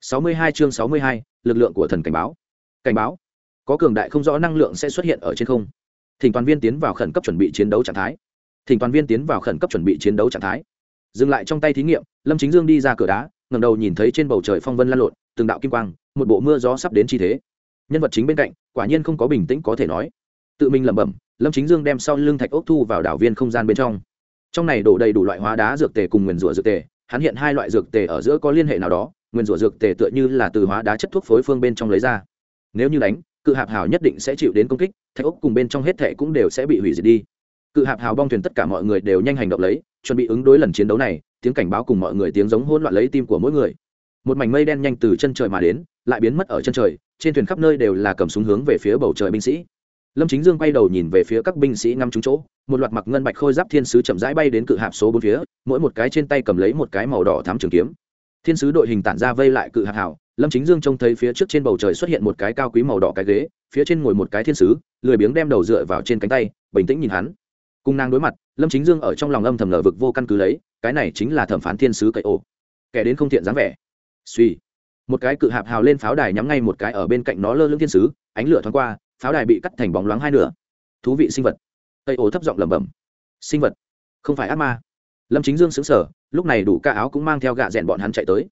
62 chương 62, lực lượng của thần cảnh báo. Cảnh báo? Có cường đại không rõ năng lượng sẽ xuất hiện ở trên không. Thỉnh toàn viên tiến vào khẩn cấp chuẩn bị chiến đấu trạng thái. Thỉnh toàn viên tiến vào khẩn cấp chuẩn bị chiến đấu trạng thái. Dừng lại trong tay thí nghiệm lâm chính dương đi ra cửa đá ngẩng đầu nhìn thấy trên bầu trời phong vân lan lộn từng đạo kim quang một bộ mưa gió sắp đến chi thế. Nhân vật chính bên cạnh quả nhiên không có bình tĩnh có thể nói. Tự mình lẩm bẩm lâm chính dương đem sau lưng thạch ốc thu vào đảo viên không gian bên trong. Trong này đổ đầy đủ loại hóa đá dược tề cùng nguyên rủa dược tề hắn hiện hai loại dược tề ở giữa có liên hệ nào đó nguyên rủa dược tề tựa như là từ hóa đá chất thuốc phối phương bên trong lấy ra. Nếu như đánh, cự hạp hào nhất định sẽ chịu đến công kích, thạch ốc cùng bên trong hết thệ cũng đều sẽ bị hủy diệt đi. Cự hạp hào bong thuyền tất cả mọi người đều nhanh hành động lấy, chuẩn bị ứng đối lần chiến đấu này, tiếng cảnh báo cùng mọi người tiếng giống hỗn loạn lấy tim của mỗi người. Một mảnh mây đen nhanh từ chân trời mà đến, lại biến mất ở chân trời, trên thuyền khắp nơi đều là cầm súng hướng về phía bầu trời binh sĩ. Lâm chính dương quay đầu nhìn về phía các binh sĩ ngắm trúng chỗ, một loạt mặc ngân bạch khôi giáp thiên sứ chậm rãi bay đến cự hạp số bốn phía, mỗi một cái trên tay cầm lấy một cái màu đỏ thám trường kiếm thiên sứ đội hình tản ra vây lại cự hạc hảo, lâm chính dương trông thấy phía trước trên bầu trời xuất hiện một cái cao quý màu đỏ cái ghế, phía trên ngồi một cái thiên sứ, lười biếng đem đầu dựa vào trên cánh tay, bình tĩnh nhìn hắn. Cùng nàng đối mặt, lâm chính dương ở trong lòng âm thầm ngờ vực vô căn cứ lấy, cái này chính là thẩm phán thiên sứ cậy ổ. Kẻ đến không thiện dáng vẻ. Suy. Một cái cự hạp hào lên pháo đài nhắm ngay một cái ở bên cạnh nó lơ lưng thiên sứ, ánh lửa thoáng qua, pháo đài bị cắt thành bóng loáng hai nửa. Thú vị sinh vật. Tây ổ thấp giọng lẩm bẩm. Sinh vật. Không phải ác ma. Lâm chính dương xứng sở lúc này đủ ca áo cũng mang theo gạ rèn bọn hắn chạy tới.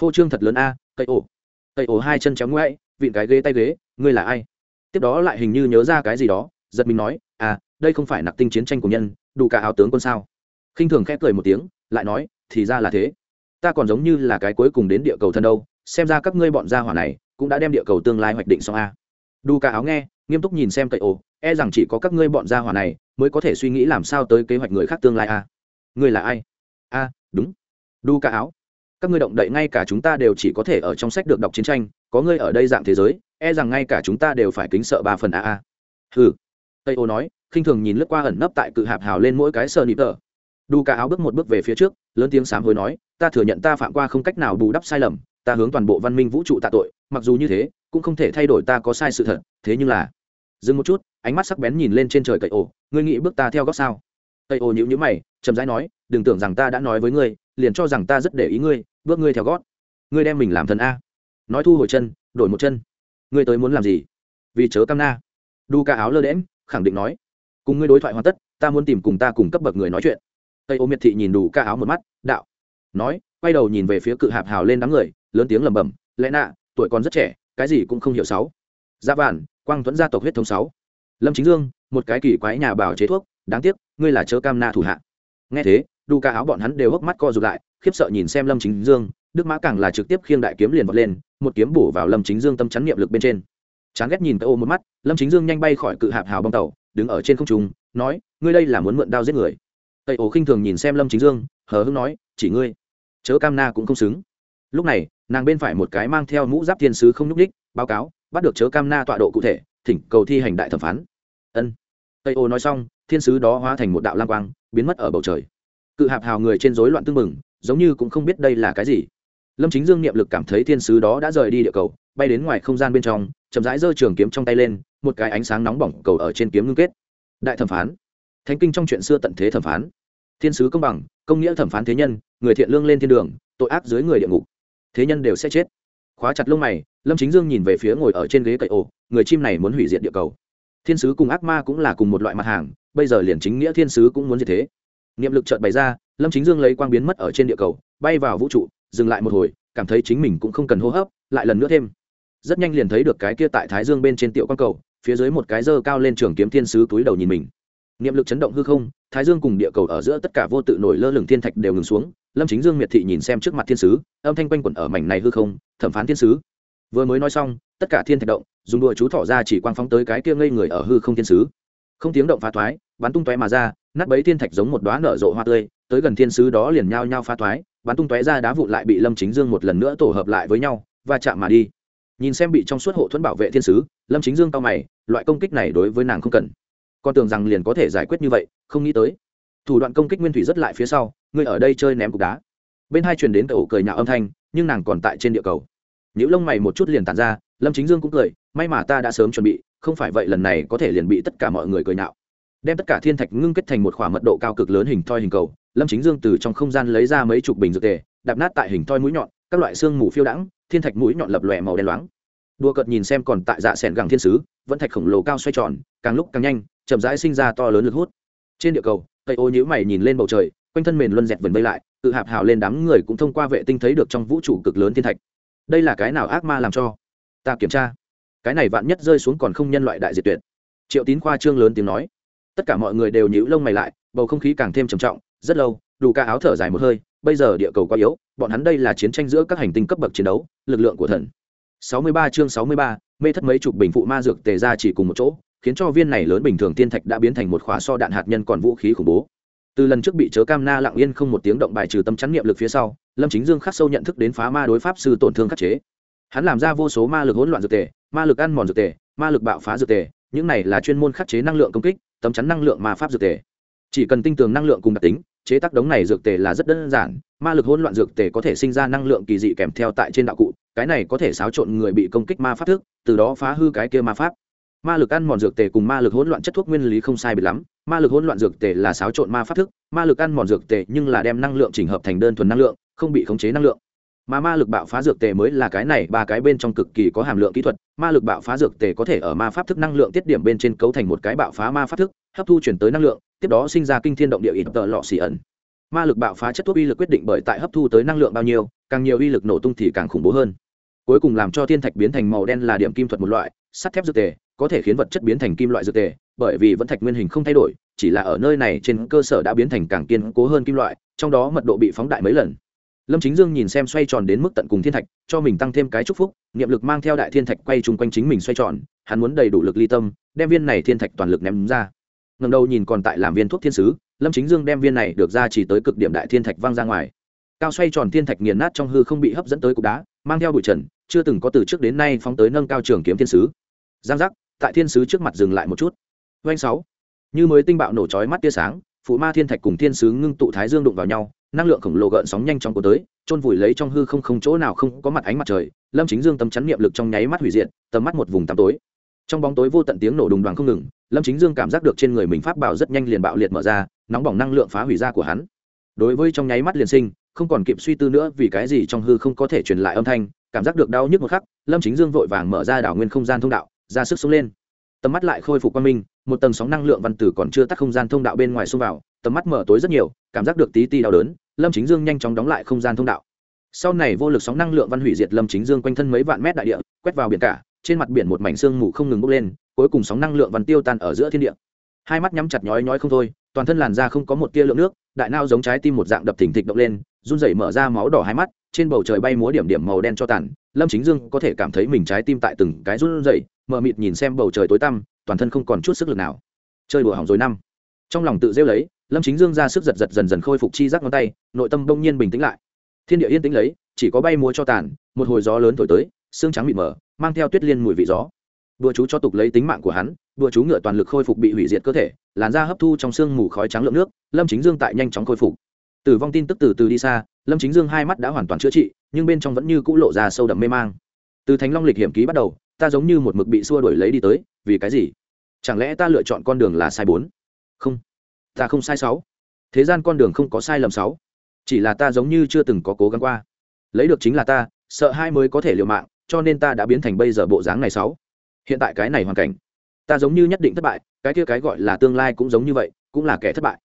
Phô trương thật lớn a, cây ổ. Cây ổ hai chân chéo ngoãi vịn cái ghế tay ghế, ngươi là ai? Tiếp đó lại hình như nhớ ra cái gì đó, giật mình nói à đây không phải nặc tinh chiến tranh của nhân, đủ cả áo tướng quân sao? Khinh thường khép cười một tiếng, lại nói, thì ra là thế. Ta còn giống như là cái cuối cùng đến địa cầu thân đâu, xem ra các ngươi bọn gia hỏa này cũng đã đem địa cầu tương lai hoạch định xong a. Đủ cả áo nghe, nghiêm túc nhìn xem cậy ổ e rằng chỉ có các ngươi bọn gia hỏa này mới có thể suy nghĩ làm sao tới kế hoạch người khác tương lai a. Ngươi là ai? Đúng. Đu cả áo, các ngươi động đậy ngay cả chúng ta đều chỉ có thể ở trong sách được đọc chiến tranh, có ngươi ở đây dạng thế giới e rằng ngay cả chúng ta đều phải kính sợ ba phần a a. Hừ. Tây ô nói, khinh thường nhìn lướt qua ẩn nấp tại cự hạp hào lên mỗi cái sơ nịp tờ. Đu cả áo bước một bước về phía trước, lớn tiếng sám hối nói, ta thừa nhận ta phạm qua không cách nào bù đắp sai lầm, ta hướng toàn bộ văn minh vũ trụ tạ tội, mặc dù như thế, cũng không thể thay đổi ta có sai sự thật, thế nhưng là, dừng một chút, ánh mắt sắc bén nhìn lên trên trời cậy ổ ngươi nghĩ bước ta theo góc sao? Tây ô nhữ nhữ mày, chậm rãi nói, đừng tưởng rằng ta đã nói với ngươi, liền cho rằng ta rất để ý ngươi, bước ngươi theo gót. Ngươi đem mình làm thần a. Nói thu hồi chân, đổi một chân. Ngươi tới muốn làm gì? Vì chớ cam na. Đu ca áo lơ đễm khẳng định nói, cùng ngươi đối thoại hoàn tất, ta muốn tìm cùng ta cùng cấp bậc người nói chuyện. Tây ô miệt thị nhìn đủ ca áo một mắt, đạo, nói, quay đầu nhìn về phía cự hạp hào lên đám người, lớn tiếng lẩm bẩm, lẽ nạ, tuổi còn rất trẻ, cái gì cũng không hiểu sáu. Gia vạn, quang thuẫn gia tộc huyết thống sáu. Lâm chính dương, một cái kỳ quái nhà bảo chế thuốc đáng tiếc, ngươi là chớ cam na thủ hạ. Nghe thế đủ ca áo bọn hắn đều hốc mắt co rụt lại, khiếp sợ nhìn xem lâm chính dương, đức mã càng là trực tiếp khiêng đại kiếm liền vọt lên, một kiếm bổ vào lâm chính dương tâm chắn niệm lực bên trên. Chán ghét nhìn cái ô một mắt, lâm chính dương nhanh bay khỏi cự hạp hào bong tàu, đứng ở trên không trung, nói, ngươi đây là muốn mượn đao giết người. Tây ô khinh thường nhìn xem lâm chính dương, hờ hưng nói, chỉ ngươi. Chớ cam na cũng không xứng. Lúc này, nàng bên phải một cái mang theo mũ giáp thiên sứ không nhúc ních báo cáo, bắt được chớ cam na tọa độ cụ thể, thỉnh cầu thi hành đại thẩm phán. Ân. Tây ô nói xong thiên sứ đó hóa thành một đạo lang quang, biến mất ở bầu trời. Cự hạp hào người trên rối loạn tương mừng giống như cũng không biết đây là cái gì. Lâm chính dương niệm lực cảm thấy thiên sứ đó đã rời đi địa cầu, bay đến ngoài không gian bên trong, chậm rãi giơ trường kiếm trong tay lên, một cái ánh sáng nóng bỏng cầu ở trên kiếm ngưng kết. Đại thẩm phán. Thánh kinh trong chuyện xưa tận thế thẩm phán. Thiên sứ công bằng, công nghĩa thẩm phán thế nhân, người thiện lương lên thiên đường, tội ác dưới người địa ngục. Thế nhân đều sẽ chết. Khóa chặt lông mày, lâm chính dương nhìn về phía ngồi ở trên ghế cậy ổ, người chim này muốn hủy diệt địa cầu thiên sứ cùng ác ma cũng là cùng một loại mặt hàng, bây giờ liền chính nghĩa thiên sứ cũng muốn như thế. Niệm lực chợt bày ra, lâm chính dương lấy quang biến mất ở trên địa cầu, bay vào vũ trụ, dừng lại một hồi, cảm thấy chính mình cũng không cần hô hấp, lại lần nữa thêm. Rất nhanh liền thấy được cái kia tại thái dương bên trên tiểu quang cầu, phía dưới một cái dơ cao lên trường kiếm thiên sứ túi đầu nhìn mình. Niệm lực chấn động hư không, thái dương cùng địa cầu ở giữa tất cả vô tự nổi lơ lửng thiên thạch đều ngừng xuống, lâm chính dương miệt thị nhìn xem trước mặt thiên sứ, âm thanh quanh quẩn ở mảnh này hư không, thẩm phán thiên sứ. Vừa mới nói xong, tất cả thiên thạch động dùng đùa chú thỏ ra chỉ quang phóng tới cái kia ngây người ở hư không thiên sứ. Không tiếng động phá thoái, bắn tung tóe mà ra, nát bấy thiên thạch giống một đoá nở rộ hoa tươi, tới gần thiên sứ đó liền nhao nhao phá thoái, bắn tung tóe ra đá vụn lại bị lâm chính dương một lần nữa tổ hợp lại với nhau và chạm mà đi. Nhìn xem bị trong suốt hộ thuẫn bảo vệ thiên sứ, lâm chính dương cao mày, loại công kích này đối với nàng không cần. Con tưởng rằng liền có thể giải quyết như vậy, không nghĩ tới. Thủ đoạn công kích nguyên thủy rất lại phía sau, ngươi ở đây chơi ném cục đá. Bên hai truyền đến ổ cười nhạo âm thanh, nhưng nàng còn tại trên địa cầu. Những lông mày một chút liền tàn ra, lâm chính dương cũng cười may mà ta đã sớm chuẩn bị, không phải vậy lần này có thể liền bị tất cả mọi người cười nhạo. Đem tất cả thiên thạch ngưng kết thành một k mật độ cao cực lớn hình thoi hình cầu, lâm chính dương từ trong không gian lấy ra mấy chục bình dược tề, đạp nát tại hình thoi mũi nhọn, các loại xương mù phiêu đãng, thiên thạch mũi nhọn lập lòe màu đen loáng. Đua cợt nhìn xem còn tại dạ s ẻ n gẳng thiên sứ, vẫn thạch khổng lồ cao xoay tròn, càng lúc càng nhanh, chậm rãi sinh ra to lớn lực hút. Trên địa cầu cây ô nhữ mày nhìn lên bầu trời, quanh thân mền luân dẹt vần vây lại, tự hạp hào lên đám người cũng thông qua vệ tinh thấy được trong vũ trụ cực lớn thiên thạch. Đây là cái nào ác ma làm cho? Ta kiểm tra cái này vạn nhất rơi xuống còn không nhân loại đại diệt tuyệt. Triệu tín khoa trương lớn tiếng nói. Tất cả mọi người đều nhíu lông mày lại bầu không khí càng thêm trầm trọng rất lâu đủ ca áo thở dài một hơi bây giờ địa cầu quá yếu bọn hắn đây là chiến tranh giữa các hành tinh cấp bậc chiến đấu lực lượng của thần. 63 chương 63, mê thất mấy chục bình phụ ma dược tề ra chỉ cùng một chỗ khiến cho viên này lớn bình thường tiên thạch đã biến thành một khóa so đạn hạt nhân còn vũ khí khủng bố. Từ lần trước bị chớ cam na lặng yên không một tiếng động bài trừ tâm chắn niệm lực phía sau lâm chính dương khắc sâu nhận thức đến phá ma đối pháp sư tổn thương khắc chế hắn làm ra vô số ma lực hỗn loạn dược tề, ma lực ăn mòn dược tề, ma lực bạo phá dược tề, những này là chuyên môn khắc chế năng lượng công kích, tấm chắn năng lượng ma pháp dược tề. Chỉ cần tinh tường năng lượng cùng đặc tính, chế tác đống này dược tề là rất đơn giản, ma lực hỗn loạn dược tề có thể sinh ra năng lượng kỳ dị kèm theo tại trên đạo cụ, cái này có thể xáo trộn người bị công kích ma pháp thức, từ đó phá hư cái kia ma pháp. Ma lực ăn mòn dược tề cùng ma lực hỗn loạn chất thuốc nguyên lý không sai biệt lắm, ma lực hỗn loạn dược tề là xáo trộn ma pháp thức, ma lực ăn mòn dược tề nhưng là đem năng lượng chỉnh hợp thành đơn thuần năng lượng, không bị khống chế năng lượng mà ma lực bạo phá dược tề mới là cái này, ba cái bên trong cực kỳ có hàm lượng kỹ thuật. Ma lực bạo phá dược tề có thể ở ma pháp thức năng lượng tiết điểm bên trên cấu thành một cái bạo phá ma pháp thức, hấp thu chuyển tới năng lượng, tiếp đó sinh ra kinh thiên động địa ít tờ lọ xì ẩn. Ma lực bạo phá chất thuốc uy lực quyết định bởi tại hấp thu tới năng lượng bao nhiêu, càng nhiều uy lực nổ tung thì càng khủng bố hơn. Cuối cùng làm cho thiên thạch biến thành màu đen là điểm kim thuật một loại, sắt thép dược tề, có thể khiến vật chất biến thành kim loại dược tề, bởi vì vẫn thạch nguyên hình không thay đổi, chỉ là ở nơi này trên cơ sở đã biến thành càng kiên cố hơn kim loại, trong đó mật độ bị phóng đại mấy lần lâm chính dương nhìn xem xoay tròn đến mức tận cùng thiên thạch, cho mình tăng thêm cái chúc phúc, niệm lực mang theo đại thiên thạch quay chung quanh chính mình xoay tròn, hắn muốn đầy đủ lực ly tâm, đem viên này thiên thạch toàn lực ném ra. Ngầm đầu nhìn còn tại làm viên thuốc thiên sứ, lâm chính dương đem viên này được ra chỉ tới cực điểm đại thiên thạch văng ra ngoài. Cao xoay tròn thiên thạch nghiền nát trong hư không bị hấp dẫn tới cục đá, mang theo bụi trần, chưa từng có từ trước đến nay phóng tới nâng cao trường kiếm thiên sứ. Giang giác, tại thiên sứ trước mặt dừng lại một chút. Doanh sáu. Như mới tinh bạo nổ chói mắt tia sáng, phụ ma thiên thạch cùng thiên sứ ngưng tụ thái dương đụng vào nhau năng lượng khổng lồ gợn sóng nhanh chóng cuốn tới trôn vùi lấy trong hư không không chỗ nào không có mặt ánh mặt trời, lâm chính dương tâm chắn niệm lực trong nháy mắt hủy diệt, tầm mắt một vùng tăm tối. Trong bóng tối vô tận tiếng nổ đùng đoàn không ngừng, lâm chính dương cảm giác được trên người mình pháp bảo rất nhanh liền bạo liệt mở ra, nóng bỏng năng lượng phá hủy ra của hắn. Đối với trong nháy mắt liền sinh, không còn kịp suy tư nữa vì cái gì trong hư không có thể truyền lại âm thanh, cảm giác được đau nhức một khắc, lâm chính dương vội vàng mở ra đảo nguyên không gian thông đạo, ra sức xông lên tầm mắt lại khôi phục quan minh, một tầng sóng năng lượng văn tử còn chưa tắt không gian thông đạo bên ngoài xông vào, tầm mắt mở tối rất nhiều, cảm giác được tí ti đau đớn, lâm chính dương nhanh chóng đóng lại không gian thông đạo. Sau này vô lực sóng năng lượng văn hủy diệt lâm chính dương quanh thân mấy vạn mét đại địa, quét vào biển cả, trên mặt biển một mảnh sương mù không ngừng bốc lên, cuối cùng sóng năng lượng văn tiêu tan ở giữa thiên địa. Hai mắt nhắm chặt nhói nhói không thôi, toàn thân làn da không có một tia lượng nước, đại nao giống trái tim một dạng đập thình thịch động lên run rẩy mở ra máu đỏ hai mắt, trên bầu trời bay múa điểm điểm màu đen cho tàn, lâm chính dương có thể cảm thấy mình trái tim tại từng cái run rẩy, mờ mịt nhìn xem bầu trời tối tăm, toàn thân không còn chút sức lực nào. Chơi đùa hỏng rồi năm. Trong lòng tự rêu lấy, lâm chính dương ra sức giật giật dần dần khôi phục chi giác ngón tay, nội tâm đông nhiên bình tĩnh lại. Thiên địa yên tĩnh lấy, chỉ có bay múa cho tàn, một hồi gió lớn thổi tới, xương trắng mịt mờ, mang theo tuyết liên mùi vị gió. Đùa chú cho tục lấy tính mạng của hắn, đùa chú ngựa toàn lực khôi phục bị hủy diệt cơ thể, làn da hấp thu trong xương mù khói trắng lượng nước, lâm chính dương tại nhanh chóng khôi phục tử vong tin tức từ từ đi xa, lâm chính dương hai mắt đã hoàn toàn chữa trị, nhưng bên trong vẫn như cũ lộ ra sâu đậm mê mang. Từ thánh long lịch hiểm ký bắt đầu, ta giống như một mực bị xua đuổi lấy đi tới, vì cái gì? Chẳng lẽ ta lựa chọn con đường là sai bốn? Không. Ta không sai sáu. Thế gian con đường không có sai lầm sáu. Chỉ là ta giống như chưa từng có cố gắng qua. Lấy được chính là ta, sợ hai mới có thể liều mạng, cho nên ta đã biến thành bây giờ bộ dáng này sáu. Hiện tại cái này hoàn cảnh, ta giống như nhất định thất bại, cái kia cái gọi là tương lai cũng giống như vậy, cũng là kẻ thất bại.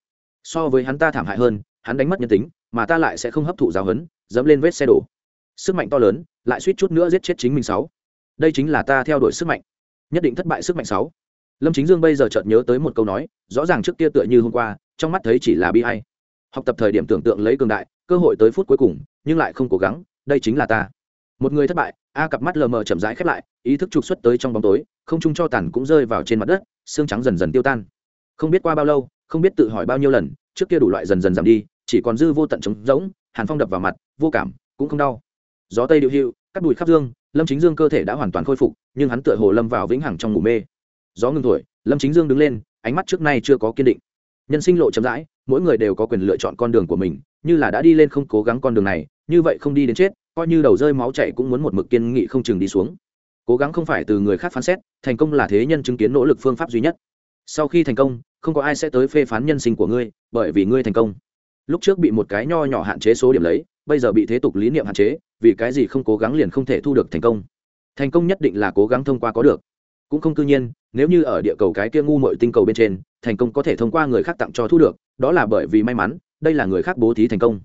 So với hắn ta thảm hại hơn hắn đánh mất nhân tính, mà ta lại sẽ không hấp thụ giáo hấn dẫm lên vết xe đổ. Sức mạnh to lớn, lại suýt chút nữa giết chết chính mình sáu. Đây chính là ta theo đuổi sức mạnh. Nhất định thất bại sức mạnh sáu. Lâm chính dương bây giờ chợt nhớ tới một câu nói, rõ ràng trước kia tựa như hôm qua, trong mắt thấy chỉ là bi hay học tập thời điểm tưởng tượng lấy cường đại, cơ hội tới phút cuối cùng, nhưng lại không cố gắng, đây chính là ta. Một người thất bại, a cặp mắt lờ mờ chậm rãi khép lại, ý thức trục xuất tới trong bóng tối, không trung cho tàn cũng rơi vào trên mặt đất, xương trắng dần dần tiêu tan. Không biết qua bao lâu, không biết tự hỏi bao nhiêu lần, trước kia đủ loại dần dần giảm đi chỉ còn dư vô tận trống rỗng, hàn phong đập vào mặt, vô cảm, cũng không đau. Gió tây điệu hưu cắt đùi khắp dương, lâm chính dương cơ thể đã hoàn toàn khôi phục, nhưng hắn tựa hồ lâm vào vĩnh hằng trong ngủ mê. Gió ngừng thổi, lâm chính dương đứng lên, ánh mắt trước nay chưa có kiên định. Nhân sinh lộ chậm rãi, mỗi người đều có quyền lựa chọn con đường của mình, như là đã đi lên không cố gắng con đường này, như vậy không đi đến chết, coi như đầu rơi máu chảy cũng muốn một mực kiên nghị không chừng đi xuống. Cố gắng không phải từ người khác phán xét, thành công là thế nhân chứng kiến nỗ lực phương pháp duy nhất. Sau khi thành công, không có ai sẽ tới phê phán nhân sinh của ngươi, bởi vì ngươi thành công lúc trước bị một cái nho nhỏ hạn chế số điểm lấy, bây giờ bị thế tục lý niệm hạn chế, vì cái gì không cố gắng liền không thể thu được thành công? Thành công nhất định là cố gắng thông qua có được. Cũng không tự nhiên, nếu như ở địa cầu cái kia ngu mội tinh cầu bên trên, thành công có thể thông qua người khác tặng cho thu được, đó là bởi vì may mắn, đây là người khác bố thí thành công.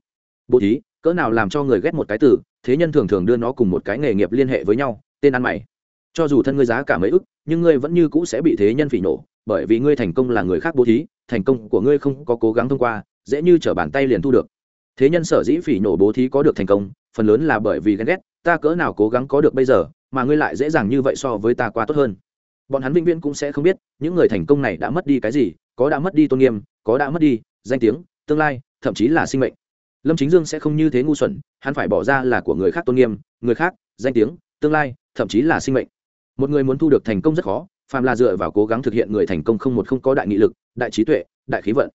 Bố thí, cỡ nào làm cho người ghét một cái từ, thế nhân thường thường đưa nó cùng một cái nghề nghiệp liên hệ với nhau, tên ăn mày. Cho dù thân ngươi giá cả mấy ức, nhưng ngươi vẫn như cũ sẽ bị thế nhân phỉ nổ, bởi vì ngươi thành công là người khác bố thí, thành công của ngươi không có cố gắng thông qua dễ như trở bàn tay liền thu được. Thế nhân sở dĩ phỉ nổ bố thí có được thành công, phần lớn là bởi vì ghen ghét, ta cỡ nào cố gắng có được bây giờ, mà ngươi lại dễ dàng như vậy so với ta qua tốt hơn. Bọn hắn vĩnh viễn cũng sẽ không biết, những người thành công này đã mất đi cái gì, có đã mất đi tôn nghiêm, có đã mất đi danh tiếng, tương lai, thậm chí là sinh mệnh. Lâm chính dương sẽ không như thế ngu xuẩn, hắn phải bỏ ra là của người khác tôn nghiêm, người khác, danh tiếng, tương lai, thậm chí là sinh mệnh. Một người muốn thu được thành công rất khó, phàm là dựa vào cố gắng thực hiện người thành công không một không có đại nghị lực, đại trí tuệ, đại khí vận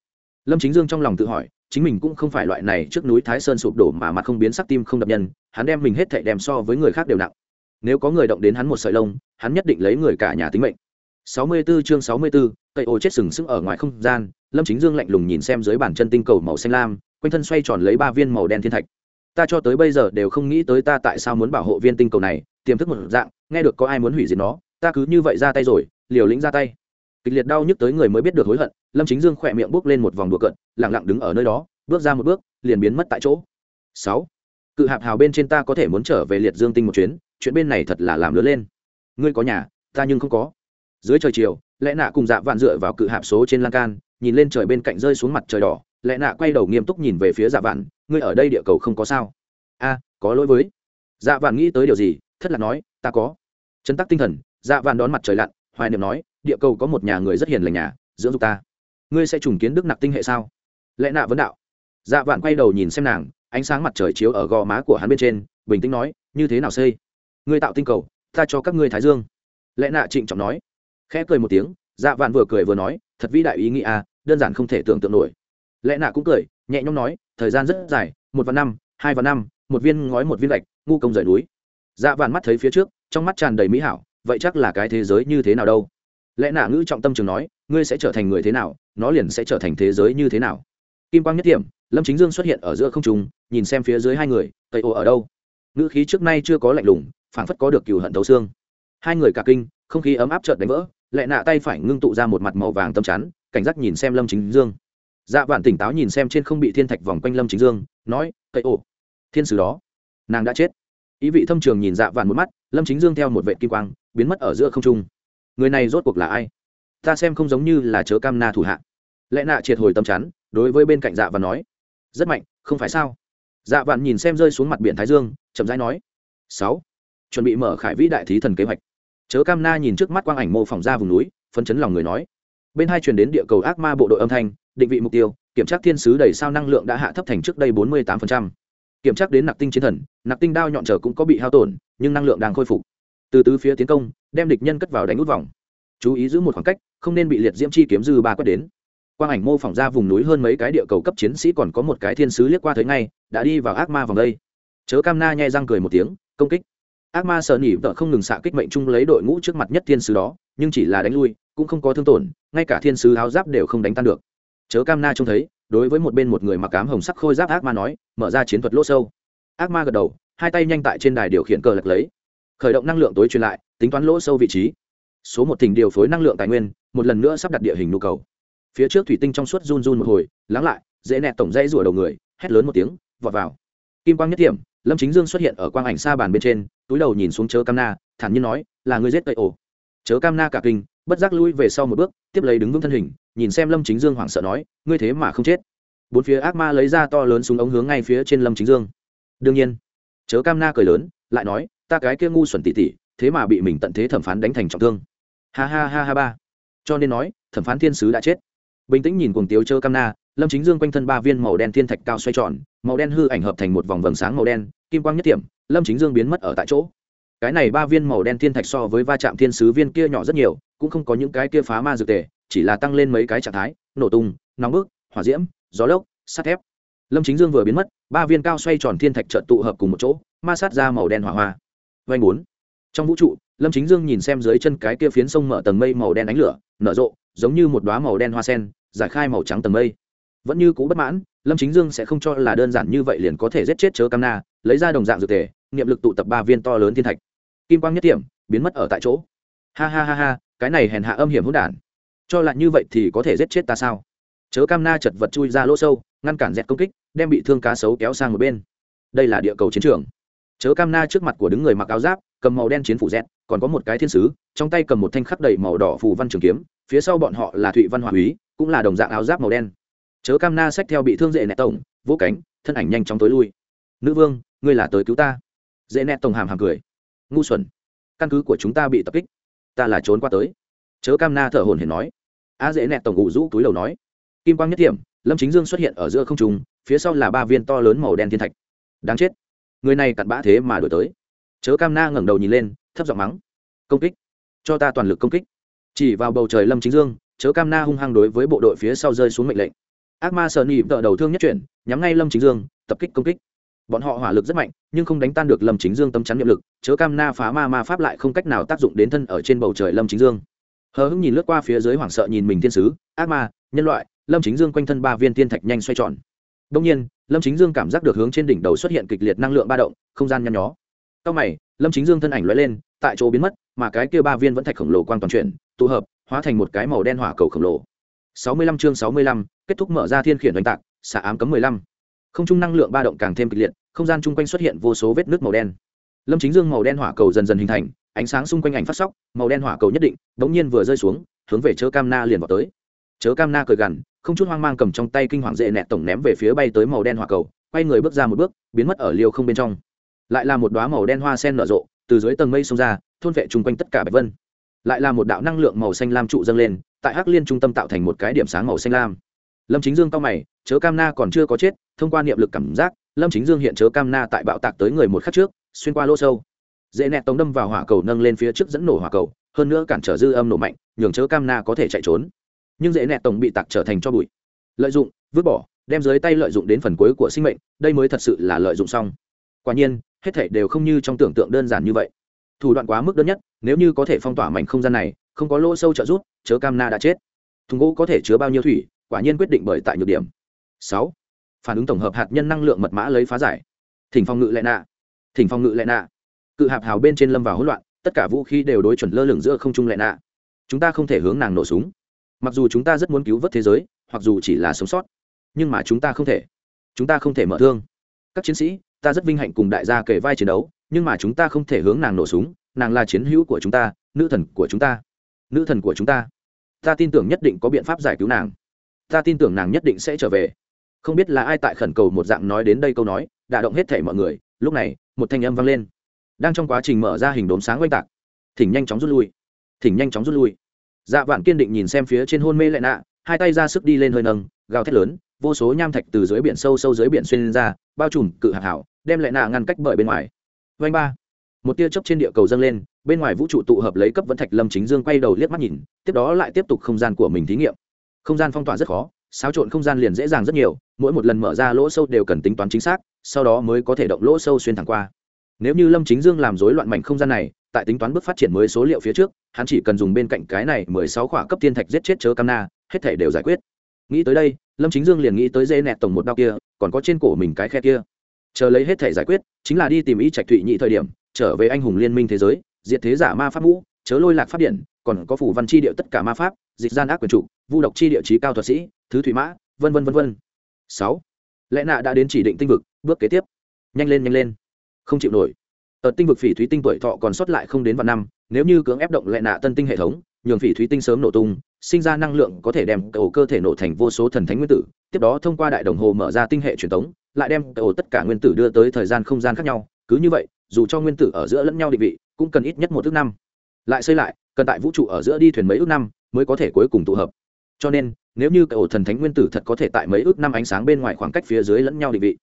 lâm chính dương trong lòng tự hỏi chính mình cũng không phải loại này trước núi thái sơn sụp đổ mà mặt không biến sắc tim không đập nhân hắn đem mình hết thảy đem so với người khác đều nặng. Nếu có người động đến hắn một sợi lông hắn nhất định lấy người cả nhà tính mệnh. 64 chương 64, cây ô chết sừng sững ở ngoài không gian lâm chính dương lạnh lùng nhìn xem dưới bàn chân tinh cầu màu xanh lam quanh thân xoay tròn lấy ba viên màu đen thiên thạch. Ta cho tới bây giờ đều không nghĩ tới ta tại sao muốn bảo hộ viên tinh cầu này tiềm thức một dạng nghe được có ai muốn hủy diệt nó ta cứ như vậy ra tay rồi liều lĩnh ra tay kịch liệt đau nhức tới người mới biết được hối hận, lâm chính dương khỏe miệng bước lên một vòng đùa cận lẳng lặng đứng ở nơi đó, bước ra một bước, liền biến mất tại chỗ. Sáu, cự hạp hào bên trên ta có thể muốn trở về liệt dương tinh một chuyến, chuyện bên này thật là làm lớn lên. Ngươi có nhà, ta nhưng không có. Dưới trời chiều lẽ nạ cùng dạ vạn dựa vào cự hạp số trên lan can, nhìn lên trời bên cạnh rơi xuống mặt trời đỏ lẽ nạ quay đầu nghiêm túc nhìn về phía dạ vạn, ngươi ở đây địa cầu không có sao? A, có lỗi với. Dạ vạn nghĩ tới điều gì, thất lạc nói, ta có. Chân tắc tinh thần dạ vạn đón mặt trời lặn, hoài niệm nói địa cầu có một nhà người rất hiền lành nhà, dưỡng dục ta. Ngươi sẽ trùng kiến đức nặc tinh hệ sao? Lẽ nạ vấn đạo. Dạ vạn quay đầu nhìn xem nàng, ánh sáng mặt trời chiếu ở gò má của hắn bên trên, bình tĩnh nói, như thế nào xây? Ngươi tạo tinh cầu, ta cho các ngươi thái dương. Lẽ nạ trịnh trọng nói. Khẽ cười một tiếng dạ vạn vừa cười vừa nói, thật vĩ đại ý nghĩa à đơn giản không thể tưởng tượng nổi. Lẽ nạ cũng cười, nhẹ nhõm nói, thời gian rất dài, một vạn năm, hai vạn năm, một viên ngói một viên gạch, ngu công rời núi. Dạ vạn mắt thấy phía trước, trong mắt tràn đầy mỹ hảo, vậy chắc là cái thế giới như thế nào đâu? Lẽ nạ ngữ trọng tâm trường nói, ngươi sẽ trở thành người thế nào, nó liền sẽ trở thành thế giới như thế nào. Kim quang nhất điểm, lâm chính dương xuất hiện ở giữa không trung, nhìn xem phía dưới hai người, tây ô ở đâu? Ngữ khí trước nay chưa có lạnh lùng, phảng phất có được cừu hận thấu xương. Hai người cả kinh, không khí ấm áp chợt đánh vỡ, lẽ nạ tay phải ngưng tụ ra một mặt màu vàng tâm chắn, cảnh giác nhìn xem lâm chính dương. Dạ vạn tỉnh táo nhìn xem trên không bị thiên thạch vòng quanh lâm chính dương, nói cây ô, thiên sử đó, nàng đã chết. Ý vị thâm trường nhìn dạ vạn một mắt, lâm chính dương theo một vệ kim quang, biến mất ở giữa không trung người này rốt cuộc là ai? Ta xem không giống như là chớ cam na thủ hạ. Lẽ nạ triệt hồi tâm chắn đối với bên cạnh dạ vạn nói, rất mạnh, không phải sao? Dạ vạn nhìn xem rơi xuống mặt biển thái dương, chậm rãi nói, sáu, chuẩn bị mở khải vĩ đại thí thần kế hoạch. Chớ cam na nhìn trước mắt quang ảnh mô phỏng ra vùng núi, phấn chấn lòng người nói, bên hai truyền đến địa cầu ác ma bộ đội âm thanh, định vị mục tiêu, kiểm tra thiên sứ đầy sao năng lượng đã hạ thấp thành trước đây bốn mươi tám kiểm tra đến nặc tinh chiến thần, nặc tinh đao nhọn trở cũng có bị hao tổn, nhưng năng lượng đang khôi phục từ tứ phía tiến công, đem địch nhân cất vào đánh út vòng. Chú ý giữ một khoảng cách, không nên bị liệt diễm chi kiếm dư ba quét đến. Quang ảnh mô phỏng ra vùng núi hơn mấy cái địa cầu cấp chiến sĩ còn có một cái thiên sứ liếc qua thấy ngay, đã đi vào ác ma vòng đây. Chớ cam na nhai răng cười một tiếng, công kích. Ác ma sợ nỉ vợ không ngừng xạ kích mệnh chung lấy đội ngũ trước mặt nhất thiên sứ đó, nhưng chỉ là đánh lui, cũng không có thương tổn, ngay cả thiên sứ áo giáp đều không đánh tan được. Chớ cam na trông thấy, đối với một bên một người mặc cám hồng sắc khôi giáp ác ma nói, mở ra chiến thuật lỗ sâu. Ác ma gật đầu, hai tay nhanh tại trên đài điều khiển cờ lật lấy khởi động năng lượng tối truyền lại, tính toán lỗ sâu vị trí. Số một thỉnh điều phối năng lượng tài nguyên, một lần nữa sắp đặt địa hình nhu cầu. Phía trước thủy tinh trong suốt run run một hồi, lắng lại, dễ nẹt tổng dây rủa đầu người, hét lớn một tiếng, vọt vào. Kim quang nhất điểm, lâm chính dương xuất hiện ở quang ảnh xa bàn bên trên, túi đầu nhìn xuống chớ cam na, thản nhiên nói, là người giết tây ổ. Chớ cam na cả kinh, bất giác lui về sau một bước, tiếp lấy đứng vững thân hình, nhìn xem lâm chính dương hoảng sợ nói, ngươi thế mà không chết. Bốn phía ác ma lấy ra to lớn súng ống hướng ngay phía trên lâm chính dương. Đương nhiên. Chớ cam na cười lớn, lại nói ta cái kia ngu xuẩn tỉ tỉ, thế mà bị mình tận thế thẩm phán đánh thành trọng thương. Ha ha ha ha ba. Cho nên nói, thẩm phán thiên sứ đã chết. Bình tĩnh nhìn cuồng tiếu chơ cam na, lâm chính dương quanh thân ba viên màu đen thiên thạch cao xoay tròn, màu đen hư ảnh hợp thành một vòng vầng sáng màu đen, kim quang nhất điểm lâm chính dương biến mất ở tại chỗ. Cái này ba viên màu đen thiên thạch so với va chạm thiên sứ viên kia nhỏ rất nhiều, cũng không có những cái kia phá ma dược tề, chỉ là tăng lên mấy cái trạng thái, nổ tung, nóng bức, hỏa diễm, gió lốc, sắt thép. Lâm chính dương vừa biến mất, ba viên cao xoay tròn thiên thạch trợn tụ hợp cùng một chỗ, ma sát ra màu đen hỏa hoa vanh bốn. Trong vũ trụ, lâm chính dương nhìn xem dưới chân cái kia phiến sông mở tầng mây màu đen ánh lửa, nở rộ, giống như một đoá màu đen hoa sen, giải khai màu trắng tầng mây. Vẫn như cũ bất mãn, lâm chính dương sẽ không cho là đơn giản như vậy liền có thể giết chết chớ cam na, lấy ra đồng dạng dược thể niệm lực tụ tập ba viên to lớn thiên thạch. Kim quang nhất tiệm biến mất ở tại chỗ. Ha ha ha ha, cái này hèn hạ âm hiểm hỗn đản. Cho lại như vậy thì có thể giết chết ta sao? Chớ cam na chật vật chui ra lỗ sâu, ngăn cản dẹt công kích, đem bị thương cá sấu kéo sang một bên. Đây là địa cầu chiến trường chớ cam na trước mặt của đứng người mặc áo giáp, cầm màu đen chiến phủ dẹt, còn có một cái thiên sứ, trong tay cầm một thanh khắc đầy màu đỏ phù văn trường kiếm, phía sau bọn họ là thụy văn hòa úy cũng là đồng dạng áo giáp màu đen. Chớ cam na xách theo bị thương dễ nẹt tổng, vỗ cánh, thân ảnh nhanh chóng tối lui. Nữ vương, ngươi là tới cứu ta. Dễ nẹt tổng hàm hàm cười. Ngu xuẩn, căn cứ của chúng ta bị tập kích, ta là trốn qua tới. Chớ cam na thở hồn hển nói. A dễ nẹt tổng gù rũ túi đầu nói. Kim quang nhất điểm lâm chính dương xuất hiện ở giữa không trung, phía sau là ba viên to lớn màu đen thiên thạch. Đáng chết người này cặn bã thế mà đổi tới. Chớ cam na ngẩng đầu nhìn lên, thấp giọng mắng. Công kích. Cho ta toàn lực công kích. Chỉ vào bầu trời lâm chính dương, chớ cam na hung hăng đối với bộ đội phía sau rơi xuống mệnh lệnh. Ác ma sợ nỉ vợ đầu thương nhất chuyển, nhắm ngay lâm chính dương, tập kích công kích. Bọn họ hỏa lực rất mạnh, nhưng không đánh tan được lâm chính dương tâm chắn nhiệm lực, chớ cam na phá ma ma pháp lại không cách nào tác dụng đến thân ở trên bầu trời lâm chính dương. Hờ hững nhìn lướt qua phía dưới hoảng sợ nhìn mình thiên sứ, ác ma, nhân loại, lâm chính dương quanh thân ba viên thiên thạch nhanh xoay tròn đông nhiên lâm chính dương cảm giác được hướng trên đỉnh đầu xuất hiện kịch liệt năng lượng ba động không gian nhăn nhó. Cao mày lâm chính dương thân ảnh lóe lên tại chỗ biến mất mà cái kia ba viên vẫn thạch khổng lồ quang toàn chuyển tụ hợp hóa thành một cái màu đen hỏa cầu khổng lồ. 65 chương 65, kết thúc mở ra thiên khiển oanh tạc xả ám cấm 15. không trung năng lượng ba động càng thêm kịch liệt không gian chung quanh xuất hiện vô số vết nước màu đen. Lâm chính dương màu đen hỏa cầu dần dần hình thành ánh sáng xung quanh ảnh phát sóc màu đen hỏa cầu nhất định đ nhiên vừa rơi xuống hướng về chớ cam na liền vào tới. Chớ cam na cười gằn không chút hoang mang cầm trong tay kinh hoàng dễ nẹt tổng ném về phía bay tới màu đen hỏa cầu, quay người bước ra một bước, biến mất ở liều không bên trong. Lại là một đoá màu đen hoa sen nở rộ, từ dưới tầng mây xông ra, thôn vệ chung quanh tất cả bạch vân. Lại là một đạo năng lượng màu xanh lam trụ dâng lên, tại hắc liên trung tâm tạo thành một cái điểm sáng màu xanh lam. Lâm chính dương cao mày, chớ cam na còn chưa có chết, thông qua niệm lực cảm giác, lâm chính dương hiện chớ cam na tại bạo tạc tới người một khắc trước, xuyên qua lỗ sâu. Dễ nẹt tống đâm vào hỏa cầu nâng lên phía trước dẫn nổ hỏa cầu, hơn nữa cản trở dư âm nổ mạnh, nhường chớ cam na có thể chạy trốn nhưng dễ nẹt tổng bị tặc trở thành cho bụi. Lợi dụng, vứt bỏ, đem dưới tay lợi dụng đến phần cuối của sinh mệnh, đây mới thật sự là lợi dụng xong. Quả nhiên, hết thể đều không như trong tưởng tượng đơn giản như vậy. Thủ đoạn quá mức đơn nhất, nếu như có thể phong tỏa mảnh không gian này, không có lỗ sâu trợ rút chớ cam na đã chết. Thùng gỗ có thể chứa bao nhiêu thủy, quả nhiên quyết định bởi tại nhược điểm. Sáu. Phản ứng tổng hợp hạt nhân năng lượng mật mã lấy phá giải. Thỉnh phòng ngự lệ nạ. Thỉnh phòng ngự lệ nạ. Cự hạp hào bên trên lâm vào hỗn loạn, tất cả vũ khí đều đối chuẩn lơ lửng giữa không trung lệ nạ. Chúng ta không thể hướng nàng nổ súng mặc dù chúng ta rất muốn cứu vớt thế giới, hoặc dù chỉ là sống sót, nhưng mà chúng ta không thể. Chúng ta không thể mở thương. Các chiến sĩ, ta rất vinh hạnh cùng đại gia kể vai chiến đấu, nhưng mà chúng ta không thể hướng nàng nổ súng. Nàng là chiến hữu của chúng ta, nữ thần của chúng ta. Nữ thần của chúng ta. Ta tin tưởng nhất định có biện pháp giải cứu nàng. Ta tin tưởng nàng nhất định sẽ trở về. Không biết là ai tại khẩn cầu một dạng nói đến đây câu nói, đả động hết thể mọi người, lúc này, một thanh âm vang lên. Đang trong quá trình mở ra hình đốm sáng oanh tạc. Thỉnh nhanh chóng rút lui. Thỉnh nhanh chóng rút lui dạ vạn kiên định nhìn xem phía trên hôn mê lại nạ, hai tay ra sức đi lên hơi nâng, gào thét lớn, vô số nham thạch từ dưới biển sâu sâu dưới biển xuyên lên ra, bao trùm cự hạt hảo, đem lại nạ ngăn cách bởi bên ngoài. Vanh ba. Một tia chớp trên địa cầu dâng lên, bên ngoài vũ trụ tụ hợp lấy cấp vẫn thạch lâm chính dương quay đầu liếc mắt nhìn, tiếp đó lại tiếp tục không gian của mình thí nghiệm. Không gian phong tỏa rất khó, xáo trộn không gian liền dễ dàng rất nhiều, mỗi một lần mở ra lỗ sâu đều cần tính toán chính xác, sau đó mới có thể động lỗ sâu xuyên thẳng qua. Nếu như lâm chính dương làm rối loạn mảnh không gian này tại tính toán bước phát triển mới số liệu phía trước, hắn chỉ cần dùng bên cạnh cái này mười sáu khỏa cấp thiên thạch giết chết chớ cam na, hết thể đều giải quyết. Nghĩ tới đây, lâm chính dương liền nghĩ tới dây nẹt tổng một đao kia, còn có trên cổ mình cái khe kia. Chờ lấy hết thể giải quyết, chính là đi tìm y trạch thụy nhị thời điểm, trở về anh hùng liên minh thế giới, diệt thế giả ma pháp ngũ, chớ lôi lạc pháp điện, còn có phủ văn chi điệu tất cả ma pháp, dịch gian ác quyền chủ, vu độc chi điệu trí cao thuật sĩ, thứ thủy mã, vân vân vân vân. Sáu. Lẽ nạ đã đến chỉ định tinh vực, bước kế tiếp. Nhanh lên nhanh lên. Không chịu nổi ở tinh vực phỉ thúy tinh tuổi thọ còn sót lại không đến vạn năm, nếu như cưỡng ép động lại nạ tân tinh hệ thống, nhường phỉ thúy tinh sớm nổ tung, sinh ra năng lượng có thể đem cầu cơ thể nổ thành vô số thần thánh nguyên tử, tiếp đó thông qua đại đồng hồ mở ra tinh hệ truyền thống lại đem cầu tất cả nguyên tử đưa tới thời gian không gian khác nhau. Cứ như vậy, dù cho nguyên tử ở giữa lẫn nhau định vị, cũng cần ít nhất một ước năm. Lại xây lại, cần tại vũ trụ ở giữa đi thuyền mấy ước năm mới có thể cuối cùng tụ hợp. Cho nên, nếu như cầu thần thánh nguyên tử thật có thể tại mấy ước năm ánh sáng bên ngoài khoảng cách phía dưới lẫn nhau định vị,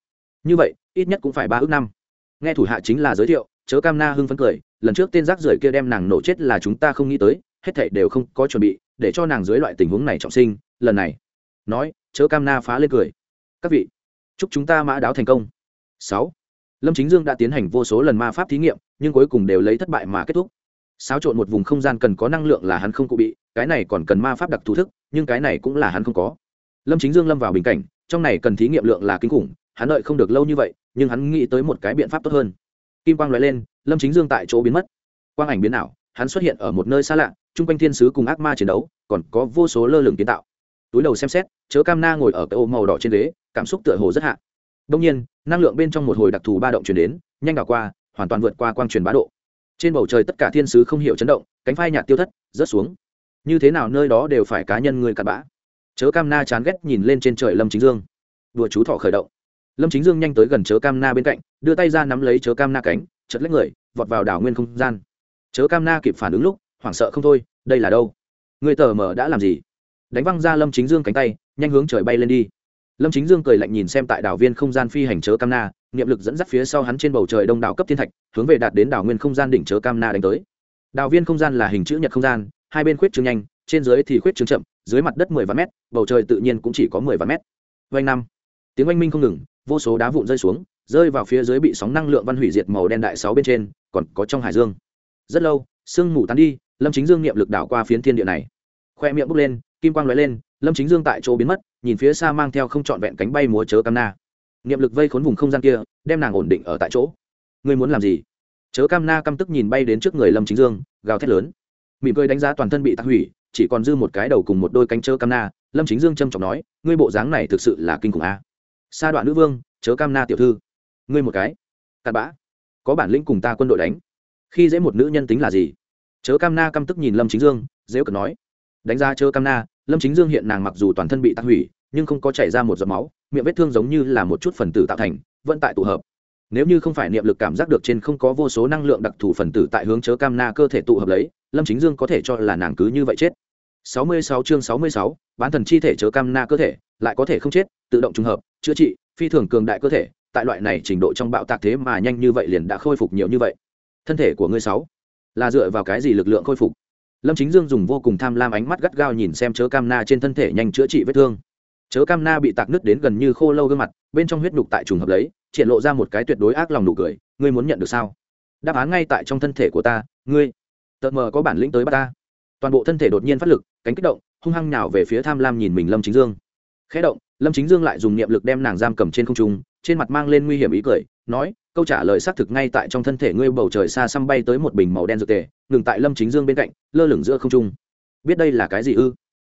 như vậy, ít nhất cũng phải ba ước năm. Nghe thủ hạ chính là giới thiệu chớ cam na hưng phấn cười, lần trước tên rác rưởi kia đem nàng nổ chết là chúng ta không nghĩ tới, hết thảy đều không có chuẩn bị, để cho nàng dưới loại tình huống này trọng sinh, lần này, nói, chớ cam na phá lên cười. Các vị, chúc chúng ta mã đáo thành công. Sáu, lâm chính dương đã tiến hành vô số lần ma pháp thí nghiệm, nhưng cuối cùng đều lấy thất bại mà kết thúc. Xáo trộn một vùng không gian cần có năng lượng là hắn không cụ bị, cái này còn cần ma pháp đặc thù thức, nhưng cái này cũng là hắn không có. Lâm chính dương lâm vào bình cảnh, trong này cần thí nghiệm lượng là kinh khủng, hắn đợi không được lâu như vậy, nhưng hắn nghĩ tới một cái biện pháp tốt hơn kim quang lóe lên, lâm chính dương tại chỗ biến mất. Quang ảnh biến ảo, hắn xuất hiện ở một nơi xa lạ, chung quanh thiên sứ cùng ác ma chiến đấu, còn có vô số lơ lửng kiến tạo. Túi đầu xem xét, chớ cam na ngồi ở cái ô màu đỏ trên ghế, cảm xúc tựa hồ rất hạ. Đông nhiên, năng lượng bên trong một hồi đặc thù ba động chuyển đến, nhanh đảo qua, hoàn toàn vượt qua quang truyền bá độ. Trên bầu trời tất cả thiên sứ không hiểu chấn động, cánh phai nhạt tiêu thất, rớt xuống. Như thế nào nơi đó đều phải cá nhân người cặn bã? Chớ cam na chán ghét nhìn lên trên trời lâm chính dương. Đùa chú thọ khởi động lâm chính dương nhanh tới gần chớ cam na bên cạnh, đưa tay ra nắm lấy chớ cam na cánh chật lấy người, vọt vào đảo nguyên không gian. Chớ cam na kịp phản ứng lúc, hoảng sợ không thôi, đây là đâu? Người tờ mờ đã làm gì? Đánh văng ra lâm chính dương cánh tay, nhanh hướng trời bay lên đi. Lâm chính dương cười lạnh nhìn xem tại đảo viên không gian phi hành chớ cam na, niệm lực dẫn dắt phía sau hắn trên bầu trời đông đảo cấp thiên thạch, hướng về đạt đến đảo nguyên không gian đỉnh chớ cam na đánh tới. Đảo viên không gian là hình chữ nhật không gian, hai bên khuyết trương nhanh, trên dưới thì khuyết trương chậm, dưới mặt đất mười vạn mét, bầu trời tự nhiên cũng chỉ có mười vạn mét. Vanh năm. Tiếng oanh minh không ngừng vô số đá vụn rơi xuống, rơi vào phía dưới bị sóng năng lượng văn hủy diệt màu đen đại sáu bên trên, còn có trong hải dương. Rất lâu, sương mù tán đi, lâm chính dương niệm lực đảo qua phiến thiên địa này. Khoe miệng bốc lên, kim quang lóe lên, lâm chính dương tại chỗ biến mất, nhìn phía xa mang theo không trọn vẹn cánh bay múa chớ cam na. Niệm lực vây khốn vùng không gian kia, đem nàng ổn định ở tại chỗ. Ngươi muốn làm gì? Chớ cam na căm tức nhìn bay đến trước người lâm chính dương, gào thét lớn. Mỉm cười đánh giá toàn thân bị tạc hủy, chỉ còn dư một cái đầu cùng một đôi cánh chớ cam na, lâm chính dương trầm trọng nói, ngươi bộ dáng này thực sự là kinh khủng a sa đoạn nữ vương chớ cam na tiểu thư. Ngươi một cái. Cặn bã. Có bản lĩnh cùng ta quân đội đánh. Khi dễ một nữ nhân tính là gì? Chớ cam na căm tức nhìn lâm chính dương dễ cực nói. Đánh ra chớ cam na lâm chính dương hiện nàng mặc dù toàn thân bị tắc hủy nhưng không có chảy ra một giọt máu miệng vết thương giống như là một chút phần tử tạo thành vẫn tại tụ hợp. Nếu như không phải niệm lực cảm giác được trên không có vô số năng lượng đặc thù phần tử tại hướng chớ cam na cơ thể tụ hợp lấy lâm chính dương có thể cho là nàng cứ như vậy chết. 66 chương 66, bán thần chi thể chớ cam na cơ thể lại có thể không chết tự động trùng hợp chữa trị, phi thường cường đại cơ thể, tại loại này trình độ trong bạo tạc thế mà nhanh như vậy liền đã khôi phục nhiều như vậy. Thân thể của ngươi sáu, là dựa vào cái gì lực lượng khôi phục? Lâm chính dương dùng vô cùng tham lam ánh mắt gắt gao nhìn xem chớ cam na trên thân thể nhanh chữa trị vết thương. Chớ cam na bị tạc nứt đến gần như khô lâu gương mặt, bên trong huyết nhục tại trùng hợp lấy, triển lộ ra một cái tuyệt đối ác lòng nụ cười, ngươi muốn nhận được sao? Đáp án ngay tại trong thân thể của ta, ngươi. Tợt mờ có bản lĩnh tới bắt ta. Toàn bộ thân thể đột nhiên phát lực, cánh kích động, hung hăng nhào về phía tham lam nhìn mình lâm chính dương khẽ động, lâm chính dương lại dùng niệm lực đem nàng giam cầm trên không trung, trên mặt mang lên nguy hiểm ý cười, nói, câu trả lời xác thực ngay tại trong thân thể ngươi bầu trời xa xăm bay tới một bình màu đen dược tề, ngừng tại lâm chính dương bên cạnh, lơ lửng giữa không trung. Biết đây là cái gì ư?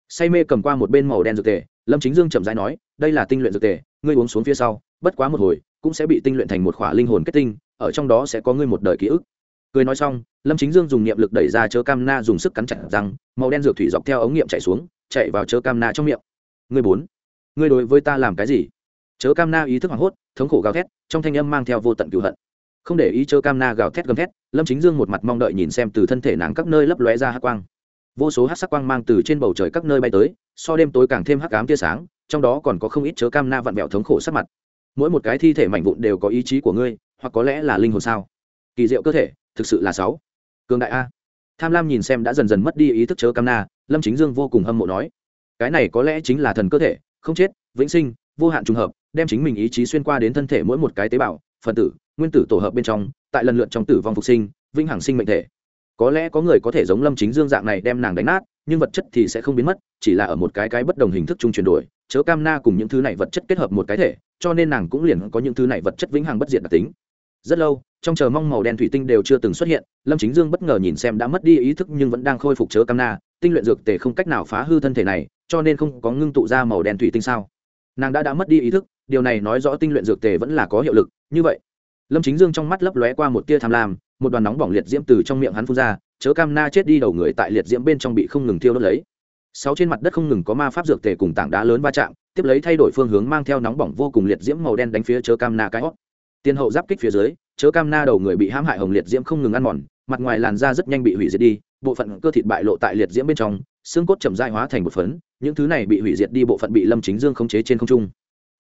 Say mê cầm qua một bên màu đen dược tề, lâm chính dương chậm rãi nói, đây là tinh luyện dược tề, ngươi uống xuống phía sau, bất quá một hồi, cũng sẽ bị tinh luyện thành một khỏa linh hồn kết tinh, ở trong đó sẽ có ngươi một đời ký ức. Cười nói xong, lâm chính dương dùng niệm lực đẩy ra chớ cam na dùng sức cắn chặt răng, màu đen dược thủy dọc theo ống nghiệm chạy xuống, chạy vào chớ cam na trong miệng. Ngươi bốn ngươi đối với ta làm cái gì? Chớ cam na ý thức hoảng hốt, thống khổ gào thét, trong thanh âm mang theo vô tận cựu hận. Không để ý chớ cam na gào thét gầm thét, lâm chính dương một mặt mong đợi nhìn xem từ thân thể nàng các nơi lấp lóe ra hát quang. Vô số hát sắc quang mang từ trên bầu trời các nơi bay tới, so đêm tối càng thêm hắc ám tia sáng, trong đó còn có không ít chớ cam na vặn vẹo thống khổ sắc mặt. Mỗi một cái thi thể mảnh vụn đều có ý chí của ngươi, hoặc có lẽ là linh hồn sao? Kỳ diệu cơ thể, thực sự là sáu. Cường đại a. Tham lam nhìn xem đã dần dần mất đi ý thức chớ cam na, lâm chính dương vô cùng hâm mộ nói, cái này có lẽ chính là thần cơ thể không chết, vĩnh sinh, vô hạn trùng hợp, đem chính mình ý chí xuyên qua đến thân thể mỗi một cái tế bào, phần tử, nguyên tử tổ hợp bên trong, tại lần lượt trong tử vong phục sinh, vĩnh hằng sinh mệnh thể. Có lẽ có người có thể giống lâm chính dương dạng này đem nàng đánh nát, nhưng vật chất thì sẽ không biến mất, chỉ là ở một cái cái bất đồng hình thức chung chuyển đổi, chớ cam na cùng những thứ này vật chất kết hợp một cái thể, cho nên nàng cũng liền có những thứ này vật chất vĩnh hằng bất diệt đặc tính rất lâu, trong chờ mong màu đen thủy tinh đều chưa từng xuất hiện, lâm chính dương bất ngờ nhìn xem đã mất đi ý thức nhưng vẫn đang khôi phục chớ cam na, tinh luyện dược tề không cách nào phá hư thân thể này, cho nên không có ngưng tụ ra màu đen thủy tinh sao. Nàng đã đã mất đi ý thức, điều này nói rõ tinh luyện dược tề vẫn là có hiệu lực, như vậy. Lâm chính dương trong mắt lấp lóe qua một tia tham lam, một đoàn nóng bỏng liệt diễm từ trong miệng hắn phun ra, chớ cam na chết đi đầu người tại liệt diễm bên trong bị không ngừng thiêu đốt lấy. Sáu trên mặt đất không ngừng có ma pháp dược tề cùng tảng đá lớn va chạm, tiếp lấy thay đổi phương hướng mang theo nóng bỏng vô cùng liệt diễm màu đen đánh phía chớ cam na cái hót tiên hậu giáp kích phía dưới, chớ cam na đầu người bị hãm hại hồng liệt diễm không ngừng ăn mòn, mặt ngoài làn da rất nhanh bị hủy diệt đi, bộ phận cơ thịt bại lộ tại liệt diễm bên trong, xương cốt chậm dai hóa thành một phấn, những thứ này bị hủy diệt đi bộ phận bị lâm chính dương khống chế trên không trung.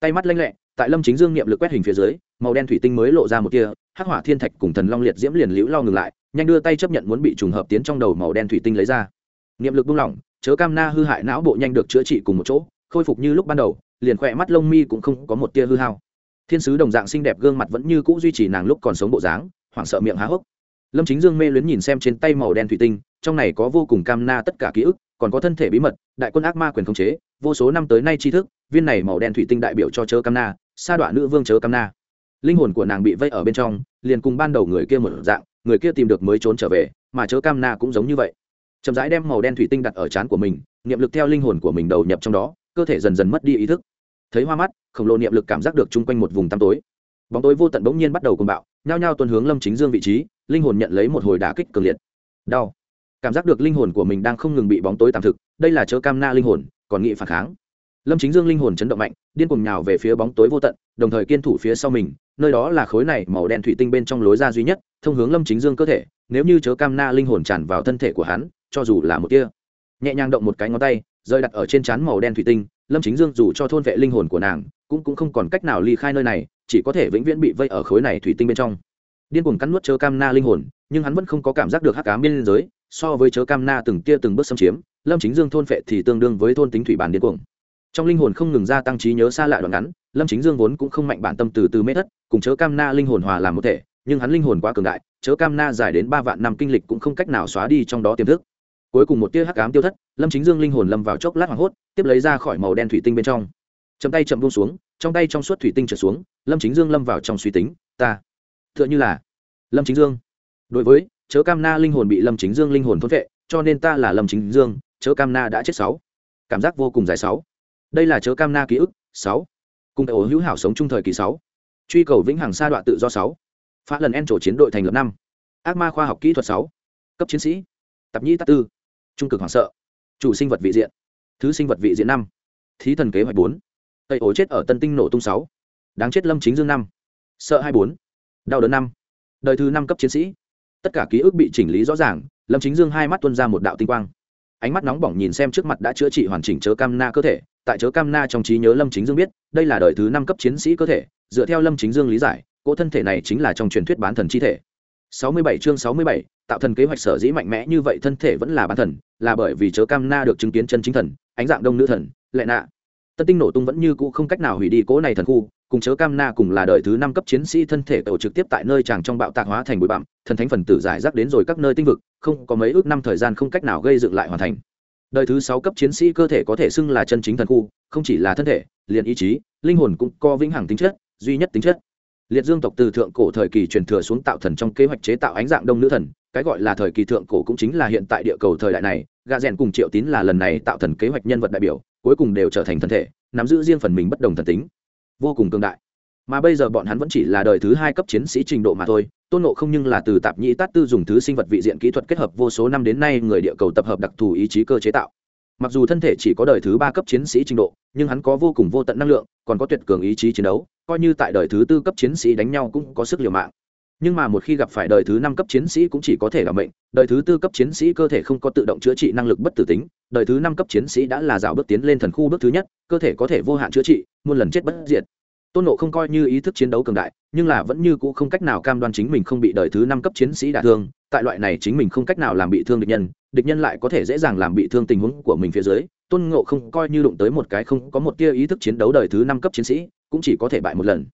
Tay mắt lanh lẹ, tại lâm chính dương niệm lực quét hình phía dưới, màu đen thủy tinh mới lộ ra một kia hắc hỏa thiên thạch cùng thần long liệt diễm liền liễu lo ngừng lại, nhanh đưa tay chấp nhận muốn bị trùng hợp tiến trong đầu màu đen thủy tinh lấy ra. Niệm lực buông lỏng, chớ cam na hư hại não bộ nhanh được chữa trị cùng một chỗ, khôi phục như lúc ban đầu, liền khỏe mắt lông mi cũng không có một tia hư hao thiên sứ đồng dạng xinh đẹp gương mặt vẫn như cũ duy trì nàng lúc còn sống bộ dáng, hoảng sợ miệng há hốc. Lâm chính dương mê luyến nhìn xem trên tay màu đen thủy tinh, trong này có vô cùng cam na tất cả ký ức, còn có thân thể bí mật, đại quân ác ma quyền khống chế, vô số năm tới nay tri thức, viên này màu đen thủy tinh đại biểu cho chớ cam na, sa đoạn nữ vương chớ cam na. Linh hồn của nàng bị vây ở bên trong, liền cùng ban đầu người kia một dạng, người kia tìm được mới trốn trở về, mà chớ cam na cũng giống như vậy. Chậm rãi đem màu đen thủy tinh đặt ở trán của mình, niệm lực theo linh hồn của mình đầu nhập trong đó, cơ thể dần dần mất đi ý thức thấy hoa mắt, khổng lồ niệm lực cảm giác được chung quanh một vùng tăm tối. Bóng tối vô tận bỗng nhiên bắt đầu cùng bạo, nhao nhao tuần hướng lâm chính dương vị trí, linh hồn nhận lấy một hồi đả kích cường liệt. Đau. Cảm giác được linh hồn của mình đang không ngừng bị bóng tối tạm thực, đây là chớ cam na linh hồn, còn nghị phản kháng. Lâm chính dương linh hồn chấn động mạnh, điên cùng nhào về phía bóng tối vô tận, đồng thời kiên thủ phía sau mình, nơi đó là khối này màu đen thủy tinh bên trong lối ra duy nhất, thông hướng lâm chính dương cơ thể, nếu như chớ cam na linh hồn tràn vào thân thể của hắn, cho dù là một kia nhẹ nhàng động một cái ngón tay, rơi đặt ở trên trán màu đen thủy tinh lâm chính dương dù cho thôn vệ linh hồn của nàng, cũng cũng không còn cách nào ly khai nơi này, chỉ có thể vĩnh viễn bị vây ở khối này thủy tinh bên trong. Điên cuồng cắn nuốt chớ cam na linh hồn, nhưng hắn vẫn không có cảm giác được hắc ám biên giới, so với chớ cam na từng tia từng bước xâm chiếm, lâm chính dương thôn phệ thì tương đương với thôn tính thủy bản điên cuồng. Trong linh hồn không ngừng gia tăng trí nhớ xa lạ đoạn ngắn, lâm chính dương vốn cũng không mạnh bản tâm từ từ mê thất, cùng chớ cam na linh hồn hòa làm một thể, nhưng hắn linh hồn quá cường đại, chớ cam na dài đến ba vạn năm kinh lịch cũng không cách nào xóa đi trong đó tiềm thức cuối cùng một tia hắc ám tiêu thất, lâm chính dương linh hồn lâm vào chốc lát hoảng hốt, tiếp lấy ra khỏi màu đen thủy tinh bên trong. Chậm tay chậm buông xuống, trong tay trong suốt thủy tinh trở xuống, lâm chính dương lâm vào trong suy tính, ta t h ư ợ n h ư là lâm chính dương. Đối với, chớ cam na linh hồn bị lâm chính dương linh hồn thốt vệ cho nên ta là lâm chính dương, chớ cam na đã chết sáu. Cảm giác vô cùng dài sáu. Đây là chớ cam na ký ức, sáu. Cùng ổ hữu hảo sống trung thời kỳ sáu. Truy cầu vĩnh hằng sa đoạn tự do sáu. Phá lần en trổ chiến đội thành lập năm. Ác ma khoa học kỹ thuật sáu. Cấp chiến sĩ. Tập nhĩ tát tư trung cực hoảng sợ. Chủ sinh vật vị diện. Thứ sinh vật vị diện năm. Thí thần kế hoạch bốn. Tây ổ chết ở tân tinh nổ tung sáu. Đáng chết lâm chính dương năm. Sợ hai bốn. Đau đớn năm. Đời thứ năm cấp chiến sĩ. Tất cả ký ức bị chỉnh lý rõ ràng, lâm chính dương hai mắt tuân ra một đạo tinh quang. Ánh mắt nóng bỏng nhìn xem trước mặt đã chữa trị hoàn chỉnh chớ cam na cơ thể, tại chớ cam na trong trí nhớ lâm chính dương biết, đây là đời thứ năm cấp chiến sĩ cơ thể, dựa theo lâm chính dương lý giải, cỗ thân thể này chính là trong truyền thuyết bán thần chi thể. 67 chương 67, tạo thần kế hoạch sở dĩ mạnh mẽ như vậy thân thể vẫn là bản thần là bởi vì chớ cam na được chứng kiến chân chính thần ánh dạng đông nữ thần lệ nạ. Tân tinh nổ tung vẫn như cũ không cách nào hủy đi cố này thần khu cùng chớ cam na cùng là đời thứ năm cấp chiến sĩ thân thể tổ trực tiếp tại nơi chàng trong bạo tạc hóa thành bụi bặm thần thánh phần tử giải rác đến rồi các nơi tinh vực không có mấy ước năm thời gian không cách nào gây dựng lại hoàn thành. Đời thứ sáu cấp chiến sĩ cơ thể có thể xưng là chân chính thần khu không chỉ là thân thể liền ý chí linh hồn cũng có vĩnh hằng tính chất duy nhất tính chất liệt dương tộc từ thượng cổ thời kỳ truyền thừa xuống tạo thần trong kế hoạch chế tạo ánh dạng đông nữ thần, cái gọi là thời kỳ thượng cổ cũng chính là hiện tại địa cầu thời đại này gà rèn cùng triệu tín là lần này tạo thần kế hoạch nhân vật đại biểu, cuối cùng đều trở thành thân thể, nắm giữ riêng phần mình bất đồng thần tính. Vô cùng cường đại. Mà bây giờ bọn hắn vẫn chỉ là đời thứ hai cấp chiến sĩ trình độ mà thôi, tôn nộ không nhưng là từ tạp nhĩ tát tư dùng thứ sinh vật vị diện kỹ thuật kết hợp vô số năm đến nay người địa cầu tập hợp đặc thù ý chí cơ chế tạo. Mặc dù thân thể chỉ có đời thứ ba cấp chiến sĩ trình độ, nhưng hắn có vô cùng vô tận năng lượng, còn có tuyệt cường ý chí chiến đấu coi như tại đời thứ tư cấp chiến sĩ đánh nhau cũng có sức liều mạng. Nhưng mà một khi gặp phải đời thứ năm cấp chiến sĩ cũng chỉ có thể là mệnh. Đời thứ tư cấp chiến sĩ cơ thể không có tự động chữa trị năng lực bất tử tính. Đời thứ năm cấp chiến sĩ đã là rào bước tiến lên thần khu bước thứ nhất, cơ thể có thể vô hạn chữa trị, muôn lần chết bất diệt. Tôn nộ không coi như ý thức chiến đấu cường đại, nhưng là vẫn như cũ không cách nào cam đoan chính mình không bị đời thứ năm cấp chiến sĩ đả thương. Tại loại này chính mình không cách nào làm bị thương địch nhân địch nhân lại có thể dễ dàng làm bị thương tình huống của mình phía dưới. Tôn ngộ không coi như đụng tới một cái không có một tia ý thức chiến đấu đời thứ năm cấp chiến sĩ cũng chỉ có thể bại một lần.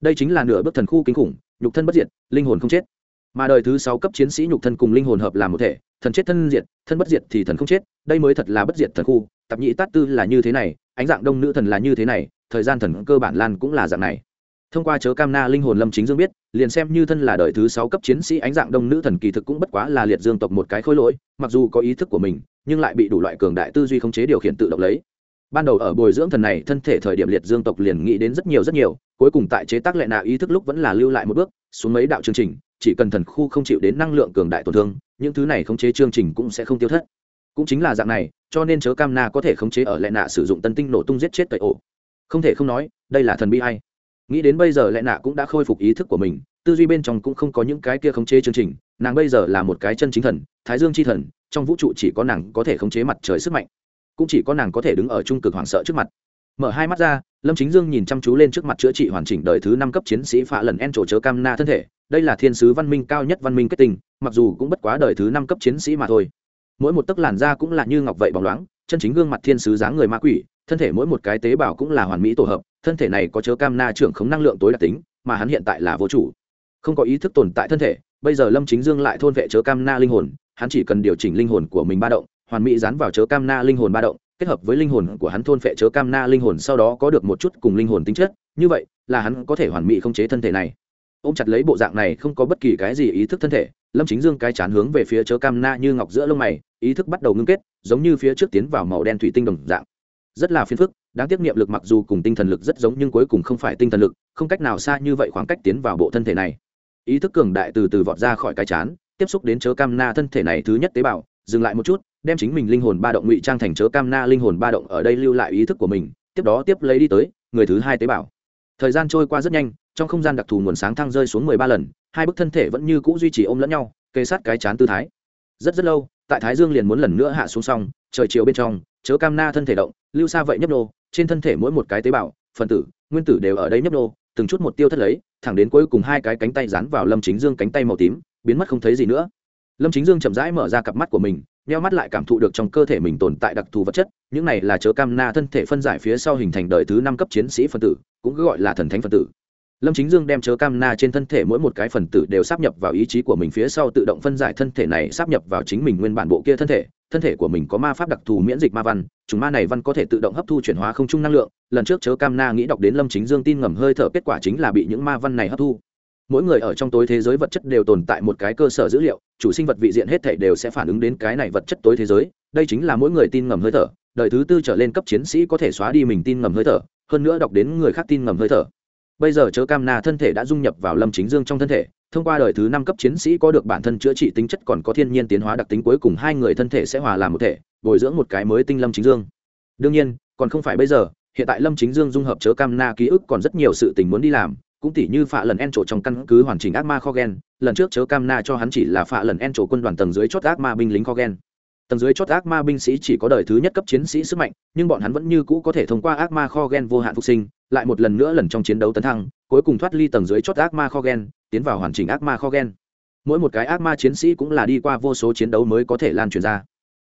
Đây chính là nửa bước thần khu kinh khủng, nhục thân bất diệt, linh hồn không chết. Mà đời thứ sáu cấp chiến sĩ nhục thân cùng linh hồn hợp làm một thể, thần chết thân diệt, thân bất diệt thì thần không chết, đây mới thật là bất diệt thần khu. Tạp nhị tát tư là như thế này, ánh dạng đông nữ thần là như thế này, thời gian thần cơ bản lan cũng là dạng này. Thông qua chớ cam na linh hồn lâm chính dương biết, liền xem như thân là đời thứ sáu cấp chiến sĩ ánh dạng đông nữ thần kỳ thực cũng bất quá là liệt dương tộc một cái khối lỗi, mặc dù có ý thức của mình, nhưng lại bị đủ loại cường đại tư duy khống chế điều khiển tự động lấy ban đầu ở bồi dưỡng thần này, thân thể thời điểm liệt dương tộc liền nghĩ đến rất nhiều rất nhiều. Cuối cùng tại chế tác lệ nạ ý thức lúc vẫn là lưu lại một bước, xuống mấy đạo chương trình, chỉ cần thần khu không chịu đến năng lượng cường đại tổn thương, những thứ này khống chế chương trình cũng sẽ không tiêu thất. Cũng chính là dạng này, cho nên chớ cam na có thể khống chế ở lệ nạ sử dụng tân tinh nổ tung giết chết tẩy ổ. Không thể không nói, đây là thần bi hay. Nghĩ đến bây giờ lệ nạ cũng đã khôi phục ý thức của mình, tư duy bên trong cũng không có những cái kia khống chế chương trình, nàng bây giờ là một cái chân chính thần, thái dương c h i thần, trong vũ trụ chỉ có nàng có thể khống chế mặt trời sức mạnh cũng chỉ có nàng có thể đứng ở trung cực hoảng sợ trước mặt. Mở hai mắt ra, lâm chính dương nhìn chăm chú lên trước mặt chữa trị hoàn chỉnh đời thứ năm cấp chiến sĩ phạ lần en trổ chớ cam na thân thể. Đây là thiên sứ văn minh cao nhất văn minh kết tinh, mặc dù cũng bất quá đời thứ năm cấp chiến sĩ mà thôi. Mỗi một tấc làn da cũng là như ngọc vậy bóng loáng, chân chính gương mặt thiên sứ dáng người ma quỷ, thân thể mỗi một cái tế bào cũng là hoàn mỹ tổ hợp, thân thể này có chớ cam na trưởng khống năng lượng tối đặc tính, mà hắn hiện tại là vô chủ. Không có ý thức tồn tại thân thể, bây giờ lâm chính dương lại thôn vệ chớ cam na linh hồn, hắn chỉ cần điều chỉnh linh hồn của mình ba động hoàn mỹ dán vào chớ cam na linh hồn ba động, kết hợp với linh hồn của hắn thôn phệ chớ cam na linh hồn, sau đó có được một chút cùng linh hồn tính chất, như vậy là hắn có thể hoàn mỹ không chế thân thể này. Ôm chặt lấy bộ dạng này không có bất kỳ cái gì ý thức thân thể, lâm chính dương cái chán hướng về phía chớ cam na như ngọc giữa lông mày, ý thức bắt đầu ngưng kết, giống như phía trước tiến vào màu đen thủy tinh đồng dạng. Rất là phiền phức, đáng tiếc niệm lực mặc dù cùng tinh thần lực rất giống nhưng cuối cùng không phải tinh thần lực, không cách nào xa như vậy khoảng cách tiến vào bộ thân thể này. Ý thức cường đại từ từ vọt ra khỏi cái chán, tiếp xúc đến chớ cam na thân thể này thứ nhất tế bào, dừng lại một chút đem chính mình linh hồn ba động ngụy trang thành chớ cam na linh hồn ba động ở đây lưu lại ý thức của mình, tiếp đó tiếp lấy đi tới, người thứ hai tế bào. Thời gian trôi qua rất nhanh, trong không gian đặc thù nguồn sáng thăng rơi xuống mười ba lần, hai bức thân thể vẫn như cũ duy trì ôm lẫn nhau kê sát cái chán tư thái. Rất rất lâu, tại thái dương liền muốn lần nữa hạ xuống xong, trời chiều bên trong, chớ cam na thân thể động, lưu xa vậy nhấp nô, trên thân thể mỗi một cái tế bào, phần tử, nguyên tử đều ở đây nhấp nô, từng chút một tiêu thất lấy, thẳng đến cuối cùng hai cái cánh tay dán vào lâm chính dương cánh tay màu tím, biến mất không thấy gì nữa. Lâm chính dương chậm rãi mở ra cặp mắt của mình neo mắt lại cảm thụ được trong cơ thể mình tồn tại đặc thù vật chất, những này là chớ cam na thân thể phân giải phía sau hình thành đời thứ năm cấp chiến sĩ phân tử, cũng gọi là thần thánh phân tử. Lâm chính dương đem chớ cam na trên thân thể mỗi một cái phần tử đều sắp nhập vào ý chí của mình phía sau tự động phân giải thân thể này sắp nhập vào chính mình nguyên bản bộ kia thân thể thân thể của mình có ma pháp đặc thù miễn dịch ma văn, chúng ma này văn có thể tự động hấp thu chuyển hóa không chung năng lượng, lần trước chớ cam na nghĩ đọc đến lâm chính dương tin ngầm hơi thở kết quả chính là bị những ma văn này hấp thu mỗi người ở trong tối thế giới vật chất đều tồn tại một cái cơ sở dữ liệu, chủ sinh vật vị diện hết thể đều sẽ phản ứng đến cái này vật chất tối thế giới. Đây chính là mỗi người tin ngầm hơi thở, đời thứ tư trở lên cấp chiến sĩ có thể xóa đi mình tin ngầm hơi thở, hơn nữa đọc đến người khác tin ngầm hơi thở. Bây giờ chớ cam na thân thể đã dung nhập vào lâm chính dương trong thân thể, thông qua đời thứ năm cấp chiến sĩ có được bản thân chữa trị tính chất còn có thiên nhiên tiến hóa đặc tính cuối cùng hai người thân thể sẽ hòa làm một thể, bồi dưỡng một cái mới tinh lâm chính dương. Đương nhiên, còn không phải bây giờ, hiện tại lâm chính dương dung hợp chớ cam na ký ức còn rất nhiều sự tình muốn đi làm cũng tỉ như phạ lần en trổ trong căn cứ hoàn chỉnh ác ma kho gen, lần trước chớ cam na cho hắn chỉ là phạ lần en trổ quân đoàn tầng dưới chót ác ma binh lính kho gen. Tầng dưới chót ác ma binh sĩ chỉ có đời thứ nhất cấp chiến sĩ sức mạnh, nhưng bọn hắn vẫn như cũ có thể thông qua ác ma kho gen vô hạn phục sinh, lại một lần nữa lần trong chiến đấu tấn thăng, cuối cùng thoát ly tầng dưới chót ác ma kho gen, tiến vào hoàn chỉnh ác ma kho gen. Mỗi một cái ác ma chiến sĩ cũng là đi qua vô số chiến đấu mới có thể lan truyền ra.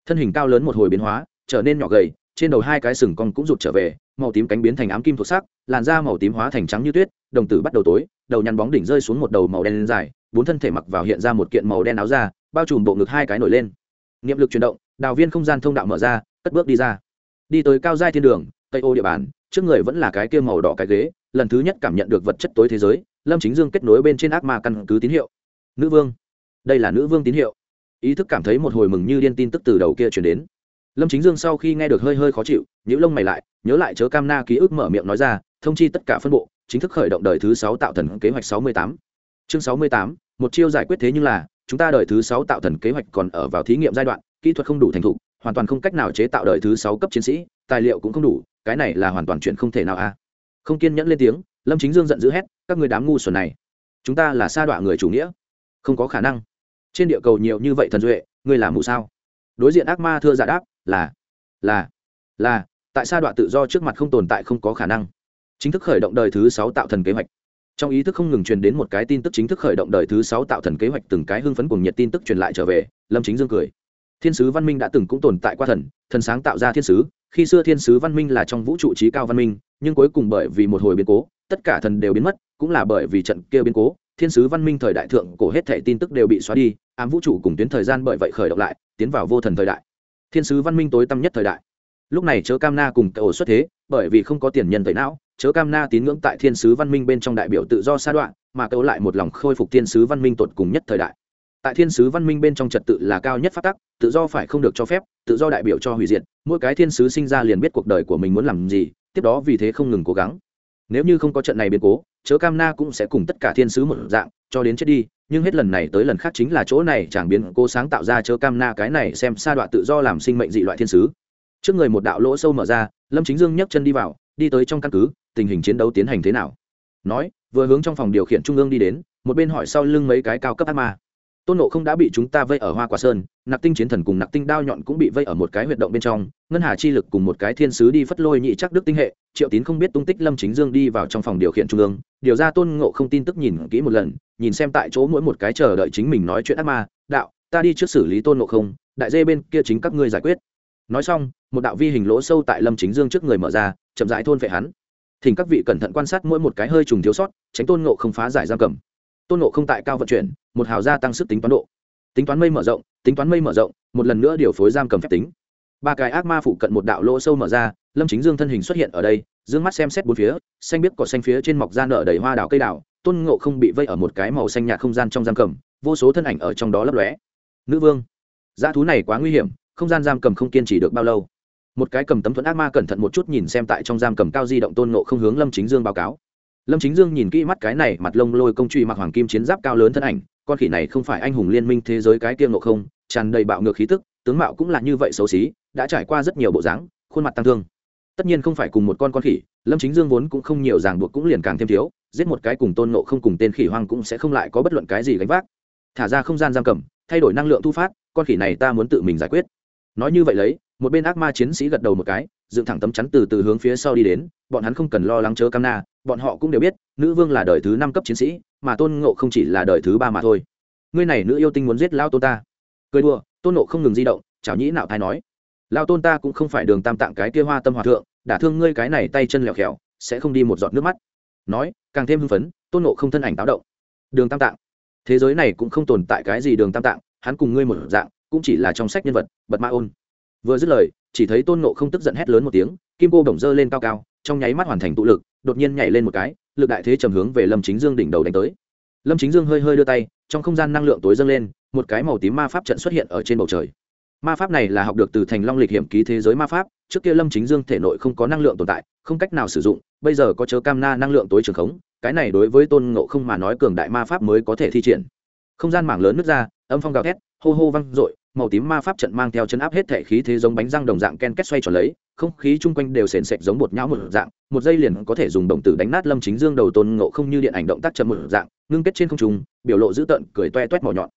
Thân hình cao lớn một hồi biến hóa, trở nên nhỏ gầy, trên đầu hai cái sừng cong cũng rụt trở về màu tím cánh biến thành ám kim thuộc sắc, làn da màu tím hóa thành trắng như tuyết, đồng tử bắt đầu tối, đầu nhăn bóng đỉnh rơi xuống một đầu màu đen dài, bốn thân thể mặc vào hiện ra một kiện màu đen áo da, bao trùm bộ ngực hai cái nổi lên. Niệm lực chuyển động, đào viên không gian thông đạo mở ra, cất bước đi ra. Đi tới cao giai thiên đường, tây ô địa bàn, trước người vẫn là cái kia màu đỏ cái ghế, lần thứ nhất cảm nhận được vật chất tối thế giới, lâm chính dương kết nối bên trên ác ma căn cứ tín hiệu. Nữ vương. Đây là nữ vương tín hiệu. Ý thức cảm thấy một hồi mừng như điên tin tức từ đầu kia chuyển đến lâm chính dương sau khi nghe được hơi hơi khó chịu nhữ lông mày lại, nhớ lại chớ cam na ký ức mở miệng nói ra, thông chi tất cả phân bộ, chính thức khởi động đời thứ sáu tạo thần kế hoạch sáu mươi tám. Chương sáu mươi tám, một chiêu giải quyết thế nhưng là, chúng ta đời thứ sáu tạo thần kế hoạch còn ở vào thí nghiệm giai đoạn, kỹ thuật không đủ thành thục, hoàn toàn không cách nào chế tạo đời thứ sáu cấp chiến sĩ, tài liệu cũng không đủ, cái này là hoàn toàn chuyện không thể nào a. Không kiên nhẫn lên tiếng, lâm chính dương giận dữ hét, các người đám ngu xuẩn này, chúng ta là sa đọa người chủ nghĩa. Không có khả năng. Trên địa cầu nhiều như vậy thần duệ, ngươi làm mù sao? Đối diện ác ma thưa giả đáp là là là, tại sao đoạn tự do trước mặt không tồn tại không có khả năng. Chính thức khởi động đời thứ sáu tạo thần kế hoạch. Trong ý thức không ngừng truyền đến một cái tin tức chính thức khởi động đời thứ sáu tạo thần kế hoạch từng cái hưng phấn cùng nhiệt tin tức truyền lại trở về, lâm chính dương cười. Thiên sứ văn minh đã từng cũng tồn tại qua thần thần sáng tạo ra thiên sứ, khi xưa thiên sứ văn minh là trong vũ trụ trí cao văn minh, nhưng cuối cùng bởi vì một hồi biến cố, tất cả thần đều biến mất, cũng là bởi vì trận kia biến cố, thiên sứ văn minh thời đại thượng, cổ hết thảy tin tức đều bị xóa đi, ám vũ trụ cùng tuyến thời gian bởi vậy khởi động lại, tiến vào vô thần thời đại thiên sứ văn minh tối tăm nhất thời đại. Lúc này chớ cam na cùng cậu xuất thế, bởi vì không có tiền nhân tẩy não, chớ cam na tín ngưỡng tại thiên sứ văn minh bên trong đại biểu tự do sa đoạn, mà cậu lại một lòng khôi phục thiên sứ văn minh tột cùng nhất thời đại. Tại thiên sứ văn minh bên trong trật tự là cao nhất phát tắc, tự do phải không được cho phép, tự do đại biểu cho hủy diệt, mỗi cái thiên sứ sinh ra liền biết cuộc đời của mình muốn làm gì, tiếp đó vì thế không ngừng cố gắng. Nếu như không có trận này biến cố, chớ cam na cũng sẽ cùng tất cả thiên sứ một dạng cho đến chết đi, nhưng hết lần này tới lần khác chính là chỗ này chẳng biến cố sáng tạo ra chớ cam na cái này xem sa đoạn tự do làm sinh mệnh dị loại thiên sứ. Trước người một đạo lỗ sâu mở ra, lâm chính dương nhấc chân đi vào, đi tới trong căn cứ, tình hình chiến đấu tiến hành thế nào? Nói, vừa hướng trong phòng điều khiển trung ương đi đến, một bên hỏi sau lưng mấy cái cao cấp ác ma tôn nộ không đã bị chúng ta vây ở hoa quả sơn, nặc tinh chiến thần cùng nặc tinh đao nhọn cũng bị vây ở một cái huyệt động bên trong, ngân hà chi lực cùng một cái thiên sứ đi phất lôi nhị chắc đức tinh hệ, triệu tín không biết tung tích lâm chính dương đi vào trong phòng điều khiển trung ương. Điều ra tôn ngộ không tin tức nhìn kỹ một lần, nhìn xem tại chỗ mỗi một cái chờ đợi chính mình nói chuyện ác ma, đạo, ta đi trước xử lý tôn ngộ không, đại dê bên kia chính các ngươi giải quyết. Nói xong, một đạo vi hình lỗ sâu tại lâm chính dương trước người mở ra, chậm rãi thôn vệ hắn. Thỉnh các vị cẩn thận quan sát mỗi một cái hơi trùng thiếu sót, tránh tôn ngộ không phá giải giam cầm tôn ngộ không tại cao vận chuyển, một hào gia tăng sức tính toán độ. Tính toán mây mở rộng, tính toán mây mở rộng, một lần nữa điều phối giam cầm phép tính. Ba cái ác ma phụ cận một đạo lỗ sâu mở ra, lâm chính dương thân hình xuất hiện ở đây d ư ơ n g mắt xem xét bốn phía, xanh biết cỏ xanh phía trên mọc ra nở đầy hoa đào cây đào, tôn ngộ không bị vây ở một cái màu xanh nhạt không gian trong giam cầm, vô số thân ảnh ở trong đó lấp lóe. Nữ vương, dã thú này quá nguy hiểm, không gian giam cầm không kiên trì được bao lâu. Một cái cầm tấm thuẫn ác ma cẩn thận một chút nhìn xem tại trong giam cầm cao di động tôn ngộ không hướng lâm chính dương báo cáo lâm chính dương nhìn kỹ mắt cái này, mặt lông lôi công truy mặc hoàng kim chiến giáp cao lớn thân ảnh, con khỉ này không phải anh hùng liên minh thế giới cái tiêm ngộ không, tràn đầy bạo ngược khí tức, tướng mạo cũng là như vậy xấu xí, đã trải qua rất nhiều bộ dáng, khuôn mặt tăng thương. Tất nhiên không phải cùng một con con khỉ, lâm chính dương vốn cũng không nhiều ràng buộc cũng liền càng thêm thiếu, giết một cái cùng tôn nộ không cùng tên khỉ hoang cũng sẽ không lại có bất luận cái gì gánh vác. Thả ra không gian giam cầm, thay đổi năng lượng thu phát, con khỉ này ta muốn tự mình giải quyết. Nói như vậy lấy, một bên ác ma chiến sĩ gật đầu một cái, dựng thẳng tấm chắn từ từ hướng phía sau đi đến, bọn hắn không cần lo lắng chớ cam na bọn họ cũng đều biết, nữ vương là đời thứ năm cấp chiến sĩ, mà tôn ngộ không chỉ là đời thứ ba mà thôi. Ngươi này nữ yêu tinh muốn giết lao tôn ta. Cười đùa, tôn nộ không ngừng di động, chảo nhĩ nạo thai nói. Lao tôn ta cũng không phải đường tam tạng cái kia hoa tâm hòa thượng đả thương ngươi cái này tay chân lẹo khẹo, sẽ không đi một giọt nước mắt. Nói, càng thêm hưng phấn, tôn nộ không thân ảnh táo động. Đường tam tạng. Thế giới này cũng không tồn tại cái gì đường tam tạng, hắn cùng ngươi một dạng, cũng chỉ là trong sách nhân vật, bật ma ôn. Vừa dứt lời, chỉ thấy tôn nộ không tức giận hét lớn một tiếng, kim cô đồng dơ lên cao cao, trong nháy mắt hoàn thành tụ lực đột nhiên nhảy lên một cái, lực đại thế trầm hướng về lâm chính dương đỉnh đầu đánh tới. Lâm chính dương hơi hơi đưa tay, trong không gian năng lượng tối dâng lên, một cái màu tím ma pháp trận xuất hiện ở trên bầu trời. Ma pháp này là học được từ thành long lịch hiểm ký thế giới ma pháp, trước kia lâm chính dương thể nội không có năng lượng tồn tại, không cách nào sử dụng, bây giờ có chớ cam na năng lượng tối trường khống, cái này đối với tôn ngộ không mà nói cường đại ma pháp mới có thể thi triển. Không gian mảng lớn nước ra, âm phong gào thét, hô hô văng r ộ i màu tím ma pháp trận mang theo chấn áp hết thể khí thế giống bánh răng đồng dạng ken kết xoay tròn lấy, không khí chung quanh đều sền sệt giống bột nhão một dạng, một giây liền có thể dùng động tử đánh nát lâm chính dương đầu tôn ngộ không như điện ảnh động tác chậm một dạng, ngưng kết trên không trung, biểu lộ dữ tợn, cười toe toét mỏ nhọn.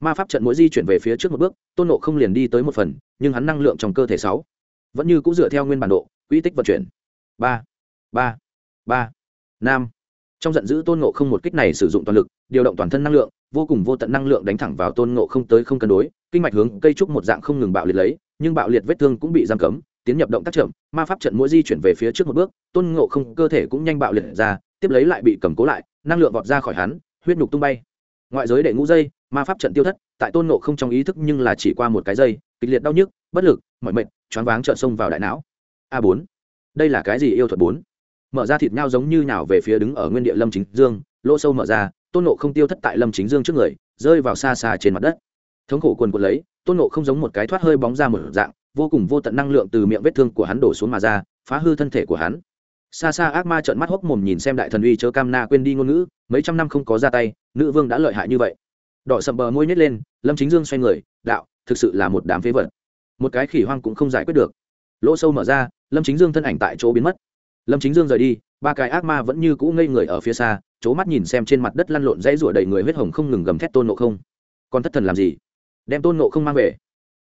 Ma pháp trận mỗi di chuyển về phía trước một bước, tôn ngộ không liền đi tới một phần, nhưng hắn năng lượng trong cơ thể sáu. Vẫn như cũng dựa theo nguyên bản độ quỹ tích vận chuyển. Ba ba ba, năm. Trong giận dữ tôn ngộ không một kích này sử dụng toàn lực, điều động toàn thân năng lượng, vô cùng vô tận năng lượng đánh thẳng vào tôn ngộ không tới không cân đối kinh mạch hướng cây trúc một dạng không ngừng bạo liệt lấy, nhưng bạo liệt vết thương cũng bị giam cấm, tiến nhập động tác chậm, ma pháp trận mỗi di chuyển về phía trước một bước, tôn ngộ không cơ thể cũng nhanh bạo liệt ra, tiếp lấy lại bị cầm cố lại, năng lượng vọt ra khỏi hắn, huyết nhục tung bay. Ngoại giới đệ ngũ dây, ma pháp trận tiêu thất, tại tôn ngộ không trong ý thức nhưng là chỉ qua một cái dây, kịch liệt đau nhức, bất lực mọi mệnh choáng váng trợn xông vào đại não. A bốn. Đây là cái gì yêu thuật bốn? Mở ra thịt nhau giống như nào về phía đứng ở nguyên địa lâm chính dương, lỗ sâu mở ra, tôn nộ không tiêu thất tại lâm chính dương trước người, rơi vào xa xa trên mặt đất thống khổ quần quần lấy, tôn nộ không giống một cái thoát hơi bóng ra một dạng, vô cùng vô tận năng lượng từ miệng vết thương của hắn đổ xuống mà ra, phá hư thân thể của hắn. Xa xa ác ma trợn mắt hốc mồm nhìn xem đại thần uy chớ cam na quên đi ngôn ngữ, mấy trăm năm không có ra tay, nữ vương đã lợi hại như vậy. Đỏ sầm bờ môi nhét lên, lâm chính dương xoay người, đạo, thực sự là một đám phế vật. Một cái khỉ hoang cũng không giải quyết được. Lỗ sâu mở ra, lâm chính dương thân ảnh tại chỗ biến mất. Lâm chính dương rời đi, ba cái ác ma vẫn như cũ ngây người ở phía xa, c h ố mắt nhìn xem trên mặt đất lăn lộn dãy rủa đầy người huyết hồng không ngừng gầm thét tôn nộ không. Còn thất thần làm gì? Đem tôn nộ không mang về.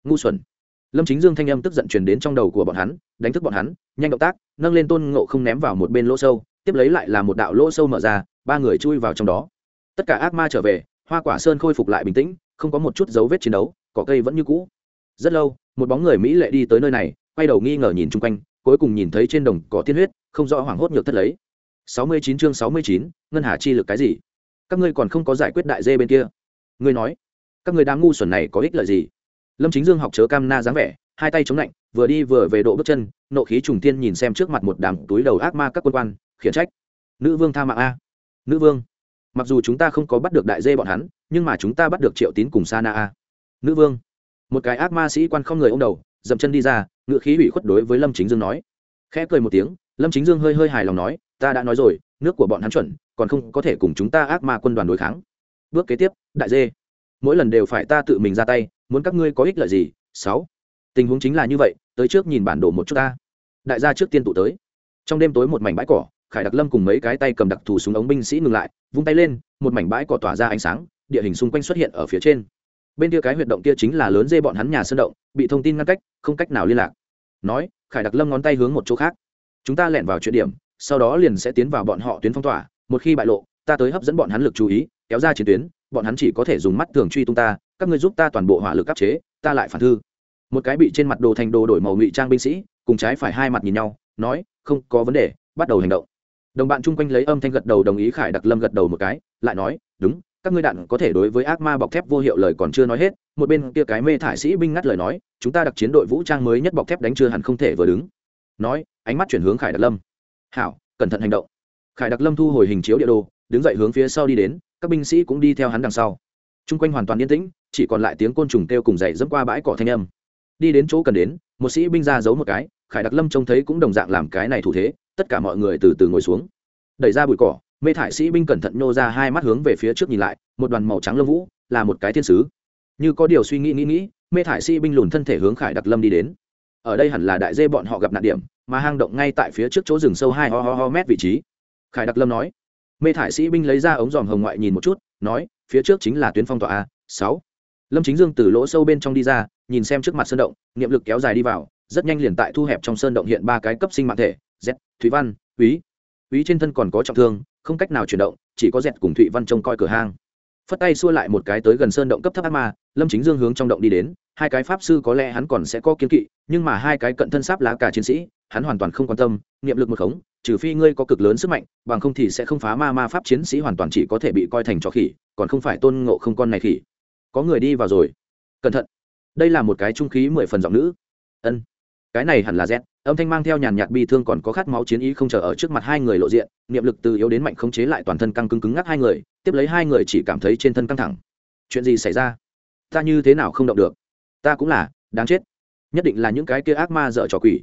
Ngu xuẩn. Lâm chính dương thanh âm tức giận truyền đến trong đầu của bọn hắn, đánh thức bọn hắn, nhanh động tác, nâng lên tôn ngộ không ném vào một bên lỗ sâu, tiếp lấy lại là một đạo lỗ sâu mở ra, ba người chui vào trong đó. Tất cả ác ma trở về, hoa quả sơn khôi phục lại bình tĩnh, không có một chút dấu vết chiến đấu, cỏ cây vẫn như cũ. Rất lâu, một bóng người mỹ lệ đi tới nơi này, quay đầu nghi ngờ nhìn chung quanh, cuối cùng nhìn thấy trên đồng cỏ tiên huyết, không rõ hoảng hốt nhược thất lấy. Sáu mươi chín chương sáu mươi chín, ngân hà chi lực cái gì? Các ngươi còn không có giải quyết đại dê bên kia. Ngươi nói các người đang ngu xuẩn này có ích lợi gì? Lâm chính dương học chớ cam na dáng vẻ, hai tay chống lạnh, vừa đi vừa về độ bước chân, nộ khí trùng tiên nhìn xem trước mặt một đám túi đầu ác ma các quân quan, khiển trách. Nữ vương tha mạng a. Nữ vương, mặc dù chúng ta không có bắt được đại dê bọn hắn, nhưng mà chúng ta bắt được triệu tín cùng sa na a. Nữ vương, một cái ác ma sĩ quan không người ô m đầu, dậm chân đi ra ngự khí ủy khuất đối với lâm chính dương nói. Khẽ cười một tiếng, lâm chính dương hơi hơi hài lòng nói, ta đã nói rồi, nước của bọn hắn chuẩn, còn không có thể cùng chúng ta ác ma quân đoàn đối kháng. Bước kế tiếp, đại dê mỗi lần đều phải ta tự mình ra tay, muốn các ngươi có ích lợi gì? Sáu. Tình huống chính là như vậy, tới trước nhìn bản đồ một chút ta. Đại gia trước tiên tụ tới. Trong đêm tối một mảnh bãi cỏ, khải đặc lâm cùng mấy cái tay cầm đặc thù súng ống binh sĩ ngừng lại, vung tay lên, một mảnh bãi cỏ tỏa ra ánh sáng, địa hình xung quanh xuất hiện ở phía trên. Bên kia cái huyệt động kia chính là lớn dê bọn hắn nhà sơn động, bị thông tin ngăn cách, không cách nào liên lạc. Nói, khải đặc lâm ngón tay hướng một chỗ khác. Chúng ta lẻn vào chuyện điểm, sau đó liền sẽ tiến vào bọn họ tuyến phong tỏa, một khi bại lộ, ta tới hấp dẫn bọn hắn lực chú ý, kéo ra chiến tuyến bọn hắn chỉ có thể dùng mắt thường truy tung ta, các ngươi giúp ta toàn bộ hỏa lực áp chế, ta lại phản thư. Một cái bị trên mặt đồ thành đồ đổi màu ngụy trang binh sĩ, cùng trái phải hai mặt nhìn nhau, nói, không có vấn đề, bắt đầu hành động. Đồng bạn chung quanh lấy âm thanh gật đầu đồng ý khải đặc lâm gật đầu một cái, lại nói, đúng, các ngươi đạn có thể đối với ác ma bọc thép vô hiệu lời còn chưa nói hết. Một bên kia cái mê thải sĩ binh ngắt lời nói, chúng ta đặc chiến đội vũ trang mới nhất bọc thép đánh chưa hẳn không thể vừa đứng. Nói, ánh mắt chuyển hướng khải đặc lâm. Hảo, cẩn thận hành động. Khải đặc lâm thu hồi hình chiếu địa đồ, đứng dậy hướng phía sau đi đến các binh sĩ cũng đi theo hắn đằng sau. T r u n g quanh hoàn toàn yên tĩnh, chỉ còn lại tiếng côn trùng kêu cùng dậy dẫm qua bãi cỏ thanh âm. Đi đến chỗ cần đến, một sĩ binh ra giấu một cái, khải đặc lâm trông thấy cũng đồng dạng làm cái này thủ thế, tất cả mọi người từ từ ngồi xuống. Đẩy ra bụi cỏ, mê thải sĩ binh cẩn thận nhô ra hai mắt hướng về phía trước nhìn lại, một đoàn màu trắng lông vũ, là một cái thiên sứ. Như có điều suy nghĩ nghĩ nghĩ, mê thải sĩ binh lùn thân thể hướng khải đặc lâm đi đến. Ở đây hẳn là đại dê bọn họ gặp nạn điểm, mà hang động ngay tại phía trước chỗ rừng sâu hai ho ho ho mét vị trí. Khải đặc lâm nói mê thải sĩ binh lấy ra ống dòm hồng ngoại nhìn một chút, nói, phía trước chính là tuyến phong tỏa a, sáu. Lâm chính dương từ lỗ sâu bên trong đi ra, nhìn xem trước mặt sơn động, niệm lực kéo dài đi vào, rất nhanh liền tại thu hẹp trong sơn động hiện ba cái cấp sinh mạng thể, z, thủy văn, úy. Úy trên thân còn có trọng thương, không cách nào chuyển động, chỉ có dẹt cùng thụy văn trông coi cửa hang. Phất tay xua lại một cái tới gần sơn động cấp thấp ác ma, lâm chính dương hướng trong động đi đến, hai cái pháp sư có lẽ hắn còn sẽ có kiên kỵ, nhưng mà hai cái cận thân sáp lá cả chiến sĩ, hắn hoàn toàn không quan tâm, niệm lực một khống trừ phi ngươi có cực lớn sức mạnh, bằng không thì sẽ không phá ma ma pháp chiến sĩ hoàn toàn chỉ có thể bị coi thành trò khỉ, còn không phải tôn ngộ không con này khỉ. Có người đi vào rồi. Cẩn thận. Đây là một cái trung khí mười phần giọng nữ. Ân. Cái này hẳn là z. Âm thanh mang theo nhàn nhạt bi thương còn có khát máu chiến ý không chờ ở trước mặt hai người lộ diện, niệm lực từ yếu đến mạnh khống chế lại toàn thân căng cứng cứng ngắc hai người, tiếp lấy hai người chỉ cảm thấy trên thân căng thẳng. Chuyện gì xảy ra? Ta như thế nào không động được? Ta cũng là, đáng chết. Nhất định là những cái kia ác ma dở trò quỷ.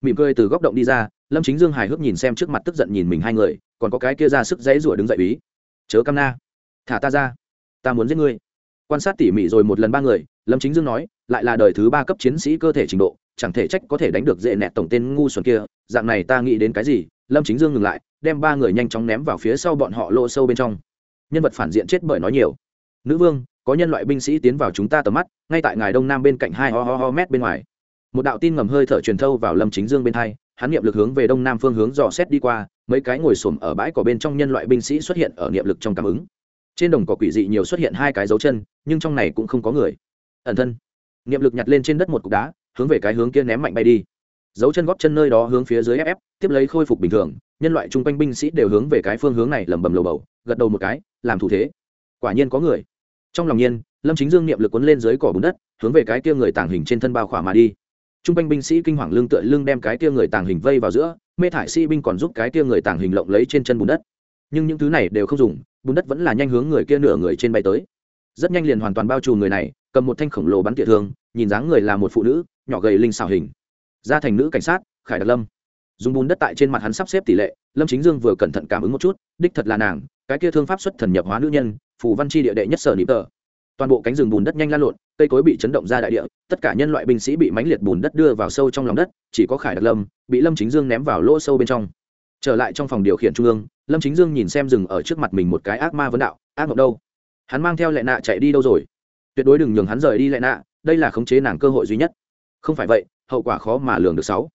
Mỉm cười từ góc động đi ra lâm chính dương hài hước nhìn xem trước mặt tức giận nhìn mình hai người, còn có cái kia ra sức dãy rủa đứng dậy ý. Chớ cam na, thả ta ra, ta muốn giết ngươi. Quan sát tỉ mỉ rồi một lần ba người, lâm chính dương nói, lại là đời thứ ba cấp chiến sĩ cơ thể trình độ, chẳng thể trách có thể đánh được dễ nẹt tổng tên ngu xuẩn kia. Dạng này ta nghĩ đến cái gì? Lâm chính dương ngừng lại, đem ba người nhanh chóng ném vào phía sau bọn họ lỗ sâu bên trong. Nhân vật phản diện chết bởi nói nhiều. Nữ vương, có nhân loại binh sĩ tiến vào chúng ta tầm mắt, ngay tại ngài đông nam bên cạnh hai ho ho ho mét bên ngoài. Một đạo tin ngầm hơi thở truyền thâu vào lâm chính dương bên hai hắn niệm lực hướng về đông nam phương hướng dò xét đi qua, mấy cái ngồi xổm ở bãi cỏ bên trong nhân loại binh sĩ xuất hiện ở niệm lực trong cảm ứng. Trên đồng cỏ quỷ dị nhiều xuất hiện hai cái dấu chân, nhưng trong này cũng không có người. Ẩn thân. Niệm lực nhặt lên trên đất một cục đá, hướng về cái hướng kia ném mạnh bay đi. Dấu chân góp chân nơi đó hướng phía dưới ép, tiếp lấy khôi phục bình thường, nhân loại chung quanh binh sĩ đều hướng về cái phương hướng này lẩm bẩm lầu bầu, gật đầu một cái, làm thủ thế. Quả nhiên có người. Trong lòng nhiên, lâm chính dương niệm lực quấn lên dưới cỏ bùn đất, hướng về cái kia người tàng hình trên thân bao khỏa mà đi. Trung quanh binh sĩ kinh hoàng lưng tựa lưng đem cái kia người tàng hình vây vào giữa, mê thải sĩ binh còn giúp cái kia người tàng hình lộng lấy trên chân bùn đất. Nhưng những thứ này đều không dùng, bùn đất vẫn là nhanh hướng người kia nửa người trên bay tới. Rất nhanh liền hoàn toàn bao trùm người này, cầm một thanh khổng lồ bắn tỉa thương, nhìn dáng người là một phụ nữ, nhỏ gầy linh xào hình. Ra thành nữ cảnh sát, khải đặc lâm. Dùng bùn đất tại trên mặt hắn sắp xếp tỷ lệ, lâm chính dương vừa cẩn thận cảm ứng một chút, đích thật là nàng, cái kia thương pháp xuất thần nhập hóa nữ nhân, phù văn chi địa đệ nhất sở nịp tờ toàn bộ cánh rừng bùn đất nhanh lan lộn, cây cối bị chấn động ra đại địa, tất cả nhân loại binh sĩ bị mánh liệt bùn đất đưa vào sâu trong lòng đất, chỉ có khải đặc lâm bị lâm chính dương ném vào lỗ sâu bên trong. Trở lại trong phòng điều khiển trung ương, lâm chính dương nhìn xem rừng ở trước mặt mình một cái ác ma vấn đạo, ác mộng đâu? Hắn mang theo lệ nạ chạy đi đâu rồi? Tuyệt đối đừng nhường hắn rời đi lệ nạ, đây là khống chế nàng cơ hội duy nhất. Không phải vậy, hậu quả khó mà lường được sáu.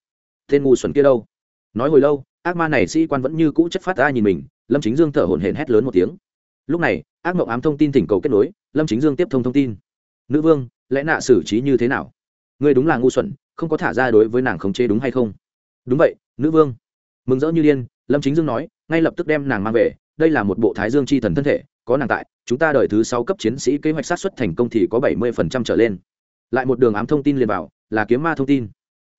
Tên ngu xuẩn kia đâu? Nói hồi lâu, ác ma này sĩ quan vẫn như cũ chất phát ra nhìn mình, lâm chính dương thở hổn hển hét lớn một tiếng lúc này, ác mộng ám thông tin thỉnh cầu kết nối, lâm chính dương tiếp thông thông tin. Nữ vương, lẽ nạ xử trí như thế nào? Ngươi đúng là ngu xuẩn, không có thả ra đối với nàng khống chế đúng hay không? Đúng vậy, nữ vương. Mừng rỡ như điên, lâm chính dương nói, ngay lập tức đem nàng mang về. Đây là một bộ thái dương chi thần thân thể, có nàng tại, chúng ta đợi thứ sáu cấp chiến sĩ kế hoạch sát xuất thành công thì có bảy mươi phần trăm trở lên. Lại một đường ám thông tin liền vào, là kiếm ma thông tin.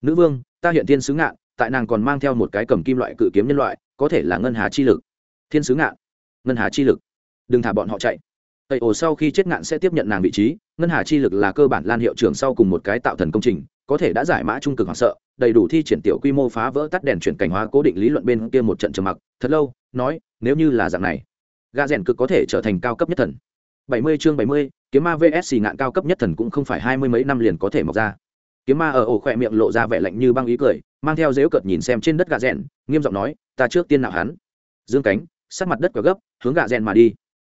Nữ vương, ta hiện thiên sứ ngạn, tại nàng còn mang theo một cái cầm kim loại cự kiếm nhân loại, có thể là ngân hà chi lực. Thiên sứ ngạn, ngân hà chi lực đừng thả bọn họ chạy. Tây ồ sau khi chết ngạn sẽ tiếp nhận nàng vị trí, ngân hà chi lực là cơ bản lan hiệu trưởng sau cùng một cái tạo thần công trình, có thể đã giải mã trung cực hoảng sợ, đầy đủ thi triển tiểu quy mô phá vỡ tắt đèn chuyển cảnh hóa cố định lý luận bên kia một trận trầm mặc, thật lâu, nói, nếu như là dạng này ga rèn cực có thể trở thành cao cấp nhất thần. Bảy mươi chương bảy mươi, kiếm ma vs ngạn cao cấp nhất thần cũng không phải hai mươi mấy năm liền có thể mọc ra. Kiếm ma ở ổ khỏe miệng lộ ra vẻ lạnh như băng ý cười, mang theo dếu cợt nhìn xem trên đất gà rèn, nghiêm giọng nói, ta trước tiên nào hắn. Dương cánh, sát mặt đất quá gấp, hướng gà rèn mà đi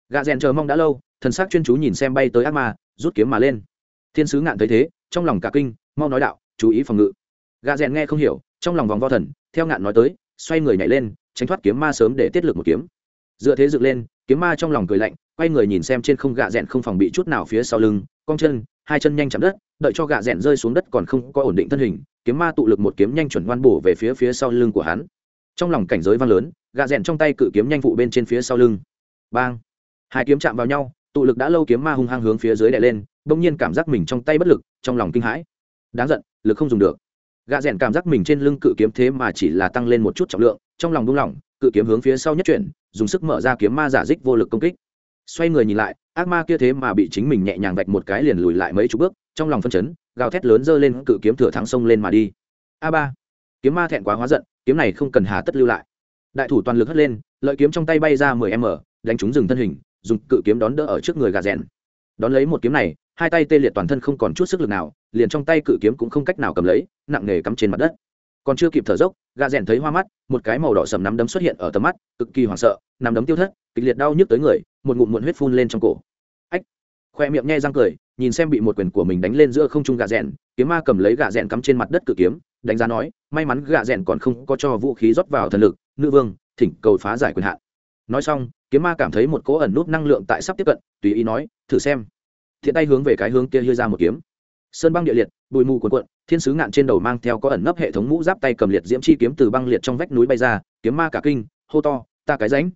gà rèn chờ mong đã lâu, thần sắc chuyên chú nhìn xem bay tới ác ma, rút kiếm mà lên. Thiên sứ ngạn thấy thế, trong lòng cả kinh, mau nói đạo, chú ý phòng ngự. Gà rèn nghe không hiểu, trong lòng vòng vo thần, theo ngạn nói tới, xoay người nhảy lên, tránh thoát kiếm ma sớm để tiết lực một kiếm. Dựa thế dựng lên, kiếm ma trong lòng cười lạnh, quay người nhìn xem trên không gạ rẽn không phòng bị chút nào phía sau lưng, cong chân, hai chân nhanh chạm đất, đợi cho gạ rẽn rơi xuống đất còn không có ổn định thân hình, kiếm ma tụ lực một kiếm nhanh chuẩn ngoan bổ về phía phía sau lưng của hắn. Trong lòng cảnh giới vang lớn gạ rẽn trong tay cự kiếm nhanh vụ bên trên phía sau lưng. Bang! Hai kiếm chạm vào nhau, tụ lực đã lâu kiếm ma hung hăng hướng phía dưới đè lên, bỗng nhiên cảm giác mình trong tay bất lực, trong lòng kinh hãi. Đáng giận, lực không dùng được. Gạ rẽn cảm giác mình trên lưng cự kiếm thế mà chỉ là tăng lên một chút trọng lượng, trong lòng buông lỏng, cự kiếm hướng phía sau nhất chuyển, dùng sức mở ra kiếm ma giả dích vô lực công kích. Xoay người nhìn lại, ác ma kia thế mà bị chính mình nhẹ nhàng vạch một cái liền lùi lại mấy chục bước, trong lòng phân chấn, gào thét lớn giơ lên, cự kiếm thừa thắng sông lên mà đi. A ba. Kiếm ma thẹn quá hóa giận, kiếm này không cần hà tất lưu lại. Đại thủ toàn lực hất lên, lợi kiếm trong tay bay ra mười m, đánh trúng dừng thân hình dùng cự kiếm đón đỡ ở trước người gà rèn. Đón lấy một kiếm này, hai tay tê liệt toàn thân không còn chút sức lực nào, liền trong tay cự kiếm cũng không cách nào cầm lấy, nặng nề cắm trên mặt đất. Còn chưa kịp thở dốc, gà rèn thấy hoa mắt, một cái màu đỏ sầm nắm đấm xuất hiện ở tầm mắt, cực kỳ hoảng sợ, nắm đấm tiêu thất, kịch liệt đau nhức tới người, một ngụm muộn huyết phun lên trong cổ. Ách! Khoe miệng nghe răng cười, nhìn xem bị một quyền của mình đánh lên giữa không trung gà rèn, kiếm ma cầm lấy gà rèn cắm trên mặt đất cự kiếm, đánh giá nói, may mắn gà rèn còn không có cho vũ khí rót vào thần lực, nữ vương, thỉnh cầu phá giải quyền hạn nói xong, kiếm ma cảm thấy một cỗ ẩn nút năng lượng tại sắp tiếp cận, tùy ý nói, thử xem. Thiện tay hướng về cái hướng kia hưa ra một kiếm. Sơn băng địa liệt, bụi mù cuồn cuộn, thiên sứ ngạn trên đầu mang theo có ẩn nấp hệ thống mũ giáp tay cầm liệt diễm chi kiếm từ băng liệt trong vách núi bay ra, kiếm ma cả kinh, hô to, ta cái ránh.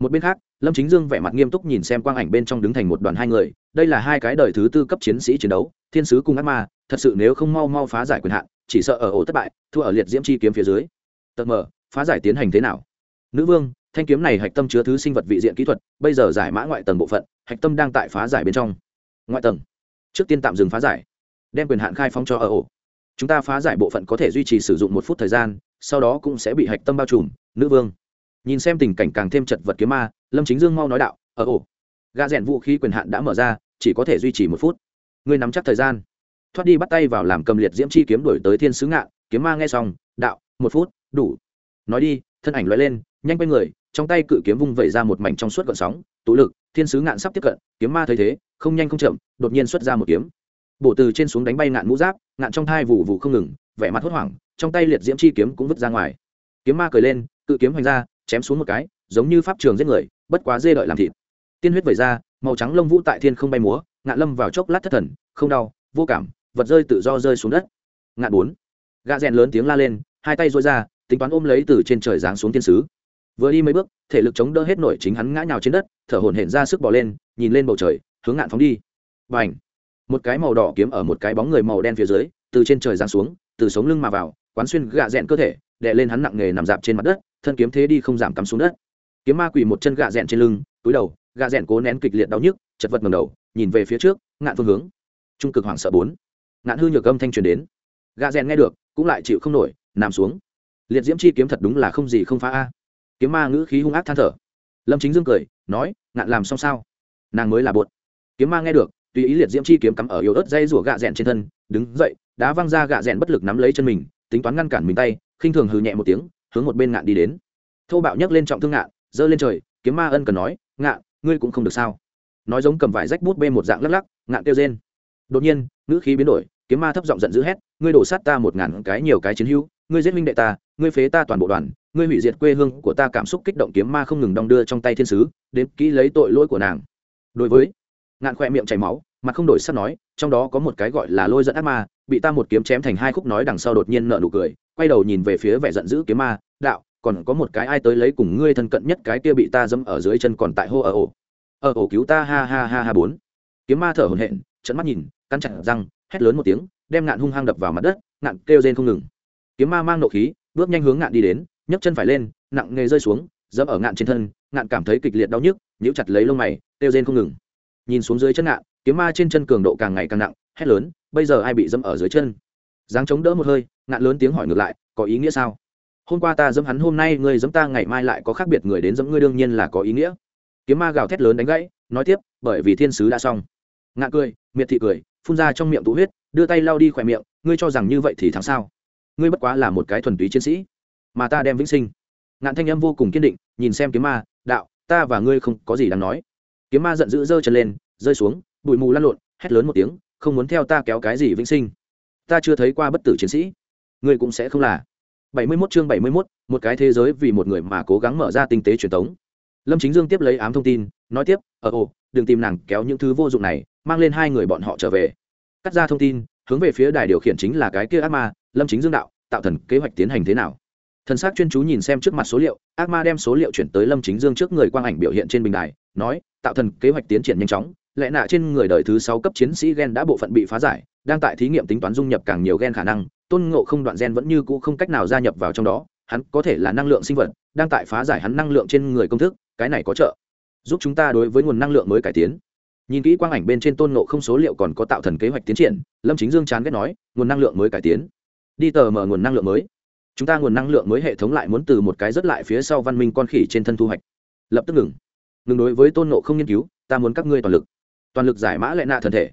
Một bên khác, lâm chính dương vẻ mặt nghiêm túc nhìn xem quang ảnh bên trong đứng thành một đoàn hai người, đây là hai cái đời thứ tư cấp chiến sĩ chiến đấu, thiên sứ cùng ác ma, thật sự nếu không mau mau phá giải quyền hạn, chỉ sợ ở ổ thất bại, thua ở liệt diễm chi kiếm phía dưới. Tật mờ phá giải tiến hành thế nào? Nữ vương thanh kiếm này hạch tâm chứa thứ sinh vật vị diện kỹ thuật, bây giờ giải mã ngoại tầng bộ phận, hạch tâm đang tại phá giải bên trong. Ngoại tầng. Trước tiên tạm dừng phá giải. Đem quyền hạn khai phóng cho ở ổ chúng ta phá giải bộ phận có thể duy trì sử dụng một phút thời gian, sau đó cũng sẽ bị hạch tâm bao trùm, nữ vương. Nhìn xem tình cảnh càng thêm chật vật kiếm ma, lâm chính dương mau nói đạo ở ổ gà rèn vũ khí quyền hạn đã mở ra, chỉ có thể duy trì một phút. Ngươi nắm chắc thời gian. Thoát đi bắt tay vào làm cầm liệt diễm chi kiếm đổi tới thiên sứ ngạn kiếm ma nghe xong, đạo, một phút, đủ. Nói đi thân ảnh lóe lên, nhanh quay người, trong tay cự kiếm vung vẩy ra một mảnh trong suốt gọn sóng, tụ lực, thiên sứ ngạn sắp tiếp cận, kiếm ma thấy thế, không nhanh không chậm, đột nhiên xuất ra một kiếm. Bổ từ trên xuống đánh bay ngạn mũ giáp, ngạn trong thai vụ vụ không ngừng, vẻ mặt hốt hoảng, trong tay liệt diễm chi kiếm cũng vứt ra ngoài. Kiếm ma cười lên, cự kiếm hoành ra, chém xuống một cái, giống như pháp trường giết người, bất quá dê đợi làm thịt. Tiên huyết vẩy ra, màu trắng lông vũ tại thiên không bay múa, ngạn lâm vào chốc lát thất thần, không đau, vô cảm, vật rơi tự do rơi xuống đất. Ngạn bốn. Gã rèn lớn tiếng la lên, hai tay dối ra tính toán ôm lấy từ trên trời giáng xuống thiên sứ. Vừa đi mấy bước, thể lực chống đỡ hết nổi chính hắn ngã nhào trên đất, thở hổn hển ra sức bỏ lên, nhìn lên bầu trời, hướng ngạn phóng đi. Và một cái màu đỏ kiếm ở một cái bóng người màu đen phía dưới, từ trên trời giáng xuống, từ sống lưng mà vào, quán xuyên gạ rẽn cơ thể, đè lên hắn nặng nghề nằm dạp trên mặt đất, thân kiếm thế đi không giảm cắm xuống đất. Kiếm ma quỳ một chân gạ rẽn trên lưng, túi đầu, gạ rẽn cố nén kịch liệt đau nhức, chật vật ngầm đầu, nhìn về phía trước, ngạn phương hướng. Trung cực hoảng sợ bốn. Ngạn hư nhược âm thanh truyền đến. Gạ rẽn nghe được, cũng lại chịu không nổi, nằm xuống liệt diễm chi kiếm thật đúng là không gì không phá a. Kiếm ma ngữ khí hung ác than thở. Lâm chính dương cười, nói, ngạn làm xong sao? Nàng mới là bột kiếm ma nghe được, tùy ý liệt diễm chi kiếm cắm ở yếu ớt dây rủa gạ rẽn trên thân, đứng dậy, đá văng ra gạ rẽn bất lực nắm lấy chân mình, tính toán ngăn cản mình tay, khinh thường hừ nhẹ một tiếng, hướng một bên ngạn đi đến. Thô bạo nhấc lên trọng thương ngạn, giơ lên trời, kiếm ma ân cần nói, ngạn, ngươi cũng không được sao? Nói giống cầm vải rách bút bê một dạng lắc lắc, ngạn kêu rên. Đột nhiên, ngữ khí biến đổi kiếm ma thấp giọng giận dữ hét, ngươi đổ sát ta một ngàn cái nhiều cái chiến hữu, ngươi giết minh đệ ta, ngươi phế ta toàn bộ đoàn, ngươi hủy diệt quê hương của ta cảm xúc kích động kiếm ma không ngừng đong đưa trong tay thiên sứ, đến kỹ lấy tội lỗi của nàng. Đối với ngạn khoe miệng chảy máu, mặt không đổi sắc nói, trong đó có một cái gọi là lôi dẫn ác ma, bị ta một kiếm chém thành hai khúc nói đằng sau đột nhiên nợ nụ cười, quay đầu nhìn về phía vẻ giận dữ kiếm ma, đạo, còn có một cái ai tới lấy cùng ngươi thân cận nhất cái kia bị ta dẫm ở dưới chân còn tại hô ở ổ. Ở ổ cứu ta, ha ha ha ha bốn. Kiếm ma thở hổn hển trận mắt nhìn, cắn chặt răng hét lớn một tiếng, đem ngạn hung hăng đập vào mặt đất, ngạn kêu rên không ngừng. Kiếm ma mang nộ khí, bước nhanh hướng ngạn đi đến, nhấc chân phải lên, nặng nghề rơi xuống, dẫm ở ngạn trên thân, ngạn cảm thấy kịch liệt đau nhức, nhíu chặt lấy lông mày, kêu rên không ngừng. Nhìn xuống dưới chân ngạn, kiếm ma trên chân cường độ càng ngày càng nặng, hét lớn, bây giờ ai bị dẫm ở dưới chân? Dáng chống đỡ một hơi, ngạn lớn tiếng hỏi ngược lại, có ý nghĩa sao? Hôm qua ta dẫm hắn, hôm nay ngươi dẫm ta, ngày mai lại có khác biệt người đến dẫm ngươi đương nhiên là có ý nghĩa. Kiếm ma gào thét lớn đánh gãy, nói tiếp, bởi vì thiên sứ đã xong. Ngạn cười, miệt thị cười phun ra trong miệng tụ huyết đưa tay lau đi khỏe miệng ngươi cho rằng như vậy thì thắng sao? Ngươi bất quá là một cái thuần túy chiến sĩ mà ta đem vĩnh sinh. Ngạn thanh âm vô cùng kiên định nhìn xem kiếm ma đạo ta và ngươi không có gì đáng nói. Kiếm ma giận dữ giơ chân lên rơi xuống bụi mù lăn lộn hét lớn một tiếng không muốn theo ta kéo cái gì vĩnh sinh. Ta chưa thấy qua bất tử chiến sĩ. Ngươi cũng sẽ không là. 71 chương 71, một cái thế giới vì một người mà cố gắng mở ra tinh tế truyền thống. Lâm chính dương tiếp lấy ám thông tin nói tiếp ở ờ, ồ đừng tìm nàng kéo những thứ vô dụng này mang lên hai người bọn họ trở về. Cắt ra thông tin, hướng về phía đài điều khiển chính là cái kia ác ma, lâm chính dương đạo, tạo thần, kế hoạch tiến hành thế nào? Thần s á c chuyên chú nhìn xem trước mặt số liệu, ác ma đem số liệu chuyển tới lâm chính dương trước người quang ảnh biểu hiện trên bình đài, nói, tạo thần, kế hoạch tiến triển nhanh chóng, lẽ nạ trên người đời thứ sáu cấp chiến sĩ gen đã bộ phận bị phá giải, đang tại thí nghiệm tính toán dung nhập càng nhiều gen khả năng, tôn ngộ không đoạn gen vẫn như cũ không cách nào gia nhập vào trong đó, hắn có thể là năng lượng sinh vật, đang tại phá giải hắn năng lượng trên người công thức, cái này có trợ, giúp chúng ta đối với nguồn năng lượng mới cải tiến nhìn kỹ quang ảnh bên trên tôn nộ không số liệu còn có tạo thần kế hoạch tiến triển, lâm chính dương chán ghét nói, nguồn năng lượng mới cải tiến. Đi tờ mở nguồn năng lượng mới. Chúng ta nguồn năng lượng mới hệ thống lại muốn từ một cái rất lại phía sau văn minh con khỉ trên thân thu hoạch. Lập tức ngừng. Ngừng đối với tôn nộ không nghiên cứu, ta muốn các ngươi toàn lực. Toàn lực giải mã lại nạ thần thể.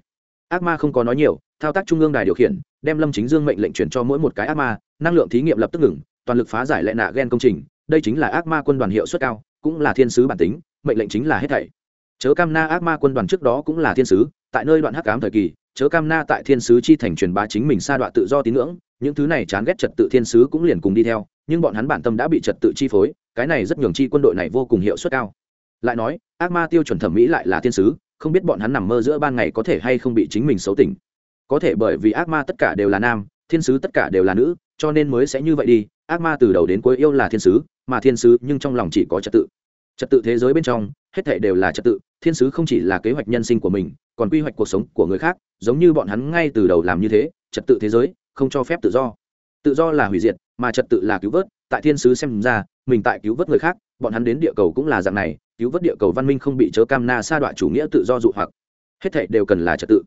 Ác ma không có nói nhiều, thao tác trung ương đài điều khiển, đem lâm chính dương mệnh lệnh chuyển cho mỗi một cái ác ma, năng lượng thí nghiệm lập tức ngừng, toàn lực phá giải lại nạ gen công trình, đây chính là ác ma quân đoàn hiệu suất cao, cũng là thiên sứ bản tính, mệnh lệnh chính là hết thảy chớ cam na ác ma quân đoàn trước đó cũng là thiên sứ, tại nơi đoạn hắc ám thời kỳ, chớ cam na tại thiên sứ chi thành truyền bá chính mình sa đoạn tự do tín ngưỡng, những thứ này chán ghét trật tự thiên sứ cũng liền cùng đi theo, nhưng bọn hắn bản tâm đã bị trật tự chi phối, cái này rất nhường chi quân đội này vô cùng hiệu suất cao. Lại nói, ác ma tiêu chuẩn thẩm mỹ lại là thiên sứ, không biết bọn hắn nằm mơ giữa ban ngày có thể hay không bị chính mình xấu tỉnh. Có thể bởi vì ác ma tất cả đều là nam, thiên sứ tất cả đều là nữ, cho nên mới sẽ như vậy đi, ác ma từ đầu đến cuối yêu là thiên sứ, mà thiên sứ nhưng trong lòng chỉ có trật tự. Trật tự thế giới bên trong hết thảy đều là trật tự, thiên sứ không chỉ là kế hoạch nhân sinh của mình, còn quy hoạch cuộc sống của người khác, giống như bọn hắn ngay từ đầu làm như thế, trật tự thế giới, không cho phép tự do. Tự do là hủy diệt, mà trật tự là cứu vớt, tại thiên sứ xem ra, mình tại cứu vớt người khác, bọn hắn đến địa cầu cũng là dạng này, cứu vớt địa cầu văn minh không bị chớ cam na sa đoạ chủ nghĩa tự do dụ hoặc. Hết thảy đều cần là trật tự.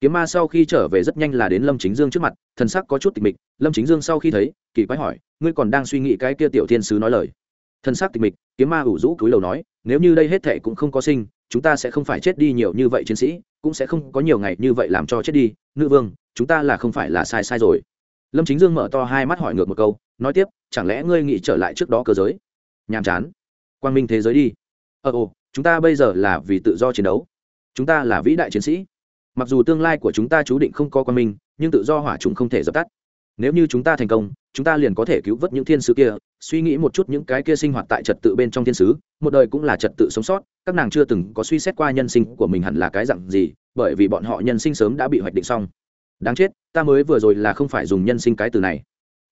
Kiếm ma sau khi trở về rất nhanh là đến lâm chính dương trước mặt, thần sắc có chút tịch mịch, lâm chính dương sau khi thấy, kỳ quái hỏi, ngươi còn đang suy nghĩ cái kia tiểu thiên sứ nói lời? Thần sắc tịch mịch, kiếm ma ủ rũ cúi đầu nói nếu như đây hết thệ cũng không có sinh, chúng ta sẽ không phải chết đi nhiều như vậy chiến sĩ, cũng sẽ không có nhiều ngày như vậy làm cho chết đi. Nữ vương, chúng ta là không phải là sai sai rồi. Lâm chính dương mở to hai mắt hỏi ngược một câu, nói tiếp, chẳng lẽ ngươi nghĩ trở lại trước đó cơ giới? Nhàm chán. Quang minh thế giới đi. Ờ ồ, chúng ta bây giờ là vì tự do chiến đấu. Chúng ta là vĩ đại chiến sĩ. Mặc dù tương lai của chúng ta chú định không có quang minh, nhưng tự do hỏa chúng không thể dập tắt nếu như chúng ta thành công, chúng ta liền có thể cứu vớt những thiên sứ kia. Suy nghĩ một chút những cái kia sinh hoạt tại trật tự bên trong thiên sứ, một đời cũng là trật tự sống sót, các nàng chưa từng có suy xét qua nhân sinh của mình hẳn là cái dặn gì, bởi vì bọn họ nhân sinh sớm đã bị hoạch định xong. Đáng chết, ta mới vừa rồi là không phải dùng nhân sinh cái từ này.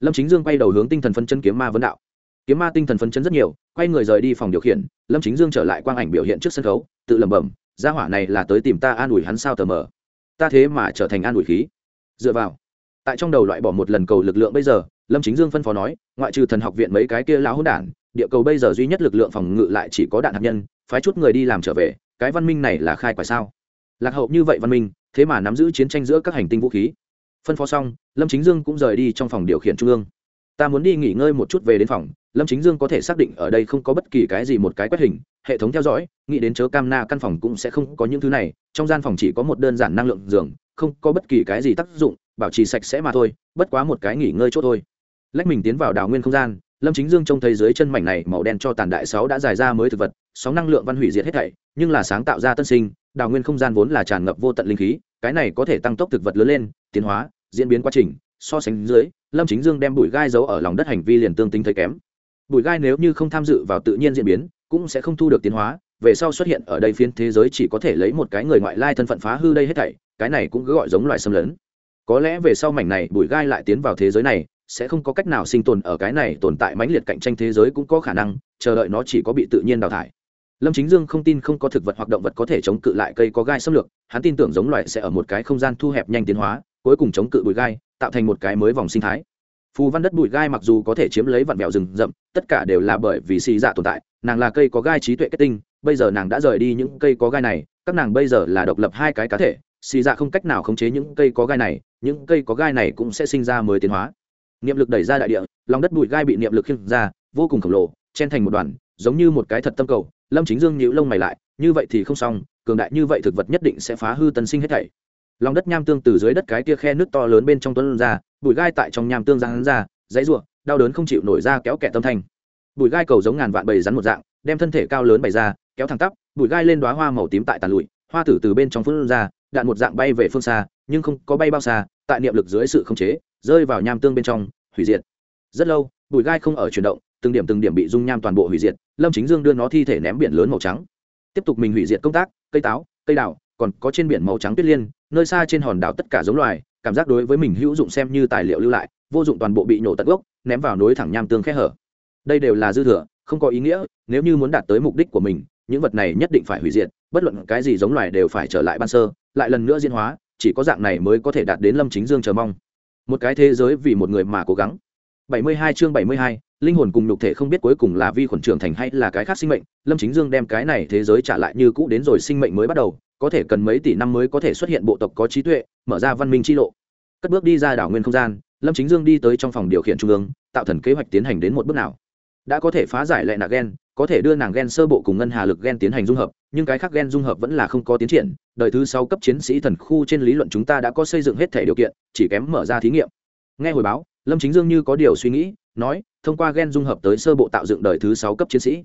Lâm chính dương quay đầu hướng tinh thần phân chân kiếm ma vấn đạo. Kiếm ma tinh thần phân chân rất nhiều, quay người rời đi phòng điều khiển, lâm chính dương trở lại quang ảnh biểu hiện trước sân khấu, tự lẩm bẩm, gia hỏa này là tới tìm ta an ủi hắn sao tờ mờ. Ta thế mà trở thành an ủi khí. Dựa vào tại trong đầu loại bỏ một lần cầu lực lượng bây giờ, lâm chính dương phân phó nói, ngoại trừ thần học viện mấy cái kia lão hôn đản, địa cầu bây giờ duy nhất lực lượng phòng ngự lại chỉ có đạn hạt nhân, phái chút người đi làm trở về, cái văn minh này là khai quả sao? Lạc hậu như vậy văn minh, thế mà nắm giữ chiến tranh giữa các hành tinh vũ khí. Phân phó xong, lâm chính dương cũng rời đi trong phòng điều khiển trung ương. Ta muốn đi nghỉ ngơi một chút về đến phòng lâm chính dương có thể xác định ở đây không có bất kỳ cái gì một cái quét hình, hệ thống theo dõi, nghĩ đến chớ cam na căn phòng cũng sẽ không có những thứ này, trong gian phòng chỉ có một đơn giản năng lượng giường, không có bất kỳ cái gì tác dụng, bảo trì sạch sẽ mà thôi, bất quá một cái nghỉ ngơi chỗ thôi. Lách mình tiến vào đào nguyên không gian, lâm chính dương trông thấy dưới chân mảnh này màu đen cho tàn đại sáu đã dài ra mới thực vật, sóng năng lượng văn hủy diệt hết thảy, nhưng là sáng tạo ra tân sinh đào nguyên không gian vốn là tràn ngập vô tận linh khí, cái này có thể tăng tốc thực vật lớn lên, tiến hóa, diễn biến quá trình, so sánh dưới, lâm chính dương đem bụi gai giấu ở lòng đất hành vi liền tương tính thấy kém bụi gai nếu như không tham dự vào tự nhiên diễn biến, cũng sẽ không thu được tiến hóa. Về sau xuất hiện ở đây phiến thế giới chỉ có thể lấy một cái người ngoại lai thân phận phá hư đây hết thảy, cái này cũng cứ gọi giống loài xâm lấn. Có lẽ về sau mảnh này bụi gai lại tiến vào thế giới này, sẽ không có cách nào sinh tồn ở cái này tồn tại mãnh liệt cạnh tranh thế giới cũng có khả năng, chờ đợi nó chỉ có bị tự nhiên đào thải. Lâm chính dương không tin không có thực vật hoặc động vật có thể chống cự lại cây có gai xâm lược, hắn tin tưởng giống loài sẽ ở một cái không gian thu hẹp nhanh tiến hóa, cuối cùng chống cự bụi gai, tạo thành một cái mới vòng sinh thái phù văn đất bụi gai mặc dù có thể chiếm lấy vạn vẹo rừng rậm, tất cả đều là bởi vì xì dạ tồn tại, nàng là cây có gai trí tuệ kết tinh, bây giờ nàng đã rời đi những cây có gai này, các nàng bây giờ là độc lập hai cái cá thể, xì dạ không cách nào khống chế những cây có gai này, những cây có gai này cũng sẽ sinh ra mới tiến hóa. Niệm lực đẩy ra đại địa, lòng đất bụi gai bị niệm lực khiêng ra, vô cùng khổng lồ, chen thành một đoàn, giống như một cái thật tâm cầu, lâm chính dương nhíu lông mày lại, như vậy thì không xong, cường đại như vậy thực vật nhất định sẽ phá hư tân sinh hết thảy. Lòng đất nham tương từ dưới đất cái kia khe nước to lớn bên trong tuấn ra bụi gai tại trong nham tương giang ra, dãy ruộng đau đớn không chịu nổi ra kéo kẹt tâm thanh. Bụi gai cầu giống ngàn vạn bầy rắn một dạng, đem thân thể cao lớn bày ra, kéo thẳng tắp bụi gai lên đoá hoa màu tím tại tàn lụi, hoa tử từ bên trong phương ra, đạn một dạng bay về phương xa, nhưng không có bay bao xa, tại niệm lực dưới sự khống chế, rơi vào nham tương bên trong, hủy diệt. Rất lâu bụi gai không ở chuyển động, từng điểm từng điểm bị dung nham toàn bộ hủy diệt, lâm chính dương đưa nó thi thể ném biển lớn màu trắng. Tiếp tục mình hủy diệt công tác, cây táo, cây đào, còn có trên biển màu trắng tuyết liên, nơi xa trên hòn đảo tất cả giống loài cảm giác đối với mình hữu dụng xem như tài liệu lưu lại vô dụng toàn bộ bị nổ tận gốc ném vào nối thẳng nham tương khe hở. Đây đều là dư thừa không có ý nghĩa nếu như muốn đạt tới mục đích của mình những vật này nhất định phải hủy diệt bất luận cái gì giống loài đều phải trở lại ban sơ lại lần nữa diễn hóa chỉ có dạng này mới có thể đạt đến lâm chính dương chờ mong. Một cái thế giới vì một người mà cố gắng. 72 chương 72, linh hồn cùng nhục thể không biết cuối cùng là vi khuẩn trưởng thành hay là cái khác sinh mệnh lâm chính dương đem cái này thế giới trả lại như cũ đến rồi sinh mệnh mới bắt đầu có thể cần mấy tỷ năm mới có thể xuất hiện bộ tộc có trí tuệ, mở ra văn minh chi lộ. Cất bước đi ra đảo nguyên không gian, lâm chính dương đi tới trong phòng điều khiển trung ương, tạo thần kế hoạch tiến hành đến một bước nào. Đã có thể phá giải lệ nạ gen, có thể đưa nàng gen sơ bộ cùng ngân hà lực gen tiến hành dung hợp, nhưng cái khác gen dung hợp vẫn là không có tiến triển đời thứ sáu cấp chiến sĩ thần khu trên lý luận chúng ta đã có xây dựng hết thể điều kiện, chỉ kém mở ra thí nghiệm. Nghe hồi báo, lâm chính dương như có điều suy nghĩ, nói, thông qua gen dung hợp tới sơ bộ tạo dựng đời thứ sáu cấp chiến sĩ,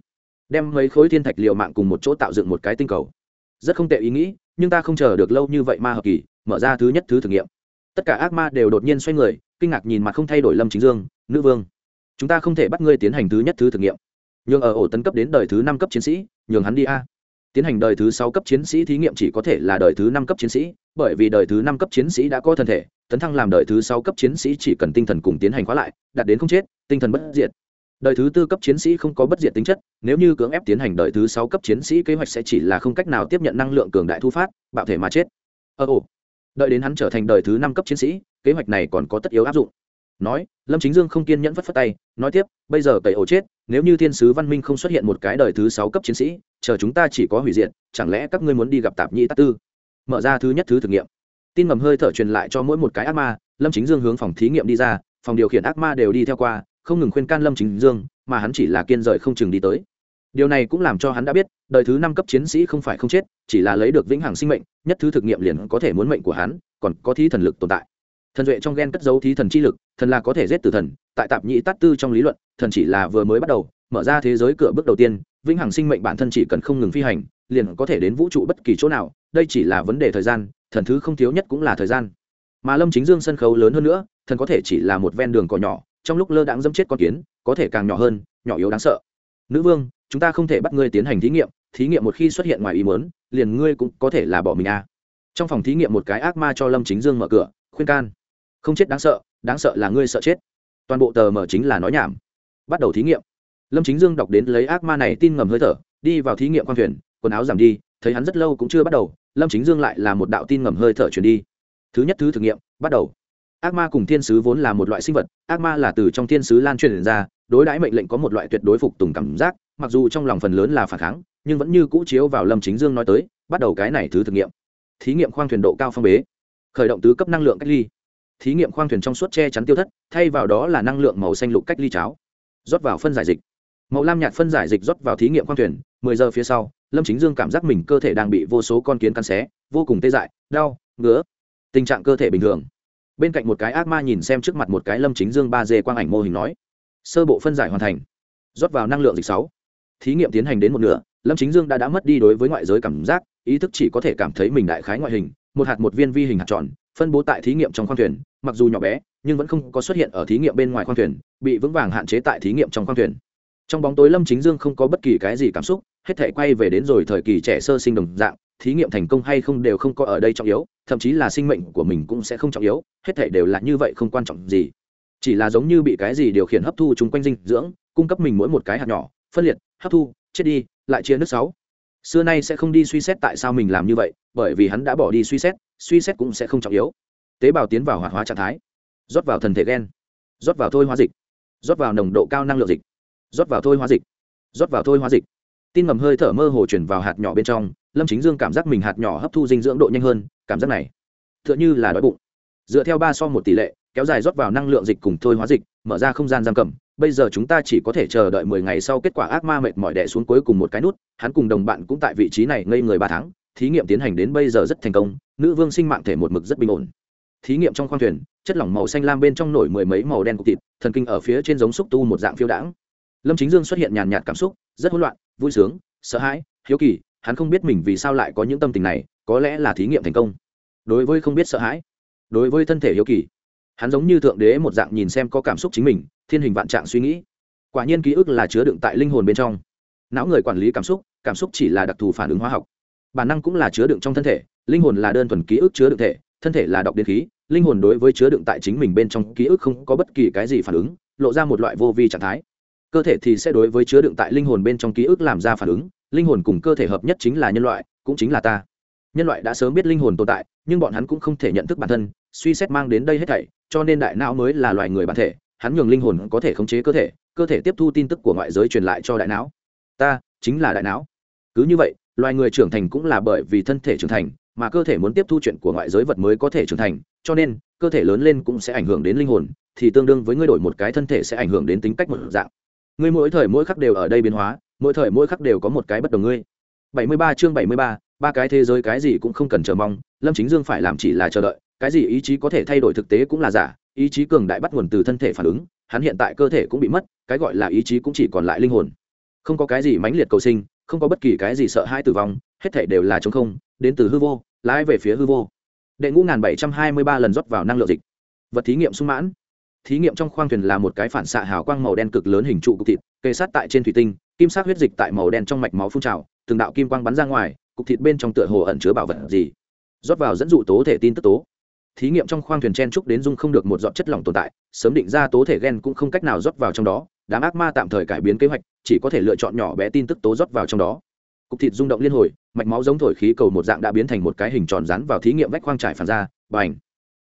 đem mấy khối thiên thạch liều mạng cùng một chỗ tạo dựng một cái tinh cầu rất không tệ ý nghĩ, nhưng ta không chờ được lâu như vậy ma hợp kỳ, mở ra thứ nhất thứ thử nghiệm. Tất cả ác ma đều đột nhiên xoay người, kinh ngạc nhìn mặt không thay đổi lâm chính dương, nữ vương, chúng ta không thể bắt ngươi tiến hành thứ nhất thứ thử nghiệm. Nhường ở ổ tấn cấp đến đời thứ năm cấp chiến sĩ, nhường hắn đi a. Tiến hành đời thứ sáu cấp chiến sĩ thí nghiệm chỉ có thể là đời thứ năm cấp chiến sĩ, bởi vì đời thứ năm cấp chiến sĩ đã có thân thể, tấn thăng làm đời thứ sáu cấp chiến sĩ chỉ cần tinh thần cùng tiến hành khóa lại, đạt đến không chết, tinh thần bất diệt đời thứ tư cấp chiến sĩ không có bất diệt tính chất, nếu như cưỡng ép tiến hành đời thứ sáu cấp chiến sĩ kế hoạch sẽ chỉ là không cách nào tiếp nhận năng lượng cường đại thu phát, bạo thể mà chết. Ờ ồ. Đợi đến hắn trở thành đời thứ năm cấp chiến sĩ, kế hoạch này còn có tất yếu áp dụng. Nói, lâm chính dương không kiên nhẫn phất phất tay, nói tiếp, bây giờ cậy ổ chết, nếu như thiên sứ văn minh không xuất hiện một cái đời thứ sáu cấp chiến sĩ, chờ chúng ta chỉ có hủy diệt, chẳng lẽ các ngươi muốn đi gặp tạp nhi tát tư? Mở ra thứ nhất thứ thử nghiệm. Tin ngầm hơi thở truyền lại cho mỗi một cái ác ma, lâm chính dương hướng phòng thí nghiệm đi ra, phòng điều khiển ác ma đều đi theo qua không ngừng khuyên can lâm chính dương, mà hắn chỉ là kiên rời không chừng đi tới. Điều này cũng làm cho hắn đã biết, đời thứ năm cấp chiến sĩ không phải không chết, chỉ là lấy được vĩnh hằng sinh mệnh, nhất thứ thực nghiệm liền có thể muốn mệnh của hắn, còn có thí thần lực tồn tại. Thần duệ trong ghen cất dấu thí thần chi lực, thần là có thể giết từ thần, tại tạp nhĩ tát tư trong lý luận, thần chỉ là vừa mới bắt đầu, mở ra thế giới cửa bước đầu tiên, vĩnh hằng sinh mệnh bản thân chỉ cần không ngừng phi hành, liền có thể đến vũ trụ bất kỳ chỗ nào, đây chỉ là vấn đề thời gian, thần thứ không thiếu nhất cũng là thời gian. Mà lâm chính dương sân khấu lớn hơn nữa, thần có thể chỉ là một ven đường cỏ nhỏ trong lúc lơ đãng dẫm chết con kiến, có thể càng nhỏ hơn, nhỏ yếu đáng sợ. Nữ vương, chúng ta không thể bắt ngươi tiến hành thí nghiệm thí nghiệm một khi xuất hiện ngoài ý muốn, liền ngươi cũng có thể là bỏ mình à. trong phòng thí nghiệm một cái ác ma cho lâm chính dương mở cửa, khuyên can. Không chết đáng sợ đáng sợ là ngươi sợ chết. Toàn bộ tờ mở chính là nói nhảm. Bắt đầu thí nghiệm. Lâm chính dương đọc đến lấy ác ma này tin ngầm hơi thở, đi vào thí nghiệm khoang thuyền, quần áo giảm đi, thấy hắn rất lâu cũng chưa bắt đầu, lâm chính dương lại là một đạo tin ngầm hơi thở chuyển đi. Thứ nhất thứ thử nghiệm, bắt đầu ác ma cùng thiên sứ vốn là một loại sinh vật, ác ma là từ trong thiên sứ lan truyền ra, đối đãi mệnh lệnh có một loại tuyệt đối phục tùng cảm giác, mặc dù trong lòng phần lớn là phản kháng, nhưng vẫn như cũ chiếu vào lâm chính dương nói tới, bắt đầu cái này thứ thực nghiệm. Thí nghiệm khoang thuyền độ cao phong bế, khởi động tứ cấp năng lượng cách ly. Thí nghiệm khoang thuyền trong suốt che chắn tiêu thất, thay vào đó là năng lượng màu xanh lục cách ly cháo. Rót vào phân giải dịch. Màu lam nhạt phân giải dịch rót vào thí nghiệm khoang thuyền, mười giờ phía sau, lâm chính dương cảm giác mình cơ thể đang bị vô số con kiến cắn xé, vô cùng tê dại, đau, ngứa. Tình trạng cơ thể bình thường bên cạnh một cái ác ma nhìn xem trước mặt một cái lâm chính dương ba d quang ảnh mô hình nói, sơ bộ phân giải hoàn thành, rót vào năng lượng dịch sáu. Thí nghiệm tiến hành đến một nửa, lâm chính dương đã đã mất đi đối với ngoại giới cảm giác, ý thức chỉ có thể cảm thấy mình đại khái ngoại hình, một hạt một viên vi hình hạt tròn, phân bố tại thí nghiệm trong khoang thuyền, mặc dù nhỏ bé, nhưng vẫn không có xuất hiện ở thí nghiệm bên ngoài khoang thuyền, bị vững vàng hạn chế tại thí nghiệm trong khoang thuyền. Trong bóng tối lâm chính dương không có bất kỳ cái gì cảm xúc, hết thể quay về đến rồi thời kỳ trẻ sơ sinh đồng dạng thí nghiệm thành công hay không đều không có ở đây trọng yếu, thậm chí là sinh mệnh của mình cũng sẽ không trọng yếu, hết thể đều là như vậy không quan trọng gì. Chỉ là giống như bị cái gì điều khiển hấp thu chung quanh dinh dưỡng, cung cấp mình mỗi một cái hạt nhỏ, phân liệt, hấp thu, chết đi, lại chia nước sáu. Xưa nay sẽ không đi suy xét tại sao mình làm như vậy, bởi vì hắn đã bỏ đi suy xét suy xét cũng sẽ không trọng yếu. Tế bào tiến vào hoạt hóa trạng thái, rót vào thần thể gen, rót vào thôi hóa dịch, rót vào nồng độ cao năng lượng dịch, rót vào thôi hóa dịch, rót vào thôi hóa dịch. Tin ngầm hơi thở mơ hồ chuyển vào hạt nhỏ bên trong lâm chính dương cảm giác mình hạt nhỏ hấp thu dinh dưỡng độ nhanh hơn, cảm giác này t h ư ợ n h ư là đói bụng. Dựa theo ba so một tỷ lệ, kéo dài rót vào năng lượng dịch cùng thôi hóa dịch, mở ra không gian giam cầm. Bây giờ chúng ta chỉ có thể chờ đợi mười ngày sau kết quả ác ma mệt mỏi đẻ xuống cuối cùng một cái nút. Hắn cùng đồng bạn cũng tại vị trí này ngây người ba tháng, thí nghiệm tiến hành đến bây giờ rất thành công, nữ vương sinh mạng thể một mực rất bình ổn. Thí nghiệm trong khoang thuyền, chất lỏng màu xanh lam bên trong nổi mười mấy màu đen cục thịt, thần kinh ở phía trên giống xúc tu một dạng phiêu đãng. Lâm chính dương xuất hiện nhàn nhạt cảm xúc, rất hỗn loạn, vui sướng, sợ hãi, hiếu kỳ hắn không biết mình vì sao lại có những tâm tình này, có lẽ là thí nghiệm thành công. Đối với không biết sợ hãi, đối với thân thể hiếu kỳ, hắn giống như thượng đế một dạng nhìn xem có cảm xúc chính mình, thiên hình vạn trạng suy nghĩ. Quả nhiên ký ức là chứa đựng tại linh hồn bên trong. Não người quản lý cảm xúc cảm xúc chỉ là đặc thù phản ứng hóa học. Bản năng cũng là chứa đựng trong thân thể, linh hồn là đơn thuần ký ức chứa đựng thể, thân thể là đọc điện khí, linh hồn đối với chứa đựng tại chính mình bên trong ký ức không có bất kỳ cái gì phản ứng, lộ ra một loại vô vi trạng thái. Cơ thể thì sẽ đối với chứa đựng tại linh hồn bên trong ký ức làm ra phản ứng linh hồn cùng cơ thể hợp nhất chính là nhân loại, cũng chính là ta. Nhân loại đã sớm biết linh hồn tồn tại, nhưng bọn hắn cũng không thể nhận thức bản thân, suy xét mang đến đây hết thảy, cho nên đại não mới là loài người bản thể, hắn nhường linh hồn có thể khống chế cơ thể cơ thể tiếp thu tin tức của ngoại giới truyền lại cho đại não. Ta, chính là đại não. Cứ như vậy, loài người trưởng thành cũng là bởi vì thân thể trưởng thành, mà cơ thể muốn tiếp thu chuyện của ngoại giới vật mới có thể trưởng thành, cho nên, cơ thể lớn lên cũng sẽ ảnh hưởng đến linh hồn, thì tương đương với ngươi đổi một cái thân thể sẽ ảnh hưởng đến tính cách một dạng. Ngươi mỗi thời mỗi khắc đều ở đây biến hóa mỗi thời mỗi khắc đều có một cái bất đồng ngươi. 73 chương 73, ba cái thế giới cái gì cũng không cần chờ mong lâm chính dương phải làm chỉ là chờ đợi cái gì ý chí có thể thay đổi thực tế cũng là giả ý chí cường đại bắt nguồn từ thân thể phản ứng hắn hiện tại cơ thể cũng bị mất cái gọi là ý chí cũng chỉ còn lại linh hồn. Không có cái gì mãnh liệt cầu sinh không có bất kỳ cái gì sợ hãi tử vong hết thể đều là chống không đến từ hư vô lái về phía hư vô. Đệ ngũ ngàn bảy trăm hai mươi ba lần rót vào năng lượng dịch. Vật thí nghiệm sung mãn. Thí nghiệm trong khoang thuyền là một cái phản xạ hào quang màu đen cực lớn hình trụ cục thịt kê sát tại trên thủy tinh kim sắc huyết dịch tại màu đen trong mạch máu phun trào, từng đạo kim quang bắn ra ngoài, cục thịt bên trong tựa hồ ẩn chứa bảo vật gì. Rót vào dẫn dụ tố thể tin tức tố. Thí nghiệm trong khoang thuyền chen trúc đến dung không được một giọt chất lỏng tồn tại, sớm định ra tố thể gen cũng không cách nào rót vào trong đó, đám ác ma tạm thời cải biến kế hoạch, chỉ có thể lựa chọn nhỏ bé tin tức tố rót vào trong đó. Cục thịt rung động liên hồi, mạch máu giống thổi khí cầu một dạng đã biến thành một cái hình tròn rắn vào thí nghiệm vách khoang trải phản ra và h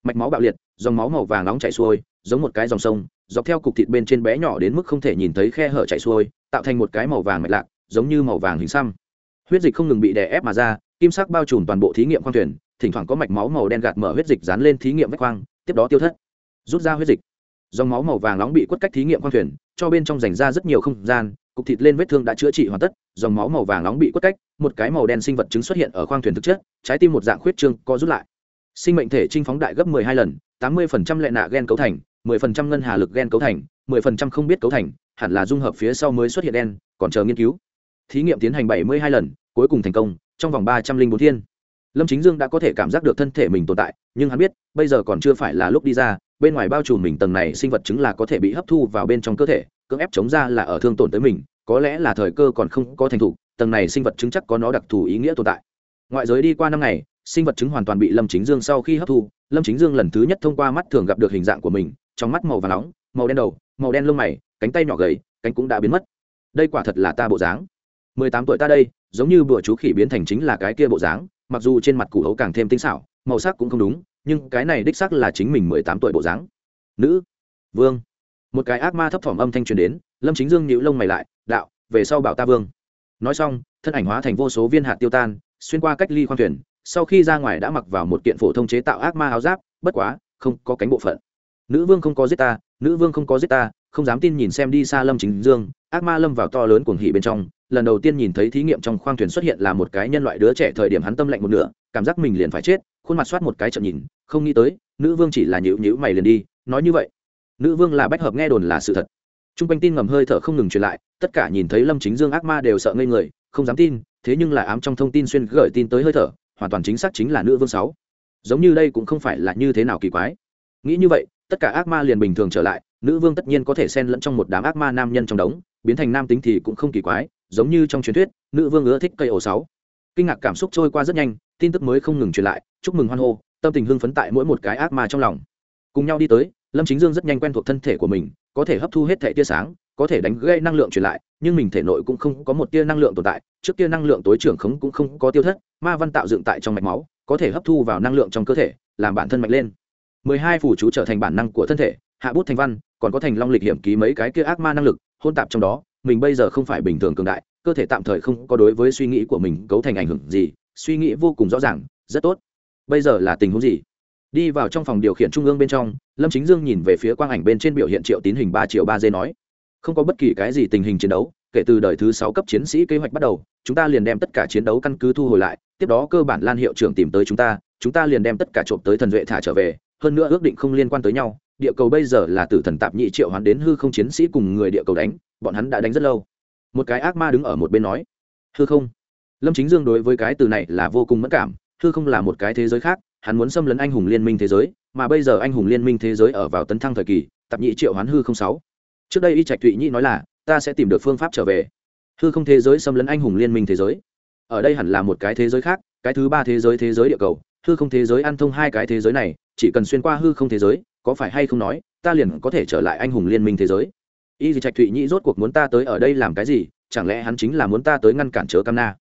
mạch máu bạo liệt, dòng máu màu vàng nóng chảy xuôi, giống một cái dòng sông, dọc theo cục thịt bên trên bé nhỏ đến mức không thể nhìn thấy khe hở chảy xuôi tạo thành một cái màu vàng mạch lạc, giống như màu vàng hình xăm. Huyết dịch không ngừng bị đè ép mà ra, kim sắc bao trùm toàn bộ thí nghiệm khoang thuyền, thỉnh thoảng có mạch máu màu đen gạt mở huyết dịch dán lên thí nghiệm vách khoang, tiếp đó tiêu thất. Rút ra huyết dịch. Dòng máu màu vàng nóng bị quất cách thí nghiệm khoang thuyền, cho bên trong dành ra rất nhiều không gian, cục thịt lên vết thương đã chữa trị hoàn tất, dòng máu màu vàng nóng bị quất cách, một cái màu đen sinh vật chứng xuất hiện ở khoang thuyền thực chất, trái tim một dạng khuyết trương co rút lại. Sinh mệnh thể trinh phóng đại gấp 12 lần 80% lệ nạ gen cấu thành 10% ngân hà lực gen cấu thành 10% không biết cấu thành hẳn là dung hợp phía sau mới xuất hiện đen, còn chờ nghiên cứu. Thí nghiệm tiến hành 72 lần, cuối cùng thành công, trong vòng ba trăm linh bốn thiên. Lâm chính dương đã có thể cảm giác được thân thể mình tồn tại, nhưng hắn biết, bây giờ còn chưa phải là lúc đi ra, bên ngoài bao trùm mình tầng này sinh vật chứng là có thể bị hấp thu vào bên trong cơ thể, cưỡng ép chống ra là ở thương tổn tới mình, có lẽ là thời cơ còn không có thành thục tầng này sinh vật chứng chắc có nó đặc thù ý nghĩa tồn tại. Ngoại giới đi qua năm ngày, sinh vật chứng hoàn toàn bị lâm chính dương sau khi hấp thu, lâm chính dương lần thứ nhất thông qua mắt thường gặp được hình dạng của mình, trong mắt màu và nóng, màu đen đầu, màu đen lông mày cánh tay nhỏ gầy, cánh cũng đã biến mất. Đây quả thật là ta bộ dáng. Mười tám tuổi ta đây, giống như bữa chú khỉ biến thành chính là cái kia bộ dáng, mặc dù trên mặt củ hấu càng thêm tinh xảo, màu sắc cũng không đúng, nhưng cái này đích sắc là chính mình mười tám tuổi bộ dáng. Nữ, vương. Một cái ác ma thấp thỏm âm thanh truyền đến, lâm chính dương nhíu lông mày lại, đạo, về sau bảo ta vương. Nói xong, thân ảnh hóa thành vô số viên hạt tiêu tan, xuyên qua cách ly khoang thuyền, sau khi ra ngoài đã mặc vào một kiện phổ thông chế tạo ác ma áo giáp, bất quá, không có cánh bộ phận. Nữ vương không có giết ta, nữ vương không có giết ta không dám tin nhìn xem đi xa lâm chính dương, ác ma lâm vào to lớn cuồng hỉ bên trong, lần đầu tiên nhìn thấy thí nghiệm trong khoang thuyền xuất hiện là một cái nhân loại đứa trẻ thời điểm hắn tâm lạnh một nửa, cảm giác mình liền phải chết, khuôn mặt soát một cái chậm nhìn, không nghĩ tới, nữ vương chỉ là nhữ nhữ mày liền đi, nói như vậy. Nữ vương là bách hợp nghe đồn là sự thật. T r u n g quanh tin ngầm hơi thở không ngừng truyền lại, tất cả nhìn thấy lâm chính dương ác ma đều sợ ngây người, không dám tin, thế nhưng lại ám trong thông tin xuyên gửi tin tới hơi thở, hoàn toàn chính xác chính là nữ vương sáu. Giống như đây cũng không phải là như thế nào kỳ quái. Nghĩ như vậy, tất cả ác ma liền bình thường trở lại nữ vương tất nhiên có thể xen lẫn trong một đám ác ma nam nhân trong đống, biến thành nam tính thì cũng không kỳ quái, giống như trong truyền thuyết, nữ vương ưa thích cây ổ sáu. Kinh ngạc cảm xúc trôi qua rất nhanh, tin tức mới không ngừng truyền lại, chúc mừng hoan hô, tâm tình hưng phấn tại mỗi một cái ác ma trong lòng. Cùng nhau đi tới, lâm chính dương rất nhanh quen thuộc thân thể của mình, có thể hấp thu hết thể tia sáng, có thể đánh gây năng lượng truyền lại, nhưng mình thể nội cũng không có một tia năng lượng tồn tại, trước tia năng lượng tối trưởng khống cũng không có tiêu thất, ma văn tạo dựng tại trong mạch máu, có thể hấp thu vào năng lượng trong cơ thể, làm bản thân mạnh lên. Mười hai phủ chú trở thành bản năng của thân thể hạ bút thành văn, còn có thành long lịch hiểm ký mấy cái kia ác ma năng lực, hôn tạp trong đó, mình bây giờ không phải bình thường cường đại, cơ thể tạm thời không có đối với suy nghĩ của mình cấu thành ảnh hưởng gì, suy nghĩ vô cùng rõ ràng, rất tốt. Bây giờ là tình huống gì? Đi vào trong phòng điều khiển trung ương bên trong, lâm chính dương nhìn về phía quang ảnh bên trên biểu hiện triệu tín hình ba triệu ba d nói, không có bất kỳ cái gì tình hình chiến đấu, kể từ đời thứ sáu cấp chiến sĩ kế hoạch bắt đầu, chúng ta liền đem tất cả chiến đấu căn cứ thu hồi lại, tiếp đó cơ bản lan hiệu trưởng tìm tới chúng ta chúng ta liền đem tất cả trộm tới thần duệ thả trở về, hơn nữa ước định không liên quan tới nhau địa cầu bây giờ là tử thần tạp nhị triệu hoán đến hư không chiến sĩ cùng người địa cầu đánh, bọn hắn đã đánh rất lâu. Một cái ác ma đứng ở một bên nói, hư không? Lâm chính dương đối với cái từ này là vô cùng mất cảm, hư không là một cái thế giới khác, hắn muốn xâm lấn anh hùng liên minh thế giới, mà bây giờ anh hùng liên minh thế giới ở vào tấn thăng thời kỳ, tạp nhị triệu hoán hư không sáu. Trước đây y trạch thụy nhĩ nói là, ta sẽ tìm được phương pháp trở về. Hư không thế giới xâm lấn anh hùng liên minh thế giới. Ở đây hẳn là một cái thế giới khác, cái thứ ba thế giới thế giới địa cầu, hư không thế giới ăn thông hai cái thế giới này, chỉ cần xuyên qua hư không thế giới có phải hay không nói, ta liền có thể trở lại anh hùng liên minh thế giới. Y trạch thụy nhĩ rốt cuộc muốn ta tới ở đây làm cái gì, chẳng lẽ hắn chính là muốn ta tới ngăn cản chớ cam na?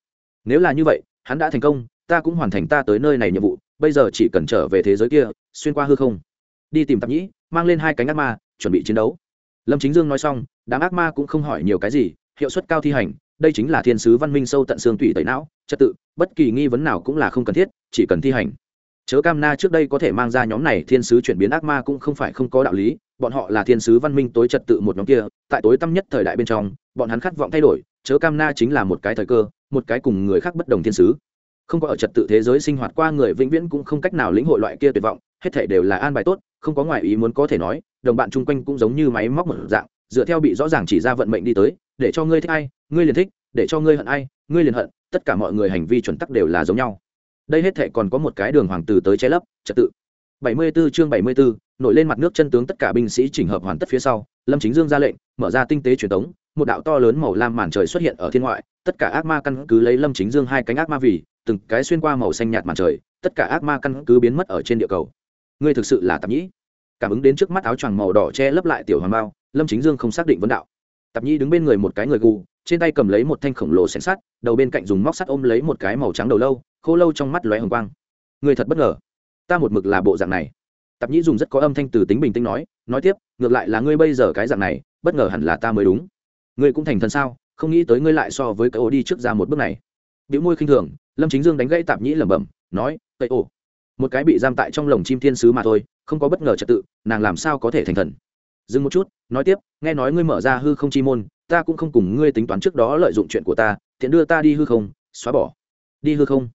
Nếu là như vậy, hắn đã thành công, ta cũng hoàn thành ta tới nơi này nhiệm vụ, bây giờ chỉ cần trở về thế giới kia, xuyên qua hư không. Đi tìm tạp nhĩ, mang lên hai cánh ác ma, chuẩn bị chiến đấu. Lâm chính dương nói xong, đám ác ma cũng không hỏi nhiều cái gì, hiệu suất cao thi hành, đây chính là thiên sứ văn minh sâu tận xương tủy tẩy não, trật tự, bất kỳ nghi vấn nào cũng là không cần thiết, chỉ cần thi hành chớ cam na trước đây có thể mang ra nhóm này thiên sứ chuyển biến ác ma cũng không phải không có đạo lý, bọn họ là thiên sứ văn minh tối trật tự một nhóm kia, tại tối tăm nhất thời đại bên trong, bọn hắn khát vọng thay đổi, chớ cam na chính là một cái thời cơ, một cái cùng người khác bất đồng thiên sứ. Không có ở trật tự thế giới sinh hoạt qua người vĩnh viễn cũng không cách nào lĩnh hội loại kia tuyệt vọng, hết thể đều là an bài tốt, không có ngoại ý muốn có thể nói, đồng bạn chung quanh cũng giống như máy móc một dạng, dựa theo bị rõ ràng chỉ ra vận mệnh đi tới, để cho ngươi thích ai, ngươi liền thích, để cho ngươi hận ai, ngươi liền hận, tất cả mọi người hành vi chuẩn tắc đều là giống nhau đây hết thệ còn có một cái đường hoàng tử tới che lấp trật tự. 74 chương 74, nổi lên mặt nước chân tướng tất cả binh sĩ chỉnh hợp hoàn tất phía sau lâm chính dương ra lệnh mở ra tinh tế truyền tống một đạo to lớn màu lam màn trời xuất hiện ở thiên ngoại tất cả ác ma căn cứ lấy lâm chính dương hai cánh ác ma vì từng cái xuyên qua màu xanh nhạt màn trời tất cả ác ma căn cứ biến mất ở trên địa cầu. Ngươi thực sự là tạp nhĩ. Cảm ứng đến trước mắt áo choàng màu đỏ che lấp lại tiểu hoàng bao lâm chính dương không xác định vấn đạo. Tạp nhĩ đứng bên người một cái người gù trên tay cầm lấy một thanh khổng lồ xén sắt, đầu bên cạnh dùng móc sắt ôm lấy một cái màu trắng đầu lâu, khô lâu trong mắt lóe hồng quang. Người thật bất ngờ. Ta một mực là bộ dạng này. Tạp nhĩ dùng rất có âm thanh từ tính bình tĩnh nói nói tiếp, ngược lại là ngươi bây giờ cái dạng này, bất ngờ hẳn là ta mới đúng. Ngươi cũng thành thần sao, không nghĩ tới ngươi lại so với cái ổ đi trước ra một bước này. Biểu môi khinh thường, lâm chính dương đánh gãy tạp nhĩ lẩm bẩm, nói cây ổ một cái bị giam tại trong lồng chim thiên sứ mà thôi, không có bất ngờ trật tự, nàng làm sao có thể thành thần? Dừng một chút, nói tiếp, nghe nói ngươi mở ra hư không chi môn ta cũng không cùng ngươi tính toán trước đó lợi dụng chuyện của ta thiện đưa ta đi hư không, xóa bỏ. Đi hư không?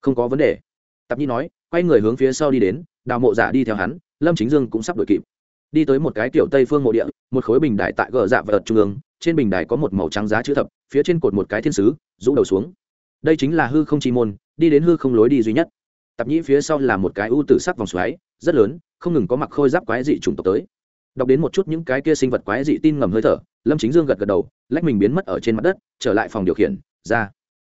Không có vấn đề. Tạp nhi nói, quay người hướng phía sau đi đến, đào mộ giả đi theo hắn, lâm chính dương cũng sắp đổi kịp. Đi tới một cái tiểu tây phương mộ địa, một khối bình đài tại gờ dạ vật trung ương, trên bình đài có một màu trắng giá chữ thập, phía trên cột một cái thiên sứ, rũ đầu xuống. Đây chính là hư không chi môn, đi đến hư không lối đi duy nhất. Tạp nhĩ phía sau là một cái u tử sắc vòng xoáy, rất lớn, không ngừng có mặc khôi giáp quái dị trùng tộc tới. Đọc đến một chút những cái kia sinh vật quái dị tin ngầm hơi thở lâm chính dương gật gật đầu, lách mình biến mất ở trên mặt đất, trở lại phòng điều khiển, ra.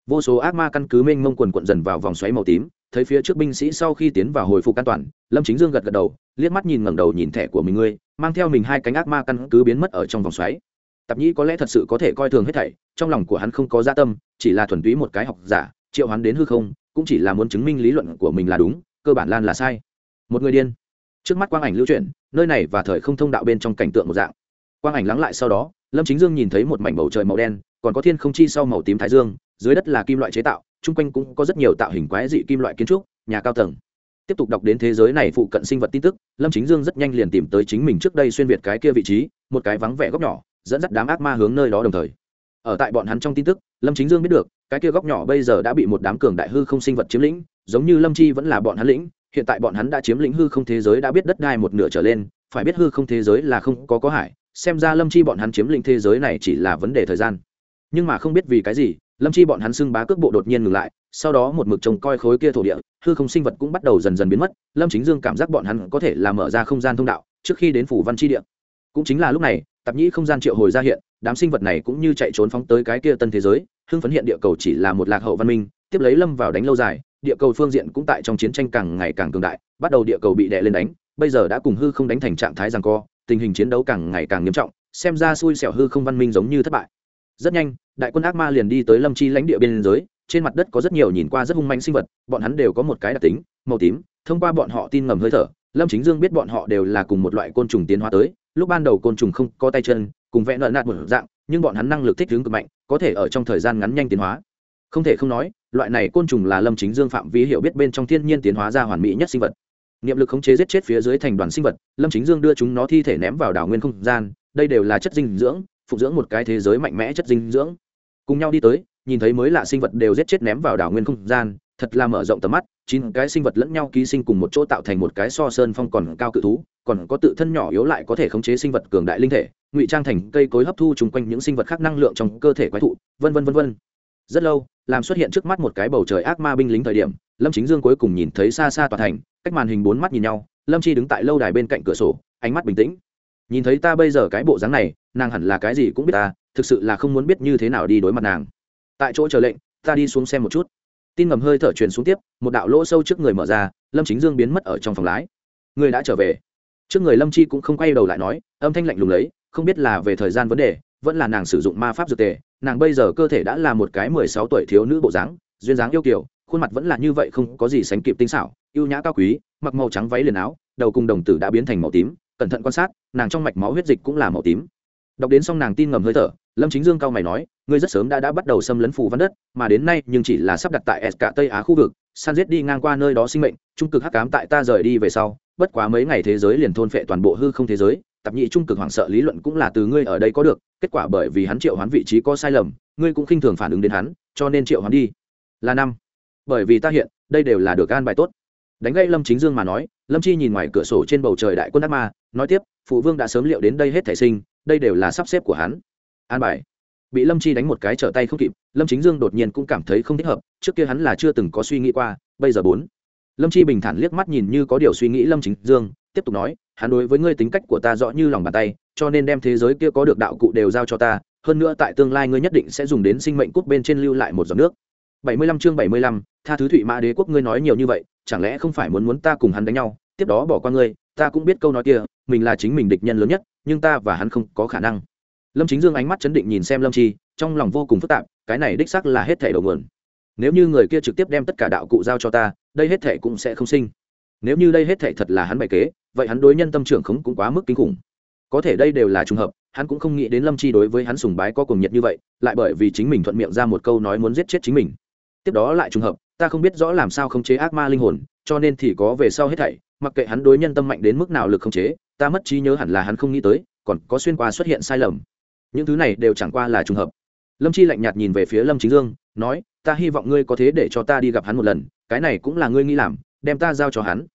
Vô số ác ma căn cứ mênh mông quần quận dần vào vòng xoáy màu tím, thấy phía trước binh sĩ sau khi tiến vào hồi phục an toàn, lâm chính dương gật gật đầu, liếc mắt nhìn ngẩng đầu nhìn thẻ của mình ngươi, mang theo mình hai cánh ác ma căn cứ biến mất ở trong vòng xoáy. Tạp nhĩ có lẽ thật sự có thể coi thường hết thảy, trong lòng của hắn không có gia tâm, chỉ là thuần túy một cái học giả, triệu hắn đến hư không, cũng chỉ là muốn chứng minh lý luận của mình là đúng, cơ bản lan là sai. Một người điên. Trước mắt quang ảnh lưu chuyển, nơi này và thời không thông đạo bên trong cảnh tượng một dạng. Quang ảnh lắng lại sau đó lâm chính dương nhìn thấy một mảnh bầu trời màu đen, còn có thiên không chi sau màu tím thái dương, dưới đất là kim loại chế tạo, chung quanh cũng có rất nhiều tạo hình quái dị kim loại kiến trúc, nhà cao tầng. Tiếp tục đọc đến thế giới này phụ cận sinh vật tin tức, lâm chính dương rất nhanh liền tìm tới chính mình trước đây xuyên việt cái kia vị trí, một cái vắng vẻ góc nhỏ, dẫn dắt đám ác ma hướng nơi đó đồng thời. Ở tại bọn hắn trong tin tức, lâm chính dương biết được, cái kia góc nhỏ bây giờ đã bị một đám cường đại hư không sinh vật chiếm lĩnh, giống như lâm chi vẫn là bọn hắn lĩnh, hiện tại bọn hắn đã chiếm lĩnh hư không thế giới đã biết đất đai một nửa trở lên, phải biết hư không thế giới là không có có hải xem ra lâm chi bọn hắn chiếm lĩnh thế giới này chỉ là vấn đề thời gian. Nhưng mà không biết vì cái gì, lâm chi bọn hắn xưng bá cước bộ đột nhiên ngừng lại, sau đó một mực trông coi khối kia thổ địa, hư không sinh vật cũng bắt đầu dần dần biến mất. Lâm chính dương cảm giác bọn hắn có thể là mở ra không gian thông đạo, trước khi đến phủ văn chi địa. Cũng chính là lúc này, tạp nhĩ không gian triệu hồi ra hiện, đám sinh vật này cũng như chạy trốn phóng tới cái kia tân thế giới, hưng phấn hiện địa cầu chỉ là một lạc hậu văn minh, tiếp lấy lâm vào đánh lâu dài, địa cầu phương diện cũng tại trong chiến tranh càng ngày càng cường đại, bắt đầu địa cầu bị đè lên đánh bây giờ đã cùng hư không đánh thành trạng thái rằng co, tình hình chiến đấu càng ngày càng nghiêm trọng, xem ra xui xẻo hư không văn minh giống như thất bại. Rất nhanh, đại quân ác ma liền đi tới lâm chi lãnh địa biên giới, trên mặt đất có rất nhiều nhìn qua rất hung manh sinh vật, bọn hắn đều có một cái đặc tính, màu tím, thông qua bọn họ tin ngầm hơi thở, lâm chính dương biết bọn họ đều là cùng một loại côn trùng tiến hóa tới, lúc ban đầu côn trùng không có tay chân, cùng vẽ nợ nạt một dạng, nhưng bọn hắn năng lực thích ứng cực mạnh, có thể ở trong thời gian ngắn nhanh tiến hóa. Không thể không nói, loại này côn trùng là lâm chính dương phạm vi hiểu biết bên trong thiên nhiên tiến hóa ra hoàn mỹ nhất sinh vật niệm lực khống chế giết chết phía dưới thành đoàn sinh vật, lâm chính dương đưa chúng nó thi thể ném vào đảo nguyên không gian, đây đều là chất dinh dưỡng, phục dưỡng một cái thế giới mạnh mẽ chất dinh dưỡng. Cùng nhau đi tới, nhìn thấy mới lạ sinh vật đều giết chết ném vào đảo nguyên không gian, thật là mở rộng tầm mắt, chín cái sinh vật lẫn nhau ký sinh cùng một chỗ tạo thành một cái so sơn phong còn cao cự thú, còn có tự thân nhỏ yếu lại có thể khống chế sinh vật cường đại linh thể, ngụy trang thành cây cối hấp thu chung quanh những sinh vật khác năng lượng trong cơ thể quái thụ, vân vân vân vân. Rất lâu, làm xuất hiện trước mắt một cái bầu trời ác ma binh lính thời điểm, lâm chính dương cuối cùng nhìn thấy xa xa tòa thành cách màn hình bốn mắt nhìn nhau, lâm chi đứng tại lâu đài bên cạnh cửa sổ, ánh mắt bình tĩnh. Nhìn thấy ta bây giờ cái bộ dáng này, nàng hẳn là cái gì cũng biết ta, thực sự là không muốn biết như thế nào đi đối mặt nàng. Tại chỗ chờ lệnh, ta đi xuống xem một chút. Tin ngầm hơi thở truyền xuống tiếp, một đạo lỗ sâu trước người mở ra, lâm chính dương biến mất ở trong phòng lái. Người đã trở về. Trước người lâm chi cũng không quay đầu lại nói, âm thanh lạnh lùng lấy, không biết là về thời gian vấn đề, vẫn là nàng sử dụng ma pháp dược tề, nàng bây giờ cơ thể đã là một cái mười sáu tuổi thiếu nữ bộ dáng, duyên dáng yêu kiều khuôn mặt vẫn là như vậy không có gì sánh kịp tinh xảo, ưu nhã cao quý, mặc màu trắng váy liền áo, đầu cùng đồng tử đã biến thành màu tím, cẩn thận quan sát, nàng trong mạch máu huyết dịch cũng là màu tím. Đọc đến xong nàng tin ngầm hơi thở, lâm chính dương cao mày nói, ngươi rất sớm đã đã bắt đầu xâm lấn phù văn đất, mà đến nay nhưng chỉ là sắp đặt tại s cả tây á khu vực, san giết đi ngang qua nơi đó sinh mệnh, trung cực hắc cám tại ta rời đi về sau, bất quá mấy ngày thế giới liền thôn phệ toàn bộ hư không thế giới, tạp nhị trung cực hoảng sợ lý luận cũng là từ ngươi ở đây có được, kết quả bởi vì hắn triệu hoán vị trí có sai lầm, ngươi cũng khinh thường phản ứng đến hắn, cho nên triệu hoán đi. Là năm bởi vì ta hiện, đây đều là được an bài tốt. Đánh gây lâm chính dương mà nói, lâm chi nhìn ngoài cửa sổ trên bầu trời đại quân đắc ma, nói tiếp, phụ vương đã sớm liệu đến đây hết thể sinh, đây đều là sắp xếp của hắn. An bài. Bị lâm chi đánh một cái trở tay không kịp, lâm chính dương đột nhiên cũng cảm thấy không thích hợp, trước kia hắn là chưa từng có suy nghĩ qua, bây giờ bốn. Lâm chi bình thản liếc mắt nhìn như có điều suy nghĩ lâm chính dương, tiếp tục nói, hắn đối với ngươi tính cách của ta rõ như lòng bàn tay, cho nên đem thế giới kia có được đạo cụ đều giao cho ta, hơn nữa tại tương lai ngươi nhất định sẽ dùng đến sinh mệnh cút bên trên lưu lại một giọt nước. 75 chương 75, tha thứ thụy mã đế quốc ngươi nói nhiều như vậy chẳng lẽ không phải muốn muốn ta cùng hắn đánh nhau tiếp đó bỏ qua ngươi ta cũng biết câu nói kia mình là chính mình địch nhân lớn nhất nhưng ta và hắn không có khả năng. Lâm chính dương ánh mắt chấn định nhìn xem lâm chi trong lòng vô cùng phức tạp cái này đích xác là hết thể đầu nguồn. Nếu như người kia trực tiếp đem tất cả đạo cụ giao cho ta đây hết thể cũng sẽ không sinh. Nếu như đây hết thể thật là hắn bày kế vậy hắn đối nhân tâm trưởng khống cũng quá mức kinh khủng. Có thể đây đều là trùng hợp hắn cũng không nghĩ đến lâm chi đối với hắn sùng bái có cùng nhiệt như vậy lại bởi vì chính mình thuận miệng ra một câu nói muốn giết chết chính mình tiếp đó lại trùng hợp, ta không biết rõ làm sao khống chế ác ma linh hồn, cho nên thì có về sau hết thảy, mặc kệ hắn đối nhân tâm mạnh đến mức nào lực khống chế, ta mất trí nhớ hẳn là hắn không nghĩ tới, còn có xuyên qua xuất hiện sai lầm. Những thứ này đều chẳng qua là trùng hợp. Lâm chi lạnh nhạt nhìn về phía lâm chính dương, nói, ta hy vọng ngươi có thế để cho ta đi gặp hắn một lần, cái này cũng là ngươi nghĩ làm, đem ta giao cho hắn.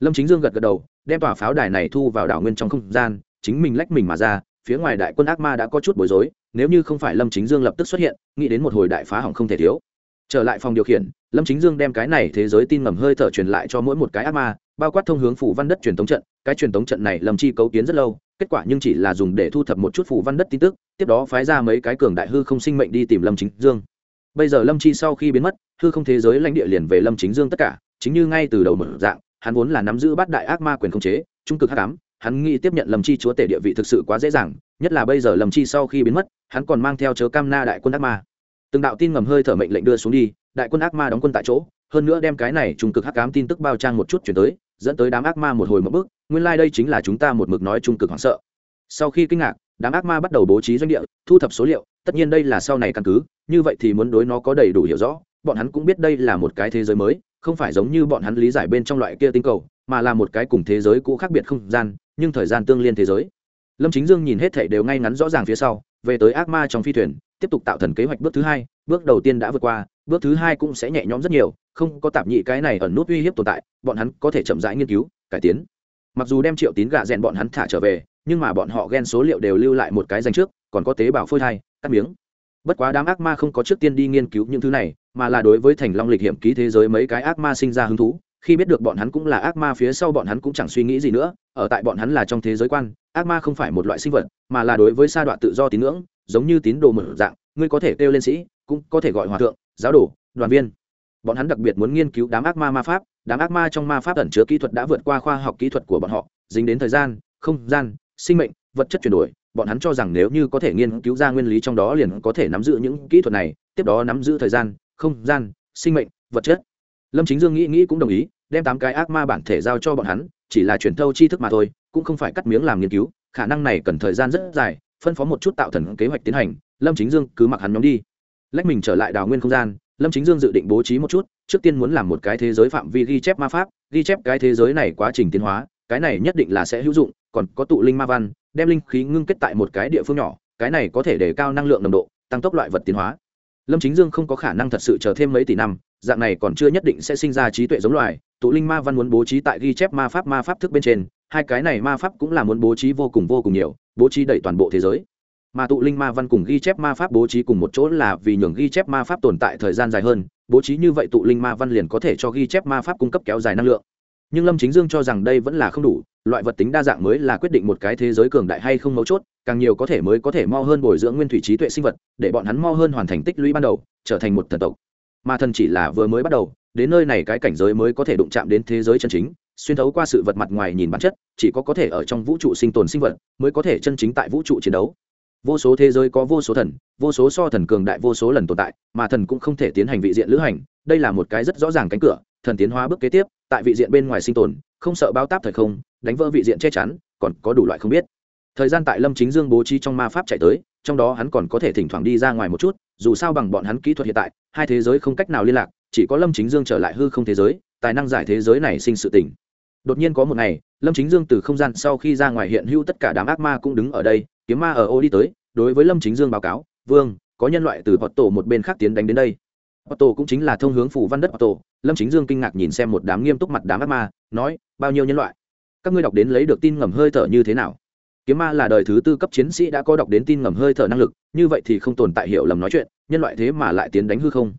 Lâm chính dương gật gật đầu, đem tòa pháo đài này thu vào đảo nguyên trong không gian, chính mình lách mình mà ra, phía ngoài đại quân ác ma đã có chút bối rối, nếu như không phải lâm chính dương lập tức xuất hiện, nghĩ đến một hồi đại phá hỏng không thể thiếu trở lại phòng điều khiển, lâm chính dương đem cái này thế giới tin ngầm hơi thở truyền lại cho mỗi một cái ác ma, bao quát thông hướng phủ văn đất truyền thống trận. Cái truyền thống trận này lâm chi cấu kiến rất lâu, kết quả nhưng chỉ là dùng để thu thập một chút phủ văn đất tin tức, tiếp đó phái ra mấy cái cường đại hư không sinh mệnh đi tìm lâm chính dương. Bây giờ lâm chi sau khi biến mất, hư không thế giới lãnh địa liền về lâm chính dương tất cả, chính như ngay từ đầu mở dạng, hắn vốn là nắm giữ bát đại ác ma quyền khống chế, trung cực hắc ám, hắn nghĩ tiếp nhận lâm chi chúa tể địa vị thực sự quá dễ dàng, nhất là bây giờ lâm chi sau khi biến mất, hắn còn mang theo chớ cam na đại quân ác ma từng đạo tin ngầm hơi thở mệnh lệnh đưa xuống đi, đại quân ác ma đóng quân tại chỗ, hơn nữa đem cái này trung cực hắc cám tin tức bao trang một chút chuyển tới, dẫn tới đám ác ma một hồi một bước, nguyên lai、like、đây chính là chúng ta một mực nói trung cực hoảng sợ. Sau khi kinh ngạc, đám ác ma bắt đầu bố trí doanh địa, thu thập số liệu, tất nhiên đây là sau này căn cứ, như vậy thì muốn đối nó có đầy đủ hiểu rõ, bọn hắn cũng biết đây là một cái thế giới mới, không phải giống như bọn hắn lý giải bên trong loại kia tinh cầu, mà là một cái cùng thế giới cũ khác biệt không gian, nhưng thời gian tương liên thế giới. Lâm chính dương nhìn hết thảy đều ngay ngắn rõ ràng phía sau, về tới ác ma trong phi thuyền tiếp tục tạo thần kế hoạch bước thứ hai, bước đầu tiên đã vượt qua, bước thứ hai cũng sẽ nhẹ nhõm rất nhiều, không có tạp nhị cái này ẩn nút uy hiếp tồn tại, bọn hắn có thể chậm rãi nghiên cứu, cải tiến. Mặc dù đem triệu tín gạ rèn bọn hắn thả trở về, nhưng mà bọn họ ghen số liệu đều lưu lại một cái danh trước, còn có tế bào phôi thai, cắt miếng. Bất quá đám ác ma không có trước tiên đi nghiên cứu những thứ này, mà là đối với thành long lịch hiểm ký thế giới mấy cái ác ma sinh ra hứng thú, khi biết được bọn hắn cũng là ác ma phía sau bọn hắn cũng chẳng suy nghĩ gì nữa, ở tại bọn hắn là trong thế giới quan, ác ma không phải một loại sinh vật, mà là đối với sa đoạn tự do tín ngưỡng giống như tín đồ mở dạng, ngươi có thể kêu lên sĩ, cũng có thể gọi hòa thượng, giáo đồ, đoàn viên. Bọn hắn đặc biệt muốn nghiên cứu đám ác ma ma pháp, đám ác ma trong ma pháp ẩn chứa kỹ thuật đã vượt qua khoa học kỹ thuật của bọn họ, dính đến thời gian, không gian, sinh mệnh, vật chất chuyển đổi. Bọn hắn cho rằng nếu như có thể nghiên cứu ra nguyên lý trong đó liền có thể nắm giữ những kỹ thuật này, tiếp đó nắm giữ thời gian, không gian, sinh mệnh, vật chất. Lâm chính dương nghĩ nghĩ cũng đồng ý, đem tám cái ác ma bản thể giao cho bọn hắn, chỉ là truyền thâu tri thức mà thôi, cũng không phải cắt miếng làm nghiên cứu, khả năng này cần thời gian rất dài phân phó một chút tạo thần kế hoạch tiến hành, lâm chính dương cứ mặc hắn nhóm đi. Lách mình trở lại đào nguyên không gian, lâm chính dương dự định bố trí một chút, trước tiên muốn làm một cái thế giới phạm vi ghi chép ma pháp, ghi chép cái thế giới này quá trình tiến hóa, cái này nhất định là sẽ hữu dụng, còn có tụ linh ma văn, đem linh khí ngưng kết tại một cái địa phương nhỏ, cái này có thể để cao năng lượng nồng độ, tăng tốc loại vật tiến hóa. Lâm chính dương không có khả năng thật sự chờ thêm mấy tỷ năm, dạng này còn chưa nhất định sẽ sinh ra trí tuệ giống loài, tụ linh ma văn muốn bố trí tại ghi chép ma pháp ma pháp thức bên trên, hai cái này ma pháp cũng là muốn bố trí vô cùng vô cùng nhiều bố trí đẩy toàn bộ thế giới. Mà tụ linh ma văn cùng ghi chép ma pháp bố trí cùng một chỗ là vì nhường ghi chép ma pháp tồn tại thời gian dài hơn, bố trí như vậy tụ linh ma văn liền có thể cho ghi chép ma pháp cung cấp kéo dài năng lượng. Nhưng lâm chính dương cho rằng đây vẫn là không đủ, loại vật tính đa dạng mới là quyết định một cái thế giới cường đại hay không mấu chốt, càng nhiều có thể mới có thể mo hơn bồi dưỡng nguyên thủy trí tuệ sinh vật, để bọn hắn mo hơn hoàn thành tích lũy ban đầu, trở thành một thần tộc. Mà thần chỉ là vừa mới bắt đầu, đến nơi này cái cảnh giới mới có thể đụng chạm đến thế giới chân chính xuyên thấu qua sự vật mặt ngoài nhìn bản chất, chỉ có có thể ở trong vũ trụ sinh tồn sinh vật mới có thể chân chính tại vũ trụ chiến đấu. Vô số thế giới có vô số thần, vô số so thần cường đại, vô số lần tồn tại, mà thần cũng không thể tiến hành vị diện lữ hành. Đây là một cái rất rõ ràng cánh cửa, thần tiến hóa bước kế tiếp, tại vị diện bên ngoài sinh tồn, không sợ bao táp thời không, đánh vỡ vị diện che chắn, còn có đủ loại không biết. Thời gian tại lâm chính dương bố trí trong ma pháp chạy tới, trong đó hắn còn có thể thỉnh thoảng đi ra ngoài một chút, dù sao bằng bọn hắn kỹ thuật hiện tại, hai thế giới không cách nào liên lạc, chỉ có lâm chính dương trở lại hư không thế giới, tài năng giải thế giới này sinh sự tình đột nhiên có một ngày, lâm chính dương từ không gian sau khi ra ngoài hiện hữu tất cả đám ác ma cũng đứng ở đây, kiếm ma ở ô đi tới, đối với lâm chính dương báo cáo, vương, có nhân loại từ hoạt tổ một bên khác tiến đánh đến đây. Hoạt tổ cũng chính là thông hướng phủ văn đất hoạt tổ lâm chính dương kinh ngạc nhìn xem một đám nghiêm túc mặt đám ác ma, nói, bao nhiêu nhân loại? Các ngươi đọc đến lấy được tin ngầm hơi thở như thế nào? Kiếm ma là đời thứ tư cấp chiến sĩ đã có đọc đến tin ngầm hơi thở năng lực, như vậy thì không tồn tại hiểu lầm nói chuyện, nhân loại thế mà lại tiến đánh hư không?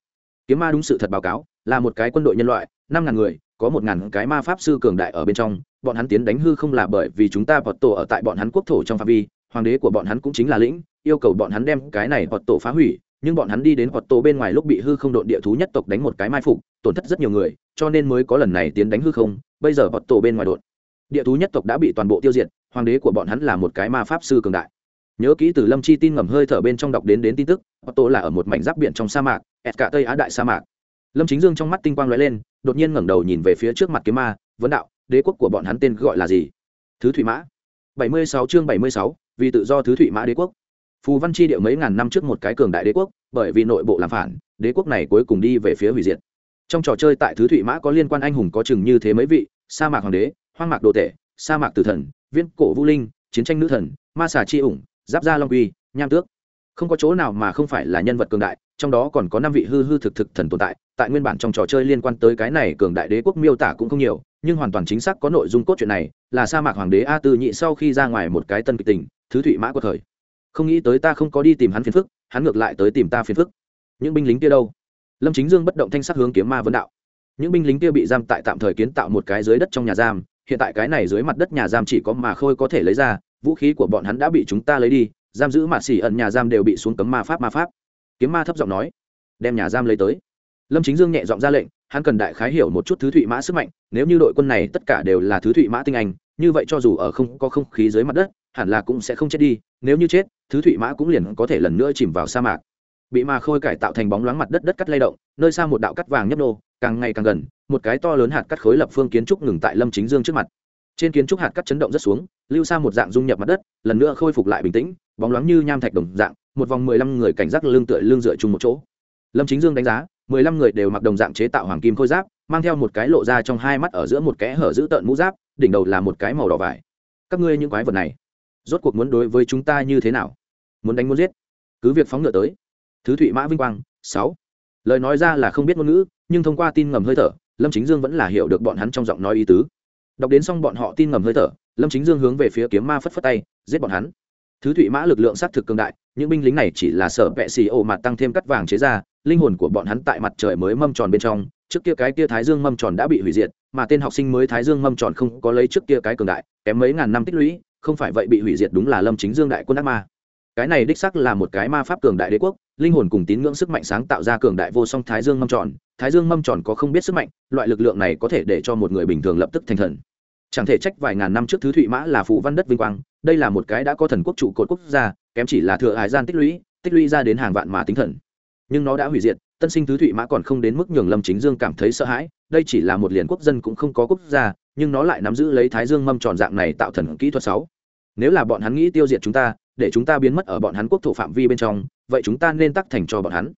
Kiếm ma đúng sự thật báo cáo, là một cái quân đội nhân loại, năm ngàn người có một ngàn cái ma pháp sư cường đại ở bên trong, bọn hắn tiến đánh hư không là bởi vì chúng ta bọt tổ ở tại bọn hắn quốc thổ trong phạm vi, hoàng đế của bọn hắn cũng chính là lĩnh, yêu cầu bọn hắn đem cái này bọt tổ phá hủy, nhưng bọn hắn đi đến bọt tổ bên ngoài lúc bị hư không độn địa thú nhất tộc đánh một cái mai phục, tổn thất rất nhiều người, cho nên mới có lần này tiến đánh hư không, bây giờ bọt tổ bên ngoài đột địa thú nhất tộc đã bị toàn bộ tiêu diệt, hoàng đế của bọn hắn là một cái ma pháp sư cường đại. Nhớ kỹ từ lâm chi tin ngầm hơi thở bên trong đọc đến đến tin tức otto là ở một mảnh giáp biển trong sa mạc ẹt cả tây á đại sa mạc lâm chính dương trong mắt tinh quang lóe lên đột nhiên ngẩng đầu nhìn về phía trước mặt kiếm ma vấn đạo đế quốc của bọn hắn tên gọi là gì? Thứ thủy mã. Bảy mươi sáu chương bảy mươi sáu vì tự do thứ thủy mã đế quốc. Phù văn chi điệu mấy ngàn năm trước một cái cường đại đế quốc bởi vì nội bộ làm phản đế quốc này cuối cùng đi về phía hủy diệt. Trong trò chơi tại thứ thủy mã có liên quan anh hùng có chừng như thế mấy vị sa mạc hoàng đế hoang mạc đồ tể sa mạc tử thần viễn cổ vũ linh chiến tranh nữ thần ma xà chi ủng giáp gia long Uy, nham tước. Không có chỗ nào mà không phải là nhân vật cường đại trong đó còn có năm vị hư hư thực thực thần tồn tại tại nguyên bản trong trò chơi liên quan tới cái này cường đại đế quốc miêu tả cũng không nhiều, nhưng hoàn toàn chính xác có nội dung cốt truyện này, là sa mạc hoàng đế a tư nhị sau khi ra ngoài một cái tân kịch tình, thứ thụy mã của thời không nghĩ tới ta không có đi tìm hắn phiền phức, hắn ngược lại tới tìm ta phiền phức. Những binh lính kia đâu? Lâm chính dương bất động thanh sắc hướng kiếm ma vấn đạo. Những binh lính kia bị giam tại tạm thời kiến tạo một cái dưới đất trong nhà giam, hiện tại cái này dưới mặt đất nhà giam chỉ có mà khôi có thể lấy ra, vũ khí của bọn hắn đã bị chúng ta lấy đi, giam giữ mạ xỉ ẩn nhà giam đều bị xuống cấm ma pháp ma pháp kiếm ma thấp giọng nói, đem nhà giam lấy tới. Lâm chính dương nhẹ giọng ra lệnh, hắn cần đại khái hiểu một chút thứ thụy mã sức mạnh, nếu như đội quân này tất cả đều là thứ thụy mã tinh anh, như vậy cho dù ở không có không khí dưới mặt đất, hẳn là cũng sẽ không chết đi, nếu như chết, thứ thụy mã cũng liền có thể lần nữa chìm vào sa mạc. Bị ma khôi cải tạo thành bóng loáng mặt đất đất cắt lay động, nơi xa một đạo cắt vàng nhấp nô, càng ngày càng gần, một cái to lớn hạt cắt khối lập phương kiến trúc ngừng tại lâm chính dương trước mặt. Trên kiến trúc hạt cắt chấn động rất xuống, lưu xa một dạng dung nhập mặt đất, lần nữa khôi phục lại bình tĩnh, bóng loáng như nham thạch đồng dạng một vòng mười lăm người cảnh giác lương tựa lương dựa chung một chỗ. Lâm chính dương đánh giá, mười lăm người đều mặc đồng dạng chế tạo hoàng kim khôi giáp, mang theo một cái lộ ra trong hai mắt ở giữa một kẽ hở giữ tợn mũ giáp, đỉnh đầu là một cái màu đỏ vải. Các ngươi những quái vật này, rốt cuộc muốn đối với chúng ta như thế nào? Muốn đánh muốn giết? Cứ việc phóng ngựa tới. Thứ thụy mã vinh quang, sáu. Lời nói ra là không biết ngôn ngữ, nhưng thông qua tin ngầm hơi thở, lâm chính dương vẫn là hiểu được bọn hắn trong giọng nói ý tứ. Đọc đến xong bọn họ tin ngầm hơi thở, lâm chính dương hướng về phía kiếm ma phất phất tay, giết bọn hắn thứ thụy mã lực lượng xác thực cường đại, những binh lính này chỉ là sở vệ xì ổ mặt tăng thêm cắt vàng chế ra, linh hồn của bọn hắn tại mặt trời mới mâm tròn bên trong, trước kia cái kia thái dương mâm tròn đã bị hủy diệt, mà tên học sinh mới thái dương mâm tròn không có lấy trước kia cái cường đại, kém mấy ngàn năm tích lũy, không phải vậy bị hủy diệt đúng là lâm chính dương đại quân ác ma. Cái này đích sắc là một cái ma pháp cường đại đế quốc, linh hồn cùng tín ngưỡng sức mạnh sáng tạo ra cường đại vô song thái dương mâm tròn, thái dương mâm tròn có không biết sức mạnh, loại lực lượng này có thể để cho một người bình thường lập tức thành thần chẳng thể trách vài ngàn năm trước thứ thụy mã là phụ văn đất vinh quang, đây là một cái đã có thần quốc trụ cột quốc gia, kém chỉ là thừa hải gian tích lũy tích lũy ra đến hàng vạn mà tính thần. Nhưng nó đã hủy diệt, tân sinh thứ thụy mã còn không đến mức nhường lâm chính dương cảm thấy sợ hãi, đây chỉ là một liền quốc dân cũng không có quốc gia, nhưng nó lại nắm giữ lấy thái dương mâm tròn dạng này tạo thần kỹ thuật sáu. Nếu là bọn hắn nghĩ tiêu diệt chúng ta, để chúng ta biến mất ở bọn hắn quốc thổ phạm vi bên trong, vậy chúng ta nên tắc thành cho bọn hắn.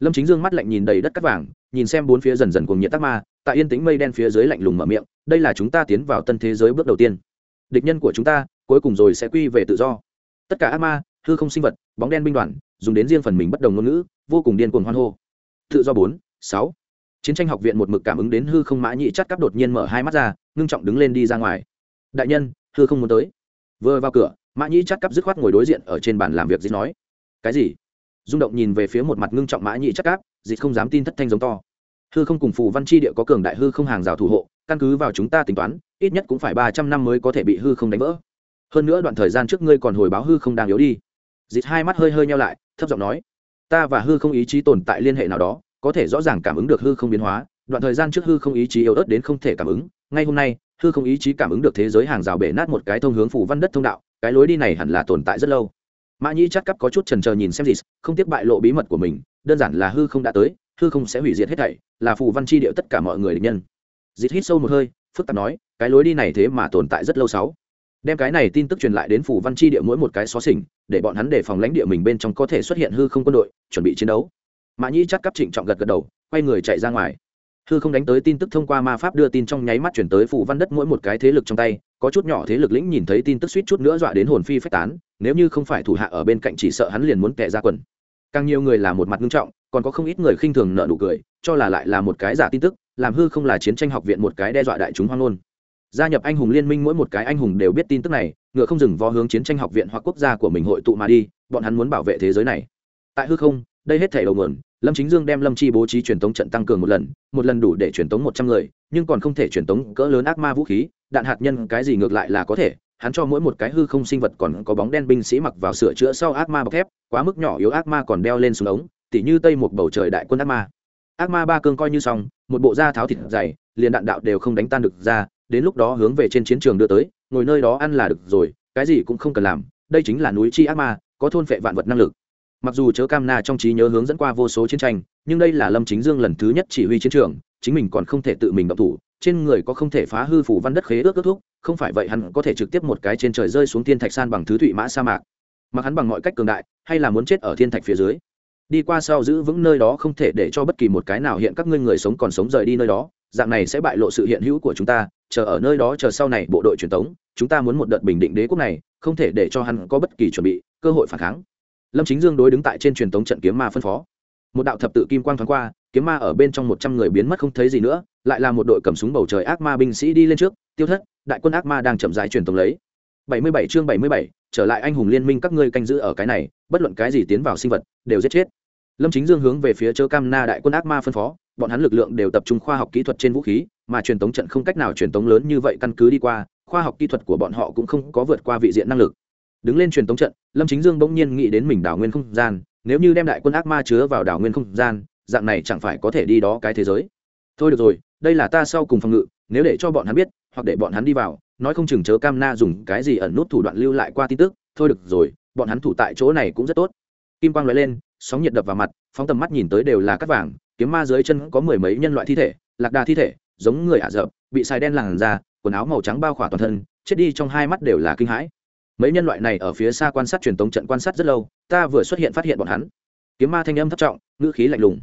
Lâm chính dương mắt lạnh nhìn đầy đất cắt vàng, nhìn xem bốn phía dần dần cùng nhiệt tắc ma tại yên tĩnh mây đen phía dưới lạnh lùng mở miệng, đây là chúng ta tiến vào tân thế giới bước đầu tiên. Địch nhân của chúng ta, cuối cùng rồi sẽ quy về tự do. Tất cả ác ma, hư không sinh vật, bóng đen binh đoàn, dùng đến riêng phần mình bất đồng ngôn ngữ, vô cùng điên cuồng hoan hô. Tự do bốn, sáu. Chiến tranh học viện một mực cảm ứng đến hư không mã nhị chắt cắp đột nhiên mở hai mắt ra, ngưng trọng đứng lên đi ra ngoài. Đại nhân, hư không muốn tới. Vừa vào cửa, mã nhĩ chắt cắp dứt khoát ngồi đối diện ở trên bàn làm việc dĩ nói. Cái gì? Rung động nhìn về phía một mặt ngưng trọng mã nhĩ chắt cắp dĩ không dám tin thất thanh giống to hư không cùng phù văn chi địa có cường đại hư không hàng rào thủ hộ, căn cứ vào chúng ta tính toán, ít nhất cũng phải ba trăm năm mới có thể bị hư không đánh vỡ. Hơn nữa đoạn thời gian trước ngươi còn hồi báo hư không đang yếu đi. Dịt hai mắt hơi hơi nhau lại, thấp giọng nói, ta và hư không ý chí tồn tại liên hệ nào đó, có thể rõ ràng cảm ứng được hư không biến hóa, đoạn thời gian trước hư không ý chí yếu ớt đến không thể cảm ứng, ngay hôm nay, hư không ý chí cảm ứng được thế giới hàng rào bể nát một cái thông hướng phủ văn đất thông đạo, cái lối đi này hẳn là tồn tại rất lâu. Mã nhĩ chắc cắp có chút trần trờ nhìn xem gì không tiếc bại lộ bí mật của mình, đơn giản là hư không đã tới hư không sẽ hủy diệt hết thảy, là phù văn chi điệu tất cả mọi người địch nhân. Dịt hít sâu một hơi, phức tạp nói, cái lối đi này thế mà tồn tại rất lâu sáu. Đem cái này tin tức truyền lại đến phủ văn chi địa mỗi một cái xó xỉnh, để bọn hắn đề phòng lãnh địa mình bên trong có thể xuất hiện hư không quân đội, chuẩn bị chiến đấu. Mã nhĩ chắc cắp trịnh trọng gật gật đầu, quay người chạy ra ngoài. Hư không đánh tới tin tức thông qua ma pháp đưa tin trong nháy mắt chuyển tới phủ văn đất mỗi một cái thế lực trong tay, có chút nhỏ thế lực lĩnh nhìn thấy tin tức suýt chút nữa dọa đến hồn phi phách tán, nếu như không phải thủ hạ ở bên cạnh chỉ sợ hắn liền muốn tệ ra quần. Càng nhiều người là một mặt nghiêm trọng còn có không ít người khinh thường nợ nụ cười, cho là lại là một cái giả tin tức, làm hư không là chiến tranh học viện một cái đe dọa đại chúng hoang ngôn. Gia nhập anh hùng liên minh mỗi một cái anh hùng đều biết tin tức này, ngựa không dừng vó hướng chiến tranh học viện hoặc quốc gia của mình hội tụ mà đi, bọn hắn muốn bảo vệ thế giới này. Tại hư không, đây hết thể đầu nguồn, lâm chính dương đem lâm chi bố trí truyền tống trận tăng cường một lần một lần đủ để truyền tống một trăm người, nhưng còn không thể truyền tống cỡ lớn ác ma vũ khí, đạn hạt nhân cái gì ngược lại là có thể, hắn cho mỗi một cái hư không sinh vật còn có bóng đen binh sĩ mặc vào sửa chữa sau ác ma bọc thép, quá mức nhỏ yếu ác ma còn đeo lên xuống ống tỉ như tây một bầu trời đại quân ác ma. Ác ma ba cương coi như xong, một bộ da tháo thịt dày, liền đạn đạo đều không đánh tan được ra, đến lúc đó hướng về trên chiến trường đưa tới, ngồi nơi đó ăn là được rồi, cái gì cũng không cần làm, đây chính là núi chi ác ma, có thôn phệ vạn vật năng lực. Mặc dù chớ cam na trong trí nhớ hướng dẫn qua vô số chiến tranh, nhưng đây là lâm chính dương lần thứ nhất chỉ huy chiến trường, chính mình còn không thể tự mình động thủ, trên người có không thể phá hư phủ văn đất khế ước kết thúc, không phải vậy hắn có thể trực tiếp một cái trên trời rơi xuống thiên thạch san bằng thứ thụy mã sa mạc. Mặc hắn bằng mọi cách cường đại, hay là muốn chết ở thiên thạch phía dưới đi qua sau giữ vững nơi đó không thể để cho bất kỳ một cái nào hiện các ngươi người sống còn sống rời đi nơi đó, dạng này sẽ bại lộ sự hiện hữu của chúng ta, chờ ở nơi đó chờ sau này bộ đội truyền thống chúng ta muốn một đợt bình định đế quốc này, không thể để cho hắn có bất kỳ chuẩn bị, cơ hội phản kháng. Lâm chính dương đối đứng tại trên truyền thống trận kiếm ma phân phó. Một đạo thập tự kim quang thoáng qua, kiếm ma ở bên trong một trăm người biến mất không thấy gì nữa, lại là một đội cầm súng bầu trời ác ma binh sĩ đi lên trước, tiêu thất, đại quân ác ma đang chậm rãi truyền thống lấy. Bảy mươi bảy chương bảy mươi bảy, trở lại anh hùng liên minh các ngươi canh giữ ở cái này, bất luận cái gì tiến vào sinh vật, đều giết chết lâm chính dương hướng về phía chớ cam na đại quân ác ma phân phó, bọn hắn lực lượng đều tập trung khoa học kỹ thuật trên vũ khí, mà truyền tống trận không cách nào truyền tống lớn như vậy căn cứ đi qua, khoa học kỹ thuật của bọn họ cũng không có vượt qua vị diện năng lực. Đứng lên truyền tống trận, lâm chính dương bỗng nhiên nghĩ đến mình đảo nguyên không gian, nếu như đem đại quân ác ma chứa vào đảo nguyên không gian, dạng này chẳng phải có thể đi đó cái thế giới. Thôi được rồi, đây là ta sau cùng phòng ngự, nếu để cho bọn hắn biết, hoặc để bọn hắn đi vào, nói không chừng chớ cam na dùng cái gì ẩn nút thủ đoạn lưu lại qua tin tức, thôi được rồi, bọn hắn thủ tại chỗ này cũng rất tốt. Kim quang nói lên sóng nhiệt đập vào mặt, phóng tầm mắt nhìn tới đều là cắt vàng, kiếm ma dưới chân có mười mấy nhân loại thi thể, lạc đà thi thể, giống người ả rợp bị xài đen làn da, quần áo màu trắng bao khỏa toàn thân, chết đi trong hai mắt đều là kinh hãi. Mấy nhân loại này ở phía xa quan sát truyền tống trận quan sát rất lâu, ta vừa xuất hiện phát hiện bọn hắn. Kiếm ma thanh âm thất trọng, ngữ khí lạnh lùng.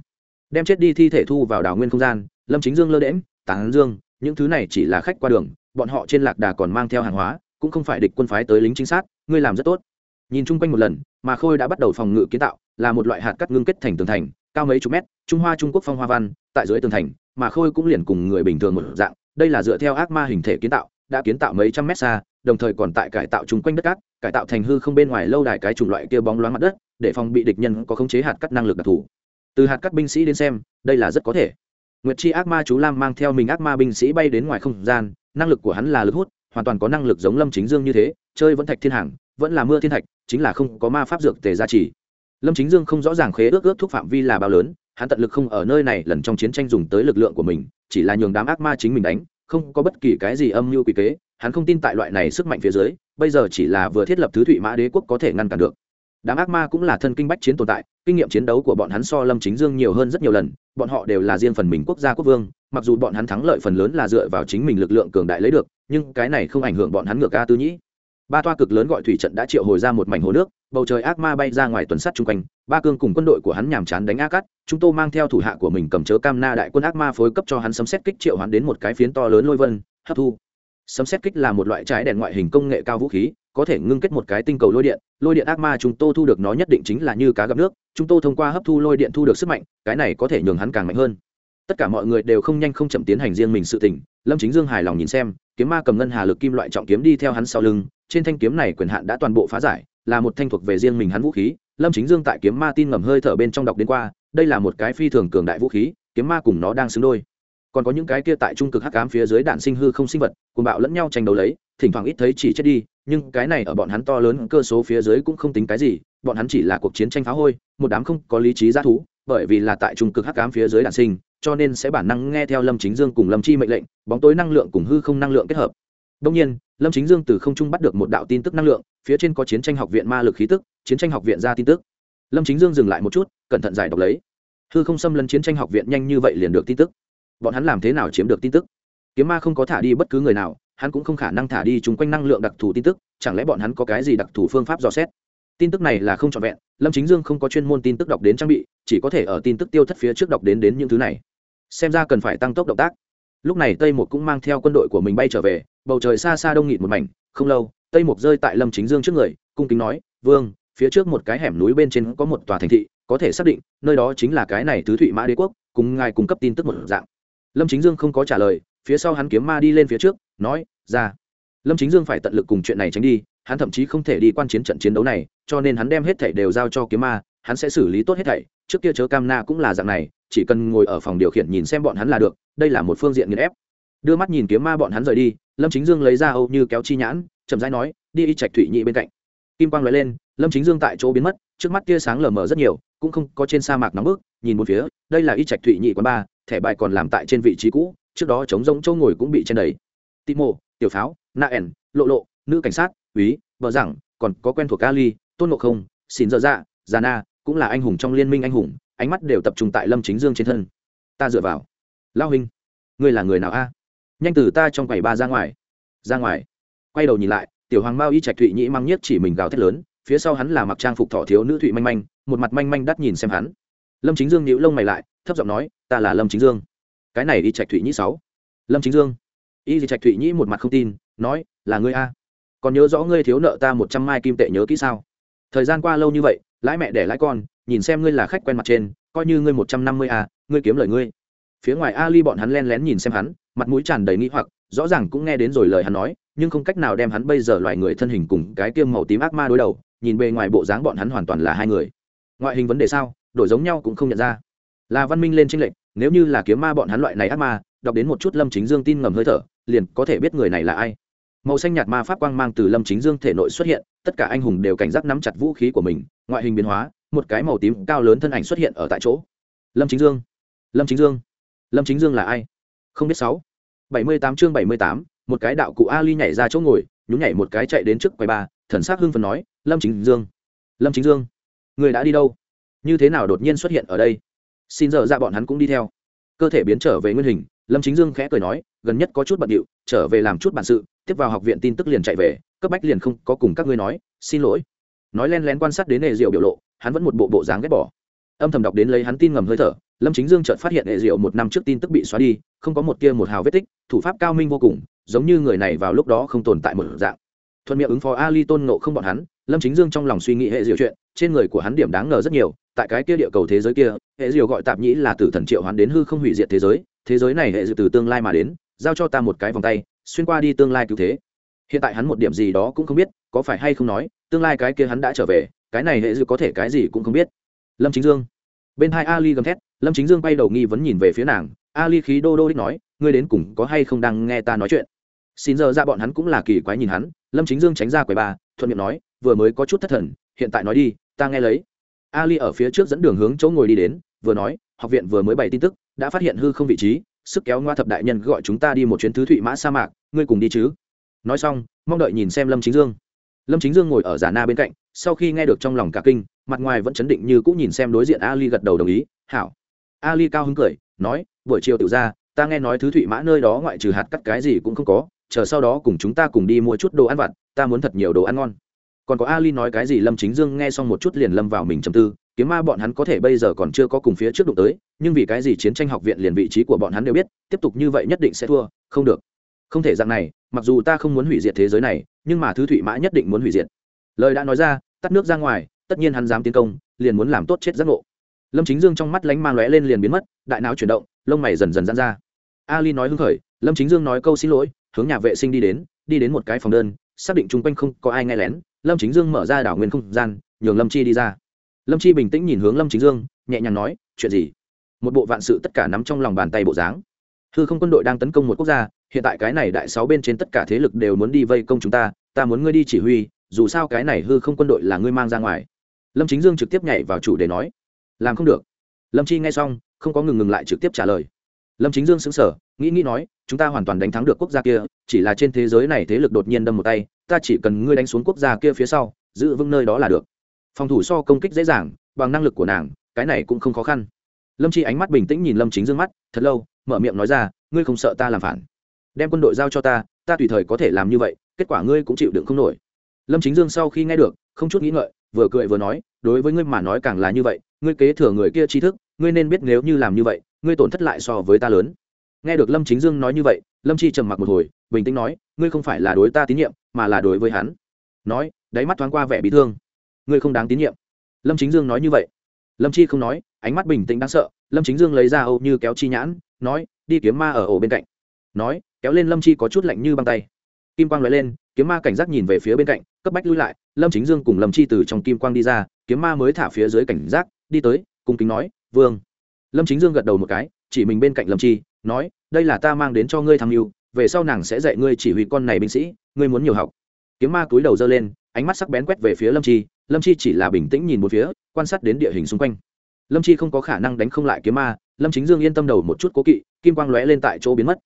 Đem chết đi thi thể thu vào đào nguyên không gian, lâm chính dương lơ đễm tán dương, những thứ này chỉ là khách qua đường, bọn họ trên lạc đà còn mang theo hàng hóa, cũng không phải địch quân phái tới lính chính xác ngươi làm rất tốt nhìn chung quanh một lần, mà khôi đã bắt đầu phòng ngự kiến tạo, là một loại hạt cắt ngưng kết thành tường thành, cao mấy chục mét, trung hoa trung quốc phong hoa văn, tại dưới tường thành, mà khôi cũng liền cùng người bình thường một dạng, đây là dựa theo ác ma hình thể kiến tạo, đã kiến tạo mấy trăm mét xa, đồng thời còn tại cải tạo chung quanh đất cát, cải tạo thành hư không bên ngoài lâu đài cái chủng loại kia bóng loáng mặt đất, để phòng bị địch nhân có khống chế hạt cắt năng lực đặc thù. Từ hạt cắt binh sĩ đến xem, đây là rất có thể. Nguyệt chi ác ma chú lam mang theo mình ác ma binh sĩ bay đến ngoài không gian, năng lực của hắn là lực hút, hoàn toàn có năng lực giống lâm chính dương như thế, chơi vẫn thạch thiên hàng, vẫn là mưa thiên thạch chính là không có ma pháp dược tề gia trì. Lâm chính dương không rõ ràng khế ước ước thúc phạm vi là bao lớn, hắn tận lực không ở nơi này lần trong chiến tranh dùng tới lực lượng của mình, chỉ là nhường đám ác ma chính mình đánh, không có bất kỳ cái gì âm mưu quỷ kế, hắn không tin tại loại này sức mạnh phía dưới, bây giờ chỉ là vừa thiết lập thứ thụy mã đế quốc có thể ngăn cản được. Đám ác ma cũng là thân kinh bách chiến tồn tại, kinh nghiệm chiến đấu của bọn hắn so lâm chính dương nhiều hơn rất nhiều lần, bọn họ đều là riêng phần mình quốc gia quốc vương, mặc dù bọn hắn thắng lợi phần lớn là dựa vào chính mình lực lượng cường đại lấy được, nhưng cái này không ảnh hưởng bọn hắn ngược ca tư nhĩ ba toa cực lớn gọi thủy trận đã triệu hồi ra một mảnh hồ nước, bầu trời ác ma bay ra ngoài tuần sắt chung quanh. Ba cương cùng quân đội của hắn nhàm chán đánh ác cắt chúng tôi mang theo thủ hạ của mình cầm chớ cam na đại quân ác ma phối cấp cho hắn sấm xét kích triệu hắn đến một cái phiến to lớn lôi vân, hấp thu. Sấm xét kích là một loại trái đèn ngoại hình công nghệ cao vũ khí, có thể ngưng kết một cái tinh cầu lôi điện. Lôi điện ác ma chúng tôi thu được nó nhất định chính là như cá gặp nước, chúng tôi thông qua hấp thu lôi điện thu được sức mạnh, cái này có thể nhường hắn càng mạnh hơn. Tất cả mọi người đều không nhanh không chậm tiến hành riêng mình sự tỉnh lâm chính dương hài lòng nhìn xem, kiếm ma cầm ngân hà lực kim loại trọng kiếm đi theo hắn sau lưng trên thanh kiếm này quyền hạn đã toàn bộ phá giải, là một thanh thuộc về riêng mình hắn vũ khí. Lâm chính dương tại kiếm ma tin ngầm hơi thở bên trong đọc đến qua, đây là một cái phi thường cường đại vũ khí, kiếm ma cùng nó đang xứng đôi. Còn có những cái kia tại trung cực hắc ám phía dưới đạn sinh hư không sinh vật, cùng bạo lẫn nhau tranh đấu lấy, thỉnh thoảng ít thấy chỉ chết đi, nhưng cái này ở bọn hắn to lớn cơ số phía dưới cũng không tính cái gì, bọn hắn chỉ là cuộc chiến tranh phá hôi, một đám không có lý trí g thú, bởi vì là tại trung cực hắc ám phía dưới đạn sinh, cho nên sẽ bản năng nghe theo lâm chính dương cùng lâm chi mệnh lệnh, bóng tối năng lượng cùng hư không năng lượng kết hợp đông nhiên, lâm chính dương từ không trung bắt được một đạo tin tức năng lượng, phía trên có chiến tranh học viện ma lực khí tức, chiến tranh học viện ra tin tức. Lâm chính dương dừng lại một chút, cẩn thận giải đọc lấy. Hư không xâm lấn chiến tranh học viện nhanh như vậy liền được tin tức. Bọn hắn làm thế nào chiếm được tin tức? Kiếm ma không có thả đi bất cứ người nào, hắn cũng không khả năng thả đi chúng quanh năng lượng đặc thù tin tức, chẳng lẽ bọn hắn có cái gì đặc thù phương pháp dò xét? Tin tức này là không trọn vẹn, lâm chính dương không có chuyên môn tin tức đọc đến trang bị, chỉ có thể ở tin tức tiêu thất phía trước đọc đến đến những thứ này. Xem ra cần phải tăng tốc động tác. Lúc này tây một cũng mang theo quân đội của mình bay trở về bầu trời xa xa đông nghịt một mảnh, không lâu, tây mục rơi tại lâm chính dương trước người, cung kính nói, vương, phía trước một cái hẻm núi bên trên có một tòa thành thị, có thể xác định, nơi đó chính là cái này tứ thụy mã đế quốc, cùng ngài cung cấp tin tức một dạng. Lâm chính dương không có trả lời, phía sau hắn kiếm ma đi lên phía trước, nói, ra. Lâm chính dương phải tận lực cùng chuyện này tránh đi, hắn thậm chí không thể đi quan chiến trận chiến đấu này, cho nên hắn đem hết thảy đều giao cho kiếm ma, hắn sẽ xử lý tốt hết thảy, trước kia chớ cam na cũng là dạng này, chỉ cần ngồi ở phòng điều khiển nhìn xem bọn hắn là được, đây là một phương diện nghiền ép đưa mắt nhìn kiếm ma bọn hắn rời đi, lâm chính dương lấy ra âu như kéo chi nhãn, chậm rãi nói, đi y trạch thủy nhị bên cạnh. Kim quang nói lên, lâm chính dương tại chỗ biến mất, trước mắt tia sáng lờ mờ rất nhiều, cũng không có trên sa mạc nóng bức, nhìn một phía, đây là y trạch thụy nhị quán ba, thẻ bài còn làm tại trên vị trí cũ, trước đó chống rỗng châu ngồi cũng bị chen đầy. Timo, tiểu pháo, na ẻn lộ lộ, nữ cảnh sát, úy vợ rằng còn có quen thuộc kali tôn ngộ không, xin dơ dạ già na, cũng là anh hùng trong liên minh anh hùng, ánh mắt đều tập trung tại lâm chính dương trên thân. Ta dựa vào. Lao hình ngươi là người nào a? Nhanh từ ta trong quầy ba ra ngoài. Ra ngoài. Quay đầu nhìn lại, tiểu hoàng mao y trạch thụy nhĩ mang nhất chỉ mình gào thét lớn, phía sau hắn là mặc trang phục thỏ thiếu nữ thụy manh manh, một mặt manh manh đắt nhìn xem hắn. Lâm chính dương nhíu lông mày lại, thấp giọng nói, ta là lâm chính dương. Cái này y trạch thụy nhĩ sáu. Lâm chính dương. Y trạch thụy nhĩ một mặt không tin, nói, là ngươi a. Còn nhớ rõ ngươi thiếu nợ ta một trăm mai kim tệ nhớ kỹ sao? Thời gian qua lâu như vậy, lãi mẹ để lãi con, nhìn xem ngươi là khách quen mặt trên, coi như ngươi một trăm năm mươi a, ngươi kiếm lời ngươi phía ngoài ali bọn hắn len lén nhìn xem hắn, mặt mũi tràn đầy nghĩ hoặc, rõ ràng cũng nghe đến rồi lời hắn nói, nhưng không cách nào đem hắn bây giờ loài người thân hình cùng cái tiêm màu tím ác ma đối đầu, nhìn bề ngoài bộ dáng bọn hắn hoàn toàn là hai người. Ngoại hình vấn đề sao, đổi giống nhau cũng không nhận ra. Là văn minh lên tranh lệch, nếu như là kiếm ma bọn hắn loại này ác ma, đọc đến một chút lâm chính dương tin ngầm hơi thở, liền có thể biết người này là ai. Màu xanh nhạt ma pháp quang mang từ lâm chính dương thể nội xuất hiện, tất cả anh hùng đều cảnh giác nắm chặt vũ khí của mình, ngoại hình biến hóa, một cái màu tím cao lớn thân ảnh xuất hiện ở tại chỗ. Lâm chính dương, lâm chính dương lâm chính dương là ai? Không biết sáu. Bảy mươi tám chương bảy mươi tám, một cái đạo cụ ali nhảy ra chỗ ngồi, nhún nhảy một cái chạy đến trước quầy ba, thần s á c hưng phần nói, lâm chính dương. Lâm chính dương, người đã đi đâu? Như thế nào đột nhiên xuất hiện ở đây? Xin giờ ra bọn hắn cũng đi theo. Cơ thể biến trở về nguyên hình, lâm chính dương khẽ cười nói, gần nhất có chút bận điệu, trở về làm chút bản sự, tiếp vào học viện tin tức liền chạy về, cấp bách liền không có cùng các ngươi nói, xin lỗi. Nói len lén quan sát đến nề diệu biểu lộ, hắn vẫn một bộ bộ dáng ghét bỏ. Âm thầm đọc đến lấy hắn tin ngầm hơi thở lâm chính dương chợt phát hiện hệ diệu một năm trước tin tức bị xóa đi, không có một tia một hào vết tích, thủ pháp cao minh vô cùng, giống như người này vào lúc đó không tồn tại một dạng. Thuận miệng ứng phó ali tôn nộ không bọn hắn, lâm chính dương trong lòng suy nghĩ hệ diệu chuyện, trên người của hắn điểm đáng ngờ rất nhiều, tại cái kia địa cầu thế giới kia, hệ diệu gọi tạp nhĩ là tử thần triệu hắn đến hư không hủy diệt thế giới thế giới này hệ diệu từ tương lai mà đến, giao cho ta một cái vòng tay, xuyên qua đi tương lai cứu thế. Hiện tại hắn một điểm gì đó cũng không biết, có phải hay không nói, tương lai cái kia hắn đã trở về, cái này hệ diệu có thể cái gì cũng không biết. Lâm chính dương. Bên hai ali gầm thét lâm chính dương bay đầu nghi vấn nhìn về phía nàng, ali khí đô đô đích nói, ngươi đến cùng có hay không đang nghe ta nói chuyện? Xin giờ ra bọn hắn cũng là kỳ quái nhìn hắn, lâm chính dương tránh ra quầy ba thuận miệng nói, vừa mới có chút thất thần, hiện tại nói đi, ta nghe lấy. Ali ở phía trước dẫn đường hướng chỗ ngồi đi đến, vừa nói, học viện vừa mới bày tin tức, đã phát hiện hư không vị trí, sức kéo ngoa thập đại nhân gọi chúng ta đi một chuyến thứ thụy mã sa mạc, ngươi cùng đi chứ? Nói xong, mong đợi nhìn xem lâm chính dương. Lâm chính dương ngồi ở giả na bên cạnh, sau khi nghe được trong lòng cả kinh, mặt ngoài vẫn chấn định như cũng nhìn xem đối diện ali gật đầu đồng ý, hảo ali cao hứng cười, nói, buổi chiều tiểu ra ta nghe nói thứ thụy mã nơi đó ngoại trừ hạt cắt cái gì cũng không có, chờ sau đó cùng chúng ta cùng đi mua chút đồ ăn vặt, ta muốn thật nhiều đồ ăn ngon. Còn có ali nói cái gì, lâm chính dương nghe xong một chút liền lâm vào mình trầm tư, kiếm ma bọn hắn có thể bây giờ còn chưa có cùng phía trước đụng tới, nhưng vì cái gì chiến tranh học viện liền vị trí của bọn hắn đều biết, tiếp tục như vậy nhất định sẽ thua, không được. Không thể dạng này, mặc dù ta không muốn hủy diệt thế giới này, nhưng mà thứ thụy mã nhất định muốn hủy diệt. Lời đã nói ra, tắt nước ra ngoài, tất nhiên hắn dám tiến công, liền muốn làm tốt chết giác ngộ lâm chính dương trong mắt lánh mang lóe lên liền biến mất, đại não chuyển động, lông mày dần dần dán ra. Ali nói hưng khởi, lâm chính dương nói câu xin lỗi, hướng nhà vệ sinh đi đến đi đến một cái phòng đơn, xác định chung quanh không có ai nghe lén. Lâm chính dương mở ra đảo nguyên không gian, nhường lâm chi đi ra. Lâm chi bình tĩnh nhìn hướng lâm chính dương, nhẹ nhàng nói, chuyện gì? Một bộ vạn sự tất cả nắm trong lòng bàn tay bộ dáng. Hư không quân đội đang tấn công một quốc gia, hiện tại cái này đại sáu bên trên tất cả thế lực đều muốn đi vây công chúng ta ta muốn ngươi đi chỉ huy, dù sao cái này hư không quân đội là ngươi mang ra ngoài. Lâm chính dương trực tiếp nhảy vào chủ để nói làm không được. Lâm chi nghe xong, không có ngừng ngừng lại trực tiếp trả lời. Lâm chính dương xứng sở nghĩ nghĩ nói, chúng ta hoàn toàn đánh thắng được quốc gia kia, chỉ là trên thế giới này thế lực đột nhiên đâm một tay, ta chỉ cần ngươi đánh xuống quốc gia kia phía sau, giữ vững nơi đó là được. Phòng thủ so công kích dễ dàng, bằng năng lực của nàng, cái này cũng không khó khăn. Lâm chi ánh mắt bình tĩnh nhìn lâm chính dương mắt, thật lâu, mở miệng nói ra, ngươi không sợ ta làm phản? Đem quân đội giao cho ta ta tùy thời có thể làm như vậy, kết quả ngươi cũng chịu đựng không nổi lâm chính dương sau khi nghe được, không chút nghĩ ngợi, vừa cười vừa nói, đối với ngươi mà nói càng là như vậy, ngươi kế thừa người kia tri thức, ngươi nên biết nếu như làm như vậy, ngươi tổn thất lại so với ta lớn. Nghe được lâm chính dương nói như vậy, lâm chi trầm mặc một hồi, bình tĩnh nói, ngươi không phải là đối ta tín nhiệm, mà là đối với hắn. Nói, đáy mắt thoáng qua vẻ bị thương. Ngươi không đáng tín nhiệm. Lâm chính dương nói như vậy. Lâm chi không nói, ánh mắt bình tĩnh đáng sợ, lâm chính dương lấy ra âu như kéo chi nhãn, nói, đi kiếm ma ở ổ bên cạnh. Nói, kéo lên lâm chi có chút lạnh như băng tay. Kim quang nói lên, kiếm ma cảnh giác nhìn về phía bên cạnh cấp bách lui lại, lâm chính dương cùng lâm chi từ trong kim quang đi ra, kiếm ma mới thả phía dưới cảnh giác, đi tới, cung kính nói, vương. Lâm chính dương gật đầu một cái, chỉ mình bên cạnh lâm chi, nói, đây là ta mang đến cho ngươi tham mưu, về sau nàng sẽ dạy ngươi chỉ huy con này binh sĩ, ngươi muốn nhiều học. Kiếm ma cúi đầu dơ lên, ánh mắt sắc bén quét về phía lâm chi lâm chi chỉ là bình tĩnh nhìn một phía, quan sát đến địa hình xung quanh. Lâm chi không có khả năng đánh không lại kiếm ma, lâm chính dương yên tâm đầu một chút cố kỵ, kim quang lóe lên tại chỗ biến mất.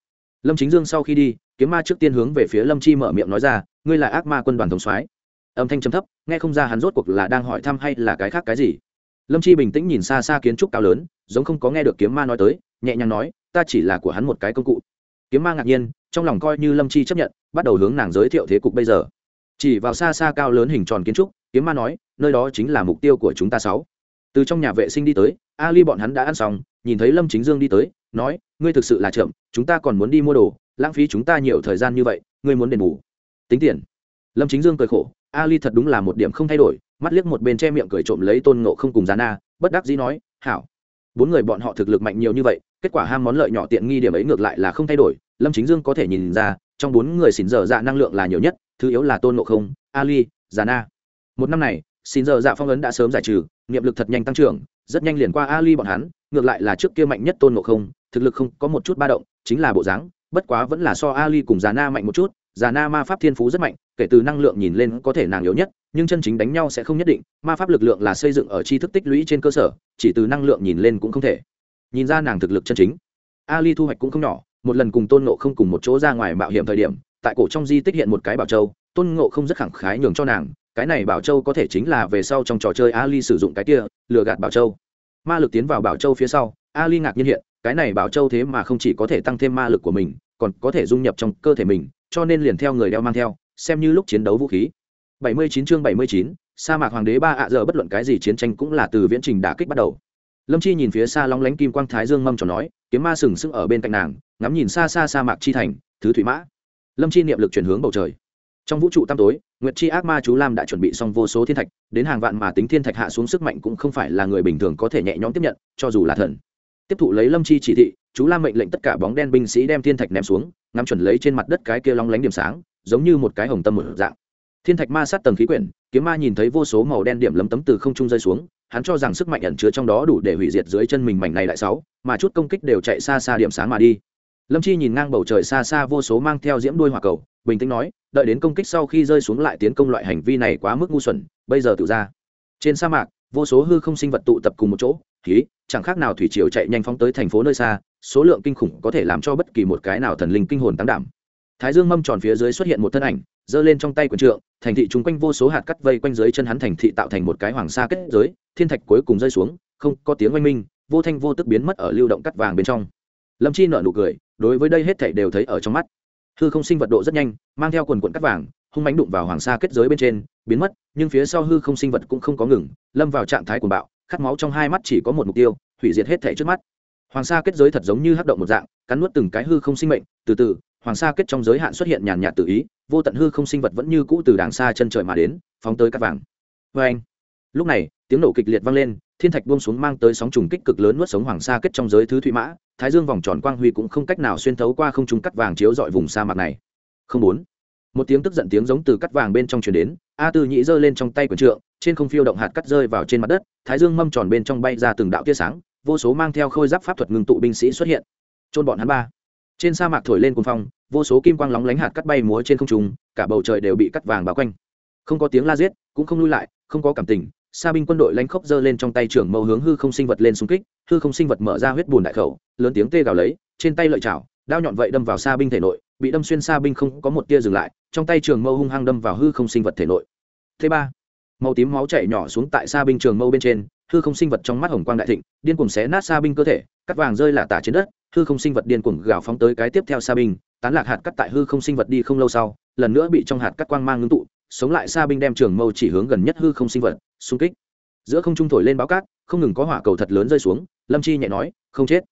Lâm chính dương sau khi đi, kiếm ma trước tiên hướng về phía lâm chi mở miệng nói ra ngươi là ác ma quân đoàn thống soái. Âm thanh trầm thấp, nghe không ra hắn rốt cuộc là đang hỏi thăm hay là cái khác cái gì. Lâm chi bình tĩnh nhìn xa xa kiến trúc cao lớn, giống không có nghe được kiếm ma nói tới, nhẹ nhàng nói, ta chỉ là của hắn một cái công cụ. Kiếm ma ngạc nhiên, trong lòng coi như lâm chi chấp nhận, bắt đầu hướng nàng giới thiệu thế cục bây giờ. Chỉ vào xa xa cao lớn hình tròn kiến trúc, kiếm ma nói, nơi đó chính là mục tiêu của chúng ta sáu. Từ trong nhà vệ sinh đi tới, ali bọn hắn đã ăn xong, nhìn thấy lâm chính dương đi tới, nói, ngươi thực sự là chậm, chúng ta còn muốn đi mua đồ, lãng phí chúng ta nhiều thời gian như vậy, ngươi muốn đền bù tính tiền. Lâm chính dương cười khổ, ali thật đúng là một điểm không thay đổi, mắt liếc một bên che miệng cười trộm lấy tôn ngộ không cùng giá na, bất đắc dĩ nói, hảo. Bốn người bọn họ thực lực mạnh nhiều như vậy, kết quả ham món lợi nhỏ tiện nghi điểm ấy ngược lại là không thay đổi, lâm chính dương có thể nhìn ra, trong bốn người xin dở dạ năng lượng là nhiều nhất, thứ yếu là tôn ngộ không, ali giá na. Một năm này xin giờ dạ phong ấn đã sớm giải trừ niệm lực thật nhanh tăng trưởng, rất nhanh liền qua ali bọn hắn, ngược lại là trước kia mạnh nhất tôn ngộ không, thực lực không có một chút ba động, chính là bộ dáng, bất quá vẫn là so ali cùng già na mạnh một chút già na ma pháp thiên phú rất mạnh, kể từ năng lượng nhìn lên có thể nàng yếu nhất, nhưng chân chính đánh nhau sẽ không nhất định, ma pháp lực lượng là xây dựng ở tri thức tích lũy trên cơ sở, chỉ từ năng lượng nhìn lên cũng không thể. Nhìn ra nàng thực lực chân chính. Ali thu hoạch cũng không nhỏ, một lần cùng tôn ngộ không cùng một chỗ ra ngoài mạo hiểm thời điểm, tại cổ trong di tích hiện một cái bảo châu, tôn ngộ không rất khẳng khái nhường cho nàng, cái này bảo châu có thể chính là về sau trong trò chơi ali sử dụng cái kia, lừa gạt bảo châu. Ma lực tiến vào bảo châu phía sau, ali ngạc nhiên hiện, cái này bảo châu thế mà không chỉ có thể tăng thêm ma lực của mình, còn có thể dung nhập trong cơ thể mình cho nên liền theo người đeo mang theo xem như lúc chiến đấu vũ khí. 79 chương 79, sa mạc hoàng đế ba ạ giờ bất luận cái gì chiến tranh cũng là từ viễn trình đả kích bắt đầu. Lâm chi nhìn phía xa long lánh kim quang thái dương mâm tròn nói kiếm ma sừng sững ở bên cạnh nàng ngắm nhìn xa xa sa mạc chi thành thứ thủy mã. Lâm chi niệm lực chuyển hướng bầu trời. Trong vũ trụ tăm tối nguyệt chi ác ma chú lam đã chuẩn bị xong vô số thiên thạch đến hàng vạn mà tính thiên thạch hạ xuống sức mạnh cũng không phải là người bình thường có thể nhẹ nhõm tiếp nhận cho dù là thần. Tiếp thụ lấy lâm chi chỉ thị chú lam mệnh lệnh tất cả bóng đen binh sĩ đem thiên thạch ném xuống, ngắm chuẩn lấy trên mặt đất cái kia long lánh điểm sáng, giống như một cái hồng tâm một dạng. Thiên thạch ma sát tầng khí quyển, kiếm ma nhìn thấy vô số màu đen điểm lấm tấm từ không trung rơi xuống, hắn cho rằng sức mạnh ẩn chứa trong đó đủ để hủy diệt dưới chân mình mảnh này lại sáu, mà chút công kích đều chạy xa xa điểm sáng mà đi. Lâm chi nhìn ngang bầu trời xa xa vô số mang theo diễm đuôi hỏa cầu, bình tĩnh nói, đợi đến công kích sau khi rơi xuống lại tiến công loại hành vi này quá mức ngu xuẩn, bây giờ tự ra. Trên sa mạc, vô số hư không sinh vật tụ tập cùng một chỗ khí, chẳng khác nào thủy triều chạy nhanh phóng tới thành phố nơi xa, số lượng kinh khủng có thể làm cho bất kỳ một cái nào thần linh kinh hồn tăng đảm. Thái dương mâm tròn phía dưới xuất hiện một thân ảnh, giơ lên trong tay quần trượng, thành thị chung quanh vô số hạt cắt vây quanh dưới chân hắn thành thị tạo thành một cái hoàng sa kết giới, thiên thạch cuối cùng rơi xuống, không có tiếng oanh minh, vô thanh vô tức biến mất ở lưu động cắt vàng bên trong. Lâm chi nở nụ cười, đối với đây hết thảy đều thấy ở trong mắt. Hư không sinh vật độ rất nhanh, mang theo quần quận cắt vàng, hung mãnh đụng vào hoàng sa kết giới bên trên, biến mất, nhưng phía sau hư không sinh vật cũng không có ngừng, lâm vào trạng thái cuồng bạo khát máu trong hai mắt chỉ có một mục tiêu, hủy diệt hết thể trước mắt. Hoàng sa kết giới thật giống như hắc động một dạng, cắn nuốt từng cái hư không sinh mệnh. Từ từ, hoàng sa kết trong giới hạn xuất hiện nhàn nhạt tự ý, vô tận hư không sinh vật vẫn như cũ từ đàng xa chân trời mà đến, phóng tới cắt vàng. Vê anh, lúc này, tiếng nổ kịch liệt vang lên, thiên thạch buông xuống mang tới sóng trùng kích cực lớn nuốt sống hoàng sa kết trong giới thứ thủy mã, thái dương vòng tròn quang huy cũng không cách nào xuyên thấu qua không trung cắt vàng chiếu dọi vùng sa mạc này. Không bốn một tiếng tức giận tiếng giống từ cắt vàng bên trong truyền đến, a tư nhĩ giơ lên trong tay quần trượng, trên không phiêu động hạt cắt rơi vào trên mặt đất, thái dương mâm tròn bên trong bay ra từng đạo tia sáng, vô số mang theo khôi giáp pháp thuật ngừng tụ binh sĩ xuất hiện. Trôn bọn hắn ba. Trên sa mạc thổi lên cuồng phong, vô số kim quang lóng lánh hạt cắt bay múa trên không trung, cả bầu trời đều bị cắt vàng bao quanh. Không có tiếng la giết, cũng không lui lại, không có cảm tình, sa binh quân đội lanh khốc giơ lên trong tay trưởng mâu hướng hư không sinh vật lên xung kích, hư không sinh vật mở ra huyết bùn đại khẩu, lớn tiếng tê gào lấy, trên tay lợi chảo, đao nhọn vậy đâm vào sa binh thể nội bị đâm xuyên xa binh không có một tia dừng lại, trong tay trường mâu hung hăng đâm vào hư không sinh vật thể nội. Thứ ba, màu tím máu chảy nhỏ xuống tại xa binh trường mâu bên trên, hư không sinh vật trong mắt hồng quang đại thịnh, điên cuồng xé nát xa binh cơ thể, cắt vàng rơi là tả trên đất, hư không sinh vật điên cuồng gào phóng tới cái tiếp theo xa binh, tán lạc hạt cắt tại hư không sinh vật đi không lâu sau, lần nữa bị trong hạt cắt quang mang ngưng tụ, sống lại xa binh đem trường mâu chỉ hướng gần nhất hư không sinh vật, xung kích. Giữa không trung thổi lên báo cát, không ngừng có hỏa cầu thật lớn rơi xuống, lâm chi nhẹ nói, không chết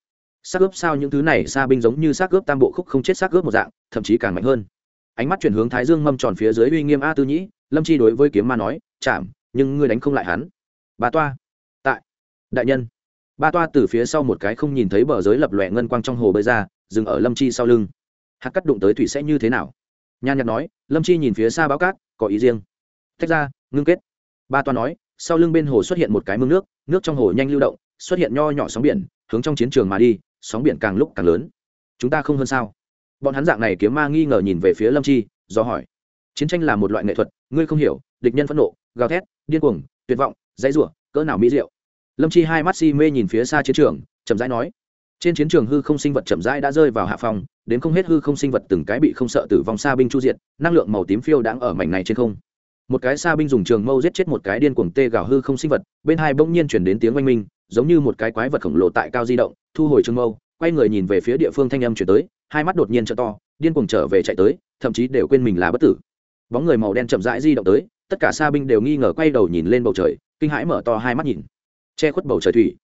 xác ướp sao những thứ này xa binh giống như xác ướp tam bộ khúc không chết xác ướp một dạng, thậm chí càng mạnh hơn. Ánh mắt chuyển hướng thái dương mâm tròn phía dưới uy nghiêm a tư nhĩ, lâm chi đối với kiếm ma nói chạm nhưng ngươi đánh không lại hắn. Bà toa. Tại. Đại nhân. Ba toa từ phía sau một cái không nhìn thấy bờ giới lập lòe ngân quang trong hồ bơi ra, dừng ở lâm chi sau lưng. Hạt cắt đụng tới thủy sẽ như thế nào? Nhan Nhạt nói, lâm chi nhìn phía xa báo cát, có ý riêng. Tách ra, ngưng kết. Ba toa nói, sau lưng bên hồ xuất hiện một cái mương nước nước trong hồ nhanh lưu động, xuất hiện nho nhỏ sóng biển, hướng trong chiến trường mà đi sóng biển càng lúc càng lớn. Chúng ta không hơn sao? Bọn hắn dạng này kiếm ma nghi ngờ nhìn về phía lâm chi, do hỏi. Chiến tranh là một loại nghệ thuật, ngươi không hiểu, địch nhân phẫn nộ, gào thét, điên cuồng, tuyệt vọng, dãy rủa, cỡ nào mỹ diệu. Lâm chi hai mắt si mê nhìn phía xa chiến trường, chậm rãi nói. Trên chiến trường hư không sinh vật chậm rãi đã rơi vào hạ phòng đến không hết hư không sinh vật từng cái bị không sợ tử vong xa binh chu diện. năng lượng màu tím phiêu đang ở mảnh này trên không. Một cái xa binh dùng trường mâu giết chết một cái điên cuồng tê gào hư không sinh vật, bên hai bỗng nhiên chuyển đến tiếng oanh minh giống như một cái quái vật khổng lồ tại cao di động, thu hồi trương mâu, quay người nhìn về phía địa phương thanh âm chuyển tới, hai mắt đột nhiên trợ to, điên cuồng trở về chạy tới, thậm chí đều quên mình là bất tử. Bóng người màu đen chậm rãi di động tới, tất cả xa binh đều nghi ngờ quay đầu nhìn lên bầu trời, kinh hãi mở to hai mắt nhìn. Che khuất bầu trời thủy.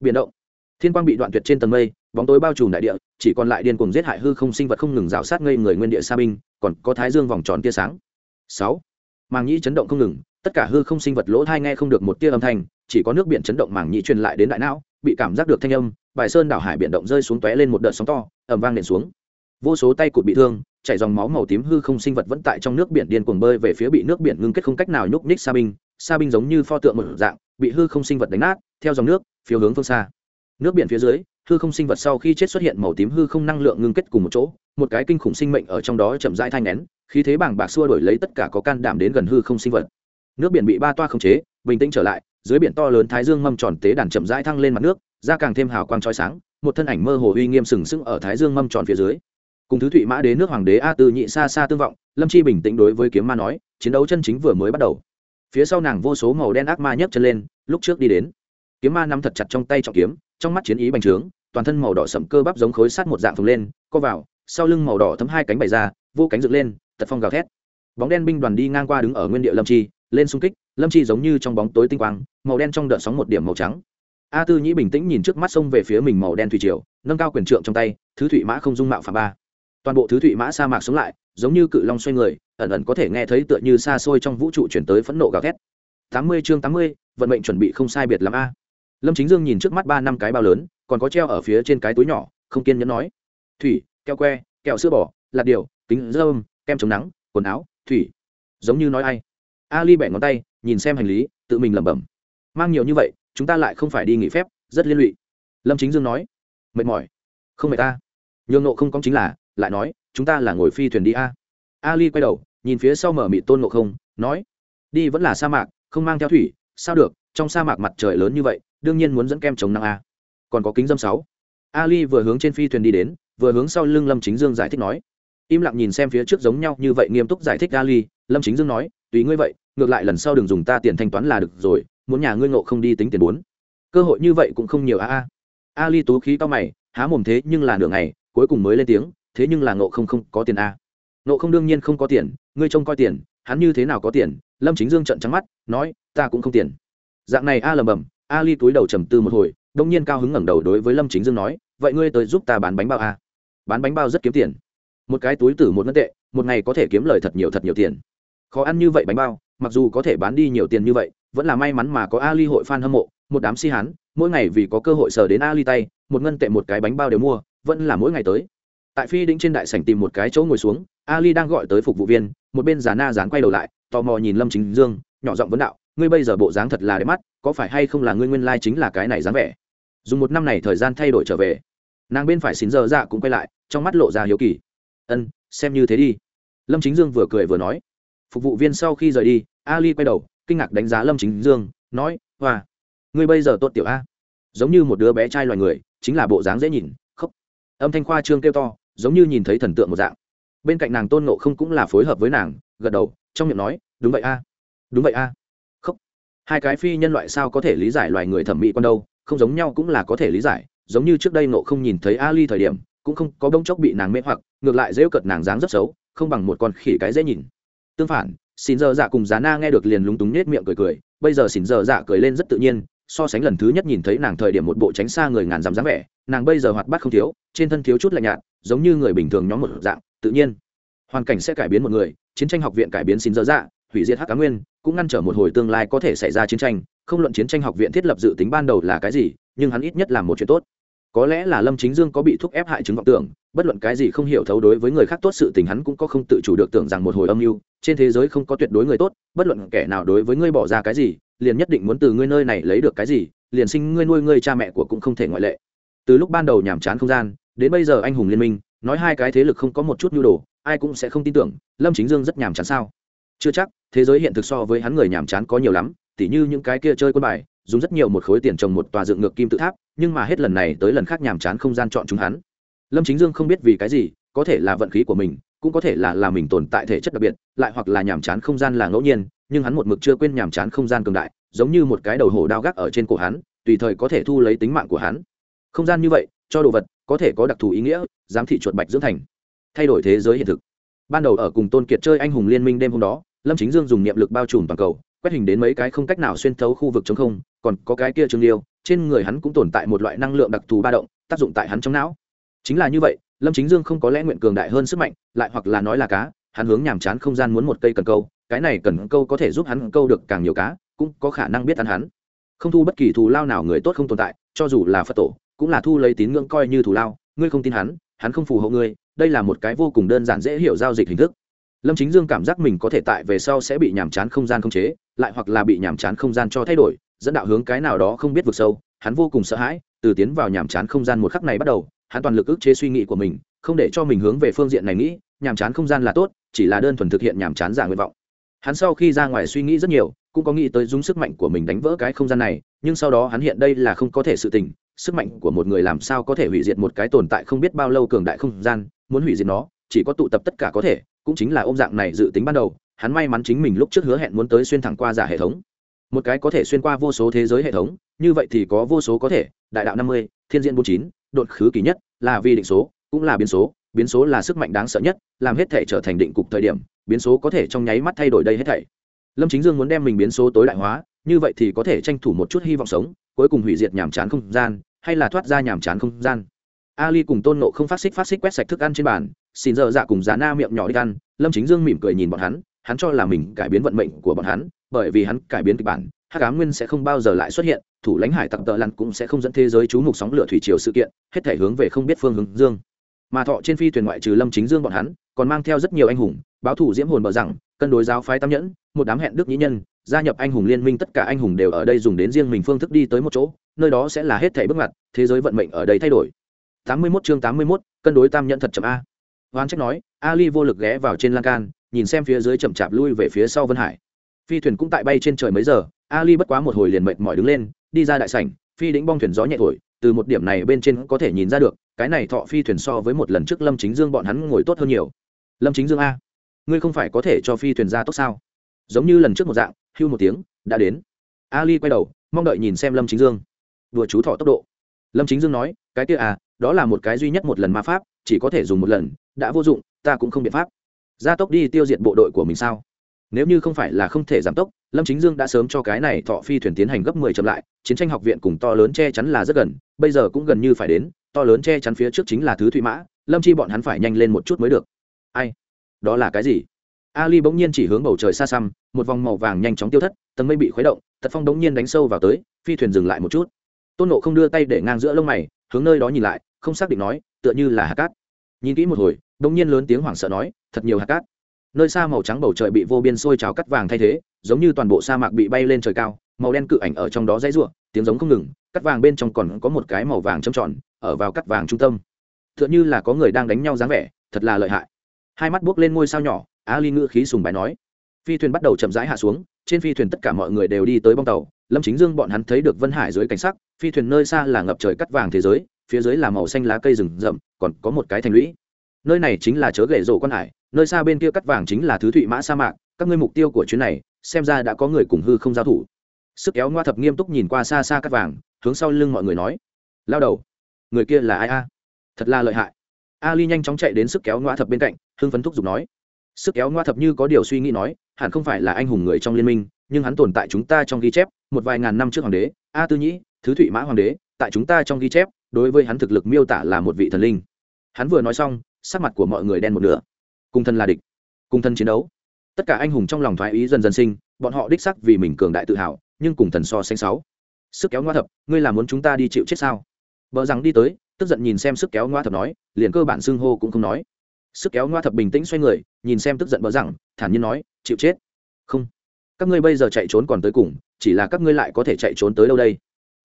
Biển động. Thiên quang bị đoạn tuyệt trên tầng mây, bóng tối bao trùm đại địa, chỉ còn lại điên cuồng giết hại hư không sinh vật không ngừng rào sát ngây người nguyên địa xa binh, còn có thái dương vòng tròn tia sáng. Sáu. Màng nhĩ chấn động không ngừng, tất cả hư không sinh vật lỗ thai nghe không được một tia âm thanh chỉ có nước biển chấn động màng nhĩ truyền lại đến đại não, bị cảm giác được thanh âm, bài sơn đảo hải biển động rơi xuống tóe lên một đợt sóng to ẩm vang nện xuống. Vô số tay cụt bị thương, chảy dòng máu màu tím hư không sinh vật vẫn tại trong nước biển điên cuồng bơi về phía bị nước biển ngưng kết không cách nào nhúc nhích Sa binh Sa binh giống như pho tượng một dạng, bị hư không sinh vật đánh nát, theo dòng nước, phiêu hướng phương xa. Nước biển phía dưới, hư không sinh vật sau khi chết xuất hiện màu tím hư không năng lượng ngưng kết cùng một chỗ, một cái kinh khủng sinh mệnh ở trong đó chậm rãi thai ngén khí thế bảng bạc xua đổi lấy tất cả có can đảm đến gần hư không sinh vật. Nước biển bị ba toa khống chế, bình tĩnh trở lại dưới biển to lớn thái dương mâm tròn tế đàn chậm rãi thăng lên mặt nước, ra càng thêm hào quang trói sáng, một thân ảnh mơ hồ uy nghiêm sừng sững ở thái dương mâm tròn phía dưới. Cùng thứ thụy mã đế nước hoàng đế a tư nhị xa xa tương vọng, lâm chi bình tĩnh đối với kiếm ma nói, chiến đấu chân chính vừa mới bắt đầu. Phía sau nàng vô số màu đen ác ma nhấc chân lên, lúc trước đi đến. Kiếm ma nắm thật chặt trong tay trọng kiếm, trong mắt chiến ý bành trướng, toàn thân màu đỏ sậm cơ bắp giống khối sắt một dạng phồng lên, co vào, sau lưng màu đỏ thấm hai cánh bày ra, vô cánh dựng lên, tật phong gào thét. Bóng đen binh đoàn đi ngang qua đứng ở nguyên địa lâm chi, lên xung kích lâm chi giống như trong bóng tối tinh quang, màu đen trong đợt sóng một điểm màu trắng. A tư nhĩ bình tĩnh nhìn trước mắt sông về phía mình màu đen thủy triều, nâng cao quyền trượng trong tay, thứ thủy mã không dung mạo phạm ba. Toàn bộ thứ thủy mã sa mạc sống lại, giống như cự long xoay người, ẩn ẩn có thể nghe thấy tựa như xa xôi trong vũ trụ chuyển tới phẫn nộ gào thét. Tám mươi chương tám mươi, vận mệnh chuẩn bị không sai biệt l a. Lâm chính dương nhìn trước mắt ba năm cái bao lớn, còn có treo ở phía trên cái túi nhỏ, không kiên nhẫn nói. Thủy, keo que, kẹo sữa bò, lạt điều, kính dơm, kem chống nắng, quần áo, thủy. Giống như nói ai? Ali bẻ ngón tay, nhìn xem hành lý, tự mình lẩm bẩm. Mang nhiều như vậy, chúng ta lại không phải đi nghỉ phép, rất liên lụy. Lâm chính dương nói. Mệt mỏi. Không mệt ta. Nhường nộ không có chính là, lại nói, chúng ta là ngồi phi thuyền đi a. Ali quay đầu, nhìn phía sau mở mị tôn nộ không, nói. Đi vẫn là sa mạc, không mang theo thủy, sao được, trong sa mạc mặt trời lớn như vậy, đương nhiên muốn dẫn kem chống nắng a. Còn có kính dâm sáu. Ali vừa hướng trên phi thuyền đi đến, vừa hướng sau lưng lâm chính dương giải thích nói. Im lặng nhìn xem phía trước giống nhau như vậy, nghiêm túc giải thích ali, lâm chính dương nói tùy ngươi vậy, ngược lại lần sau đừng dùng ta tiền thanh toán là được rồi, muốn nhà ngươi ngộ không đi tính tiền bốn. Cơ hội như vậy cũng không nhiều a a. Ali tú khí to mày, há mồm thế nhưng là nửa ngày, cuối cùng mới lên tiếng, thế nhưng là ngộ không không có tiền a. Ngộ không đương nhiên không có tiền, ngươi trông coi tiền, hắn như thế nào có tiền, lâm chính dương trận trắng mắt, nói, ta cũng không tiền. Dạng này a lầm bầm, ali túi đầu trầm tư một hồi, đông nhiên cao hứng ngẩng đầu đối với lâm chính dương nói, vậy ngươi tới giúp ta bán bánh bao a? Bán bánh bao rất kiếm tiền. Một cái túi tử một ngân tệ, một ngày có thể kiếm lời thật nhiều thật nhiều tiền khó ăn như vậy bánh bao, mặc dù có thể bán đi nhiều tiền như vậy, vẫn là may mắn mà có ali hội fan hâm mộ, một đám si hán, mỗi ngày vì có cơ hội sờ đến ali tay, một ngân tệ một cái bánh bao đều mua, vẫn là mỗi ngày tới. Tại phi đĩnh trên đại sảnh tìm một cái chỗ ngồi xuống, ali đang gọi tới phục vụ viên, một bên già na dán quay đầu lại, tò mò nhìn lâm chính dương, nhỏ giọng vấn đạo, ngươi bây giờ bộ dáng thật là đẹp mắt, có phải hay không là ngươi nguyên lai chính là cái này dáng vẻ? Dùng một năm này thời gian thay đổi trở về, nàng bên phải xin giờ dạ cũng quay lại, trong mắt lộ ra hiếu kỳ. Ân, xem như thế đi. Lâm chính dương vừa cười vừa nói phục vụ viên sau khi rời đi, ali quay đầu, kinh ngạc đánh giá lâm chính dương, nói, hoa, ngươi bây giờ tốt tiểu a. Giống như một đứa bé trai loài người, chính là bộ dáng dễ nhìn, khóc. Âm thanh khoa trương kêu to, giống như nhìn thấy thần tượng một dạng. Bên cạnh nàng tôn nộ không cũng là phối hợp với nàng, gật đầu, trong miệng nói, đúng vậy a, đúng vậy a. Khóc. Hai cái phi nhân loại sao có thể lý giải loài người thẩm mỹ con đâu, không giống nhau cũng là có thể lý giải, giống như trước đây nộ không nhìn thấy ali thời điểm, cũng không có bông chốc bị nàng mê hoặc, ngược lại dễu cợt nàng dáng rất xấu, không bằng một con khỉ cái dễ nhìn tương phản, xin giờ dạ cùng giá na nghe được liền lúng túng nết miệng cười cười. Bây giờ xin giờ dạ cười lên rất tự nhiên, so sánh lần thứ nhất nhìn thấy nàng thời điểm một bộ tránh xa người ngàn dám dáng vẻ, nàng bây giờ hoạt bát không thiếu, trên thân thiếu chút lạnh nhạt, giống như người bình thường nhóm một dạng, tự nhiên. Hoàn cảnh sẽ cải biến một người, chiến tranh học viện cải biến xin giờ dạ hủy diệt hắc cá nguyên, cũng ngăn trở một hồi tương lai có thể xảy ra chiến tranh. Không luận chiến tranh học viện thiết lập dự tính ban đầu là cái gì, nhưng hắn ít nhất làm một chuyện tốt. Có lẽ là lâm chính dương có bị thúc ép hại chứng vọng tưởng bất luận cái gì không hiểu thấu đối với người khác tốt sự tình hắn cũng có không tự chủ được tưởng rằng một hồi âm mưu. Trên thế giới không có tuyệt đối người tốt, bất luận kẻ nào đối với ngươi bỏ ra cái gì, liền nhất định muốn từ ngươi nơi này lấy được cái gì, liền sinh ngươi nuôi ngươi cha mẹ của cũng không thể ngoại lệ. Từ lúc ban đầu nhàm chán không gian, đến bây giờ anh hùng liên minh, nói hai cái thế lực không có một chút nhu đồ, ai cũng sẽ không tin tưởng, lâm chính dương rất nhàm chán sao? Chưa chắc, thế giới hiện thực so với hắn người nhàm chán có nhiều lắm, tỉ như những cái kia chơi quân bài, dùng rất nhiều một khối tiền trồng một tòa dựng ngược kim tự tháp, nhưng mà hết lần này tới lần khác nhàm chán không gian chọn chúng hắn lâm chính dương không biết vì cái gì, có thể là vận khí của mình, cũng có thể là là mình tồn tại thể chất đặc biệt, lại hoặc là nhàm chán không gian là ngẫu nhiên, nhưng hắn một mực chưa quên nhàm chán không gian cường đại, giống như một cái đầu hổ đao gác ở trên cổ hắn, tùy thời có thể thu lấy tính mạng của hắn. Không gian như vậy, cho đồ vật, có thể có đặc thù ý nghĩa, giám thị chuột bạch dưỡng thành. Thay đổi thế giới hiện thực. Ban đầu ở cùng tôn kiệt chơi anh hùng liên minh đêm hôm đó, lâm chính dương dùng niệm lực bao trùm toàn cầu, quét hình đến mấy cái không cách nào xuyên thấu khu vực chống không, còn có cái kia trương liêu, trên người hắn cũng tồn tại một loại năng lượng đặc thù ba động, tác dụng tại hắn trong não chính là như vậy, lâm chính dương không có lẽ nguyện cường đại hơn sức mạnh, lại hoặc là nói là cá, hắn hướng nhàm chán không gian muốn một cây cần câu, cái này cần câu có thể giúp hắn câu được càng nhiều cá, cũng có khả năng biết ăn hắn. Không thu bất kỳ thù lao nào người tốt không tồn tại, cho dù là phật tổ, cũng là thu lấy tín ngưỡng coi như thù lao, ngươi không tin hắn hắn không phù hộ ngươi, đây là một cái vô cùng đơn giản dễ hiểu giao dịch hình thức. Lâm chính dương cảm giác mình có thể tại về sau sẽ bị nhàm chán không gian không chế, lại hoặc là bị nhàm chán không gian cho thay đổi, dẫn đạo hướng cái nào đó không biết vực sâu, hắn vô cùng sợ hãi, từ tiến vào nhàm chán không gian một khắc này bắt đầu hắn toàn lực ức chế suy nghĩ của mình, không để cho mình hướng về phương diện này nghĩ, nhàm chán không gian là tốt, chỉ là đơn thuần thực hiện nhàm chán giả nguyện vọng. Hắn sau khi ra ngoài suy nghĩ rất nhiều, cũng có nghĩ tới dùng sức mạnh của mình đánh vỡ cái không gian này, nhưng sau đó hắn hiện đây là không có thể sự tình, sức mạnh của một người làm sao có thể hủy diệt một cái tồn tại không biết bao lâu cường đại không gian, muốn hủy diệt nó, chỉ có tụ tập tất cả có thể, cũng chính là ôm dạng này dự tính ban đầu, hắn may mắn chính mình lúc trước hứa hẹn muốn tới xuyên thẳng qua giả hệ thống. Một cái có thể xuyên qua vô số thế giới hệ thống, như vậy thì có vô số có thể, đại đạo năm mươi, thiên diễn bốn chín đột khứ kỳ nhất, là vi định số, cũng là biến số. Biến số là sức mạnh đáng sợ nhất, làm hết thể trở thành định cục thời điểm, biến số có thể trong nháy mắt thay đổi đây hết thảy. Lâm chính dương muốn đem mình biến số tối đại hóa, như vậy thì có thể tranh thủ một chút hy vọng sống, cuối cùng hủy diệt nhàm chán không gian, hay là thoát ra nhàm chán không gian. Ali cùng tôn nộ không phát xích phát xích quét sạch thức ăn trên bàn, xin dơ dạ cùng giá na miệng nhỏ đi ăn. Lâm chính dương mỉm cười nhìn bọn hắn hắn cho là mình cải biến vận mệnh của bọn hắn, bởi vì hắn cải biến kịch bản hắc ám nguyên sẽ không bao giờ lại xuất hiện thủ lãnh hải tặc tợ lặn cũng sẽ không dẫn thế giới chú mục sóng lửa thủy triều sự kiện hết thể hướng về không biết phương hướng dương. Mà thọ trên phi thuyền ngoại trừ lâm chính dương bọn hắn còn mang theo rất nhiều anh hùng báo thủ diễm hồn bờ rằng cân đối giáo phái tam nhẫn một đám hẹn đức nhĩ nhân gia nhập anh hùng liên minh tất cả anh hùng đều ở đây dùng đến riêng mình phương thức đi tới một chỗ nơi đó sẽ là hết thảy bước ngoặt thế giới vận mệnh ở đây thay đổi. 81 chương 81, cân đối tam nhẫn thật chậm a. Hoan trách nói ali vô lực ghé vào trên lan can nhìn xem phía dưới chậm chạp lui về phía sau vân hải. Phi thuyền cũng tại bay trên trời mấy giờ ali bất quá một hồi liền mệt mỏi đứng lên, đi ra đại sảnh, phi đĩnh bong thuyền gió nhẹ thổi, từ một điểm này bên trên có thể nhìn ra được, cái này thọ phi thuyền so với một lần trước lâm chính dương bọn hắn ngồi tốt hơn nhiều. Lâm chính dương a, ngươi không phải có thể cho phi thuyền ra tốt sao? Giống như lần trước một dạng, hưu một tiếng, đã đến. Ali quay đầu, mong đợi nhìn xem lâm chính dương. Đùa chú thọ tốc độ. Lâm chính dương nói, cái kia à đó là một cái duy nhất một lần ma pháp, chỉ có thể dùng một lần, đã vô dụng, ta cũng không biện pháp. Gia tốc đi tiêu diệt bộ đội của mình sao? Nếu như không phải là không thể giảm tốc, lâm chính dương đã sớm cho cái này thọ phi thuyền tiến hành gấp mười chậm lại, chiến tranh học viện cùng to lớn che chắn là rất gần, bây giờ cũng gần như phải đến, to lớn che chắn phía trước chính là thứ thụy mã, lâm chi bọn hắn phải nhanh lên một chút mới được. Ai? Đó là cái gì? Ali bỗng nhiên chỉ hướng bầu trời xa xăm, một vòng màu vàng nhanh chóng tiêu thất, tầng mây bị khuấy động, tật phong bỗng nhiên đánh sâu vào tới, phi thuyền dừng lại một chút. Tôn nộ không đưa tay để ngang giữa lông mày, hướng nơi đó nhìn lại, không xác định nói, tựa như là hạt cát. Nhìn kỹ một hồi bỗng nhiên lớn tiếng hoảng sợ nói, thật nhiều hạt cát nơi xa màu trắng bầu trời bị vô biên sôi trào cắt vàng thay thế, giống như toàn bộ sa mạc bị bay lên trời cao, màu đen cự ảnh ở trong đó dãy ruộng tiếng giống không ngừng, cắt vàng bên trong còn có một cái màu vàng trầm tròn, ở vào cắt vàng trung tâm. T h ư ợ n như là có người đang đánh nhau dáng vẻ, thật là lợi hại. Hai mắt buốc lên ngôi sao nhỏ ali ngữ khí sùng bài nói. Phi thuyền bắt đầu chậm rãi hạ xuống, trên phi thuyền tất cả mọi người đều đi tới bong tàu, lâm chính dương bọn hắn thấy được vân hải dưới cảnh sắc, phi thuyền nơi xa là ngập trời cắt vàng thế giới, phía dưới là màu xanh lá cây rừng rậm, còn có một cái thành lũy. Nơi này chính là chớ gậy rổ quan hải nơi xa bên kia cắt vàng chính là thứ thụy mã sa mạc, các ngươi mục tiêu của chuyến này, xem ra đã có người cùng hư không giao thủ. Sức kéo ngoa thập nghiêm túc nhìn qua xa xa cắt vàng, hướng sau lưng mọi người nói. Lao đầu, người kia là ai a? Thật là lợi hại. Ali nhanh chóng chạy đến sức kéo ngoa thập bên cạnh, hưng phấn thúc giục nói. Sức kéo ngoa thập như có điều suy nghĩ nói, hẳn không phải là anh hùng người trong liên minh, nhưng hắn tồn tại chúng ta trong ghi chép, một vài ngàn năm trước hoàng đế, a tư nhĩ, thứ thụy mã hoàng đế, tại chúng ta trong ghi chép, đối với hắn thực lực miêu tả là một vị thần linh. Hắn vừa nói xong, sắc mặt của mọi người đen một nửa cùng thân là địch, cùng thân chiến đấu. Tất cả anh hùng trong lòng thoái ý dần dần sinh, bọn họ đích sắc vì mình cường đại tự hào, nhưng cùng thần so sánh sáu. Sức kéo ngoa thập, ngươi là muốn chúng ta đi chịu chết sao? Vợ rằng đi tới, tức giận nhìn xem sức kéo ngoa thập nói, liền cơ bản xưng hô cũng không nói. Sức kéo ngoa thập bình tĩnh xoay người, nhìn xem tức giận vợ rằng thản nhiên nói, chịu chết. Không. Các ngươi bây giờ chạy trốn còn tới cùng, chỉ là các ngươi lại có thể chạy trốn tới đâu đây?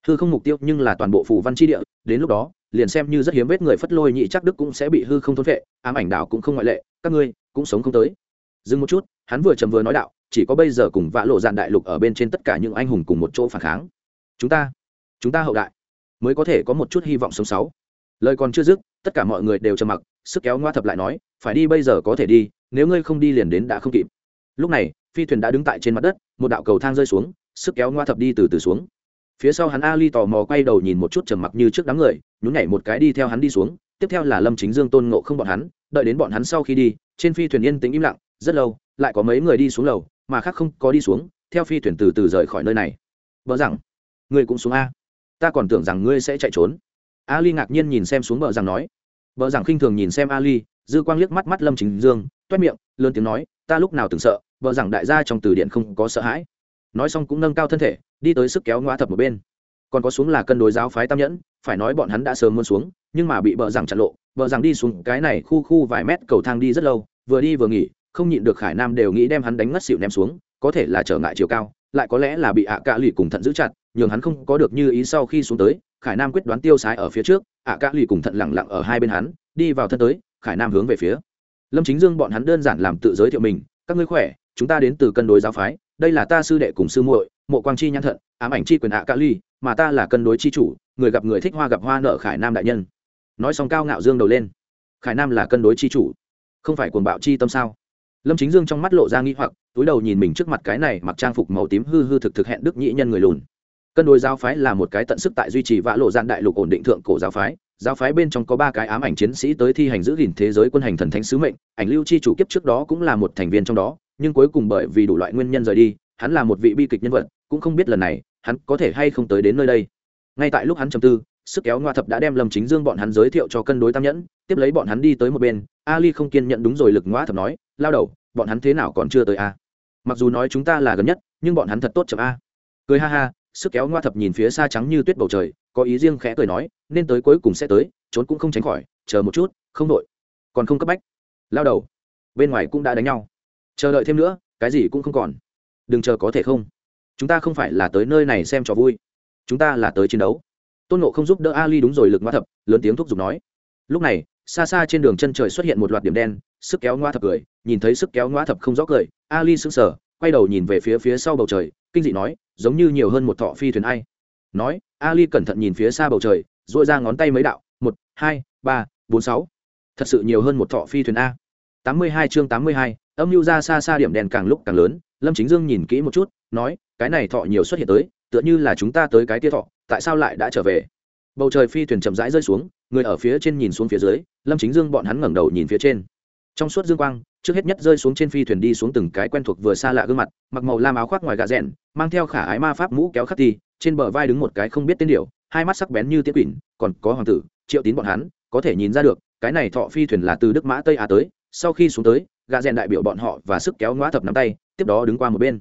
Hư không mục tiêu nhưng là toàn bộ phủ văn chi địa, đến lúc đó, liền xem như rất hiếm vết người phất lôi nhị chắc đức cũng sẽ bị hư không thôn vệ ám ảnh đảo cũng không ngoại lệ, các ngươi cũng sống không tới. Dừng một chút, hắn vừa trầm vừa nói đạo, chỉ có bây giờ cùng vã lộ dạn đại lục ở bên trên tất cả những anh hùng cùng một chỗ phản kháng. Chúng ta chúng ta hậu đại, mới có thể có một chút hy vọng sống sáu. Lời còn chưa dứt, tất cả mọi người đều trầm mặc, sức kéo ngoa thập lại nói, phải đi bây giờ có thể đi, nếu ngươi không đi liền đến đã không kịp. Lúc này, phi thuyền đã đứng tại trên mặt đất, một đạo cầu thang rơi xuống, sức kéo ngoa thập đi từ từ xuống phía sau hắn ali tò mò quay đầu nhìn một chút trầm mặc như trước đám người, nhún nhảy một cái đi theo hắn đi xuống, tiếp theo là lâm chính dương tôn ngộ không bọn hắn, đợi đến bọn hắn sau khi đi, trên phi thuyền yên tĩnh im lặng, rất lâu, lại có mấy người đi xuống lầu, mà khác không có đi xuống, theo phi thuyền từ từ rời khỏi nơi này. Vợ rằng ngươi cũng xuống a. Ta còn tưởng rằng ngươi sẽ chạy trốn. Ali ngạc nhiên nhìn xem xuống vợ rằng nói. Vợ rằng khinh thường nhìn xem ali, dư quang liếc mắt mắt lâm chính dương, toét miệng, lớn tiếng nói, ta lúc nào từng sợ vợ rằng đại gia trong từ điện không có sợ hãi. Nói xong cũng nâng cao thân thể đi tới sức kéo ngoa thập một bên. Còn có xuống là cân đối giáo phái tam nhẫn, phải nói bọn hắn đã sớm muốn xuống, nhưng mà bị bờ rằng chặn lộ, bờ rằng đi xuống, cái này khu khu vài mét cầu thang đi rất lâu, vừa đi vừa nghỉ, không nhịn được khải nam đều nghĩ đem hắn đánh ngất xịu ném xuống, có thể là trở ngại chiều cao, lại có lẽ là bị ạ cạ lì cùng thận giữ chặt, nhường hắn không có được như ý sau khi xuống tới, khải nam quyết đoán tiêu sái ở phía trước, ạ cạ lì cùng thận lẳng lặng ở hai bên hắn, đi vào thân tới, khải nam hướng về phía. Lâm chính dương bọn hắn đơn giản làm tự giới thiệu mình, các ngươi khỏe, chúng ta đến từ cân đối giáo phái đây là ta sư đệ cùng sư muội, mộ quang chi nhãn thận, ám ảnh chi quyền ạ ca ly, mà ta là cân đối chi chủ, người gặp người thích hoa gặp hoa nợ khải nam đại nhân. Nói xong cao ngạo dương đầu lên. Khải nam là cân đối chi chủ, không phải cuồng bạo chi tâm sao? Lâm chính dương trong mắt lộ ra nghi hoặc, túi đầu nhìn mình trước mặt cái này mặc trang phục màu tím hư hư thực thực hẹn đức nhĩ nhân người lùn. Cân đối giáo phái là một cái tận sức tại duy trì vã lộ gian đại lục ổn định thượng cổ giáo phái. Giáo phái bên trong có ba cái ám ảnh chiến sĩ tới thi hành giữ gìn thế giới quân hành thần thánh sứ mệnh, ảnh lưu chi chủ kiếp trước đó cũng là một thành viên trong đó nhưng cuối cùng bởi vì đủ loại nguyên nhân rời đi, hắn là một vị bi kịch nhân vật, cũng không biết lần này, hắn có thể hay không tới đến nơi đây. Ngay tại lúc hắn trầm tư, sức kéo ngoa thập đã đem lâm chính dương bọn hắn giới thiệu cho cân đối tam nhẫn, tiếp lấy bọn hắn đi tới một bên, ali không kiên nhận đúng rồi lực ngoa thập nói, lao đầu, bọn hắn thế nào còn chưa tới a? Mặc dù nói chúng ta là gần nhất, nhưng bọn hắn thật tốt chậm a. Cười ha ha, sức kéo ngoa thập nhìn phía xa trắng như tuyết bầu trời, có ý riêng khẽ cười nói, nên tới cuối cùng sẽ tới, trốn cũng không tránh khỏi, chờ một chút, không đội. Còn không cấp bách. Lao đầu, bên ngoài cũng đã đánh nhau chờ đợi thêm nữa, cái gì cũng không còn. Đừng chờ có thể không. Chúng ta không phải là tới nơi này xem trò vui. Chúng ta là tới chiến đấu. Tôn nộ không giúp đỡ ali đúng rồi, lực ngoa thập, lớn tiếng thúc giục nói. Lúc này, xa xa trên đường chân trời xuất hiện một loạt điểm đen, sức kéo ngoa thập cười, nhìn thấy sức kéo ngoa thập không rõ cười, ali sững sờ, quay đầu nhìn về phía phía sau bầu trời, kinh dị nói, giống như nhiều hơn một thọ phi thuyền ai. Nói, ali cẩn thận nhìn phía xa bầu trời dội ra ngón tay mấy đạo, một, hai, ba, bốn, sáu. Thật sự nhiều hơn một thọ phi thuyền a. Tám mươi hai chương tám mươi hai âm mưu ra xa xa điểm đèn càng lúc càng lớn, lâm chính dương nhìn kỹ một chút, nói, cái này thọ nhiều xuất hiện tới, tựa như là chúng ta tới cái tia thọ, tại sao lại đã trở về? Bầu trời phi thuyền chậm rãi rơi xuống, người ở phía trên nhìn xuống phía dưới, lâm chính dương bọn hắn ngẩng đầu nhìn phía trên. Trong suốt dương quang, trước hết nhất rơi xuống trên phi thuyền đi xuống từng cái quen thuộc vừa xa lạ gương mặt, mặc màu lam áo khoác ngoài gà rẽn mang theo khả ái ma pháp mũ kéo khắc ti, trên bờ vai đứng một cái không biết tên điệu hai mắt sắc bén như tiết quỷ, còn có hoàng tử, triệu tín bọn hắn, có thể nhìn ra được, cái này thọ phi thuyền là từ đức mã tây á tới, sau khi xuống tới gà rèn đại biểu bọn họ và sức kéo ngõ thập nắm tay, tiếp đó đứng qua một bên.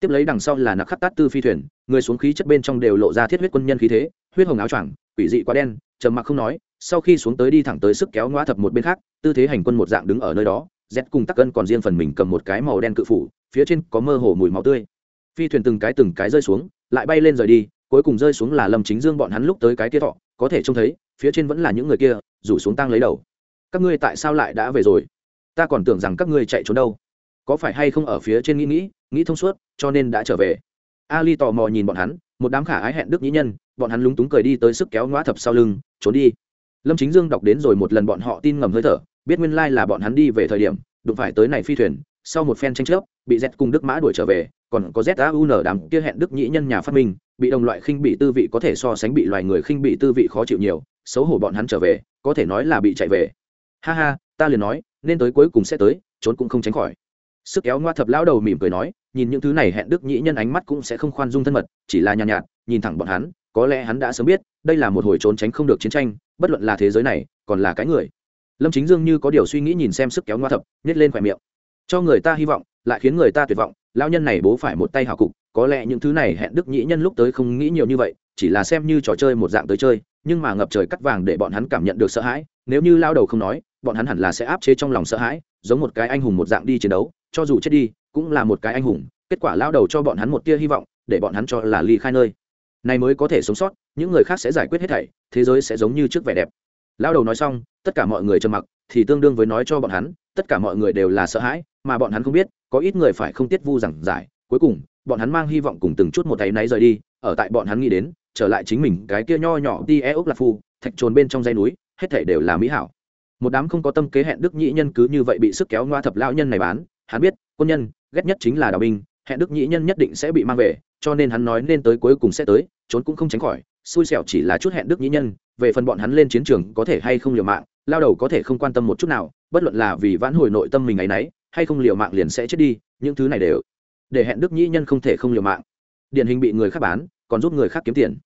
Tiếp lấy đằng sau là nặc khắc tát tư phi thuyền, người xuống khí chất bên trong đều lộ ra thiết huyết quân nhân khí thế, huyết hồng áo choàng, quỷ dị quá đen, trầm mặc không nói, sau khi xuống tới đi thẳng tới sức kéo ngõ thập một bên khác, tư thế hành quân một dạng đứng ở nơi đó z cùng tắc cân còn riêng phần mình cầm một cái màu đen cự phủ, phía trên có mơ hồ mùi máu tươi. Phi thuyền từng cái từng cái rơi xuống, lại bay lên rời đi, cuối cùng rơi xuống là lâm chính dương bọn hắn lúc tới cái kia thọ, có thể trông thấy, phía trên vẫn là những người kia, rủ xuống tăng lấy đầu. Các ngươi tại sao lại đã về rồi? Ta còn tưởng rằng các ngươi chạy trốn đâu. Có phải hay không ở phía trên nghĩ nghĩ nghĩ thông suốt, cho nên đã trở về. Ali tò mò nhìn bọn hắn, một đám khả ái hẹn đức nhĩ nhân, bọn hắn lúng túng cười đi tới sức kéo ngõ thập sau lưng, trốn đi. Lâm chính dương đọc đến rồi một lần bọn họ tin ngầm hơi thở, biết nguyên lai là bọn hắn đi về thời điểm, đụng phải tới này phi thuyền, sau một phen tranh chấp, bị z cùng đức mã đuổi trở về, còn có zaun đám kia hẹn đức nhĩ nhân nhà phát minh, bị đồng loại khinh bị tư vị có thể so sánh bị loài người khinh bị tư vị khó chịu nhiều, xấu hổ bọn hắn trở về, có thể nói là bị chạy về. Ha ha, ta liền nói nên tới cuối cùng sẽ tới trốn cũng không tránh khỏi. Sức kéo ngoa thập lão đầu mỉm cười nói nhìn những thứ này hẹn đức nhĩ nhân ánh mắt cũng sẽ không khoan dung thân mật chỉ là nhàn nhạt, nhạt nhìn thẳng bọn hắn có lẽ hắn đã sớm biết đây là một hồi trốn tránh không được chiến tranh bất luận là thế giới này còn là cái người. Lâm chính dương như có điều suy nghĩ nhìn xem sức kéo ngoa thập nhét lên khỏe miệng. Cho người ta hy vọng lại khiến người ta tuyệt vọng lao nhân này bố phải một tay hào cục có lẽ những thứ này hẹn đức nhĩ nhân lúc tới không nghĩ nhiều như vậy chỉ là xem như trò chơi một dạng tới chơi nhưng mà ngập trời cắt vàng để bọn hắn cảm nhận được sợ hãi nếu như lao đầu không nói bọn hắn hẳn là sẽ áp chế trong lòng sợ hãi, giống một cái anh hùng một dạng đi chiến đấu, cho dù chết đi, cũng là một cái anh hùng, kết quả lao đầu cho bọn hắn một tia hy vọng, để bọn hắn cho là ly khai nơi. Này mới có thể sống sót, những người khác sẽ giải quyết hết thảy, thế giới sẽ giống như trước vẻ đẹp. Lao đầu nói xong, tất cả mọi người trầm mặc, thì tương đương với nói cho bọn hắn, tất cả mọi người đều là sợ hãi, mà bọn hắn không biết, có ít người phải không tiết vu rằng giải. Cuối cùng, bọn hắn mang hy vọng cùng từng chút một tay náy rời đi, ở tại bọn hắn nghĩ đến, trở lại chính mình cái kia nho nhỏ đi e ốc lạc phu, thạch trồn bên trong dây núi, hết thảy đều là mỹ hảo một đám không có tâm kế hẹn đức nhĩ nhân cứ như vậy bị sức kéo ngoa thập lão nhân này bán, hắn biết, quân nhân, ghét nhất chính là đào binh, hẹn đức nhĩ nhân nhất định sẽ bị mang về, cho nên hắn nói nên tới cuối cùng sẽ tới, trốn cũng không tránh khỏi, xui xẻo chỉ là chút hẹn đức nhĩ nhân, về phần bọn hắn lên chiến trường có thể hay không liều mạng, lao đầu có thể không quan tâm một chút nào, bất luận là vì vãn hồi nội tâm mình ấ y n ấ y hay không liều mạng liền sẽ chết đi, những thứ này đều để hẹn đức nhĩ nhân không thể không liều mạng. Điển hình bị người khác bán, còn giúp người khác kiếm tiền.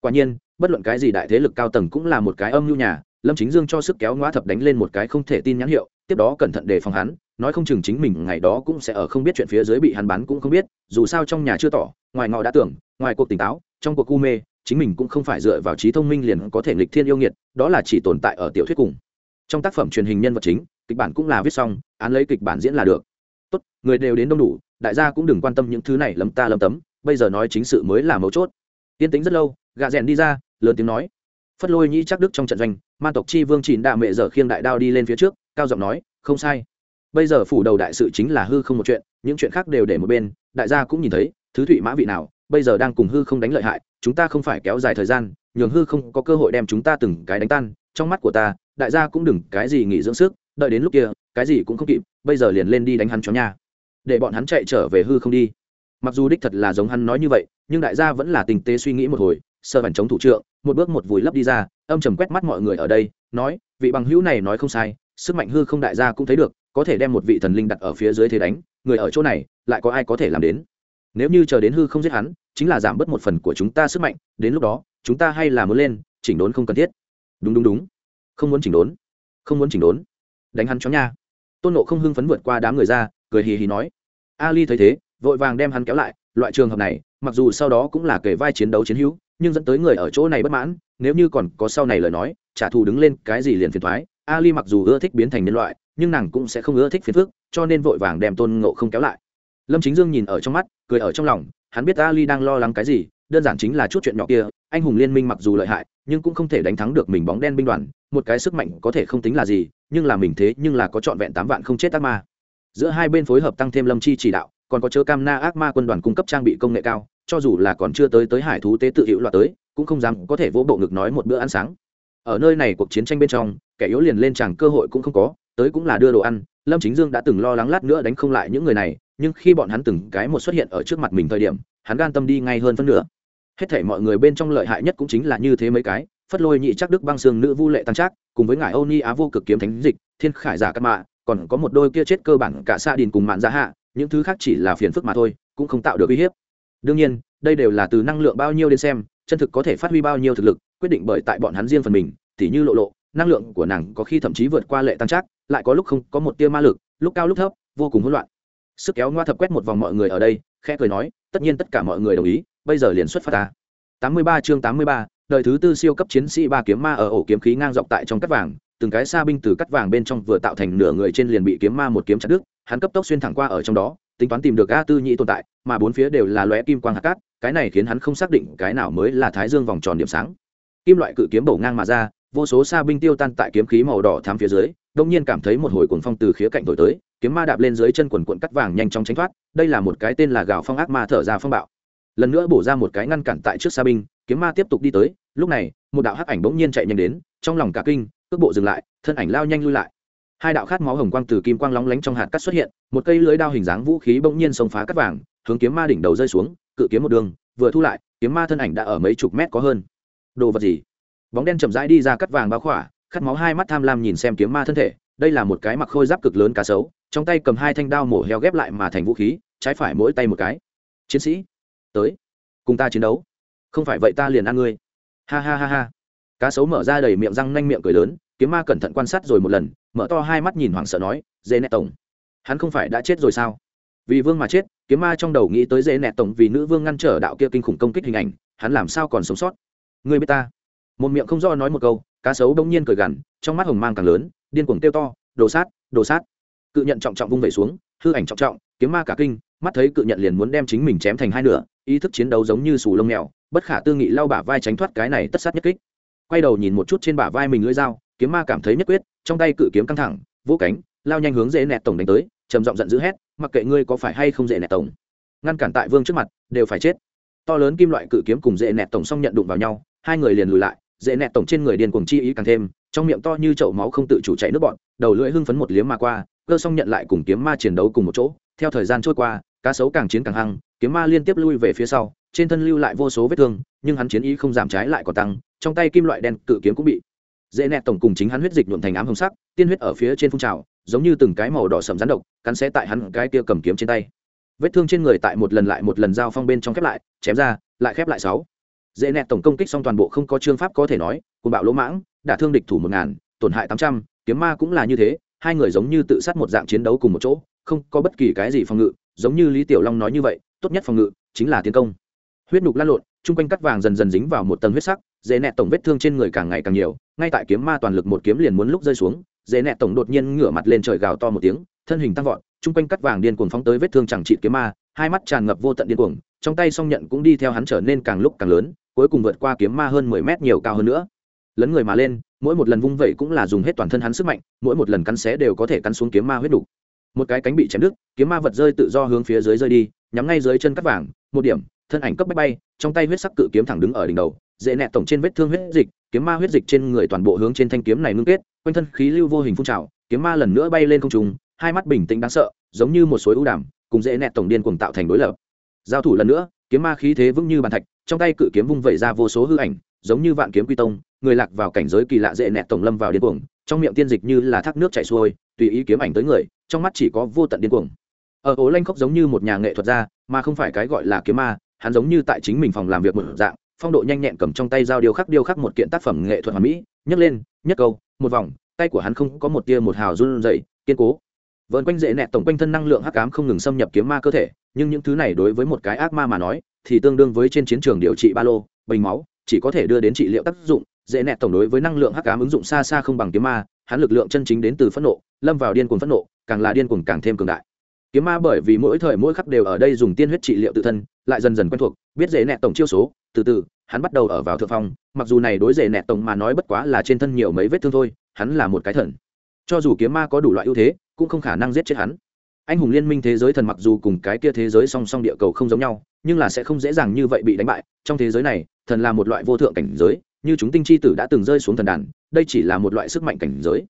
Quả nhiên, bất luận cái gì đại thế lực cao tầng cũng là một cái âm mưu nhà lâm chính dương cho sức kéo ngõ thập đánh lên một cái không thể tin nhãn hiệu, tiếp đó cẩn thận đề phòng hắn, nói không chừng chính mình ngày đó cũng sẽ ở không biết chuyện phía dưới bị hắn bắn cũng không biết, dù sao trong nhà chưa tỏ, ngoài ngọ đã tưởng, ngoài cuộc tỉnh táo, trong cuộc cu mê, chính mình cũng không phải dựa vào trí thông minh liền có thể nghịch thiên yêu nghiệt, đó là chỉ tồn tại ở tiểu thuyết cùng. Trong tác phẩm truyền hình nhân vật chính, kịch bản cũng là viết xong, án lấy kịch bản diễn là được. Tốt, người đều đến đông đủ, đại gia cũng đừng quan tâm những thứ này lấm ta lấm tấm, bây giờ nói chính sự mới là mấu chốt. Yên tĩnh rất lâu gà rèn đi ra, lớn tiếng nói phất lôi nhĩ chắc đức trong trận doanh man tộc chi vương chỉnh đạ mẹ giờ khiêng đại đao đi lên phía trước, cao giọng nói, không sai. Bây giờ phủ đầu đại sự chính là hư không một chuyện, những chuyện khác đều để một bên. Đại gia cũng nhìn thấy, thứ thụy mã vị nào, bây giờ đang cùng hư không đánh lợi hại, chúng ta không phải kéo dài thời gian, nhường hư không có cơ hội đem chúng ta từng cái đánh tan, trong mắt của ta, đại gia cũng đừng cái gì nghỉ dưỡng sức, đợi đến lúc kia, cái gì cũng không kịp, bây giờ liền lên đi đánh hắn chó nha. Để bọn hắn chạy trở về hư không đi. Mặc dù đích thật là giống hắn nói như vậy, nhưng đại gia vẫn là tình tế suy nghĩ một hồi sơ bản chống thủ trượng, một bước một vùi lấp đi ra, âm trầm quét mắt mọi người ở đây, nói, vị bằng hữu này nói không sai, sức mạnh hư không đại gia cũng thấy được, có thể đem một vị thần linh đặt ở phía dưới thế đánh, người ở chỗ này, lại có ai có thể làm đến? Nếu như chờ đến hư không giết hắn, chính là giảm bớt một phần của chúng ta sức mạnh, đến lúc đó, chúng ta hay là muốn lên, chỉnh đốn không cần thiết. Đúng đúng đúng. Không muốn chỉnh đốn. Không muốn chỉnh đốn. Đánh hắn chó nha. Tôn nộ không hưng phấn vượt qua đám người ra, cười hì hì nói. Ali thấy thế, vội vàng đem hắn kéo lại, loại trường hợp này, mặc dù sau đó cũng là kể vai chiến đấu chiến hữu nhưng dẫn tới người ở chỗ này bất mãn, nếu như còn có sau này lời nói, trả thù đứng lên cái gì liền phiền thoái. Ali mặc dù ưa thích biến thành nhân loại, nhưng nàng cũng sẽ không ưa thích phiền phức, cho nên vội vàng đem tôn ngộ không kéo lại. Lâm chính dương nhìn ở trong mắt, cười ở trong lòng, hắn biết ali đang lo lắng cái gì, đơn giản chính là chút chuyện nhỏ kia, anh hùng liên minh mặc dù lợi hại, nhưng cũng không thể đánh thắng được mình bóng đen binh đoàn, một cái sức mạnh có thể không tính là gì, nhưng là mình thế nhưng là có trọn vẹn tám vạn không chết ác ma. Giữa hai bên phối hợp tăng thêm lâm chi chỉ đạo, còn có chớ cam na ác ma quân đoàn cung cấp trang bị công nghệ cao cho dù là còn chưa tới tới hải thú tế tự hữu loạt tới, cũng không dám có thể vỗ bộ ngực nói một bữa ăn sáng. Ở nơi này cuộc chiến tranh bên trong, kẻ yếu liền lên chẳng cơ hội cũng không có, tới cũng là đưa đồ ăn. Lâm chính dương đã từng lo lắng lát nữa đánh không lại những người này, nhưng khi bọn hắn từng cái một xuất hiện ở trước mặt mình thời điểm, hắn gan tâm đi ngay hơn phân nửa. Hết thể mọi người bên trong lợi hại nhất cũng chính là như thế mấy cái, phất lôi nhị chắc đức băng xương nữ vu lệ tăng trác, cùng với ngài âu ni á vô cực kiếm thánh dịch, thiên khải giả cát mạ, còn có một đôi kia chết cơ bản cả xa đình cùng mạn gia hạ, những thứ khác chỉ là phiền phức mà thôi, cũng không tạo được uy hiếp đương nhiên đây đều là từ năng lượng bao nhiêu đến xem chân thực có thể phát huy bao nhiêu thực lực quyết định bởi tại bọn hắn riêng phần mình tỉ như lộ lộ năng lượng của nàng có khi thậm chí vượt qua lệ tăng trác lại có lúc không có một tia ma lực lúc cao lúc thấp vô cùng hỗn loạn. Sức kéo ngoa thập quét một vòng mọi người ở đây khẽ cười nói tất nhiên tất cả mọi người đồng ý bây giờ liền xuất phát ta. 83 chương 83, đời thứ tư siêu cấp chiến sĩ ba kiếm ma ở ổ kiếm khí ngang dọc tại trong cắt vàng từng cái xa binh từ cắt vàng bên trong vừa tạo thành nửa người trên liền bị kiếm ma một kiếm chặt đứt hắn cấp tốc xuyên thẳng qua ở trong đó tính toán tìm được a tư nhị tồn tại, mà bốn phía đều là lóe kim quang hạt cát, cái này khiến hắn không xác định cái nào mới là thái dương vòng tròn điểm sáng. Kim loại cự kiếm bổ ngang mà ra, vô số xa binh tiêu tan tại kiếm khí màu đỏ thắm phía dưới, đông nhiên cảm thấy một hồi cuồng phong từ khía cạnh thổi tới, kiếm ma đạp lên dưới chân quần cuộn cắt vàng nhanh chóng tránh thoát, đây là một cái tên là gào phong ác ma thở ra phong bạo. Lần nữa bổ ra một cái ngăn cản tại trước xa binh, kiếm ma tiếp tục đi tới, lúc này, một đạo hắc ảnh bỗng nhiên chạy nhanh đến, trong lòng cả kinh, cước bộ dừng lại, thân ảnh lao nhanh lui lại hai đạo khát máu hồng quang từ kim quang lóng lánh trong hạt cắt xuất hiện, một cây lưới đao hình dáng vũ khí bỗng nhiên xông phá cắt vàng, hướng kiếm ma đỉnh đầu rơi xuống, cự kiếm một đường, vừa thu lại, kiếm ma thân ảnh đã ở mấy chục mét có hơn. Đồ vật gì? Bóng đen chậm rãi đi ra cắt vàng bao khỏa, khát máu hai mắt tham lam nhìn xem kiếm ma thân thể, đây là một cái mặc khôi giáp cực lớn cá sấu, trong tay cầm hai thanh đao mổ heo ghép lại mà thành vũ khí, trái phải mỗi tay một cái. Chiến sĩ, tới, cùng ta chiến đấu. Không phải vậy ta liền ăn ngươi. Ha ha ha ha. Cá sấu mở ra đầy miệng răng nanh miệng cười lớn, kiếm ma cẩn thận quan sát rồi một lần mở to hai mắt nhìn hoảng sợ nói, dê nẹ tổng, hắn không phải đã chết rồi sao? Vì vương mà chết, kiếm ma trong đầu nghĩ tới dê nẹ tổng vì nữ vương ngăn trở đạo kia kinh khủng công kích hình ảnh, hắn làm sao còn sống sót? Người biết ta. Một miệng không do nói một câu, cá sấu bỗng nhiên cười gằn, trong mắt hồng mang càng lớn, điên cuồng kêu to, đồ sát đồ sát. Cự nhận trọng trọng vung vẩy xuống, hư ảnh trọng trọng, kiếm ma cả kinh, mắt thấy cự nhận liền muốn đem chính mình chém thành hai nửa, ý thức chiến đấu giống như sù lông mèo, bất khả tư nghị lau bả vai tránh thoát cái này tất sát nhất kích. Quay đầu nhìn một chút trên bả vai mình lưỡi dao kiếm ma cảm thấy nhất quyết, trong tay cự kiếm căng thẳng, vỗ cánh, lao nhanh hướng dễ nẹt tổng đánh tới, trầm giọng giận dữ hét, mặc kệ ngươi có phải hay không dễ nẹt tổng. Ngăn cản tại vương trước mặt, đều phải chết. To lớn kim loại cự kiếm cùng dễ nẹt tổng xong nhận đụng vào nhau, hai người liền lùi lại, dễ nẹt tổng trên người điên cuồng chi ý càng thêm, trong miệng to như chậu máu không tự chủ chạy nước bọn đầu lưỡi hưng phấn một liếm mà qua, cơ xong nhận lại cùng kiếm ma chiến đấu cùng một chỗ, theo thời gian trôi qua, cá sấu càng chiến càng hăng, kiếm ma liên tiếp lui về phía sau, trên thân lưu lại vô số vết thương, nhưng hắn chiến ý không giảm trái lại còn tăng, trong tay kim loại đen cự kiếm cũng bị dễ nẹt tổng cùng chính hắn huyết dịch nhuộm thành ám hồng sắc, tiên huyết ở phía trên phun trào, giống như từng cái màu đỏ sầm rắn độc, cắn xé tại hắn cái kia cầm kiếm trên tay. Vết thương trên người tại một lần lại một lần giao phong bên trong khép lại, chém ra, lại khép lại sáu. Dễ nẹt tổng công kích xong toàn bộ không có chương pháp có thể nói cùng bạo lỗ mãng, đả thương địch thủ một ngàn, tổn hại tám trăm, kiếm ma cũng là như thế, hai người giống như tự sát một dạng chiến đấu cùng một chỗ, không có bất kỳ cái gì phòng ngự, giống như lý tiểu long nói như vậy, tốt nhất phòng ngự chính là tiến công. Huyết nhục lan lộn, chung quanh cắt vàng dần dần dính vào một tầng huyết sắc, dễ nẹt tổng vết thương trên người càng ngày càng nhiều ngay tại kiếm ma toàn lực một kiếm liền muốn lúc rơi xuống dễ nẹt tổng đột nhiên ngửa mặt lên trời gào to một tiếng, thân hình tăng vọt, chung quanh cắt vàng điên cuồng phóng tới vết thương chẳng trị kiếm ma, hai mắt tràn ngập vô tận điên cuồng, trong tay song nhận cũng đi theo hắn trở nên càng lúc càng lớn, cuối cùng vượt qua kiếm ma hơn mười mét nhiều cao hơn nữa. Lấn người mà lên, mỗi một lần vung vẩy cũng là dùng hết toàn thân hắn sức mạnh, mỗi một lần cắn xé đều có thể cắn xuống kiếm ma huyết đục một cái cánh bị chém đứt, kiếm ma vật rơi tự do hướng phía dưới rơi đi, nhắm ngay dưới chân cắt vàng, một điểm, thân ảnh cấp bách bay, trong tay huyết sắc cự kiếm thẳng đứng ở đỉnh đầu dễ nẹt tổng trên vết thương huyết dịch, kiếm ma huyết dịch trên người toàn bộ hướng trên thanh kiếm này ngưng kết, quanh thân khí lưu vô hình phun trào, kiếm ma lần nữa bay lên không trung, hai mắt bình tĩnh đáng sợ, giống như một suối ưu đàm, cùng dễ nẹt tổng điên cuồng tạo thành đối lập. Giao thủ lần nữa, kiếm ma khí thế vững như bàn thạch, trong tay cự kiếm vung vẩy ra vô số hư ảnh, giống như vạn kiếm quy tông, người lạc vào cảnh giới kỳ lạ dễ nẹt tổng lâm vào điên cuồng, trong miệng tiên dịch như là thác nước chảy xuôi, tùy ý kiếm ảnh tới người, trong mắt chỉ có vô tận điên cuồng. Ở ố lanh khóc giống như một nhà nghệ thuật gia, mà không phải cái gọi là kiếm ma, hắn giống như tại chính mình phòng làm việc một dạng phong độ nhanh nhẹn cầm trong tay dao điêu khắc điêu khắc một kiện tác phẩm nghệ thuật hoàn mỹ, nhấc lên, nhấc câu, một vòng, tay của hắn không có một tia một hào run rẩy, kiên cố. Vợn quanh dễ nẹt, tổng quanh thân năng lượng hắc ám không ngừng xâm nhập kiếm ma cơ thể, nhưng những thứ này đối với một cái ác ma mà nói, thì tương đương với trên chiến trường điều trị ba lô, bình máu, chỉ có thể đưa đến trị liệu tác dụng. Dễ nẹt tổng đối với năng lượng hắc ám ứng dụng xa xa không bằng kiếm ma, hắn lực lượng chân chính đến từ phẫn nộ, lâm vào điên cuồng phẫn nộ, càng là điên cuồng càng thêm cường đại kiếm ma bởi vì mỗi thời mỗi khắc đều ở đây dùng tiên huyết trị liệu tự thân, lại dần dần quen thuộc, biết dễ nẹt tổng chiêu số. Từ từ, hắn bắt đầu ở vào thượng phong. Mặc dù này đối dễ nẹt tổng mà nói bất quá là trên thân nhiều mấy vết thương thôi, hắn là một cái thần. Cho dù kiếm ma có đủ loại ưu thế, cũng không khả năng giết chết hắn. Anh hùng liên minh thế giới thần mặc dù cùng cái kia thế giới song song địa cầu không giống nhau, nhưng là sẽ không dễ dàng như vậy bị đánh bại. Trong thế giới này, thần là một loại vô thượng cảnh giới, như chúng tinh chi tử đã từng rơi xuống thần đàn, đây chỉ là một loại sức mạnh cảnh giới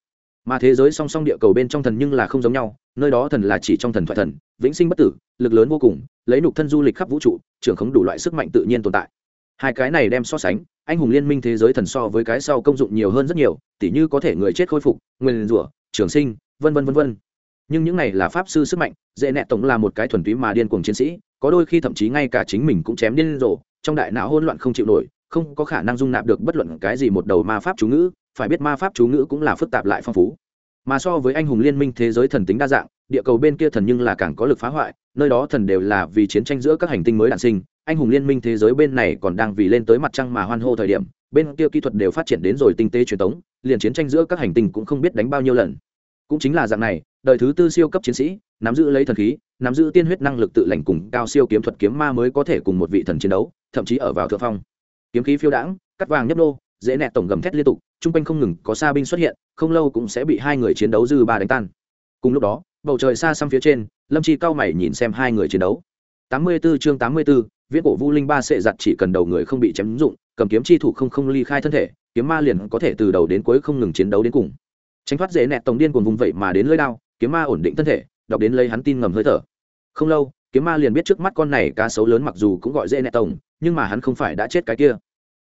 mà thế giới song song địa cầu bên trong thần nhưng là không giống nhau, nơi đó thần là chỉ trong thần thoại thần, vĩnh sinh bất tử, lực lớn vô cùng, lấy nục thân du lịch khắp vũ trụ, trưởng khống đủ loại sức mạnh tự nhiên tồn tại. Hai cái này đem so sánh, anh hùng liên minh thế giới thần so với cái sau công dụng nhiều hơn rất nhiều, tỉ như có thể người chết khôi phục, nguyên rủa, trường sinh, vân vân vân vân. Nhưng những này là pháp sư sức mạnh, dễ nẹ tổng là một cái thuần túy mà điên cuồng chiến sĩ, có đôi khi thậm chí ngay cả chính mình cũng chém điên rồ, trong đại não hỗn loạn không chịu nổi, không có khả năng dung nạp được bất luận cái gì một đầu ma pháp chú ngữ phải biết ma pháp chú ngữ cũng là phức tạp lại phong phú. Mà so với anh hùng liên minh thế giới thần tính đa dạng, địa cầu bên kia thần nhưng là càng có lực phá hoại, nơi đó thần đều là vì chiến tranh giữa các hành tinh mới đản sinh. Anh hùng liên minh thế giới bên này còn đang vì lên tới mặt trăng mà hoan hô thời điểm, bên kia kỹ thuật đều phát triển đến rồi tinh tế truyền thống liền chiến tranh giữa các hành tinh cũng không biết đánh bao nhiêu lần. Cũng chính là dạng này, đời thứ tư siêu cấp chiến sĩ, nắm giữ lấy thần khí, nắm giữ tiên huyết năng lực tự lành cùng cao siêu kiếm thuật kiếm ma mới có thể cùng một vị thần chiến đấu, thậm chí ở vào thượng phong. Kiếm khí phiêu đãng, cắt vàng nhấp nô, dễ nẹt tổng gầm thét liên tục chung quanh không ngừng có xa binh xuất hiện không lâu cũng sẽ bị hai người chiến đấu dư ba đánh tan. Cùng lúc đó bầu trời xa xăm phía trên lâm chi cao mày nhìn xem hai người chiến đấu. 84 chương tám mươi 84, viễn cổ vu linh ba sệ giặt chỉ cần đầu người không bị chém dụng cầm kiếm chi thủ không không ly khai thân thể kiếm ma liền có thể từ đầu đến cuối không ngừng chiến đấu đến cùng. Tránh thoát dễ nẹt tổng điên cuồng vùng vậy mà đến lưỡi đao kiếm ma ổn định thân thể đọc đến lấy hắn tin ngầm hơi thở. Không lâu kiếm ma liền biết trước mắt con này cá sấu lớn mặc dù cũng gọi dễ nẹt tổng nhưng mà hắn không phải đã chết cái kia.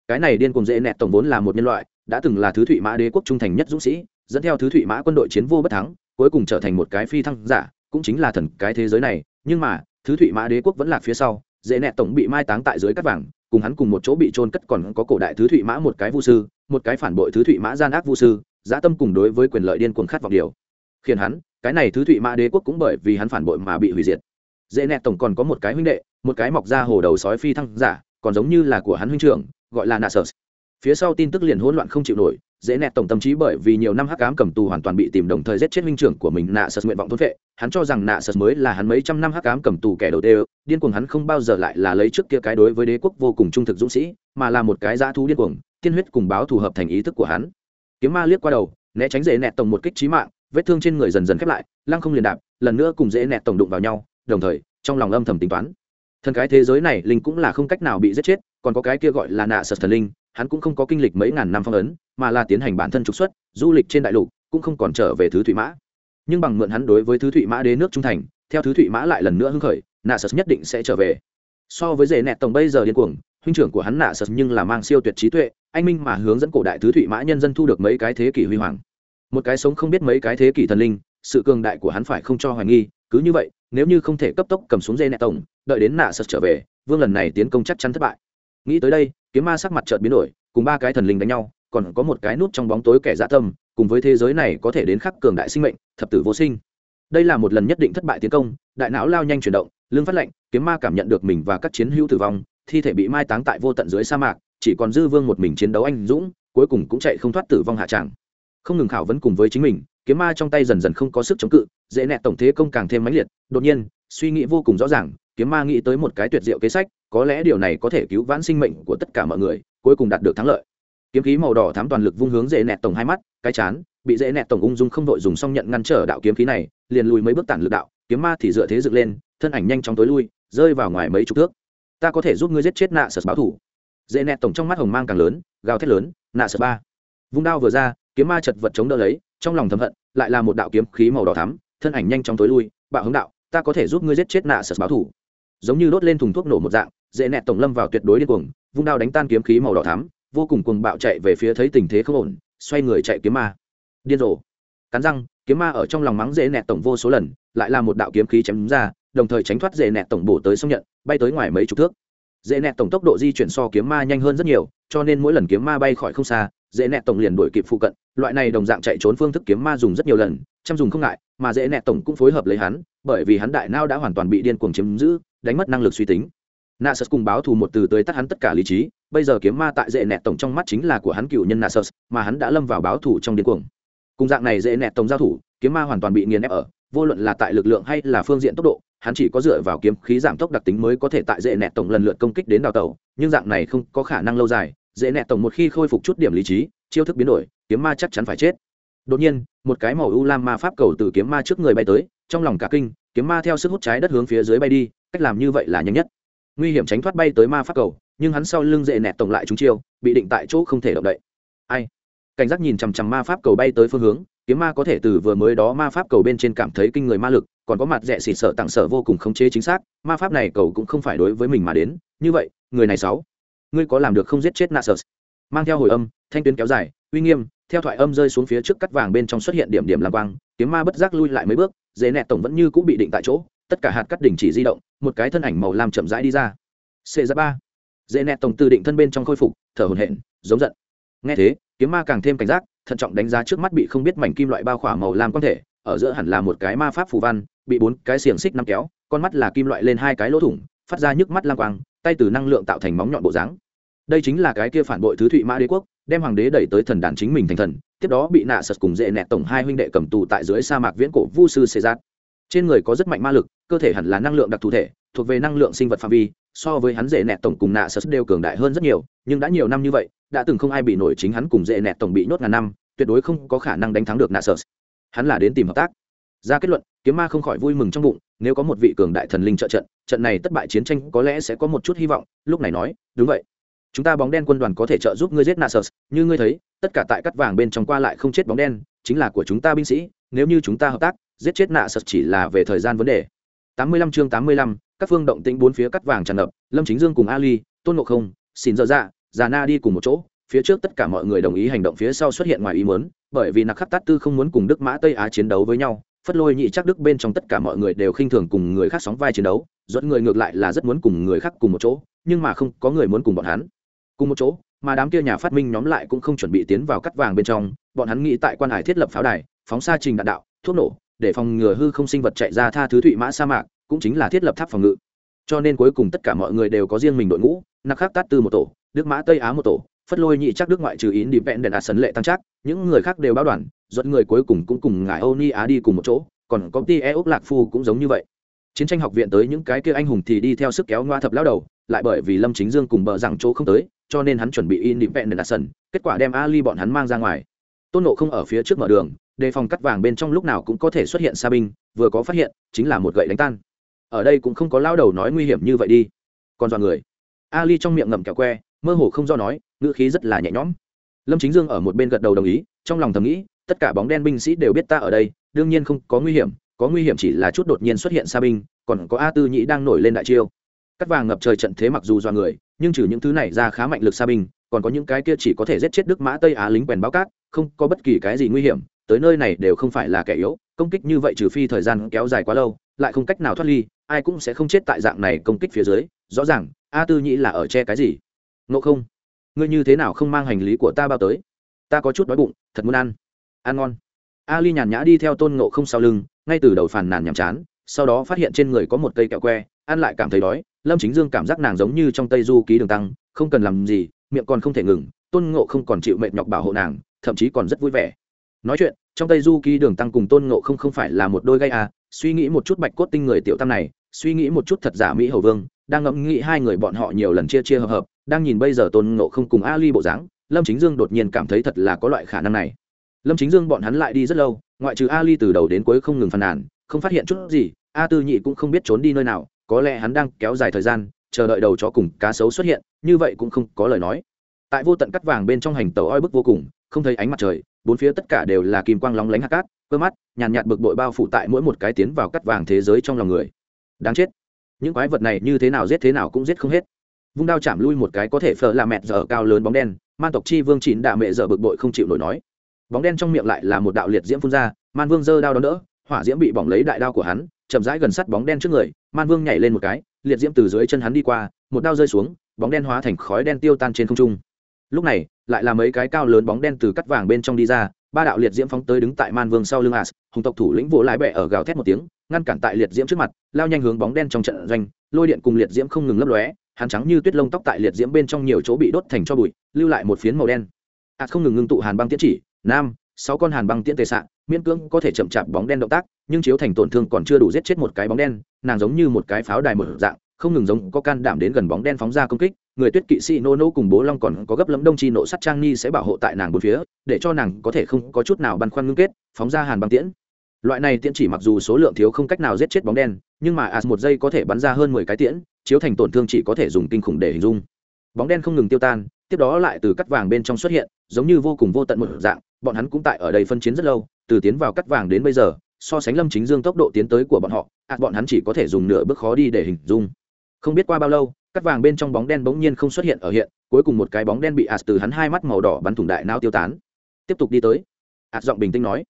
Cái này điên cuồng dễ nẹt tổng vốn là một nhân loại đã từng là thứ thụy mã đế quốc trung thành nhất dũng sĩ, dẫn theo thứ thụy mã quân đội chiến vô bất thắng, cuối cùng trở thành một cái phi thăng giả, cũng chính là thần cái thế giới này. Nhưng mà, thứ thụy mã đế quốc vẫn là phía sau, dễ nẹt tổng bị mai táng tại dưới cắt vàng, cùng hắn cùng một chỗ bị trôn cất còn có cổ đại thứ thụy mã một cái vu sư, một cái phản bội thứ thụy mã gian ác vu sư giã tâm cùng đối với quyền lợi điên cuồng khát vọng điều. Khiến hắn, cái này thứ thụy mã đế quốc cũng bởi vì hắn phản bội mà bị hủy diệt. Dễ nẹt tổng còn có một cái huynh đệ, một cái mọc ra hồ đầu sói phi thăng giả, còn giống như là của hắn huynh trưởng, gọi là nạ sở phía sau tin tức liền hỗn loạn không chịu nổi, dễ nẹt tổng tâm trí bởi vì nhiều năm hắc ám cầm tù hoàn toàn bị tìm đồng thời giết chết huynh trưởng của mình nạ sật nguyện vọng thôn vệ. Hắn cho rằng nạ sật mới là hắn mấy trăm năm hắc ám cầm tù kẻ đầu tiên, điên cuồng hắn không bao giờ lại là lấy trước kia cái đối với đế quốc vô cùng trung thực dũng sĩ, mà là một cái dã thú điên cuồng, tiên huyết cùng báo thù hợp thành ý thức của hắn. Kiếm ma liếc qua đầu, né tránh dễ nẹt tổng một kích trí mạng, vết thương trên người dần dần khép lại, lăng không liền đạp, lần nữa cùng dễ nẹt tổng đụng vào nhau, đồng thời, trong lòng âm thầm tính toán. Thần cái thế giới này, linh cũng là không cách nào bị giết chết, còn có cái kia gọi là nạ sật thần linh hắn cũng không có kinh lịch mấy ngàn năm phong ấn, mà là tiến hành bản thân trục xuất, du lịch trên đại lục, cũng không còn trở về thứ thụy mã. Nhưng bằng mượn hắn đối với thứ thụy mã đế nước trung thành, theo thứ thụy mã lại lần nữa hưng khởi nạ sật nhất định sẽ trở về. So với dễ nẹt tổng bây giờ điên cuồng, huynh trưởng của hắn nạ sật nhưng là mang siêu tuyệt trí tuệ, anh minh mà hướng dẫn cổ đại thứ thụy mã nhân dân thu được mấy cái thế kỷ huy hoàng. Một cái sống không biết mấy cái thế kỷ thần linh, sự cường đại của hắn phải không cho hoài nghi, cứ như vậy, nếu như không thể cấp tốc cầm xuống dây nẹt tổng, đợi đến nạ sật trở về, vương lần này tiến công chắc chắn thất bại. Nghĩ tới đây kiếm ma sắc mặt chợt biến đổi, cùng ba cái thần linh đánh nhau, còn có một cái nút trong bóng tối kẻ dạ tâm, cùng với thế giới này có thể đến khắc cường đại sinh mệnh, thập tử vô sinh. Đây là một lần nhất định thất bại tiến công, đại não lao nhanh chuyển động lương phát lệnh kiếm ma cảm nhận được mình và các chiến hữu tử vong, thi thể bị mai táng tại vô tận dưới sa mạc, chỉ còn dư vương một mình chiến đấu anh dũng, cuối cùng cũng chạy không thoát tử vong hạ tràng không ngừng khảo vấn cùng với chính mình, kiếm ma trong tay dần dần không có sức chống cự, dễ nẹt tổng thế công càng thêm mãnh liệt, đột nhiên, suy nghĩ vô cùng rõ ràng kiếm ma nghĩ tới một cái tuyệt diệu kế sách, có lẽ điều này có thể cứu vãn sinh mệnh của tất cả mọi người, cuối cùng đạt được thắng lợi. Kiếm khí màu đỏ thám toàn lực vung hướng dễ nẹt tổng hai mắt, cái chán, bị dễ nẹt tổng ung dung không đội dùng xong nhận ngăn trở đạo kiếm khí này, liền lùi mấy bước tản lực đạo, kiếm ma thì dựa thế dựng lên, thân ảnh nhanh chóng tối lui, rơi vào ngoài mấy chục thước. Ta có thể giúp ngươi giết chết nạ sật báo thủ. Dễ nẹt tổng trong mắt hồng mang càng lớn, gào thét lớn, nạ sật ba. Vung đao vừa ra, kiếm ma chật vật chống đỡ lấy, trong lòng thầm hận, lại là một đạo kiếm khí màu đỏ thắm, thân ảnh nhanh chóng tối lui, bạo hướng đạo, ta có thể giúp ngươi giết chết nạ sật báo thủ giống như đốt lên thùng thuốc nổ một dạng, dễ nẹt tổng lâm vào tuyệt đối điên cuồng, vung đao đánh tan kiếm khí màu đỏ thắm, vô cùng cuồng bạo chạy về phía thấy tình thế không ổn, xoay người chạy kiếm ma. Điên rồ. Cắn răng, kiếm ma ở trong lòng mắng dễ nẹt tổng vô số lần, lại là một đạo kiếm khí chém ra, đồng thời tránh thoát dễ nẹt tổng bổ tới sông nhận, bay tới ngoài mấy chục thước. Dễ nẹt tổng tốc độ di chuyển so kiếm ma nhanh hơn rất nhiều, cho nên mỗi lần kiếm ma bay khỏi không xa, dễ nẹt tổng liền đuổi kịp phụ cận, loại này đồng dạng chạy trốn phương thức kiếm ma dùng rất nhiều lần, chăm dùng không ngại, mà dễ nẹt tổng cũng phối hợp lấy hắn, bởi vì hắn đại nao đã hoàn toàn bị điên cuồng chiếm giữ đánh mất năng lực suy tính Nasus cùng báo thù một từ tới tắt hắn tất cả lý trí, bây giờ kiếm ma tại dễ nẹt tổng trong mắt chính là của hắn cựu nhân Nasus, mà hắn đã lâm vào báo thù trong điên cuồng. Cùng dạng này dễ nẹt tổng giao thủ, kiếm ma hoàn toàn bị nghiền ép ở, vô luận là tại lực lượng hay là phương diện tốc độ, hắn chỉ có dựa vào kiếm khí giảm tốc đặc tính mới có thể tại dễ nẹt tổng lần lượt công kích đến đào tẩu, nhưng dạng này không có khả năng lâu dài, dễ nẹt tổng một khi khôi phục chút điểm lý trí, chiêu thức biến đổi, kiếm ma chắc chắn phải chết. Đột nhiên, một cái màu u lam ma pháp cầu từ kiếm ma trước người bay tới, trong lòng cả kinh, kiếm ma theo sức hút trái đất hướng phía dưới bay đi, cách làm như vậy là nhanh nhất. Nguy hiểm tránh thoát bay tới ma pháp cầu, nhưng hắn sau lưng dễ nẹt tổng lại chúng chiêu, bị định tại chỗ không thể động đậy. Ai? Cảnh giác nhìn chằm chằm ma pháp cầu bay tới phương hướng, kiếm ma có thể từ vừa mới đó ma pháp cầu bên trên cảm thấy kinh người ma lực, còn có mặt rẻ xịt sợ tặng sợ vô cùng khống chế chính xác, ma pháp này cầu cũng không phải đối với mình mà đến. Như vậy, người này sáu, ngươi có làm được không giết chết nasus? Mang theo hồi âm, thanh tuyến kéo dài, uy nghiêm, theo thoại âm rơi xuống phía trước cắt vàng bên trong xuất hiện điểm điểm làm quang, kiếm ma bất giác lui lại mấy bước, dễ nẹt tổng vẫn như cũng bị định tại chỗ tất cả hạt cắt đỉnh chỉ di động, một cái thân ảnh màu lam chậm rãi đi ra. Xê ra ba. Dễ nẹt tổng từ định thân bên trong khôi phục, thở hồn hển, giống giận. Nghe thế, kiếm ma càng thêm cảnh giác, thận trọng đánh giá trước mắt bị không biết mảnh kim loại bao khỏa màu lam quan thể, ở giữa hẳn là một cái ma pháp phù văn, bị bốn cái xiềng xích nắm kéo, con mắt là kim loại lên hai cái lỗ thủng, phát ra nhức mắt lang quang, tay từ năng lượng tạo thành móng nhọn bộ dáng. Đây chính là cái kia phản bội thứ thụy mã đế quốc, đem hoàng đế đẩy tới thần đàn chính mình thành thần, tiếp đó bị nạ sật cùng dễ nẹt tổng hai huynh đệ cầm tù tại dưới sa mạc viễn cổ vu sư xê giác trên người có rất mạnh ma lực, cơ thể hẳn là năng lượng đặc thù thể, thuộc về năng lượng sinh vật phạm vi, so với hắn dễ nẹt tổng cùng nạ sật đều cường đại hơn rất nhiều, nhưng đã nhiều năm như vậy, đã từng không ai bị nổi chính hắn cùng dễ nẹt tổng bị nhốt ngàn năm, tuyệt đối không có khả năng đánh thắng được nạ sật hắn là đến tìm hợp tác. Ra kết luận, kiếm ma không khỏi vui mừng trong bụng, nếu có một vị cường đại thần linh trợ trận trận này thất bại chiến tranh có lẽ sẽ có một chút hy vọng, lúc này nói, đúng vậy. Chúng ta bóng đen quân đoàn có thể trợ giúp ngươi giết nạ như ngươi thấy, tất cả tại cắt vàng bên trong qua lại không chết bóng đen, chính là của chúng ta binh sĩ, nếu như chúng ta hợp tác giết chết nạ sật chỉ là về thời gian vấn đề. 85 chương 85, các phương động tĩnh bốn phía cắt vàng tràn ngập lâm chính dương cùng ali tôn ngộ không xin dở dạ già na đi cùng một chỗ phía trước tất cả mọi người đồng ý hành động phía sau xuất hiện ngoài ý muốn bởi vì nặc khắc tát tư không muốn cùng đức mã tây á chiến đấu với nhau phất lôi nhị chắc đức bên trong tất cả mọi người đều khinh thường cùng người khác sóng vai chiến đấu dẫn người ngược lại là rất muốn cùng người khác cùng một chỗ nhưng mà không có người muốn cùng bọn hắn cùng một chỗ mà đám kia nhà phát minh nhóm lại cũng không chuẩn bị tiến vào cắt vàng bên trong bọn hắn nghĩ tại quan hải thiết lập pháo đài phóng xa trình đạn đạo thuốc nổ để phòng ngừa hư không sinh vật chạy ra tha thứ thụy mã sa mạc cũng chính là thiết lập tháp phòng ngự. Cho nên cuối cùng tất cả mọi người đều có riêng mình đội ngũ nặc khác tát tư một tổ đức mã tây á một tổ phất lôi nhị chắc đức ngoại trừ ý đi vẹn đèn đạt sấn lệ tăng chắc những người khác đều báo đoàn dẫn người cuối cùng cũng cùng ngài âu ni á đi cùng một chỗ còn có ty e ốc lạc phu cũng giống như vậy. Chiến tranh học viện tới những cái kia anh hùng thì đi theo sức kéo ngoa thập lao đầu lại bởi vì lâm chính dương cùng bờ rằng chỗ không tới cho nên hắn chuẩn bị in đi vẹn đèn đạt sấn, kết quả đem ali bọn hắn mang ra ngoài. Tôn nộ không ở phía trước mở đường đề phòng cắt vàng bên trong lúc nào cũng có thể xuất hiện xa binh, vừa có phát hiện, chính là một gậy đánh tan. Ở đây cũng không có lao đầu nói nguy hiểm như vậy đi. Còn dọn người. Ali trong miệng ngậm kẹo que, mơ hồ không do nói, ngữ khí rất là nhẹ nhõm. Lâm chính dương ở một bên gật đầu đồng ý, trong lòng thầm nghĩ, tất cả bóng đen binh sĩ đều biết ta ở đây, đương nhiên không có nguy hiểm, có nguy hiểm chỉ là chút đột nhiên xuất hiện xa binh, còn có a tư nhĩ đang nổi lên đại chiêu. Cắt vàng ngập trời trận thế mặc dù do người, nhưng trừ những thứ này ra khá mạnh lực xa binh, còn có những cái kia chỉ có thể giết chết đức mã tây á lính quèn báo cát, không có bất kỳ cái gì nguy hiểm tới nơi này đều không phải là kẻ yếu, công kích như vậy trừ phi thời gian kéo dài quá lâu, lại không cách nào thoát ly, ai cũng sẽ không chết tại dạng này công kích phía dưới, rõ ràng, a tư nhĩ là ở che cái gì? Ngộ không. Ngươi như thế nào không mang hành lý của ta bao tới? Ta có chút đói bụng, thật muốn ăn. Ăn ngon. Ali nhàn nhã đi theo tôn ngộ không sau lưng, ngay từ đầu phàn nàn nhàm chán, sau đó phát hiện trên người có một cây kẹo que, ăn lại cảm thấy đói. Lâm chính dương cảm giác nàng giống như trong tây du ký đường tăng, không cần làm gì, miệng còn không thể ngừng, tôn ngộ không còn chịu mệt nhọc bảo hộ nàng, thậm chí còn rất vui vẻ. Nói chuyện trong tây du ký đường tăng cùng tôn ngộ không không phải là một đôi gây à suy nghĩ một chút bạch cốt tinh người tiểu tam này, suy nghĩ một chút thật giả mỹ hầu vương, đang ngẫm nghĩ hai người bọn họ nhiều lần chia chia hợp hợp, đang nhìn bây giờ tôn ngộ không cùng ali bộ dáng, lâm chính dương đột nhiên cảm thấy thật là có loại khả năng này. Lâm chính dương bọn hắn lại đi rất lâu, ngoại trừ ali từ đầu đến cuối không ngừng phàn nàn, không phát hiện chút gì, a tư nhị cũng không biết trốn đi nơi nào, có lẽ hắn đang kéo dài thời gian, chờ đợi đầu chó cùng cá sấu xuất hiện, như vậy cũng không có lời nói. Tại vô tận cắt vàng bên trong hành tàu oi bức vô cùng, không thấy ánh mặt trời bốn phía tất cả đều là kim quang lóng lánh hạt cát, cơ mắt, nhàn nhạt bực bội bao phủ tại mỗi một cái tiến vào cắt vàng thế giới trong lòng người. Đáng chết. Những quái vật này như thế nào giết thế nào cũng giết không hết. Vung đao chạm lui một cái có thể phở là mẹ giờ cao lớn bóng đen, man tộc chi vương chín đạ mẹ giờ bực bội không chịu nổi nói. Bóng đen trong miệng lại là một đạo liệt diễm phun ra, man vương giơ đao đón đỡ, hỏa diễm bị bỏng lấy đại đao của hắn, chậm rãi gần sát bóng đen trước người, man vương nhảy lên một cái, liệt diễm từ dưới chân hắn đi qua, một đao rơi xuống, bóng đen hóa thành khói đen tiêu tan trên không trung lúc này, lại là mấy cái cao lớn bóng đen từ cắt vàng bên trong đi ra, ba đạo liệt diễm phóng tới đứng tại man vương sau lưng as, hùng tộc thủ lĩnh vỗ lái bẹ ở gào thét một tiếng, ngăn cản tại liệt diễm trước mặt, lao nhanh hướng bóng đen trong trận doanh, lôi điện cùng liệt diễm không ngừng lấp lóe, hắn trắng như tuyết lông tóc tại liệt diễm bên trong nhiều chỗ bị đốt thành cho bụi, lưu lại một phiến màu đen. As không ngừng ngưng tụ hàn băng tiễn chỉ, nam, sáu con hàn băng tiễn tề sạn miễn cưỡng có thể chậm chạp bóng đen động tác, nhưng chiếu thành tổn thương còn chưa đủ giết chết một cái bóng đen, nàng giống như một cái pháo đài mở dạng, không ngừng giống có can đảm đến gần bóng đen phóng ra công kích người tuyết kỵ sĩ nô nô cùng bố long còn có gấp lấm đông chi nộ sắt trang ni sẽ bảo hộ tại nàng bốn phía, để cho nàng có thể không có chút nào băn khoăn ngưng kết, phóng ra hàn băng tiễn. Loại này tiễn chỉ mặc dù số lượng thiếu không cách nào giết chết bóng đen, nhưng mà as một giây có thể bắn ra hơn mười cái tiễn, chiếu thành tổn thương chỉ có thể dùng kinh khủng để hình dung. Bóng đen không ngừng tiêu tan, tiếp đó lại từ cắt vàng bên trong xuất hiện, giống như vô cùng vô tận một dạng, bọn hắn cũng tại ở đây phân chiến rất lâu, từ tiến vào cắt vàng đến bây giờ, so sánh lâm chính dương tốc độ tiến tới của bọn họ ạ bọn hắn chỉ có thể dùng nửa bước khó đi để hình dung. Không biết qua bao lâu cắt vàng bên trong bóng đen bỗng nhiên không xuất hiện ở hiện, cuối cùng một cái bóng đen bị ạt từ hắn hai mắt màu đỏ bắn thủng đại nao tiêu tán. Tiếp tục đi tới ạt giọng bình tĩnh nói.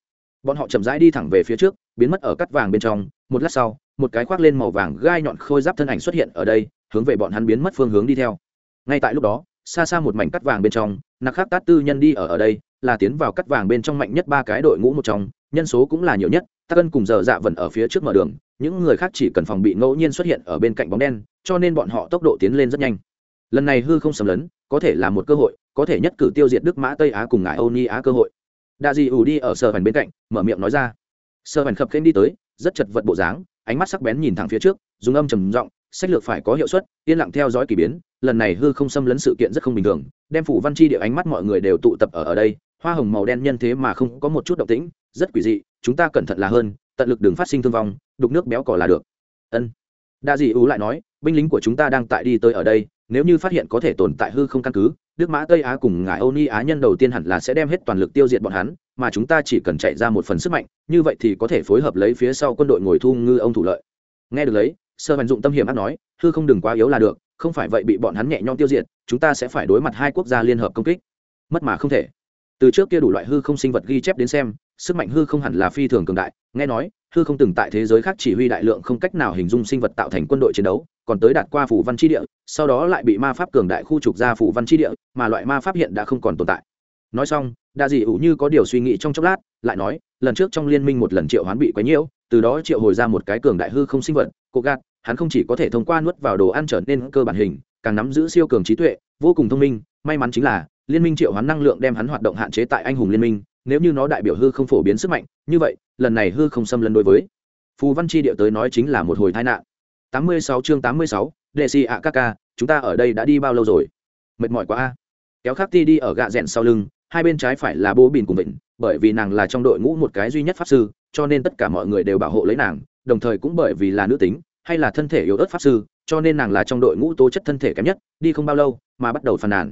Bọn họ chậm rãi đi thẳng về phía trước, biến mất ở cắt vàng bên trong. Một lát sau, một cái khoác lên màu vàng gai nhọn khôi giáp thân ảnh xuất hiện ở đây, hướng về bọn hắn biến mất phương hướng đi theo. Ngay tại lúc đó, xa xa một mảnh cắt vàng bên trong, nặc khác tát tư nhân đi ở ở đây, là tiến vào cắt vàng bên trong mạnh nhất ba cái đội ngũ một trong, nhân số cũng là nhiều nhất. Tắc ân cùng giờ dạ vần ở phía trước mở đường, những người khác chỉ cần phòng bị ngẫu nhiên xuất hiện ở bên cạnh bóng đen cho nên bọn họ tốc độ tiến lên rất nhanh. Lần này hư không sầm lấn, có thể là một cơ hội, có thể nhất cử tiêu diệt đức mã tây á cùng ngài âu ni á cơ hội. Đa di ủ đi ở sơ hành bên cạnh, mở miệng nói ra. Sơ hành khập khênh đi tới, rất chật vật bộ dáng, ánh mắt sắc bén nhìn thẳng phía trước, dùng âm trầm giọng, sách lược phải có hiệu suất, yên lặng theo dõi k ỳ biến, lần này hư không xâm lấn sự kiện rất không bình thường, đem phủ văn chi địa ánh mắt mọi người đều tụ tập ở ở đây, hoa hồng màu đen nhân thế mà không có một chút động tĩnh, rất quỷ dị, chúng ta cẩn thận là hơn, tận lực đừng phát sinh thương vong, đục nước béo cỏ là được. Ân. Đa dị ú lại nói binh lính của chúng ta đang tại đi tới ở đây, nếu như phát hiện có thể tồn tại hư không căn cứ, đức mã tây á cùng ngài âu ni á nhân đầu tiên hẳn là sẽ đem hết toàn lực tiêu diệt bọn hắn, mà chúng ta chỉ cần chạy ra một phần sức mạnh, như vậy thì có thể phối hợp lấy phía sau quân đội ngồi thu ngư ông thủ lợi. Nghe được lấy, sơ vận dụng tâm hiểm ác nói, hư không đừng quá yếu là được, không phải vậy bị bọn hắn nhẹ nhõm tiêu diệt, chúng ta sẽ phải đối mặt hai quốc gia liên hợp công kích. Mất mà không thể. Từ trước kia đủ loại hư không sinh vật ghi chép đến xem, sức mạnh hư không hẳn là phi thường cường đại, nghe nói, hư không từng tại thế giới khác chỉ huy đại lượng không cách nào hình dung sinh vật tạo thành quân đội chiến đấu còn tới đạt qua phủ văn chi địa, sau đó lại bị ma pháp cường đại khu trục ra phủ văn chi địa, mà loại ma pháp hiện đã không còn tồn tại. Nói xong, đa dị ủ như có điều suy nghĩ trong chốc lát, lại nói, lần trước trong liên minh một lần triệu hoán bị quấy nhiễu, từ đó triệu hồi ra một cái cường đại hư không sinh vật cố gạt, hắn không chỉ có thể thông qua nuốt vào đồ ăn trở nên cơ bản hình, càng nắm giữ siêu cường trí tuệ, vô cùng thông minh, may mắn chính là, liên minh triệu hoán năng lượng đem hắn hoạt động hạn chế tại anh hùng liên minh, nếu như nó đại biểu hư không phổ biến sức mạnh, như vậy, lần này hư không xâm lấn đối với phù văn chi địa tới nói chính là một hồi tai nạn. 86 chương 86, đệ sĩ ạ chúng ta ở đây đã đi bao lâu rồi? Mệt mỏi quá a. Kéo khắc ti đi ở gạ rèn sau lưng hai bên trái phải là bố Bỉn cùng vịnh bởi vì nàng là trong đội ngũ một cái duy nhất pháp sư cho nên tất cả mọi người đều bảo hộ lấy nàng đồng thời cũng bởi vì là nữ tính hay là thân thể yếu ớt pháp sư cho nên nàng là trong đội ngũ tố chất thân thể kém nhất đi không bao lâu mà bắt đầu phàn nàn.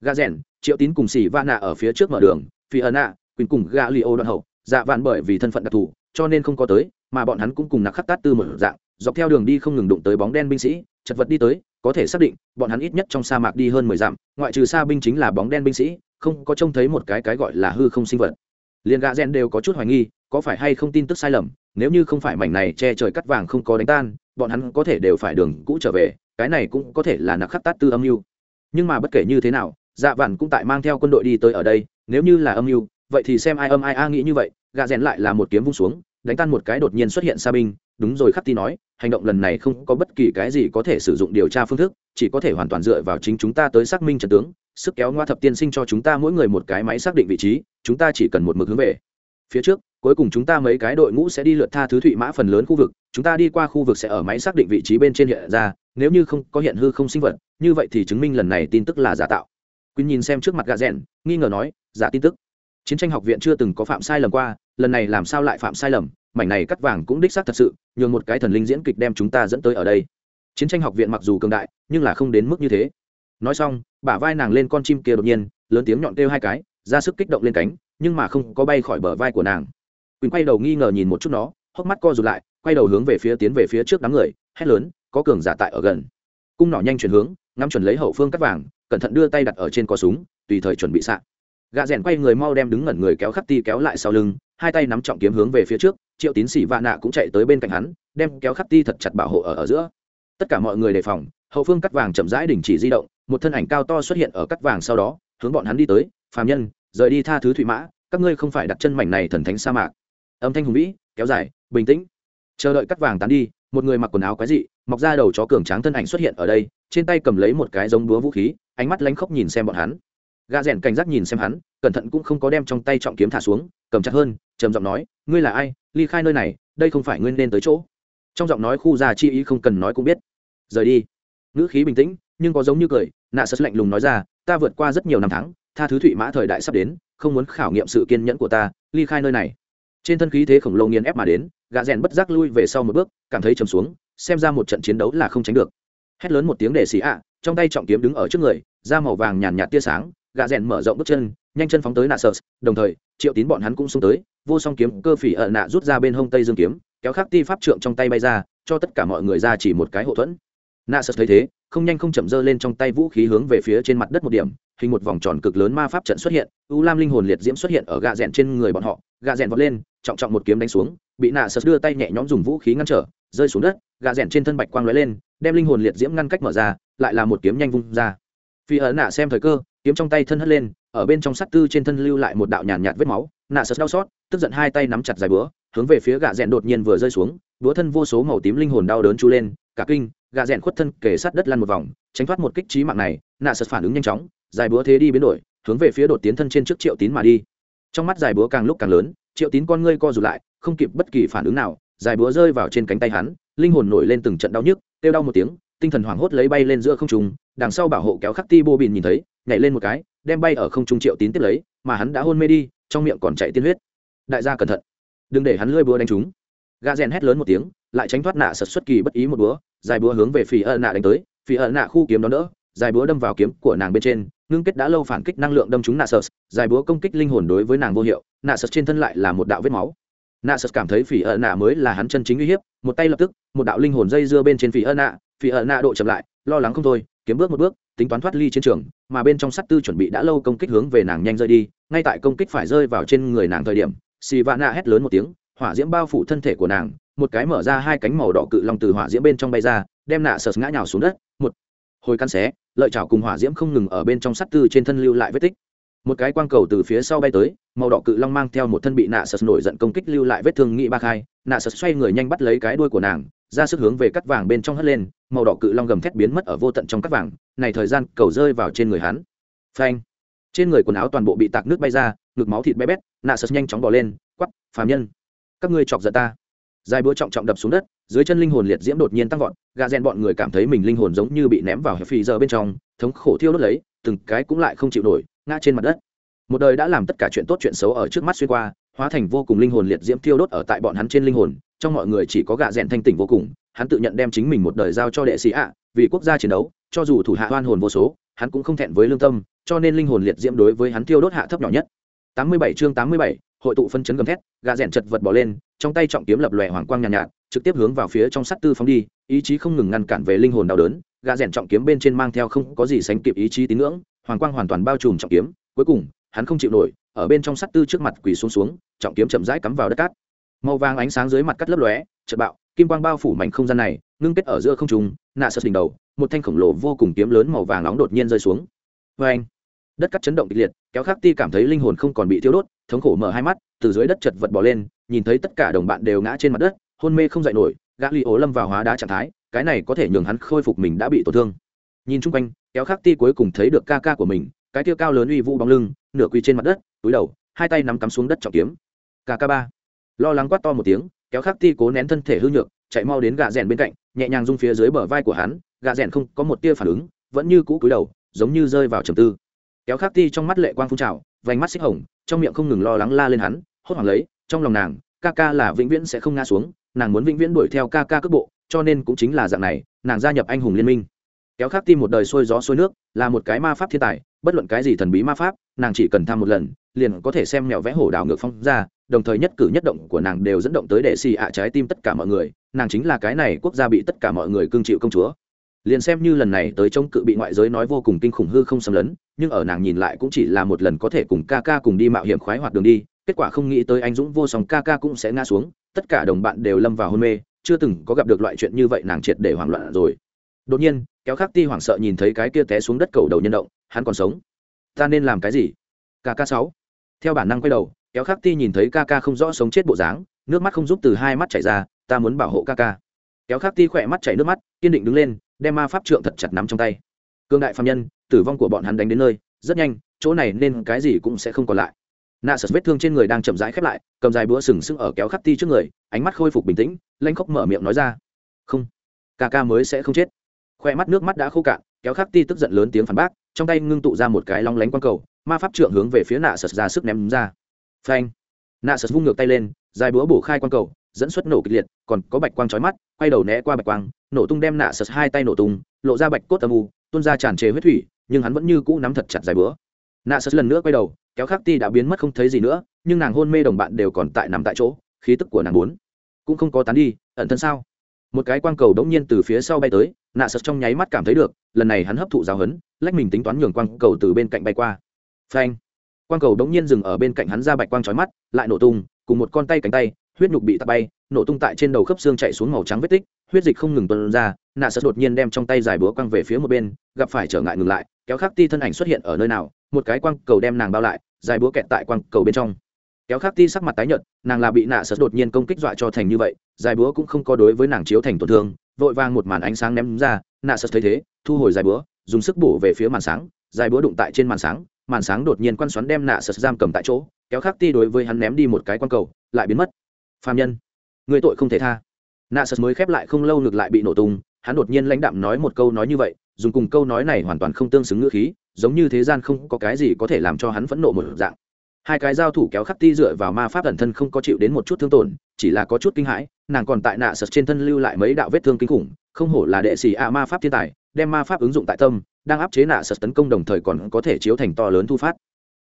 Gạ rèn triệu tín cùng Sĩ va ở phía trước mở đường phi ấn nạ quyền cùng Gạ li ô đoạn hậu dạ vạn bởi vì thân phận đặc thù cho nên không có tới mà bọn hắn cũng cùng nặc khắc tát tư một dạng dọc theo đường đi không ngừng đụng tới bóng đen binh sĩ, chật vật đi tới, có thể xác định, bọn hắn ít nhất trong sa mạc đi hơn mười dặm, ngoại trừ xa binh chính là bóng đen binh sĩ, không có trông thấy một cái cái gọi là hư không sinh vật. Liền gã rèn đều có chút hoài nghi, có phải hay không tin tức sai lầm, nếu như không phải mảnh này che trời cắt vàng không có đánh tan, bọn hắn có thể đều phải đường cũ trở về, cái này cũng có thể là nặc khắc tát tư âm mưu. Nhưng mà bất kể như thế nào dạ vạn cũng tại mang theo quân đội đi tới ở đây, nếu như là âm mưu, vậy thì xem ai âm ai a nghĩ như vậy, gã rèn lại là một kiếm vung xuống, đánh tan một cái đột nhiên xuất hiện xa binh đúng rồi, khắc ti nói, hành động lần này không có bất kỳ cái gì có thể sử dụng điều tra phương thức, chỉ có thể hoàn toàn dựa vào chính chúng ta tới xác minh trận tướng, sức kéo ngoa thập tiên sinh cho chúng ta mỗi người một cái máy xác định vị trí, chúng ta chỉ cần một mực hướng về. Phía trước, cuối cùng chúng ta mấy cái đội ngũ sẽ đi lượt tha thứ thụy mã phần lớn khu vực, chúng ta đi qua khu vực sẽ ở máy xác định vị trí bên trên hiện ra, nếu như không có hiện hư không sinh vật, như vậy thì chứng minh lần này tin tức là giả tạo. Quyên nhìn xem trước mặt gà rẽn nghi ngờ nói, giả tin tức. Chiến tranh học viện chưa từng có phạm sai lầm qua, lần này làm sao lại phạm sai lầm? Mảnh này cắt vàng cũng đích xác thật sự, nhường một cái thần linh diễn kịch đem chúng ta dẫn tới ở đây. Chiến tranh học viện mặc dù cường đại, nhưng là không đến mức như thế. Nói xong, bả vai nàng lên con chim kia đột nhiên, lớn tiếng nhọn kêu hai cái, ra sức kích động lên cánh, nhưng mà không có bay khỏi bờ vai của nàng. Quỳnh quay đầu nghi ngờ nhìn một chút nó, hốc mắt co rụt lại, quay đầu hướng về phía tiến về phía trước đám người, hét lớn, có cường giả tại ở gần. Cung nỏ nhanh chuyển hướng, ngắm chuẩn lấy hậu phương cắt vàng, cẩn thận đưa tay đặt ở trên cò súng, tùy thời chuẩn bị sạn gạ rèn quay người mau đem đứng ngẩn người kéo khắc ti kéo lại sau lưng, hai tay nắm trọng kiếm hướng về phía trước triệu tín xỉ vạ nạ cũng chạy tới bên cạnh hắn, đem kéo khắc ti thật chặt bảo hộ ở ở giữa. Tất cả mọi người đề phòng, hậu phương cắt vàng chậm rãi đình chỉ di động, một thân ảnh cao to xuất hiện ở cắt vàng sau đó, hướng bọn hắn đi tới, phàm nhân, rời đi tha thứ thủy mã, các ngươi không phải đặt chân mảnh này thần thánh sa mạc. Âm thanh hùng vĩ, kéo dài, bình tĩnh. Chờ đợi cắt vàng tán đi, một người mặc quần áo quái dị, mọc ra đầu chó cường tráng thân ảnh xuất hiện ở đây, trên tay cầm lấy một cái giống búa vũ khí, ánh mắt lánh khóc nhìn xem bọn hắn. Gà rèn cảnh giác nhìn xem hắn cẩn thận cũng không có đem trong tay trọng kiếm thả xuống, cầm chặt hơn, trầm giọng nói, ngươi là ai? Ly khai nơi này, đây không phải ngươi nên tới chỗ. Trong giọng nói khu già chi ý không cần nói cũng biết. Rời đi. Ngữ khí bình tĩnh, nhưng có giống như cười, nạ sật lạnh lùng nói ra, ta vượt qua rất nhiều năm tháng, tha thứ thụy mã thời đại sắp đến, không muốn khảo nghiệm sự kiên nhẫn của ta, ly khai nơi này. Trên thân khí thế khổng lồ nghiền ép mà đến gà rèn bất giác lui về sau một bước, cảm thấy trầm xuống, xem ra một trận chiến đấu là không tránh được. Hét lớn một tiếng để xì ạ, trong tay trọng kiếm đứng ở trước người, da màu vàng nhàn nhạt tia sáng gà rèn mở rộng bước chân nhanh chân phóng tới nạ sợ đồng thời, triệu tín bọn hắn cũng xông tới, vô song kiếm cơ phỉ ở nạ rút ra bên hông tây dương kiếm, kéo khắc ti pháp trượng trong tay bay ra, cho tất cả mọi người ra chỉ một cái hậu thuẫn. Nạ sợ thấy thế, không nhanh không chậm dơ lên trong tay vũ khí hướng về phía trên mặt đất một điểm, hình một vòng tròn cực lớn ma pháp trận xuất hiện, u lam linh hồn liệt diễm xuất hiện ở gạ rèn trên người bọn họ, gạ rèn vọt lên, trọng trọng một kiếm đánh xuống, bị nạ sợ đưa tay nhẹ nhõm dùng vũ khí ngăn trở, rơi xuống đất, gạ rèn trên thân bạch quang lóe lên, đem linh hồn liệt diễm ngăn cách mở ra, lại là một kiếm nhanh vung ra. Phi ở nạ xem thời cơ, kiếm trong tay thân hất lên ở bên trong sắt tư trên thân lưu lại một đạo nhàn nhạt, vết máu nạ sật đau xót tức giận hai tay nắm chặt dài búa hướng về phía gạ rẽn đột nhiên vừa rơi xuống búa thân vô số màu tím linh hồn đau đớn chú lên cả kinh gạ rẽn khuất thân kề sát đất lăn một vòng tránh thoát một kích trí mạng này nạ sật phản ứng nhanh chóng dài búa thế đi biến đổi hướng về phía đột tiến thân trên trước triệu tín mà đi. Trong mắt dài búa càng lúc càng lớn triệu tín con ngươi co rụt lại không kịp bất kỳ phản ứng nào dài búa rơi vào trên cánh tay hắn linh hồn nổi lên từng trận đau nhức kêu đau một tiếng tinh thần hoảng hốt lấy bay lên giữa không trung, đằng sau bảo hộ kéo khắc ti bô bìn nhìn thấy, nhảy lên một cái, đem bay ở không trung triệu tín tiếp lấy, mà hắn đã hôn mê đi, trong miệng còn chạy tiên huyết. Đại gia cẩn thận, đừng để hắn lơi búa đánh chúng gà rèn hét lớn một tiếng, lại tránh thoát nạ sật xuất kỳ bất ý một búa, dài búa hướng về phì ợ nạ đánh tới phì ợ nạ khu kiếm đón đỡ, dài búa đâm vào kiếm của nàng bên trên, ngưng kết đã lâu phản kích năng lượng đâm trúng nạ sật, dài búa công kích linh hồn đối với nàng vô hiệu, nạ sật trên thân lại là một đạo vết máu. Nạ sật cảm thấy phỉ ợ nạ mới là hắn chân chính uy hiếp, một tay lập tức, một đạo linh hồn dây dưa bên trên phỉ ợ nạ phi ở nạ độ chậm lại, lo lắng không thôi, kiếm bước một bước, tính toán thoát ly chiến trường, mà bên trong sắt tư chuẩn bị đã lâu công kích hướng về nàng nhanh rơi đi, ngay tại công kích phải rơi vào trên người nàng thời điểm, xì vạ nạ hét lớn một tiếng, hỏa diễm bao phủ thân thể của nàng, một cái mở ra hai cánh màu đỏ cự long từ hỏa diễm bên trong bay ra, đem nạ sờ ngã nhào xuống đất, một hồi căn xé, lợi chảo cùng hỏa diễm không ngừng ở bên trong sắt tư trên thân lưu lại vết tích một cái quang cầu từ phía sau bay tới, màu đỏ cự long mang theo một thân bị nạ sật nổi giận công kích lưu lại vết thương nghị ba khai. Nạ sật xoay người nhanh bắt lấy cái đuôi của nàng, ra sức hướng về cắt vàng bên trong hất lên, màu đỏ cự long gầm thét biến mất ở vô tận trong cắt vàng. Này thời gian, cầu rơi vào trên người hắn. Phanh! Trên người quần áo toàn bộ bị tạc nước bay ra, ngực máu thịt bé bét, nạ sật nhanh chóng bỏ lên, quắp, phàm nhân, các ngươi chọc giận ta. Dài búa trọng trọng đập xuống đất, dưới chân linh hồn liệt diễm đột nhiên tăng vọt gà rèn bọn người cảm thấy mình linh hồn giống như bị ném vào phì giờ bên trong, thống khổ thiêu đốt lấy, từng cái cũng lại không chịu nổi ngã trên mặt đất. Một đời đã làm tất cả chuyện tốt chuyện xấu ở trước mắt xuyên qua hóa thành vô cùng linh hồn liệt diễm thiêu đốt ở tại bọn hắn trên linh hồn trong mọi người chỉ có gạ rẽn thanh tỉnh vô cùng hắn tự nhận đem chính mình một đời giao cho đệ sĩ ạ vì quốc gia chiến đấu cho dù thủ hạ hoan hồn vô số hắn cũng không thẹn với lương tâm cho nên linh hồn liệt diễm đối với hắn thiêu đốt hạ thấp nhỏ nhất. 87 chương 87, hội tụ phân chấn gầm thét gạ rẽn chật vật bỏ lên trong tay trọng kiếm lập lòe hoàng quang nhàn nhạt, nhạt trực tiếp hướng vào phía trong sắt tư phóng đi ý chí không ngừng ngăn cản về linh hồn đau đớn gạ rẽn trọng kiếm bên trên mang theo không có gì sánh kịp ý chí tín ngưỡng hoàng quang hoàn toàn bao trùm trọng kiếm, cuối cùng, hắn không chịu nổi, ở bên trong sắt tư trước mặt quỳ xuống xuống, trọng kiếm chậm rãi cắm vào đất cát. Màu vàng ánh sáng dưới mặt cắt lấp lóe, chợt bạo, kim quang bao phủ mảnh không gian này, ngưng kết ở giữa không trung, nạ sơ đỉnh đầu, một thanh khổng lồ vô cùng kiếm lớn màu vàng nóng đột nhiên rơi xuống. Vê anh đất cắt chấn động kịch liệt, kéo khắc ti cảm thấy linh hồn không còn bị thiêu đốt, thống khổ mở hai mắt, từ dưới đất chật vật bỏ lên, nhìn thấy tất cả đồng bạn đều ngã trên mặt đất, hôn mê không dậy nổi, gã li ố lâm vào hóa đá trạng thái, cái này có thể nhường hắn khôi phục mình đã bị tổn thương nhìn chung quanh, kéo khắc ti cuối cùng thấy được ca ca của mình, cái tiêu cao lớn uy vũ bóng lưng, nửa quỳ trên mặt đất, túi đầu, hai tay nắm cắm xuống đất trọng kiếm. Kk ba. Lo lắng quát to một tiếng, kéo khắc ti cố nén thân thể hư nhược, chạy mau đến gà rèn bên cạnh, nhẹ nhàng rung phía dưới bờ vai của hắn gà rèn không có một tia phản ứng, vẫn như cũ cúi đầu, giống như rơi vào trầm tư. Kéo khắc ti trong mắt lệ quang phun trào, vành mắt xích hồng, trong miệng không ngừng lo lắng la lên hắn, hốt hoảng lấy, trong lòng nàng, ca ca là vĩnh viễn sẽ không ngã xuống, nàng muốn vĩnh viễn đuổi theo ca ca cước bộ, cho nên cũng chính là dạng này, nàng gia nhập anh hùng liên minh kéo khắc tim một đời sôi gió sôi nước, là một cái ma pháp thiên tài, bất luận cái gì thần bí ma pháp, nàng chỉ cần tham một lần, liền có thể xem mèo vẽ hổ đảo ngược phong ra, đồng thời nhất cử nhất động của nàng đều dẫn động tới đệ xì ạ trái tim tất cả mọi người, nàng chính là cái này quốc gia bị tất cả mọi người cưng chịu công chúa. Liền xem như lần này tới chống cự bị ngoại giới nói vô cùng kinh khủng hư không xâm lấn, nhưng ở nàng nhìn lại cũng chỉ là một lần có thể cùng ca ca cùng đi mạo hiểm khoái hoạt đường đi, kết quả không nghĩ tới anh dũng vô song ca ca cũng sẽ ngã xuống, tất cả đồng bạn đều lâm vào hôn mê, chưa từng có gặp được loại chuyện như vậy nàng triệt để hoảng loạn rồi. Đột nhiên kéo khắc ti hoảng sợ nhìn thấy cái kia té xuống đất cầu đầu nhân động, hắn còn sống. Ta nên làm cái gì? Kk sáu. Theo bản năng quay đầu, kéo khắc ti nhìn thấy ca không rõ sống chết bộ dáng, nước mắt không giúp từ hai mắt chảy ra, ta muốn bảo hộ ca kéo khắc ti khỏe mắt chảy nước mắt, kiên định đứng lên, đem ma pháp trượng thật chặt nắm trong tay. Cương đại phạm nhân, tử vong của bọn hắn đánh đến nơi, rất nhanh, chỗ này nên cái gì cũng sẽ không còn lại. Nạ sật vết thương trên người đang chậm rãi khép lại, cầm dài búa sừng sững ở kéo khắc ti trước người, ánh mắt khôi phục bình tĩnh lanh khóc mở miệng nói ra. Không ca ca mới sẽ không chết khoe mắt nước mắt đã khô cạn, kéo khắc ti tức giận lớn tiếng phản bác, trong tay ngưng tụ ra một cái long lánh quang cầu, ma pháp trượng hướng về phía nạ sật ra sức ném ra. Phanh! Nạ sật vung ngược tay lên, dài búa bổ khai quang cầu, dẫn xuất nổ kịch liệt, còn có bạch quang trói mắt, quay đầu né qua bạch quang, nổ tung đem nạ sật hai tay nổ tung, lộ ra bạch cốt âm u, tuôn ra tràn trề huyết thủy, nhưng hắn vẫn như cũ nắm thật chặt dài búa. Nạ sật lần nữa quay đầu, kéo khắc ti đã biến mất không thấy gì nữa, nhưng nàng hôn mê đồng bạn đều còn tại nằm tại chỗ, khí tức của nàng bốn cũng không có tán đi, ẩn thân sao? Một cái quang cầu đống nhiên từ phía sau bay tới, nạ sật trong nháy mắt cảm thấy được, lần này hắn hấp thụ giáo hấn lách mình tính toán nhường quang cầu từ bên cạnh bay qua. Phanh! Quang cầu đống nhiên dừng ở bên cạnh hắn ra bạch quang trói mắt, lại nổ tung, cùng một con tay cánh tay, huyết nhục bị tạt bay, nổ tung tại trên đầu khớp xương chạy xuống màu trắng vết tích, huyết dịch không ngừng tuân ra, nạ sật đột nhiên đem trong tay dài búa quăng về phía một bên, gặp phải trở ngại ngừng lại, kéo khắc ti thân ảnh xuất hiện ở nơi nào, một cái quang cầu đem nàng bao lại dài búa kẹt tại quang cầu bên trong kéo khắc ti sắc mặt tái nhợt, nàng là bị nạ sật đột nhiên công kích dọa cho thành như vậy dài búa cũng không có đối với nàng chiếu thành tổn thương, vội vang một màn ánh sáng ném ra, nạ sật thấy thế, thu hồi dài búa, dùng sức bổ về phía màn sáng dài búa đụng tại trên màn sáng màn sáng đột nhiên quan xoắn đem nạ sật giam cầm tại chỗ, kéo khắc ti đối với hắn ném đi một cái quan cầu, lại biến mất. Phạm nhân, người tội không thể tha. Nạ sật mới khép lại không lâu ngược lại bị nổ tung, hắn đột nhiên lãnh đạm nói một câu nói như vậy, dùng cùng câu nói này hoàn toàn không tương xứng ngữ khí, giống như thế gian không có cái gì có thể làm cho hắn phẫn nộ một dạng hai cái giao thủ kéo khắc ti dựa vào ma pháp ẩn thân không có chịu đến một chút thương tổn, chỉ là có chút kinh hãi, nàng còn tại nạ sật trên thân lưu lại mấy đạo vết thương kinh khủng, không hổ là đệ sĩ a ma pháp thiên tài, đem ma pháp ứng dụng tại tâm, đang áp chế nạ sật tấn công đồng thời còn có thể chiếu thành to lớn thu phát.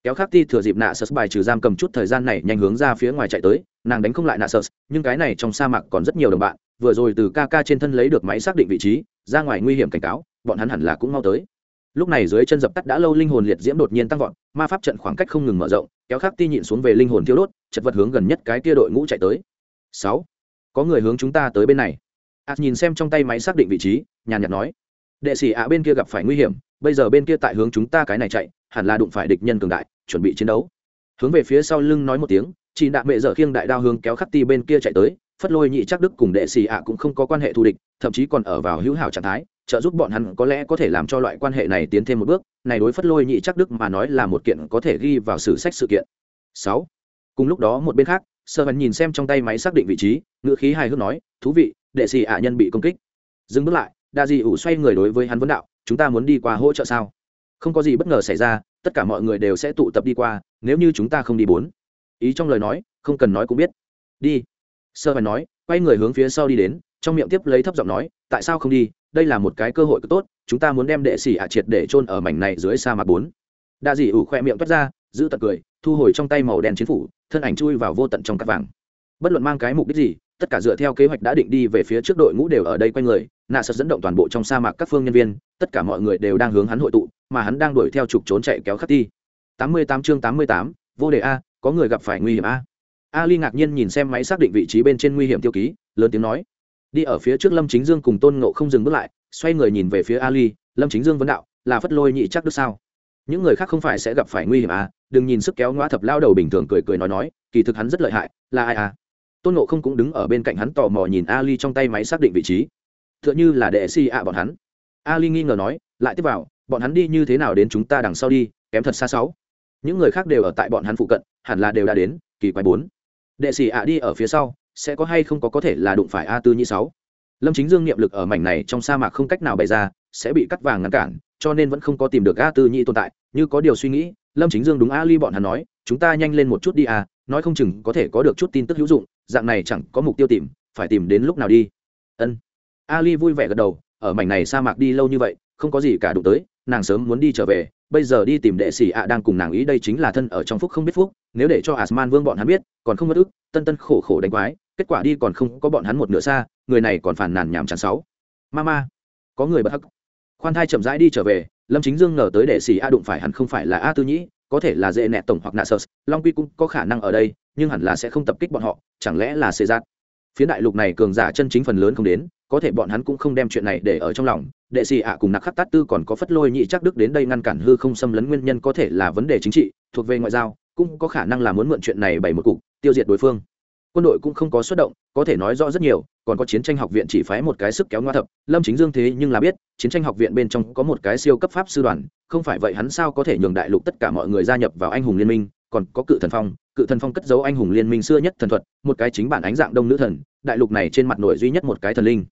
Kéo khắc ti thừa dịp nạ sật bài trừ giam cầm chút thời gian này nhanh hướng ra phía ngoài chạy tới, nàng đánh không lại nạ sật nhưng cái này trong sa mạc còn rất nhiều đồng bạn, vừa rồi từ ca ca trên thân lấy được máy xác định vị trí, ra ngoài nguy hiểm cảnh cáo, bọn hắn hẳn là cũng mau tới lúc này dưới chân dập tắt đã lâu linh hồn liệt diễm đột nhiên tăng vọt, ma pháp trận khoảng cách không ngừng mở rộng, kéo khắc ti nhịn xuống về linh hồn thiếu đốt, chật vật hướng gần nhất cái tia đội ngũ chạy tới. Sáu. Có người hướng chúng ta tới bên này. Ạt nhìn xem trong tay máy xác định vị trí, nhàn nhạt nói. Đệ sĩ ạ bên kia gặp phải nguy hiểm, bây giờ bên kia tại hướng chúng ta cái này chạy, hẳn là đụng phải địch nhân cường đại, chuẩn bị chiến đấu. Hướng về phía sau lưng nói một tiếng chị đạ mệ dở khiêng đại đao hướng kéo khắc ti bên kia chạy tới, phất lôi nhị chắc đức cùng đệ sĩ ạ cũng không có quan hệ thù địch, thậm chí còn ở vào hữu hảo trạng thái trợ giúp bọn hắn có lẽ có thể làm cho loại quan hệ này tiến thêm một bước, này đối phất lôi nhị chắc đức mà nói là một kiện có thể ghi vào sử sách sự kiện. Sáu. Cùng lúc đó một bên khác sơ hần nhìn xem trong tay máy xác định vị trí, ngữ khí hài hước nói, thú vị, đệ sĩ ạ nhân bị công kích. Dừng bước lại, đa dị ủ xoay người đối với hắn vấn đạo, chúng ta muốn đi qua hỗ trợ sao? Không có gì bất ngờ xảy ra, tất cả mọi người đều sẽ tụ tập đi qua, nếu như chúng ta không đi bốn. Ý trong lời nói, không cần nói cũng biết. Đi. Sơ hần nói quay người hướng phía sau đi đến, trong miệng tiếp lấy thấp giọng nói, tại sao không đi? Đây là một cái cơ hội tốt, chúng ta muốn đem đệ sĩ ạ triệt để chôn ở mảnh này dưới sa mạc bốn. Đa dị ủ khoe miệng toát ra, giữ tật cười, thu hồi trong tay màu đen chiến phủ, thân ảnh chui vào vô tận trong cắt vàng. Bất luận mang cái mục đích gì, tất cả dựa theo kế hoạch đã định đi về phía trước đội ngũ đều ở đây quanh người, nạ sật dẫn động toàn bộ trong sa mạc các phương nhân viên, tất cả mọi người đều đang hướng hắn hội tụ, mà hắn đang đuổi theo trục trốn chạy kéo khắc ti. Tám mươi tám chương tám mươi tám, vô đề a, có người gặp phải nguy hiểm a ali ngạc nhiên nhìn xem máy xác định vị trí bên trên nguy hiểm tiêu ký, lớn tiếng nói. Đi ở phía trước lâm chính dương cùng tôn ngộ không dừng bước lại, xoay người nhìn về phía ali, lâm chính dương vấn đạo, là phất lôi nhị chắc đức sao? Những người khác không phải sẽ gặp phải nguy hiểm à đừng nhìn sức kéo ngoa thập lao đầu bình thường cười cười nói nói, kỳ thực hắn rất lợi hại, là ai à? Tôn Ngộ không cũng đứng ở bên cạnh hắn tò mò nhìn ali trong tay máy xác định vị trí. T h ư ợ n h là đệ si ạ bọn hắn. Ali nghi ngờ nói, lại tiếp vào, bọn hắn đi như thế nào đến chúng ta đằng sau đi, kém thật xa sáu. Những người khác đều ở tại bọn hắn phụ cận, hẳn là đều đã đến, kỳ quái bốn đệ sĩ ạ đi ở phía sau, sẽ có hay không có có thể là đụng phải a tư nhị sáu? Lâm chính dương niệm lực ở mảnh này trong sa mạc không cách nào bày ra, sẽ bị cắt vàng ngăn cản, cho nên vẫn không có tìm được a tư nhị tồn tại. Như có điều suy nghĩ, lâm chính dương đúng a ly bọn hắn nói, chúng ta nhanh lên một chút đi à nói không chừng có thể có được chút tin tức hữu dụng, dạng này chẳng có mục tiêu tìm, phải tìm đến lúc nào đi? Ân. Ali vui vẻ gật đầu, ở mảnh này sa mạc đi lâu như vậy, không có gì cả đụng tới, nàng sớm muốn đi trở về bây giờ đi tìm đệ sĩ ạ đang cùng nàng ý đây chính là thân ở trong phúc không biết phúc, nếu để cho asman vương bọn hắn biết, còn không mất ức, tân tân khổ khổ đánh quái, kết quả đi còn không có bọn hắn một nửa xa, người này còn phản nàn nhảm chán sáu. Mama, có người bất hắc. Khoan thai chậm rãi đi trở về, lâm chính dương ngờ tới đệ sĩ a đụng phải hắn không phải là a tư nhĩ, có thể là dễ nẹ tổng hoặc nạ sơ long quy cũng có khả năng ở đây, nhưng hẳn là sẽ không tập kích bọn họ, chẳng lẽ là xê giác phía đại lục này cường giả chân chính phần lớn không đến, có thể bọn hắn cũng không đem chuyện này để ở trong lòng đệ sĩ ạ cùng nặc khắc tát tư còn có phất lôi nhị chắc đức đến đây ngăn cản hư không xâm lấn nguyên nhân có thể là vấn đề chính trị, thuộc về ngoại giao, cũng có khả năng là muốn mượn chuyện này bày một cục, tiêu diệt đối phương. Quân đội cũng không có xuất động, có thể nói rõ rất nhiều, còn có chiến tranh học viện chỉ phái một cái sức kéo ngoa thập, lâm chính dương thế nhưng là biết, chiến tranh học viện bên trong có một cái siêu cấp pháp sư đoàn, không phải vậy hắn sao có thể nhường đại lục tất cả mọi người gia nhập vào anh hùng liên minh, còn có cự thần phong, cự thần phong cất giấu anh hùng liên minh xưa nhất thần thuật, một cái chính bản ánh dạng đông nữ thần, đại lục này trên mặt nổi duy nhất một cái thần linh.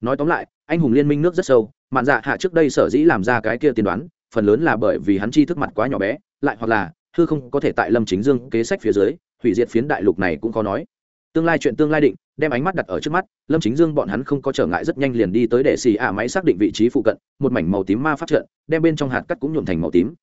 Nói tóm lại anh hùng liên minh nước rất sâu, mạn dạ hạ trước đây sở dĩ làm ra cái kia tiên đoán, phần lớn là bởi vì hắn chi thức mặt quá nhỏ bé, lại hoặc là, hư không có thể tại lâm chính dương kế sách phía dưới, hủy diệt phiến đại lục này cũng khó nói. Tương lai chuyện tương lai định, đem ánh mắt đặt ở trước mắt, lâm chính dương bọn hắn không có trở ngại rất nhanh liền đi tới để xì ạ máy xác định vị trí phụ cận, một mảnh màu tím ma pháp trận, đem bên trong hạt cắt cũng nhuộm thành màu tím.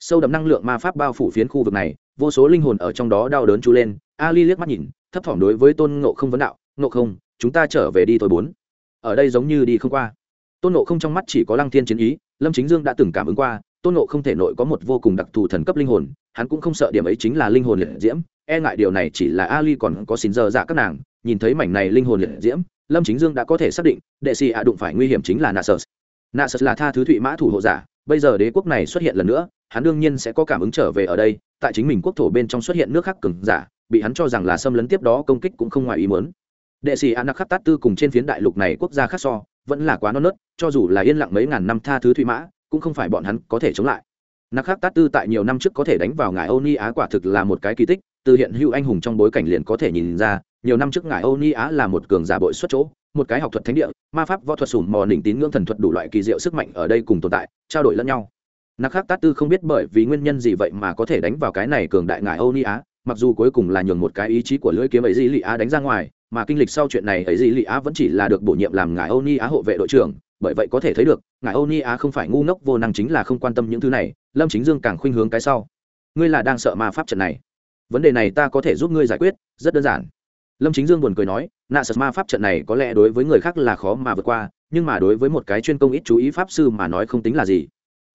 Sâu đậm năng lượng ma pháp bao phủ phiến khu vực này, vô số linh hồn ở trong đó đau đớn chú lên, ali liếc mắt nhìn, thấp thỏm đối với tôn ngộ không vấn đạo, ngộ không, chúng ta trở về đi thôi bốn ở đây giống như đi không qua. Tôn ngộ không trong mắt chỉ có lăng thiên chiến ý, lâm chính dương đã từng cảm ứng qua, tôn ngộ không thể nội có một vô cùng đặc thù thần cấp linh hồn, hắn cũng không sợ điểm ấy chính là linh hồn liệt diễm e ngại điều này chỉ là ali còn có xin giờ dạ các nàng, nhìn thấy mảnh này linh hồn liệt diễm, lâm chính dương đã có thể xác định, đệ sĩ ạ đụng phải nguy hiểm chính là nasus. Nasus là tha thứ thụy mã thủ hộ giả, bây giờ đế quốc này xuất hiện lần nữa, hắn đương nhiên sẽ có cảm ứng trở về ở đây, tại chính mình quốc thổ bên trong xuất hiện nước khác cường giả, bị hắn cho rằng là xâm lấn tiếp đó công kích cũng không ngoài ý muốn đệ sĩ an khắc tát tư cùng trên phiến đại lục này quốc gia khác so, vẫn là quá non nớt, cho dù là yên lặng mấy ngàn năm tha thứ thụy mã, cũng không phải bọn hắn có thể chống lại. Nặc khắc tát tư tại nhiều năm trước có thể đánh vào ngài âu ni á quả thực là một cái kỳ tích, từ hiện hữu anh hùng trong bối cảnh liền có thể nhìn ra, nhiều năm trước ngài âu ni á là một cường giả bội xuất chỗ, một cái học thuật thánh địa, ma pháp võ thuật sùn mò đỉnh tín ngưỡng thần thuật đủ loại kỳ diệu sức mạnh ở đây cùng tồn tại, trao đổi lẫn nhau. Nặc khắc tát tư không biết bởi vì nguyên nhân gì vậy mà có thể đánh vào cái này cường đại ngài âu ni á, mặc dù cuối cùng là nhường một cái ý chí của lưỡi kiếm ấy di lị á đánh ra ngoài mà kinh lịch sau chuyện này ấy gì lì á vẫn chỉ là được bổ nhiệm làm ngài âu ni á hộ vệ đội trưởng. Bởi vậy có thể thấy được, ngài âu ni á không phải ngu ngốc vô năng chính là không quan tâm những thứ này, lâm chính dương càng khuynh hướng cái sau. Ngươi là đang sợ ma pháp trận này. Vấn đề này ta có thể giúp ngươi giải quyết, rất đơn giản. Lâm chính dương buồn cười nói, nạ sật ma pháp trận này có lẽ đối với người khác là khó mà vượt qua, nhưng mà đối với một cái chuyên công ít chú ý pháp sư mà nói không tính là gì.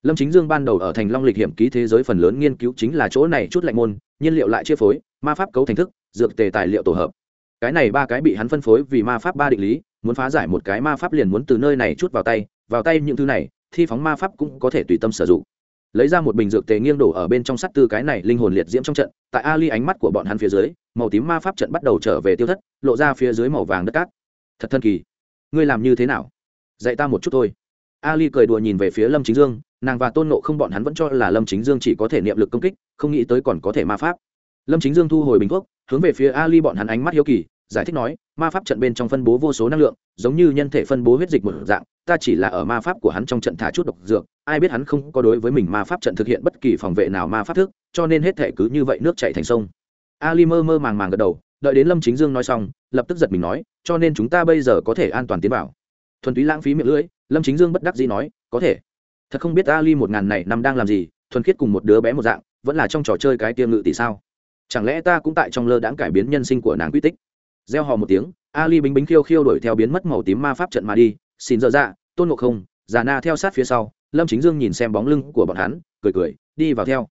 Lâm chính dương ban đầu ở thành long lịch hiểm ký thế giới phần lớn nghiên cứu chính là chỗ này chút lạnh môn, nhiên liệu lại chia phối, ma pháp cấu thành thức, dược tề tài liệu tổ hợp cái này ba cái bị hắn phân phối vì ma pháp ba định lý, muốn phá giải một cái ma pháp liền muốn từ nơi này chút vào tay vào tay những thứ này, thi phóng ma pháp cũng có thể tùy tâm sử dụng. Lấy ra một bình dược tề nghiêng đổ ở bên trong sắt tư cái này linh hồn liệt diễm trong trận, tại ali ánh mắt của bọn hắn phía dưới, màu tím ma pháp trận bắt đầu trở về tiêu thất, lộ ra phía dưới màu vàng đất cát. Thật thân kỳ. Ngươi làm như thế nào? Dạy ta một chút thôi. Ali cười đùa nhìn về phía lâm chính dương, nàng và tôn nộ không bọn hắn vẫn cho là lâm chính dương chỉ có thể niệm lực công kích, không nghĩ tới còn có thể ma pháp. Lâm chính dương thu hồi bình thuốc, hướng về phía ali bọn hắn ánh mắt hiếu kỳ giải thích nói, ma pháp trận bên trong phân bố vô số năng lượng, giống như nhân thể phân bố huyết dịch một dạng, ta chỉ là ở ma pháp của hắn trong trận thả chút độc dược, ai biết hắn không có đối với mình ma pháp trận thực hiện bất kỳ phòng vệ nào ma pháp thức, cho nên hết thể cứ như vậy nước chạy thành sông. Ali mơ mơ màng màng gật đầu, đợi đến lâm chính dương nói xong, lập tức giật mình nói, cho nên chúng ta bây giờ có thể an toàn tiến vào. Thuần túy lãng phí miệng lưỡi, lâm chính dương bất đắc dĩ nói, có thể. Thật không biết ali một ngàn này năm đang làm gì, thuần khiết cùng một đứa bé một dạng, vẫn là trong trò chơi cái tiêm ngự tỷ sao? Chẳng lẽ ta cũng tại trong lơ đãng cải biến nhân sinh của nàng quy tích? Gieo hò một tiếng, ali bính bính khiêu khiêu đuổi theo biến mất màu tím ma pháp trận mà đi. Xin dở dạ tôn ngộ không, già na theo sát phía sau, lâm chính dương nhìn xem bóng lưng của bọn hắn, cười cười, đi vào theo.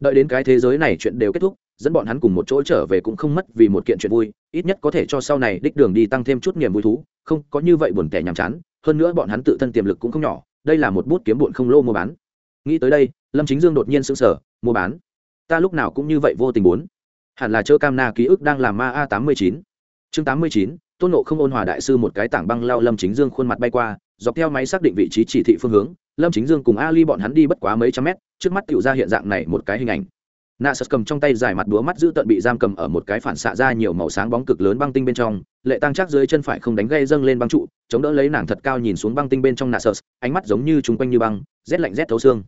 Đợi đến cái thế giới này chuyện đều kết thúc, dẫn bọn hắn cùng một chỗ trở về cũng không mất vì một kiện chuyện vui, ít nhất có thể cho sau này đích đường đi tăng thêm chút niềm vui thú, không, có như vậy buồn tẻ nhàm chán, hơn nữa bọn hắn tự thân tiềm lực cũng không nhỏ, đây là một bút kiếm bụn không lô mua bán. Nghĩ tới đây, lâm chính dương đột nhiên sững sờ, mua bán? Ta lúc nào cũng như vậy vô tình muốn. Hẳn là chơ cam na ký ức đang làm ma a tám mươi chín chương tám mươi chín, tôn nộ không ôn hòa đại sư một cái tảng băng lao lâm chính dương khuôn mặt bay qua, dọc theo máy xác định vị trí chỉ thị phương hướng, lâm chính dương cùng ali bọn hắn đi bất quá mấy trăm mét, trước mắt tựu ra hiện dạng này một cái hình ảnh. Nạ sật cầm trong tay dài mặt búa mắt giữ tận bị giam cầm ở một cái phản xạ ra nhiều màu sáng bóng cực lớn băng tinh bên trong, lệ tăng chắc dưới chân phải không đánh gây dâng lên băng trụ, chống đỡ lấy nàng thật cao nhìn xuống băng tinh bên trong nạ sật, ánh mắt giống như chung quanh như băng, rét lạnh rét thấu xương.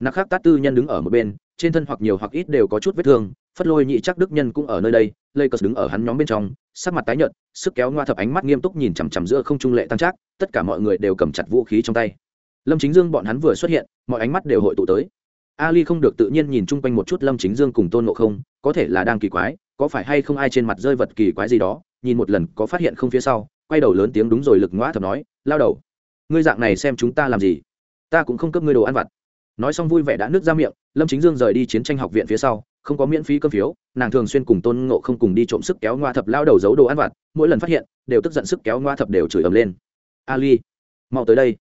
Nặc khắc tát tư nhân đứng ở một bên trên thân hoặc nhiều hoặc ít đều có chút vết thương, phất lôi nhị chắc đức nhân cũng ở nơi đây lây cờ đứng ở hắn nhóm bên trong, sắc mặt tái nhợt, sức kéo ngoa thập ánh mắt nghiêm túc nhìn chằm chằm giữa không trung lệ tăng trác, tất cả mọi người đều cầm chặt vũ khí trong tay. Lâm chính dương bọn hắn vừa xuất hiện, mọi ánh mắt đều hội tụ tới. Ali không được tự nhiên nhìn chung quanh một chút lâm chính dương cùng tôn ngộ không, có thể là đang kỳ quái, có phải hay không ai trên mặt rơi vật kỳ quái gì đó, nhìn một lần có phát hiện không phía sau, quay đầu lớn tiếng đúng rồi lực ngoa thập nói, lao đầu, ngươi dạng này xem chúng ta làm gì? Ta cũng không cấp ngươi đồ ăn vặt nói xong vui vẻ đã nước ra miệng, lâm chính dương rời đi chiến tranh học viện phía sau, không có miễn phí cơm phiếu, nàng thường xuyên cùng tôn ngộ không cùng đi trộm sức kéo ngoa thập lao đầu giấu đồ ăn vặt, mỗi lần phát hiện, đều tức giận sức kéo ngoa thập đều chửi ầm lên. Ali, mau tới đây.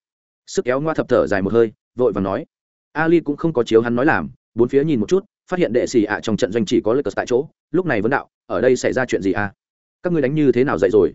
Sức kéo ngoa thập thở dài một hơi, vội và nói. Ali cũng không có chiếu hắn nói làm, bốn phía nhìn một chút, phát hiện đệ xì ạ trong trận doanh chỉ có lực cờ tại chỗ, lúc này vấn đạo, ở đây xảy ra chuyện gì à? Các ngươi đánh như thế nào dậy rồi?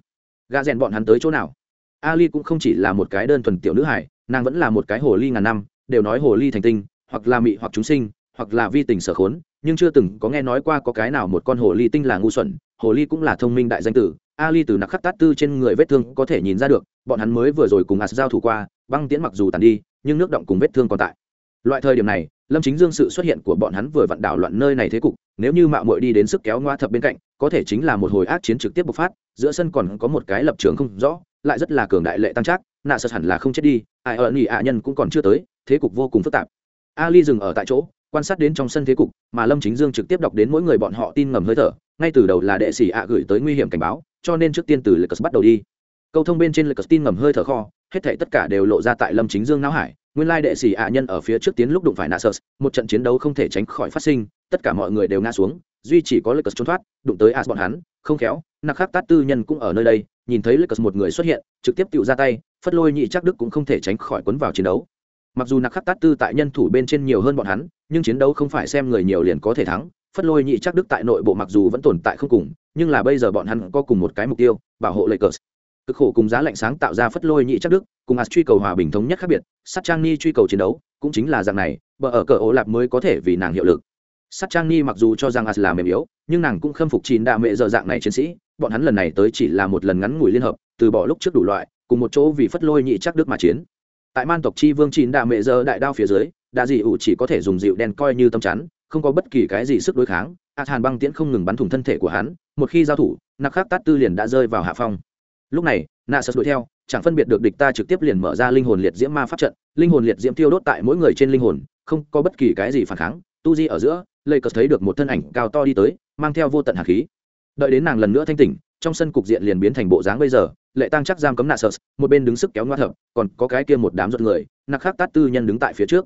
Gà rèn bọn hắn tới chỗ nào? Ali cũng không chỉ là một cái đơn thuần tiểu nữ hải nàng vẫn là một cái hồ ly ngàn năm đều nói hồ ly thành tinh, hoặc là mị hoặc chúng sinh, hoặc là vi tình sở khốn, nhưng chưa từng có nghe nói qua có cái nào một con hồ ly tinh là ngu xuẩn, hồ ly cũng là thông minh đại danh tử ali từ nặc khắc tát tư trên người vết thương có thể nhìn ra được, bọn hắn mới vừa rồi cùng as giao thủ qua, băng tiễn mặc dù tàn đi, nhưng nước động cùng vết thương còn tại. Loại thời điểm này lâm chính dương sự xuất hiện của bọn hắn vừa vặn đảo loạn nơi này thế cục, nếu như mạo muội đi đến sức kéo ngoa thập bên cạnh, có thể chính là một hồi ác chiến trực tiếp bộc phát, giữa sân còn có một cái lập trường không rõ, lại rất là cường đại lệ tăng trác, nạ sật hẳn là không chết đi, ai ở nghỉ ạ nhân cũng còn chưa tới, thế cục vô cùng phức tạp. Ali dừng ở tại chỗ, quan sát đến trong sân thế cục, mà lâm chính dương trực tiếp đọc đến mỗi người bọn họ tin ngầm hơi thở, ngay từ đầu là đệ sĩ ạ gửi tới nguy hiểm cảnh báo, cho nên trước tiên từ lệ bắt đầu đi. Câu thông bên trên lệ tin ngầm hơi thở kho, hết thể tất cả đều lộ ra tại lâm chính dương não hải nguyên lai đệ sĩ ạ nhân ở phía trước tiến lúc đụng phải nạ sơ một trận chiến đấu không thể tránh khỏi phát sinh, tất cả mọi người đều ngã xuống, duy chỉ có lệ trốn thoát, đụng tới as bọn hắn, không khéo, nặc khắc tát tư nhân cũng ở nơi đây, nhìn thấy lệ một người xuất hiện, trực tiếp tự ra tay, phất lôi nhị chắc đức cũng không thể tránh khỏi quấn vào chiến đấu mặc dù nặc khắc tát tư tại nhân thủ bên trên nhiều hơn bọn hắn, nhưng chiến đấu không phải xem người nhiều liền có thể thắng, phất lôi nhị chắc đức tại nội bộ mặc dù vẫn tồn tại không cùng, nhưng là bây giờ bọn hắn có cùng một cái mục tiêu, bảo hộ Lakers cực khổ cùng giá lạnh sáng tạo ra phất lôi nhị chắc đức, cùng as truy cầu hòa bình thống nhất khác biệt Sắt trang ni truy cầu chiến đấu, cũng chính là dạng này, bờ ở cờ ố lạp mới có thể vì nàng hiệu lực. Sắt trang ni mặc dù cho rằng as là mềm yếu, nhưng nàng cũng khâm phục chín đạ mệ dợ dạng này chiến sĩ, bọn hắn lần này tới chỉ là một lần ngắn ngủi liên hợp, từ bỏ lúc trước đủ loại, cùng một chỗ vì phất lôi nhị chắc đức mà chiến. Tại man tộc chi vương chín đạ mệ dợ đại đao phía dưới, đa dị ủ chỉ có thể dùng dịu đen coi như tâm chắn, không có bất kỳ cái gì sức đối kháng. Ạt hàn băng tiễn không ngừng bắn thủng thân thể của hắn, một khi giao thủ, nặc khắc tát tư liền đã rơi vào hạ phong lúc này, nạ sơ đuổi theo, chẳng phân biệt được địch ta trực tiếp liền mở ra linh hồn liệt diễm ma pháp trận, linh hồn liệt diễm tiêu đốt tại mỗi người trên linh hồn, không có bất kỳ cái gì phản kháng. Tu di ở giữa lây cờ thấy được một thân ảnh cao to đi tới, mang theo vô tận hạt khí. Đợi đến nàng lần nữa thanh tỉnh, trong sân cục diện liền biến thành bộ dáng bây giờ, lệ tăng chắc giam cấm nạ sơ một bên đứng sức kéo ngoa thập, còn có cái kia một đám giật người, nặc khác tát tư nhân đứng tại phía trước.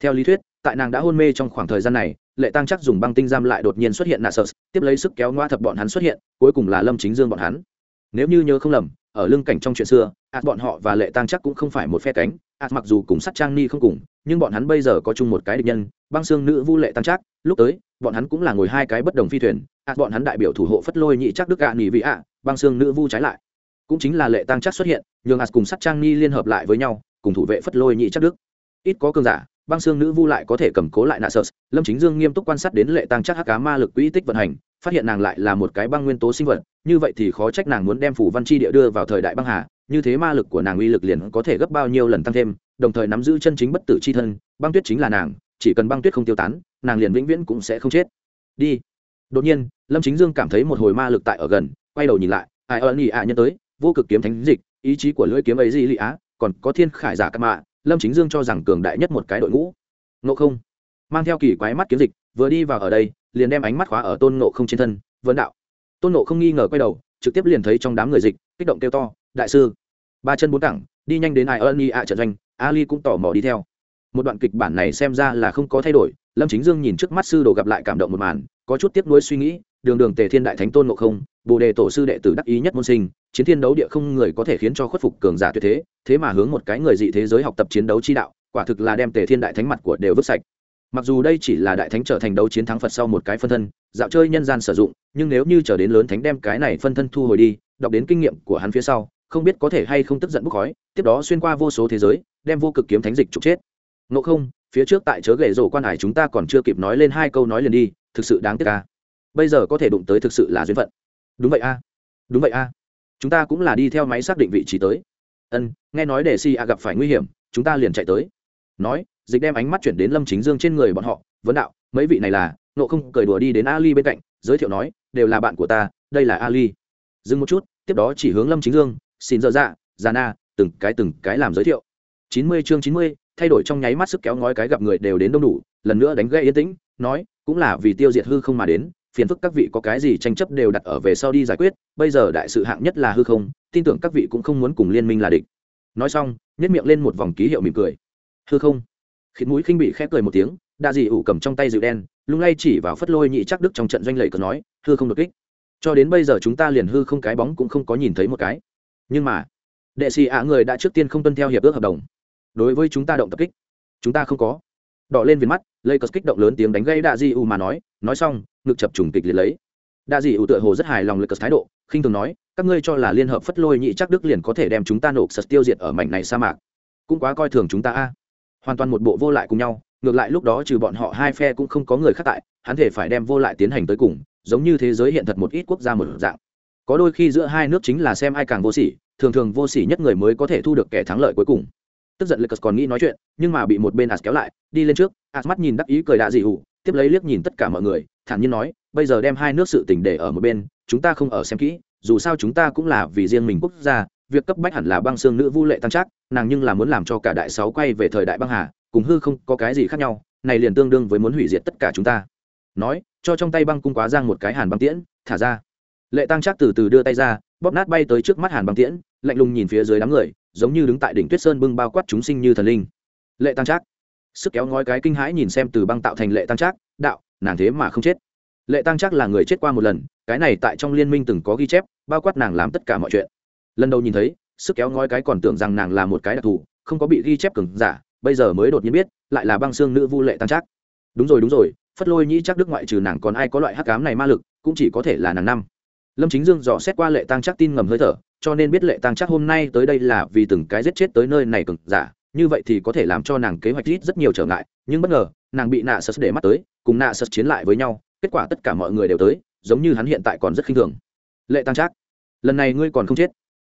Theo lý thuyết, tại nàng đã hôn mê trong khoảng thời gian này, lệ tăng chắc dùng băng tinh giam lại đột nhiên xuất hiện nạ sơ tiếp lấy sức kéo ngoa thập bọn hắn xuất hiện, cuối cùng là lâm chính dương bọn hắn nếu như nhớ không lầm, ở lưng cảnh trong chuyện xưa, ạt bọn họ và lệ tăng chắc cũng không phải một phe cánh. Ạt mặc dù cùng sắt trang ni không cùng, nhưng bọn hắn bây giờ có chung một cái địch nhân, băng xương nữ vu lệ tăng chắc. Lúc tới, bọn hắn cũng là ngồi hai cái bất đồng phi thuyền. Ạt bọn hắn đại biểu thủ hộ phất lôi nhị chắc đức gạ nghỉ vị ạ, băng xương nữ vu trái lại. Cũng chính là lệ tăng chắc xuất hiện, nhường ạt cùng sắt trang ni liên hợp lại với nhau, cùng thủ vệ phất lôi nhị chắc đức ít có cơn giả, băng xương nữ vu lại có thể cầm cố lại nạ sợ lâm chính dương nghiêm túc quan sát đến lệ tăng chắc hắc cá ma lực quỹ tích vận hành, phát hiện nàng lại là một cái băng nguyên tố sinh vật, như vậy thì khó trách nàng muốn đem phủ văn chi địa đưa vào thời đại băng hà, như thế ma lực của nàng uy lực liền có thể gấp bao nhiêu lần tăng thêm, đồng thời nắm giữ chân chính bất tử c h i thân, băng tuyết chính là nàng, chỉ cần băng tuyết không tiêu tán, nàng liền vĩnh viễn cũng sẽ không chết. Đi. Đột nhiên, lâm chính dương cảm thấy một hồi ma lực tại ở gần, quay đầu nhìn lại, ai ơn ý ạ nhân tới, vô cực kiếm thánh dịch, ý chí của lưỡi kiếm ấy di lị á, còn có thiên khải giả các mạ lâm chính dương cho rằng cường đại nhất một cái đội ngũ. Ngộ không? Mang theo kỳ quái mắt kiếm dịch, vừa đi vào ở đây, liền đem ánh mắt khóa ở tôn ngộ không trên thân, vấn đạo. Tôn ngộ không nghi ngờ quay đầu, trực tiếp liền thấy trong đám người dịch, kích động kêu to, đại sư! Ba chân bốn cẳng, đi nhanh đến ai ơn y ạ trận doanh, ali cũng tò mò đi theo. Một đoạn kịch bản này xem ra là không có thay đổi, lâm chính dương nhìn trước mắt sư đồ gặp lại cảm động một màn, có chút tiếp nối suy nghĩ đường đường tề thiên đại thánh tôn ngộ không, bồ đề tổ sư đệ tử đắc ý nhất môn sinh, chiến thiên đấu địa không người có thể khiến cho khuất phục cường giả tuyệt thế thế mà hướng một cái người dị thế giới học tập chiến đấu chi đạo, quả thực là đem tề thiên đại thánh mặt của đều vứt sạch. Mặc dù đây chỉ là đại thánh trở thành đấu chiến thắng phật sau một cái phân thân, dạo chơi nhân gian sử dụng, nhưng nếu như trở đến lớn thánh đem cái này phân thân thu hồi đi, đọc đến kinh nghiệm của hắn phía sau, không biết có thể hay không tức giận bốc khói, tiếp đó xuyên qua vô số thế giới, đem vô cực kiếm thánh dịch trục chết. Ngộ không, phía trước tại chớ gậy rổ quan hải chúng ta còn chưa kịp nói lên hai câu nói liền đi, thực sự đáng tiếc ca bây giờ có thể đụng tới thực sự là duyên phận. Đúng vậy a. Đúng vậy a. Chúng ta cũng là đi theo máy xác định vị trí tới. Ân, nghe nói để si a gặp phải nguy hiểm, chúng ta liền chạy tới. Nói, dịch đem ánh mắt chuyển đến lâm chính dương trên người bọn họ, vấn đạo, mấy vị này là? Nộ không cười đùa đi đến ali bên cạnh, giới thiệu nói, đều là bạn của ta, đây là ali. Dừng một chút, tiếp đó chỉ hướng lâm chính dương, xin dơ dạ già na, từng cái từng cái làm giới thiệu. Chín mươi chương chín mươi, thay đổi trong nháy mắt sức kéo ngói cái gặp người đều đến đông đủ, lần nữa đánh gây yên tĩnh, nói, cũng là vì tiêu diệt hư không mà đến phiền phức các vị có cái gì tranh chấp đều đặt ở về sau đi giải quyết, bây giờ đại sự hạng nhất là hư không, tin tưởng các vị cũng không muốn cùng liên minh là địch. Nói xong nhét miệng lên một vòng ký hiệu mỉm cười. Hư không? Khiến mũi khinh bị khép cười một tiếng, đa dị ủ cầm trong tay dịu đen, lung lay chỉ vào phất lôi nhị chắc đức trong trận doanh lầy cờ nói, hư không đột kích. Cho đến bây giờ chúng ta liền hư không cái bóng cũng không có nhìn thấy một cái. Nhưng mà, đệ sĩ ạ người đã trước tiên không tuân theo hiệp ước hợp đồng. Đối với chúng ta động tập kích, chúng ta không có đỏ lên viền mắt lây cất kích động lớn tiếng đánh gây đa di u mà nói nói xong, ngực chập trùng kịch liệt lấy. Đa di u tựa hồ rất hài lòng lây cất thái độ, khinh thường nói, các ngươi cho là liên hợp phất lôi nhị chắc đức liền có thể đem chúng ta nổ sật tiêu diệt ở mảnh này sa mạc. Cũng quá coi thường chúng ta a. Hoàn toàn một bộ vô lại cùng nhau, ngược lại lúc đó trừ bọn họ hai phe cũng không có người khác tại, hắn thể phải đem vô lại tiến hành tới cùng, giống như thế giới hiện thật một ít quốc gia một dạng. Có đôi khi giữa hai nước chính là xem ai càng vô sỉ, thường thường vô sỉ nhất người mới có thể thu được kẻ thắng lợi cuối cùng tức giận Lucas còn nghĩ nói chuyện, nhưng mà bị một bên As kéo lại, đi lên trước, As mắt nhìn đắc ý cười đã dị hụ, tiếp lấy liếc nhìn tất cả mọi người, thản nhiên nói, bây giờ đem hai nước sự tình để ở một bên, chúng ta không ở xem kỹ, dù sao chúng ta cũng là vì riêng mình quốc gia, việc cấp bách hẳn là băng xương nữ vu lệ tăng trác, nàng nhưng là muốn làm cho cả đại sáu quay về thời đại băng hà, cùng hư không có cái gì khác nhau, này liền tương đương với muốn hủy diệt tất cả chúng ta. Nói, cho trong tay băng cung quá giang một cái hàn băng tiễn, thả ra. Lệ tăng trác từ từ đưa tay ra, bóp nát bay tới trước mắt hàn băng tiễn, lạnh lùng nhìn phía dưới đám người, giống như đứng tại đỉnh tuyết sơn bưng bao quát chúng sinh như thần linh. Lệ tăng trác. Sức kéo ngói cái kinh hãi nhìn xem từ băng tạo thành lệ tăng trác, đạo, nàng thế mà không chết. Lệ tăng trác là người chết qua một lần, cái này tại trong liên minh từng có ghi chép, bao quát nàng làm tất cả mọi chuyện. Lần đầu nhìn thấy, sức kéo ngói cái còn tưởng rằng nàng là một cái đặc thù, không có bị ghi chép cứng giả, bây giờ mới đột nhiên biết, lại là băng xương nữ vu lệ tăng trác. Đúng rồi đúng rồi, phất lôi nhĩ chắc đức ngoại trừ nàng còn ai có loại hắc cám này ma lực, cũng chỉ có thể là nàng năm lâm chính dương dò xét qua lệ tăng chắc tin ngầm hơi thở, cho nên biết lệ tăng chắc hôm nay tới đây là vì từng cái giết chết tới nơi này cực giả. Như vậy thì có thể làm cho nàng kế hoạch ít rất nhiều trở ngại, nhưng bất ngờ, nàng bị nạ sật để mắt tới, cùng nạ sật chiến lại với nhau, kết quả tất cả mọi người đều tới, giống như hắn hiện tại còn rất khinh thường. Lệ tăng chắc, lần này ngươi còn không chết.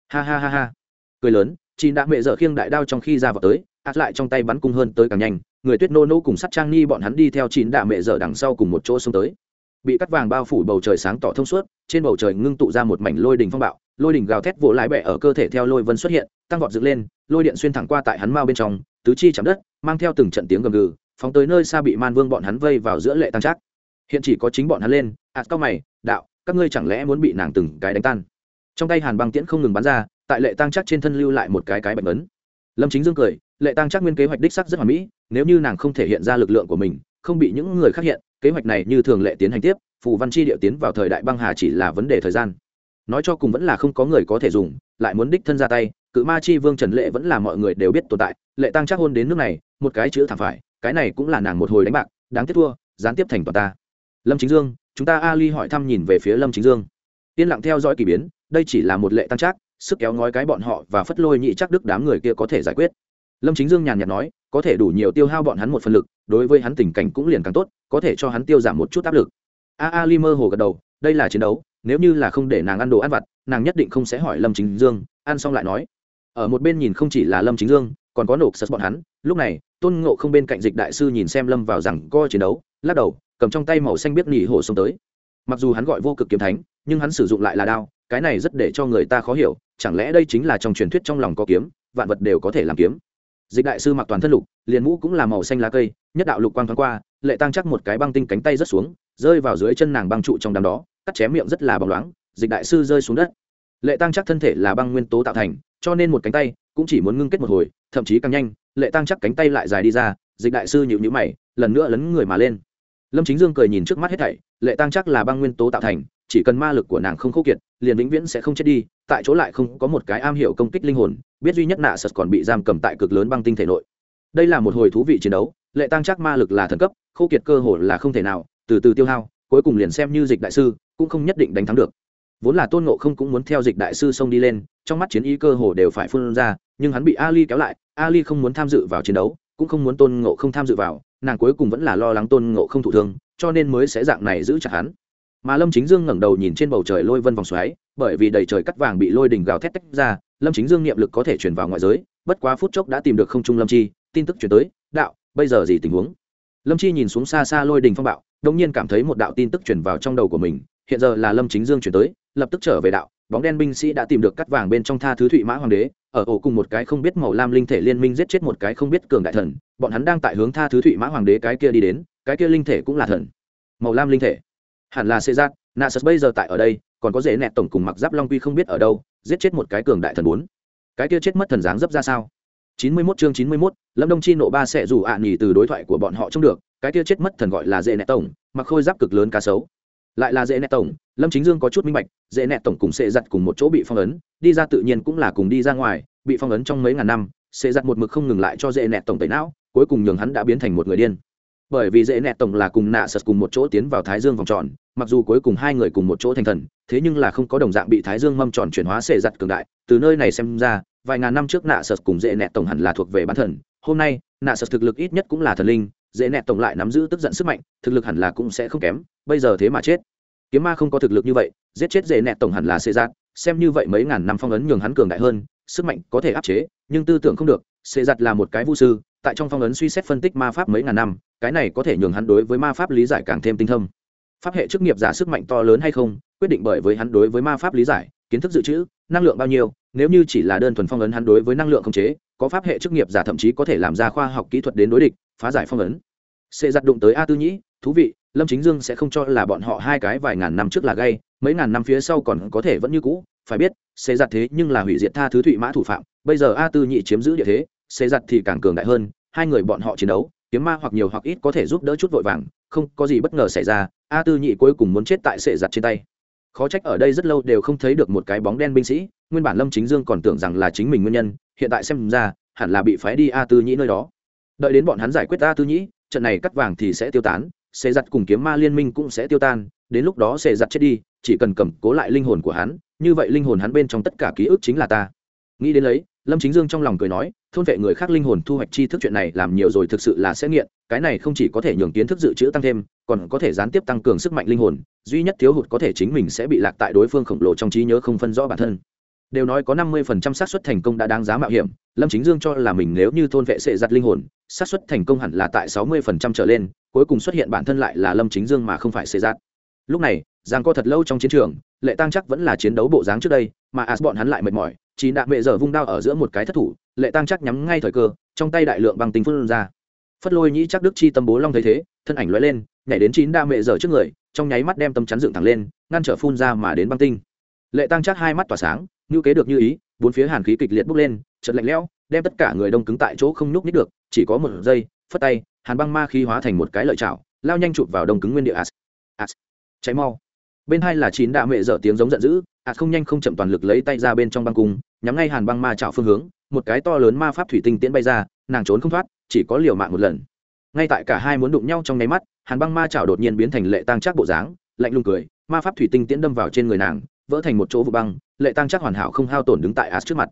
Ha ha ha ha. Cười lớn chị đã mẹ dở khiêng đại đao trong khi ra vào tới át lại trong tay bắn cung hơn tới càng nhanh, người tuyết nô nô cùng sắt trang nghi bọn hắn đi theo chín đạ mẹ dở đằng sau cùng một chỗ xông tới. Bị cắt vàng bao phủ bầu trời sáng tỏ thông suốt trên bầu trời ngưng tụ ra một mảnh lôi đỉnh phong bạo lôi đỉnh gào thét vỗ lái bẹ ở cơ thể theo lôi vân xuất hiện tăng vọt dựng lên lôi điện xuyên thẳng qua tại hắn mao bên trong tứ chi chạm đất mang theo từng trận tiếng gầm gừ phóng tới nơi xa bị man vương bọn hắn vây vào giữa lệ tăng trác. Hiện chỉ có chính bọn hắn lên ạt à, cao mày đạo các ngươi chẳng lẽ muốn bị nàng từng cái đánh tan? Trong tay hàn băng tiễn không ngừng bắn ra tại lệ tăng trác trên thân lưu lại một cái cái bệnh ấn. Lâm chính dương cười lệ tăng chắc nguyên kế hoạch đích sắc rất hoàn mỹ nếu như nàng không thể hiện ra lực lượng của mình không bị những người khác hiện kế hoạch này như thường lệ tiến hành tiếp phù văn chi điệu tiến vào thời đại băng hà chỉ là vấn đề thời gian. Nói cho cùng vẫn là không có người có thể dùng, lại muốn đích thân ra tay, cự ma chi vương trần lệ vẫn là mọi người đều biết tồn tại, lệ tăng chắc hôn đến nước này, một cái chữ thẳng phải, cái này cũng là nàng một hồi đánh bạc, đáng tiếc thua, gián tiếp thành toàn ta. Lâm chính dương, chúng ta ali hỏi thăm nhìn về phía lâm chính dương. Yên lặng theo dõi k ỳ biến, đây chỉ là một lệ tăng trác sức kéo ngói cái bọn họ và phất lôi nhị chắc đức đám người kia có thể giải quyết. Lâm chính dương nhàn nhạt nói, có thể đủ nhiều tiêu hao bọn hắn một phần lực, đối với hắn tình cảnh cũng liền càng tốt, có thể cho hắn tiêu giảm một chút áp lực a ali mơ hồ gật đầu, đây là chiến đấu, nếu như là không để nàng ăn đồ ăn vặt, nàng nhất định không sẽ hỏi lâm chính dương, ăn xong lại nói. Ở một bên nhìn không chỉ là lâm chính dương, còn có nổ sật bọn hắn, lúc này, tôn ngộ không bên cạnh dịch đại sư nhìn xem lâm vào rằng co chiến đấu, lắc đầu, cầm trong tay màu xanh biết nỉ hổ xông tới. Mặc dù hắn gọi vô cực kiếm thánh, nhưng hắn sử dụng lại là đao, cái này rất để cho người ta khó hiểu, chẳng lẽ đây chính là trong truyền thuyết trong lòng có kiếm, vạn vật đều có thể làm kiếm. Dịch đại sư mặc toàn thân lục, liền mũ cũng là màu xanh lá cây, nhất đạo lục quang thoáng qua, lệ tăng chắc một cái băng tinh cánh tay rất xuống rơi vào dưới chân nàng băng trụ trong đám đó, cắt chém miệng rất là bóng loáng, dịch đại sư rơi xuống đất. Lệ tăng chắc thân thể là băng nguyên tố tạo thành, cho nên một cánh tay cũng chỉ muốn ngưng kết một hồi, thậm chí càng nhanh, lệ tăng chắc cánh tay lại dài đi ra, dịch đại sư nhịu nhữ mày, lần nữa lấn người mà lên. Lâm chính dương cười nhìn trước mắt hết thảy, lệ tăng chắc là băng nguyên tố tạo thành, chỉ cần ma lực của nàng không khô kiệt, liền vĩnh viễn sẽ không chết đi, tại chỗ lại không có một cái am hiểu công kích linh hồn, biết duy nhất nạ sật còn bị giam cầm tại cực lớn băng tinh thể nội. Đây là một hồi thú vị chiến đấu, lệ tăng chắc ma lực là thần cấp, khô kiệt cơ hồ là không thể nào từ từ tiêu hao, cuối cùng liền xem như dịch đại sư, cũng không nhất định đánh thắng được. Vốn là tôn ngộ không cũng muốn theo dịch đại sư xông đi lên, trong mắt chiến ý cơ hồ đều phải phun ra, nhưng hắn bị ali kéo lại, ali không muốn tham dự vào chiến đấu, cũng không muốn tôn ngộ không tham dự vào, nàng cuối cùng vẫn là lo lắng tôn ngộ không thụ thương, cho nên mới sẽ dạng này giữ chặt hắn. Mà lâm chính dương ngẩng đầu nhìn trên bầu trời lôi vân vòng xoáy, bởi vì đầy trời cắt vàng bị lôi đỉnh gào thét tách ra, lâm chính dương niệm lực có thể chuyển vào ngoại giới, bất quá phút chốc đã tìm được không trung lâm chi, tin tức chuyển tới, đạo, bây giờ gì tình huống? Lâm chi nhìn xuống xa xa lôi đình phong bạo đông nhiên cảm thấy một đạo tin tức chuyển vào trong đầu của mình, hiện giờ là lâm chính dương chuyển tới, lập tức trở về đạo, bóng đen binh sĩ đã tìm được cắt vàng bên trong tha thứ thụy mã hoàng đế, ở ổ cùng một cái không biết màu lam linh thể liên minh giết chết một cái không biết cường đại thần, bọn hắn đang tại hướng tha thứ thụy mã hoàng đế cái kia đi đến, cái kia linh thể cũng là thần. Màu lam linh thể. Hẳn là xê giác nasus bây giờ tại ở đây, còn có dễ nẹt tổng cùng mặc giáp long quy không biết ở đâu, giết chết một cái cường đại thần bốn. Cái kia chết mất thần dáng dấp ra sao? Chín mươi 91 chương chín mươi 91, lâm đông chi nộ ba sẽ dù ạ nhỉ từ đối thoại của bọn họ trông được cái kia chết mất thần gọi là dễ nẹt tổng mặc khôi giáp cực lớn cá sấu. Lại là dễ nẹt tổng lâm chính dương có chút minh bạch dễ nẹt tổng cùng sệ giặt cùng một chỗ bị phong ấn đi ra tự nhiên cũng là cùng đi ra ngoài bị phong ấn trong mấy ngàn năm sệ giặt một mực không ngừng lại cho dễ nẹt tổng tẩy não cuối cùng nhường hắn đã biến thành một người điên. Bởi vì dễ nẹt tổng là cùng nạ sật cùng một chỗ tiến vào thái dương vòng tròn mặc dù cuối cùng hai người cùng một chỗ thành thần thế nhưng là không có đồng dạng bị thái dương mâm tròn chuyển hóa sệ giặt cường đại từ nơi này xem ra vài ngàn năm trước nạ sật cùng dễ nẹt tổng hẳn là thuộc về bán thần. Hôm nay, nạ sật thực lực ít nhất cũng là thần linh, dễ nẹt tổng lại nắm giữ tức giận sức mạnh, thực lực hẳn là cũng sẽ không kém, bây giờ thế mà chết. Kiếm ma không có thực lực như vậy, giết chết dễ nẹt tổng hẳn là xê giác xem như vậy mấy ngàn năm phong ấn nhường hắn cường đại hơn, sức mạnh có thể áp chế, nhưng tư tưởng không được, xê giặt là một cái vũ sư, tại trong phong ấn suy xét phân tích ma pháp mấy ngàn năm, cái này có thể nhường hắn đối với ma pháp lý giải càng thêm tinh thâm pháp hệ chức nghiệp giả sức mạnh to lớn hay không, quyết định bởi với hắn đối với ma pháp lý giải, kiến thức dự trữ năng lượng bao nhiêu, nếu như chỉ là đơn thuần phong ấn hắn đối với năng lượng không chế, có pháp hệ chức nghiệp giả thậm chí có thể làm ra khoa học kỹ thuật đến đối địch, phá giải phong ấn. Sẽ giặt đụng tới a tư nhĩ, thú vị, lâm chính dương sẽ không cho là bọn họ hai cái vài ngàn năm trước là gay, mấy ngàn năm phía sau còn có thể vẫn như cũ, phải biết, sẽ giặt thế nhưng là hủy diệt tha thứ thụy mã thủ phạm, bây giờ a tư nhị chiếm giữ địa thế, sẽ giặt thì càng cường đại hơn, hai người bọn họ chiến đấu, kiếm ma hoặc nhiều hoặc ít có thể giúp đỡ chút vội vàng, không có gì bất ngờ xảy ra, a tư nhị cuối cùng muốn chết tại sệ giặt trên tay khó trách ở đây rất lâu đều không thấy được một cái bóng đen binh sĩ, nguyên bản lâm chính dương còn tưởng rằng là chính mình nguyên nhân, hiện tại xem ra, hẳn là bị phái đi a tư nhĩ nơi đó. Đợi đến bọn hắn giải quyết a tư nhĩ, trận này cắt vàng thì sẽ tiêu tán, xê giặt cùng kiếm ma liên minh cũng sẽ tiêu tan, đến lúc đó xê giặt chết đi, chỉ cần cầm cố lại linh hồn của hắn, như vậy linh hồn hắn bên trong tất cả ký ức chính là ta. Nghĩ đến lấy, lâm chính dương trong lòng cười nói, thôn vệ người khác linh hồn thu hoạch chi thức chuyện này làm nhiều rồi thực sự là sẽ nghiện cái này không chỉ có thể nhường kiến thức dự trữ tăng thêm, còn có thể gián tiếp tăng cường sức mạnh linh hồn, duy nhất thiếu hụt có thể chính mình sẽ bị lạc tại đối phương khổng lồ trong trí nhớ không phân rõ bản thân. Đều nói có năm mươi phần trăm xác suất thành công đã đáng giá mạo hiểm, lâm chính dương cho là mình nếu như thôn vệ sệ giặt linh hồn, xác suất thành công hẳn là tại sáu mươi phần trăm trở lên, cuối cùng xuất hiện bản thân lại là lâm chính dương mà không phải sệ giặt. Lúc này, giang co thật lâu trong chiến trường, lệ tăng chắc vẫn là chiến đấu bộ dáng trước đây, mà as bọn hắn lại mệt mỏi chỉ đạn mệ giờ vung đao ở giữa một cái thất thủ, lệ tăng chắc nhắm ngay thời cơ, trong tay đại lượng bằng tính phân ra phất lôi nhĩ chắc đức chi tâm bố long thấy thế, thân ảnh lóe lên, nhảy đến chín đa mẹ dở trước người, trong nháy mắt đem tâm chắn dựng thẳng lên, ngăn trở phun ra mà đến băng tinh. Lệ tăng chắc hai mắt tỏa sáng, ngữ kế được như ý, bốn phía hàn khí kịch liệt bốc lên chật lạnh lẽo, đem tất cả người đông cứng tại chỗ không nhúc nít được, chỉ có một giây, phất tay, hàn băng ma khí hóa thành một cái lợi chảo, lao nhanh chụp vào đông cứng nguyên địa. As as cháy mau. Bên hai là chín đạ mẹ dở tiếng giống giận dữ as không nhanh không chậm toàn lực lấy tay ra bên trong băng cung, nhắm ngay hàn băng ma chảo phương hướng, một cái to lớn ma pháp thủy tinh tiễn bay ra, nàng trốn không thoát chỉ có liều mạng một lần. Ngay tại cả hai muốn đụng nhau trong nháy mắt, hàn băng ma chảo đột nhiên biến thành lệ tăng chắc bộ dáng, lạnh lùng cười, ma pháp thủy tinh tiễn đâm vào trên người nàng, vỡ thành một chỗ vụ băng, lệ tăng chắc hoàn hảo không hao tổn đứng tại as trước mặt.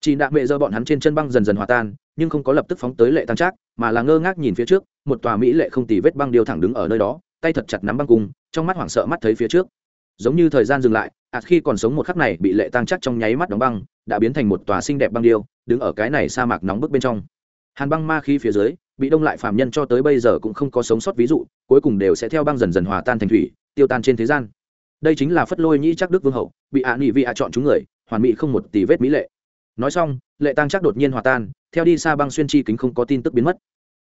Chị đạ mẹ do bọn hắn trên chân băng dần dần hòa tan, nhưng không có lập tức phóng tới lệ tăng chắc mà là ngơ ngác nhìn phía trước, một tòa mỹ lệ không tì vết băng điêu thẳng đứng ở nơi đó, tay thật chặt nắm băng cung, trong mắt hoảng sợ mắt thấy phía trước. Giống như thời gian dừng lại ạt khi còn sống một khắc này bị lệ tăng chắc trong nháy mắt đóng băng, đã biến thành một tòa xinh đẹp băng điêu, đứng ở cái này sa mạc nóng bức bên trong hàn băng ma khí phía dưới, bị đông lại phạm nhân cho tới bây giờ cũng không có sống sót ví dụ, cuối cùng đều sẽ theo băng dần dần hòa tan thành thủy, tiêu tan trên thế gian. Đây chính là phất lôi nhĩ chắc đức vương hậu, bị ạ nị vị ạ chọn chúng người, hoàn mỹ không một tỷ vết mỹ lệ. Nói xong, lệ tăng chắc đột nhiên hòa tan, theo đi xa băng xuyên chi kính không có tin tức biến mất.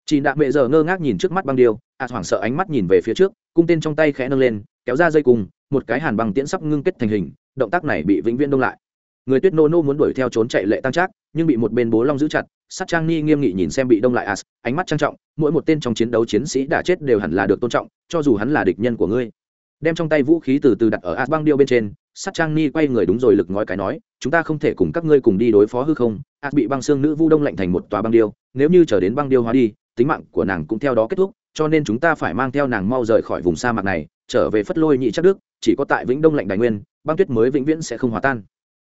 Chị đạ mẹ giờ ngơ ngác nhìn trước mắt băng điêu, ạ hoảng sợ ánh mắt nhìn về phía trước, cung tên trong tay khẽ nâng lên, kéo ra dây cùng một cái hàn băng tiễn sắp ngưng kết thành hình, động tác này bị vĩnh viễn đông lại. Người tuyết nô nô muốn đuổi theo trốn chạy lệ tăng trác nhưng bị một bên bố long giữ chặt, sát trang ni nghiêm nghị nhìn xem bị đông lại as, ánh mắt trang trọng, mỗi một tên trong chiến đấu chiến sĩ đã chết đều hẳn là được tôn trọng, cho dù hắn là địch nhân của ngươi. Đem trong tay vũ khí từ từ đặt ở as băng điêu bên trên, sát trang ni quay người đúng rồi lực ngói cái nói, chúng ta không thể cùng các ngươi cùng đi đối phó hư không. As bị băng xương nữ vu đông lạnh thành một tòa băng điêu, nếu như trở đến băng điêu hóa đi, tính mạng của nàng cũng theo đó kết thúc, cho nên chúng ta phải mang theo nàng mau rời khỏi vùng sa mạc này, trở về phất lôi nhị chắc đức, chỉ có tại vĩnh đông lạnh đại nguyên, băng tuyết mới vĩnh viễn sẽ không hòa tan.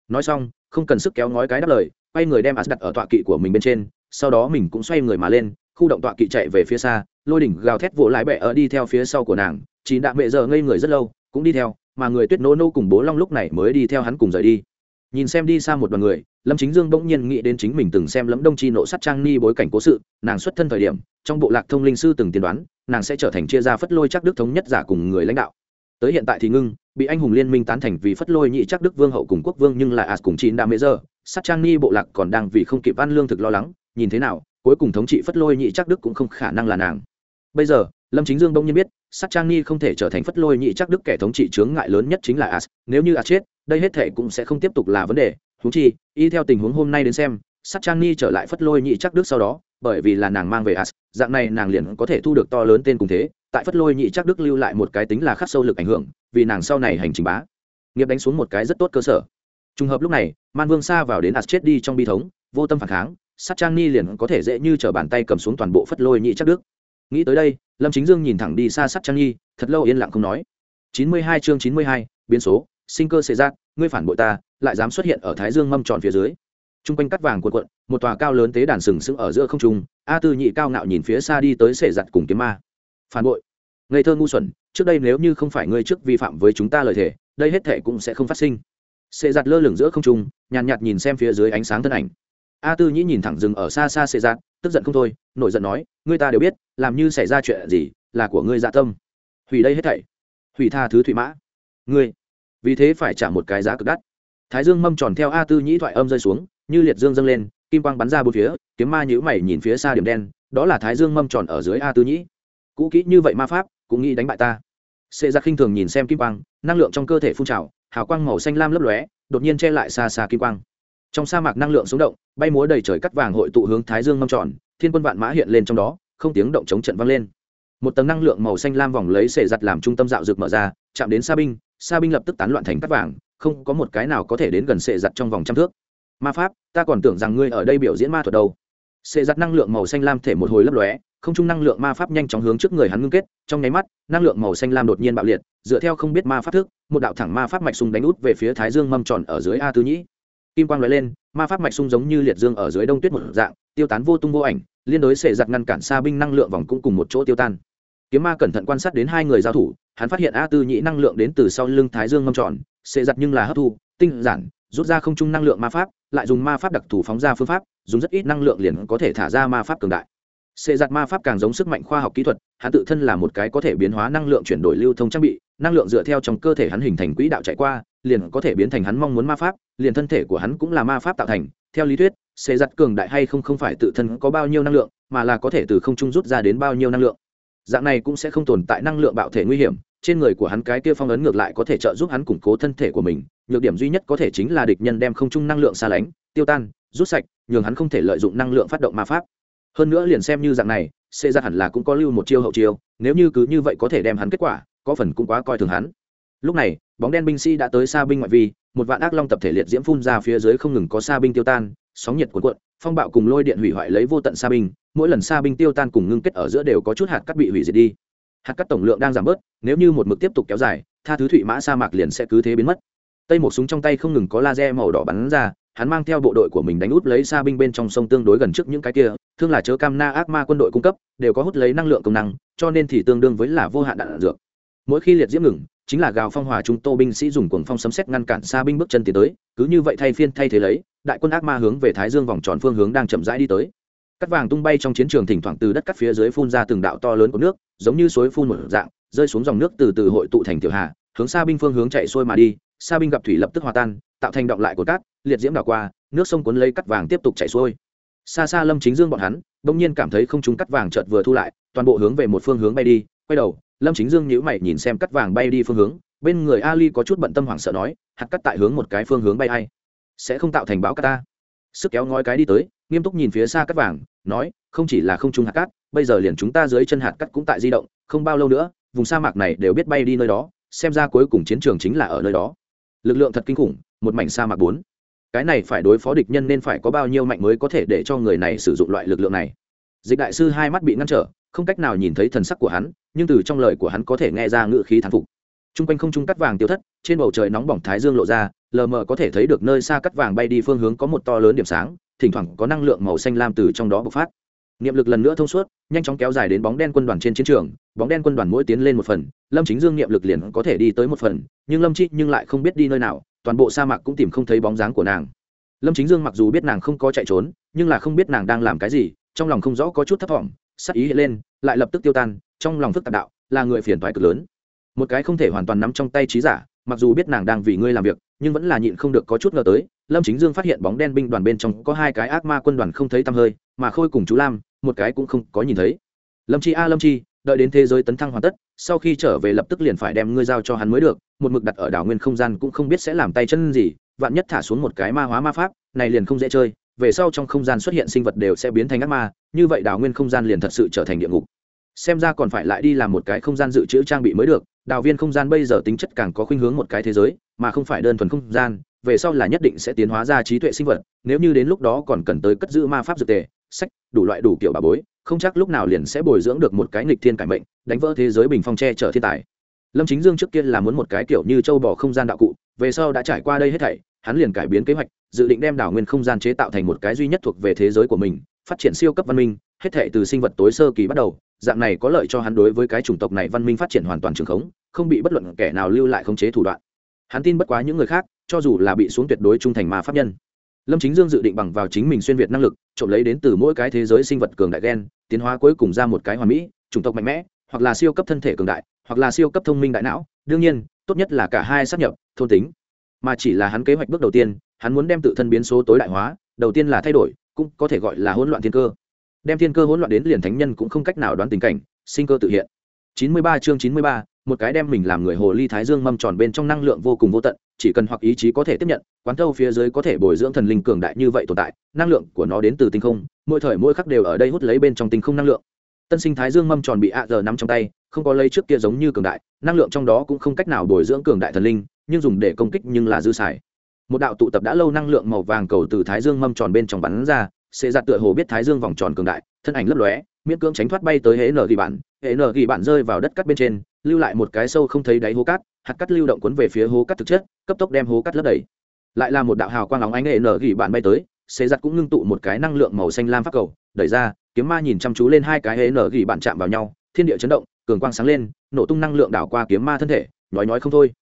Nói xong, không cần sức kéo ngói cái đáp lời quay người đem as đặt ở tọa kỵ của mình bên trên, sau đó mình cũng xoay người mà lên, khu động tọa kỵ chạy về phía xa, lôi đỉnh gào thét vỗ lái bẹ ở đi theo phía sau của nàng, chỉ đạm mẹ giờ ngây người rất lâu, cũng đi theo, mà người tuyết nô nô cùng bố long lúc này mới đi theo hắn cùng rời đi. Nhìn xem đi xa một đoàn người, lâm chính dương bỗng nhiên nghĩ đến chính mình từng xem lẫm đông chi nộ sát trang ni bối cảnh cố sự, nàng xuất thân thời điểm, trong bộ lạc thông linh sư từng tiên đoán, nàng sẽ trở thành chia ra phất lôi chắc đức thống nhất giả cùng người lãnh đạo tới hiện tại thì ngưng, bị anh hùng liên minh tán thành vì phất lôi nhị chắc đức vương hậu cùng quốc vương nhưng lại as cùng chín đã mễ giờ sát trang ni bộ lạc còn đang vì không kịp ăn lương thực lo lắng, nhìn thế nào, cuối cùng thống trị phất lôi nhị chắc đức cũng không khả năng là nàng. Bây giờ, lâm chính dương bỗng nhiên biết, sát trang ni không thể trở thành phất lôi nhị chắc đức kẻ thống trị chướng ngại lớn nhất chính là as. Nếu như as chết, đây hết thể cũng sẽ không tiếp tục là vấn đề. Húng chi, y theo tình huống hôm nay đến xem, sát trang ni trở lại phất lôi nhị chắc đức sau đó, bởi vì là nàng mang về as, dạng này nàng liền có thể thu được to lớn tên cùng thế tại phất lôi nhị chắc đức lưu lại một cái tính là khắc sâu lực ảnh hưởng, vì nàng sau này hành trình bá. Nghiệp đánh xuống một cái rất tốt cơ sở. Trùng hợp lúc này, man vương xa vào đến ạt chết đi trong bi thống, vô tâm phản kháng, sát trang ni liền có thể dễ như t r ở bàn tay cầm xuống toàn bộ phất lôi nhị chắc đức. Nghĩ tới đây, lâm chính dương nhìn thẳng đi xa sát trang nhi thật lâu yên lặng không nói. Chín mươi hai chương chín mươi hai, biến số, sinh cơ xệ rác ngươi phản bội ta, lại dám xuất hiện ở thái dương mâm tròn phía dưới. T r u n g quanh cắt vàng cuộn cuộn, một tòa cao lớn tế đàn sừng sững ở giữa không trung, a tư nhị cao ngạo nhìn phía xa đi tới xệ giặt cùng kiếm ma phản bội. Ngây thơ ngu xuẩn, trước đây nếu như không phải ngươi trước vi phạm với chúng ta lời thề, đây hết thệ cũng sẽ không phát sinh. Sệ giặt lơ lửng giữa không trung, nhàn nhạt nhìn xem phía dưới ánh sáng thân ảnh. A tư nhĩ nhìn thẳng rừng ở xa xa Sệ giặt tức giận không thôi, nổi giận nói, ngươi ta đều biết, làm như xảy ra chuyện gì, là của ngươi dạ tâm. Hủy đây hết thảy. Hủy tha thứ thủy mã. Ngươi, vì thế phải trả một cái giá cực đắt. Thái dương mâm tròn theo a tư nhĩ thoại âm rơi xuống, như liệt dương dâng lên, kim quang bắn ra bốn phía, kiếm ma nhữ mày nhìn phía xa điểm đen, đó là thái dương mâm tròn ở dưới a tư nhĩ cũ kỹ như vậy ma pháp, cũng nghĩ đánh bại ta. Sệ giặc khinh thường nhìn xem kim quang, năng lượng trong cơ thể phun trào, hào quang màu xanh lam lấp lóe, đột nhiên che lại xa xa kim quang. Trong sa mạc năng lượng sống động, bay múa đầy trời cắt vàng hội tụ hướng thái dương mâm tròn, thiên quân vạn mã hiện lên trong đó, không tiếng động chống trận vang lên. Một tầng năng lượng màu xanh lam vòng lấy sệ giặt làm trung tâm dạo rực mở ra, chạm đến sa binh sa binh lập tức tán loạn thành cắt vàng, không có một cái nào có thể đến gần sệ giặt trong vòng trăm thước. Ma pháp, ta còn tưởng rằng ngươi ở đây biểu diễn ma thuật đâu. Sệ giặt năng lượng màu xanh lam thể một hồi lấp lóe không chung năng lượng ma pháp nhanh chóng hướng trước người hắn ngưng kết, trong nháy mắt, năng lượng màu xanh lam đột nhiên bạo liệt, dựa theo không biết ma pháp thức, một đạo thẳng ma pháp mạch sung đánh út về phía thái dương mâm tròn ở dưới a tư nhĩ. Kim quang nói lên, ma pháp mạch sung giống như liệt dương ở dưới đông tuyết một dạng, tiêu tán vô tung vô ảnh, liên đối xệ giặt ngăn cản xa binh năng lượng vòng cũng cùng một chỗ tiêu tan. Kiếm ma cẩn thận quan sát đến hai người giao thủ, hắn phát hiện a tư nhĩ năng lượng đến từ sau lưng thái dương mâm tròn, xệ giặt nhưng là hấp thu, tinh giản, rút ra không chung năng lượng ma pháp, lại dùng ma pháp đặc thù phóng ra phương pháp, dùng rất ít năng lượng liền có thể thả ra ma pháp cường đại sệ giặt ma pháp càng giống sức mạnh khoa học kỹ thuật, hắn tự thân là một cái có thể biến hóa năng lượng chuyển đổi lưu thông trang bị, năng lượng dựa theo trong cơ thể hắn hình thành quỹ đạo chạy qua, liền có thể biến thành hắn mong muốn ma pháp, liền thân thể của hắn cũng là ma pháp tạo thành. Theo lý thuyết sệ giặt cường đại hay không không phải tự thân có bao nhiêu năng lượng, mà là có thể từ không trung rút ra đến bao nhiêu năng lượng. Dạng này cũng sẽ không tồn tại năng lượng bạo thể nguy hiểm, trên người của hắn cái kia phong ấn ngược lại có thể trợ giúp hắn củng cố thân thể của mình, nhược điểm duy nhất có thể chính là địch nhân đem không trung năng lượng xa lánh, tiêu tan, rút sạch, nhường hắn không thể lợi dụng năng lượng phát động ma pháp hơn nữa liền xem như dạng này xê ra hẳn là cũng có lưu một chiêu hậu chiêu, nếu như cứ như vậy có thể đem hắn kết quả, có phần cũng quá coi thường hắn. Lúc này, bóng đen binh sĩ đã tới xa binh ngoại vi, một vạn ác long tập thể liệt diễm phun ra phía dưới không ngừng có xa binh tiêu tan, sóng nhiệt cuộn cuộn, phong bạo cùng lôi điện hủy hoại lấy vô tận xa binh, mỗi lần xa binh tiêu tan cùng ngưng kết ở giữa đều có chút hạt cắt bị hủy diệt đi. Hạt cắt tổng lượng đang giảm bớt, nếu như một mực tiếp tục kéo dài, tha thứ thụy mã sa mạc liền sẽ cứ thế biến mất. Tây một súng trong tay không ngừng có laser màu đỏ bắn ra hắn mang theo bộ đội của mình đánh út lấy xa binh bên trong sông tương đối gần trước những cái kia thương là chớ cam na ác ma quân đội cung cấp đều có hút lấy năng lượng công năng cho nên thì tương đương với là vô hạn đạn, đạn dược. Mỗi khi liệt diễm ngừng chính là gào phong hòa chúng tô binh sĩ dùng cuồng phong sấm xét ngăn cản xa binh bước chân tiến tới cứ như vậy thay phiên thay thế lấy đại quân ác ma hướng về thái dương vòng tròn phương hướng đang chậm rãi đi tới. Cắt vàng tung bay trong chiến trường thỉnh thoảng từ đất cắt phía dưới phun ra từng đạo to lớn của nước giống như suối phun một dạng rơi xuống dòng nước từ từ hội tụ thành tiểu hà hướng xa binh phương hướng chạy xuôi mà đi Sa binh gặp thủy lập tức hòa tan, tạo thành động lại của cát, liệt diễm đảo qua, nước sông cuốn lấy cắt vàng tiếp tục chảy xuôi. Xa xa lâm chính dương bọn hắn, bỗng nhiên cảm thấy không chúng cắt vàng chợt vừa thu lại, toàn bộ hướng về một phương hướng bay đi, quay đầu, lâm chính dương nhíu mày nhìn xem cắt vàng bay đi phương hướng, bên người ali có chút bận tâm hoảng sợ nói, hạt cắt tại hướng một cái phương hướng bay hay sẽ không tạo thành bão cát ta? Sức kéo ngói cái đi tới, nghiêm túc nhìn phía xa cắt vàng, nói, không chỉ là không trung hạt cát, bây giờ liền chúng ta dưới chân hạt cắt cũng tại di động, không bao lâu nữa, vùng sa mạc này đều biết bay đi nơi đó, xem ra cuối cùng chiến trường chính là ở nơi đó lực lượng thật kinh khủng, một mảnh sa mạc bốn. Cái này phải đối phó địch nhân nên phải có bao nhiêu mạnh mới có thể để cho người này sử dụng loại lực lượng này? Dịch đại sư hai mắt bị ngăn trở, không cách nào nhìn thấy thần sắc của hắn, nhưng từ trong lời của hắn có thể nghe ra ngự khí thán phục. T r u n g quanh không trung cắt vàng tiêu thất, trên bầu trời nóng bỏng thái dương lộ ra, lờ mờ có thể thấy được nơi xa cắt vàng bay đi phương hướng có một to lớn điểm sáng, thỉnh thoảng có năng lượng màu xanh lam từ trong đó bộc phát niệm lực lần nữa thông suốt, nhanh chóng kéo dài đến bóng đen quân đoàn trên chiến trường, bóng đen quân đoàn mỗi tiến lên một phần, lâm chính dương niệm lực liền có thể đi tới một phần, nhưng lâm chi nhưng lại không biết đi nơi nào, toàn bộ sa mạc cũng tìm không thấy bóng dáng của nàng. Lâm chính dương mặc dù biết nàng không có chạy trốn, nhưng là không biết nàng đang làm cái gì, trong lòng không rõ có chút thấp t sắc ý hiện lên, lại lập tức tiêu tan, trong lòng phức tạp đạo, là người phiền thoái cực lớn. Một cái không thể hoàn toàn nắm trong tay trí giả, mặc dù biết nàng đang vì ngươi làm việc, nhưng vẫn là nhịn không được có chút ngờ tới, lâm chính dương phát hiện bóng đen binh đoàn bên trong có hai cái ác ma quân đoàn không thấy tăm hơi, mà khôi cùng chú lam một cái cũng không có nhìn thấy. Lâm chi a, lâm chi, đợi đến thế giới tấn thăng hoàn tất, sau khi trở về lập tức liền phải đem ngươi giao cho hắn mới được, một mực đặt ở đảo nguyên không gian cũng không biết sẽ làm tay chân gì, vạn nhất thả xuống một cái ma hóa ma pháp, này liền không dễ chơi, về sau trong không gian xuất hiện sinh vật đều sẽ biến thành ác ma, như vậy đảo nguyên không gian liền thật sự trở thành địa ngục. Xem ra còn phải lại đi làm một cái không gian dự trữ trang bị mới được đào viên không gian bây giờ tính chất càng có khuynh hướng một cái thế giới, mà không phải đơn thuần không gian, về sau là nhất định sẽ tiến hóa ra trí tuệ sinh vật, nếu như đến lúc đó còn cần tới cất giữ ma pháp dược tề sách, đủ loại đủ kiểu bà bối, không chắc lúc nào liền sẽ bồi dưỡng được một cái nghịch thiên cải mệnh, đánh vỡ thế giới bình phong tre chở thiên tài. Lâm chính dương trước kia là muốn một cái kiểu như châu bò không gian đạo cụ, về sau đã trải qua đây hết thảy, hắn liền cải biến kế hoạch, dự định đem đảo nguyên không gian chế tạo thành một cái duy nhất thuộc về thế giới của mình, phát triển siêu cấp văn minh, hết thảy từ sinh vật tối sơ kỳ bắt đầu, dạng này có lợi cho hắn đối với cái chủng tộc này văn minh phát triển hoàn toàn trường khống, không bị bất luận kẻ nào lưu lại khống chế thủ đoạn. Hắn tin bất quá những người khác, cho dù là bị xuống tuyệt đối trung thành ma pháp nhân lâm chính dương dự định bằng vào chính mình xuyên việt năng lực trộm lấy đến từ mỗi cái thế giới sinh vật cường đại gen tiến hóa cuối cùng ra một cái hoàn mỹ chủng tộc mạnh mẽ hoặc là siêu cấp thân thể cường đại hoặc là siêu cấp thông minh đại não. Đương nhiên tốt nhất là cả hai sắp nhập thôn tính. Mà chỉ là hắn kế hoạch bước đầu tiên hắn muốn đem tự thân biến số tối đại hóa đầu tiên là thay đổi cũng có thể gọi là hỗn loạn thiên cơ. Đem thiên cơ hỗn loạn đến liền thánh nhân cũng không cách nào đoán tình cảnh sinh cơ tự hiện. 93 chương 93, một cái đem mình làm người hồ ly thái dương mâm tròn bên trong năng lượng vô cùng vô tận chỉ cần hoặc ý chí có thể tiếp nhận, quán thâu phía dưới có thể bồi dưỡng thần linh cường đại như vậy tồn tại, năng lượng của nó đến từ tinh không, mỗi thời mỗi khắc đều ở đây hút lấy bên trong tinh không năng lượng. Tân sinh thái dương mâm tròn bị ạ giờ nắm trong tay, không có lấy trước kia giống như cường đại, năng lượng trong đó cũng không cách nào bồi dưỡng cường đại thần linh, nhưng dùng để công kích nhưng là dư xài. Một đạo tụ tập đã lâu năng lượng màu vàng cầu từ thái dương mâm tròn bên trong bắn ra sẽ giặt tựa hồ biết thái dương vòng tròn cường đại, thân ảnh lấp lóe, miễn cưỡng tránh thoát bay tới hệ nở ghi bản. Hệ nở ghi bản rơi vào đất cắt bên trên, lưu lại một cái sâu không thấy đáy hố cát, hạt cắt lưu động cuốn về phía hố cát thực chất, cấp tốc đem hố cát lấp đầy. Lại là một đạo hào quang óng ánh hệ nở ghi bản bay tới xế giặt cũng ngưng tụ một cái năng lượng màu xanh lam phát cầu, đẩy ra, kiếm ma nhìn chăm chú lên hai cái hệ nở ghi bản chạm vào nhau, thiên địa chấn động, cường quang sáng lên, nổ tung năng lượng đảo qua kiếm ma thân thể nói nói không thôi.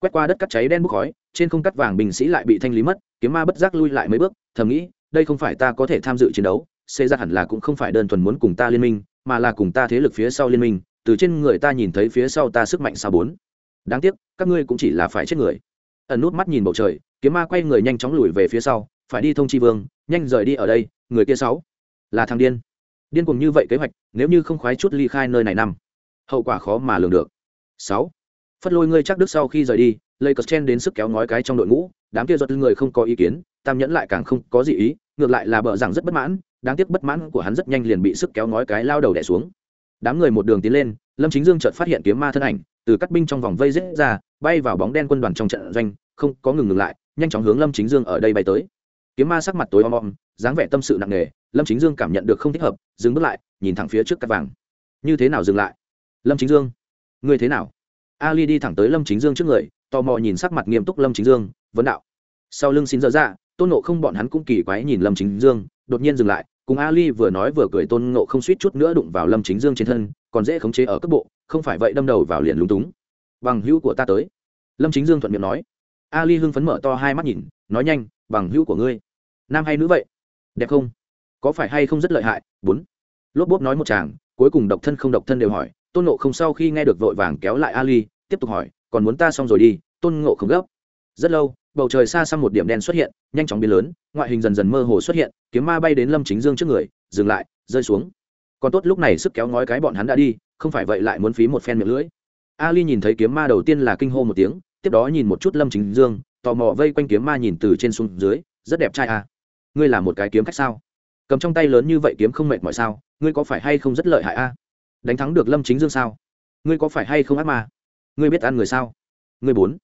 Quét qua đất cắt cháy đen bốc khói, trên không cắt vàng bình sĩ lại bị thanh lý mất, kiếm ma bất giác lui lại mấy bước, thầm nghĩ đây không phải ta có thể tham dự chiến đấu, xê ra hẳn là cũng không phải đơn thuần muốn cùng ta liên minh, mà là cùng ta thế lực phía sau liên minh, từ trên người ta nhìn thấy phía sau ta sức mạnh sao bốn. Đáng tiếc, các ngươi cũng chỉ là phải chết người. Ẩn nút mắt nhìn bầu trời, kiếm ma quay người nhanh chóng lùi về phía sau, phải đi thông chi vương, nhanh rời đi ở đây, người kia sáu. Là thằng điên. Điên cùng như vậy kế hoạch, nếu như không khoái chút ly khai nơi này năm. Hậu quả khó mà lường được. Sáu phất lôi ngươi chắc đức sau khi rời đi, lấy cờ chen đến sức kéo ngói cái trong đội ngũ, đám kia giật người không có ý kiến, tam nhẫn lại càng không có gì ý, ngược lại là bợ rằng rất bất mãn, đáng tiếc bất mãn của hắn rất nhanh liền bị sức kéo ngói cái lao đầu đẻ xuống. Đám người một đường tiến lên, lâm chính dương chợt phát hiện kiếm ma thân ảnh, từ cắt binh trong vòng vây rết ra, bay vào bóng đen quân đoàn trong trận doanh, không có ngừng ngừng lại, nhanh chóng hướng lâm chính dương ở đây bay tới. Kiếm ma sắc mặt tối om om, dáng vẻ tâm sự nặng nề, lâm chính dương cảm nhận được không thích hợp, dừng bước lại, nhìn thẳng phía trước cắt vàng. Như thế nào dừng lại? Lâm chính dương, ngươi thế nào? Ali đi thẳng tới lâm chính dương trước người, tò mò nhìn sắc mặt nghiêm túc lâm chính dương, vấn đạo. Sau lưng xin dở ra tôn nộ không bọn hắn cũng kỳ quái nhìn lâm chính dương, đột nhiên dừng lại, cùng ali vừa nói vừa cười tôn nộ không suýt chút nữa đụng vào lâm chính dương trên thân, còn dễ khống chế ở cấp bộ, không phải vậy đâm đầu vào liền lúng túng. Bằng hữu của ta tới. Lâm chính dương thuận miệng nói. Ali hưng phấn mở to hai mắt nhìn, nói nhanh, bằng hữu của ngươi. Nam hay nữ vậy? Đẹp không? Có phải hay không rất lợi hại? Bốn. Lốp bốp nói một chàng, cuối cùng độc thân không độc thân đều hỏi tôn nộ không sau khi nghe được vội vàng kéo lại ali, tiếp tục hỏi, còn muốn ta xong rồi đi? Tôn ngộ không gấp. Rất lâu, bầu trời xa xăm một điểm đen xuất hiện, nhanh chóng biến lớn, ngoại hình dần dần mơ hồ xuất hiện, kiếm ma bay đến lâm chính dương trước người, dừng lại, rơi xuống. Còn tốt lúc này sức kéo ngói cái bọn hắn đã đi, không phải vậy lại muốn phí một phen miệng lưỡi. Ali nhìn thấy kiếm ma đầu tiên là kinh hô một tiếng, tiếp đó nhìn một chút lâm chính dương, tò mò vây quanh kiếm ma nhìn từ trên xuống dưới, rất đẹp trai à. ngươi là một cái kiếm khách sao? Cầm trong tay lớn như vậy kiếm không mệt mỏi sao? Ngươi có phải hay không rất lợi hại a à? Đánh thắng được lâm chính dương sao? Ngươi có phải hay không ác ma? Ngươi biết ăn người sao? Ngươi bốn.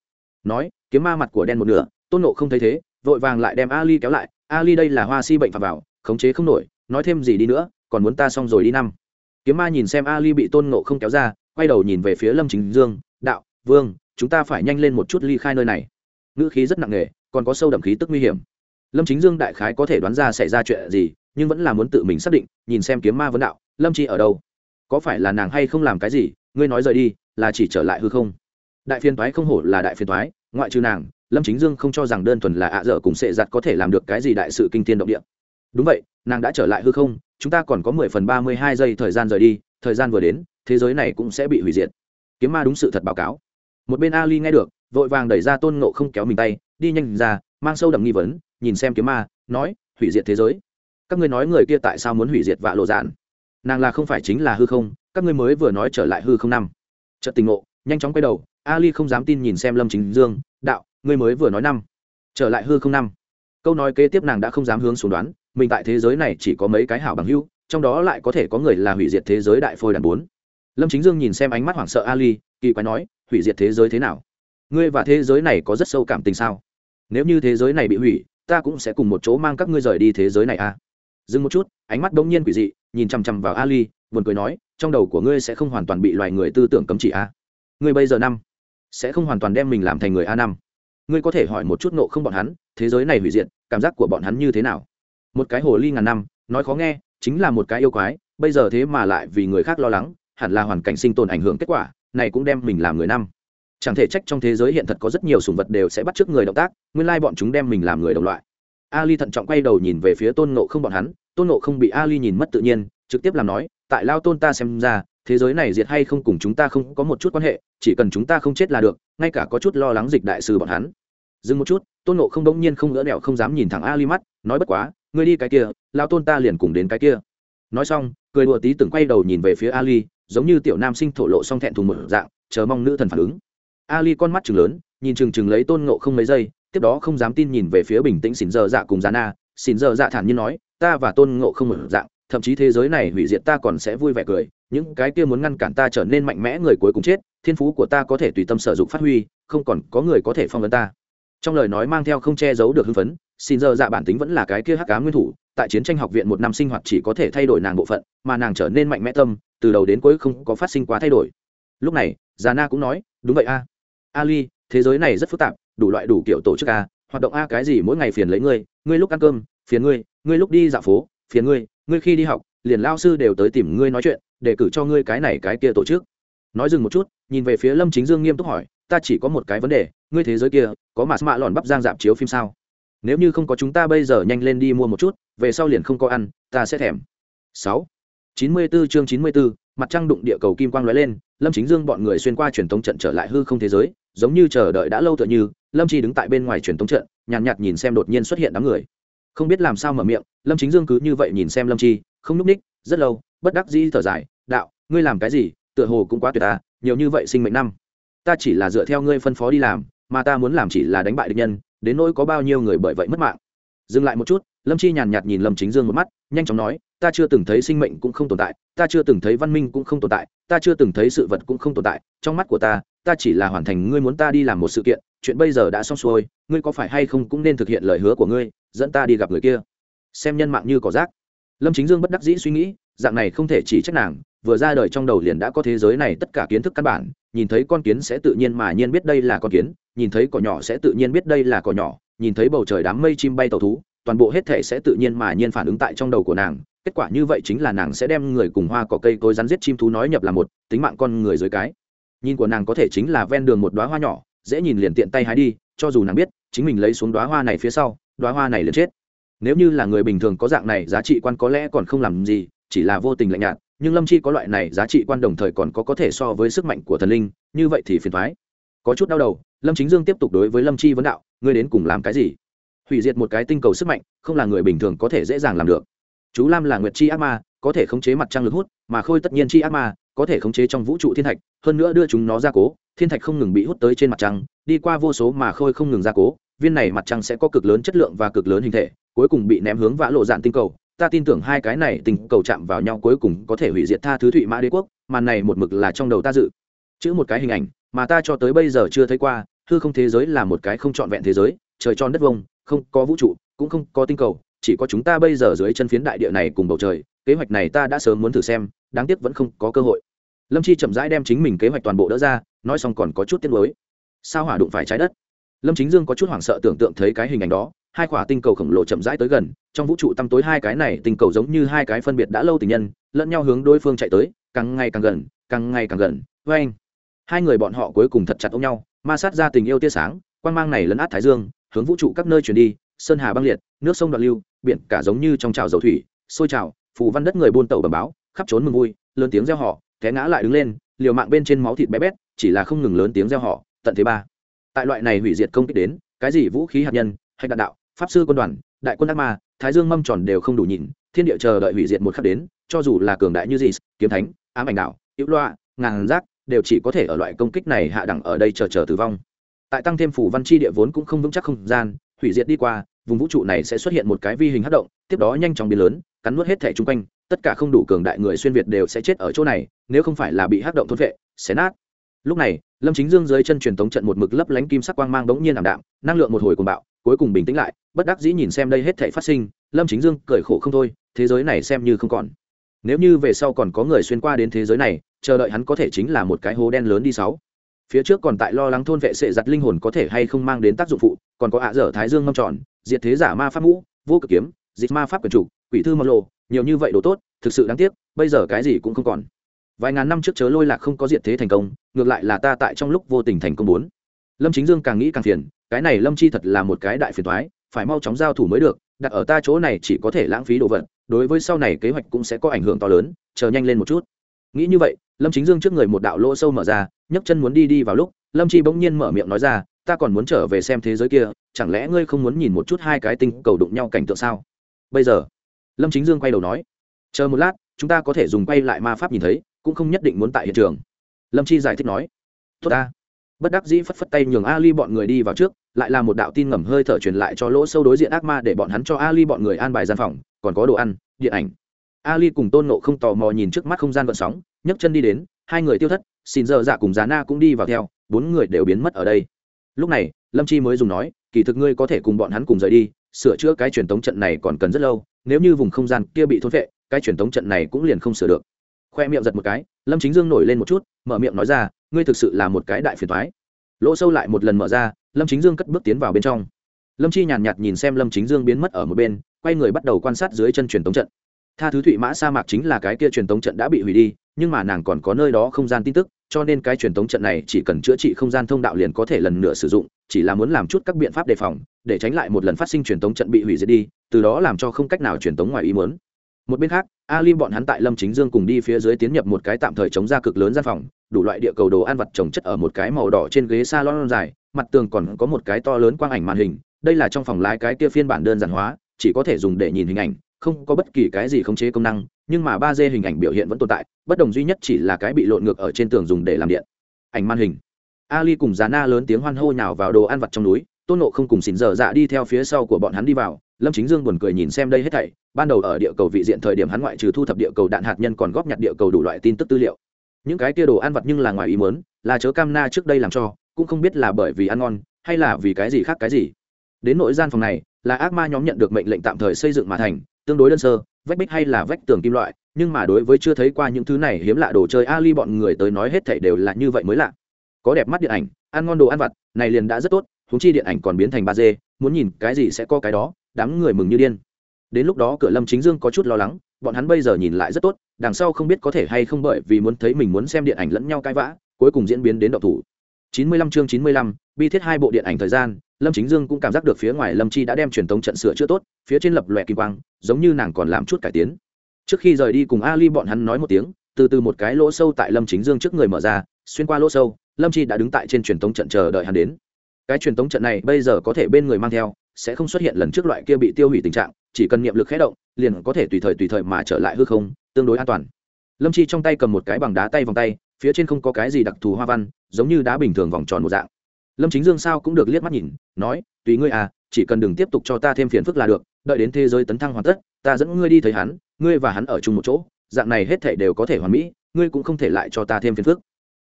Nói, kiếm ma mặt của đen một nửa, tôn nộ không thấy thế, vội vàng lại đem ali kéo lại. Ali đây là hoa si bệnh phạm vào, khống chế không nổi, nói thêm gì đi nữa, còn muốn ta xong rồi đi năm. Kiếm ma nhìn xem ali bị tôn nộ không kéo ra, quay đầu nhìn về phía lâm chính dương, đạo, vương, chúng ta phải nhanh lên một chút ly khai nơi này. Ngữ khí rất nặng nề, còn có sâu đậm khí tức nguy hiểm. Lâm chính dương đại khái có thể đoán ra xảy ra chuyện gì, nhưng vẫn là muốn tự mình xác định, nhìn xem kiếm ma vấn đạo, lâm chi ở đâu? Có phải là nàng hay không làm cái gì, ngươi nói rời đi, là chỉ trở lại hư không? Đại phiên toái không hổ là đại phiên toái, ngoại trừ nàng, lâm chính dương không cho rằng đơn thuần là ạ à dở cùng sệ giặt có thể làm được cái gì đại sự kinh tiên động địa. Đúng vậy, nàng đã trở lại hư không, chúng ta còn có mười phần ba mươi hai giây thời gian rời đi, thời gian vừa đến, thế giới này cũng sẽ bị hủy diệt. Kiếm ma đúng sự thật báo cáo. Một bên ali nghe được, vội vàng đẩy ra tôn nộ không kéo mình tay, đi nhanh ra, mang sâu đậm nghi vấn, nhìn xem kiếm ma, nói, hủy diệt thế giới. Các ngươi nói người kia tại sao muốn hủy diệt vạ lộ dạn? Nàng là không phải chính là hư không, các ngươi mới vừa nói trở lại hư không năm. Trận tình ngộ, nhanh chóng quay đầu, ali không dám tin nhìn xem lâm chính dương, đạo, ngươi mới vừa nói năm, trở lại hư không năm. Câu nói kế tiếp nàng đã không dám hướng xuống đoán, mình tại thế giới này chỉ có mấy cái hảo bằng hữu, trong đó lại có thể có người là hủy diệt thế giới đại phôi đàn bốn. Lâm chính dương nhìn xem ánh mắt hoảng sợ ali, kỳ quái nói, hủy diệt thế giới thế nào? Ngươi và thế giới này có rất sâu cảm tình sao? Nếu như thế giới này bị hủy, ta cũng sẽ cùng một chỗ mang các ngươi rời đi thế giới này a à? Dừng một chút, ánh mắt bỗng nhiên quỷ dị, nhìn chằm chằm vào ali, buồn cười nói, trong đầu của ngươi sẽ không hoàn toàn bị loài người tư tưởng cấm chỉ a ngươi bây giờ năm, sẽ không hoàn toàn đem mình làm thành người a năm. Ngươi có thể hỏi một chút nộ không bọn hắn, thế giới này hủy diệt, cảm giác của bọn hắn như thế nào? Một cái hồ ly ngàn năm, nói khó nghe, chính là một cái yêu quái, bây giờ thế mà lại vì người khác lo lắng, hẳn là hoàn cảnh sinh tồn ảnh hưởng kết quả, này cũng đem mình làm người năm. Chẳng thể trách trong thế giới hiện thật có rất nhiều sùng vật đều sẽ bắt chước người động tác, nguyên lai bọn chúng đem mình làm người đồng loại ali thận trọng quay đầu nhìn về phía tôn nộ không bọn hắn, tôn nộ không bị ali nhìn mất tự nhiên, trực tiếp làm nói, tại lao tôn ta xem ra, thế giới này diệt hay không cùng chúng ta không có một chút quan hệ, chỉ cần chúng ta không chết là được, ngay cả có chút lo lắng dịch đại sư bọn hắn. Dừng một chút, tôn nộ không đống nhiên không ngỡ nẹo không dám nhìn thẳng ali mắt, nói bất quá, ngươi đi cái kia, lao tôn ta liền cùng đến cái kia. Nói xong, cười đùa tí từng quay đầu nhìn về phía ali, giống như tiểu nam sinh thổ lộ xong thẹn thùng một dạng, chờ mong nữ thần phản ứng. Ali con mắt chừng lớn, nhìn chừng chừng lấy tôn ngộ không mấy giây tiếp đó không dám tin nhìn về phía bình tĩnh xỉn giờ dạ cùng giá na. Xỉn giờ dạ thản nhiên nói, ta và tôn ngộ không một dạng, thậm chí thế giới này hủy diệt ta còn sẽ vui vẻ cười. Những cái kia muốn ngăn cản ta trở nên mạnh mẽ người cuối cùng chết, thiên phú của ta có thể tùy tâm sử dụng phát huy, không còn có người có thể phong vấn ta. Trong lời nói mang theo không che giấu được hưng phấn xin giờ dạ bản tính vẫn là cái kia hắc cá nguyên thủ, tại chiến tranh học viện một năm sinh hoạt chỉ có thể thay đổi nàng bộ phận, mà nàng trở nên mạnh mẽ tâm, từ đầu đến cuối không có phát sinh quá thay đổi. Lúc này, già na cũng nói, đúng vậy a. Ali, thế giới này rất phức tạp đủ loại đủ kiểu tổ chức a hoạt động a cái gì mỗi ngày phiền lấy ngươi ngươi lúc ăn cơm phiền ngươi ngươi lúc đi dạo phố phiền ngươi ngươi khi đi học liền lao sư đều tới tìm ngươi nói chuyện để cử cho ngươi cái này cái kia tổ chức. Nói dừng một chút nhìn về phía lâm chính dương nghiêm túc hỏi ta chỉ có một cái vấn đề ngươi thế giới kia có mà mạ lòn bắp giang dạp chiếu phim sao? Nếu như không có chúng ta bây giờ nhanh lên đi mua một chút về sau liền không có ăn ta sẽ thèm. Sáu. Chín mươi 94 chương chín mươi 94, mặt trăng đụng địa cầu kim quang lóe lên lâm chính dương bọn người xuyên qua truyền thống trận trở lại hư không thế giới giống như chờ đợi đã lâu tựa như lâm chi đứng tại bên ngoài truyền thống trận nhàn nhạt, nhạt nhìn xem đột nhiên xuất hiện đám người. Không biết làm sao mở miệng lâm chính dương cứ như vậy nhìn xem lâm chi không núp ních rất lâu bất đắc dĩ thở dài đạo ngươi làm cái gì? Tựa hồ cũng quá tuyệt ta nhiều như vậy sinh mệnh năm. Ta chỉ là dựa theo ngươi phân phó đi làm mà ta muốn làm chỉ là đánh bại địch nhân đến nỗi có bao nhiêu người bởi vậy mất mạng. Dừng lại một chút lâm chi nhàn nhạt nhìn lâm chính dương một mắt nhanh chóng nói ta chưa từng thấy sinh mệnh cũng không tồn tại ta chưa từng thấy văn minh cũng không tồn tại ta chưa từng thấy sự vật cũng không tồn tại trong mắt của ta ta chỉ là hoàn thành ngươi muốn ta đi làm một sự kiện, chuyện bây giờ đã xong xuôi, ngươi có phải hay không cũng nên thực hiện lời hứa của ngươi, dẫn ta đi gặp người kia. Xem nhân mạng như cỏ rác. Lâm chính dương bất đắc dĩ suy nghĩ, dạng này không thể chỉ trách nàng, vừa ra đời trong đầu liền đã có thế giới này tất cả kiến thức căn bản, nhìn thấy con kiến sẽ tự nhiên mà nhiên biết đây là con kiến, nhìn thấy cỏ nhỏ sẽ tự nhiên biết đây là cỏ nhỏ, nhìn thấy bầu trời đám mây chim bay tàu thú, toàn bộ hết thể sẽ tự nhiên mà nhiên phản ứng tại trong đầu của nàng, kết quả như vậy chính là nàng sẽ đem người cùng hoa cỏ cây cối rắn giết chim thú nói nhập là một, tính mạng con người dưới cái nhìn của nàng có thể chính là ven đường một đoá hoa nhỏ, dễ nhìn liền tiện tay hái đi, cho dù nàng biết, chính mình lấy xuống đoá hoa này phía sau đoá hoa này liền chết. Nếu như là người bình thường có dạng này, giá trị quan có lẽ còn không làm gì, chỉ là vô tình lạnh nhạt, nhưng lâm chi có loại này, giá trị quan đồng thời còn có có thể so với sức mạnh của thần linh, như vậy thì phiền thoái có chút đau đầu, lâm chính dương tiếp tục đối với lâm chi vấn đạo, ngươi đến cùng làm cái gì? Hủy diệt một cái tinh cầu sức mạnh, không là người bình thường có thể dễ dàng làm được. Chú lam là nguyệt chi ác ma, có thể khống chế mặt trăng lực hút, mà khôi tất nhiên chi ác ma có thể khống chế trong vũ trụ thiên thạch, hơn nữa đưa chúng nó ra cố, thiên thạch không ngừng bị hút tới trên mặt trăng, đi qua vô số mà khôi không ngừng ra cố, viên này mặt trăng sẽ có cực lớn chất lượng và cực lớn hình thể, cuối cùng bị ném hướng vã lộ dạn tinh cầu. Ta tin tưởng hai cái này tinh cầu chạm vào nhau cuối cùng có thể hủy diệt tha thứ thụy mã đế quốc màn này một mực là trong đầu ta dự. Chữ một cái hình ảnh, mà ta cho tới bây giờ chưa thấy qua, hư không thế giới là một cái không trọn vẹn thế giới, trời tròn đất vông, không có vũ trụ, cũng không có tinh cầu, chỉ có chúng ta bây giờ dưới chân phiến đại địa này cùng bầu trời, kế hoạch này ta đã sớm muốn thử xem đáng tiếc vẫn không có cơ hội. Lâm chi chậm rãi đem chính mình kế hoạch toàn bộ đỡ ra, nói xong còn có chút tiếc nuối. Sao hỏa đụng phải trái đất? Lâm chính dương có chút hoảng sợ tưởng tượng thấy cái hình ảnh đó, hai quả tinh cầu khổng lồ chậm rãi tới gần, trong vũ trụ tăm tối hai cái này tinh cầu giống như hai cái phân biệt đã lâu tình nhân, lẫn nhau hướng đối phương chạy tới, càng ngày càng gần, càng ngày càng gần. Vê anh hai người bọn họ cuối cùng thật chặt ôm nhau, ma sát ra tình yêu tia sáng quan mang này lấn át thái dương, hướng vũ trụ các nơi chuyển đi, sơn hà băng liệt, nước sông đoạn lưu, biển cả giống như trong trào dầu thủy, sôi trào, phù văn đất người buôn tàu bầm báo khắp trốn mừng vui, lớn tiếng reo họ té ngã lại đứng lên, liều mạng bên trên máu thịt bé bét, chỉ là không ngừng lớn tiếng reo họ tận thế ba. Tại loại này hủy diệt công kích đến, cái gì vũ khí hạt nhân hay đạn đạo, pháp sư quân đoàn, đại quân ác ma, thái dương mâm tròn đều không đủ nhìn thiên địa chờ đợi hủy diệt một khắc đến, cho dù là cường đại như gì kiếm thánh, ám ảnh đạo, hữu loa, ngàn giác đều chỉ có thể ở loại công kích này hạ đẳng ở đây chờ chờ tử vong. Tại tăng thêm phủ văn chi địa vốn cũng không vững chắc không gian, hủy diệt đi qua, vùng vũ trụ này sẽ xuất hiện một cái vi hình hất động, tiếp đó nhanh chóng biến lớn, cắn nuốt hết thể chung quanh tất cả không đủ cường đại người xuyên việt đều sẽ chết ở chỗ này, nếu không phải là bị hắc động thôn vệ, xé nát. Lúc này, lâm chính dương dưới chân truyền tống trận một mực lấp lánh kim sắc quang mang đống nhiên ảm đạm, năng lượng một hồi cùng bạo, cuối cùng bình tĩnh lại, bất đắc dĩ nhìn xem đây hết thể phát sinh, lâm chính dương cười khổ không thôi, thế giới này xem như không còn. Nếu như về sau còn có người xuyên qua đến thế giới này, chờ đợi hắn có thể chính là một cái hố đen lớn đi sáu. Phía trước còn tại lo lắng thôn vệ sệ giặt linh hồn có thể hay không mang đến tác dụng phụ, còn có ạ dở thái dương mâm tròn, diệt thế giả ma pháp mũ vô cực kiếm, dịch ma pháp quyền chủ, quỷ thư mâm lộ nhiều như vậy đồ tốt, thực sự đáng tiếc, bây giờ cái gì cũng không còn. Vài ngàn năm trước chớ lôi lạc không có diện thế thành công, ngược lại là ta tại trong lúc vô tình thành công bốn. Lâm chính dương càng nghĩ càng phiền, cái này lâm chi thật là một cái đại phiền thoái phải mau chóng giao thủ mới được, đặt ở ta chỗ này chỉ có thể lãng phí đồ vật, đối với sau này kế hoạch cũng sẽ có ảnh hưởng to lớn, chờ nhanh lên một chút. Nghĩ như vậy, lâm chính dương trước người một đạo lỗ sâu mở ra, nhấc chân muốn đi đi vào lúc, lâm chi bỗng nhiên mở miệng nói ra, ta còn muốn trở về xem thế giới kia, chẳng lẽ ngươi không muốn nhìn một chút hai cái tinh cầu đụng nhau cảnh tượng sao? Bây giờ? Lâm chính dương quay đầu nói, chờ một lát, chúng ta có thể dùng quay lại ma pháp nhìn thấy, cũng không nhất định muốn tại hiện trường. Lâm chi giải thích nói, tốt ta. Bất đắc dĩ phất phất tay nhường ali bọn người đi vào trước, lại là một đạo tin ngầm hơi thở truyền lại cho lỗ sâu đối diện ác ma để bọn hắn cho ali bọn người an bài gian phòng, còn có đồ ăn, điện ảnh. Ali cùng tôn nộ không tò mò nhìn trước mắt không gian vận sóng, nhấc chân đi đến, hai người tiêu thất, xin giờ dạ cùng giá na cũng đi vào theo, bốn người đều biến mất ở đây. Lúc này, lâm chi mới dùng nói, kỳ thực ngươi có thể cùng bọn hắn cùng rời đi sửa chữa cái truyền tống trận này còn cần rất lâu nếu như vùng không gian kia bị thối vệ cái truyền tống trận này cũng liền không sửa được. Khoe miệng giật một cái lâm chính dương nổi lên một chút mở miệng nói ra ngươi thực sự là một cái đại phiền thoái lỗ sâu lại một lần mở ra lâm chính dương cất bước tiến vào bên trong. Lâm chi nhàn nhạt, nhạt nhìn xem lâm chính dương biến mất ở một bên quay người bắt đầu quan sát dưới chân truyền tống trận. Tha thứ thụy mã sa mạc chính là cái kia truyền tống trận đã bị hủy đi nhưng mà nàng còn có nơi đó không gian tin tức, cho nên cái truyền tống trận này chỉ cần chữa trị không gian thông đạo liền có thể lần nữa sử dụng, chỉ là muốn làm chút các biện pháp đề phòng, để tránh lại một lần phát sinh truyền tống trận bị hủy diệt đi, từ đó làm cho không cách nào truyền tống ngoài ý muốn. Một bên khác, ali bọn hắn tại lâm chính dương cùng đi phía dưới tiến nhập một cái tạm thời chống ra cực lớn gian phòng, đủ loại địa cầu đồ ăn vặt trồng chất ở một cái màu đỏ trên ghế salon dài, mặt tường còn có một cái to lớn quang ảnh màn hình, đây là trong phòng lái cái kia phiên bản đơn giản hóa, chỉ có thể dùng để nhìn hình ảnh không có bất kỳ cái gì khống chế công năng, nhưng mà ba d hình ảnh biểu hiện vẫn tồn tại, bất đồng duy nhất chỉ là cái bị lộn ngược ở trên tường dùng để làm điện. Ảnh màn hình. Ali cùng già na lớn tiếng hoan hô nhào vào đồ ăn vặt trong núi, tôn nộ không cùng xỉn dở dạ đi theo phía sau của bọn hắn đi vào, lâm chính dương buồn cười nhìn xem đây hết thảy, ban đầu ở địa cầu vị diện thời điểm hắn ngoại trừ thu thập địa cầu đạn hạt nhân còn góp nhặt địa cầu đủ loại tin tức tư liệu. Những cái kia đồ ăn vặt nhưng là ngoài ý muốn, là chớ cam na trước đây làm cho, cũng không biết là bởi vì ăn ngon, hay là vì cái gì khác cái gì. Đến nội gian phòng này, là ác ma nhóm nhận được mệnh lệnh tạm thời xây dựng mà thành tương đối đơn sơ vách bích hay là vách tường kim loại nhưng mà đối với chưa thấy qua những thứ này hiếm lạ đồ chơi ali bọn người tới nói hết thảy đều là như vậy mới lạ. Có đẹp mắt điện ảnh ăn ngon đồ ăn vặt này liền đã rất tốt húng chi điện ảnh còn biến thành ba d muốn nhìn cái gì sẽ có cái đó đám người mừng như điên. Đến lúc đó cửa lâm chính dương có chút lo lắng bọn hắn bây giờ nhìn lại rất tốt đằng sau không biết có thể hay không bởi vì muốn thấy mình muốn xem điện ảnh lẫn nhau cãi vã cuối cùng diễn biến đến độc thủ. 95 chương 95, bi thiết hai bộ điện ảnh thời gian lâm chính dương cũng cảm giác được phía ngoài lâm chi đã đem truyền tống trận sửa chữa tốt, phía trên lập lòe kim quang, giống như nàng còn làm chút cải tiến. Trước khi rời đi cùng ali bọn hắn nói một tiếng, từ từ một cái lỗ sâu tại lâm chính dương trước người mở ra, xuyên qua lỗ sâu, lâm chi đã đứng tại trên truyền tống trận chờ đợi hắn đến. Cái truyền tống trận này bây giờ có thể bên người mang theo, sẽ không xuất hiện lần trước loại kia bị tiêu hủy tình trạng, chỉ cần niệm lực khé động, liền có thể tùy thời tùy thời mà trở lại hư không, tương đối an toàn. Lâm chi trong tay cầm một cái bằng đá tay vòng tay, phía trên không có cái gì đặc thù hoa văn, giống như đá bình thường vòng tròn một dạng lâm chính dương sao cũng được liếc mắt nhìn, nói, tùy ngươi à chỉ cần đừng tiếp tục cho ta thêm phiền phức là được, đợi đến thế giới tấn thăng hoàn tất, ta dẫn ngươi đi thấy hắn, ngươi và hắn ở chung một chỗ, dạng này hết thể đều có thể hoàn mỹ, ngươi cũng không thể lại cho ta thêm phiền phức.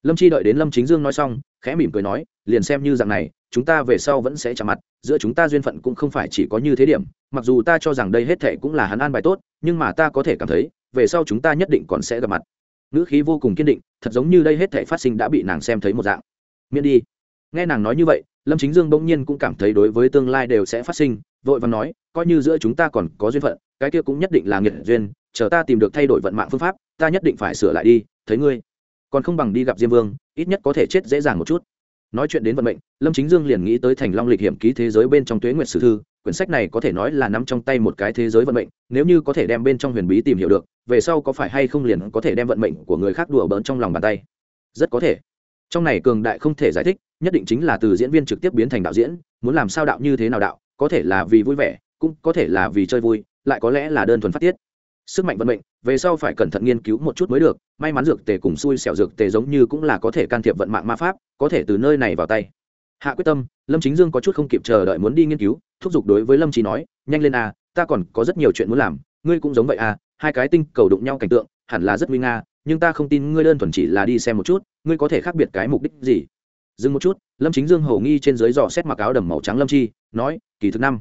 Lâm chi đợi đến lâm chính dương nói xong, khẽ mỉm cười nói, liền xem như dạng này, chúng ta về sau vẫn sẽ chạm mặt, giữa chúng ta duyên phận cũng không phải chỉ có như thế điểm, mặc dù ta cho rằng đây hết thể cũng là hắn an bài tốt, nhưng mà ta có thể cảm thấy, về sau chúng ta nhất định còn sẽ gặp mặt. Ngữ khí vô cùng kiên định, thật giống như đây hết thể phát sinh đã bị nàng xem thấy một dạng. Miễn đi nghe nàng nói như vậy, lâm chính dương bỗng nhiên cũng cảm thấy đối với tương lai đều sẽ phát sinh, vội và nói, coi như giữa chúng ta còn có duyên phận, cái kia cũng nhất định là nghiệt duyên, chờ ta tìm được thay đổi vận mạng phương pháp, ta nhất định phải sửa lại đi, thấy ngươi. Còn không bằng đi gặp diêm vương, ít nhất có thể chết dễ dàng một chút. Nói chuyện đến vận mệnh, lâm chính dương liền nghĩ tới thành long lịch hiểm ký thế giới bên trong tuế nguyệt sử thư, quyển sách này có thể nói là nắm trong tay một cái thế giới vận mệnh, nếu như có thể đem bên trong huyền bí tìm hiểu được, về sau có phải hay không liền có thể đem vận mệnh của người khác đùa bỡn trong lòng bàn tay? Rất có thể trong này cường đại không thể giải thích, nhất định chính là từ diễn viên trực tiếp biến thành đạo diễn, muốn làm sao đạo như thế nào đạo, có thể là vì vui vẻ, cũng có thể là vì chơi vui, lại có lẽ là đơn thuần phát tiết. Sức mạnh vận mệnh, về sau phải cẩn thận nghiên cứu một chút mới được, may mắn dược tề cùng xui xẻo dược tề giống như cũng là có thể can thiệp vận mạng ma pháp, có thể từ nơi này vào tay. Hạ quyết tâm, lâm chính dương có chút không kịp chờ đợi muốn đi nghiên cứu, thúc giục đối với lâm trí nói, nhanh lên à ta còn có rất nhiều chuyện muốn làm, ngươi cũng giống vậy à hai cái tinh cầu đụng nhau cảnh tượng, hẳn là rất nguy nga nhưng ta không tin ngươi đơn thuần chỉ là đi xem một chút, ngươi có thể khác biệt cái mục đích gì? Dừng một chút, lâm chính dương hầu nghi trên dưới dò xét mặc áo đầm màu trắng lâm chi, nói, kỳ thứ năm,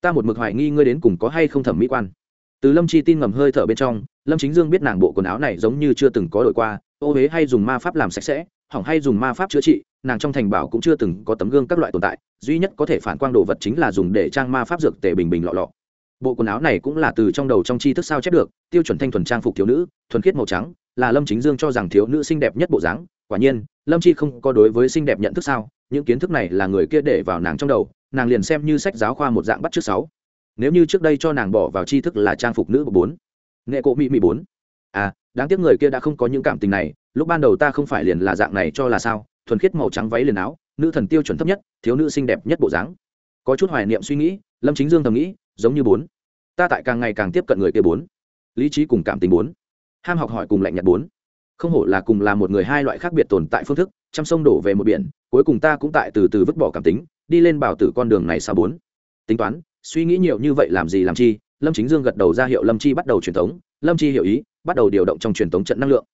ta một mực hoài nghi ngươi đến cùng có hay không thẩm mỹ quan. Từ lâm chi tin ngầm hơi thở bên trong, lâm chính dương biết nàng bộ quần áo này giống như chưa từng có đổi qua, ô huế hay dùng ma pháp làm sạch sẽ, hỏng hay dùng ma pháp chữa trị, nàng trong thành bảo cũng chưa từng có tấm gương các loại tồn tại, duy nhất có thể phản quang đồ vật chính là dùng để trang ma pháp dược tề bình bình lọ lọ bộ quần áo này cũng là từ trong đầu trong tri thức sao chép được, tiêu chuẩn thanh thuần trang phục thiếu nữ, thuần khiết màu trắng, là lâm chính dương cho rằng thiếu nữ xinh đẹp nhất bộ dáng. Quả nhiên, lâm chi không có đối với xinh đẹp nhận thức sao, những kiến thức này là người kia để vào nàng trong đầu, nàng liền xem như sách giáo khoa một dạng bắt trước sáu. Nếu như trước đây cho nàng bỏ vào tri thức là trang phục nữ bốn. Nghệ cộ mỹ mỹ bốn. À đáng tiếc người kia đã không có những cảm tình này, lúc ban đầu ta không phải liền là dạng này cho là sao, thuần khiết màu trắng váy liền áo, nữ thần tiêu chuẩn thấp nhất, thiếu nữ xinh đẹp nhất bộ dáng. Có chút hoài niệm suy nghĩ, lâm chính dương thầm nghĩ giống như bốn. Ta tại càng ngày càng tiếp cận người kia bốn. Lý trí cùng cảm tình bốn. Ham học hỏi cùng lạnh nhạt bốn. Không hổ là cùng là một người hai loại khác biệt tồn tại phương thức, chăm sông đổ về một biển, cuối cùng ta cũng tại từ từ vứt bỏ cảm tính, đi lên bảo tử con đường này xa bốn. Tính toán, suy nghĩ nhiều như vậy làm gì làm chi? Lâm chính dương gật đầu ra hiệu lâm chi bắt đầu truyền thống lâm chi hiểu ý, bắt đầu điều động trong truyền thống trận năng lượng.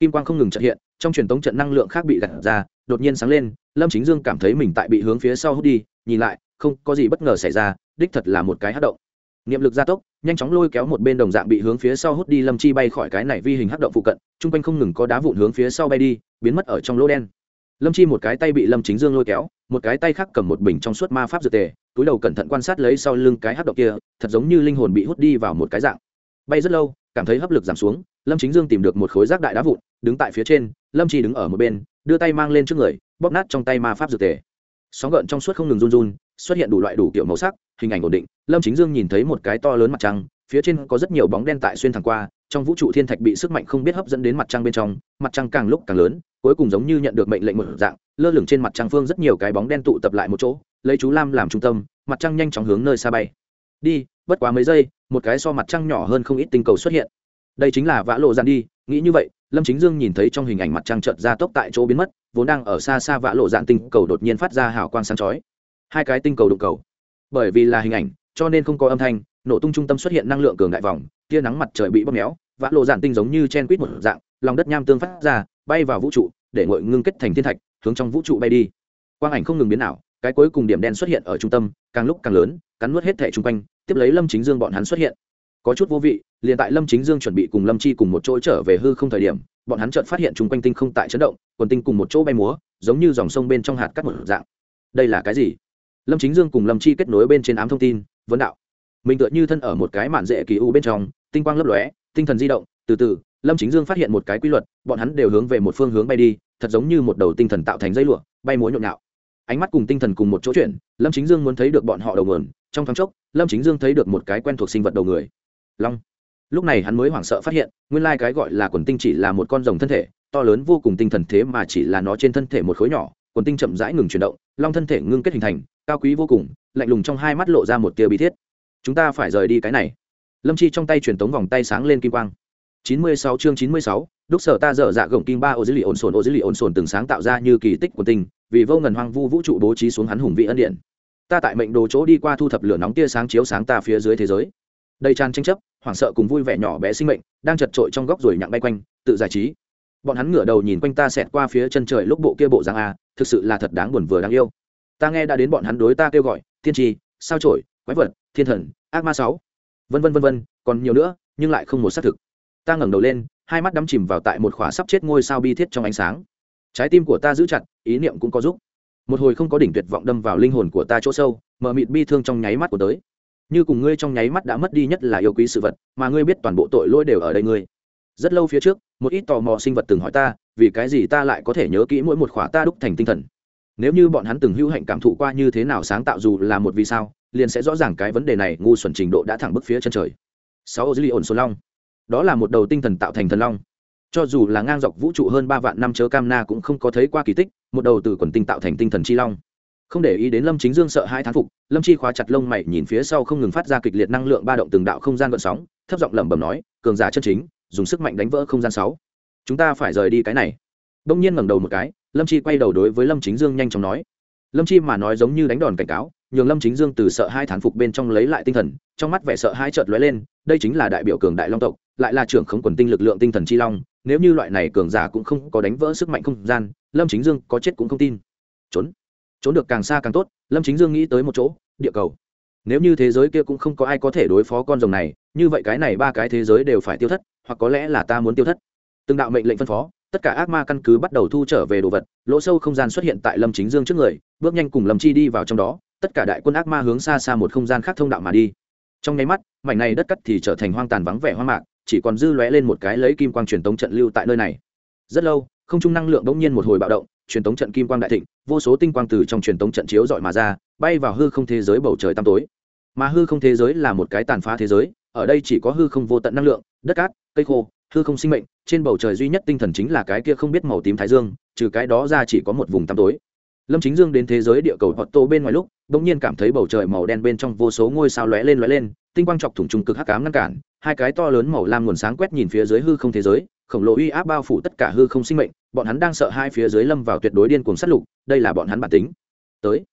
Kim quang không ngừng trợ hiện, trong truyền thống trận năng lượng khác bị gặt ra, đột nhiên sáng lên, lâm chính dương cảm thấy mình tại bị hướng phía sau hút đi, nhìn lại không có gì bất ngờ xảy ra, đích thật là một cái hát động. Niệm lực gia tốc, nhanh chóng lôi kéo một bên đồng dạng bị hướng phía sau hút đi lâm chi bay khỏi cái này vi hình hát động phụ cận t r u n g quanh không ngừng có đá vụn hướng phía sau bay đi, biến mất ở trong lỗ đen. Lâm chi một cái tay bị lâm chính dương lôi kéo, một cái tay khác cầm một bình trong suốt ma pháp dược tề, túi đầu cẩn thận quan sát lấy sau lưng cái hát động kia, thật giống như linh hồn bị hút đi vào một cái dạng. Bay rất lâu, cảm thấy hấp lực giảm xuống, lâm chính dương tìm được một khối rác đại đá vụn, đứng tại phía trên, lâm chi đứng ở một bên, đưa tay mang lên trước người, bóp nát trong tay ma pháp dược tề. Sóng gợn trong suốt không ngừng run run xuất hiện đủ loại đủ kiểu màu sắc, hình ảnh ổn định, lâm chính dương nhìn thấy một cái to lớn mặt trăng, phía trên có rất nhiều bóng đen tại xuyên thẳng qua, trong vũ trụ thiên thạch bị sức mạnh không biết hấp dẫn đến mặt trăng bên trong, mặt trăng càng lúc càng lớn, cuối cùng giống như nhận được mệnh lệnh một dạng, lơ lửng trên mặt trăng phương rất nhiều cái bóng đen tụ tập lại một chỗ, lấy chú lam làm trung tâm, mặt trăng nhanh chóng hướng nơi xa bay. Đi, bất quá mấy giây, một cái so mặt trăng nhỏ hơn không ít tinh cầu xuất hiện. Đây chính là vã lộ dàn đi, nghĩ như vậy, lâm chính dương nhìn thấy trong hình ảnh mặt trăng trợt ra tốc tại chỗ biến mất, vốn đang ở xa xa vã lộ dạn tinh cầu đột nhiên phát ra hào quang sáng chói hai cái tinh cầu đụng cầu. Bởi vì là hình ảnh, cho nên không có âm thanh, nổ tung trung tâm xuất hiện năng lượng cường đại vòng, tia nắng mặt trời bị bóp méo, vã lộ dạng tinh giống như chen quýt một dạng, lòng đất nham tương phát ra, bay vào vũ trụ, để ngội ngưng kết thành thiên thạch, hướng trong vũ trụ bay đi. Quang ảnh không ngừng biến ảo, cái cuối cùng điểm đen xuất hiện ở trung tâm, càng lúc càng lớn, cắn nuốt hết thẻ chung quanh, tiếp lấy lâm chính dương bọn hắn xuất hiện. Có chút vô vị, liền tại lâm chính dương chuẩn bị cùng lâm chi cùng một chỗ trở về hư không thời điểm, bọn hắn chợt phát hiện chung quanh tinh không tại chấn động, quần tinh cùng một chỗ bay múa, giống như dòng sông bên trong hạt cắt một dạng. Đây là cái gì? Lâm chính dương cùng lâm chi kết nối bên trên ám thông tin, vấn đạo. Mình tựa như thân ở một cái mạn dễ kỳ u bên trong, tinh quang lấp lóe, tinh thần di động. Từ từ, lâm chính dương phát hiện một cái quy luật, bọn hắn đều hướng về một phương hướng bay đi, thật giống như một đầu tinh thần tạo thành dây lụa, bay múa nhộn nhạo. Ánh mắt cùng tinh thần cùng một chỗ chuyển, lâm chính dương muốn thấy được bọn họ đầu nguồn, trong thoáng chốc, lâm chính dương thấy được một cái quen thuộc sinh vật đầu người. Long. Lúc này hắn mới hoảng sợ phát hiện, nguyên lai cái gọi là quần tinh chỉ là một con rồng thân thể, to lớn vô cùng tinh thần thế mà chỉ là nó trên thân thể một khối nhỏ quần tinh chậm rãi ngừng chuyển động, long thân thể ngưng kết hình thành, cao quý vô cùng, lạnh lùng trong hai mắt lộ ra một tia bí thiết. Chúng ta phải rời đi cái này. Lâm chi trong tay truyền tống vòng tay sáng lên kim quang. Chín mươi sáu chương chín mươi sáu, đúc sở ta dở dạ gồng kim ba ô dữ liệu ổn sồn ô dữ liệu ổn sồn từng sáng tạo ra như kỳ tích của tinh, vì vô ngần hoang vu vũ trụ bố trí xuống hắn hùng vị ân điện. Ta tại mệnh đồ chỗ đi qua thu thập lửa nóng tia sáng chiếu sáng ta phía dưới thế giới. Đầy tràn tranh chấp, hoảng sợ cùng vui vẻ nhỏ bé sinh mệnh, đang chật trội trong góc rồi nhặng bay quanh, tự giải trí bọn hắn ngửa đầu nhìn quanh ta xẹt qua phía chân trời lúc bộ kia bộ giang a, thực sự là thật đáng buồn vừa đáng yêu. Ta nghe đã đến bọn hắn đối ta kêu gọi thiên trì sao trổi quái vật, thiên thần, ác ma sáu. Vân vân vân vân, còn nhiều nữa, nhưng lại không một xác thực. Ta ngẩng đầu lên, hai mắt đắm chìm vào tại một khóa sắp chết ngôi sao bi thiết trong ánh sáng. Trái tim của ta giữ chặt, ý niệm cũng có giúp. Một hồi không có đỉnh tuyệt vọng đâm vào linh hồn của ta chỗ sâu, mờ mịt bi thương trong nháy mắt của tới. Như cùng ngươi trong nháy mắt đã mất đi nhất là yêu quý sự vật, mà ngươi biết toàn bộ tội lỗi đều ở đây ngươi rất lâu phía trước, một ít tò mò sinh vật từng hỏi ta, vì cái gì ta lại có thể nhớ kỹ mỗi một khỏa ta đúc thành tinh thần? Nếu như bọn hắn từng hữu hạnh cảm thụ qua như thế nào sáng tạo dù là một vì sao, liền sẽ rõ ràng cái vấn đề này ngu xuẩn trình độ đã thẳng bức phía chân trời. Sáu ô dư ổn số long. Đó là một đầu tinh thần tạo thành thần long. Cho dù là ngang dọc vũ trụ hơn ba vạn năm chớ cam na cũng không có thấy qua kỳ tích, một đầu từ quần tinh tạo thành tinh thần chi long. Không để ý đến lâm chính dương sợ hai thán phục, lâm chi khóa chặt lông mày nhìn phía sau không ngừng phát ra kịch liệt năng lượng ba động từng đạo không gian gợn sóng, thấp giọng lẩm bẩm nói, cường giả chân chính dùng sức mạnh đánh vỡ không gian sáu. Chúng ta phải rời đi cái này. Đông nhiên ngẩng đầu một cái, lâm chi quay đầu đối với lâm chính dương nhanh chóng nói. Lâm chi mà nói giống như đánh đòn cảnh cáo, nhường lâm chính dương từ sợ hai thán phục bên trong lấy lại tinh thần, trong mắt vẻ sợ hai chợt lóe lên, đây chính là đại biểu cường đại long tộc, lại là trưởng không quần tinh lực lượng tinh thần chi long, nếu như loại này cường giả cũng không có đánh vỡ sức mạnh không gian, lâm chính dương có chết cũng không tin. Trốn. Trốn được càng xa càng tốt, lâm chính dương nghĩ tới một chỗ, địa cầu. Nếu như thế giới kia cũng không có ai có thể đối phó con rồng này, như vậy cái này ba cái thế giới đều phải tiêu thất hoặc có lẽ là ta muốn tiêu thất. Từng đạo mệnh lệnh phân phó, tất cả ác ma căn cứ bắt đầu thu trở về đồ vật, lỗ sâu không gian xuất hiện tại lâm chính dương trước người, bước nhanh cùng lâm chi đi vào trong đó, tất cả đại quân ác ma hướng xa xa một không gian khác thông đạo mà đi. Trong nháy mắt, mảnh này đất cắt thì trở thành hoang tàn vắng vẻ hoang mạc, chỉ còn dư lóe lên một cái lấy kim quang truyền tống trận lưu tại nơi này. Rất lâu, không trung năng lượng bỗng nhiên một hồi bạo động, truyền tống trận kim quang đại thịnh, vô số tinh quang từ trong truyền tống trận chiếu dọi mà ra, bay vào hư không thế giới bầu trời tăm tối. Mà hư không thế giới là một cái tàn phá thế giới, ở đây chỉ có hư không vô tận năng lượng, đất cát cây khô, hư không sinh mệnh, trên bầu trời duy nhất tinh thần chính là cái kia không biết màu tím thái dương, trừ cái đó ra chỉ có một vùng tăm tối. Lâm chính dương đến thế giới địa cầu họ tô bên ngoài lúc đ ỗ n g nhiên cảm thấy bầu trời màu đen bên trong vô số ngôi sao lóe lên lóe lên, tinh quang chọc thủng trùng cực hắc cám ngăn cản, hai cái to lớn màu lam nguồn sáng quét nhìn phía dưới hư không thế giới, khổng lồ uy áp bao phủ tất cả hư không sinh mệnh, bọn hắn đang sợ hai phía dưới lâm vào tuyệt đối điên cuồng sát lục, đây là bọn hắn bản tính. Tới.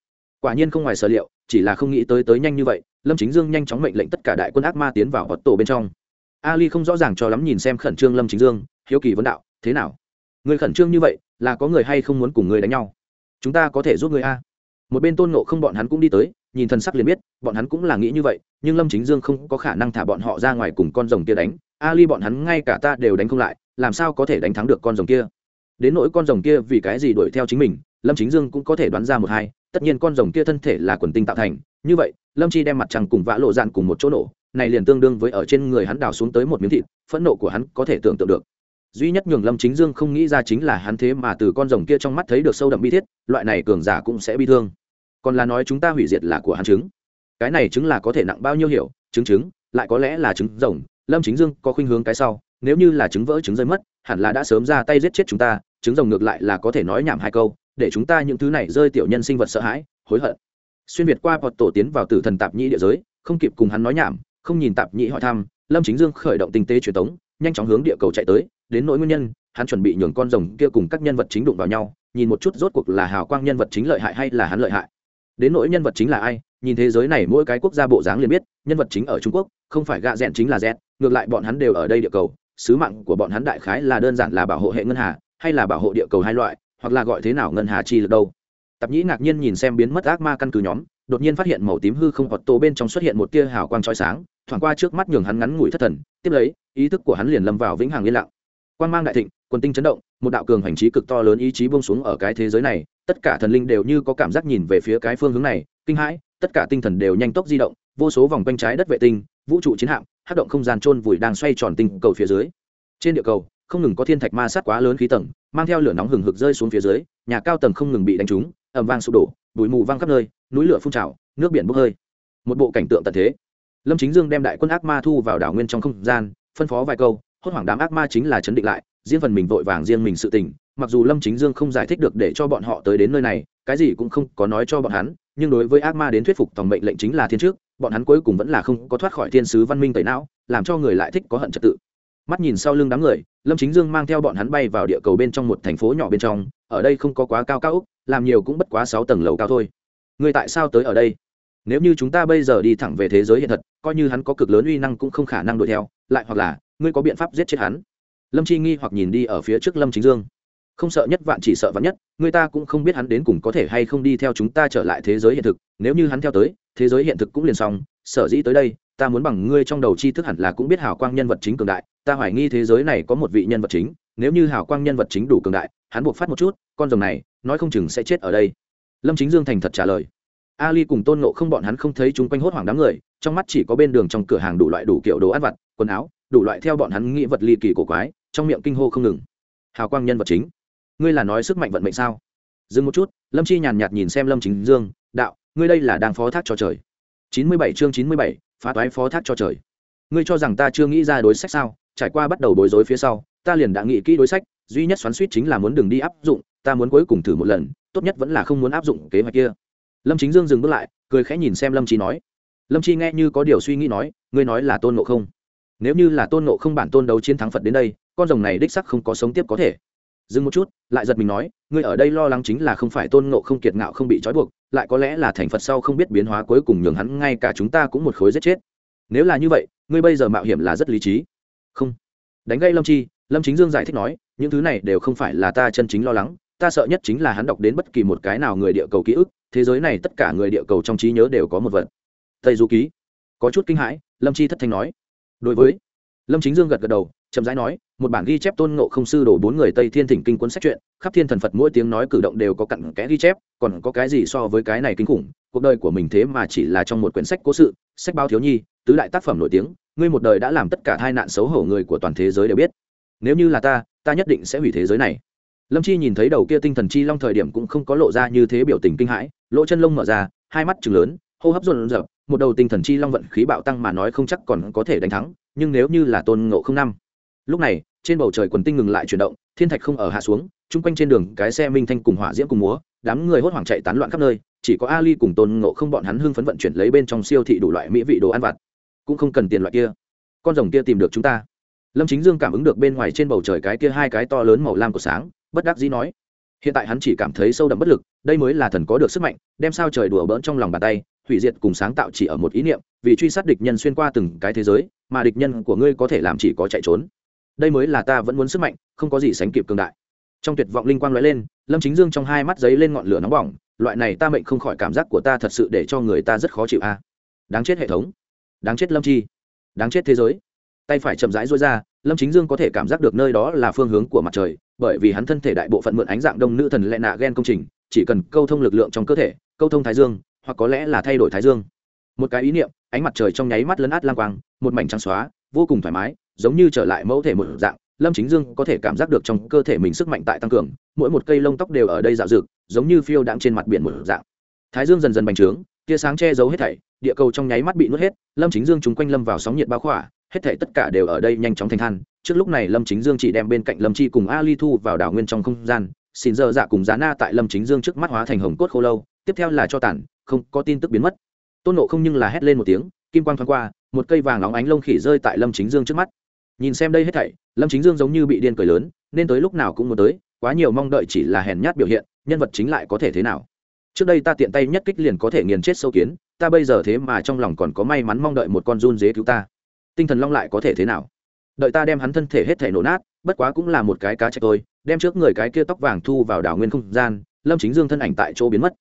Quả nhiên không ngoài sở liệu, chỉ là không nghĩ tới tới nhanh như vậy, lâm chính dương nhanh chóng mệnh lệnh tất cả đại quân ác ma tiến vào hot tổ bên trong ali không rõ ràng cho lắm nhìn xem khẩn trương lâm chính dương, hiếu kỳ vấn đạo, thế nào? Người khẩn trương như vậy, là có người hay không muốn cùng người đánh nhau? Chúng ta có thể giúp người a? Một bên tôn nộ không bọn hắn cũng đi tới, nhìn thân sắc liền biết, bọn hắn cũng là nghĩ như vậy, nhưng lâm chính dương không có khả năng thả bọn họ ra ngoài cùng con rồng kia đánh. Ali bọn hắn ngay cả ta đều đánh không lại, làm sao có thể đánh thắng được con rồng kia? Đến nỗi con rồng kia vì cái gì đuổi theo chính mình, lâm chính dương cũng có thể đoán ra một hai, tất nhiên con rồng kia thân thể là quần tinh tạo thành, như vậy, lâm chi đem mặt trăng cùng vã lộ dạn cùng một chỗ nổ này liền tương đương với ở trên người hắn đào xuống tới một miếng thịt, phẫn nộ của hắn có thể tưởng tượng được. Duy nhất nhường lâm chính dương không nghĩ ra chính là hắn thế mà từ con rồng kia trong mắt thấy được sâu đậm bi thiết, loại này cường giả cũng sẽ bi thương. Còn là nói chúng ta hủy diệt là của hắn chứng. Cái này chứng là có thể nặng bao nhiêu hiểu, chứng chứng, lại có lẽ là chứng rồng. Lâm chính dương có khuynh hướng cái sau, nếu như là chứng vỡ chứng rơi mất, hẳn là đã sớm ra tay giết chết chúng ta, chứng rồng ngược lại là có thể nói nhảm hai câu, để chúng ta những thứ này rơi tiểu nhân sinh vật sợ hãi, hối hận. Xuyên việt qua bọt tổ tiến vào tử thần tạp nhĩ địa giới, không kịp cùng hắn nói nhảm không nhìn tạp nhĩ hỏi thăm, lâm chính dương khởi động tinh tế truyền tống, nhanh chóng hướng địa cầu chạy tới. Đến nỗi nguyên nhân, hắn chuẩn bị nhường con rồng kia cùng các nhân vật chính đụng vào nhau, nhìn một chút rốt cuộc là hào quang nhân vật chính lợi hại hay là hắn lợi hại. Đến nỗi nhân vật chính là ai, nhìn thế giới này mỗi cái quốc gia bộ dáng liền biết, nhân vật chính ở trung quốc, không phải gạ rẽn chính là rẽn ngược lại bọn hắn đều ở đây địa cầu. Sứ mạng của bọn hắn đại khái là đơn giản là bảo hộ hệ ngân hà, hay là bảo hộ địa cầu hai loại, hoặc là gọi thế nào ngân hà chi lực đâu. Tạp nhĩ ngạc nhiên nhìn xem biến mất ác ma căn cứ nhóm đột nhiên phát hiện màu tím hư không hoặc tổ bên trong xuất hiện một tia hào quang trói sáng, thoảng qua trước mắt nhường hắn ngắn ngủi thất thần, tiếp lấy, ý thức của hắn liền lâm vào vĩnh hằng yên lặng. Quan mang đại thịnh quân tinh chấn động, một đạo cường hành trí cực to lớn ý chí buông xuống ở cái thế giới này, tất cả thần linh đều như có cảm giác nhìn về phía cái phương hướng này, kinh hãi, tất cả tinh thần đều nhanh tốc di động, vô số vòng quanh trái đất vệ tinh, vũ trụ chiến hạm hát động không gian trôn vùi đang xoay tròn tinh cầu phía dưới. Trên địa cầu, không ngừng có thiên thạch ma sát quá lớn khí tầng, mang theo lửa nóng hừng hực rơi xuống phía dưới, nhà cao tầng không ngừng bị đánh trúng ẩm vang sụp đổ, bụi mù văng khắp nơi núi lửa phun trào, nước biển bốc hơi. Một bộ cảnh tượng tận thế. Lâm chính dương đem đại quân ác ma thu vào đảo nguyên trong không gian, phân phó vài câu, hốt hoảng đám ác ma chính là chấn định lại, riêng phần mình vội vàng riêng mình sự tình, mặc dù lâm chính dương không giải thích được để cho bọn họ tới đến nơi này, cái gì cũng không có nói cho bọn hắn, nhưng đối với ác ma đến thuyết phục tổng mệnh lệnh chính là thiên trước, bọn hắn cuối cùng vẫn là không có thoát khỏi thiên sứ văn minh tẩy não, làm cho người lại thích có hận trật tự. Mắt nhìn sau lưng đám người, lâm chính dương mang theo bọn hắn bay vào địa cầu bên trong một thành phố nhỏ bên trong, ở đây không có quá cao cao úc, làm nhiều cũng bất quá sáu tầng lầu cao thôi người tại sao tới ở đây? Nếu như chúng ta bây giờ đi thẳng về thế giới hiện thật, coi như hắn có cực lớn uy năng cũng không khả năng đuổi theo, lại hoặc là, ngươi có biện pháp giết chết hắn? Lâm chi nghi hoặc nhìn đi ở phía trước lâm chính dương. Không sợ nhất vạn chỉ sợ vạn nhất, người ta cũng không biết hắn đến cùng có thể hay không đi theo chúng ta trở lại thế giới hiện thực. Nếu như hắn theo tới, thế giới hiện thực cũng liền xong. Sở dĩ tới đây, ta muốn bằng ngươi trong đầu tri thức hẳn là cũng biết hào quang nhân vật chính cường đại. Ta hoài nghi thế giới này có một vị nhân vật chính. Nếu như hào quang nhân vật chính đủ cường đại, hắn buộc phát một chút, con rồng này, nói không chừng sẽ chết ở đây lâm chính dương thành thật trả lời. Ali cùng tôn nộ không bọn hắn không thấy chúng quanh hốt hoảng đám người, trong mắt chỉ có bên đường trong cửa hàng đủ loại đủ kiểu đồ ăn vặt, quần áo, đủ loại theo bọn hắn nghĩ vật ly kỳ cổ quái, trong miệng kinh hô không ngừng. Hào quang nhân vật chính, ngươi là nói sức mạnh vận mệnh sao? Dừng một chút, lâm chi nhàn nhạt nhìn xem lâm chính dương, đạo, ngươi đây là đang phó thác cho trời. Chín mươi bảy chương chín mươi bảy, phá toái phó thác cho trời. Ngươi cho rằng ta chưa nghĩ ra đối sách sao? Trải qua bắt đầu bối rối phía sau, ta liền đã nghĩ kỹ đối sách, duy nhất xoắn suýt chính là muốn đừng đi áp dụng ta muốn cuối cùng thử một lần, tốt nhất vẫn là không muốn áp dụng kế hoạch kia. Lâm chính dương dừng bước lại, cười khẽ nhìn xem lâm chi nói. Lâm chi nghe như có điều suy nghĩ nói, ngươi nói là tôn nộ không? Nếu như là tôn nộ không bản tôn đấu chiến thắng phật đến đây, con rồng này đích sắc không có sống tiếp có thể. Dừng một chút, lại giật mình nói, ngươi ở đây lo lắng chính là không phải tôn nộ không kiệt ngạo không bị trói buộc, lại có lẽ là thành phật sau không biết biến hóa cuối cùng nhường hắn ngay cả chúng ta cũng một khối giết chết. Nếu là như vậy, ngươi bây giờ mạo hiểm là rất lý trí. Không. Đánh gây lâm chi, lâm chính dương giải thích nói, những thứ này đều không phải là ta chân chính lo lắng ta sợ nhất chính là hắn đọc đến bất kỳ một cái nào người địa cầu ký ức, thế giới này tất cả người địa cầu trong trí nhớ đều có một vật. Tây du ký. Có chút kinh hãi, lâm chi thất thanh nói. Đối với, lâm chính dương gật gật đầu, chậm rãi nói, một bản ghi chép tôn ngộ không sư đổ bốn người tây thiên thỉnh kinh cuốn sách truyện, khắp thiên thần phật mỗi tiếng nói cử động đều có cặn kẽ ghi chép, còn có cái gì so với cái này kinh khủng, cuộc đời của mình thế mà chỉ là trong một quyển sách cố sự, sách bao thiếu nhi, tứ đại tác phẩm nổi tiếng, ngươi một đời đã làm tất cả tai nạn xấu hổ người của toàn thế giới đều biết. Nếu như là ta ta nhất định sẽ hủy thế giới này lâm chi nhìn thấy đầu kia tinh thần chi long thời điểm cũng không có lộ ra như thế biểu tình kinh hãi, lỗ chân lông mở ra, hai mắt chừng lớn, hô hấp rộn rợp một đầu tinh thần chi long vận khí bạo tăng mà nói không chắc còn có thể đánh thắng, nhưng nếu như là tôn ngộ không năm. Lúc này, trên bầu trời quần tinh ngừng lại chuyển động, thiên thạch không ở hạ xuống, chung quanh trên đường cái xe minh thanh cùng hỏa diễm cùng múa, đám người hốt hoảng chạy tán loạn khắp nơi, chỉ có ali cùng tôn ngộ không bọn hắn hưng phấn vận chuyển lấy bên trong siêu thị đủ loại mỹ vị đồ ăn vặt. Cũng không cần tiền loại kia. Con rồng kia tìm được chúng ta. Lâm chính dương cảm ứng được bên ngoài trên bầu trời cái kia hai cái to lớn màu lam của sáng bất đắc dĩ nói, hiện tại hắn chỉ cảm thấy sâu đậm bất lực, đây mới là thần có được sức mạnh, đem sao trời đùa bỡn trong lòng bàn tay, hủy diệt cùng sáng tạo chỉ ở một ý niệm, vì truy sát địch nhân xuyên qua từng cái thế giới, mà địch nhân của ngươi có thể làm chỉ có chạy trốn. Đây mới là ta vẫn muốn sức mạnh, không có gì sánh kịp cường đại. Trong tuyệt vọng linh quang lóe lên, lâm chính dương trong hai mắt giấy lên ngọn lửa nóng bỏng, loại này ta mệnh không khỏi cảm giác của ta thật sự để cho người ta rất khó chịu a. Đáng chết hệ thống. Đáng chết lâm chi. Đáng chết thế giới. Tay phải chậm rãi rối ra, lâm chính dương có thể cảm giác được nơi đó là phương hướng của mặt trời bởi vì hắn thân thể đại bộ phận mượn ánh dạng đông nữ thần lệ nạ gen công trình, chỉ cần câu thông lực lượng trong cơ thể, câu thông thái dương, hoặc có lẽ là thay đổi thái dương. Một cái ý niệm, ánh mặt trời trong nháy mắt lấn át lang quang, một mảnh trắng xóa, vô cùng thoải mái, giống như trở lại mẫu thể một dạng, lâm chính dương có thể cảm giác được trong cơ thể mình sức mạnh tại tăng cường, mỗi một cây lông tóc đều ở đây dạo rực giống như phiêu đạm trên mặt biển một dạng. Thái dương dần dần bành trướng, tia sáng che giấu hết thảy, địa cầu trong nháy mắt bị nuốt hết, lâm chính dương chúng quanh lâm vào sóng nhiệt bao khỏa, hết thảy tất cả đều ở đây nhanh chóng thành than trước lúc này lâm chính dương chỉ đem bên cạnh lâm chi cùng ali thu vào đảo nguyên trong không gian, xin giờ dạ cùng giá na tại lâm chính dương trước mắt hóa thành hồng cốt khô lâu, tiếp theo là cho tản, không có tin tức biến mất. Tôn nộ không nhưng là hét lên một tiếng, kim quang thoáng qua, một cây vàng óng ánh lông khỉ rơi tại lâm chính dương trước mắt. Nhìn xem đây hết thảy, lâm chính dương giống như bị điên cười lớn, nên tới lúc nào cũng muốn tới, quá nhiều mong đợi chỉ là hèn nhát biểu hiện, nhân vật chính lại có thể thế nào? Trước đây ta tiện tay nhất kích liền có thể nghiền chết sâu kiến, ta bây giờ thế mà trong lòng còn có may mắn mong đợi một con run dế cứu ta. Tinh thần long lại có thể thế nào? Đợi ta đem hắn thân thể hết thể nổ nát, bất quá cũng là một cái cá chạch tôi đem trước người cái kia tóc vàng thu vào đảo nguyên không gian, lâm chính dương thân ảnh tại chỗ biến mất.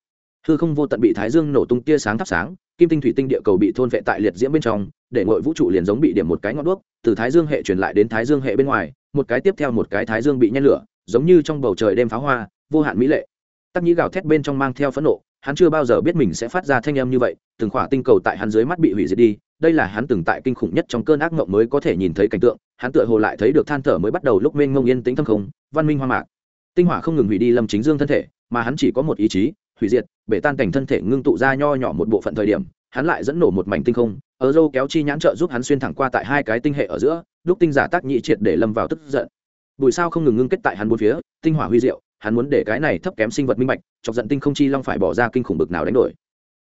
Hư không vô tận bị thái dương nổ tung tia sáng thắp sáng, kim tinh thủy tinh địa cầu bị thôn vệ tại liệt diễm bên trong, để ngội vũ trụ liền giống bị điểm một cái ngọn đuốc, từ thái dương hệ truyền lại đến thái dương hệ bên ngoài, một cái tiếp theo một cái thái dương bị nhen lửa, giống như trong bầu trời đêm pháo hoa, vô hạn mỹ lệ. Tắc nhĩ gào thét bên trong mang theo phẫn nộ, hắn chưa bao giờ biết mình sẽ phát ra thanh âm như vậy, từng khỏa tinh cầu tại hắn dưới mắt bị hủy diệt đi đây là hắn từng tại kinh khủng nhất trong cơn ác mộng mới có thể nhìn thấy cảnh tượng, hắn tựa hồ lại thấy được than thở mới bắt đầu lúc mênh mông yên tĩnh thâm không, văn minh hoang mạc. Tinh hỏa không ngừng hủy đi lâm chính dương thân thể, mà hắn chỉ có một ý chí, hủy diệt, bể tan cảnh thân thể ngưng tụ ra nho nhỏ một bộ phận thời điểm, hắn lại dẫn nổ một mảnh tinh không, ở dâu kéo chi nhãn trợ giúp hắn xuyên thẳng qua tại hai cái tinh hệ ở giữa, lúc tinh giả tác nhị triệt để lâm vào tức giận. Bụi sao không ngừng ngưng kết tại hắn bốn phía, tinh hỏa huy diệu, hắn muốn để cái này thấp kém sinh vật minh bạch, chọc giận tinh không chi long phải bỏ ra kinh khủng bực nào đánh đổi.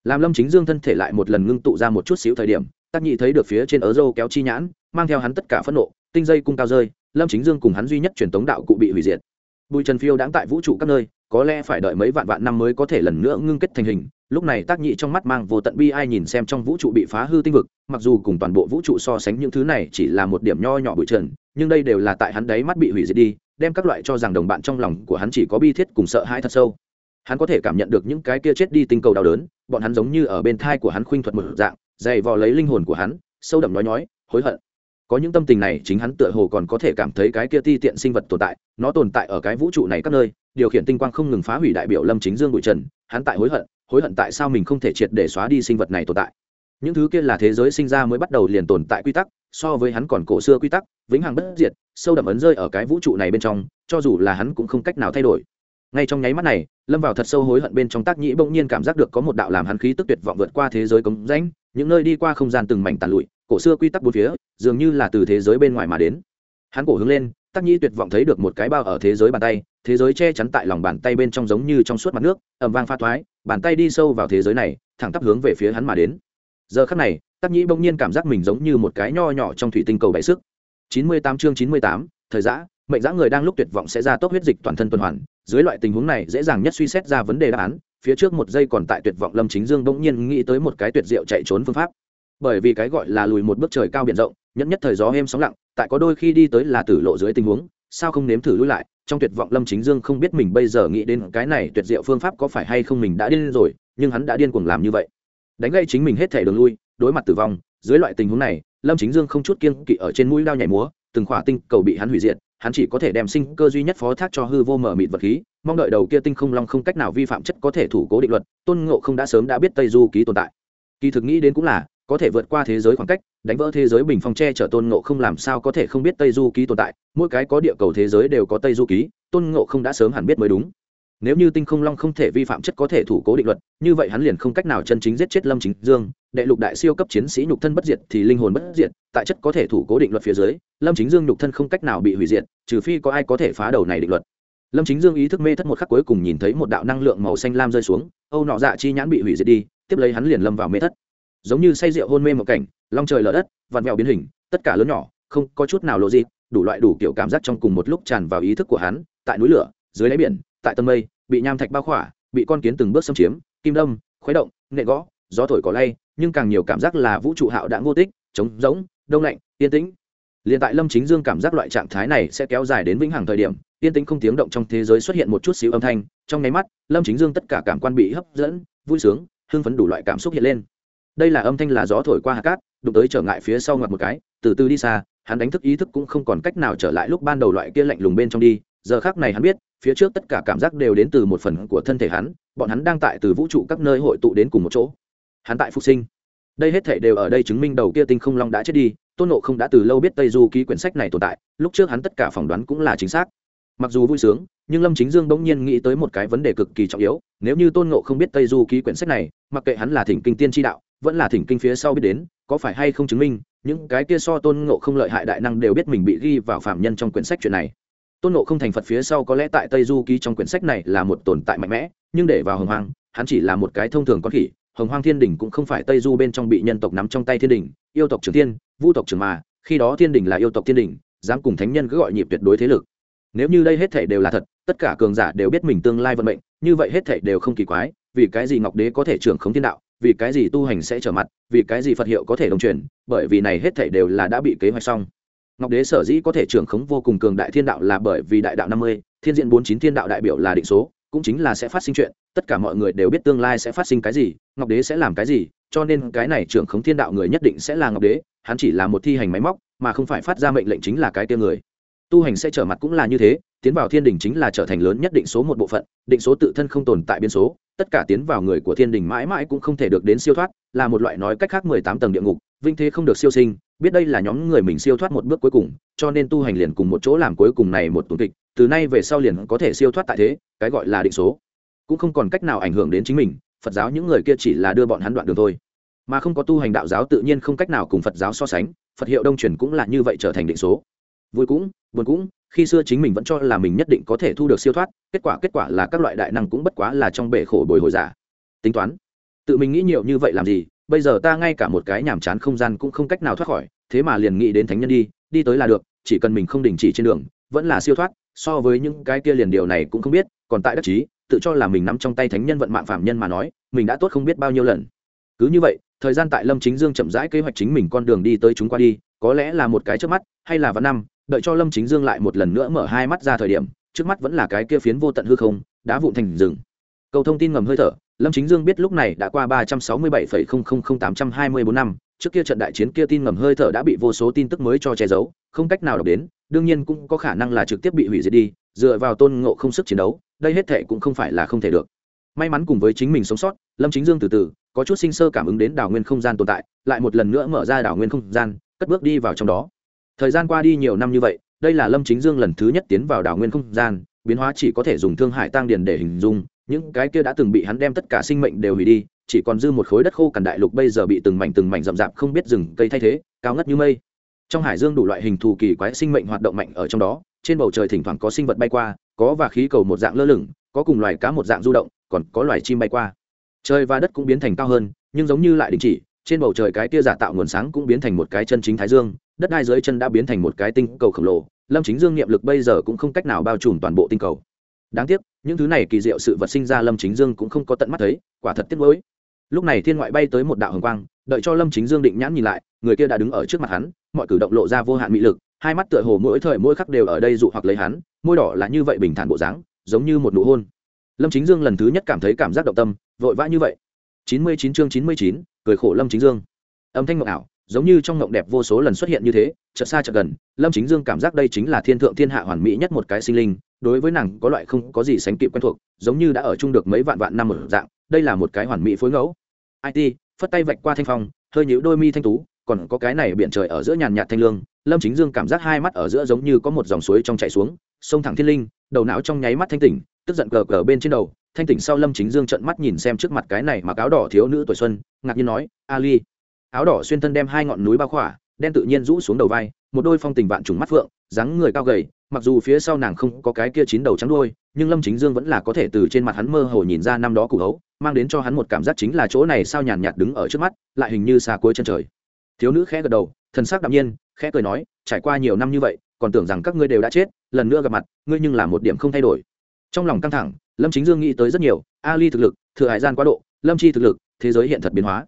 Làm lâm chính dương thân thể lại một lần ngưng tụ ra một chút xíu thời điểm tác nhị thấy được phía trên ớ dâu kéo chi nhãn, mang theo hắn tất cả phẫn nộ, tinh dây cung cao rơi, lâm chính dương cùng hắn duy nhất truyền tống đạo cụ bị hủy diệt. Bùi trần phiêu đang tại vũ trụ các nơi, có lẽ phải đợi mấy vạn vạn năm mới có thể lần nữa ngưng kết thành hình, lúc này tác nhị trong mắt mang vô tận bi ai nhìn xem trong vũ trụ bị phá hư tinh vực, mặc dù cùng toàn bộ vũ trụ so sánh những thứ này chỉ là một điểm nho nhỏ bụi trần, nhưng đây đều là tại hắn đấy mắt bị hủy diệt đi, đem các loại cho rằng đồng bạn trong lòng của hắn chỉ có bi thiết cùng sợ hãi thật sâu. Hắn có thể cảm nhận được những cái kia chết đi tinh cầu đau đớn, bọn hắn giống như ở bên thai của hắn khuynh thuật một dạng dày vò lấy linh hồn của hắn, sâu đậm nói nhói, hối hận. Có những tâm tình này, chính hắn tựa hồ còn có thể cảm thấy cái kia ti tiện sinh vật tồn tại, nó tồn tại ở cái vũ trụ này các nơi, điều khiển tinh quang không ngừng phá hủy đại biểu lâm chính dương bụi trần, hắn tại hối hận hối hận tại sao mình không thể triệt để xóa đi sinh vật này tồn tại. Những thứ kia là thế giới sinh ra mới bắt đầu liền tồn tại quy tắc, so với hắn còn cổ xưa quy tắc, vĩnh hằng bất diệt, sâu đậm ấn rơi ở cái vũ trụ này bên trong, cho dù là hắn cũng không cách nào thay đổi. Ngay trong nháy mắt này, lâm vào thật sâu hối hận bên trong tác nhĩ bỗng nhiên cảm giác được có một đạo làm hắn khí tức tuyệt vọng vượt qua thế giới cống rãnh những nơi đi qua không gian từng mảnh tàn lụi, cổ xưa quy tắc bốn phía, dường như là từ thế giới bên ngoài mà đến. Hắn cổ hướng lên, Tắc nhĩ tuyệt vọng thấy được một cái bao ở thế giới bàn tay, thế giới che chắn tại lòng bàn tay bên trong giống như trong suốt mặt nước ẩm vang pha thoái, bàn tay đi sâu vào thế giới này, thẳng tắp hướng về phía hắn mà đến. Giờ khắc này, Tắc nhĩ bỗng nhiên cảm giác mình giống như một cái nho nhỏ trong thủy tinh cầu bày sức. Chín mươi tám chương chín mươi tám, thời giã mệnh giã người đang lúc tuyệt vọng sẽ ra tốc huyết dịch toàn thân tuần hoàn. Dưới loại tình huống này, dễ dàng nhất suy xét ra vấn đề đáp án phía trước một giây còn tại tuyệt vọng, lâm chính dương bỗng nhiên nghĩ tới một cái tuyệt diệu chạy trốn phương pháp. Bởi vì cái gọi là lùi một bước trời cao biển rộng, nhẫn nhất thời gió êm sóng lặng, tại có đôi khi đi tới là tử lộ dưới tình huống, sao không nếm thử lui lại? Trong tuyệt vọng, lâm chính dương không biết mình bây giờ nghĩ đến cái này tuyệt diệu phương pháp có phải hay không mình đã điên rồi, nhưng hắn đã điên cuồng làm như vậy. Đánh gây chính mình hết thể đường lui, đối mặt tử vong, dưới loại tình huống này, lâm chính dương không chút kiên kỵ ở trên mũi đao nhảy múa, từng khỏa tinh cầu bị hắn hủy diệt hắn chỉ có thể đem sinh cơ duy nhất phó thác cho hư vô mở mịt vật khí, mong đợi đầu kia tinh không long không cách nào vi phạm chất có thể thủ cố định luật, tôn ngộ không đã sớm đã biết tây du ký tồn tại. Kỳ thực nghĩ đến cũng là, có thể vượt qua thế giới khoảng cách, đánh vỡ thế giới bình phong tre chở tôn ngộ không làm sao có thể không biết tây du ký tồn tại, mỗi cái có địa cầu thế giới đều có tây du ký, tôn ngộ không đã sớm hẳn biết mới đúng nếu như tinh không long không thể vi phạm chất có thể thủ cố định luật, như vậy hắn liền không cách nào chân chính giết chết lâm chính dương. Đệ lục đại siêu cấp chiến sĩ nhục thân bất diệt thì linh hồn bất diệt, tại chất có thể thủ cố định luật phía dưới, lâm chính dương nhục thân không cách nào bị hủy diệt, trừ phi có ai có thể phá đầu này định luật. Lâm chính dương ý thức mê thất một khắc cuối cùng nhìn thấy một đạo năng lượng màu xanh lam rơi xuống, âu nọ dạ chi nhãn bị hủy diệt đi, tiếp lấy hắn liền lâm vào mê thất. Giống như say rượu hôn mê một cảnh, long trời lở đất vặn vẹo biến hình, tất cả lớn nhỏ, không có chút nào lộ gì, đủ loại đủ kiểu cảm giác trong cùng một lúc tràn vào ý thức của hắn, tại núi lửa, dưới đáy biển tại tầng mây, bị nham thạch bao khỏa, bị con kiến từng bước xâm chiếm, kim đâm, khuấy động nghệ gõ, gió thổi cỏ lay, nhưng càng nhiều cảm giác là vũ trụ hạo đã ngô tích, trống rỗng, đông lạnh, yên tĩnh. Liền tại lâm chính dương cảm giác loại trạng thái này sẽ kéo dài đến vĩnh hằng thời điểm, yên tĩnh không tiếng động trong thế giới xuất hiện một chút xíu âm thanh, trong nháy mắt, lâm chính dương tất cả cảm quan bị hấp dẫn, vui sướng, hưng phấn đủ loại cảm xúc hiện lên. Đây là âm thanh là gió thổi qua hạt cát, đụng tới trở ngại phía sau ngoặt một cái, từ từ đi xa, hắn đánh thức ý thức cũng không còn cách nào trở lại lúc ban đầu loại kia lạnh lùng bên trong đi giờ khác này hắn biết, phía trước tất cả cảm giác đều đến từ một phần của thân thể hắn, bọn hắn đang tại từ vũ trụ các nơi hội tụ đến cùng một chỗ. Hắn tại phục sinh. Đây hết thể đều ở đây chứng minh đầu kia tinh không long đã chết đi, tôn nộ không đã từ lâu biết tây du ký quyển sách này tồn tại, lúc trước hắn tất cả phỏng đoán cũng là chính xác. Mặc dù vui sướng, nhưng lâm chính dương bỗng nhiên nghĩ tới một cái vấn đề cực kỳ trọng yếu, nếu như tôn nộ không biết tây du ký quyển sách này, mặc kệ hắn là thỉnh kinh tiên tri đạo, vẫn là thỉnh kinh phía sau biết đến, có phải hay không chứng minh, những cái kia so tôn ngộ không lợi hại đại năng đều biết mình bị ghi vào phạm nhân trong quyển sách chuyện này tôn ngộ không thành phật phía sau có lẽ tại tây du ký trong quyển sách này là một tồn tại mạnh mẽ, nhưng để vào hồng hoang, hắn chỉ là một cái thông thường con khỉ. Hồng hoang thiên đình cũng không phải tây du bên trong bị nhân tộc nắm trong tay thiên đình, yêu tộc trường thiên, vu tộc trường mà, khi đó thiên đình là yêu tộc thiên đình, dám cùng thánh nhân cứ gọi nhịp tuyệt đối thế lực. Nếu như đây hết thể đều là thật, tất cả cường giả đều biết mình tương lai vận mệnh, như vậy hết thể đều không kỳ quái, vì cái gì ngọc đế có thể trưởng khống thiên đạo, vì cái gì tu hành sẽ trở mặt, vì cái gì phật hiệu có thể đồng truyền, bởi vì này hết thể đều là đã bị kế hoạch xong ngọc đế sở dĩ có thể trưởng khống vô cùng cường đại thiên đạo là bởi vì đại đạo năm mươi, thiên diện bốn chín thiên đạo đại biểu là định số, cũng chính là sẽ phát sinh chuyện, tất cả mọi người đều biết tương lai sẽ phát sinh cái gì, ngọc đế sẽ làm cái gì, cho nên cái này trưởng khống thiên đạo người nhất định sẽ là ngọc đế, hắn chỉ là một thi hành máy móc, mà không phải phát ra mệnh lệnh chính là cái tiêu người. Tu hành sẽ trở mặt cũng là như thế tiến vào thiên đình chính là trở thành lớn nhất định số một bộ phận, định số tự thân không tồn tại biên số, tất cả tiến vào người của thiên đình mãi mãi cũng không thể được đến siêu thoát, là một loại nói cách khác mười tám tầng địa ngục, vinh thế không được siêu sinh, biết đây là nhóm người mình siêu thoát một bước cuối cùng, cho nên tu hành liền cùng một chỗ làm cuối cùng này một tuần kịch, từ nay về sau liền có thể siêu thoát tại thế, cái gọi là định số. Cũng không còn cách nào ảnh hưởng đến chính mình, phật giáo những người kia chỉ là đưa bọn hắn đoạn đường thôi. Mà không có tu hành đạo giáo tự nhiên không cách nào cùng phật giáo so sánh, phật hiệu đông truyền cũng là như vậy trở thành định số. Vui cũng, buồn cũng khi xưa chính mình vẫn cho là mình nhất định có thể thu được siêu thoát, kết quả kết quả là các loại đại năng cũng bất quá là trong bể khổ bồi hồi giả. Tính toán, tự mình nghĩ nhiều như vậy làm gì, bây giờ ta ngay cả một cái nhàm chán không gian cũng không cách nào thoát khỏi, thế mà liền nghĩ đến thánh nhân đi đi tới là được, chỉ cần mình không đình chỉ trên đường, vẫn là siêu thoát, so với những cái kia liền điều này cũng không biết, còn tại đắc chí, tự cho là mình nắm trong tay thánh nhân vận mạng phạm nhân mà nói, mình đã tốt không biết bao nhiêu lần. Cứ như vậy, thời gian tại lâm chính dương chậm rãi kế hoạch chính mình con đường đi tới chúng qua đi, có lẽ là một cái trước mắt, hay là vạn năm đợi cho lâm chính dương lại một lần nữa mở hai mắt ra thời điểm, trước mắt vẫn là cái kia phiến vô tận hư không, đã vụn thành rừng. Cầu thông tin ngầm hơi thở, lâm chính dương biết lúc này đã qua ba trăm sáu mươi bảy tám trăm hai mươi bốn năm, trước kia trận đại chiến kia tin ngầm hơi thở đã bị vô số tin tức mới cho che giấu, không cách nào đọc đến, đương nhiên cũng có khả năng là trực tiếp bị hủy diệt đi, dựa vào tôn ngộ không sức chiến đấu, đây hết thệ cũng không phải là không thể được. May mắn cùng với chính mình sống sót, lâm chính dương từ từ, có chút sinh sơ cảm ứng đến đảo nguyên không gian tồn tại, lại một lần nữa mở ra đảo nguyên không gian, cất bước đi vào trong đó thời gian qua đi nhiều năm như vậy, đây là lâm chính dương lần thứ nhất tiến vào đảo nguyên không gian, biến hóa chỉ có thể dùng thương hải tăng điền để hình dung, những cái kia đã từng bị hắn đem tất cả sinh mệnh đều hủy đi, chỉ còn dư một khối đất khô cằn đại lục bây giờ bị từng mảnh từng mảnh rậm rạp không biết rừng cây thay thế, cao ngất như mây. Trong hải dương đủ loại hình thù kỳ quái sinh mệnh hoạt động mạnh ở trong đó, trên bầu trời thỉnh thoảng có sinh vật bay qua, có và khí cầu một dạng lơ lửng, có cùng loài cá một dạng du động, còn có loài chim bay qua. Trời và đất cũng biến thành cao hơn, nhưng giống như lại đình chỉ trên bầu trời cái kia giả tạo nguồn sáng cũng biến thành một cái chân chính thái dương, đất đai dưới chân đã biến thành một cái tinh cầu khổng lồ, lâm chính dương niệm lực bây giờ cũng không cách nào bao trùm toàn bộ tinh cầu. Đáng tiếc, những thứ này kỳ diệu sự vật sinh ra lâm chính dương cũng không có tận mắt thấy, quả thật tiếc nuối. Lúc này thiên ngoại bay tới một đạo hồng quang, đợi cho lâm chính dương định nhãn nhìn lại, người kia đã đứng ở trước mặt hắn, mọi cử động lộ ra vô hạn mị lực, hai mắt tựa hồ mỗi thời mỗi khắc đều ở đây dụ hoặc lấy hắn, môi đỏ là như vậy bình thản bộ dáng, giống như một nụ hôn. Lâm chính dương lần thứ nhất cảm thấy cảm giác động tâm, vội vã như vậy chín mươi chín chương chín mươi chín, cười khổ lâm chính dương. Âm thanh mộng ảo, giống như trong mộng đẹp vô số lần xuất hiện như thế, chợt xa chợt gần, lâm chính dương cảm giác đây chính là thiên thượng thiên hạ hoàn mỹ nhất một cái sinh linh, đối với nàng có loại không có gì sánh kịp quen thuộc, giống như đã ở chung được mấy vạn vạn năm một dạng, đây là một cái hoàn mỹ phối ngẫu. It phất tay vạch qua thanh phong, hơi nhíu đôi mi thanh tú, còn có cái này biển trời ở giữa nhàn nhạt thanh lương, lâm chính dương cảm giác hai mắt ở giữa giống như có một dòng suối trong chảy xuống, sông thẳng thiên linh, đầu não trong nháy mắt thanh tỉnh tức giận cờ cờ bên trên đầu, thanh tỉnh sau lâm chính dương trận mắt nhìn xem trước mặt cái này mặc áo đỏ thiếu nữ tuổi xuân, ngạc nhiên nói, ali. Áo đỏ xuyên thân đem hai ngọn núi bao khỏa, đen tự nhiên rũ xuống đầu vai, một đôi phong tình vạn trùng mắt phượng, dáng người cao gầy, mặc dù phía sau nàng không có cái kia chín đầu trắng đôi nhưng lâm chính dương vẫn là có thể từ trên mặt hắn mơ hồ nhìn ra năm đó cụ hấu, mang đến cho hắn một cảm giác chính là chỗ này sao nhàn nhạt đứng ở trước mắt, lại hình như xa cuối chân trời. Thiếu nữ khẽ gật đầu, thần sắc đạm nhiên, khẽ cười nói, trải qua nhiều năm như vậy, còn tưởng rằng các ngươi đều đã chết, lần nữa gặp mặt, ngươi nhưng là một điểm không thay đổi trong lòng căng thẳng, lâm chính dương nghĩ tới rất nhiều, ali thực lực, thừa hải gian quá độ, lâm chi thực lực, thế giới hiện thật biến hóa.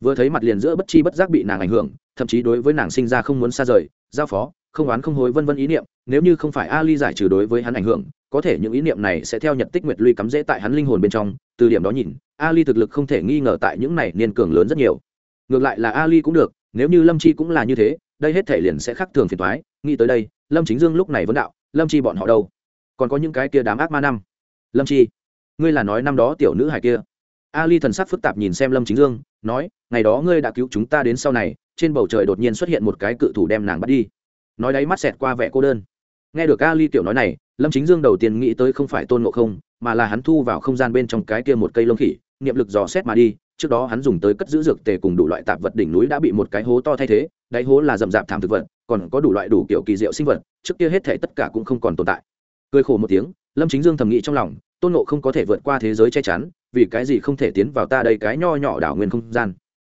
Vừa thấy mặt liền giữa bất chi bất giác bị nàng ảnh hưởng, thậm chí đối với nàng sinh ra không muốn xa rời, giao phó, không oán không hối vân vân ý niệm, nếu như không phải ali giải trừ đối với hắn ảnh hưởng, có thể những ý niệm này sẽ theo nhật tích nguyệt luy cắm rễ tại hắn linh hồn bên trong, từ điểm đó nhìn, ali thực lực không thể nghi ngờ tại những này niên cường lớn rất nhiều. Ngược lại là ali cũng được, nếu như lâm chi cũng là như thế, đây hết thể liền sẽ khác thường phiền thoái nghĩ tới đây, lâm chính dương lúc này vẫn đạo, lâm chi bọn họ đâu? Còn có những cái kia đám ác ma năm. Lâm chi, ngươi là nói năm đó tiểu nữ hải kia. Ali thần sắc phức tạp nhìn xem lâm chính dương, nói, ngày đó ngươi đã cứu chúng ta đến sau này, trên bầu trời đột nhiên xuất hiện một cái cự thủ đem nàng bắt đi. Nói đấy mắt xẹt qua vẻ cô đơn. Nghe được ali tiểu nói này, lâm chính dương đầu tiên nghĩ tới không phải tôn ngộ không, mà là hắn thu vào không gian bên trong cái kia một cây lông khỉ, niệm lực dò xét mà đi, trước đó hắn dùng tới cất giữ dược tề cùng đủ loại tạp vật đỉnh núi đã bị một cái hố to thay thế, đáy hố là rậm rạp thảm thực vật, còn có đủ loại đủ kiểu kỳ diệu sinh vật, trước kia hết thể tất cả cũng không còn tồn tại cười khổ một tiếng, lâm chính dương thầm nghĩ trong lòng, tôn nộ không có thể vượt qua thế giới che chắn, vì cái gì không thể tiến vào ta đây cái nho nhỏ đảo nguyên không gian?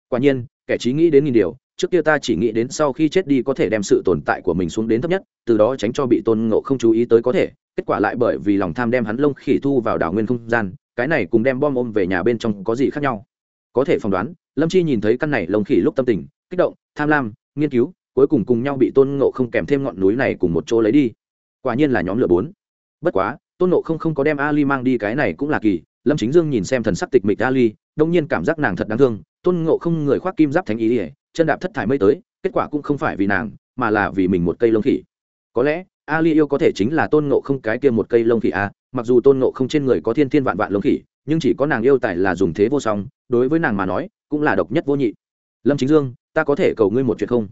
Quả nhiên, kẻ trí nghĩ đến nghìn điều, trước kia ta chỉ nghĩ đến sau khi chết đi có thể đem sự tồn tại của mình xuống đến thấp nhất, từ đó tránh cho bị tôn ngộ không chú ý tới có thể, kết quả lại bởi vì lòng tham đem hắn lông khỉ thu vào đảo nguyên không gian, cái này cùng đem bom ôm về nhà bên trong có gì khác nhau? Có thể phỏng đoán, lâm chi nhìn thấy căn này lông khỉ lúc tâm tình, kích động, tham lam, nghiên cứu, cuối cùng cùng nhau bị tôn ngộ không kèm thêm ngọn núi này cùng một chỗ lấy đi. Quả nhiên là nhóm lửa bốn bất quá, tôn ngộ không không có đem ali mang đi, cái này cũng là kỳ. Lâm chính dương nhìn xem thần sắc tịch mịch ali, đông nhiên cảm giác nàng thật đáng thương. Tôn ngộ không người khoác kim giáp thánh ý ỉa chân đạp thất thải mây tới, kết quả cũng không phải vì nàng, mà là vì mình một cây lông khỉ. Có lẽ, ali yêu có thể chính là tôn ngộ không cái kia một cây lông khỉ a mặc dù tôn ngộ không trên người có thiên thiên vạn vạn lông khỉ, nhưng chỉ có nàng yêu tài là dùng thế vô song, đối với nàng mà nói, cũng là độc nhất vô nhị. Lâm chính dương, ta có thể cầu ngươi một chuyện không?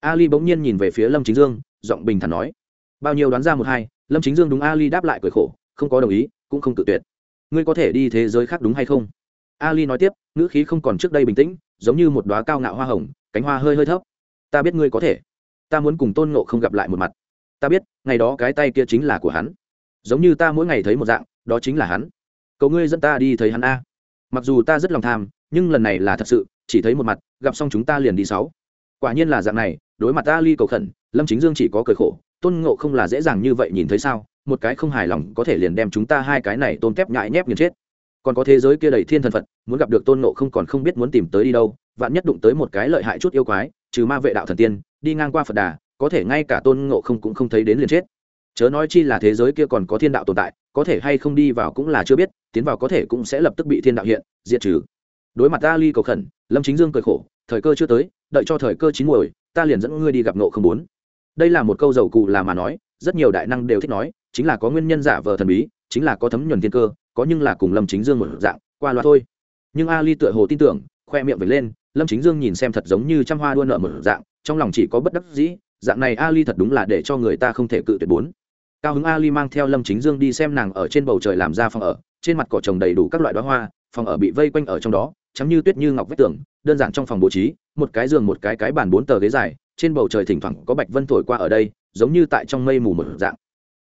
Ali bỗng nhiên nhìn về phía lâm chính dương, giọng bình thản nói. Bao nhiêu đoán ra một hai lâm chính dương đúng ali đáp lại cười khổ, không có đồng ý, cũng không tự tuyệt. Ngươi có thể đi thế giới khác đúng hay không? Ali nói tiếp, ngữ khí không còn trước đây bình tĩnh, giống như một đoá cao ngạo hoa hồng, cánh hoa hơi hơi thấp. Ta biết ngươi có thể. Ta muốn cùng tôn nộ không gặp lại một mặt. Ta biết, ngày đó cái tay kia chính là của hắn. Giống như ta mỗi ngày thấy một dạng, đó chính là hắn. Cầu ngươi dẫn ta đi thấy hắn a. Mặc dù ta rất lòng tham, nhưng lần này là thật sự, chỉ thấy một mặt, gặp xong chúng ta liền đi sáu. Quả nhiên là dạng này, đối mặt ta ly cầu khẩn, lâm chính dương chỉ có cười khổ tôn ngộ không là dễ dàng như vậy nhìn thấy sao? Một cái không hài lòng có thể liền đem chúng ta hai cái này tôn kép nhại nhép nghiền chết. Còn có thế giới kia đầy thiên thần phật, muốn gặp được tôn ngộ không còn không biết muốn tìm tới đi đâu, vạn nhất đụng tới một cái lợi hại chút yêu quái, trừ ma vệ đạo thần tiên, đi ngang qua phật đà, có thể ngay cả tôn ngộ không cũng không thấy đến liền chết. Chớ nói chi là thế giới kia còn có thiên đạo tồn tại, có thể hay không đi vào cũng là chưa biết, tiến vào có thể cũng sẽ lập tức bị thiên đạo hiện, diệt trừ. Đối mặt ta ly cầu khẩn, lâm chính dương cười khổ, thời cơ chưa tới, đợi cho thời cơ chín muồi, ta liền dẫn ngươi đi gặp nộ không bốn đây là một câu dầu cụ là mà nói, rất nhiều đại năng đều thích nói, chính là có nguyên nhân giả vờ thần bí, chính là có thấm nhuần thiên cơ, có nhưng là cùng lâm chính dương một dạng, qua loa thôi. Nhưng ali tựa hồ tin tưởng, khoe miệng vẩy lên, lâm chính dương nhìn xem thật giống như trăm hoa đua nợ một dạng, trong lòng chỉ có bất đắc dĩ, dạng này ali thật đúng là để cho người ta không thể cự tuyệt bốn. Cao hứng ali mang theo lâm chính dương đi xem nàng ở trên bầu trời làm ra phòng ở, trên mặt cỏ trồng đầy đủ các loại đoá hoa, phòng ở bị vây quanh ở trong đó chấm như tuyết như ngọc vách tường, đơn giản trong phòng bố trí, một cái giường, một cái cái bàn bốn tờ ghế dài trên bầu trời thỉnh thoảng có bạch vân thổi qua ở đây, giống như tại trong mây mù một dạng.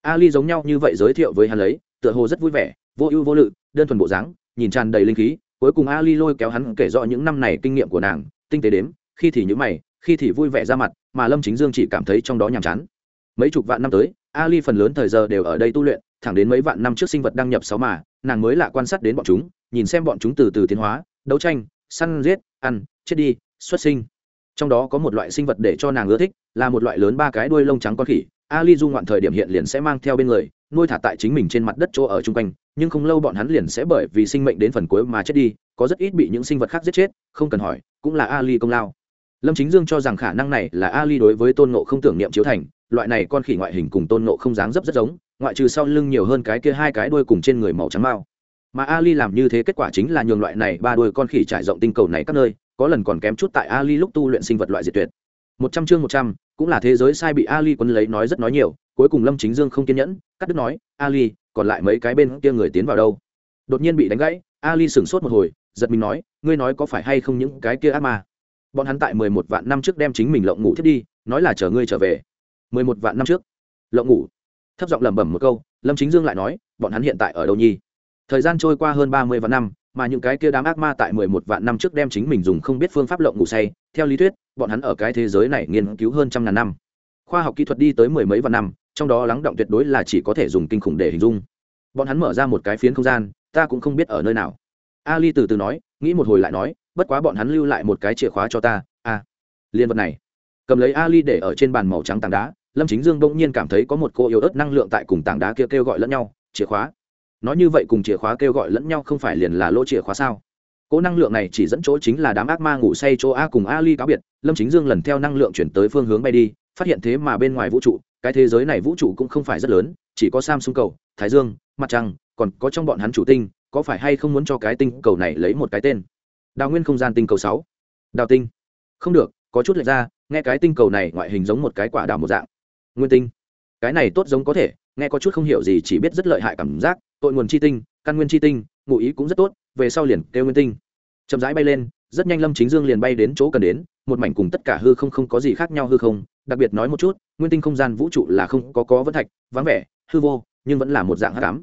Ali giống nhau như vậy giới thiệu với hắn lấy tựa hồ rất vui vẻ, vô ưu vô lự, đơn thuần bộ dáng, nhìn tràn đầy linh khí, cuối cùng ali lôi kéo hắn kể rõ những năm này kinh nghiệm của nàng, tinh tế đếm, khi thì nhữ mày, khi thì vui vẻ ra mặt, mà lâm chính dương chỉ cảm thấy trong đó nhàm chán. Mấy chục vạn năm tới, ali phần lớn thời giờ đều ở đây tu luyện, thẳng đến mấy vạn năm trước sinh vật đăng nhập sáu mà, nàng mới lạ quan sát đến bọn chúng, nhìn xem bọn chúng từ từ tiến hóa, đấu tranh, săn giết, ăn, chết đi, xuất sinh trong đó có một loại sinh vật để cho nàng ưa thích, là một loại lớn ba cái đuôi lông trắng con khỉ. Ali du ngoạn thời điểm hiện liền sẽ mang theo bên người, nuôi thả tại chính mình trên mặt đất chỗ ở chung quanh, nhưng không lâu bọn hắn liền sẽ bởi vì sinh mệnh đến phần cuối mà chết đi, có rất ít bị những sinh vật khác giết chết, không cần hỏi, cũng là ali công lao. Lâm chính dương cho rằng khả năng này là ali đối với tôn nộ không tưởng niệm chiếu thành, loại này con khỉ ngoại hình cùng tôn nộ không dáng dấp rất giống, ngoại trừ sau lưng nhiều hơn cái kia hai cái đuôi cùng trên người màu trắng mao. Mà ali làm như thế kết quả chính là nhường loại này ba đuôi con khỉ trải rộng tinh cầu này các nơi có lần còn kém chút tại ali lúc tu luyện sinh vật loại diệt tuyệt. Một trăm chương một trăm, cũng là thế giới sai bị ali quân lấy nói rất nói nhiều, cuối cùng lâm chính dương không kiên nhẫn, cắt đứt nói, ali, còn lại mấy cái bên kia người tiến vào đâu? Đột nhiên bị đánh gãy, ali sửng sốt một hồi, giật mình nói, ngươi nói có phải hay không những cái kia ác ma? Bọn hắn tại mười một vạn năm trước đem chính mình lộng ngủ thiết đi, nói là chờ ngươi trở về. Mười một vạn năm trước, lộng ngủ. Thấp giọng lẩm bẩm một câu, lâm chính dương lại nói, bọn hắn hiện tại ở đâu nhi? Thời gian trôi qua hơn ba mươi vạn năm mà những cái kia đám ác ma tại mười một vạn năm trước đem chính mình dùng không biết phương pháp lộng ngủ say theo lý thuyết bọn hắn ở cái thế giới này nghiên cứu hơn trăm ngàn năm. Khoa học kỹ thuật đi tới mười mấy vạn năm trong đó lắng động tuyệt đối là chỉ có thể dùng kinh khủng để hình dung. Bọn hắn mở ra một cái phiến không gian ta cũng không biết ở nơi nào. Ali từ từ nói nghĩ một hồi lại nói bất quá bọn hắn lưu lại một cái chìa khóa cho ta a. À, liên vật này. Cầm lấy ali để ở trên bàn màu trắng tảng đá lâm chính dương bỗng nhiên cảm thấy có một cô yếu ớt năng lượng tại cùng tảng đá kia kêu gọi lẫn nhau chìa khóa nói như vậy cùng chìa khóa kêu gọi lẫn nhau không phải liền là lỗ chìa khóa sao? Cỗ năng lượng này chỉ dẫn chỗ chính là đám ác ma ngủ say chỗ a cùng ali cáo biệt, lâm chính dương lần theo năng lượng chuyển tới phương hướng bay đi, phát hiện thế mà bên ngoài vũ trụ, cái thế giới này vũ trụ cũng không phải rất lớn, chỉ có samsung cầu, thái dương, mặt trăng, còn có trong bọn hắn chủ tinh, có phải hay không muốn cho cái tinh cầu này lấy một cái tên? Đào nguyên không gian tinh cầu sáu. Đào tinh. Không được, có chút lệch ra, nghe cái tinh cầu này ngoại hình giống một cái quả đào một dạng. Nguyên tinh. Cái này tốt giống có thể, nghe có chút không hiểu gì, chỉ biết rất lợi hại cảm giác tội nguồn chi tinh, căn nguyên chi tinh, ngụ ý cũng rất tốt, về sau liền kêu nguyên tinh. Chậm rãi bay lên, rất nhanh lâm chính dương liền bay đến chỗ cần đến, một mảnh cùng tất cả hư không không có gì khác nhau hư không, đặc biệt nói một chút, nguyên tinh không gian vũ trụ là không có có vẫn thạch, vắng vẻ, hư vô, nhưng vẫn là một dạng hát cám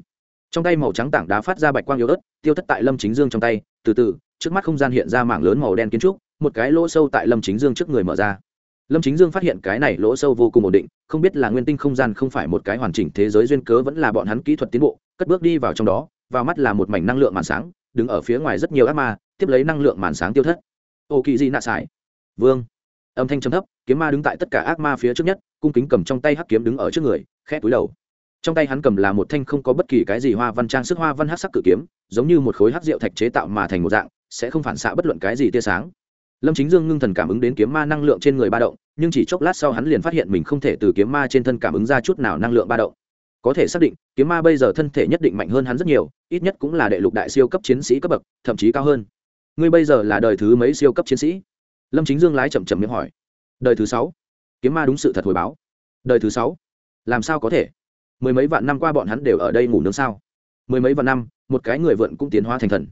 trong tay màu trắng tảng đá phát ra bạch quang yếu ớt, tiêu thất tại lâm chính dương trong tay, từ từ, trước mắt không gian hiện ra mảng lớn màu đen kiến trúc, một cái lỗ sâu tại lâm chính dương trước người mở ra. Lâm chính dương phát hiện cái này lỗ sâu vô cùng ổn định, không biết là nguyên tinh không gian không phải một cái hoàn chỉnh thế giới duyên cớ vẫn là bọn hắn kỹ thuật tiến bộ cất bước đi vào trong đó, vào mắt là một mảnh năng lượng màn sáng, đứng ở phía ngoài rất nhiều ác ma, tiếp lấy năng lượng màn sáng tiêu thất. Ô kỳ di nạ sải. Vương. Âm thanh trầm thấp, kiếm ma đứng tại tất cả ác ma phía trước nhất, cung kính cầm trong tay hắc kiếm đứng ở trước người, khẽ túi đầu. Trong tay hắn cầm là một thanh không có bất kỳ cái gì hoa văn trang sức hoa văn hắc sắc cự kiếm, giống như một khối hắc rượu thạch chế tạo mà thành một dạng, sẽ không phản xạ bất luận cái gì tia sáng. Lâm chính dương ngưng thần cảm ứng đến kiếm ma năng lượng trên người ba động, nhưng chỉ chốc lát sau hắn liền phát hiện mình không thể từ kiếm ma trên thân cảm ứng ra chút nào năng lượng ba động có thể xác định, kiếm ma bây giờ thân thể nhất định mạnh hơn hắn rất nhiều, ít nhất cũng là đệ lục đại siêu cấp chiến sĩ cấp bậc, thậm chí cao hơn. Ngươi bây giờ là đời thứ mấy siêu cấp chiến sĩ? Lâm chính dương lái chậm chậm miệng hỏi. Đời thứ sáu. Kiếm ma đúng sự thật hồi báo. Đời thứ sáu. Làm sao có thể? Mười mấy vạn năm qua bọn hắn đều ở đây ngủ nướng sao? Mười mấy vạn năm, một cái người vượn cũng tiến hóa thành thần.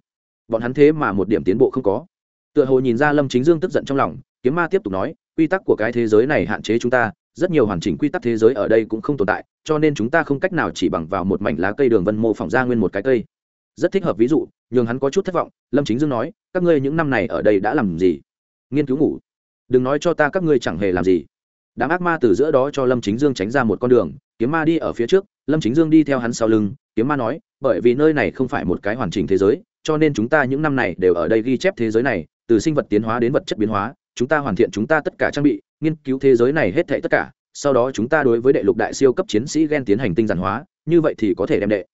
Bọn hắn thế mà một điểm tiến bộ không có. Tựa hồ nhìn ra lâm chính dương tức giận trong lòng, kiếm ma tiếp tục nói, quy tắc của cái thế giới này hạn chế chúng ta rất nhiều hoàn chỉnh quy tắc thế giới ở đây cũng không tồn tại, cho nên chúng ta không cách nào chỉ bằng vào một mảnh lá cây đường vân mô phỏng ra nguyên một cái cây. Rất thích hợp ví dụ, nhường hắn có chút thất vọng, lâm chính dương nói, các ngươi những năm này ở đây đã làm gì? Nghiên cứu ngủ. Đừng nói cho ta các ngươi chẳng hề làm gì. Đám ác ma từ giữa đó cho lâm chính dương tránh ra một con đường, kiếm ma đi ở phía trước, lâm chính dương đi theo hắn sau lưng, kiếm ma nói, bởi vì nơi này không phải một cái hoàn chỉnh thế giới, cho nên chúng ta những năm này đều ở đây ghi chép thế giới này, từ sinh vật tiến hóa đến vật chất biến hóa, chúng ta hoàn thiện chúng ta tất cả trang bị nghiên cứu thế giới này hết thảy tất cả, sau đó chúng ta đối với đệ lục đại siêu cấp chiến sĩ gen tiến hành tinh giản hóa, như vậy thì có thể đem đệ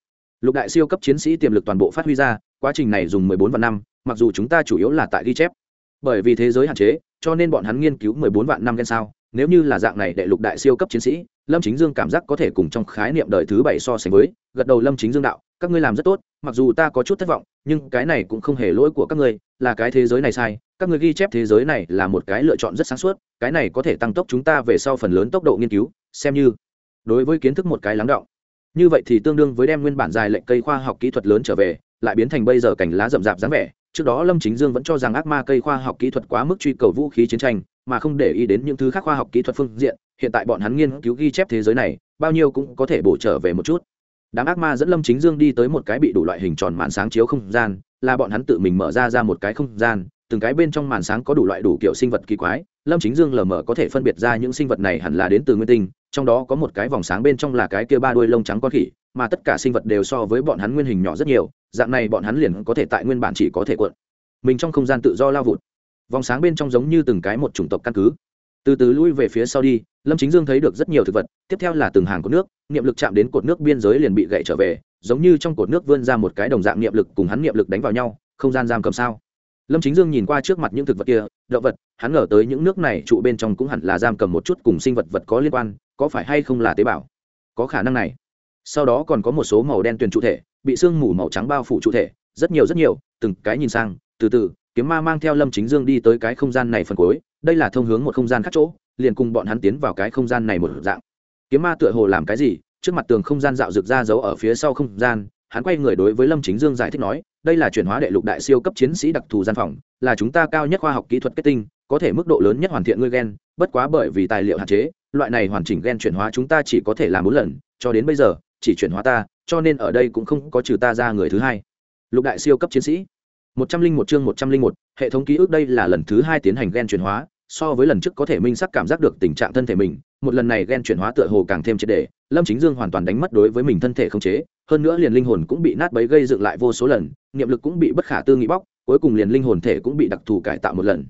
lục đại siêu cấp chiến sĩ tiềm lực toàn bộ phát huy ra, quá trình này dùng mười bốn vạn năm, mặc dù chúng ta chủ yếu là tại ghi chép. Bởi vì thế giới hạn chế, cho nên bọn hắn nghiên cứu mười bốn vạn năm gen sao, nếu như là dạng này đệ lục đại siêu cấp chiến sĩ, lâm chính dương cảm giác có thể cùng trong khái niệm đời thứ bảy so sánh với, gật đầu lâm chính dương đạo, các ngươi làm rất tốt, mặc dù ta có chút thất vọng, nhưng cái này cũng không hề lỗi của các ngươi, là cái thế giới này sai các người ghi chép thế giới này là một cái lựa chọn rất sáng suốt, cái này có thể tăng tốc chúng ta về sau phần lớn tốc độ nghiên cứu, xem như đối với kiến thức một cái lắng động. Như vậy thì tương đương với đem nguyên bản dài lệnh cây khoa học kỹ thuật lớn trở về, lại biến thành bây giờ cảnh lá rậm rạp dáng vẻ. Trước đó lâm chính dương vẫn cho rằng ác ma cây khoa học kỹ thuật quá mức truy cầu vũ khí chiến tranh, mà không để ý đến những thứ khác khoa học kỹ thuật phương diện. Hiện tại bọn hắn nghiên cứu ghi chép thế giới này, bao nhiêu cũng có thể bổ trở về một chút. Đám ác ma dẫn lâm chính dương đi tới một cái bị đủ loại hình tròn màn sáng chiếu không gian, là bọn hắn tự mình mở ra ra một cái không gian từng cái bên trong màn sáng có đủ loại đủ kiểu sinh vật kỳ quái, lâm chính dương lờ mờ có thể phân biệt ra những sinh vật này hẳn là đến từ nguyên tinh, trong đó có một cái vòng sáng bên trong là cái kia ba đuôi lông trắng con khỉ, mà tất cả sinh vật đều so với bọn hắn nguyên hình nhỏ rất nhiều, dạng này bọn hắn liền có thể tại nguyên bản chỉ có thể cuộn. Mình trong không gian tự do lao vụt. Vòng sáng bên trong giống như từng cái một chủng tộc căn cứ. Từ từ lui về phía sau đi, lâm chính dương thấy được rất nhiều thực vật, tiếp theo là từng hàng cột nước, niệm lực chạm đến cột nước biên giới liền bị gậy trở về, giống như trong cột nước vươn ra một cái đồng dạng niệm lực cùng hắn niệm lực đánh vào nhau, không gian giam cầm sao? Lâm chính dương nhìn qua trước mặt những thực vật kia, động vật, hắn ngờ tới những nước này trụ bên trong cũng hẳn là giam cầm một chút cùng sinh vật vật có liên quan, có phải hay không là tế bào? Có khả năng này. Sau đó còn có một số màu đen tuyền trụ thể, bị sương mù màu trắng bao phủ trụ thể, rất nhiều rất nhiều, từng cái nhìn sang, từ từ, kiếm ma mang theo lâm chính dương đi tới cái không gian này phần cuối, đây là thông hướng một không gian khác chỗ, liền cùng bọn hắn tiến vào cái không gian này một dạng. Kiếm ma tựa hồ làm cái gì, trước mặt tường không gian dạo rực ra giấu ở phía sau không gian, hắn quay người đối với lâm chính dương giải thích nói đây là chuyển hóa đệ lục đại siêu cấp chiến sĩ đặc thù gian phòng, là chúng ta cao nhất khoa học kỹ thuật kết tinh, có thể mức độ lớn nhất hoàn thiện ngươi gen, bất quá bởi vì tài liệu hạn chế, loại này hoàn chỉnh gen chuyển hóa chúng ta chỉ có thể làm bốn lần, cho đến bây giờ, chỉ chuyển hóa ta, cho nên ở đây cũng không có trừ ta ra người thứ hai. Lục đại siêu cấp chiến sĩ. Một trăm linh một chương một trăm linh một, hệ thống ký ức đây là lần thứ hai tiến hành gen chuyển hóa, so với lần trước có thể minh sắc cảm giác được tình trạng thân thể mình, một lần này gen chuyển hóa tựa hồ càng thêm triệt đề lâm chính dương hoàn toàn đánh mất đối với mình thân thể không chế, hơn nữa liền linh hồn cũng bị nát bấy gây dựng lại vô số lần niệm lực cũng bị bất khả tư nghị bóc, cuối cùng liền linh hồn thể cũng bị đặc thù cải tạo một lần.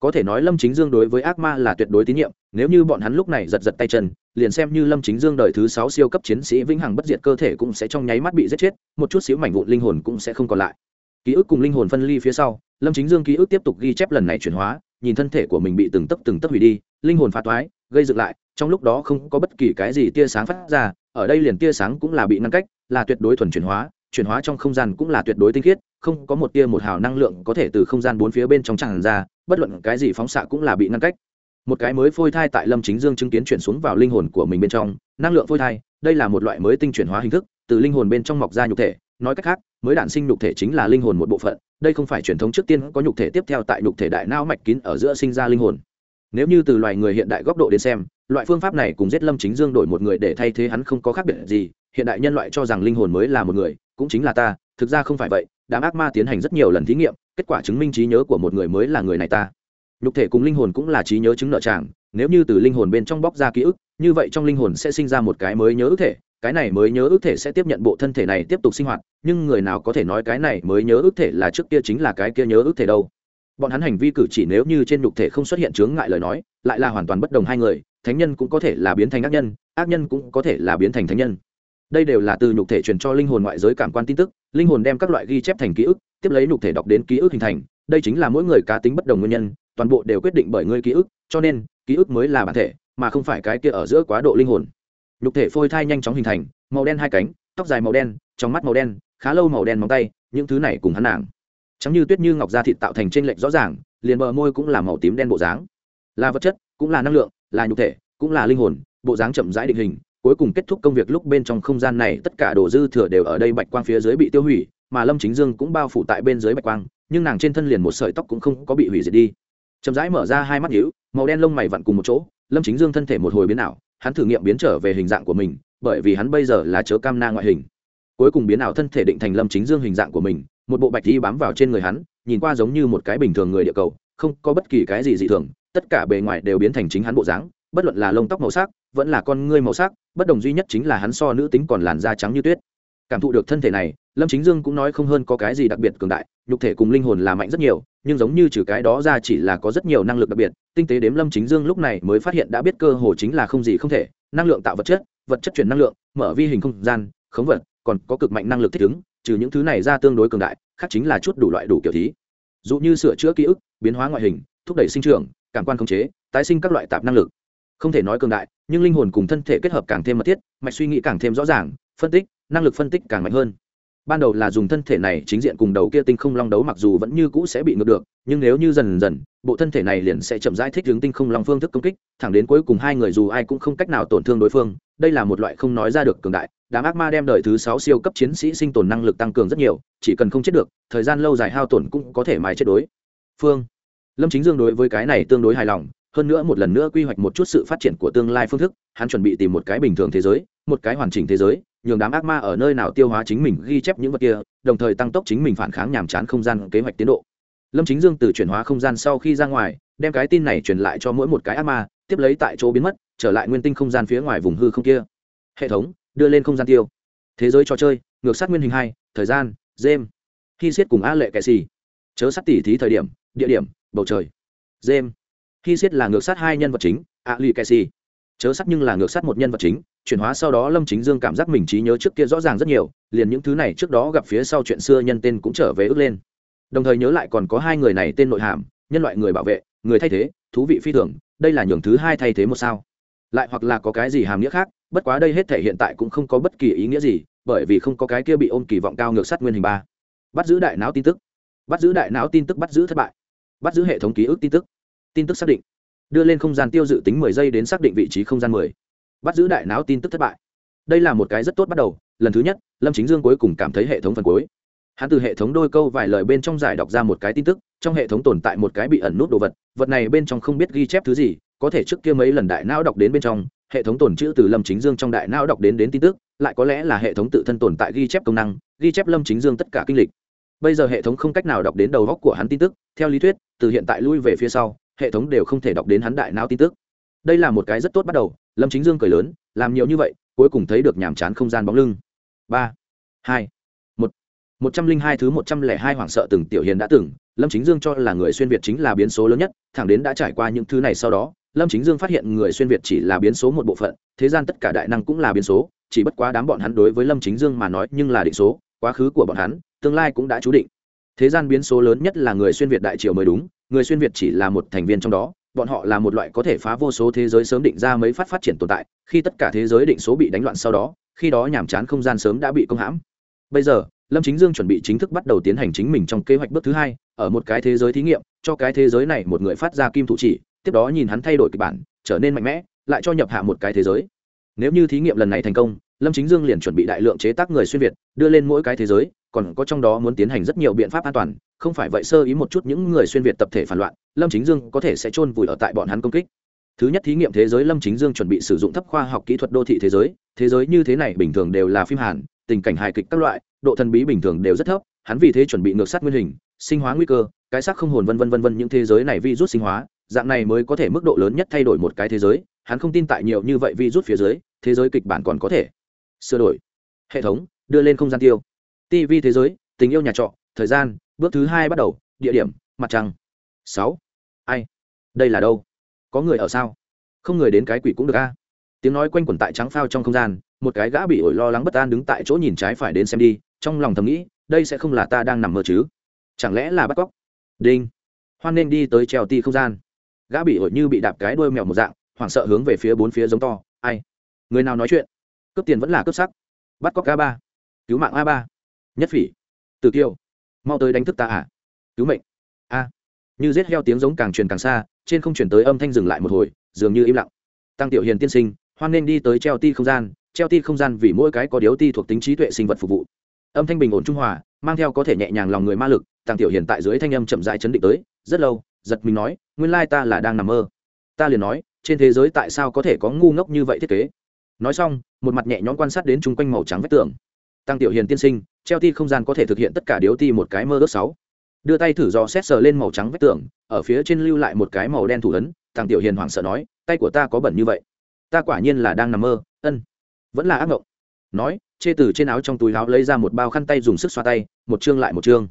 Có thể nói lâm chính dương đối với ác ma là tuyệt đối tín nhiệm, nếu như bọn hắn lúc này giật giật tay chân, liền xem như lâm chính dương đời thứ sáu siêu cấp chiến sĩ vĩnh hằng bất diệt cơ thể cũng sẽ trong nháy mắt bị giết chết, một chút xíu mảnh vụn linh hồn cũng sẽ không còn lại. Ký ức cùng linh hồn phân ly phía sau, lâm chính dương ký ức tiếp tục ghi chép lần này chuyển hóa, nhìn thân thể của mình bị từng tấc từng tấc hủy đi, linh hồn phá toái, gây dựng lại, trong lúc đó không có bất kỳ cái gì tia sáng phát ra, ở đây liền tia sáng cũng là bị ngăn cách, là tuyệt đối thuần chuyển hóa chuyển hóa trong không gian cũng là tuyệt đối tinh khiết, không có một tia một hào năng lượng có thể từ không gian bốn phía bên trong tràn ra, bất luận cái gì phóng xạ cũng là bị ngăn cách. Một cái mới phôi thai tại lâm chính dương chứng kiến chuyển xuống vào linh hồn của mình bên trong, năng lượng phôi thai, đây là một loại mới tinh chuyển hóa hình thức, từ linh hồn bên trong mọc ra nhục thể, nói cách khác, mới đản sinh nhục thể chính là linh hồn một bộ phận, đây không phải truyền thống trước tiên có nhục thể tiếp theo tại nhục thể đại não mạch kín ở giữa sinh ra linh hồn. Nếu như từ loài người hiện đại góc độ đến xem, loại phương pháp này cùng giết lâm chính dương đổi một người để thay thế hắn không có khác biệt gì, hiện đại nhân loại cho rằng linh hồn mới là một người cũng chính là ta, thực ra không phải vậy, đám ác ma tiến hành rất nhiều lần thí nghiệm, kết quả chứng minh trí nhớ của một người mới là người này ta. Nhục thể cùng linh hồn cũng là trí nhớ chứng nợ tràng, nếu như từ linh hồn bên trong bóc ra ký ức, như vậy trong linh hồn sẽ sinh ra một cái mới nhớ ức thể, cái này mới nhớ ức thể sẽ tiếp nhận bộ thân thể này tiếp tục sinh hoạt, nhưng người nào có thể nói cái này mới nhớ ức thể là trước kia chính là cái kia nhớ ức thể đâu. Bọn hắn hành vi cử chỉ nếu như trên nhục thể không xuất hiện chướng ngại lời nói, lại là hoàn toàn bất đồng hai người, thánh nhân cũng có thể là biến thành ác nhân ác nhân cũng có thể là biến thành thánh nhân đây đều là từ nhục thể truyền cho linh hồn ngoại giới cảm quan tin tức, linh hồn đem các loại ghi chép thành ký ức, tiếp lấy nhục thể đọc đến ký ức hình thành. Đây chính là mỗi người cá tính bất đồng nguyên nhân, toàn bộ đều quyết định bởi ngươi ký ức, cho nên, ký ức mới là bản thể, mà không phải cái kia ở giữa quá độ linh hồn. Nhục thể phôi thai nhanh chóng hình thành, màu đen hai cánh, tóc dài màu đen, trong mắt màu đen, khá lâu màu đen móng tay, những thứ này cùng hắn nàng. Chẳng như tuyết như ngọc da thịt tạo thành trên lệch rõ ràng, liền bờ môi cũng là màu tím đen bộ dáng. Là vật chất, cũng là năng lượng, là nhục thể, cũng là linh hồn, bộ dáng chậm rãi định hình cuối cùng kết thúc công việc lúc bên trong không gian này, tất cả đồ dư thừa đều ở đây bạch quang phía dưới bị tiêu hủy, mà lâm chính dương cũng bao phủ tại bên dưới bạch quang, nhưng nàng trên thân liền một sợi tóc cũng không có bị hủy diệt đi. Chậm rãi mở ra hai mắt nhữ màu đen lông mày vặn cùng một chỗ, lâm chính dương thân thể một hồi biến ảo, hắn thử nghiệm biến trở về hình dạng của mình, bởi vì hắn bây giờ là chớ cam na ngoại hình. Cuối cùng biến ảo thân thể định thành lâm chính dương hình dạng của mình, một bộ bạch y bám vào trên người hắn, nhìn qua giống như một cái bình thường người địa cầu, không có bất kỳ cái gì dị thường, tất cả bề ngoài đều biến thành chính hắn bộ dáng bất luận là lông tóc màu sắc, vẫn là con ngươi màu sắc, bất đồng duy nhất chính là hắn so nữ tính còn làn da trắng như tuyết. Cảm thụ được thân thể này, lâm chính dương cũng nói không hơn có cái gì đặc biệt cường đại, nhục thể cùng linh hồn là mạnh rất nhiều, nhưng giống như trừ cái đó ra chỉ là có rất nhiều năng lực đặc biệt, tinh tế đếm lâm chính dương lúc này mới phát hiện đã biết cơ hồ chính là không gì không thể, năng lượng tạo vật chất vật chất chuyển năng lượng, mở vi hình không gian, khống vật, còn có cực mạnh năng lực thích ứng, trừ những thứ này ra tương đối cường đại, khác chính là chút đủ loại đủ kiểu thí. Dụ như sửa chữa ký ức, biến hóa ngoại hình, thúc đẩy sinh trưởng, cảm quan khống chế, tái sinh các loại tạp năng lực không thể nói cường đại, nhưng linh hồn cùng thân thể kết hợp càng thêm mật thiết, mạch suy nghĩ càng thêm rõ ràng, phân tích, năng lực phân tích càng mạnh hơn. Ban đầu là dùng thân thể này chính diện cùng đầu kia tinh không long đấu mặc dù vẫn như cũ sẽ bị ngược được, nhưng nếu như dần dần, bộ thân thể này liền sẽ chậm rãi thích hướng tinh không long phương thức công kích, thẳng đến cuối cùng hai người dù ai cũng không cách nào tổn thương đối phương, đây là một loại không nói ra được cường đại, đám ác ma đem đời thứ sáu siêu cấp chiến sĩ sinh tồn năng lực tăng cường rất nhiều, chỉ cần không chết được, thời gian lâu dài hao tổn cũng có thể mài chết đối phương. Lâm chính dương đối với cái này tương đối hài lòng hơn nữa một lần nữa quy hoạch một chút sự phát triển của tương lai phương thức, hắn chuẩn bị tìm một cái bình thường thế giới, một cái hoàn chỉnh thế giới, nhường đám ác ma ở nơi nào tiêu hóa chính mình ghi chép những vật kia, đồng thời tăng tốc chính mình phản kháng nhàm chán không gian kế hoạch tiến độ. Lâm chính dương từ chuyển hóa không gian sau khi ra ngoài, đem cái tin này truyền lại cho mỗi một cái ác ma, tiếp lấy tại chỗ biến mất, trở lại nguyên tinh không gian phía ngoài vùng hư không kia. Hệ thống, đưa lên không gian tiêu. Thế giới trò chơi, ngược sát nguyên hình hai, thời gian dêm khi siết cùng a lệ kẻ xì chớ sát tỉ thí thời điểm, địa điểm, bầu trời. Dêm khi siết là ngược sát hai nhân vật chính, a lì kẻ chớ sát nhưng là ngược sát một nhân vật chính, chuyển hóa sau đó lâm chính dương cảm giác mình trí nhớ trước kia rõ ràng rất nhiều, liền những thứ này trước đó gặp phía sau chuyện xưa nhân tên cũng trở về ước lên. Đồng thời nhớ lại còn có hai người này tên nội hàm, nhân loại người bảo vệ, người thay thế, thú vị phi thường, đây là nhường thứ hai thay thế một sao. Lại hoặc là có cái gì hàm nghĩa khác, bất quá đây hết thể hiện tại cũng không có bất kỳ ý nghĩa gì, bởi vì không có cái kia bị ôm kỳ vọng cao ngược sát nguyên hình ba. Bắt giữ đại não tin tức. Bắt giữ đại não tin tức, bắt giữ thất bại. Bắt giữ hệ thống ký ức tin tức tin tức xác định. Đưa lên không gian tiêu dự tính mười giây đến xác định vị trí không gian mười. Bắt giữ đại não tin tức thất bại. Đây là một cái rất tốt bắt đầu. Lần thứ nhất, lâm chính dương cuối cùng cảm thấy hệ thống phần cuối. Hắn từ hệ thống đôi câu vài lời bên trong giải đọc ra một cái tin tức, trong hệ thống tồn tại một cái bị ẩn nút đồ vật vật này bên trong không biết ghi chép thứ gì, có thể trước kia mấy lần đại não đọc đến bên trong, hệ thống tồn chữ từ lâm chính dương trong đại não đọc đến đến tin tức, lại có lẽ là hệ thống tự thân tồn tại ghi chép công năng, ghi chép lâm chính dương tất cả kinh lịch. Bây giờ hệ thống không cách nào đọc đến đầu góc của hắn tin tức, theo lý thuyết, từ hiện tại lui về phía sau hệ thống đều không thể đọc đến hắn đại não tin tức. Đây là một cái rất tốt bắt đầu, lâm chính dương cười lớn, làm nhiều như vậy, cuối cùng thấy được nhàm chán không gian bóng lưng. Ba, hai, một. Một trăm linh hai thứ một trăm lẻ hai hoảng sợ từng tiểu hiền đã từng, lâm chính dương cho là người xuyên việt chính là biến số lớn nhất, thẳng đến đã trải qua những thứ này sau đó, lâm chính dương phát hiện người xuyên việt chỉ là biến số một bộ phận, thế gian tất cả đại năng cũng là biến số, chỉ bất quá đám bọn hắn đối với lâm chính dương mà nói nhưng là định số, quá khứ của bọn hắn, tương lai cũng đã chú định. Thế gian biến số lớn nhất là người xuyên việt đại triều mới đúng người xuyên việt chỉ là một thành viên trong đó, bọn họ là một loại có thể phá vô số thế giới sớm định ra mấy phát phát triển tồn tại, khi tất cả thế giới định số bị đánh loạn sau đó, khi đó nhàm chán không gian sớm đã bị công hãm. Bây giờ, lâm chính dương chuẩn bị chính thức bắt đầu tiến hành chính mình trong kế hoạch bước thứ hai, ở một cái thế giới thí nghiệm, cho cái thế giới này một người phát ra kim thủ chỉ, tiếp đó nhìn hắn thay đổi kịch bản, trở nên mạnh mẽ, lại cho nhập hạ một cái thế giới. Nếu như thí nghiệm lần này thành công, lâm chính dương liền chuẩn bị đại lượng chế tác người xuyên việt, đưa lên mỗi cái thế giới, còn có trong đó muốn tiến hành rất nhiều biện pháp an toàn không phải vậy sơ ý một chút những người xuyên việt tập thể phản loạn, lâm chính dương có thể sẽ chôn vùi ở tại bọn hắn công kích. Thứ nhất thí nghiệm thế giới lâm chính dương chuẩn bị sử dụng thấp khoa học kỹ thuật đô thị thế giới thế giới như thế này bình thường đều là phim hàn, tình cảnh hài kịch các loại, độ thần bí bình thường đều rất thấp, hắn vì thế chuẩn bị ngược sát nguyên hình, sinh hóa nguy cơ, cái xác không hồn vân vân vân vân những thế giới này vi rút sinh hóa, dạng này mới có thể mức độ lớn nhất thay đổi một cái thế giới, hắn không tin tại nhiều như vậy vi rút phía dưới, thế giới kịch bản còn có thể sửa đổi. Hệ thống, đưa lên không gian tiêu. Tv thế giới, tình yêu nhà trọ thời gian, bước thứ hai bắt đầu, địa điểm, mặt trăng. Sáu. Ai? Đây là đâu? Có người ở sao? Không người đến cái quỷ cũng được a. Tiếng nói quanh quẩn tại trắng phao trong không gian, một cái gã bị ổi lo lắng bất an đứng tại chỗ nhìn trái phải đến xem đi, trong lòng thầm nghĩ, đây sẽ không là ta đang nằm mơ chứ? Chẳng lẽ là bắt cóc? Đinh. Hoan nên đi tới treo ti không gian. Gã bị ổi như bị đạp cái đuôi mèo một dạng, hoảng sợ hướng về phía bốn phía giống to, ai? Người nào nói chuyện? Cướp tiền vẫn là cướp sắc. Bắt cóc a ba. Cứu mạng a ba. Nhất phỉ. Từ kiêu mau tới đánh thức ta à? Cứu mệnh. A. Như rết heo tiếng giống càng truyền càng xa, trên không chuyển tới âm thanh dừng lại một hồi, dường như im lặng. Tăng tiểu hiền tiên sinh, hoan nên đi tới treo ti không gian. Treo ti không gian vì mỗi cái có điếu ti thuộc tính trí tuệ sinh vật phục vụ. Âm thanh bình ổn trung hòa, mang theo có thể nhẹ nhàng lòng người ma lực, tăng tiểu hiền tại dưới thanh âm chậm rãi chấn định tới, rất lâu, giật mình nói, nguyên lai ta là đang nằm mơ. Ta liền nói, trên thế giới tại sao có thể có ngu ngốc như vậy thiết kế? Nói xong, một mặt nhẹ nhõm quan sát đến chung quanh màu trắng vách tường tăng tiểu hiền tiên sinh, treo ti không gian có thể thực hiện tất cả điếu ti một cái mơ ước sáu. Đưa tay thử dò xét sờ lên màu trắng vách tường, ở phía trên lưu lại một cái màu đen thủ ấn, tăng tiểu hiền hoảng sợ nói, tay của ta có bẩn như vậy. Ta quả nhiên là đang nằm mơ, ân, vẫn là ác mộng. Nói, chê từ trên áo trong túi áo lấy ra một bao khăn tay dùng sức xoa tay, một chương lại một chương.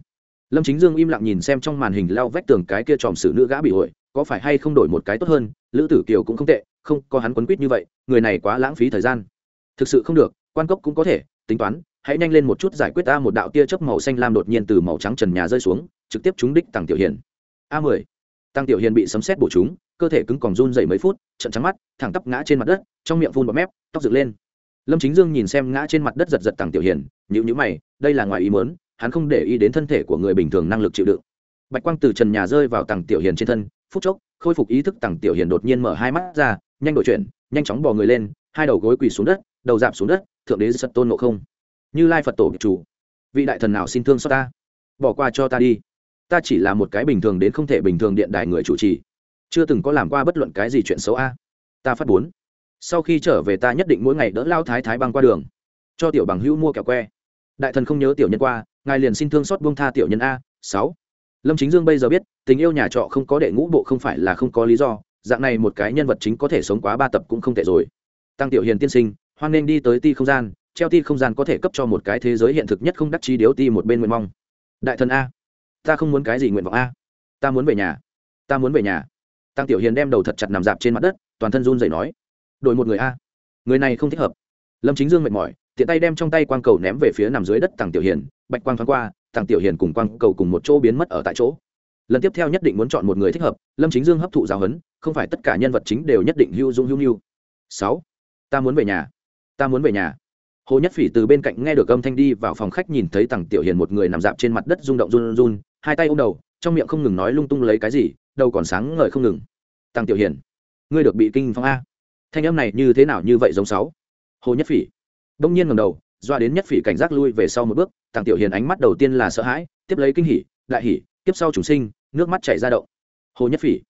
Lâm chính dương im lặng nhìn xem trong màn hình lao vách tường cái kia tròm xử nữ gã bị hội có phải hay không đổi một cái tốt hơn, lữ tử kiều cũng không tệ, không, có hắn quấn quýt như vậy, người này quá lãng phí thời gian. Thực sự không được, quan cốc cũng có thể, tính toán hãy nhanh lên một chút giải quyết ta một đạo tia chớp màu xanh lam đột nhiên từ màu trắng trần nhà rơi xuống, trực tiếp trúng đích tăng tiểu hiền. A mười. Tăng tiểu hiền bị sấm xét bổ trúng, cơ thể cứng còn run dậy mấy phút trận trắng mắt, thẳng tắp ngã trên mặt đất, trong miệng phun bọt mép, tóc dựng lên. Lâm chính dương nhìn xem ngã trên mặt đất giật giật tăng tiểu hiền nhữ nhữ mày, đây là ngoài ý mớn hắn không để ý đến thân thể của người bình thường năng lực chịu đựng. Bạch quang từ trần nhà rơi vào tăng tiểu hiền trên thân, phút chốc, khôi phục ý thức tăng tiểu hiền đột nhiên mở hai mắt ra, nhanh đổi chuyển, nhanh chóng bò người lên, hai đầu gối quỳ xuống đất, đầu dạp xuống đất, thượng đế giật tôn ngộ không như lai phật tổ chủ. Vị đại thần nào xin thương xót ta? Bỏ qua cho ta đi. Ta chỉ là một cái bình thường đến không thể bình thường điện đài người chủ trì. Chưa từng có làm qua bất luận cái gì chuyện xấu a. Ta phát bốn. Sau khi trở về ta nhất định mỗi ngày đỡ lao thái thái băng qua đường. Cho tiểu bằng hữu mua kẹo que. Đại thần không nhớ tiểu nhân qua, ngài liền xin thương xót buông tha tiểu nhân a. Sáu. Lâm chính dương bây giờ biết, tình yêu nhà trọ không có đệ ngũ bộ không phải là không có lý do, dạng này một cái nhân vật chính có thể sống quá ba tập cũng không tệ rồi. Tăng tiểu hiền tiên sinh, hoan nên đi tới ti không gian treo ti không gian có thể cấp cho một cái thế giới hiện thực nhất không đắc chi điếu ti một bên nguyện mong. Đại thần a, ta không muốn cái gì nguyện vọng a. Ta muốn về nhà. Ta muốn về nhà. Tăng tiểu hiền đem đầu thật chặt nằm dạp trên mặt đất, toàn thân run rẩy nói, đổi một người a. Người này không thích hợp. Lâm chính dương mệt mỏi, tiện tay đem trong tay quang cầu ném về phía nằm dưới đất tăng tiểu hiền, bạch quang thoáng qua, tăng tiểu hiền cùng quang cầu cùng một chỗ biến mất ở tại chỗ. Lần tiếp theo nhất định muốn chọn một người thích hợp, lâm chính dương hấp thụ giáo huấn, không phải tất cả nhân vật chính đều nhất định hưu dung hưu hưu sáu, ta muốn về nhà. Ta muốn về nhà hồ nhất phỉ từ bên cạnh nghe được âm thanh đi vào phòng khách nhìn thấy tằng tiểu hiền một người nằm dạp trên mặt đất rung động run run, hai tay ôm đầu, trong miệng không ngừng nói lung tung lấy cái gì, đầu còn sáng ngời không ngừng. Tăng tiểu hiền, ngươi được bị kinh phong a. Thanh âm này như thế nào như vậy giống sáu? Hồ nhất phỉ, đông nhiên ngầm đầu, doa đến nhất phỉ cảnh giác lui về sau một bước tăng tiểu hiền ánh mắt đầu tiên là sợ hãi, tiếp lấy kinh hỉ, đại hỉ tiếp sau chủ sinh, nước mắt chảy ra động. Hồ nhất phỉ,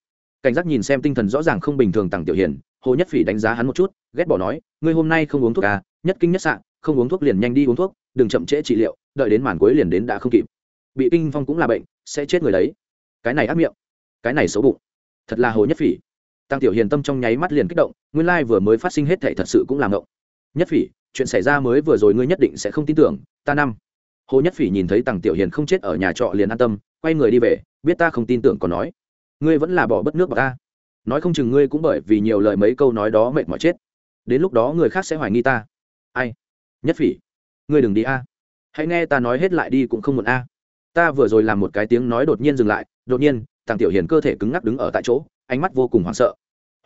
cảnh giác nhìn xem tinh thần rõ ràng không bình thường tăng tiểu hiền, hồ nhất phỉ đánh giá hắn một chút, ghét bỏ nói, ngươi hôm nay không uống thuốc à nhất kinh nhất sạn không uống thuốc liền nhanh đi uống thuốc, đừng chậm trễ trị liệu, đợi đến màn cuối liền đến đã không kịp. Bị kinh phong cũng là bệnh, sẽ chết người đấy. Cái này ác miệng, cái này xấu bụng. Thật là hồ nhất phỉ. Tăng tiểu hiền tâm trong nháy mắt liền kích động, nguyên lai vừa mới phát sinh hết thể thật sự cũng làm ngộng. Nhất phỉ, chuyện xảy ra mới vừa rồi ngươi nhất định sẽ không tin tưởng, ta năm. Hồ nhất phỉ nhìn thấy tăng tiểu hiền không chết ở nhà trọ liền an tâm, quay người đi về, biết ta không tin tưởng còn nói. Ngươi vẫn là bỏ bất nước bỏ ta. Nói không chừng ngươi cũng bởi vì nhiều lời mấy câu nói đó mệt mỏi chết. Đến lúc đó người khác sẽ hoài nghi ta. Ai? Nhất phỉ. Ngươi đừng đi a. Hãy nghe ta nói hết lại đi cũng không muộn a. Ta vừa rồi làm một cái tiếng nói đột nhiên dừng lại, đột nhiên, tàng tiểu hiền cơ thể cứng ngắc đứng ở tại chỗ, ánh mắt vô cùng hoảng sợ.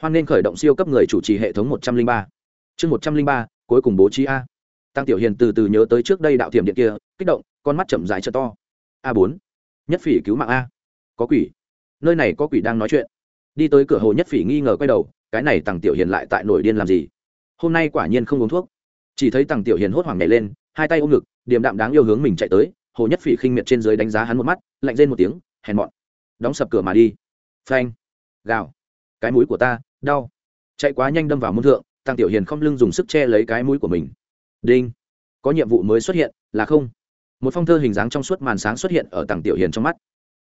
Hoan nên khởi động siêu cấp người chủ trì hệ thống một trăm linh ba. Chương một trăm linh ba, cuối cùng bố trí a. Tăng tiểu hiền từ từ nhớ tới trước đây đạo thiểm điện kia, kích động, con mắt chậm dài chợ to. A bốn. Nhất phỉ cứu mạng a. Có quỷ. Nơi này có quỷ đang nói chuyện. Đi tới cửa hồ nhất phỉ nghi ngờ quay đầu, cái này tăng tiểu hiền lại tại nổi điên làm gì? Hôm nay quả nhiên không uống thuốc chỉ thấy tăng tiểu hiền hốt hoảng nhảy lên, hai tay ôm ngực, điềm đạm đáng yêu hướng mình chạy tới, hồ nhất phỉ khinh miệt trên dưới đánh giá hắn một mắt, lạnh lên một tiếng, hèn mọn, đóng sập cửa mà đi. Phanh, gào. Cái mũi của ta, đau. Chạy quá nhanh đâm vào môn thượng tăng tiểu hiền không lưng dùng sức che lấy cái mũi của mình. Đinh. Có nhiệm vụ mới xuất hiện, là không. Một phong thơ hình dáng trong suốt màn sáng xuất hiện ở tàng tiểu hiền trong mắt.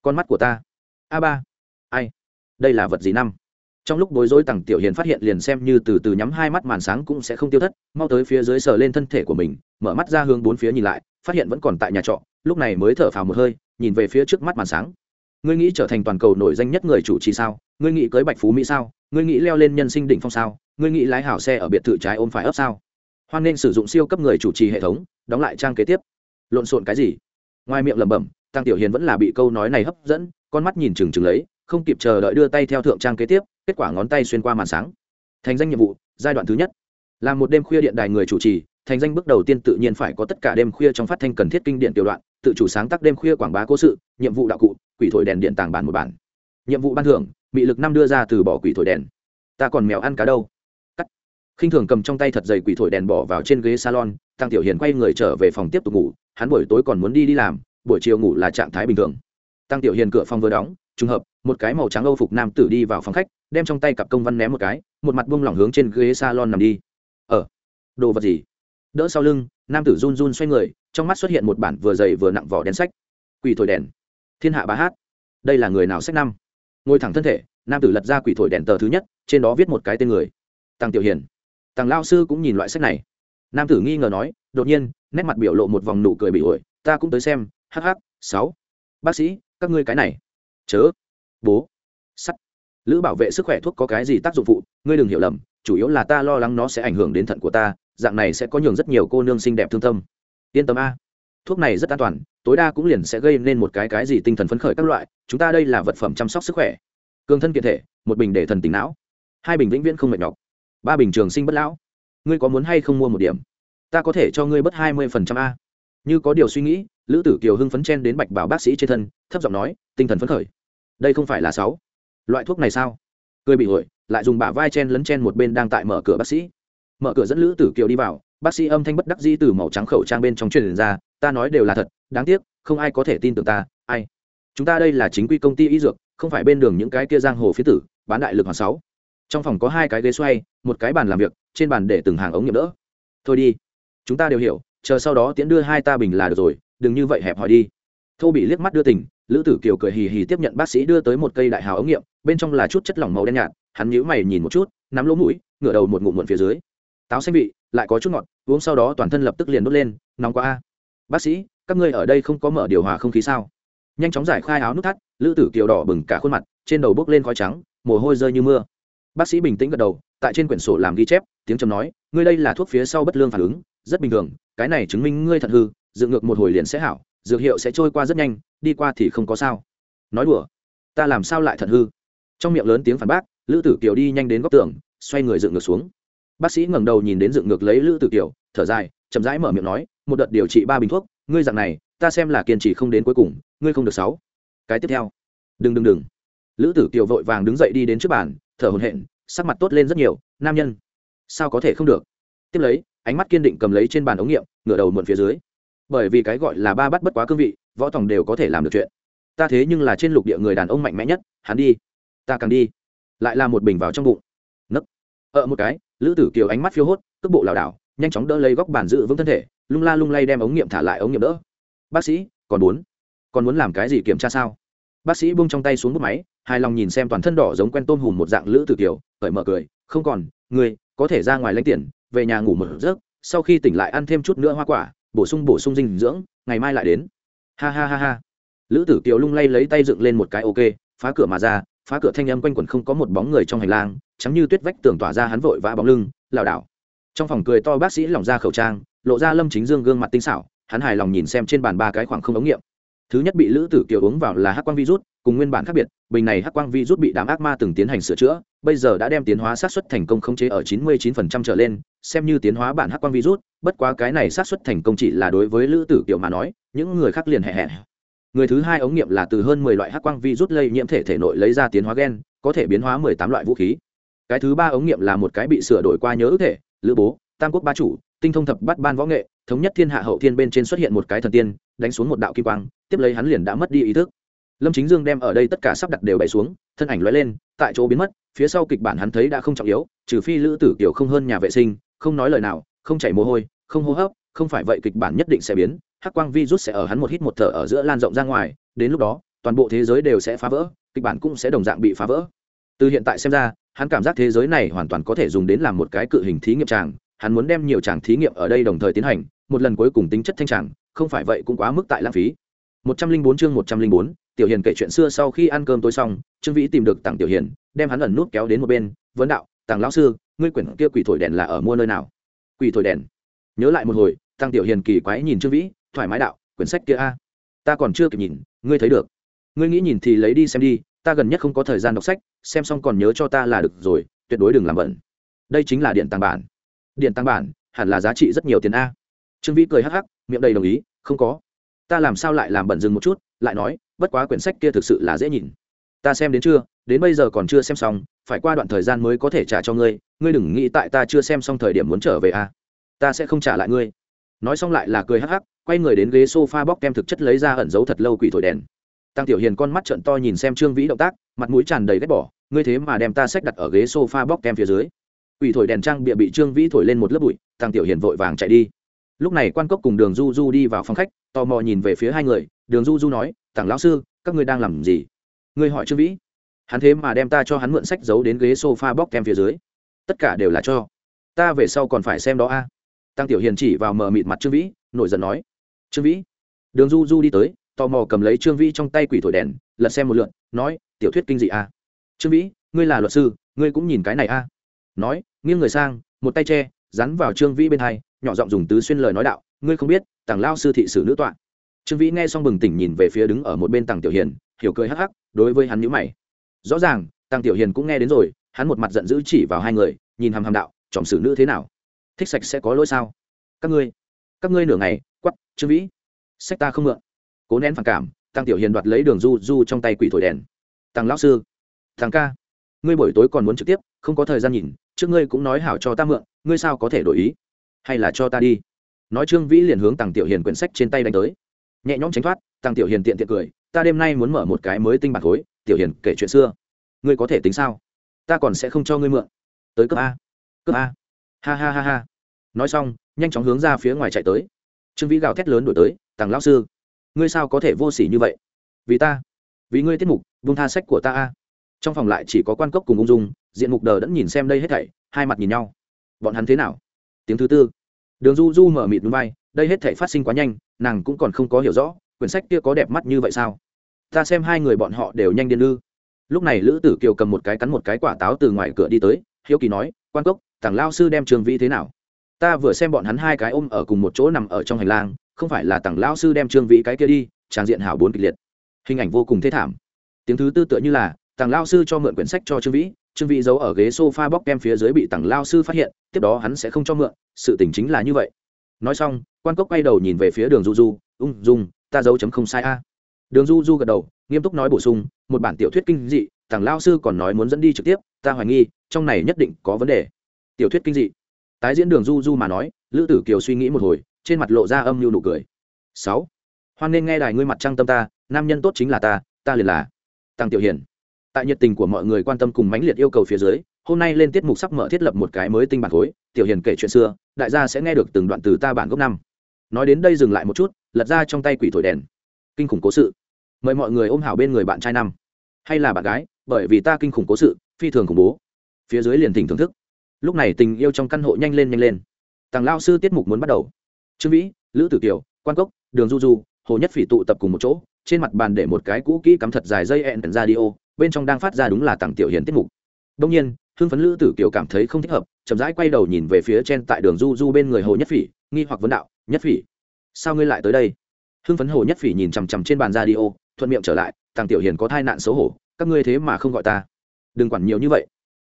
Con mắt của ta. A ba. Ai? Đây là vật gì năm? Trong lúc bối rối tằng tiểu hiền phát hiện liền xem như từ từ nhắm hai mắt màn sáng cũng sẽ không tiêu thất, mau tới phía dưới sờ lên thân thể của mình, mở mắt ra hướng bốn phía nhìn lại, phát hiện vẫn còn tại nhà trọ, lúc này mới thở phào một hơi, nhìn về phía trước mắt màn sáng. Ngươi nghĩ trở thành toàn cầu nổi danh nhất người chủ trì sao? Ngươi nghĩ cưới bạch phú mỹ sao? Ngươi nghĩ leo lên nhân sinh đỉnh phong sao? Ngươi nghĩ lái hảo xe ở biệt thự trái ôm phải ấp sao? Hoan nên sử dụng siêu cấp người chủ trì hệ thống, đóng lại trang kế tiếp. Lộn xộn cái gì? Ngoài miệng lẩm bẩm tăng tiểu hiền vẫn là bị câu nói này hấp dẫn, con mắt nhìn chừng chừng lấy, không kịp chờ đợi đưa tay theo thượng trang kế tiếp kết quả ngón tay xuyên qua màn sáng. Thành danh nhiệm vụ, giai đoạn thứ nhất. Là một đêm khuya điện đài người chủ trì, thành danh bước đầu tiên tự nhiên phải có tất cả đêm khuya trong phát thanh cần thiết kinh điện tiểu đoạn, tự chủ sáng tác đêm khuya quảng bá cố sự, nhiệm vụ đạo cụ, quỷ thổi đèn điện tàng bản một bản. Nhiệm vụ ban thưởng bị lực năm đưa ra từ bỏ quỷ thổi đèn. Ta còn mèo ăn cá đâu? Cắt. Khinh thường cầm trong tay thật dày quỷ thổi đèn bỏ vào trên ghế salon, tăng tiểu hiền quay người trở về phòng tiếp tục ngủ, hắn buổi tối còn muốn đi đi làm, buổi chiều ngủ là trạng thái bình thường. Tăng tiểu hiền cửa phòng vừa đóng, trùng hợp một cái màu trắng âu phục nam tử đi vào phòng khách đem trong tay cặp công văn ném một cái một mặt buông lỏng hướng trên ghế salon nằm đi. Ở ờ, đồ vật gì? Đỡ sau lưng nam tử run run xoay người trong mắt xuất hiện một bản vừa dày vừa nặng vỏ đèn sách. Quỷ thổi đèn. Thiên hạ bá hát. Đây là người nào sách năm? Ngồi thẳng thân thể nam tử lật ra quỷ thổi đèn tờ thứ nhất trên đó viết một cái tên người. Tăng tiểu hiền. Tăng lao sư cũng nhìn loại sách này. Nam tử nghi ngờ nói đột nhiên nét mặt biểu lộ một vòng nụ cười bị ổi ta cũng tới xem hh sáu. Bác sĩ các ngươi cái này. Chớ bố. Sắt. Lữ bảo vệ sức khỏe thuốc có cái gì tác dụng phụ? Ngươi đừng hiểu lầm, chủ yếu là ta lo lắng nó sẽ ảnh hưởng đến thận của ta, dạng này sẽ có nhường rất nhiều cô nương xinh đẹp thương tâm. Yên tâm a. Thuốc này rất an toàn, tối đa cũng liền sẽ gây nên một cái cái gì tinh thần phấn khởi các loại, chúng ta đây là vật phẩm chăm sóc sức khỏe. Cường thân kiện thể, một bình để thần tính não, hai bình vĩnh viễn không mệt nhọc, ba bình trường sinh bất lão. Ngươi có muốn hay không mua một điểm? Ta có thể cho ngươi bớt hai mươi phần trăm a. Như có điều suy nghĩ, lữ tử kiều hưng phấn chen đến bạch bảo bác sĩ trên thân, thấp giọng nói, tinh thần phấn khởi đây không phải là sáu. Loại thuốc này sao? Cười bị hội, lại dùng bả vai chen lấn chen một bên đang tại mở cửa bác sĩ. Mở cửa dẫn lữ tử kiều đi vào, bác sĩ âm thanh bất đắc dĩ từ màu trắng khẩu trang bên trong truyền ra, ta nói đều là thật, đáng tiếc, không ai có thể tin tưởng ta, ai? Chúng ta đây là chính quy công ty y dược, không phải bên đường những cái kia giang hồ phía tử, bán đại lực hoàng sáu. Trong phòng có hai cái ghế xoay, một cái bàn làm việc, trên bàn để từng hàng ống nghiệm đỡ. Thôi đi, chúng ta đều hiểu, chờ sau đó tiễn đưa hai ta bình là được rồi, đừng như vậy hẹp hỏi đi. Thô bị liếc mắt đưa tỉnh lữ tử kiều cười hì hì tiếp nhận bác sĩ đưa tới một cây đại hào ống nghiệm, bên trong là chút chất lỏng màu đen nhạt, hắn nhíu mày nhìn một chút, nắm lỗ mũi, ngửa đầu một ngụm muộn phía dưới. Táo xanh vị, lại có chút ngọt, uống sau đó toàn thân lập tức liền đốt lên, nóng quá a. Bác sĩ, các ngươi ở đây không có mở điều hòa không khí sao? Nhanh chóng giải khai áo nút thắt, lữ tử kiều đỏ bừng cả khuôn mặt, trên đầu bốc lên khói trắng, mồ hôi rơi như mưa. Bác sĩ bình tĩnh gật đầu, tại trên quyển sổ làm ghi chép, tiếng trầm nói, ngươi đây là thuốc phía sau bất lương phản ứng, rất bình thường, cái này chứng minh ngươi thật hư, dựng ngược một hồi liền sẽ hảo dược hiệu sẽ trôi qua rất nhanh, đi qua thì không có sao. Nói đùa, ta làm sao lại thật hư? Trong miệng lớn tiếng phản bác, lữ tử kiều đi nhanh đến góc tường, xoay người dựng ngược xuống. Bác sĩ ngẩng đầu nhìn đến dựng ngược lấy lữ tử kiều, thở dài, chậm rãi mở miệng nói, một đợt điều trị ba bình thuốc, ngươi dạng này, ta xem là kiên trì không đến cuối cùng, ngươi không được sáu. Cái tiếp theo. Đừng đừng đừng. Lữ tử kiều vội vàng đứng dậy đi đến trước bàn, thở hồn hện sắc mặt tốt lên rất nhiều, nam nhân, sao có thể không được? Tiếp lấy, ánh mắt kiên định cầm lấy trên bàn ống nghiệm, ngửa đầu muộn phía dưới bởi vì cái gọi là ba bắt bất quá cương vị, võ tòng đều có thể làm được chuyện. Ta thế nhưng là trên lục địa người đàn ông mạnh mẽ nhất, hắn đi. Ta càng đi. Lại là một bình vào trong bụng. Nấc. Ợ một cái, lữ tử kiều ánh mắt phiêu hốt, cước bộ lảo đảo, nhanh chóng đỡ lấy góc bàn giữ vững thân thể, lung la lung lay đem ống nghiệm thả lại ống nghiệm đỡ. Bác sĩ, còn muốn? Còn muốn làm cái gì kiểm tra sao? Bác sĩ bung trong tay xuống bút máy, hài lòng nhìn xem toàn thân đỏ giống quen tôm hùm một dạng lữ tử kiều, cởi mở cười, không còn người có thể ra ngoài lấy tiền, về nhà ngủ một giấc, sau khi tỉnh lại ăn thêm chút nữa hoa quả bổ sung bổ sung dinh dưỡng, ngày mai lại đến. Ha ha ha ha. Lữ tử kiều lung lay lấy tay dựng lên một cái ok, phá cửa mà ra, phá cửa thanh âm quanh quẩn không có một bóng người trong hành lang chắm như tuyết vách tường tỏa ra hắn vội vã bóng lưng, lảo đảo. Trong phòng cười to bác sĩ lỏng ra khẩu trang, lộ ra lâm chính dương gương mặt tinh xảo, hắn hài lòng nhìn xem trên bàn ba cái khoảng không ống nghiệm. Thứ nhất bị lữ tử kiều uống vào là hắc quang virus, cùng nguyên bản khác biệt, bình này hắc quang virus bị đám ác ma từng tiến hành sửa chữa bây giờ đã đem tiến hóa sát xuất thành công khống chế ở 99% trở lên, xem như tiến hóa bản hắc quang virus, bất quá cái này sát xuất thành công chỉ là đối với lữ tử tiểu mà nói, những người khác liền hẹ hẹ người thứ hai ống nghiệm là từ hơn 10 loại hắc quang virus lây nhiễm thể thể nội lấy ra tiến hóa gen, có thể biến hóa 18 loại vũ khí. Cái thứ ba ống nghiệm là một cái bị sửa đổi qua nhớ ức thể, lữ bố, tam quốc ba chủ, tinh thông thập bắt ban võ nghệ, thống nhất thiên hạ hậu thiên bên trên xuất hiện một cái thần tiên, đánh xuống một đạo kim quang, tiếp lấy hắn liền đã mất đi ý thức lâm chính dương đem ở đây tất cả sắp đặt đều bày xuống, thân ảnh lóe lên, tại chỗ biến mất, phía sau kịch bản hắn thấy đã không trọng yếu, trừ phi lữ tử kiểu không hơn nhà vệ sinh, không nói lời nào, không chảy mồ hôi, không hô hấp, không phải vậy kịch bản nhất định sẽ biến, hắc quang virus sẽ ở hắn một hít một thở ở giữa lan rộng ra ngoài, đến lúc đó, toàn bộ thế giới đều sẽ phá vỡ, kịch bản cũng sẽ đồng dạng bị phá vỡ. Từ hiện tại xem ra, hắn cảm giác thế giới này hoàn toàn có thể dùng đến làm một cái cự hình thí nghiệm tràng, hắn muốn đem nhiều tràng thí nghiệm ở đây đồng thời tiến hành, một lần cuối cùng tính chất thanh tràng, không phải vậy cũng quá mức tại lãng phí một trăm linh bốn chương một trăm linh bốn, tiểu hiền kể chuyện xưa sau khi ăn cơm tối xong, trương vĩ tìm được tặng tiểu hiền, đem hắn ẩn nút kéo đến một bên, vấn đạo tặng lão sư, ngươi quyển kia quỷ thổi đèn là ở mua nơi nào? Quỷ thổi đèn? Nhớ lại một hồi tăng tiểu hiền kỳ quái nhìn trương vĩ, thoải mái đạo, quyển sách kia a. Ta còn chưa kịp nhìn, ngươi thấy được. Ngươi nghĩ nhìn thì lấy đi xem đi, ta gần nhất không có thời gian đọc sách, xem xong còn nhớ cho ta là được rồi, tuyệt đối đừng làm bẩn. Đây chính là điện tăng bản. Điện tăng bản, hẳn là giá trị rất nhiều tiền a. Trương vĩ cười hắc hắc, miệng đầy đồng ý, không có ta làm sao lại làm bẩn dừng một chút, lại nói, bất quá quyển sách kia thực sự là dễ nhìn. Ta xem đến chưa, đến bây giờ còn chưa xem xong, phải qua đoạn thời gian mới có thể trả cho ngươi ngươi đừng nghĩ tại ta chưa xem xong thời điểm muốn trở về a ta sẽ không trả lại ngươi. Nói xong lại là cười hắc hắc, quay người đến ghế s o f a bóc kem thực chất lấy ra ẩn giấu thật lâu quỷ thổi đèn. Tăng tiểu hiền con mắt trận to nhìn xem trương vĩ động tác, mặt mũi tràn đầy ghét bỏ, ngươi thế mà đem ta sách đặt ở ghế s o f a bóc kem phía dưới. Quỷ thổi đèn trang bịa bị trương vĩ thổi lên một lớp bụi, tăng tiểu hiền vội vàng chạy đi. Lúc này quan cốc cùng đường du du đi vào phòng khách tò mò nhìn về phía hai người, đường du du nói tặng lão sư, các ngươi đang làm gì? Ngươi hỏi trương vĩ. Hắn thế mà đem ta cho hắn mượn sách giấu đến ghế s o f a bóc kem phía dưới. Tất cả đều là cho. Ta về sau còn phải xem đó a. Tăng tiểu hiền chỉ vào mờ mịt mặt trương vĩ, nổi giận nói, trương vĩ. Đường du du đi tới, tò mò cầm lấy trương vĩ trong tay quỷ thổi đèn, lật xem một lượn nói, tiểu thuyết kinh dị a. Trương vĩ, ngươi là luật sư, ngươi cũng nhìn cái này a. Nói, nghiêng người sang, một tay che rắn vào trương vĩ bên hai, nhỏ giọng dùng tứ xuyên lời nói đạo ngươi không biết, tàng lao sư thị sử nữ tọa. Trương vĩ nghe xong bừng tỉnh nhìn về phía đứng ở một bên tàng tiểu hiền, hiểu cười hắc hắc, đối với hắn nhữ mày. Rõ ràng, tàng tiểu hiền cũng nghe đến rồi, hắn một mặt giận dữ chỉ vào hai người, nhìn hàm hàm đạo trọng xử nữ thế nào? Thích sạch sẽ có lỗi sao? Các ngươi các ngươi nửa ngày quắp trương vĩ. Sách ta không mượn. Cố nén phản cảm tăng tiểu hiền đoạt lấy đường du du trong tay quỷ thổi đèn. Tăng lão sư thằng ca, ngươi buổi tối còn muốn trực tiếp, không có thời gian nhìn, trước ngươi cũng nói hảo cho ta mượn, ngươi sao có thể đổi ý? Hay là cho ta đi? Nói trương vĩ liền hướng tăng tiểu hiền quyển sách trên tay đánh tới. Nhẹ nhõm tránh thoát tăng tiểu hiền tiện tiện cười, ta đêm nay muốn mở một cái mới tinh bạc khối, tiểu hiền, kể chuyện xưa. Ngươi có thể tính sao? Ta còn sẽ không cho ngươi mượn. Tới cấp a. Cấp a. Ha ha ha ha. Nói xong, nhanh chóng hướng ra phía ngoài chạy tới. Trương vĩ gào thét lớn đổi tới tàng lão sư, ngươi sao có thể vô s ỉ như vậy? Vì ta, vì ngươi tiết mục vung tha sách của ta a. Trong phòng lại chỉ có quan cốc cùng ung dung, diện mục đờ đẫn nhìn xem đây hết thảy, hai mặt nhìn nhau. Bọn hắn thế nào? Tiếng thứ tư đường du du mở mịt núi bay đây hết thảy phát sinh quá nhanh, nàng cũng còn không có hiểu rõ, quyển sách kia có đẹp mắt như vậy sao? Ta xem hai người bọn họ đều nhanh điên lư lúc này lữ tử kiều cầm một cái cắn một cái quả táo từ ngoài cửa đi tới, hiếu kỳ nói, quan cốc tàng lao sư đem trường vĩ thế nào? Ta vừa xem bọn hắn hai cái ôm ở cùng một chỗ nằm ở trong hành lang, không phải là tàng lao sư đem trương vĩ cái kia đi, tràng diện hảo bốn kịch liệt. Hình ảnh vô cùng thế thảm. Tiếng thứ tư tựa như là tàng lao sư cho mượn quyển sách cho trương vĩ trương vĩ giấu ở ghế sofa bóc kem phía dưới bị tàng lao sư phát hiện, tiếp đó hắn sẽ không cho mượn, sự tình chính là như vậy. Nói xong, quan cốc quay đầu nhìn về phía đường du du, ung, dung, ta dấu chấm không sai a. Đường du du gật đầu, nghiêm túc nói bổ sung, một bản tiểu thuyết kinh dị tàng lao sư còn nói muốn dẫn đi trực tiếp, ta hoài nghi, trong này nhất định có vấn đề. Tiểu thuyết kinh dị. Tái diễn đường du du mà nói, lữ tử kiều suy nghĩ một hồi, trên mặt lộ ra âm mưu nụ cười. Sáu, hoan nên nghe đài ngươi mặt trăng tâm ta, nam nhân tốt chính là ta ta liền là. Tăng tiểu hiền tại nhiệt tình của mọi người quan tâm cùng mãnh liệt yêu cầu phía dưới, hôm nay lên tiết mục sắp mở thiết lập một cái mới tinh bản khối, tiểu hiền kể chuyện xưa, đại gia sẽ nghe được từng đoạn từ ta bản gốc năm. Nói đến đây dừng lại một chút, lật ra trong tay quỷ thổi đèn. Kinh khủng cố sự. Mời mọi người ôm hảo bên người bạn trai năm. Hay là bạn gái, bởi vì ta kinh khủng cố sự, phi thường khủng bố. Phía dưới liền thỉnh thưởng thức. Lúc này tình yêu trong căn hộ nhanh lên nhanh lên. Tàng lao sư tiết mục muốn bắt đầu. Trương vĩ, lữ tử kiều, quan cốc, đường du du, hồ nhất phỉ tụ tập cùng một chỗ, trên mặt bàn để một cái cũ kỹ cắm thật dài dây ẹn ra đi ô bên trong đang phát ra đúng là tặng tiểu hiền tiết mục. Đông nhiên hương phấn lữ tử kiều cảm thấy không thích hợp, chậm rãi quay đầu nhìn về phía trên tại đường du du bên người hồ nhất phỉ, nghi hoặc vấn đạo, nhất phỉ, sao ngươi lại tới đây? Hương phấn hồ nhất phỉ nhìn chằm chằm trên bàn ra đi ô thuận miệng trở lại tàng tiểu hiền có thai nạn xấu hổ, các ngươi thế mà không gọi ta. Đừng quản nhiều như vậy.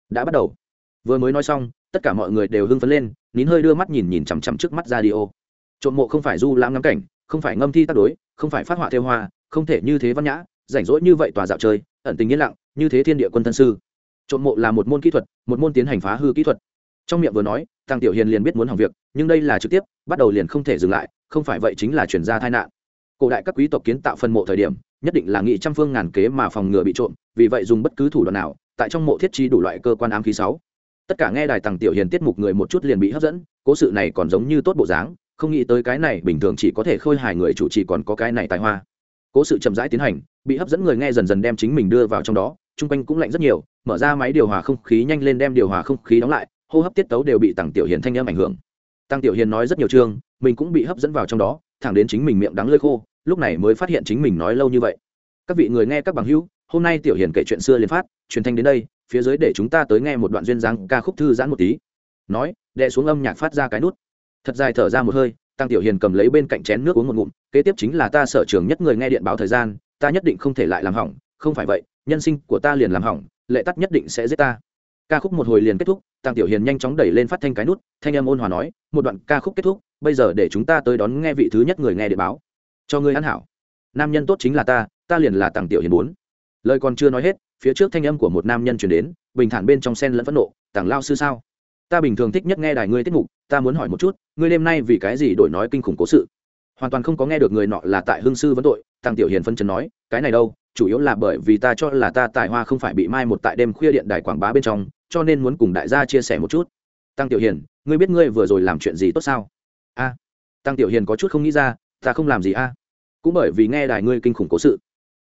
Đã bắt đầu. Vừa mới nói xong, tất cả mọi người đều hưng phấn lên, nín hơi đưa mắt nhìn nhìn chằm chằm trước mắt ra đi ô trộm mộ không phải du lãm ngắm cảnh, không phải ngâm thi tác đối, không phải phát họa theo hoa, không thể như thế văn nhã rảnh rỗi như vậy tòa dạo chơi, ẩn tình yên lặng, như thế thiên địa quân thân sư. Trộm mộ là một môn kỹ thuật, một môn tiến hành phá hư kỹ thuật. Trong miệng vừa nói tăng tiểu hiền liền biết muốn hỏng việc, nhưng đây là trực tiếp, bắt đầu liền không thể dừng lại, không phải vậy chính là chuyển ra tai nạn. Cổ đại các quý tộc kiến tạo phân mộ thời điểm, nhất định là nghị trăm phương ngàn kế mà phòng ngừa bị trộm, vì vậy dùng bất cứ thủ đoạn nào, tại trong mộ thiết trí đủ loại cơ quan ám khí sáu. Tất cả nghe đài tàng tiểu hiền tiết mục người một chút liền bị hấp dẫn, cố sự này còn giống như tốt bộ dáng, không nghĩ tới cái này bình thường chỉ có thể khôi hài người chủ trì còn có cái này tài hoa. Cố sự chậm rãi tiến hành bị hấp dẫn người nghe dần dần đem chính mình đưa vào trong đó, chung quanh cũng lạnh rất nhiều, mở ra máy điều hòa không khí nhanh lên đem điều hòa không khí đóng lại, hô hấp tiết tấu đều bị tăng tiểu hiền thanh âm ảnh hưởng. Tăng tiểu hiền nói rất nhiều chương, mình cũng bị hấp dẫn vào trong đó, thẳng đến chính mình miệng đắng lơi khô, lúc này mới phát hiện chính mình nói lâu như vậy. Các vị người nghe các bằng hữu, hôm nay tiểu hiền kể chuyện xưa liền phát, truyền thanh đến đây, phía dưới để chúng ta tới nghe một đoạn duyên dáng ca khúc thư giãn một tí. Nói đệ xuống âm nhạc phát ra cái nút. Thật dài thở ra một hơi tăng tiểu hiền cầm lấy bên cạnh chén nước uống một ngụm, kế tiếp chính là ta sở trường nhất người nghe điện báo thời gian ta nhất định không thể lại làm hỏng, không phải vậy, nhân sinh của ta liền làm hỏng, lệ tắt nhất định sẽ giết ta. Ca khúc một hồi liền kết thúc, Tàng tiểu hiền nhanh chóng đẩy lên phát thanh cái nút, thanh âm ôn hòa nói, một đoạn ca khúc kết thúc, bây giờ để chúng ta tới đón nghe vị thứ nhất người nghe điện báo. Cho ngươi ăn hảo. Nam nhân tốt chính là ta ta liền là Tàng tiểu hiền bốn. Lời còn chưa nói hết, phía trước thanh âm của một nam nhân chuyển đến, bình thản bên trong sen lẫn phẫn nộ, tàng lao sư sao? Ta bình thường thích nhất nghe đài ngươi tiết mục, ta muốn hỏi một chút, ngươi đêm nay vì cái gì đổi nói kinh khủng cố sự? Hoàn toàn không có nghe được người nọ là tại hương sư vấn tội, tăng tiểu hiền phân trần nói, cái này đâu, chủ yếu là bởi vì ta cho là ta tài hoa không phải bị mai một tại đêm khuya điện đài quảng bá bên trong, cho nên muốn cùng đại gia chia sẻ một chút. Tăng tiểu hiền, ngươi biết ngươi vừa rồi làm chuyện gì tốt sao? A. Tăng tiểu hiền có chút không nghĩ ra, ta không làm gì a. Cũng bởi vì nghe đài ngươi kinh khủng cố sự.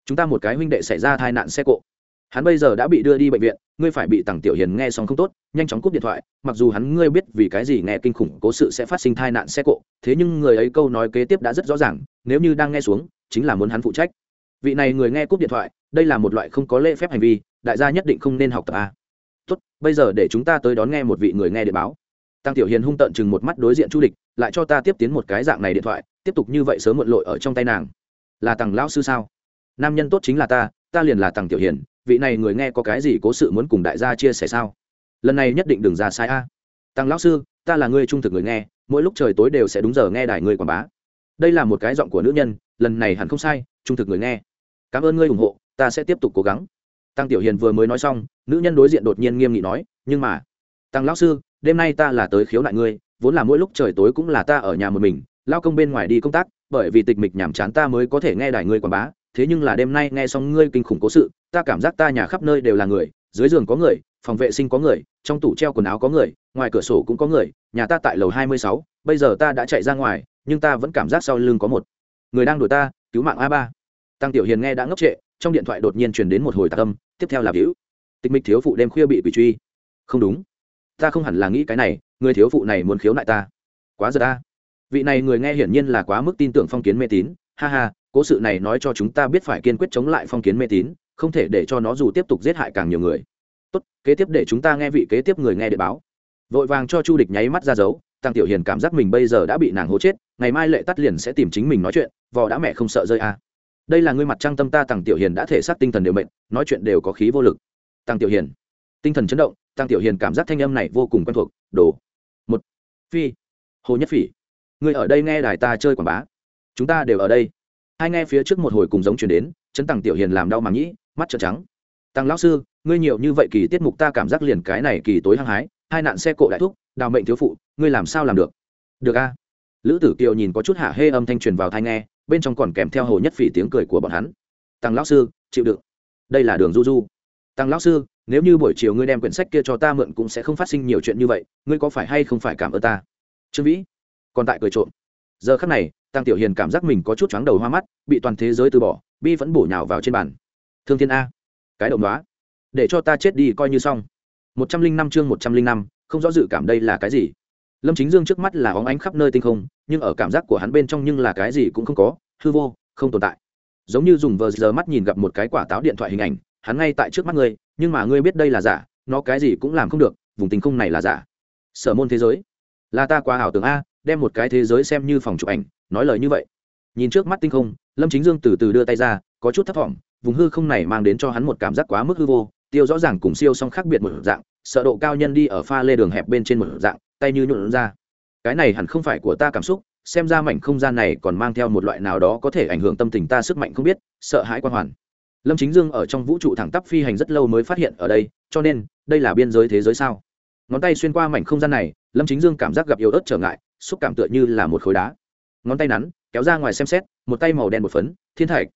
Chúng ta một cái huynh đệ xảy ra tai nạn xe cộ hắn bây giờ đã bị đưa đi bệnh viện, ngươi phải bị tằng tiểu hiền nghe xong không tốt, nhanh chóng cúp điện thoại, mặc dù hắn ngươi biết vì cái gì nghe kinh khủng cố sự sẽ phát sinh tai nạn xe cộ, thế nhưng người ấy câu nói kế tiếp đã rất rõ ràng, nếu như đang nghe xuống, chính là muốn hắn phụ trách. Vị này người nghe cúp điện thoại, đây là một loại không có lễ phép hành vi, đại gia nhất định không nên học tập a tốt, bây giờ để chúng ta tới đón nghe một vị người nghe điện báo. Tăng tiểu hiền hung tợn chừng một mắt đối diện chu địch, lại cho ta tiếp tiến một cái dạng này điện thoại, tiếp tục như vậy sớm muộn lội ở trong tay nàng. Là tằng lão sư sao? Nam nhân tốt chính là ta ta liền là tằng tiểu hiền vị này người nghe có cái gì cố sự muốn cùng đại gia chia sẻ sao? Lần này nhất định đừng ra sai a. Tăng lão sư, ta là người trung thực người nghe, mỗi lúc trời tối đều sẽ đúng giờ nghe đài người quảng bá. Đây là một cái giọng của nữ nhân, lần này hẳn không sai, trung thực người nghe. Cảm ơn ngươi ủng hộ, ta sẽ tiếp tục cố gắng. Tăng tiểu hiền vừa mới nói xong, nữ nhân đối diện đột nhiên nghiêm nghị nói, nhưng mà, tăng lão sư, đêm nay ta là tới khiếu nại ngươi, vốn là mỗi lúc trời tối cũng là ta ở nhà một mình, lao công bên ngoài đi công tác, bởi vì tịch mịch nhàm chán ta mới có thể nghe đài ngươi quảng bá thế nhưng là đêm nay nghe xong ngươi kinh khủng cố sự, ta cảm giác ta nhà khắp nơi đều là người, dưới giường có người, phòng vệ sinh có người, trong tủ treo quần áo có người, ngoài cửa sổ cũng có người, nhà ta tại lầu hai mươi sáu, bây giờ ta đã chạy ra ngoài, nhưng ta vẫn cảm giác sau lưng có một người đang đuổi ta, cứu mạng a ba. Tăng tiểu hiền nghe đã ngốc trệ, trong điện thoại đột nhiên truyền đến một hồi tạ tâm tiếp theo là víu tịch mịch thiếu phụ đêm khuya bị quỷ truy. Không đúng. Ta không hẳn là nghĩ cái này, người thiếu phụ này muốn khiếu nại ta. Quá giờ ta. Vị này người nghe hiển nhiên là quá mức tin tưởng phong kiến mê tín, ha ha cố sự này nói cho chúng ta biết phải kiên quyết chống lại phong kiến mê tín, không thể để cho nó dù tiếp tục giết hại càng nhiều người. Tốt, kế tiếp để chúng ta nghe vị kế tiếp người nghe điện báo. Vội vàng cho chu địch nháy mắt ra dấu, tăng tiểu hiền cảm giác mình bây giờ đã bị nàng hố chết, ngày mai lệ tắt liền sẽ tìm chính mình nói chuyện, vò đã mẹ không sợ rơi à. đây là ngươi mặt trăng tâm ta, tăng tiểu hiền đã thể xác tinh thần đều mệnh nói chuyện đều có khí vô lực. Tăng tiểu hiền. Tinh thần chấn động, tăng tiểu hiền cảm giác thanh âm này vô cùng quen thuộc, đồ. Một. Phi. Hồ nhất phỉ. Ngươi ở đây nghe đài ta chơi quảng bá. Chúng ta đều ở đây hai nghe phía trước một hồi cùng giống chuyển đến, chấn tăng tiểu hiền làm đau màng nhĩ mắt trợn trắng. Tăng lão sư, ngươi nhiều như vậy kỳ tiết mục ta cảm giác liền cái này kỳ tối hăng hái, hai nạn xe cộ đại thúc, đào mệnh thiếu phụ, ngươi làm sao làm được? Được a. Lữ tử kiều nhìn có chút hạ hê âm thanh truyền vào thai nghe, bên trong còn kèm theo hồ nhất phỉ tiếng cười của bọn hắn. Tăng lão sư, chịu đựng. Đây là đường du du. Tăng lão sư, nếu như buổi chiều ngươi đem quyển sách kia cho ta mượn cũng sẽ không phát sinh nhiều chuyện như vậy, ngươi có phải hay không phải cảm ơn ta? Trương vĩ. Còn tại cười trộm. Giờ khắc này tăng tiểu hiền cảm giác mình có chút chóng đầu hoa mắt, bị toàn thế giới từ bỏ, bi vẫn bổ nhào vào trên bàn. Thương thiên a, cái động đó để cho ta chết đi coi như xong. Một trăm linh năm chương một trăm linh năm, không rõ dự cảm đây là cái gì. Lâm chính dương trước mắt là óng ánh khắp nơi tinh không, nhưng ở cảm giác của hắn bên trong nhưng là cái gì cũng không có, hư vô, không tồn tại. Giống như dùng vờ giờ mắt nhìn gặp một cái quả táo điện thoại hình ảnh, hắn ngay tại trước mắt ngươi, nhưng mà ngươi biết đây là giả, nó cái gì cũng làm không được, vùng tinh không này là giả. Sở môn thế giới, là ta quá ảo tưởng a, đem một cái thế giới xem như phòng chụp ảnh nói lời như vậy. Nhìn trước mắt tinh không, lâm chính dương từ từ đưa tay ra, có chút thấp t vùng hư không này mang đến cho hắn một cảm giác quá mức hư vô, tiêu rõ ràng cùng siêu song khác biệt một dạng, sợ độ cao nhân đi ở pha lê đường hẹp bên trên một dạng, tay như nhuộn ra. Cái này hẳn không phải của ta cảm xúc, xem ra mảnh không gian này còn mang theo một loại nào đó có thể ảnh hưởng tâm tình ta sức mạnh không biết, sợ hãi quan hoàn. Lâm chính dương ở trong vũ trụ thẳng tắp phi hành rất lâu mới phát hiện ở đây, cho nên, đây là biên giới thế giới sao? Ngón tay xuyên qua mảnh không gian này, lâm chính dương cảm giác gặp yếu ớt trở ngại, xúc cảm tựa như là một khối đá ngón tay nắn, kéo ra ngoài xem xét, một tay màu đen một phấn, thiên thạch.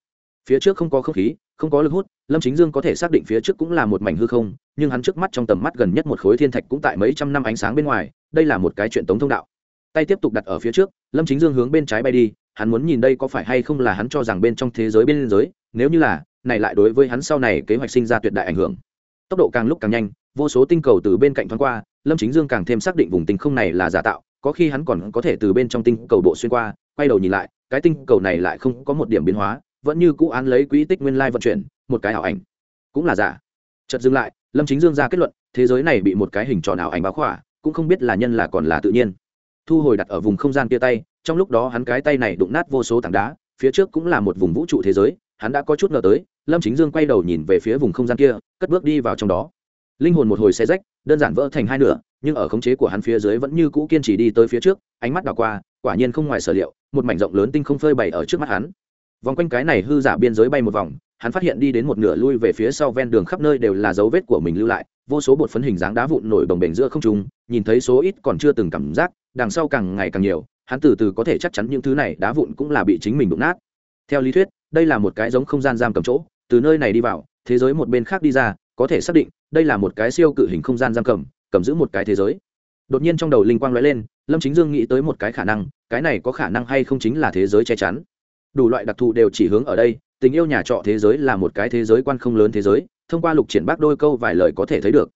Phía trước không có không khí, không có lực hút, lâm chính dương có thể xác định phía trước cũng là một mảnh hư không, nhưng hắn trước mắt trong tầm mắt gần nhất một khối thiên thạch cũng tại mấy trăm năm ánh sáng bên ngoài, đây là một cái chuyện tống thông đạo. Tay tiếp tục đặt ở phía trước, lâm chính dương hướng bên trái bay đi, hắn muốn nhìn đây có phải hay không là hắn cho rằng bên trong thế giới bên giới, nếu như là, này lại đối với hắn sau này kế hoạch sinh ra tuyệt đại ảnh hưởng. Tốc độ càng lúc càng nhanh, vô số tinh cầu từ bên cạnh thoáng qua, lâm chính dương càng thêm xác định vùng tinh không này là giả tạo có khi hắn còn có thể từ bên trong tinh cầu bộ xuyên qua, quay đầu nhìn lại, cái tinh cầu này lại không có một điểm biến hóa, vẫn như cũ án lấy quỹ tích nguyên lai vận chuyển, một cái ảo ảnh. Cũng là giả. Chợt dừng lại, lâm chính dương ra kết luận, thế giới này bị một cái hình tròn ảo ảnh báo khỏa, cũng không biết là nhân là còn là tự nhiên. Thu hồi đặt ở vùng không gian kia tay, trong lúc đó hắn cái tay này đụng nát vô số tảng đá, phía trước cũng là một vùng vũ trụ thế giới, hắn đã có chút ngờ tới, lâm chính dương quay đầu nhìn về phía vùng không gian kia, cất bước đi vào trong đó. Linh hồn một hồi xe rách, đơn giản vỡ thành hai nửa nhưng ở khống chế của hắn phía dưới vẫn như cũ kiên trì đi tới phía trước, ánh mắt đảo qua, quả nhiên không ngoài sở liệu, một mảnh rộng lớn tinh không phơi bày ở trước mắt hắn. Vòng quanh cái này hư giả biên giới bay một vòng, hắn phát hiện đi đến một nửa lui về phía sau ven đường khắp nơi đều là dấu vết của mình lưu lại, vô số bột phấn hình dáng đá vụn nổi bồng bềnh giữa không trung, nhìn thấy số ít còn chưa từng cảm giác, đằng sau càng ngày càng nhiều, hắn từ từ có thể chắc chắn những thứ này đá vụn cũng là bị chính mình đụng nát. Theo lý thuyết, đây là một cái giống không gian giam cầm chỗ, từ nơi này đi vào, thế giới một bên khác đi ra, có thể xác định, đây là một cái siêu cự hình không gian giam cầm cầm giữ một cái thế giới. Đột nhiên trong đầu linh quang lóe lên, lâm chính dương nghĩ tới một cái khả năng, cái này có khả năng hay không chính là thế giới che chắn. Đủ loại đặc thù đều chỉ hướng ở đây, tình yêu nhà trọ thế giới là một cái thế giới quan không lớn thế giới, thông qua lục triển bác đôi câu vài lời có thể thấy được.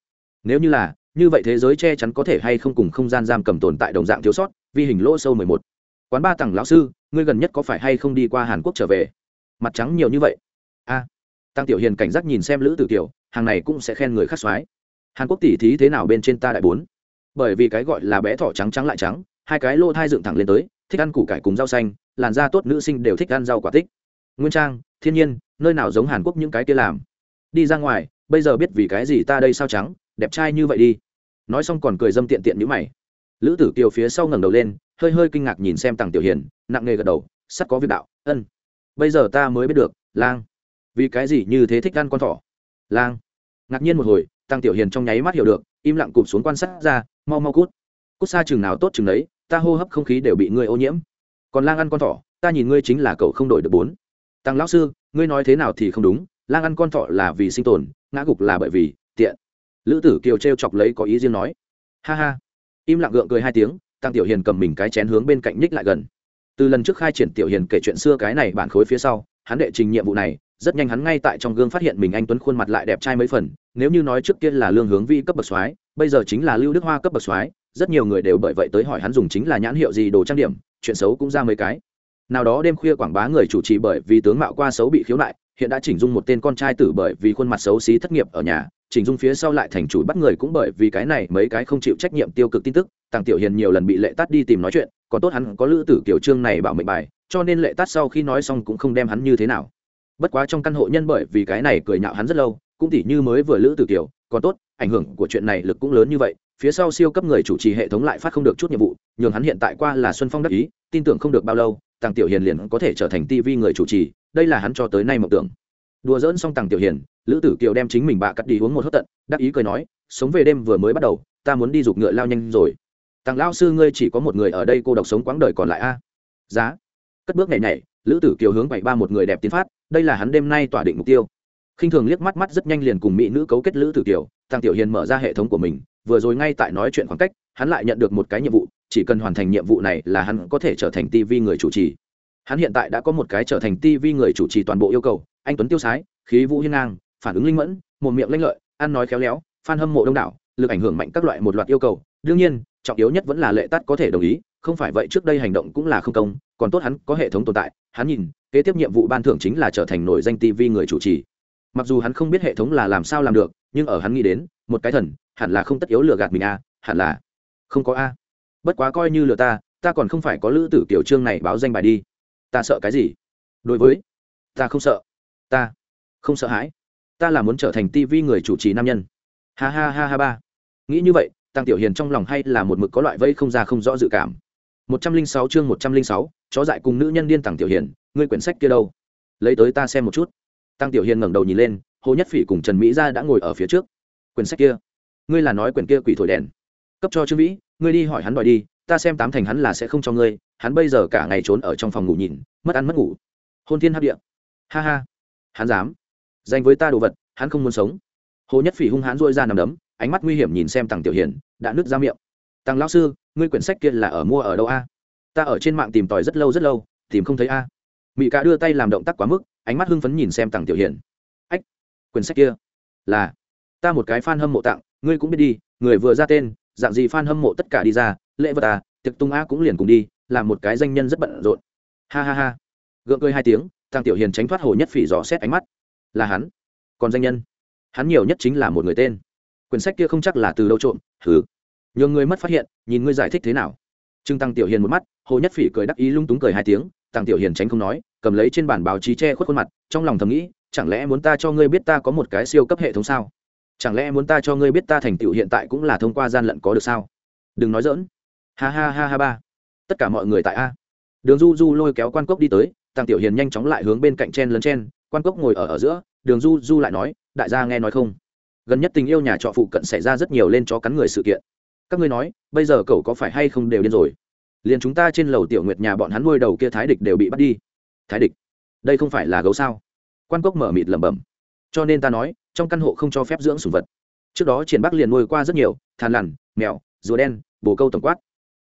Nếu như là, như vậy thế giới che chắn có thể hay không cùng không gian giam cầm tồn tại đồng dạng thiếu sót, vi hình lỗ sâu mười một. Quán ba tầng lão sư, ngươi gần nhất có phải hay không đi qua hàn quốc trở về? Mặt trắng nhiều như vậy. A. Tăng tiểu hiền cảnh giác nhìn xem lữ tử kiều, hàng này cũng sẽ khen người khác soái hàn quốc tỉ thí thế nào bên trên ta đại bốn? Bởi vì cái gọi là bé thỏ trắng trắng lại trắng, hai cái lô thai dựng thẳng lên tới, thích ăn củ cải cùng rau xanh, làn da tốt nữ sinh đều thích ăn rau quả tích. Nguyên trang, thiên nhiên, nơi nào giống hàn quốc những cái kia làm? Đi ra ngoài, bây giờ biết vì cái gì ta đây sao trắng, đẹp trai như vậy đi. Nói xong còn cười dâm tiện tiện như mày. Lữ tử kiều phía sau ngẩng đầu lên, hơi hơi kinh ngạc nhìn xem tằng tiểu hiền, nặng nghề gật đầu, sắt có việc đạo, ân. Bây giờ ta mới biết được, lang. Vì cái gì như thế thích ăn con thỏ? Lang. Ngạc nhiên một hồi tăng tiểu hiền trong nháy mắt hiểu được, im lặng cụp xuống quan sát ra, mau mau cút. Cút xa chừng nào tốt chừng đấy ta hô hấp không khí đều bị ngươi ô nhiễm. Còn lang ăn con thỏ, ta nhìn ngươi chính là cậu không đổi được bốn. Tăng lão sư, ngươi nói thế nào thì không đúng, lang ăn con thỏ là vì sinh tồn, ngã gục là bởi vì tiện. Lữ tử kiều t r e o chọc lấy có ý riêng nói. Ha ha. Im lặng gượng cười hai tiếng, tăng tiểu hiền cầm mình cái chén hướng bên cạnh ních lại gần. Từ lần trước khai triển tiểu hiền kể chuyện xưa cái này bản khối phía sau, hắn đệ trình nhiệm vụ này rất nhanh hắn ngay tại trong gương phát hiện mình anh tuấn khuôn mặt lại đẹp trai mấy phần, nếu như nói trước kia là lương hướng vi cấp bậc soái, bây giờ chính là lưu đức hoa cấp bậc soái, rất nhiều người đều bởi vậy tới hỏi hắn dùng chính là nhãn hiệu gì đồ trang điểm, chuyện xấu cũng ra mấy cái. Nào đó đêm khuya quảng bá người chủ trì bởi vì tướng mạo qua xấu bị khiếu nại, hiện đã chỉnh dung một tên con trai tử bởi vì khuôn mặt xấu xí thất nghiệp ở nhà, chỉnh dung phía sau lại thành chủ bắt người cũng bởi vì cái này mấy cái không chịu trách nhiệm tiêu cực tin tức tàng tiểu hiền nhiều lần bị lệ tát đi tìm nói chuyện, còn tốt hắn có lữ tử kiểu trương này bảo mệnh bài, cho nên lệ tát sau khi nói xong cũng không đem hắn như thế nào bất quá trong căn hộ nhân bởi vì cái này cười nhạo hắn rất lâu, cũng tỉ như mới vừa lữ tử kiều, còn tốt, ảnh hưởng của chuyện này lực cũng lớn như vậy, phía sau siêu cấp người chủ trì hệ thống lại phát không được chút nhiệm vụ, nhường hắn hiện tại qua là xuân phong đắc ý, tin tưởng không được bao lâu tàng tiểu hiền liền có thể trở thành tivi người chủ trì, đây là hắn cho tới nay mộng tưởng. Đùa dỡn xong tàng tiểu hiền, lữ tử kiều đem chính mình bạ cắt đi uống một hớt tận, đắc ý cười nói, sống về đêm vừa mới bắt đầu, ta muốn đi giục ngựa lao nhanh rồi. Tàng lao sư ngươi chỉ có một người ở đây, cô độc sống quãng đời còn lại a. Giá. Cất bước nhảy nhảy, lữ tử kiều hướng bảy ba một người đẹp tiến phát đây là hắn đêm nay tỏa định mục tiêu. Khinh thường liếc mắt mắt rất nhanh liền cùng mỹ nữ cấu kết lữ tử tiểu, tăng tiểu hiền mở ra hệ thống của mình vừa rồi ngay tại nói chuyện khoảng cách hắn lại nhận được một cái nhiệm vụ chỉ cần hoàn thành nhiệm vụ này là hắn có thể trở thành tv người chủ trì. Hắn hiện tại đã có một cái trở thành tv người chủ trì toàn bộ yêu cầu anh tuấn tiêu sái khí vũ hiên ngang phản ứng linh mẫn một miệng lanh lợi ăn nói khéo léo phan hâm mộ đông đảo lực ảnh hưởng mạnh các loại một loạt yêu cầu. Đương nhiên trọng yếu nhất vẫn là lệ tắt có thể đồng ý không phải vậy trước đây hành động cũng là không công còn tốt hắn có hệ thống tồn tại. Hắn nhìn kế tiếp nhiệm vụ ban thưởng chính là trở thành nổi danh tv người chủ trì. Mặc dù hắn không biết hệ thống là làm sao làm được nhưng ở hắn nghĩ đến một cái thần hẳn là không tất yếu lừa gạt mình a à, hẳn là không có a. Bất quá coi như lừa ta ta còn không phải có lữ tử kiểu trương này báo danh bài đi. Ta sợ cái gì? Đối với ta không sợ. Ta không sợ hãi. Ta là muốn trở thành TV người chủ trì nam nhân. Ha ha ha ha ba. Nghĩ như vậy tăng tiểu hiền trong lòng hay là một mực có loại vây không ra không rõ dự cảm một trăm linh sáu chương một trăm linh sáu, chó dại cùng nữ nhân điên tàng tiểu hiền, ngươi quyển sách kia đâu? Lấy tới ta xem một chút. Tăng tiểu hiền ngẩng đầu nhìn lên, hồ nhất phỉ cùng trần mỹ gia đã ngồi ở phía trước. Quyển sách kia? Ngươi là nói quyển kia quỷ thổi đèn. Cấp cho trương vĩ, ngươi đi hỏi hắn đòi đi, ta xem tám thành hắn là sẽ không cho ngươi, hắn bây giờ cả ngày trốn ở trong phòng ngủ nhìn, mất ăn mất ngủ. Hôn thiên hấp địa. Ha ha. Hắn dám. Dành với ta đồ vật, hắn không muốn sống. Hồ nhất phỉ hung hãn dôi ra nằm đấm, ánh mắt nguy hiểm nhìn xem tăng tiểu hiền, đã nứt ra miệng. Tăng lão sư ngươi quyển sách kia là ở mua ở đâu a? Ta ở trên mạng tìm tòi rất lâu rất lâu, tìm không thấy a. Mỹ ca đưa tay làm động tác quá mức, ánh mắt hưng phấn nhìn xem tặng tiểu hiền. Quyển sách kia là ta một cái fan hâm mộ tặng, ngươi cũng biết đi, người vừa ra tên, dạng gì fan hâm mộ tất cả đi ra, lễ vật à tiệc tung a cũng liền cùng đi làm một cái danh nhân rất bận rộn. Ha ha ha. Gượng cười hai tiếng tăng tiểu hiền tránh thoát hồ nhất phỉ dò xét ánh mắt. Là hắn, còn danh nhân. Hắn nhiều nhất chính là một người tên. Quyển sách kia không chắc là từ đâu trộm thử nhường người mất phát hiện, nhìn ngươi giải thích thế nào. Trương tăng tiểu hiền một mắt, hồ nhất phỉ cười đắc ý lung túng cười hai tiếng, tăng tiểu hiền tránh không nói, cầm lấy trên bản báo chí che khuất khuôn mặt, trong lòng thầm nghĩ, chẳng lẽ muốn ta cho ngươi biết ta có một cái siêu cấp hệ thống sao? Chẳng lẽ muốn ta cho ngươi biết ta thành tựu hiện tại cũng là thông qua gian lận có được sao? Đừng nói dỡn ha ha ha ha ba. Tất cả mọi người tại a. Đường du du lôi kéo quan cốc đi tới, tăng tiểu hiền nhanh chóng lại hướng bên cạnh chen lấn chen, quan cốc ngồi ở ở giữa, đường du du lại nói, đại gia nghe nói không? Gần nhất tình yêu nhà trọ phụ cận xảy ra rất nhiều lên chó cắn người sự kiện các ngươi nói, bây giờ cậu có phải hay không đều điên rồi? Liền chúng ta trên lầu tiểu nguyệt nhà bọn hắn nuôi đầu kia thái địch đều bị bắt đi. Thái địch, đây không phải là gấu sao? Quan cốc mở mịt lẩm bẩm. Cho nên ta nói, trong căn hộ không cho phép dưỡng sủng vật. Trước đó triển bắc liền nuôi qua rất nhiều, thàn lằn, mèo, rùa đen, bồ câu tổng quát.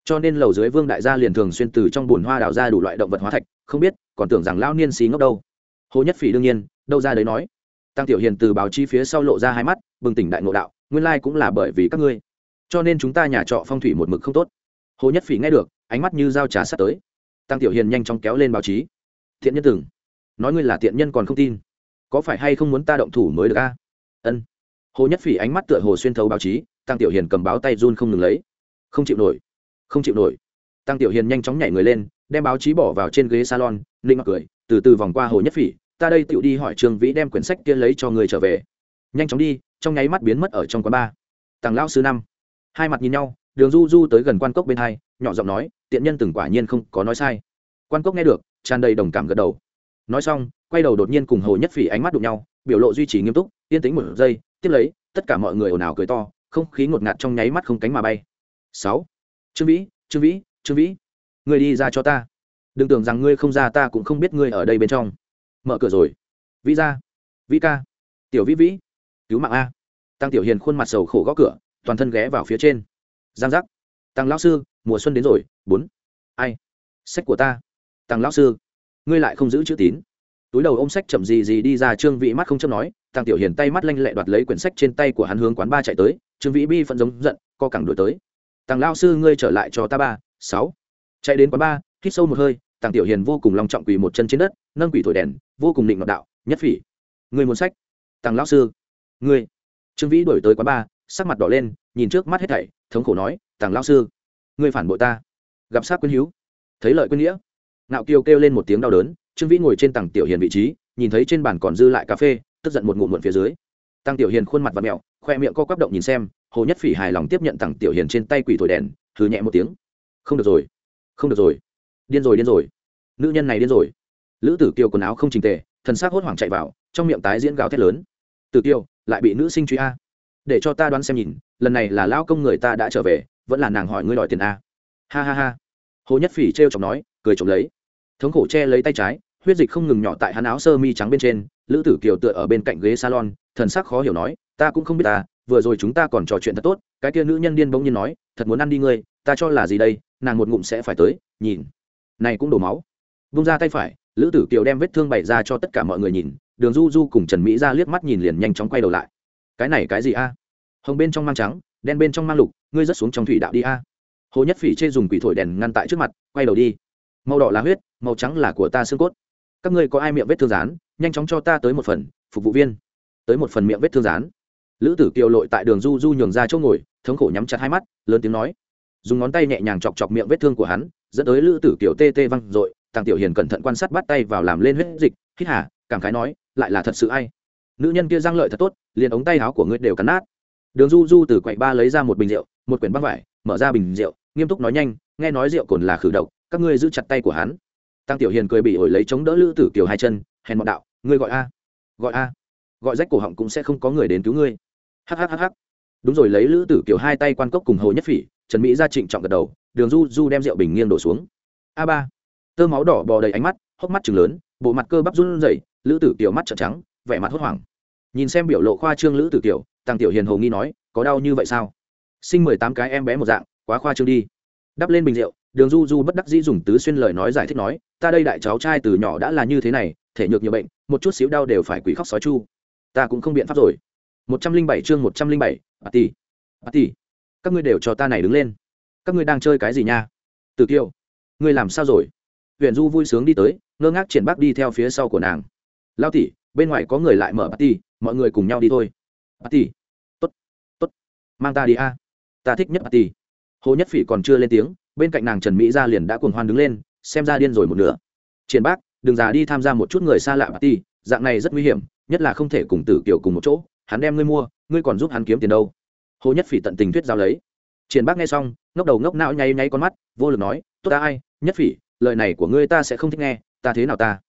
Cho nên lầu dưới vương đại gia liền thường xuyên từ trong bùn hoa đào ra đủ loại động vật hóa thạch, không biết, còn tưởng rằng lao niên xí ngốc đâu. Hồ nhất phỉ đương nhiên, đâu ra đấy nói. Tăng tiểu hiền từ báo chi phía sau lộ ra hai mắt, bừng tỉnh đại ngộ đạo, nguyên lai cũng là bởi vì các ngươi cho nên chúng ta nhà trọ phong thủy một mực không tốt. Hồ nhất phỉ nghe được, ánh mắt như dao trà sắt tới. Tăng tiểu hiền nhanh chóng kéo lên báo chí. Thiện nhân từng. Nói ngươi là thiện nhân còn không tin. Có phải hay không muốn ta động thủ mới được a? Ân. Hồ nhất phỉ ánh mắt tựa hồ xuyên thấu báo chí, tăng tiểu hiền cầm báo tay run không ngừng lấy. Không chịu nổi. Không chịu nổi. Tăng tiểu hiền nhanh chóng nhảy người lên, đem báo chí bỏ vào trên ghế salon ninh mặc cười, từ từ vòng qua hồ nhất phỉ, ta đây tựu đi hỏi trương vĩ đem quyển sách kia lấy cho người trở về. Nhanh chóng đi, trong nháy mắt biến mất ở trong quán ba tàng lão sư năm hai mặt nhìn nhau, đường du du tới gần quan cốc bên hai, nhỏ giọng nói, tiện nhân từng quả nhiên không có nói sai. Quan cốc nghe được, tràn đầy đồng cảm gật đầu. Nói xong, quay đầu đột nhiên cùng hồ nhất phỉ ánh mắt đụng nhau, biểu lộ duy trì nghiêm túc, yên tĩnh một giây, tiếp lấy, tất cả mọi người ồn ào cười to, không khí ngột ngạt trong nháy mắt không cánh mà bay. Sáu, trương vĩ trương vĩ trương vĩ người đi ra cho ta. Đừng tưởng rằng ngươi không ra ta cũng không biết ngươi ở đây bên trong. Mở cửa rồi. Vĩ ra, vĩ ca, tiểu vĩ vĩ, cứu mạng a. Tăng tiểu hiền khuôn mặt sầu khổ gõ cửa toàn thân ghé vào phía trên. Giang giác. Tăng lão sư, mùa xuân đến rồi, bốn. Ai? Sách của ta. Tăng lão sư, ngươi lại không giữ chữ tín. Túi đầu ôm sách chậm gì gì đi ra, trương vĩ mắt không châm nói tăng tiểu hiền tay mắt lanh lẹ đoạt lấy quyển sách trên tay của hắn hướng quán ba chạy tới, trương vĩ bi phận giống giận, co cẳng đuổi tới. Tăng Lão sư, ngươi trở lại cho ta ba, sáu. Chạy đến quán ba, hít sâu một hơi tăng tiểu hiền vô cùng long trọng quỳ một chân trên đất, nâng quỷ thổi đèn, vô cùng định ngọc đạo, nhất phỉ, ngươi muốn sách? Tăng lão sư, ngươi. Trương vĩ đổi tới quán ba sắc mặt đỏ lên, nhìn trước mắt hết thảy, thống khổ nói, tàng lão sư, ngươi phản bội ta. Gặp sát quyến hữu thấy lợi quyến nghĩa nạo kiều kêu lên một tiếng đau đớn, trương vĩ ngồi trên tầng tiểu hiền vị trí, nhìn thấy trên bàn còn dư lại cà phê, tức giận một ngụm muộn phía dưới. Tăng tiểu hiền khuôn mặt và mẹo, khoe miệng co quắp động nhìn xem, hồ nhất phỉ hài lòng tiếp nhận tặng tiểu hiền trên tay quỷ thổi đèn thử nhẹ một tiếng. Không được rồi, không được rồi. Điên rồi điên rồi. Nữ nhân này điên rồi. Lữ tử kiều quần áo không trình tề, thần xác hốt hoảng chạy vào, trong miệng tái diễn gào thét lớn. Tử kiều, lại bị nữ sinh truy a để cho ta đoán xem nhìn, lần này là lao công người ta đã trở về, vẫn là nàng hỏi ngươi đòi tiền a. Ha ha ha. Hồ nhất phỉ t r chọc nói, cười chọc lấy. Thống khổ che lấy tay trái, huyết dịch không ngừng nhỏ tại hắn áo sơ mi trắng bên trên, lữ tử kiều tựa ở bên cạnh ghế salon, thần sắc khó hiểu nói, ta cũng không biết ta, vừa rồi chúng ta còn trò chuyện thật tốt, cái kia nữ nhân điên bỗng nhiên nói, thật muốn ăn đi ngươi, ta cho là gì đây, nàng một ngụm sẽ phải tới, nhìn. Này cũng đổ máu. Vung ra tay phải, lữ tử kiều đem vết thương bày ra cho tất cả mọi người nhìn, đường du du cùng trần mỹ ra liếc mắt nhìn liền nhanh chóng quay đầu lại cái này cái gì a? Hồng bên trong mang trắng, đen bên trong mang lục, ngươi rớt xuống trong thủy đạo đi a. Hồ nhất phỉ chê dùng quỷ thổi đèn ngăn tại trước mặt, quay đầu đi. Màu đỏ là huyết, màu trắng là của ta xương cốt. Các ngươi có ai miệng vết thương rán nhanh chóng cho ta tới một phần, phục vụ viên. Tới một phần miệng vết thương rán lữ tử kiều lội tại đường du du nhường ra chỗ ngồi, thống khổ nhắm chặt hai mắt, lớn tiếng nói. Dùng ngón tay nhẹ nhàng chọc chọc miệng vết thương của hắn, dẫn tới lữ tử kiều tê tê văng r ộ i tàng tiểu hiền cẩn thận quan sát bắt tay vào làm lên huyết dịch, hít hà, cảm khái nói, lại là thật sự ai? Nữ nhân kia răng lợi thật tốt, liền ống tay áo của ngươi đều cắn nát. Đường du du từ quậy ba lấy ra một bình rượu, một quyển băng vải, mở ra bình rượu, nghiêm túc nói nhanh, nghe nói rượu cồn là khử độc, các ngươi giữ chặt tay của hắn. Tăng tiểu hiền cười bị ổi lấy chống đỡ lữ tử kiều hai chân, hèn mọn đạo, ngươi gọi a gọi a, gọi rách cổ họng cũng sẽ không có người đến cứu ngươi. Hhhh đúng rồi, lấy lữ tử kiều hai tay quan cốc cùng hồ nhất phỉ, trần mỹ ra trịnh trọng gật đầu, đường du du đem rượu bình nghiêng đổ xuống. A ba. Tơ máu đỏ bò đầy ánh mắt, hốc mắt chừng lớn, bộ mặt cơ bắp run rẩy, lữ tử kiều mắt trợn trắng vẻ mặt hốt hoảng. Nhìn xem biểu lộ khoa trương lữ tử tiểu, tăng tiểu hiền hồ nghi nói có đau như vậy sao? Sinh mười tám cái em bé một dạng quá khoa trương đi. Đắp lên bình rượu đường du du bất đắc dĩ dùng tứ xuyên lời nói giải thích nói ta đây đại cháu trai từ nhỏ đã là như thế này thể nhược nhiều bệnh một chút xíu đau đều phải quỷ khóc sói chu. Ta cũng không biện pháp rồi. Một trăm linh bảy chương một trăm linh bảy bà tỷ bà tỷ các ngươi đều cho ta này đứng lên. Các ngươi đang chơi cái gì nha? Từ kiều ngươi làm sao rồi? Huyện du vui sướng đi tới ngơ ngác triển bác đi theo phía sau của nàng. Lao tỷ bên ngoài có người lại mở party, mọi người cùng nhau đi thôi. Party. Tốt tốt. Mang ta đi a. Ta thích nhất party. Hồ nhất phỉ còn chưa lên tiếng, bên cạnh nàng trần mỹ gia liền đã cuồng hoan đứng lên, xem ra điên rồi một nửa. Triển bác, đừng già đi tham gia một chút người xa lạ party, dạng này rất nguy hiểm, nhất là không thể cùng tử kiểu cùng một chỗ, hắn đem ngươi mua, ngươi còn giúp hắn kiếm tiền đâu. Hồ nhất phỉ tận tình thuyết giao lấy. Triển bác nghe xong, ngốc đầu ngốc não nháy nháy con mắt, vô lực nói, tốt ta ai, nhất phỉ, lời này của ngươi ta sẽ không thích nghe, ta thế nào ta?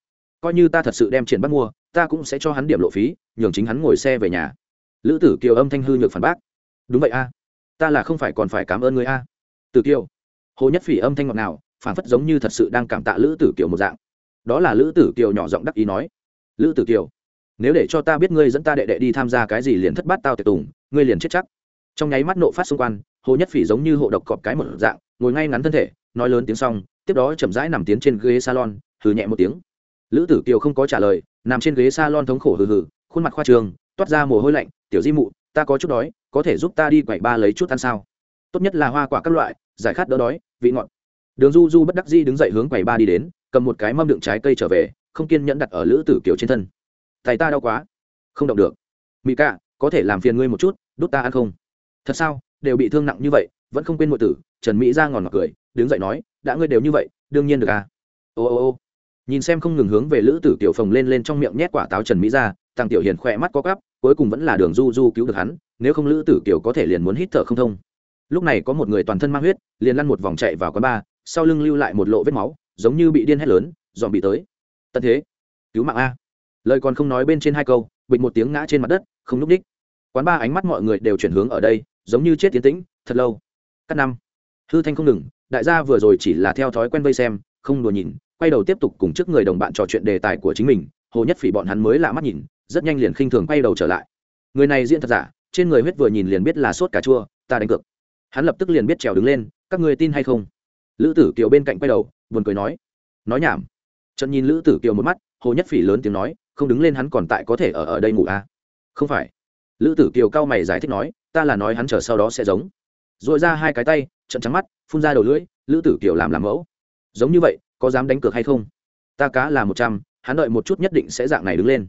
Coi như ta thật sự đem triển bác mua ta cũng sẽ cho hắn điểm lộ phí, nhường chính hắn ngồi xe về nhà. Lữ tử kiều âm thanh hư nhược phản bác. Đúng vậy a. Ta là không phải còn phải cảm ơn ngươi a. Tử kiều. Hồ nhất phỉ âm thanh ngọt nào phản phất giống như thật sự đang cảm tạ lữ tử kiều một dạng. Đó là lữ tử kiều nhỏ giọng đắc ý nói. Lữ tử kiều, nếu để cho ta biết ngươi dẫn ta đệ đệ đi tham gia cái gì liền thất bát tao tiệc tùng, ngươi liền chết chắc. Trong nháy mắt nộ phát xung quanh, hồ nhất phỉ giống như hộ độc cọp cái một dạng, ngồi ngay ngắn thân thể, nói lớn tiếng xong, tiếp đó chậm rãi nằm tiến trên ghế salon thử nhẹ một tiếng lữ tử kiều không có trả lời, nằm trên ghế salon thống khổ hừ hừ, khuôn mặt khoa trường toát ra mồ hôi lạnh, tiểu di mụ, ta có chút đói, có thể giúp ta đi quậy ba lấy chút ăn sao? Tốt nhất là hoa quả các loại, giải khát đỡ đói, vị ngọt. Đường du du bất đắc di đứng dậy hướng quầy ba đi đến, cầm một cái mâm đựng trái cây trở về, không kiên nhẫn đặt ở lữ tử kiều trên thân. Tay ta đau quá, không động được. Mỹ ca, có thể làm phiền ngươi một chút, đút ta ăn không? Thật sao, đều bị thương nặng như vậy, vẫn không quên mọi tử. Trần mỹ ra ngòn ngọt cười, đứng dậy nói, đã ngươi đều như vậy, đương nhiên được à. Ô ô ô nhìn xem không ngừng hướng về lữ tử tiểu phồng lên lên trong miệng nhét quả táo trần mỹ ra tăng tiểu hiền khỏe mắt có cắp cuối cùng vẫn là đường du du cứu được hắn, nếu không lữ tử tiểu có thể liền muốn hít thở không thông. Lúc này có một người toàn thân mang huyết, liền lăn một vòng chạy vào quán bar sau lưng lưu lại một lộ vết máu, giống như bị điên hét lớn, dòm bị tới. Tận thế, cứu mạng a. Lời còn không nói bên trên hai câu, bịch một tiếng ngã trên mặt đất, không núp đích. Quán ba ánh mắt mọi người đều chuyển hướng ở đây, giống như chết tiến tĩnh, thật lâu. Cắt năm. Hư thanh không ngừng, đại gia vừa rồi chỉ là theo thói quen vây xem, không đùa nhìn quay đầu tiếp tục cùng trước người đồng bạn trò chuyện đề tài của chính mình, hồ nhất phỉ bọn hắn mới lạ mắt nhìn, rất nhanh liền khinh thường quay đầu trở lại. Người này diễn thật giả, trên người huyết vừa nhìn liền biết là sốt cà chua, ta đánh cược. Hắn lập tức liền biết trèo đứng lên, các người tin hay không? Lữ tử kiều bên cạnh quay đầu, buồn cười nói. Nói nhảm. Trận nhìn lữ tử kiều một mắt, hồ nhất phỉ lớn tiếng nói, không đứng lên hắn còn tại có thể ở ở đây ngủ à? không phải. Lữ tử kiều cao mày giải thích nói, ta là nói hắn chờ sau đó sẽ giống. Dội ra hai cái tay trận trắng mắt, phun ra đầu lưỡi, lữ tử kiều làm làm mẫu. Giống như vậy có dám đánh cược hay không? Ta cá là một trăm, hắn đợi một chút nhất định sẽ dạng này đứng lên.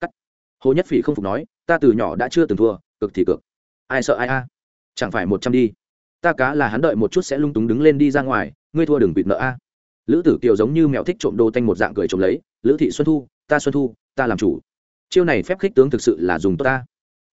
Cắt. Hồ nhất phỉ không phục nói, ta từ nhỏ đã chưa từng thua cực thì cực ai sợ ai a? Chẳng phải một trăm đi. Ta cá là hắn đợi một chút sẽ lung túng đứng lên đi ra ngoài, ngươi thua đừng bịt nợ a. Lữ tử kiều giống như mẹo thích trộm đồ tanh một dạng cười trộm lấy, lữ thị xuân thu, ta xuân thu, ta làm chủ. Chiêu này phép khích tướng thực sự là dùng tốt ta.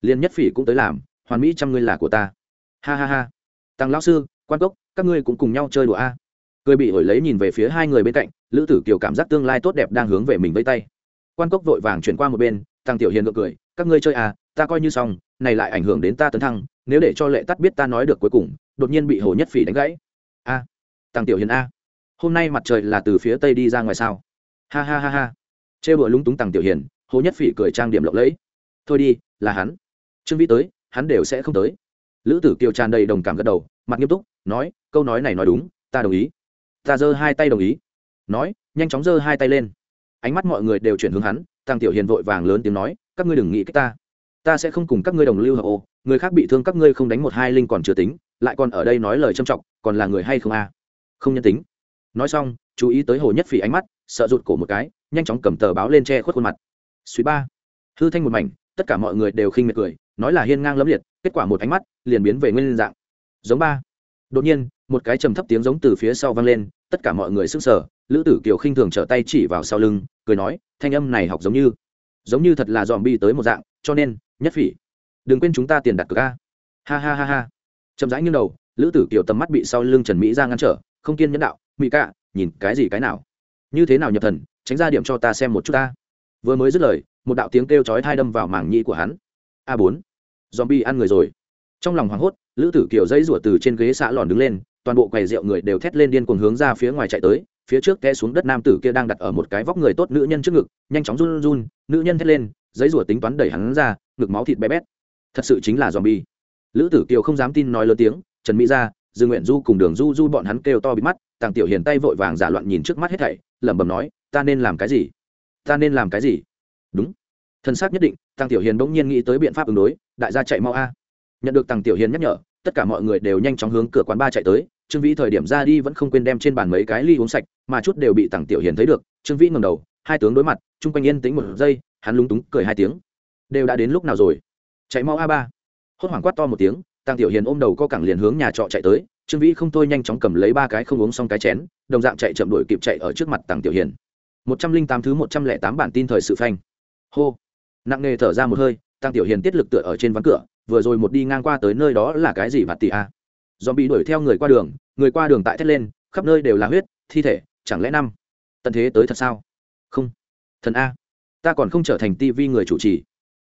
Liên nhất phỉ cũng tới làm, hoàn mỹ trăm ngươi là của ta. Ha ha ha. Tăng lão sư, quan cốc, các ngươi cũng cùng nhau chơi đùa a cười bị ổi lấy nhìn về phía hai người bên cạnh, lữ tử kiều cảm giác tương lai tốt đẹp đang hướng về mình vây tay. Quan cốc vội vàng chuyển qua một bên tăng tiểu hiền ngược cười, các ngươi chơi à ta coi như xong, này lại ảnh hưởng đến ta tấn thăng, nếu để cho lệ tắt biết ta nói được cuối cùng, đột nhiên bị hồ nhất phỉ đánh gãy. A tăng tiểu hiền a, hôm nay mặt trời là từ phía tây đi ra ngoài sao? Ha ha ha ha. Chê bựa lúng túng tăng tiểu hiền, hồ nhất phỉ cười trang điểm lộng lẫy. Thôi đi, là hắn. Trương vĩ tới, hắn đều sẽ không tới. Lữ tử kiều tràn đầy đồng cảm gật đầu, mặt nghiêm túc, nói, câu nói này nói đúng, ta đồng ý ta giơ hai tay đồng ý. Nói, nhanh chóng giơ hai tay lên. Ánh mắt mọi người đều chuyển hướng hắn tăng tiểu hiền vội vàng lớn tiếng nói, các ngươi đừng nghĩ cách ta. Ta sẽ không cùng các ngươi đồng lưu hợp ô, người khác bị thương các ngươi không đánh một hai linh còn chưa tính, lại còn ở đây nói lời trâm trọng còn là người hay không a? Không nhân tính. Nói xong, chú ý tới hồ nhất phỉ ánh mắt, sợ rụt cổ một cái, nhanh chóng cầm tờ báo lên che khuất khuôn mặt. Suy ba. Hư thanh một mảnh, tất cả mọi người đều khinh miệt cười, nói là hiên ngang lẫm liệt, kết quả một ánh mắt liền biến về nguyên dạng. Giống ba đột nhiên, một cái trầm thấp tiếng giống từ phía sau vang lên, tất cả mọi người sững sờ, lữ tử kiều khinh thường trở tay chỉ vào sau lưng, cười nói, thanh âm này học giống như giống như thật là dòm bi tới một dạng, cho nên, nhất phỉ. Đừng quên chúng ta tiền đặt cược a. Ha ha ha ha. Chậm rãi nghiêng đầu, lữ tử kiều tầm mắt bị sau lưng trần mỹ ra ngăn trở, không kiên nhẫn đạo, mỹ cạ nhìn cái gì cái nào? Như thế nào nhập thần, tránh ra điểm cho ta xem một chút ta. Vừa mới dứt lời, một đạo tiếng kêu chói thai đâm vào mảng nhĩ của hắn. A bốn. Dòm bi ăn người rồi. Trong lòng hoảng hốt lữ tử kiều dây rủa từ trên ghế xã lòn đứng lên, toàn bộ quầy rượu người đều thét lên điên cuồng hướng ra phía ngoài chạy tới, phía trước té xuống đất nam tử kia đang đặt ở một cái vóc người tốt nữ nhân trước ngực, nhanh chóng run run, nữ nhân thét lên giấy rủa tính toán đẩy hắn ra, ngực máu thịt bé bét. Thật sự chính là zombie. Lữ tử kiều không dám tin nói lớn tiếng, trần mỹ ra dương nguyện du cùng đường du du bọn hắn kêu to bị mắt, tàng tiểu hiền tay vội vàng giả loạn nhìn trước mắt hết thảy, lẩm bẩm nói, ta nên làm cái gì? Ta nên làm cái gì? Đúng. Thân xác nhất định tăng tiểu hiền bỗng nhiên nghĩ tới biện pháp ứng đối, đại gia chạy mau a nhận được tăng tiểu hiền nhắc nhở, tất cả mọi người đều nhanh chóng hướng cửa quán ba chạy tới. Trương vĩ thời điểm ra đi vẫn không quên đem trên bàn mấy cái ly uống sạch, mà chút đều bị tăng tiểu hiền thấy được. Trương vĩ ngầm đầu, hai tướng đối mặt, chung quanh yên tính một giây, hắn lúng túng cười hai tiếng. Đều đã đến lúc nào rồi? Chạy mau a ba. Hốt hoảng quát to một tiếng tăng tiểu hiền ôm đầu co cẳng liền hướng nhà trọ chạy tới. Trương vĩ không thôi nhanh chóng cầm lấy ba cái không uống xong cái chén, đồng dạng chạy chậm đuổi kịp chạy ở trước mặt tăng tiểu hiền. Một trăm linh tám thứ một trăm lẻ tám bản tin thời sự phanh. Hô. Nặng nề thở ra một hơi tăng tiểu hiền tiết lực tựa ở trên ván cửa vừa rồi một đi ngang qua tới nơi đó là cái gì vặt tỷ a? Do bị đuổi theo người qua đường, người qua đường tại thét lên, khắp nơi đều là huyết, thi thể, chẳng lẽ năm? Tận thế tới thật sao? Không. Thần a. Ta còn không trở thành tivi người chủ trì.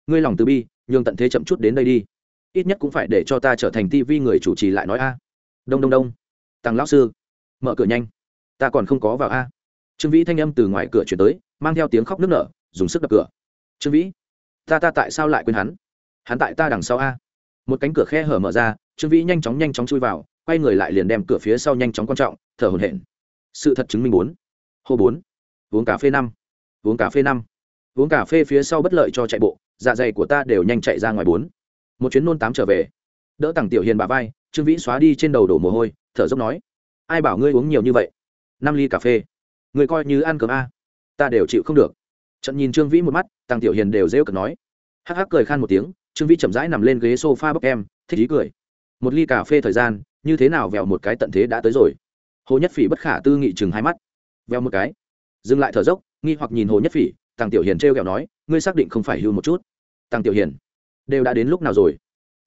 Ngươi lòng từ bi, nhường tận thế chậm chút đến đây đi. Ít nhất cũng phải để cho ta trở thành tivi người chủ trì lại nói a. Đông đông đông. Tăng lão sư. Mở cửa nhanh. Ta còn không có vào a. Trương vĩ thanh âm từ ngoài cửa chuyển tới, mang theo tiếng khóc nức nở, dùng sức đập cửa. Trương vĩ, ta ta tại sao lại quên hắn? Hắn tại ta đằng sau a. Một cánh cửa khe hở mở ra, trương vĩ nhanh chóng nhanh chóng chui vào, quay người lại liền đem cửa phía sau nhanh chóng quan trọng, thở hồn hển. Sự thật chứng minh bốn. Hô bốn. Uống cà phê năm. Uống cà phê năm. Uống cà phê phía sau bất lợi cho chạy bộ dạ dày của ta đều nhanh chạy ra ngoài bốn. Một chuyến nôn tám trở về. Đỡ tặng tiểu hiền bà vai, trương vĩ xóa đi trên đầu đổ mồ hôi, thở dốc nói, ai bảo ngươi uống nhiều như vậy? Năm ly cà phê. Người coi như ăn cơm a. Ta đều chịu không được. Trận nhìn trương vĩ một mắt tăng tiểu hiền đều rêu cực nói. Hắc hắc cười khan một tiếng trương vĩ chậm rãi nằm lên ghế s o f a bốc em, thích ý cười. Một ly cà phê thời gian, như thế nào vèo một cái tận thế đã tới rồi. Hồ nhất phỉ bất khả tư nghị chừng hai mắt. Vèo một cái. Dừng lại thở dốc, nghi hoặc nhìn hồ nhất phỉ tăng tiểu hiền t r e o kẹo nói, ngươi xác định không phải hưu một chút? Tăng tiểu hiền, đều đã đến lúc nào rồi?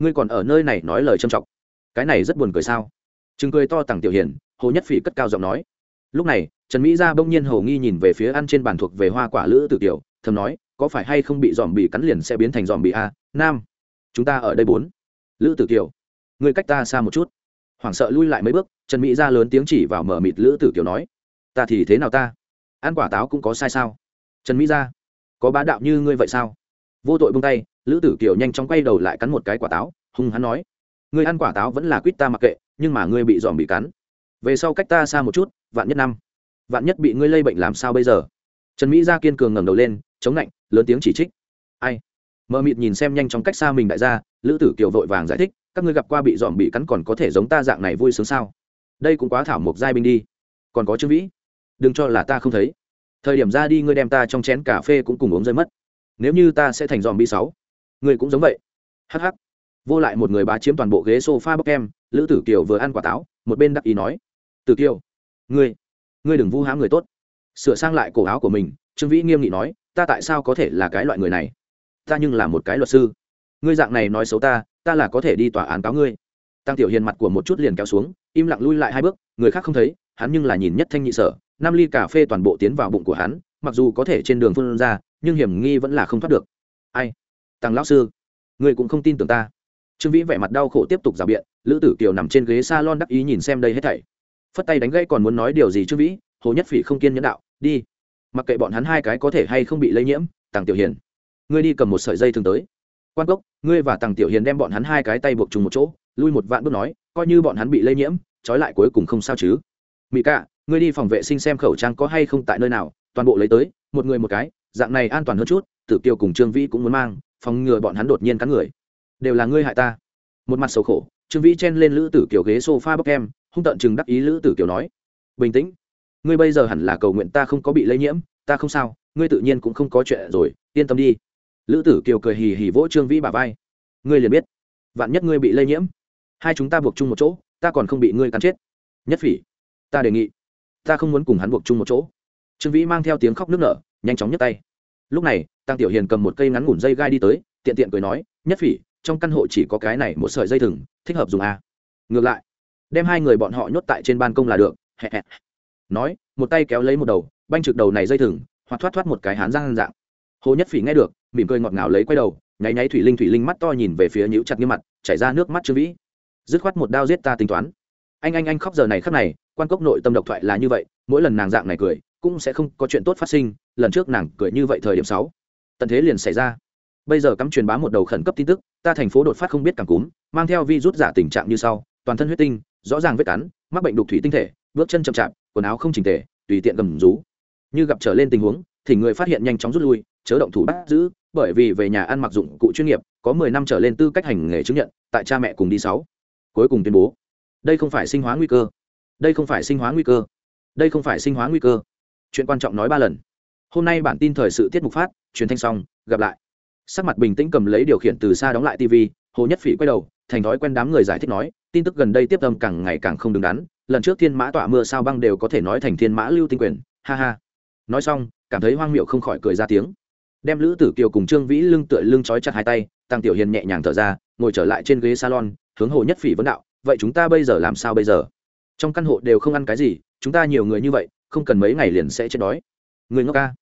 Ngươi còn ở nơi này nói lời trầm trọng cái này rất buồn cười sao? Chừng cười to tăng tiểu hiền, hồ nhất phỉ cất cao giọng nói. Lúc này, trần mỹ gia bỗng nhiên hồ nghi nhìn về phía ăn trên bàn thuộc về hoa quả lữ tử tiểu, thầm nói có phải hay không bị dòm bị cắn liền sẽ biến thành dòm bị a? Nam chúng ta ở đây bốn. Lữ tử kiều người cách ta xa một chút. Hoảng sợ lui lại mấy bước trần mỹ Gia lớn tiếng chỉ vào mở mịt lữ tử kiều nói ta thì thế nào ta? Ăn quả táo cũng có sai sao? Trần mỹ Gia, có bá đạo như ngươi vậy sao? Vô tội bông tay lữ tử kiều nhanh chóng quay đầu lại cắn một cái quả táo hung hắn nói ngươi ăn quả táo vẫn là quýt ta mặc kệ nhưng mà ngươi bị dòm bị cắn. Về sau cách ta xa một chút vạn nhất năm vạn nhất bị ngươi lây bệnh làm sao bây giờ? Trần mỹ gia kiên cường ngẩng đầu lên chống lạnh lớn tiếng chỉ trích. Ai? Mờ mịt nhìn xem nhanh chóng cách xa mình đại gia, lữ tử kiều vội vàng giải thích, các ngươi gặp qua bị dòm bị cắn còn có thể giống ta dạng này vui sướng sao? Đây cũng quá thảo mộc giai binh đi. Còn có trương vĩ? Đừng cho là ta không thấy. Thời điểm ra đi ngươi đem ta trong chén cà phê cũng cùng uống rơi mất. Nếu như ta sẽ thành dòm bi sáu, ngươi cũng giống vậy. Hh vô lại một người bá chiếm toàn bộ ghế sofa bốc em lữ tử kiều vừa ăn quả táo, một bên đắc ý nói, tử kiều, ngươi ngươi đừng vu hãm người tốt. Sửa sang lại cổ áo của mình, trương vĩ nghiêm nghị nói ta tại sao có thể là cái loại người này? Ta nhưng là một cái luật sư. Ngươi dạng này nói xấu ta ta là có thể đi tòa án cáo ngươi. Tăng tiểu hiền mặt của một chút liền kéo xuống, im lặng lui lại hai bước, người khác không thấy, hắn nhưng là nhìn nhất thanh nhị sở, năm ly cà phê toàn bộ tiến vào bụng của hắn, mặc dù có thể trên đường phân ra, nhưng hiểm nghi vẫn là không thoát được. Ai? Tăng lão sư, ngươi cũng không tin tưởng ta. Trương vĩ vẻ mặt đau khổ tiếp tục rào biện, lữ tử kiều nằm trên ghế s a lon đắc ý nhìn xem đây hết thảy. Phất tay đánh gãy còn muốn nói điều gì trương vĩ, hồ nhất phỉ không kiên nhẫn đạo, đi mặc kệ bọn hắn hai cái có thể hay không bị lây nhiễm tàng tiểu hiền, ngươi đi cầm một sợi dây thường tới. Quan cốc, ngươi và tàng tiểu hiền đem bọn hắn hai cái tay buộc chung một chỗ, lui một vạn bước nói, coi như bọn hắn bị lây nhiễm, trói lại cuối cùng không sao chứ. Mỹ cả ngươi đi phòng vệ sinh xem khẩu trang có hay không tại nơi nào, toàn bộ lấy tới, một người một cái, dạng này an toàn hơn chút, tử kiều cùng trương vĩ cũng muốn mang, phòng ngừa bọn hắn đột nhiên cắn người. Đều là ngươi hại ta. Một mặt xấu khổ, trương vĩ chen lên lữ tử kiều ghế s o f a bốc em, hung tận chừng đắc ý lữ tử kiều nói. Bình tĩnh ngươi bây giờ hẳn là cầu nguyện ta không có bị lây nhiễm, ta không sao, ngươi tự nhiên cũng không có chuyện rồi, yên tâm đi. Lữ tử kiều cười hì hì vỗ trương vĩ bà vai. Ngươi liền biết, vạn nhất ngươi bị lây nhiễm, hai chúng ta buộc chung một chỗ, ta còn không bị ngươi cắn chết. Nhất phỉ, ta đề nghị, ta không muốn cùng hắn buộc chung một chỗ. Trương vĩ mang theo tiếng khóc nức nở, nhanh chóng nhấc tay. Lúc này, tăng tiểu hiền cầm một cây ngắn ngủn dây gai đi tới, tiện tiện cười nói, nhất phỉ, trong căn hộ chỉ có cái này một sợi dây thừng, thích hợp dùng à. ngược lại, đem hai người bọn họ nhốt tại trên ban công là được nói, một tay kéo lấy một đầu, banh trực đầu này dây thừng, hoặc thoát thoát một cái hán răng dạng. Hồ nhất phỉ nghe được, mỉm cười ngọt ngào lấy quay đầu, nháy nháy thủy linh thủy linh mắt to nhìn về phía nhũ chặt như mặt, chảy ra nước mắt chưa vĩ. Dứt khoát một đao giết ta tính toán. Anh anh anh khóc giờ này khắc này, quan cốc nội tâm độc thoại là như vậy, mỗi lần nàng dạng này cười, cũng sẽ không có chuyện tốt phát sinh, lần trước nàng cười như vậy thời điểm sáu. Tận thế liền xảy ra. Bây giờ cắm truyền bá một đầu khẩn cấp tin tức, ta thành phố đột phát không biết cảm cúm, mang theo vi rút giả tình trạng như sau, toàn thân huyết tinh, rõ ràng vết cắn, mắc bệnh đục thủy tinh thể, bước chân chậm chạp quần áo không chỉnh tề, tùy tiện gầm rú. Như gặp trở lên tình huống, thì người phát hiện nhanh chóng rút lui, chớ động thủ bắt giữ, bởi vì về nhà ăn mặc dụng cụ chuyên nghiệp, có mười năm trở lên tư cách hành nghề chứng nhận, tại cha mẹ cùng đi sáu. Cuối cùng tuyên bố, đây không phải sinh hóa nguy cơ. Đây không phải sinh hóa nguy cơ. Đây không phải sinh hóa nguy cơ. Chuyện quan trọng nói ba lần. Hôm nay bản tin thời sự tiết mục phát, truyền thanh xong, gặp lại. Sắc mặt bình tĩnh cầm lấy điều khiển từ xa đóng lại tv hồ nhất phỉ quay đầu, thành thói quen đám người giải thích nói tin tức gần đây tiếp tâm càng ngày càng không đứng đắn, lần trước thiên mã tọa mưa sao băng đều có thể nói thành thiên mã lưu tinh quyền, ha ha. Nói xong, cảm thấy hoang miệu không khỏi cười ra tiếng. Đem lữ tử kiều cùng trương vĩ lưng tựa lưng trói chặt hai tay, tăng tiểu hiền nhẹ nhàng thở ra, ngồi trở lại trên ghế salon, hướng hồ nhất phỉ vấn đạo, vậy chúng ta bây giờ làm sao bây giờ? Trong căn hộ đều không ăn cái gì, chúng ta nhiều người như vậy, không cần mấy ngày liền sẽ chết đói. Người ngốc ca.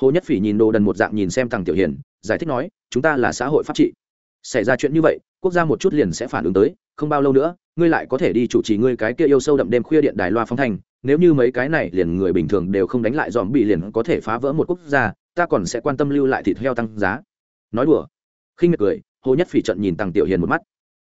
Hồ nhất phỉ nhìn đồ đần một dạng nhìn xem tăng tiểu hiền, giải thích nói, chúng ta là xã hội pháp trị xảy ra chuyện như vậy, quốc gia một chút liền sẽ phản ứng tới, không bao lâu nữa, ngươi lại có thể đi chủ trì ngươi cái kia yêu sâu đậm đêm khuya điện đài loa phóng thanh nếu như mấy cái này liền người bình thường đều không đánh lại dòm bị liền có thể phá vỡ một quốc gia, ta còn sẽ quan tâm lưu lại thịt heo tăng giá. Nói đùa. Khinh miệt cười, hồ nhất phỉ trận nhìn tăng tiểu hiền một mắt.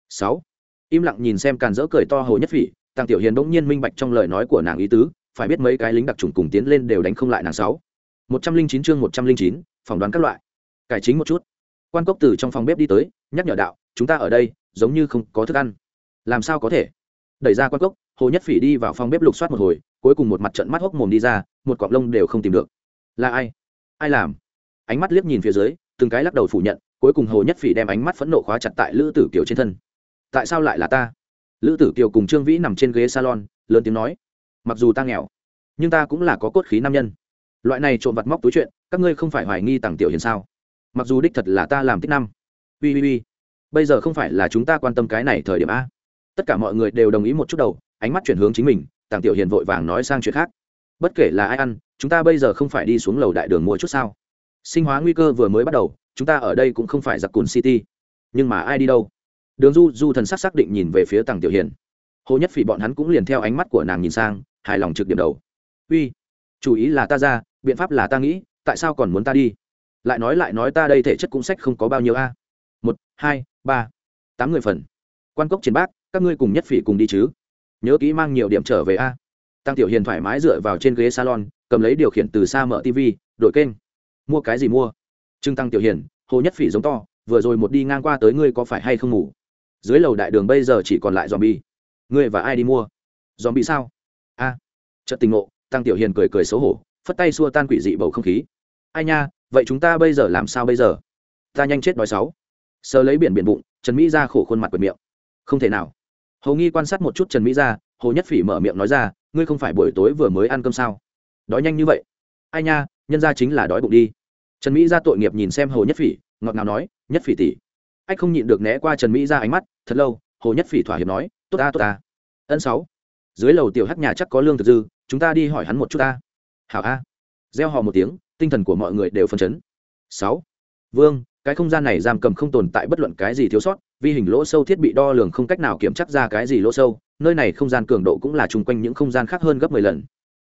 Sáu. Im lặng nhìn xem càn dỡ cười to hồ nhất phỉ tăng tiểu hiền bỗng nhiên minh bạch trong lời nói của nàng ý tứ, phải biết mấy cái lính đặc trùng cùng tiến lên đều đánh không lại nàng sáu. Một trăm linh chín chương một trăm linh chín, phỏng đoán các loại. Cải chính một chút. Quan cốc từ trong phòng bếp đi tới nhắc nhở đạo, chúng ta ở đây, giống như không có thức ăn. Làm sao có thể? Đẩy ra quan cốc, hồ nhất phỉ đi vào phòng bếp lục soát một hồi, cuối cùng một mặt trận mắt hốc mồm đi ra, một cọng lông đều không tìm được. Là ai? Ai làm? Ánh mắt liếc nhìn phía dưới, từng cái lắc đầu phủ nhận, cuối cùng hồ nhất phỉ đem ánh mắt phẫn nộ khóa chặt tại lữ tử kiều trên thân. Tại sao lại là ta? Lữ tử kiều cùng trương vĩ nằm trên ghế salon, lớn tiếng nói, mặc dù ta nghèo, nhưng ta cũng là có cốt khí nam nhân. Loại này trộm vặt móc túi chuyện, các ngươi không phải hoài nghi tặng tiểu hiền sao? Mặc dù đích thật là ta làm tích năm ui ui ui. Bây giờ không phải là chúng ta quan tâm cái này thời điểm a. Tất cả mọi người đều đồng ý một chút đầu, ánh mắt chuyển hướng chính mình, tàng tiểu hiền vội vàng nói sang chuyện khác. Bất kể là ai ăn, chúng ta bây giờ không phải đi xuống lầu đại đường mua chút sao? Sinh hóa nguy cơ vừa mới bắt đầu, chúng ta ở đây cũng không phải giặc cùn city. Nhưng mà ai đi đâu? Đường du du thần sắc xác định nhìn về phía tàng tiểu hiền. Hồ nhất phỉ bọn hắn cũng liền theo ánh mắt của nàng nhìn sang, hài lòng trực điểm đầu. Uy, chủ ý là ta ra, biện pháp là ta nghĩ, tại sao còn muốn ta đi? Lại nói lại nói ta đây thể chất cũng sách không có bao nhiêu a một hai ba. Tám người phần. Quan cốc chiến bác các ngươi cùng nhất phỉ cùng đi chứ. Nhớ kỹ mang nhiều điểm trở về a. Tăng tiểu hiền thoải mái dựa vào trên ghế salon cầm lấy điều khiển từ xa mở tv đổi kênh. Mua cái gì mua? Trưng tăng tiểu hiền hồ nhất phỉ giống to vừa rồi một đi ngang qua tới ngươi có phải hay không ngủ? Dưới lầu đại đường bây giờ chỉ còn lại dòm bi ngươi và ai đi mua? Dòm bị sao? A. À, trận tình ngộ tăng tiểu hiền cười cười xấu hổ phất tay xua tan quỷ dị bầu không khí. Ai nha vậy chúng ta bây giờ làm sao bây giờ? Ta nhanh chết đói sáu sờ lấy biển biển bụng, trần mỹ ra khổ khuôn mặt quệt miệng. Không thể nào. Hồ nghi quan sát một chút trần mỹ ra hồ nhất phỉ mở miệng nói ra, ngươi không phải buổi tối vừa mới ăn cơm sao? Đói nhanh như vậy. Ai nha, nhân ra chính là đói bụng đi. Trần mỹ ra tội nghiệp nhìn xem hồ nhất phỉ, ngọt ngào nói, nhất phỉ tỉ anh không nhịn được né qua trần mỹ ra ánh mắt, thật lâu, hồ nhất phỉ thỏa hiệp nói, tốt ta tốt ta. Ân sáu, dưới lầu tiểu hắc nhà chắc có lương thực dư, chúng ta đi hỏi hắn một chút ta. Hảo a. Gieo hò một tiếng, tinh thần của mọi người đều phân chấn. Sáu, vương cái không gian này giam cầm không tồn tại bất luận cái gì thiếu sót, vi hình lỗ sâu thiết bị đo lường không cách nào kiểm chắc ra cái gì lỗ sâu, nơi này không gian cường độ cũng là chung quanh những không gian khác hơn gấp mười lần.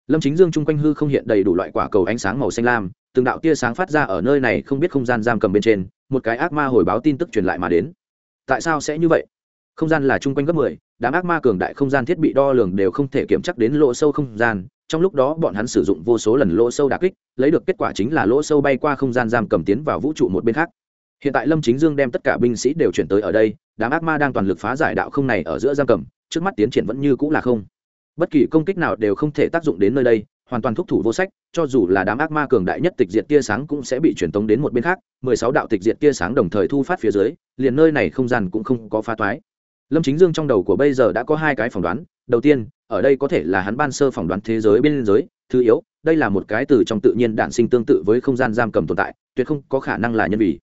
Lâm chính dương chung quanh hư không hiện đầy đủ loại quả cầu ánh sáng màu xanh lam, từng đạo tia sáng phát ra ở nơi này không biết không gian giam cầm bên trên, một cái ác ma hồi báo tin tức truyền lại mà đến. Tại sao sẽ như vậy? Không gian là chung quanh gấp mười, đám ác ma cường đại không gian thiết bị đo lường đều không thể kiểm chắc đến lỗ sâu không gian, trong lúc đó bọn hắn sử dụng vô số lần lỗ sâu đà kích, lấy được kết quả chính là lỗ sâu bay qua không gian giam cầm tiến vào vũ trụ một bên khác hiện tại lâm chính dương đem tất cả binh sĩ đều chuyển tới ở đây, đám ác ma đang toàn lực phá giải đạo không này ở giữa giam cầm, trước mắt tiến triển vẫn như cũng là không. Bất kỳ công kích nào đều không thể tác dụng đến nơi đây, hoàn toàn thúc thủ vô sách, cho dù là đám ác ma cường đại nhất tịch diệt tia sáng cũng sẽ bị truyền tống đến một bên khác, mười sáu đạo tịch diệt tia sáng đồng thời thu phát phía dưới, liền nơi này không gian cũng không có phá toái. Lâm chính dương trong đầu của bây giờ đã có hai cái phỏng đoán, đầu tiên, ở đây có thể là hắn ban sơ phỏng đoán thế giới bên giới thứ yếu, đây là một cái từ trong tự nhiên đản sinh tương tự với không gian giam cầm tồn tại, tuyệt không có khả năng là nhân vì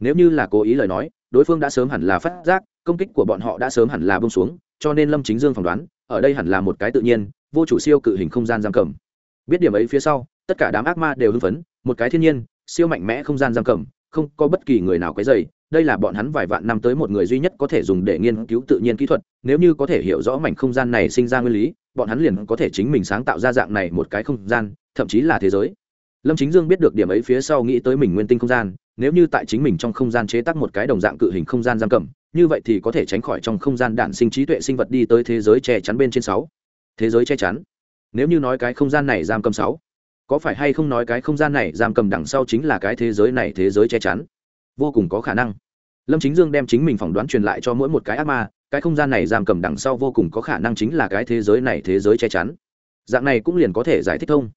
nếu như là cố ý lời nói, đối phương đã sớm hẳn là phát giác, công kích của bọn họ đã sớm hẳn là bông xuống, cho nên lâm chính dương phỏng đoán, ở đây hẳn là một cái tự nhiên, vô chủ siêu cự hình không gian giam cầm. Biết điểm ấy phía sau, tất cả đám ác ma đều hưng phấn, một cái thiên nhiên, siêu mạnh mẽ không gian giam cầm, không có bất kỳ người nào cái dày đây là bọn hắn vài vạn năm tới một người duy nhất có thể dùng để nghiên cứu tự nhiên kỹ thuật, nếu như có thể hiểu rõ mảnh không gian này sinh ra nguyên lý, bọn hắn liền có thể chính mình sáng tạo ra dạng này một cái không gian, thậm chí là thế giới. Lâm chính dương biết được điểm ấy phía sau nghĩ tới mình nguyên tinh không gian nếu như tại chính mình trong không gian chế tác một cái đồng dạng cự hình không gian giam cầm, như vậy thì có thể tránh khỏi trong không gian đạn sinh trí tuệ sinh vật đi tới thế giới che chắn bên trên sáu. Thế giới che chắn? Nếu như nói cái không gian này giam cầm sáu, có phải hay không nói cái không gian này giam cầm đằng sau chính là cái thế giới này thế giới che chắn? Vô cùng có khả năng. Lâm chính dương đem chính mình phỏng đoán truyền lại cho mỗi một cái ác ma, cái không gian này giam cầm đằng sau vô cùng có khả năng chính là cái thế giới này thế giới che chắn. Dạng này cũng liền có thể giải thích thông.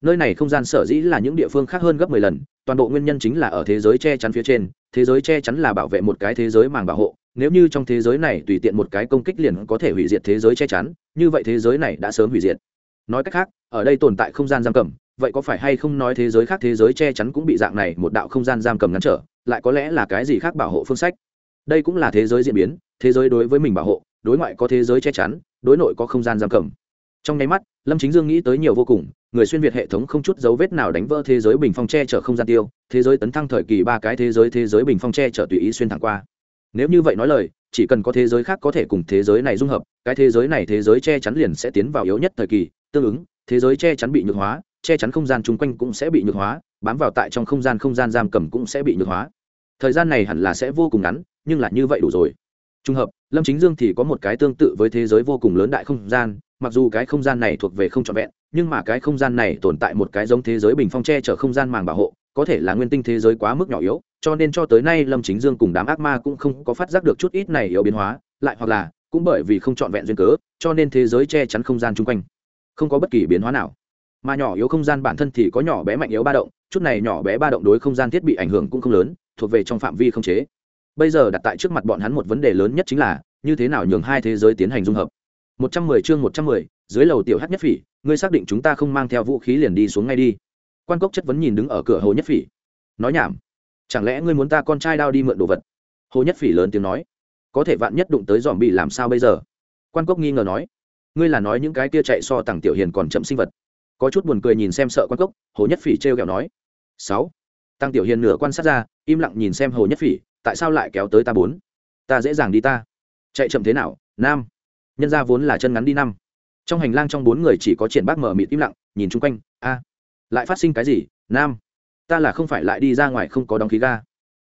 Nơi này không gian sở dĩ là những địa phương khác hơn gấp mười lần toàn bộ nguyên nhân chính là ở thế giới che chắn phía trên thế giới che chắn là bảo vệ một cái thế giới màng bảo hộ nếu như trong thế giới này tùy tiện một cái công kích liền có thể hủy diệt thế giới che chắn như vậy thế giới này đã sớm hủy diệt nói cách khác ở đây tồn tại không gian giam cầm vậy có phải hay không nói thế giới khác thế giới che chắn cũng bị dạng này một đạo không gian giam cầm ngăn trở lại có lẽ là cái gì khác bảo hộ phương sách đây cũng là thế giới diễn biến thế giới đối với mình bảo hộ đối ngoại có thế giới che chắn đối nội có không gian giam cầm trong nháy mắt lâm chính dương nghĩ tới nhiều vô cùng người xuyên việt hệ thống không chút dấu vết nào đánh vỡ thế giới bình phong tre chở không gian tiêu, thế giới tấn thăng thời kỳ ba cái thế giới thế giới bình phong tre chở tùy ý xuyên thẳng qua. Nếu như vậy nói lời, chỉ cần có thế giới khác có thể cùng thế giới này dung hợp, cái thế giới này thế giới che chắn liền sẽ tiến vào yếu nhất thời kỳ, tương ứng, thế giới che chắn bị nhược hóa, che chắn không gian chung quanh cũng sẽ bị nhược hóa, bám vào tại trong không gian không gian giam cầm cũng sẽ bị nhược hóa. Thời gian này hẳn là sẽ vô cùng ngắn, nhưng là như vậy đủ rồi. Trùng hợp, lâm chính dương thì có một cái tương tự với thế giới vô cùng lớn đại không gian, mặc dù cái không gian này thuộc về không trọn vẹn nhưng mà cái không gian này tồn tại một cái giống thế giới bình phong che chở không gian màng bảo hộ, có thể là nguyên tinh thế giới quá mức nhỏ yếu, cho nên cho tới nay lâm chính dương cùng đám ác ma cũng không có phát giác được chút ít này yếu biến hóa, lại hoặc là, cũng bởi vì không trọn vẹn duyên cớ, cho nên thế giới che chắn không gian chung quanh, không có bất kỳ biến hóa nào. Mà nhỏ yếu không gian bản thân thì có nhỏ bé mạnh yếu ba động, chút này nhỏ bé ba động đối không gian thiết bị ảnh hưởng cũng không lớn, thuộc về trong phạm vi không chế. Bây giờ đặt tại trước mặt bọn hắn một vấn đề lớn nhất chính là, như thế nào nhường hai thế giới tiến hành dung hợp? Một trăm mười chương một trăm mười dưới lầu tiểu hát nhất phỉ, ngươi xác định chúng ta không mang theo vũ khí liền đi xuống ngay đi. Quan cốc chất vấn nhìn đứng ở cửa hồ nhất phỉ. Nói nhảm. Chẳng lẽ ngươi muốn ta con trai đao đi mượn đồ vật? Hồ nhất phỉ lớn tiếng nói. Có thể vạn nhất đụng tới dòm bị làm sao bây giờ? Quan cốc nghi ngờ nói. Ngươi là nói những cái kia chạy so tặng tiểu hiền còn chậm sinh vật. Có chút buồn cười nhìn xem sợ quan cốc, hồ nhất phỉ trêu ghẹo nói. Sáu. Tăng tiểu hiền nửa quan sát ra, im lặng nhìn xem hồ nhất phỉ, tại sao lại kéo tới ta bốn? Ta dễ dàng đi ta. Chạy chậm thế nào? Nam. Nhân ra vốn là chân ngắn đi năm trong hành lang trong bốn người chỉ có triển bác mở mịt im lặng, nhìn chung quanh, a, lại phát sinh cái gì, nam? Ta là không phải lại đi ra ngoài không có đóng khí ga.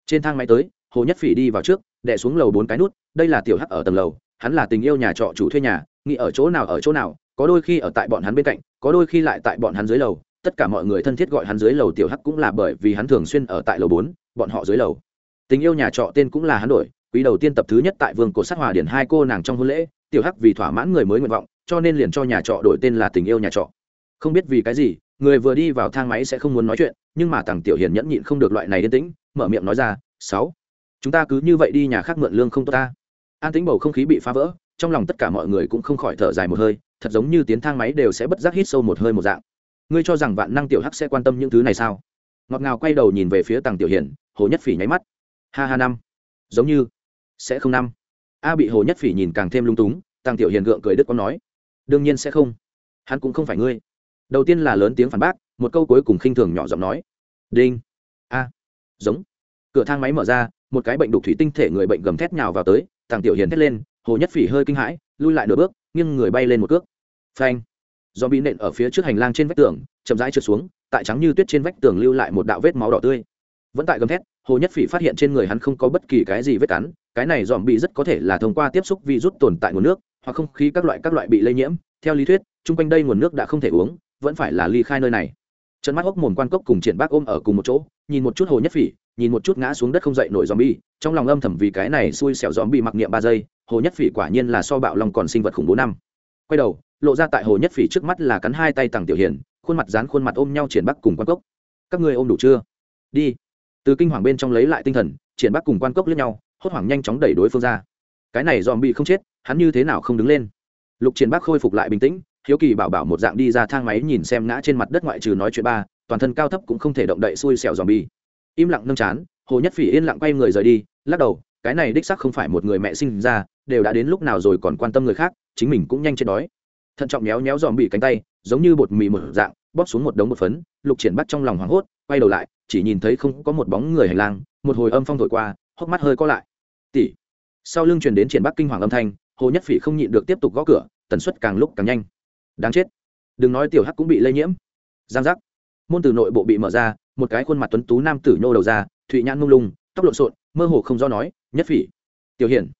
Trên thang máy tới, hồ nhất phỉ đi vào trước đẻ xuống lầu bốn cái nút, đây là tiểu hắc ở tầng lầu, hắn là tình yêu nhà trọ chủ thuê nhà, nghĩ ở chỗ nào ở chỗ nào, có đôi khi ở tại bọn hắn bên cạnh, có đôi khi lại tại bọn hắn dưới lầu, tất cả mọi người thân thiết gọi hắn dưới lầu tiểu hắc cũng là bởi vì hắn thường xuyên ở tại lầu bốn, bọn họ dưới lầu. Tình yêu nhà trọ tên cũng là hắn đổi, quý đầu tiên tập thứ nhất tại vương cổ sát hòa điển hai cô nàng trong hôn lễ, tiểu hắc vì thỏa mãn người mới nguyện vọng cho nên liền cho nhà trọ đổi tên là tình yêu nhà trọ. Không biết vì cái gì, người vừa đi vào thang máy sẽ không muốn nói chuyện, nhưng mà tằng tiểu hiền nhẫn nhịn không được loại này yên tĩnh, mở miệng nói ra, sáu, chúng ta cứ như vậy đi nhà khác mượn lương không tốt ta. An tính bầu không khí bị phá vỡ, trong lòng tất cả mọi người cũng không khỏi thở dài một hơi, thật giống như tiến thang máy đều sẽ bất giác hít sâu một hơi một dạng. Ngươi cho rằng vạn năng tiểu hắc sẽ quan tâm những thứ này sao? Ngọt ngào quay đầu nhìn về phía tàng tiểu hiền, hồ nhất phỉ nháy mắt. Ha ha năm, giống như sẽ không năm. A bị hồ nhất phỉ nhìn càng thêm lung túng tàng tiểu hiền gượng cười đức có nói đương nhiên sẽ không. Hắn cũng không phải ngươi. Đầu tiên là lớn tiếng phản bác, một câu cuối cùng khinh thường nhỏ giọng nói. Đinh. A. Giống. Cửa thang máy mở ra, một cái bệnh đục thủy tinh thể người bệnh gầm thét nhào vào tới tàng tiểu hiền thét lên, hồ nhất phỉ hơi kinh hãi, lui lại nửa bước, nghiêng người bay lên một cước. Phanh. Do bị nện ở phía trước hành lang trên vách tường, chậm rãi trượt xuống, tại trắng như tuyết trên vách tường lưu lại một đạo vết máu đỏ tươi. Vẫn tại gầm thét, hồ nhất phỉ phát hiện trên người hắn không có bất kỳ cái gì vết cắn, cái này dòm bị rất có thể là thông qua tiếp xúc vi rút tồn tại nguồn nước hoặc không khí các loại các loại bị lây nhiễm. Theo lý thuyết, chung quanh đây nguồn nước đã không thể uống, vẫn phải là ly khai nơi này. Trận mắt hốc mồm quan cốc cùng triển bác ôm ở cùng một chỗ, nhìn một chút hồ nhất phỉ, nhìn một chút ngã xuống đất không dậy nổi dòm bi trong lòng âm thầm vì cái này xui xẻo dòm bị mặc niệm ba giây, hồ nhất phỉ quả nhiên là so bạo lòng còn sinh vật khủng bố năm. Quay đầu, lộ ra tại hồ nhất phỉ trước mắt là cắn hai tay tằng tiểu hiền, khuôn mặt dán khuôn mặt ôm nhau triển bắc cùng quan cốc. Các ngươi ôm đủ chưa? Đi. Từ kinh hoàng bên trong lấy lại tinh thần, triển bắc cùng quan cốc lướt nhau, hốt hoảng nhanh chóng đẩy đối phương ra. Cái này dòm bị không chết hắn như thế nào không đứng lên? Lục triển bắc khôi phục lại bình tĩnh, hiếu kỳ bảo bảo một dạng đi ra thang máy nhìn xem ngã trên mặt đất ngoại trừ nói chuyện ba, toàn thân cao thấp cũng không thể động đậy xui xẻo dòm bi im lặng nâng chán, hồ nhất phỉ yên lặng quay người rời đi, lắc đầu, cái này đích sắc không phải một người mẹ sinh ra, đều đã đến lúc nào rồi còn quan tâm người khác, chính mình cũng nhanh chết đói. Thận trọng méo méo dòm bị cánh tay, giống như bột mì một dạng, bóp xuống một đống một phấn, lục triển bắt trong lòng hoảng hốt, quay đầu lại, chỉ nhìn thấy không có một bóng người hành lang, một hồi âm phong thổi qua, hốc mắt hơi co lại. Tỷ. Sau lưng truyền đến triển bắc kinh hoàng âm thanh hồ nhất phỉ không nhịn được tiếp tục gõ cửa, tần suất càng lúc càng nhanh. Đáng chết. Đừng nói tiểu hắc cũng bị lây nhiễm. Giang giác. Môn từ nội bộ bị mở ra, một cái khuôn mặt tuấn tú nam tử nhô đầu ra, thụy nhãn mông lung, tóc lộn xộn, mơ hồ không do nói, nhất phỉ, tiểu hiển,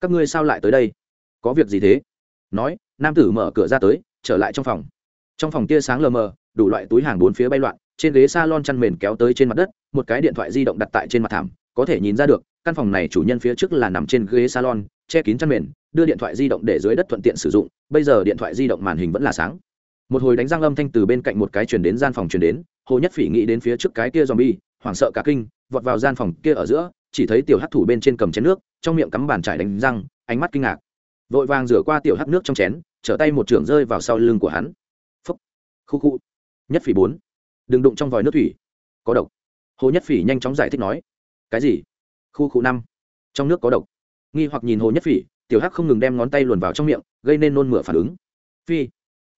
các ngươi sao lại tới đây? Có việc gì thế? Nói, nam tử mở cửa ra tới, trở lại trong phòng. Trong phòng tia sáng lờ mờ, đủ loại túi hàng bốn phía bay loạn, trên ghế s a lon chăn mền kéo tới trên mặt đất, một cái điện thoại di động đặt tại trên mặt thảm, có thể nhìn ra được, căn phòng này chủ nhân phía trước là nằm trên ghế salon, che kín chăn mền đưa điện thoại di động để dưới đất thuận tiện sử dụng, bây giờ điện thoại di động màn hình vẫn là sáng. Một hồi đánh răng âm thanh từ bên cạnh một cái chuyển đến gian phòng chuyển đến, hồ nhất phỉ nghĩ đến phía trước cái kia zombie, hoảng sợ cả kinh, vọt vào gian phòng kia ở giữa, chỉ thấy tiểu hắc thủ bên trên cầm chén nước, trong miệng cắm bàn trải đánh răng, ánh mắt kinh ngạc. Vội vàng rửa qua tiểu hắc nước trong chén, trở tay một trưởng rơi vào sau lưng của hắn. Phúc. Khu khu. Nhất phỉ bốn. Đừng đụng trong vòi nước thủy. Có độc. Hồ nhất phỉ nhanh chóng giải thích nói. Cái gì? Khu khu năm. Trong nước có độc. Nghi hoặc nhìn hồ nhất phỉ tiểu hắc không ngừng đem ngón tay luồn vào trong miệng, gây nên nôn mửa phản ứng. Phi.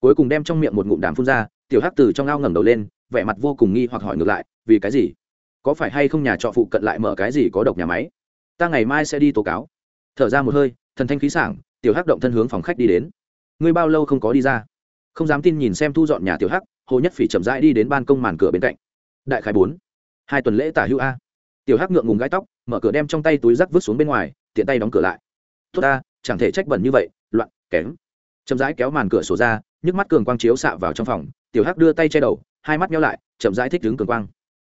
Cuối cùng đem trong miệng một ngụm đàm phun ra, tiểu hắc từ trong ao ngẩng đầu lên, vẻ mặt vô cùng nghi hoặc hỏi ngược lại, vì cái gì? Có phải hay không nhà trọ phụ cận lại mở cái gì có độc nhà máy? Ta ngày mai sẽ đi tố cáo. Thở ra một hơi, thần thanh khí sảng, tiểu hắc động thân hướng phòng khách đi đến. Ngươi bao lâu không có đi ra? Không dám tin nhìn xem thu dọn nhà tiểu hắc, hồ nhất phỉ chậm rãi đi đến ban công màn cửa bên cạnh. Đại khái bốn, hai tuần lễ tả hữu a. Tiểu hắc ngượng ngùng gãi tóc, mở cửa đem trong tay túi rắc vứt xuống bên ngoài, tiện tay đóng cửa lại tốt ta, chẳng thể trách bẩn như vậy, loạn, kém. Chậm rãi kéo màn cửa sổ ra, nhức mắt cường quang chiếu xạ vào trong phòng, tiểu hắc đưa tay che đầu, hai mắt nhau lại, chậm rãi thích đứng cường quang.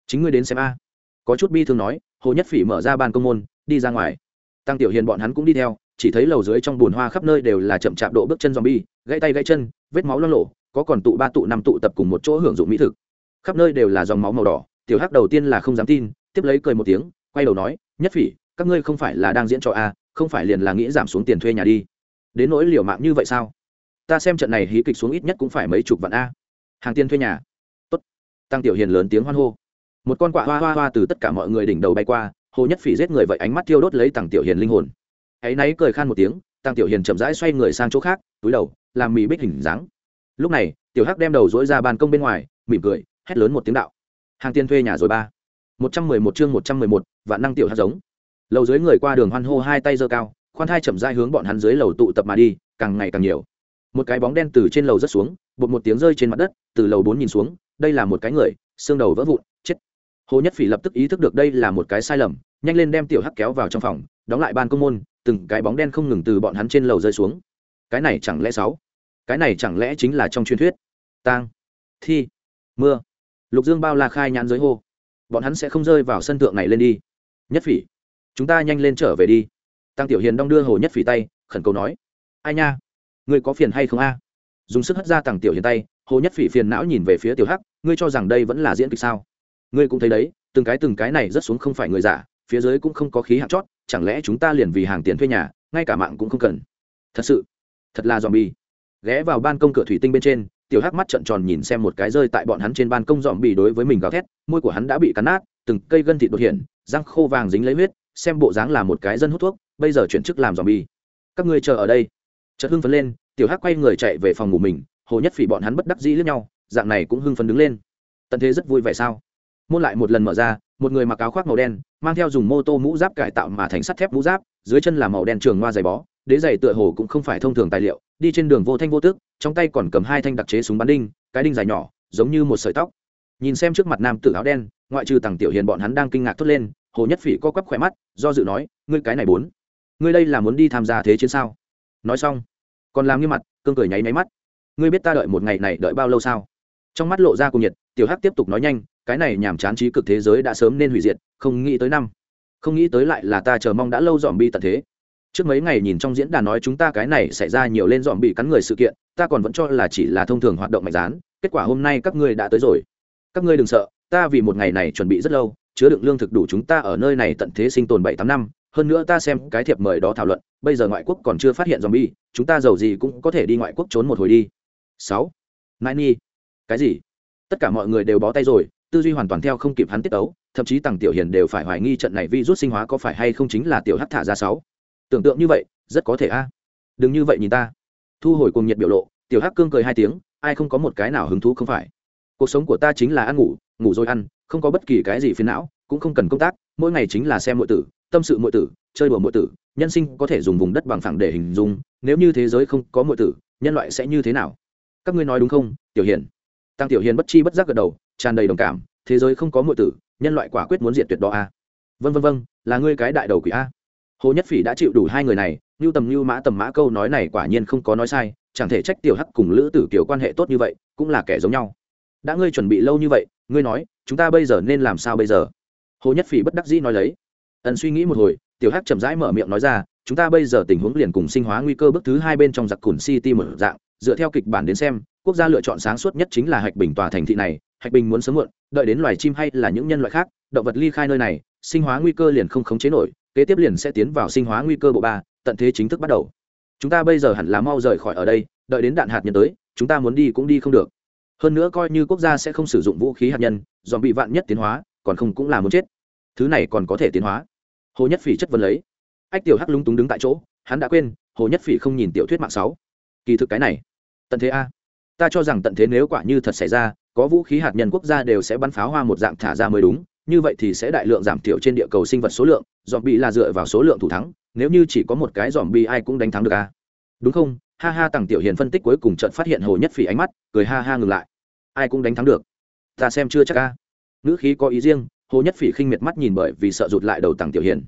Chính ngươi đến xem a. Có chút bi thương nói, hồ nhất phỉ mở ra ban công môn, đi ra ngoài. Tăng tiểu hiền bọn hắn cũng đi theo, chỉ thấy lầu dưới trong bùn hoa khắp nơi đều là chậm chạp độ bước chân zombie, gãy tay gãy chân, vết máu lo lộ có còn tụ ba tụ năm tụ tập cùng một chỗ hưởng dụng mỹ thực. Khắp nơi đều là dòng máu màu đỏ, tiểu hắc đầu tiên là không dám tin, tiếp lấy cười một tiếng, quay đầu nói, nhất phỉ, các ngươi không phải là đang diễn trò a không phải liền là nghĩ giảm xuống tiền thuê nhà đi. Đến nỗi liều mạng như vậy sao? Ta xem trận này hí kịch xuống ít nhất cũng phải mấy chục vạn a. Hàng tiền thuê nhà. Tốt. Tăng tiểu hiền lớn tiếng hoan hô. Một con quạ hoa hoa hoa từ tất cả mọi người đỉnh đầu bay qua, hồ nhất phỉ giết người vậy ánh mắt thiêu đốt lấy tăng tiểu hiền linh hồn. Hãy náy cười khan một tiếng, tăng tiểu hiền chậm rãi xoay người sang chỗ khác, túi đầu, làm mì bích hình dáng. Lúc này, tiểu hắc đem đầu dỗi ra ban công bên ngoài, mỉm cười, hét lớn một tiếng đạo. Hàng tiền thuê nhà rồi ba. Một trăm mười một chương một trăm mười một, vạn năng tiểu hắc giống lầu dưới người qua đường hoan hô hai tay giơ cao, khoan thai chậm dai hướng bọn hắn dưới lầu tụ tập mà đi, càng ngày càng nhiều. Một cái bóng đen từ trên lầu rớt xuống, bột một tiếng rơi trên mặt đất, từ lầu bốn nhìn xuống, đây là một cái người, xương đầu vỡ vụn, chết. Hồ nhất phỉ lập tức ý thức được đây là một cái sai lầm, nhanh lên đem tiểu hắc kéo vào trong phòng, đóng lại ban công môn, từng cái bóng đen không ngừng từ bọn hắn trên lầu rơi xuống. Cái này chẳng lẽ sáu? Cái này chẳng lẽ chính là trong truyền thuyết? Tang, thi, mưa. Lục dương bao la khai nhãn giới hô. Bọn hắn sẽ không rơi vào sân thượng này lên đi. Nhất phỉ chúng ta nhanh lên trở về đi. Tăng tiểu hiền đong đưa hồ nhất phỉ tay, khẩn cầu nói, ai nha, ngươi có phiền hay không a? Dùng sức hất ra tăng tiểu hiền tay, hồ nhất phỉ phiền não nhìn về phía tiểu hắc, ngươi cho rằng đây vẫn là diễn kịch sao? Ngươi cũng thấy đấy, từng cái từng cái này rất xuống không phải người giả, phía dưới cũng không có khí hạng chót, chẳng lẽ chúng ta liền vì hàng tiền thuê nhà, ngay cả mạng cũng không cần? Thật sự, thật là dòm bi ghé vào ban công cửa thủy tinh bên trên, tiểu hắc mắt trợn tròn nhìn xem một cái rơi tại bọn hắn trên ban công dòm bi đối với mình gào thét, môi của hắn đã bị cắn nát, từng cây gân thịt đột hiện răng khô vàng dính lấy huyết, xem bộ dáng là một cái dân hút thuốc, bây giờ chuyển chức làm dòm bi các ngươi chờ ở đây. Chợt hưng phấn lên, tiểu hắc quay người chạy về phòng ngủ mình, hồ nhất phỉ bọn hắn bất đắc dĩ lẫn nhau, dạng này cũng hưng phấn đứng lên. Tận thế rất vui vẻ sao? Môn lại một lần mở ra, một người mặc áo khoác màu đen, mang theo dùng mô tô mũ giáp cải tạo mà thành sắt thép mũ giáp, dưới chân là màu đen trường hoa dày bó, đế giày tựa hồ cũng không phải thông thường tài liệu, đi trên đường vô thanh vô tức, trong tay còn cầm hai thanh đặc chế súng bắn đinh, cái đinh dài nhỏ, giống như một sợi tóc. Nhìn xem trước mặt nam tử áo đen, ngoại trừ tằng tiểu hiền bọn hắn đang kinh ngạc thốt lên hồ nhất phỉ co quắp khỏe mắt, do dự nói, ngươi cái này bốn, ngươi đây là muốn đi tham gia thế chiến sao? Nói xong, còn làm như mặt, cương cười nháy máy mắt. Ngươi biết ta đợi một ngày này đợi bao lâu sao? Trong mắt lộ ra cùng nhiệt, tiểu hắc tiếp tục nói nhanh, cái này nhảm chán trí cực thế giới đã sớm nên hủy diệt, không nghĩ tới năm. Không nghĩ tới lại là ta chờ mong đã lâu dòm bi tận thế. Trước mấy ngày nhìn trong diễn đàn nói chúng ta cái này xảy ra nhiều lên dòm bị cắn người sự kiện, ta còn vẫn cho là chỉ là thông thường hoạt động mạnh rán kết quả hôm nay các ngươi đã tới rồi. Các ngươi đừng sợ, ta vì một ngày này chuẩn bị rất lâu chứa đựng lương thực đủ chúng ta ở nơi này tận thế sinh tồn bảy tám năm, hơn nữa ta xem cái thiệp mời đó thảo luận, bây giờ ngoại quốc còn chưa phát hiện zombie, chúng ta giàu gì cũng có thể đi ngoại quốc trốn một hồi đi. Sáu. Nani cái gì? Tất cả mọi người đều bó tay rồi, tư duy hoàn toàn theo không kịp hắn tiết ấu thậm chí tằng tiểu hiền đều phải hoài nghi trận này vi rút sinh hóa có phải hay không chính là tiểu hắc thả ra sáu. Tưởng tượng như vậy, rất có thể a. Đừng như vậy nhìn ta. Thu hồi cùng nhiệt biểu lộ, tiểu hắc cương cười hai tiếng, ai không có một cái nào hứng thú không phải cuộc sống của ta chính là ăn ngủ ngủ rồi ăn, không có bất kỳ cái gì phiền não, cũng không cần công tác, mỗi ngày chính là xem mọi tử, tâm sự mọi tử, chơi đùa mọi tử, nhân sinh có thể dùng vùng đất bằng phẳng để hình dung, nếu như thế giới không có mọi tử, nhân loại sẽ như thế nào? Các ngươi nói đúng không, tiểu hiền? Tăng tiểu hiền bất chi bất giác gật đầu, tràn đầy đồng cảm, thế giới không có mọi tử, nhân loại quả quyết muốn diệt tuyệt đó a. Vân vân vân là ngươi cái đại đầu quỷ a. Hồ nhất phỉ đã chịu đủ hai người này như tầm như mã tầm mã câu nói này quả nhiên không có nói sai, chẳng thể trách tiểu hắc cùng lữ tử kiều quan hệ tốt như vậy, cũng là kẻ giống nhau đã ngươi chuẩn bị lâu như vậy, ngươi nói, chúng ta bây giờ nên làm sao bây giờ? Hồ nhất phỉ bất đắc dĩ nói lấy. Ẩn suy nghĩ một hồi, tiểu hắc chậm rãi mở miệng nói ra, chúng ta bây giờ tình huống liền cùng sinh hóa nguy cơ bước thứ hai bên trong giặc cùn city mở dạng, dựa theo kịch bản đến xem, quốc gia lựa chọn sáng suốt nhất chính là hạch bình tòa thành thị này, hạch bình muốn sớm muộn, đợi đến loài chim hay là những nhân loại khác, động vật ly khai nơi này, sinh hóa nguy cơ liền không khống chế nổi, kế tiếp liền sẽ tiến vào sinh hóa nguy cơ bộ ba, tận thế chính thức bắt đầu. Chúng ta bây giờ hẳn là mau rời khỏi ở đây, đợi đến đạn hạt nhân tới, chúng ta muốn đi cũng đi không được hơn nữa coi như quốc gia sẽ không sử dụng vũ khí hạt nhân dòm bị vạn nhất tiến hóa, còn không cũng là muốn chết. Thứ này còn có thể tiến hóa. Hồ nhất phỉ chất vấn lấy. Ách tiểu hắc lúng túng đứng tại chỗ, hắn đã quên, hồ nhất phỉ không nhìn tiểu thuyết mạng sáu. Kỳ thực cái này, tận thế a. Ta cho rằng tận thế nếu quả như thật xảy ra, có vũ khí hạt nhân quốc gia đều sẽ bắn pháo hoa một dạng thả ra mới đúng, như vậy thì sẽ đại lượng giảm thiểu trên địa cầu sinh vật số lượng dòm bị là dựa vào số lượng thủ thắng, nếu như chỉ có một cái dòm bị ai cũng đánh thắng được a. Đúng không? Ha ha tằng tiểu hiền phân tích cuối cùng trận phát hiện hồ nhất phỉ ánh mắt, cười ha ha ngừng lại. Ai cũng đánh thắng được. Ta xem chưa chắc ca ngữ khí có ý riêng, hồ nhất phỉ khinh miệt mắt nhìn bởi vì sợ rụt lại đầu tằng tiểu hiền.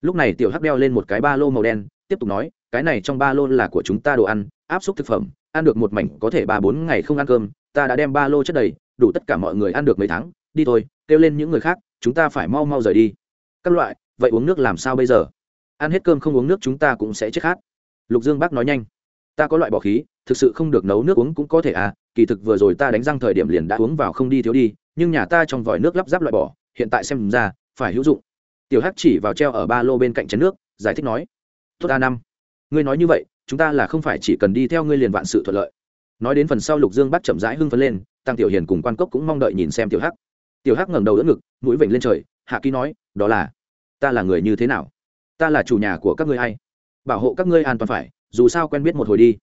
Lúc này tiểu hắc đeo lên một cái ba lô màu đen, tiếp tục nói, cái này trong ba lô là của chúng ta đồ ăn, áp suất thực phẩm, ăn được một mảnh có thể ba bốn ngày không ăn cơm, ta đã đem ba lô chất đầy, đủ tất cả mọi người ăn được mấy tháng, đi thôi, kêu lên những người khác, chúng ta phải mau mau rời đi. Các loại, vậy uống nước làm sao bây giờ? Ăn hết cơm không uống nước chúng ta cũng sẽ chết khát. Lục dương bác nói nhanh ta có loại bỏ khí, thực sự không được nấu nước uống cũng có thể à kỳ thực vừa rồi ta đánh răng thời điểm liền đã uống vào không đi thiếu đi, nhưng nhà ta trong vòi nước lắp ráp loại bỏ, hiện tại xem ra, phải hữu dụng. Tiểu hắc chỉ vào treo ở ba lô bên cạnh chén nước, giải thích nói, tốt a năm. Ngươi nói như vậy, chúng ta là không phải chỉ cần đi theo ngươi liền vạn sự thuận lợi. Nói đến phần sau lục dương bắt chậm rãi hưng phấn lên, tăng tiểu hiền cùng quan cốc cũng mong đợi nhìn xem tiểu hắc. Tiểu hắc ngẩng đầu đỡ ngực, mũi vểnh lên trời, hạ ký nói, đó là, ta là người như thế nào? Ta là chủ nhà của các ngươi hay bảo hộ các ngươi an toàn phải dù sao quen biết một hồi đi.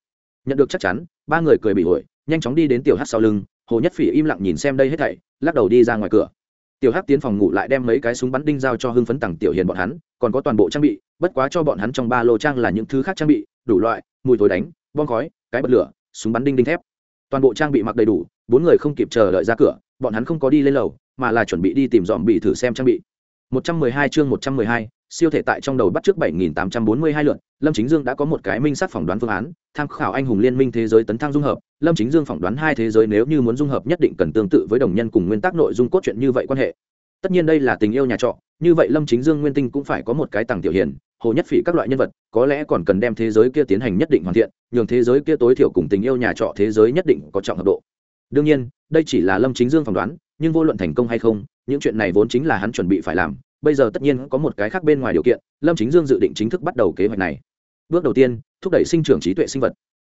Nhận được chắc chắn ba người cười bị ổi nhanh chóng đi đến tiểu hắc sau lưng hồ nhất phỉ im lặng nhìn xem đây hết thảy lắc đầu đi ra ngoài cửa. Tiểu hắc tiến phòng ngủ lại đem mấy cái súng bắn đinh giao cho hưng phấn tặng tiểu hiền bọn hắn còn có toàn bộ trang bị bất quá cho bọn hắn trong ba lô trang là những thứ khác trang bị đủ loại mùi thối đánh bom khói cái bật lửa súng bắn đinh đinh thép. Toàn bộ trang bị mặc đầy đủ bốn người không kịp chờ đợi ra cửa bọn hắn không có đi lên lầu mà là chuẩn bị đi tìm dòm bị thử xem trang bị. 112 chương 112, siêu thể tại trong đầu bắt trước 7842 lượt, Lâm Chính Dương đã có một cái minh xác phỏng đoán phương án, tham khảo anh hùng liên minh thế giới tấn thăng dung hợp, Lâm Chính Dương phỏng đoán hai thế giới nếu như muốn dung hợp nhất định cần tương tự với đồng nhân cùng nguyên tắc nội dung cốt truyện như vậy quan hệ. Tất nhiên đây là tình yêu nhà trọ, như vậy Lâm Chính Dương nguyên tinh cũng phải có một cái tầng tiểu hiền, hồ nhất phỉ các loại nhân vật, có lẽ còn cần đem thế giới kia tiến hành nhất định hoàn thiện, nhường thế giới kia tối thiểu cùng tình yêu nhà trọ thế giới nhất định có trọng hợp độ. Đương nhiên, đây chỉ là Lâm Chính Dương phỏng đoán, nhưng vô luận thành công hay không, những chuyện này vốn chính là hắn chuẩn bị phải làm, bây giờ tất nhiên có một cái khác bên ngoài điều kiện, lâm chính dương dự định chính thức bắt đầu kế hoạch này. Bước đầu tiên, thúc đẩy sinh trưởng trí tuệ sinh vật.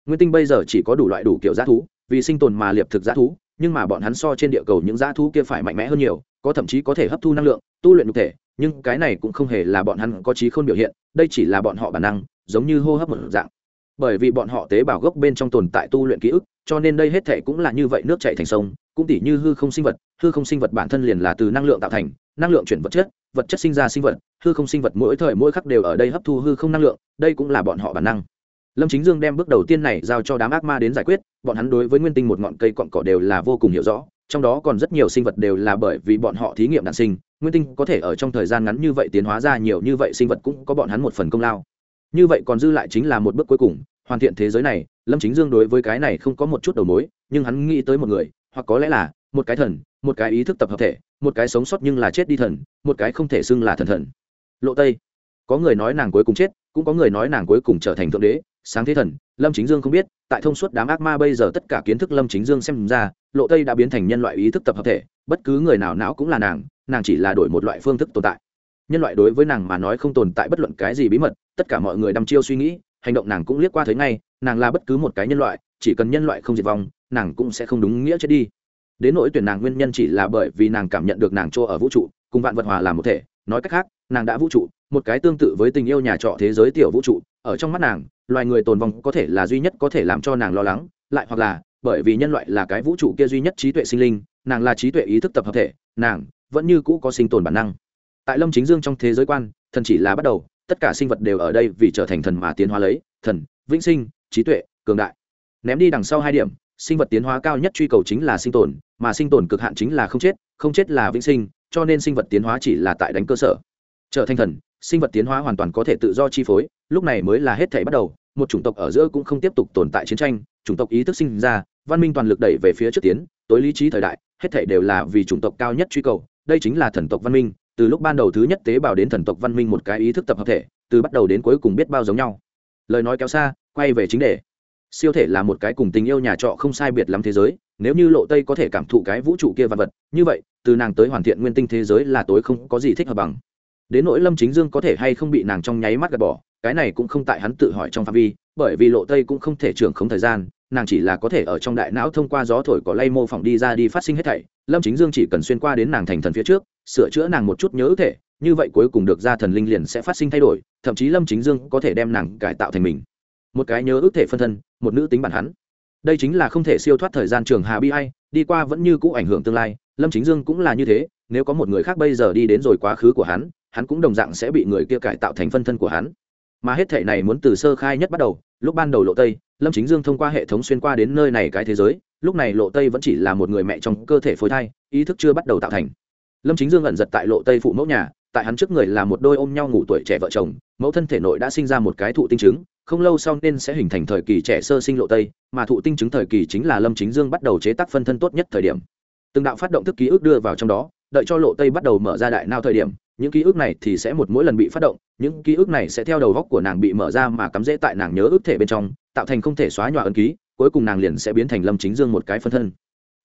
Nguyên tinh bây giờ chỉ có đủ loại đủ kiểu g thú, vì sinh tồn mà liệp thực g thú, nhưng mà bọn hắn so trên địa cầu những g thú kia phải mạnh mẽ hơn nhiều, có thậm chí có thể hấp thu năng lượng, tu luyện nhục thể, nhưng cái này cũng không hề là bọn hắn có trí khôn biểu hiện, đây chỉ là bọn họ bản năng, giống như hô hấp một dạng. Bởi vì bọn họ tế bào gốc bên trong tồn tại tu luyện ký ức, cho nên đây hết thể cũng là như vậy nước chạy thành sông, cũng tỉ như hư không sinh vật, hư không sinh vật bản thân liền là từ năng lượng tạo thành, năng lượng chuyển vật chất vật chất sinh ra sinh vật, hư không sinh vật mỗi thời mỗi khắc đều ở đây hấp thu hư không năng lượng, đây cũng là bọn họ bản năng. Lâm chính dương đem bước đầu tiên này giao cho đám ác ma đến giải quyết, bọn hắn đối với nguyên tinh một ngọn cây cọn cỏ đều là vô cùng hiểu rõ, trong đó còn rất nhiều sinh vật đều là bởi vì bọn họ thí nghiệm đạn sinh, nguyên tinh có thể ở trong thời gian ngắn như vậy tiến hóa ra nhiều như vậy sinh vật cũng có bọn hắn một phần công lao. Như vậy còn dư lại chính là một bước cuối cùng, hoàn thiện thế giới này, lâm chính dương đối với cái này không có một chút đầu mối, nhưng hắn nghĩ tới một người, hoặc có lẽ là một cái thần, một cái ý thức tập hợp thể một cái sống sót nhưng là chết đi thần, một cái không thể xưng là thần thần. Lộ tây, có người nói nàng cuối cùng chết, cũng có người nói nàng cuối cùng trở thành thượng đế, sáng thế thần, lâm chính dương không biết, tại thông suốt đám ác ma bây giờ tất cả kiến thức lâm chính dương xem ra, lộ tây đã biến thành nhân loại ý thức tập hợp thể, bất cứ người nào não cũng là nàng nàng chỉ là đổi một loại phương thức tồn tại. Nhân loại đối với nàng mà nói không tồn tại bất luận cái gì bí mật, tất cả mọi người đăm chiêu suy nghĩ, hành động nàng cũng liếc qua thấy ngay, nàng là bất cứ một cái nhân loại, chỉ cần nhân loại không diệt vong, nàng cũng sẽ không đúng nghĩa chết đi đến nỗi tuyển nàng nguyên nhân chỉ là bởi vì nàng cảm nhận được nàng chỗ ở vũ trụ, cùng vạn vật hòa làm một thể. Nói cách khác, nàng đã vũ trụ, một cái tương tự với tình yêu nhà trọ thế giới tiểu vũ trụ, ở trong mắt nàng, loài người tồn vong có thể là duy nhất có thể làm cho nàng lo lắng, lại hoặc là, bởi vì nhân loại là cái vũ trụ kia duy nhất trí tuệ sinh linh, nàng là trí tuệ ý thức tập hợp thể, nàng vẫn như cũ có sinh tồn bản năng. Tại lâm chính dương trong thế giới quan, thần chỉ là bắt đầu, tất cả sinh vật đều ở đây vì trở thành thần mà tiến hóa lấy, thần, vĩnh sinh, trí tuệ, cường đại. Ném đi đằng sau hai điểm sinh vật tiến hóa cao nhất truy cầu chính là sinh tồn, mà sinh tồn cực hạn chính là không chết không chết là vĩnh sinh, cho nên sinh vật tiến hóa chỉ là tại đánh cơ sở. Trở thành thần, sinh vật tiến hóa hoàn toàn có thể tự do chi phối, lúc này mới là hết thể bắt đầu, một chủng tộc ở giữa cũng không tiếp tục tồn tại chiến tranh, chủng tộc ý thức sinh ra, văn minh toàn lực đẩy về phía trước tiến, tối lý trí thời đại, hết thể đều là vì chủng tộc cao nhất truy cầu, đây chính là thần tộc văn minh, từ lúc ban đầu thứ nhất tế bào đến thần tộc văn minh một cái ý thức tập hợp thể, từ bắt đầu đến cuối cùng biết bao giống nhau. Lời nói kéo xa, quay về chính đề siêu thể là một cái cùng tình yêu nhà trọ không sai biệt lắm thế giới, nếu như lộ tây có thể cảm thụ cái vũ trụ kia vật vật, như vậy, từ nàng tới hoàn thiện nguyên tinh thế giới là tối không có gì thích hợp bằng. Đến nỗi lâm chính dương có thể hay không bị nàng trong nháy mắt gạt bỏ, cái này cũng không tại hắn tự hỏi trong phạm vi, bởi vì lộ tây cũng không thể trưởng không thời gian, nàng chỉ là có thể ở trong đại não thông qua gió thổi có lay mô phỏng đi ra đi phát sinh hết thảy. Lâm chính dương chỉ cần xuyên qua đến nàng thành thần phía trước, sửa chữa nàng một chút nhớ thể, như vậy cuối cùng được ra thần linh liền sẽ phát sinh thay đổi, thậm chí lâm chính dương có thể đem nàng cải tạo thành mình một cái nhớ ước thể phân thân, một nữ tính bản hắn. Đây chính là không thể siêu thoát thời gian trường hà bi hay đi qua vẫn như cũ ảnh hưởng tương lai, lâm chính dương cũng là như thế, nếu có một người khác bây giờ đi đến rồi quá khứ của hắn hắn cũng đồng dạng sẽ bị người kia cải tạo thành phân thân của hắn. Mà hết thể này muốn từ sơ khai nhất bắt đầu, lúc ban đầu lộ tây, lâm chính dương thông qua hệ thống xuyên qua đến nơi này cái thế giới, lúc này lộ tây vẫn chỉ là một người mẹ trong cơ thể phôi thai, ý thức chưa bắt đầu tạo thành. Lâm chính dương ẩn giật tại lộ tây phụ mẫu nhà, tại hắn trước người là một đôi ôm nhau ngủ tuổi trẻ vợ chồng, mẫu thân thể nội đã sinh ra một cái thụ tinh trứng không lâu sau nên sẽ hình thành thời kỳ trẻ sơ sinh lộ tây, mà thụ tinh chứng thời kỳ chính là lâm chính dương bắt đầu chế tác phân thân tốt nhất thời điểm. Từng đạo phát động thức ký ức đưa vào trong đó, đợi cho lộ tây bắt đầu mở ra đại nao thời điểm, những ký ức này thì sẽ một mỗi lần bị phát động, những ký ức này sẽ theo đầu góc của nàng bị mở ra mà cắm rễ tại nàng nhớ ức thể bên trong, tạo thành không thể xóa nhòa ấn ký, cuối cùng nàng liền sẽ biến thành lâm chính dương một cái phân thân.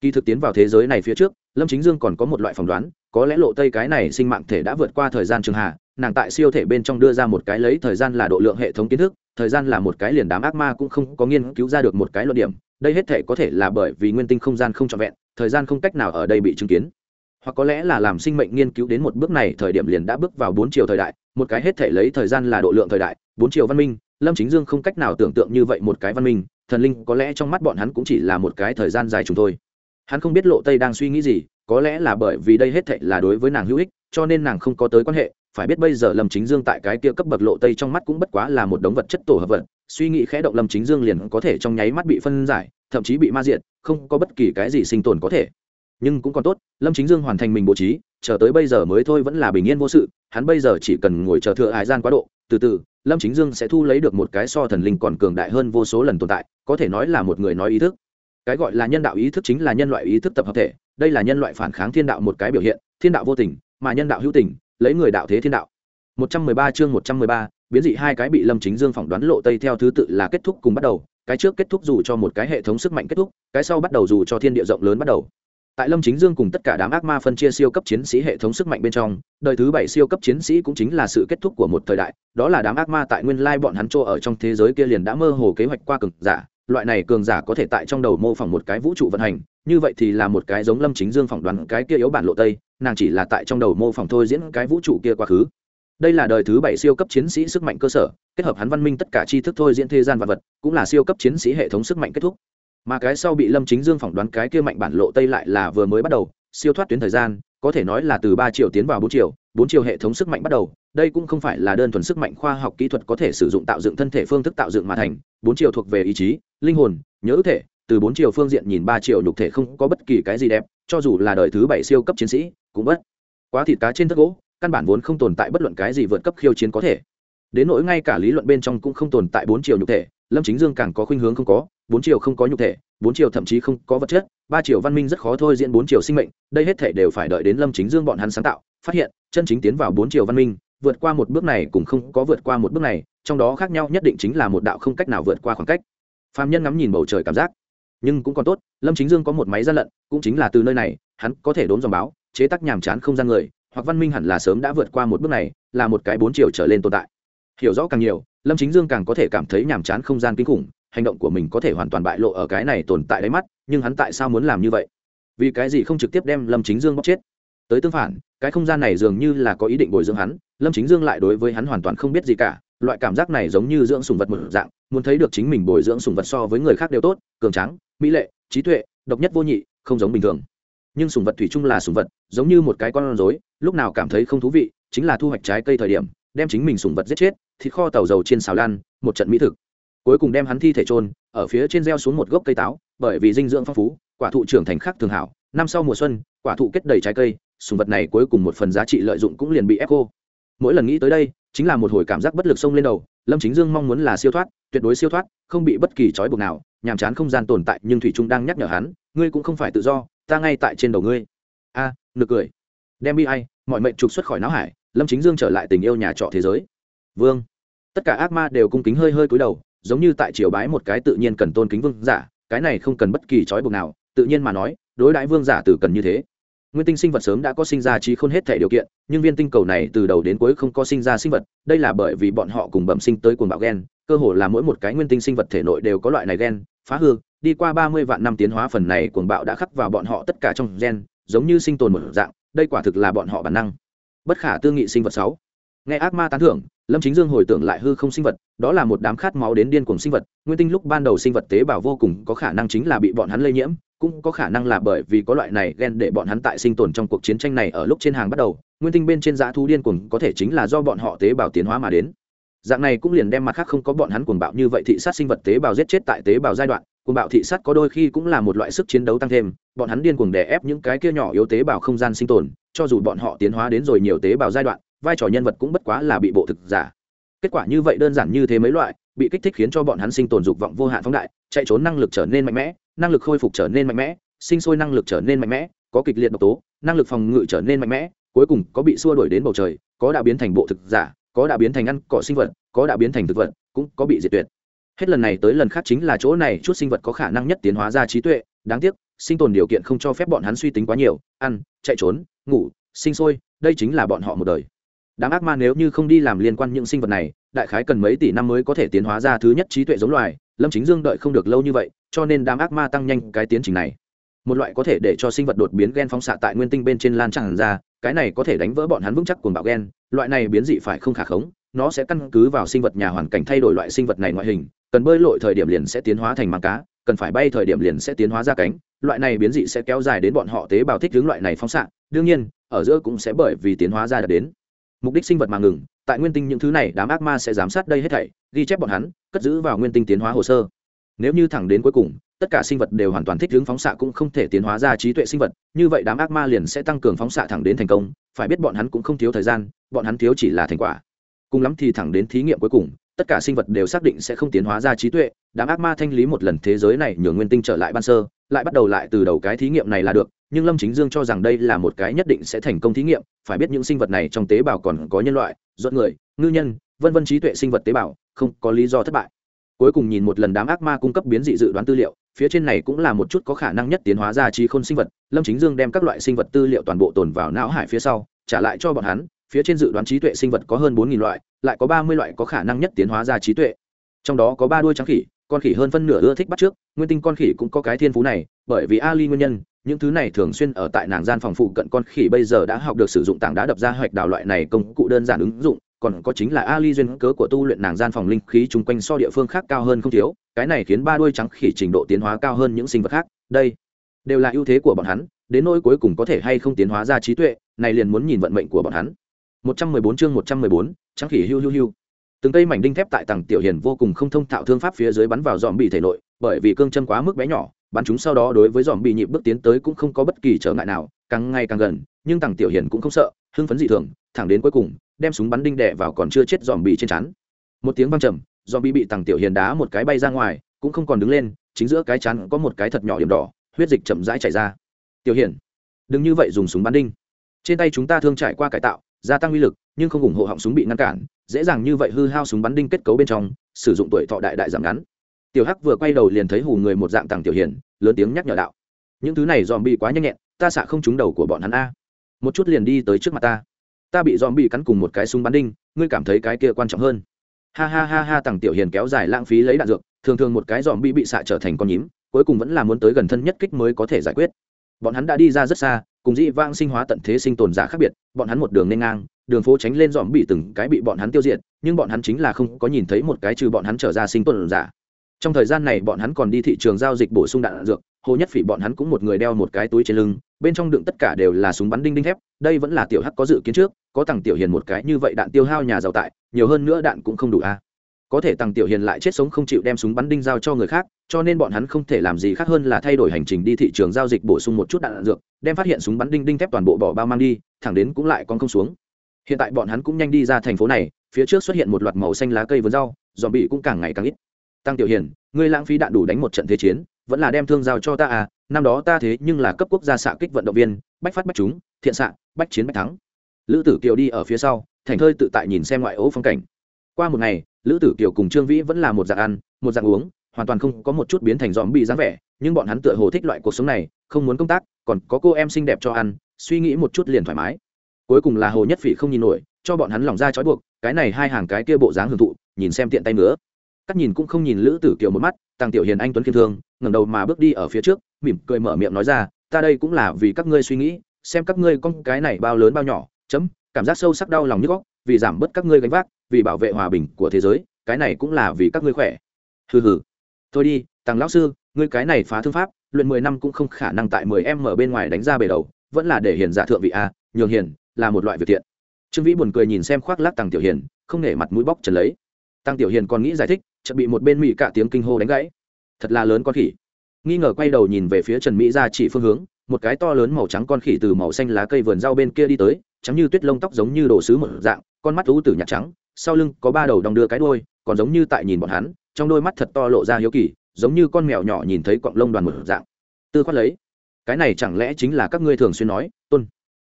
Kỳ thực tiến vào thế giới này phía trước, lâm chính dương còn có một loại phỏng đoán, có lẽ lộ tây cái này sinh mạng thể đã vượt qua thời gian trường hạ, nàng tại siêu thể bên trong đưa ra một cái lấy thời gian là độ lượng hệ thống kiến thức thời gian là một cái liền đám ác ma cũng không có nghiên cứu ra được một cái luận điểm, đây hết thể có thể là bởi vì nguyên tinh không gian không trọn vẹn, thời gian không cách nào ở đây bị chứng kiến. Hoặc có lẽ là làm sinh mệnh nghiên cứu đến một bước này, thời điểm liền đã bước vào bốn chiều thời đại, một cái hết thể lấy thời gian là độ lượng thời đại, bốn chiều văn minh, lâm chính dương không cách nào tưởng tượng như vậy một cái văn minh, thần linh có lẽ trong mắt bọn hắn cũng chỉ là một cái thời gian dài chúng thôi. Hắn không biết lộ tây đang suy nghĩ gì, có lẽ là bởi vì đây hết thệ là đối với nàng hữu ích, cho nên nàng không có tới quan hệ phải biết bây giờ lâm chính dương tại cái kia cấp bậc lộ tây trong mắt cũng bất quá là một đống vật chất tổ hợp vật, suy nghĩ khẽ động lâm chính dương liền có thể trong nháy mắt bị phân giải, thậm chí bị ma diện không có bất kỳ cái gì sinh tồn có thể. Nhưng cũng còn tốt, lâm chính dương hoàn thành mình bố trí, chờ tới bây giờ mới thôi vẫn là bình yên vô sự, hắn bây giờ chỉ cần ngồi chờ thừa hải gian quá độ, từ từ, lâm chính dương sẽ thu lấy được một cái so thần linh còn cường đại hơn vô số lần tồn tại, có thể nói là một người nói ý thức. Cái gọi là nhân đạo ý thức chính là nhân loại ý thức tập hợp thể, đây là nhân loại phản kháng thiên đạo một cái biểu hiện, thiên đạo vô tình, mà nhân đạo hữu tình lấy người đạo thế thiên đạo. 113 chương 113, biến dị hai cái bị lâm chính dương phỏng đoán lộ tây theo thứ tự là kết thúc cùng bắt đầu. Cái trước kết thúc dù cho một cái hệ thống sức mạnh kết thúc cái sau bắt đầu dù cho thiên địa rộng lớn bắt đầu. Tại lâm chính dương cùng tất cả đám ác ma phân chia siêu cấp chiến sĩ hệ thống sức mạnh bên trong đời thứ bảy siêu cấp chiến sĩ cũng chính là sự kết thúc của một thời đại đó là đám ác ma tại nguyên lai bọn hắn chỗ ở trong thế giới kia liền đã mơ hồ kế hoạch qua cường giả loại này cường giả có thể tại trong đầu mô phỏng một cái vũ trụ vận hành như vậy thì là một cái giống lâm chính dương phỏng đoán cái kia yếu bản lộ tây, nàng chỉ là tại trong đầu mô phỏng thôi diễn cái vũ trụ kia quá khứ. Đây là đời thứ bảy siêu cấp chiến sĩ sức mạnh cơ sở, kết hợp hắn văn minh tất cả tri thức thôi diễn thế gian vật vật, cũng là siêu cấp chiến sĩ hệ thống sức mạnh kết thúc. Mà cái sau bị lâm chính dương phỏng đoán cái kia mạnh bản lộ tây lại là vừa mới bắt đầu, siêu thoát tuyến thời gian, có thể nói là từ ba triệu tiến vào bốn triệu bốn triệu hệ thống sức mạnh bắt đầu, đây cũng không phải là đơn thuần sức mạnh khoa học kỹ thuật có thể sử dụng tạo dựng thân thể phương thức tạo dựng mà thành, bốn triệu thuộc về ý chí, linh hồn, nhớ thể từ bốn triệu phương diện nhìn ba triệu nhục thể không có bất kỳ cái gì đẹp, cho dù là đời thứ bảy siêu cấp chiến sĩ, cũng bất quá thịt cá trên thức gỗ, căn bản vốn không tồn tại bất luận cái gì vượt cấp khiêu chiến có thể. Đến nỗi ngay cả lý luận bên trong cũng không tồn tại bốn triệu nhục thể, lâm chính dương càng có khuynh hướng không có, bốn triệu không có nhục thể, bốn triệu thậm chí không có vật chất, ba triệu văn minh rất khó thôi diễn bốn triệu sinh mệnh, đây hết thể đều phải đợi đến lâm chính dương bọn hắn sáng tạo, phát hiện, chân chính tiến vào bốn triệu văn minh, vượt qua một bước này cũng không có vượt qua một bước này, trong đó khác nhau nhất định chính là một đạo không cách nào vượt qua khoảng cách. Phạm nhân ngắm nhìn bầu trời cảm giác nhưng cũng còn tốt, lâm chính dương có một máy gian lận, cũng chính là từ nơi này, hắn có thể đốn dòng báo, chế tác nhàm chán không gian người, hoặc văn minh hẳn là sớm đã vượt qua một bước này, là một cái bốn triệu trở lên tồn tại. Hiểu rõ càng nhiều, lâm chính dương càng có thể cảm thấy nhàm chán không gian kinh khủng, hành động của mình có thể hoàn toàn bại lộ ở cái này tồn tại đáy mắt, nhưng hắn tại sao muốn làm như vậy? Vì cái gì không trực tiếp đem lâm chính dương bóc chết? Tới tương phản, cái không gian này dường như là có ý định bồi dưỡng hắn, lâm chính dương lại đối với hắn hoàn toàn không biết gì cả, loại cảm giác này giống như dưỡng sùng vật một dạng, muốn thấy được chính mình bồi dưỡng sùng vật so với người khác đều tốt, cường trắng mỹ lệ, trí tuệ, độc nhất vô nhị, không giống bình thường. Nhưng sùng vật thủy chung là sùng vật, giống như một cái con rối, lúc nào cảm thấy không thú vị, chính là thu hoạch trái cây thời điểm, đem chính mình sùng vật giết chết, thịt kho tàu dầu trên xào lan, một trận mỹ thực. Cuối cùng đem hắn thi thể trôn ở phía trên gieo xuống một gốc cây táo, bởi vì dinh dưỡng phong phú, quả thụ trưởng thành khắc thường hảo, năm sau mùa xuân, quả thụ kết đầy trái cây, sùng vật này cuối cùng một phần giá trị lợi dụng cũng liền bị ép cô mỗi lần nghĩ tới đây, chính là một hồi cảm giác bất lực sông lên đầu, lâm chính dương mong muốn là siêu thoát, tuyệt đối siêu thoát, không bị bất kỳ trói buộc nào nhàm chán không gian tồn tại nhưng thủy trung đang nhắc nhở hắn, ngươi cũng không phải tự do, ta ngay tại trên đầu ngươi. A, nực cười. Đem bi ai, mọi mệnh trục xuất khỏi não hải, lâm chính dương trở lại tình yêu nhà trọ thế giới. Vương. Tất cả ác ma đều cung kính hơi hơi cúi đầu, giống như tại triều bái một cái tự nhiên cần tôn kính vương giả, cái này không cần bất kỳ trói buộc nào, tự nhiên mà nói, đối đãi vương giả tử cần như thế nguyên tinh sinh vật sớm đã có sinh ra trí khôn hết thể điều kiện, nhưng viên tinh cầu này từ đầu đến cuối không có sinh ra sinh vật, đây là bởi vì bọn họ cùng bẩm sinh tới cuồng bạo gen, cơ hồ là mỗi một cái nguyên tinh sinh vật thể nội đều có loại này gen, phá hư, đi qua ba mươi vạn năm tiến hóa phần này cuồng bạo đã khắc vào bọn họ tất cả trong gen, giống như sinh tồn một dạng, đây quả thực là bọn họ bản năng. Bất khả tư nghị sinh vật sáu. Nghe ác ma tán thưởng, lâm chính dương hồi tưởng lại hư không sinh vật, đó là một đám khát máu đến điên cuồng sinh vật, nguyên tinh lúc ban đầu sinh vật tế bào vô cùng có khả năng chính là bị bọn hắn lây nhiễm cũng có khả năng là bởi vì có loại này ghen để bọn hắn tại sinh tồn trong cuộc chiến tranh này ở lúc trên hàng bắt đầu, nguyên tinh bên trên dã thú điên cuồng có thể chính là do bọn họ tế bào tiến hóa mà đến. Dạng này cũng liền đem mặt khác không có bọn hắn cuồng bạo như vậy thị sát sinh vật tế bào giết chết tại tế bào giai đoạn, cuồng bạo thị sát có đôi khi cũng là một loại sức chiến đấu tăng thêm, bọn hắn điên cuồng đè ép những cái kia nhỏ yếu tế bào không gian sinh tồn, cho dù bọn họ tiến hóa đến rồi nhiều tế bào giai đoạn, vai trò nhân vật cũng bất quá là bị bộ thực giả. Kết quả như vậy đơn giản như thế mấy loại, bị kích thích khiến cho bọn hắn sinh tồn dục vọng vô hạn phóng đại, chạy trốn năng lực trở nên mạnh mẽ năng lực khôi phục trở nên mạnh mẽ, sinh sôi năng lực trở nên mạnh mẽ, có kịch liệt độc tố, năng lực phòng ngự trở nên mạnh mẽ, cuối cùng có bị xua đuổi đến bầu trời, có đã biến thành bộ thực giả, có đã biến thành ăn cỏ sinh vật, có đã biến thành thực vật, cũng có bị diệt tuyệt. Hết lần này tới lần khác chính là chỗ này, chút sinh vật có khả năng nhất tiến hóa ra trí tuệ, đáng tiếc, sinh tồn điều kiện không cho phép bọn hắn suy tính quá nhiều, ăn, chạy trốn, ngủ, sinh sôi, đây chính là bọn họ một đời. Đám ác ma nếu như không đi làm liên quan những sinh vật này, đại khái cần mấy tỷ năm mới có thể tiến hóa ra thứ nhất trí tuệ giống loài lâm chính dương đợi không được lâu như vậy, cho nên đám ác ma tăng nhanh cái tiến trình này. Một loại có thể để cho sinh vật đột biến gen phóng xạ tại nguyên tinh bên trên lan tràn ra, cái này có thể đánh vỡ bọn hắn vững chắc cuồng bạo gen, loại này biến dị phải không khả khống, nó sẽ căn cứ vào sinh vật nhà hoàn cảnh thay đổi loại sinh vật này ngoại hình, cần bơi lội thời điểm liền sẽ tiến hóa thành mang cá, cần phải bay thời điểm liền sẽ tiến hóa ra cánh, loại này biến dị sẽ kéo dài đến bọn họ tế bào thích hướng loại này phóng xạ, đương nhiên, ở giữa cũng sẽ bởi vì tiến hóa ra đến. Mục đích sinh vật mà ngừng tại nguyên tinh những thứ này đám ác ma sẽ giám sát đây hết thảy, ghi chép bọn hắn, cất giữ vào nguyên tinh tiến hóa hồ sơ. Nếu như thẳng đến cuối cùng, tất cả sinh vật đều hoàn toàn thích hướng phóng xạ cũng không thể tiến hóa ra trí tuệ sinh vật, như vậy đám ác ma liền sẽ tăng cường phóng xạ thẳng đến thành công, phải biết bọn hắn cũng không thiếu thời gian, bọn hắn thiếu chỉ là thành quả. Cùng lắm thì thẳng đến thí nghiệm cuối cùng, tất cả sinh vật đều xác định sẽ không tiến hóa ra trí tuệ, đám ác ma thanh lý một lần thế giới này nhường nguyên tinh trở lại ban sơ, lại bắt đầu lại từ đầu cái thí nghiệm này là được, nhưng lâm chính dương cho rằng đây là một cái nhất định sẽ thành công thí nghiệm, phải biết những sinh vật này trong tế bào còn có nhân loại ruột người, ngư nhân, vân vân trí tuệ sinh vật tế bào, không có lý do thất bại. Cuối cùng nhìn một lần đám ác ma cung cấp biến dị dự đoán tư liệu, phía trên này cũng là một chút có khả năng nhất tiến hóa ra trí khôn sinh vật, lâm chính dương đem các loại sinh vật tư liệu toàn bộ tồn vào não hải phía sau, trả lại cho bọn hắn, phía trên dự đoán trí tuệ sinh vật có hơn bốn loại, lại có ba mươi loại có khả năng nhất tiến hóa ra trí tuệ. Trong đó có ba đuôi trắng khỉ, con khỉ hơn phân nửa ưa thích bắt trước, nguyên tinh con khỉ cũng có cái thiên phú này, bởi vì ali nguyên nhân những thứ này thường xuyên ở tại nàng gian phòng phụ cận con khỉ bây giờ đã học được sử dụng tảng đá đập ra hoạch đào loại này công cụ đơn giản ứng dụng còn có chính là ali duyên cớ của tu luyện nàng gian phòng linh khí chung quanh so địa phương khác cao hơn không thiếu cái này khiến ba đuôi trắng khỉ trình độ tiến hóa cao hơn những sinh vật khác đây đều là ưu thế của bọn hắn đến nỗi cuối cùng có thể hay không tiến hóa ra trí tuệ này liền muốn nhìn vận mệnh của bọn hắn. 114 chương 114, trắng khỉ hưu hưu hưu từng cây mảnh đinh thép tại tầng tiểu hiền vô cùng không thông thạo thương pháp phía dưới bắn vào dòm bị thể nội bởi vì cương châm quá mức bé nhỏ bắn chúng sau đó đối với dòm bị nhịp bước tiến tới cũng không có bất kỳ trở ngại nào, càng ngày càng gần, nhưng tằng tiểu hiền cũng không sợ, hưng phấn dị thường, thẳng đến cuối cùng, đem súng bắn đinh đẻ vào còn chưa chết dòm bị trên chắn một tiếng vang trầm, dòm bị bị tằng tiểu hiền đá một cái bay ra ngoài, cũng không còn đứng lên, chính giữa cái chắn có một cái thật nhỏ điểm đỏ, huyết dịch chậm rãi chảy ra. Tiểu hiền, đừng như vậy dùng súng bắn đinh. Trên tay chúng ta thương trải qua cải tạo, gia tăng uy lực, nhưng không ủng hộ họng súng bị ngăn cản, dễ dàng như vậy hư hao súng bắn đinh kết cấu bên trong, sử dụng tuổi thọ đại đại giảm ngắn tiểu hắc vừa quay đầu liền thấy hù người một dạng tàng tiểu hiền, lớn tiếng nhắc nhở đạo. Những thứ này dòm bị quá nhanh nhẹn, ta xạ không trúng đầu của bọn hắn a. Một chút liền đi tới trước mặt ta. Ta bị dòm bị cắn cùng một cái súng bắn đinh, ngươi cảm thấy cái kia quan trọng hơn. Ha ha ha ha tàng tiểu hiền kéo dài lãng phí lấy đạn dược, thường thường một cái dòm bị bị xạ trở thành con nhím, cuối cùng vẫn là muốn tới gần thân nhất kích mới có thể giải quyết. Bọn hắn đã đi ra rất xa, cùng dĩ vang sinh hóa tận thế sinh tồn giả khác biệt, bọn hắn một đường nên ngang, đường phố tránh lên dòm bị từng cái bị bọn hắn tiêu diệt, nhưng bọn hắn chính là không có nhìn thấy một cái trừ bọn hắn trở ra sinh tồn giả trong thời gian này bọn hắn còn đi thị trường giao dịch bổ sung đạn dược, hồ nhất phỉ bọn hắn cũng một người đeo một cái túi trên lưng, bên trong đựng tất cả đều là súng bắn đinh đinh thép, đây vẫn là tiểu hắc có dự kiến trước, có tặng tiểu hiền một cái như vậy đạn tiêu hao nhà giàu tại, nhiều hơn nữa đạn cũng không đủ a. Có thể tăng tiểu hiền lại chết sống không chịu đem súng bắn đinh giao cho người khác, cho nên bọn hắn không thể làm gì khác hơn là thay đổi hành trình đi thị trường giao dịch bổ sung một chút đạn dược, đem phát hiện súng bắn đinh đinh thép toàn bộ bỏ bao mang đi, thẳng đến cũng lại con không xuống. Hiện tại bọn hắn cũng nhanh đi ra thành phố này, phía trước xuất hiện một loạt màu xanh lá cây vườn rau dòm bị cũng càng ngày càng ít tăng tiểu hiền, ngươi lãng phí đạn đủ đánh một trận thế chiến, vẫn là đem thương giao cho ta à năm đó ta thế nhưng là cấp quốc gia xạ kích vận động viên, bách phát bách chúng, thiện xạ, bách chiến bách thắng. Lữ tử kiều đi ở phía sau, thành thơi tự tại nhìn xem ngoại ố phong cảnh. Qua một ngày, lữ tử kiều cùng trương vĩ vẫn là một dạng ăn, một dạng uống, hoàn toàn không có một chút biến thành dòm bị dáng vẻ, nhưng bọn hắn tựa hồ thích loại cuộc sống này, không muốn công tác, còn có cô em xinh đẹp cho ăn, suy nghĩ một chút liền thoải mái. Cuối cùng là hồ nhất phỉ không nhìn nổi, cho bọn hắn lòng ra trói buộc, cái này hai hàng cái kia bộ dáng hưởng thụ, nhìn xem tiện tay nữa cắt nhìn cũng không nhìn lữ tử kiều một mắt tăng tiểu hiền anh tuấn kiên thương, ngẩng đầu mà bước đi ở phía trước, mỉm cười mở miệng nói ra, ta đây cũng là vì các ngươi suy nghĩ, xem các ngươi con cái này bao lớn bao nhỏ, chấm, cảm giác sâu sắc đau lòng như góc, vì giảm bớt các ngươi gánh vác, vì bảo vệ hòa bình của thế giới, cái này cũng là vì các ngươi khỏe. Hừ hừ. Thôi đi tăng lão sư, ngươi cái này phá thương pháp, luyện mười năm cũng không khả năng tại mười em ở bên ngoài đánh ra bề đầu, vẫn là để hiền giả thượng vị a, nhường hiền là một loại việc thiện. Trương vĩ buồn cười nhìn xem khoác lác tăng tiểu hiền, không nể mặt mũi bóc trần lấy. Tăng tiểu hiền còn nghĩ giải thích chợt bị một bên mỹ cả tiếng kinh hô đánh gãy. Thật là lớn con khỉ. Nghi ngờ quay đầu nhìn về phía trần mỹ ra chỉ phương hướng, một cái to lớn màu trắng con khỉ từ màu xanh lá cây vườn rau bên kia đi tới, trắng như tuyết lông tóc giống như đồ sứ một dạng, con mắt u tử nhạt trắng, sau lưng có ba đầu đong đưa cái đôi còn giống như tại nhìn bọn hắn, trong đôi mắt thật to lộ ra hiếu kỳ, giống như con mèo nhỏ nhìn thấy cọng lông đoàn một dạng. Tư khoát lấy, cái này chẳng lẽ chính là các ngươi thường xuyên nói, tôn?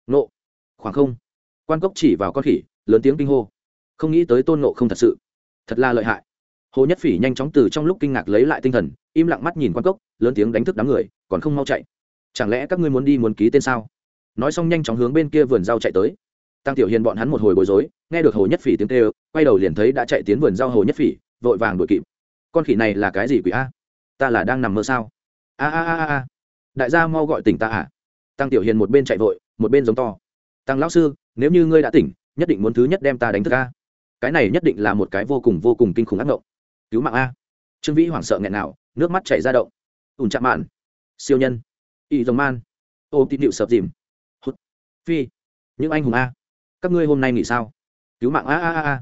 Nộ khoảng không. Quan cốc chỉ vào con khỉ, lớn tiếng kinh hô. Không nghĩ tới tôn nộ không thật sự. Thật là lợi hại hồ nhất phỉ nhanh chóng từ trong lúc kinh ngạc lấy lại tinh thần, im lặng mắt nhìn quan cốc, lớn tiếng đánh thức đám người, còn không mau chạy. Chẳng lẽ các ngươi muốn đi muốn ký tên sao? Nói xong nhanh chóng hướng bên kia vườn rau chạy tới. Tăng tiểu hiền bọn hắn một hồi bối rối, nghe được hồ nhất phỉ tiếng kêu, quay đầu liền thấy đã chạy tiến vườn rau hồ nhất phỉ, vội vàng đuổi kịp. Con khỉ này là cái gì quỷ a? Ta là đang nằm mơ sao? A a a a đại gia mau gọi tỉnh ta à? Tăng tiểu hiền một bên chạy vội, một bên giống to. Tăng lão sư, nếu như ngươi đã tỉnh, nhất định muốn thứ nhất đem ta đánh thức a. Cái này nhất định là một cái vô cùng vô cùng kinh khủng ác mộng cứu mạng a. Trương vĩ hoảng sợ nghẹn nào, nước mắt chảy ra động. Ùn chạm mạn. Siêu nhân. Y dòng man. Ôm tín hiệu sập dìm. Hút phi. Những anh hùng a. Các ngươi hôm nay nghỉ sao? Cứu mạng a a a a.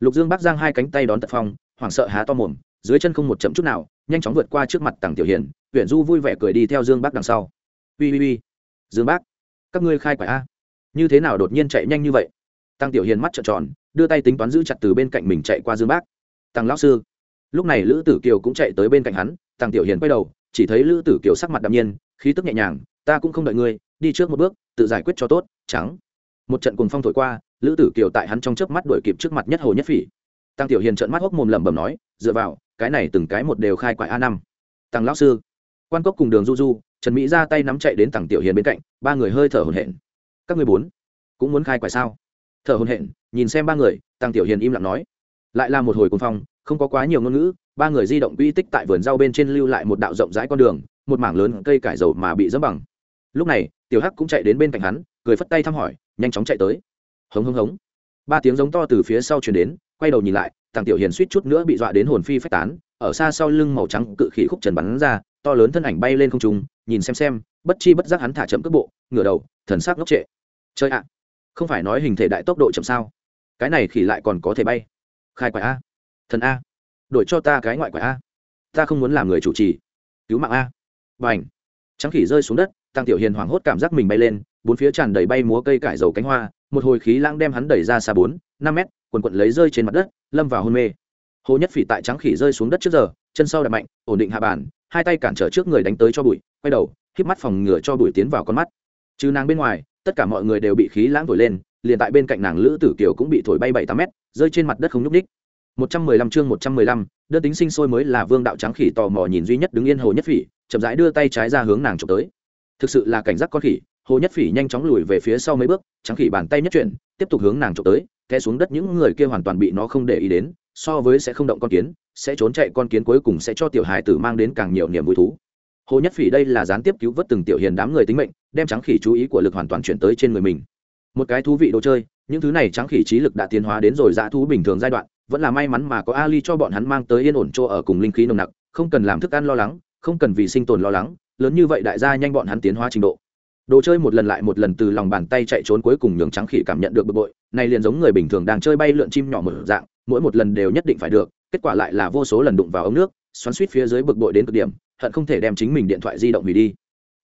Lục dương bắc giang hai cánh tay đón tật phong, hoảng sợ há to mồm, dưới chân không một chậm chút nào, nhanh chóng vượt qua trước mặt tằng tiểu hiền huyện du vui vẻ cười đi theo dương bắc đằng sau. Ui ui ui dương bắc, các ngươi khai quả a. Như thế nào đột nhiên chạy nhanh như vậy? Tăng tiểu hiền mắt trợn tròn, đưa tay tính toán giữ chặt từ bên cạnh mình chạy qua dương bác tăng lão sư lúc này lữ tử kiều cũng chạy tới bên cạnh hắn tăng tiểu hiền quay đầu, chỉ thấy lữ tử kiều sắc mặt đạm nhiên, khí tức nhẹ nhàng, ta cũng không đợi ngươi, đi trước một bước, tự giải quyết cho tốt, trắng. Một trận cùng phong thổi qua, lữ tử kiều tại hắn trong chớp mắt đuổi kịp trước mặt nhất hồ nhất phỉ. Tăng tiểu hiền trợn mắt hốc mồm lẩm bẩm nói, dựa vào, cái này từng cái một đều khai quại a năm. Tăng lão sư. Quan cốc cùng đường du du, trần mỹ ra tay nắm chạy đến tăng tiểu hiền bên cạnh, ba người hơi thở hổn hển. Các người bốn cũng muốn khai quại sao? Thở hổn hển, nhìn xem ba người tăng tiểu hiền im lặng nói. Lại là một hồi cuồng phong không có quá nhiều ngôn ngữ, ba người di động uy tích tại vườn rau bên trên lưu lại một đạo rộng rãi con đường, một mảng lớn cây cải dầu mà bị dẫm bằng. Lúc này, tiểu hắc cũng chạy đến bên cạnh hắn, cười phất tay thăm hỏi, nhanh chóng chạy tới. Hống hống hống. Ba tiếng giống to từ phía sau chuyển đến, quay đầu nhìn lại thằng tiểu hiền suýt chút nữa bị dọa đến hồn phi phách tán, ở xa sau lưng màu trắng cự khỉ khúc trần bắn ra, to lớn thân ảnh bay lên không trung, nhìn xem xem, bất chi bất giác hắn thả chậm cước bộ, ngửa đầu, thần sắc ngốc trệ. Chơi ạ. Không phải nói hình thể đại tốc độ chậm sao? Cái này khỉ lại còn có thể bay. Khai quả a thần a, đổi cho ta cái ngoại quả a. Ta không muốn làm người chủ trì. Cứu mạng a. B à n h trắng khỉ rơi xuống đất, tăng tiểu hiền hoảng hốt cảm giác mình bay lên, bốn phía tràn đầy bay múa cây cải dầu cánh hoa, một hồi khí lãng đem hắn đẩy ra xa bốn, năm mét, quần quận lấy rơi trên mặt đất, lâm vào hôn mê. Hồ nhất phỉ tại trắng khỉ rơi xuống đất trước giờ, chân sau đập mạnh, ổn định hạ bàn, hai tay cản trở trước người đánh tới cho bụi, quay đầu, híp mắt phòng ngừa cho bụi tiến vào con mắt. Chứ nàng bên ngoài, tất cả mọi người đều bị khí lãng thổi lên, liền tại bên cạnh nàng lữ tử kiều cũng bị thổi bay bảy tám mét, rơi trên mặt đất không nhúc ních một trăm mười lăm chương một trăm mười lăm, đơn tính sinh sôi mới là vương đạo trắng khỉ tò mò nhìn duy nhất đứng yên hồ nhất phỉ, chậm rãi đưa tay trái ra hướng nàng chụp tới. Thực sự là cảnh giác con khỉ, hồ nhất phỉ nhanh chóng lùi về phía sau mấy bước trắng khỉ bàn tay nhất chuyển, tiếp tục hướng nàng chụp tới, té xuống đất những người kia hoàn toàn bị nó không để ý đến, so với sẽ không động con kiến, sẽ trốn chạy con kiến cuối cùng sẽ cho tiểu hài tử mang đến càng nhiều niềm vui thú. Hồ nhất phỉ đây là gián tiếp cứu vớt từng tiểu hiền đám người tính mệnh, đem trắng khỉ chú ý của lực hoàn toàn chuyển tới trên người mình một cái thú vị đồ chơi, những thứ này trắng khỉ trí lực đã tiến hóa đến rồi dã thú bình thường giai đoạn, vẫn là may mắn mà có ali cho bọn hắn mang tới yên ổn chỗ ở cùng linh khí nồng nặc, không cần làm thức ăn lo lắng, không cần vì sinh tồn lo lắng, lớn như vậy đại gia nhanh bọn hắn tiến hóa trình độ. Đồ chơi một lần lại một lần từ lòng bàn tay chạy trốn cuối cùng nhường trắng khỉ cảm nhận được bực bội, này liền giống người bình thường đang chơi bay lượn chim nhỏ mở dạng, mỗi một lần đều nhất định phải được, kết quả lại là vô số lần đụng vào ống nước, xoắn suýt phía dưới bực bội đến cực điểm, hận không thể đem chính mình điện thoại di động hủy đi.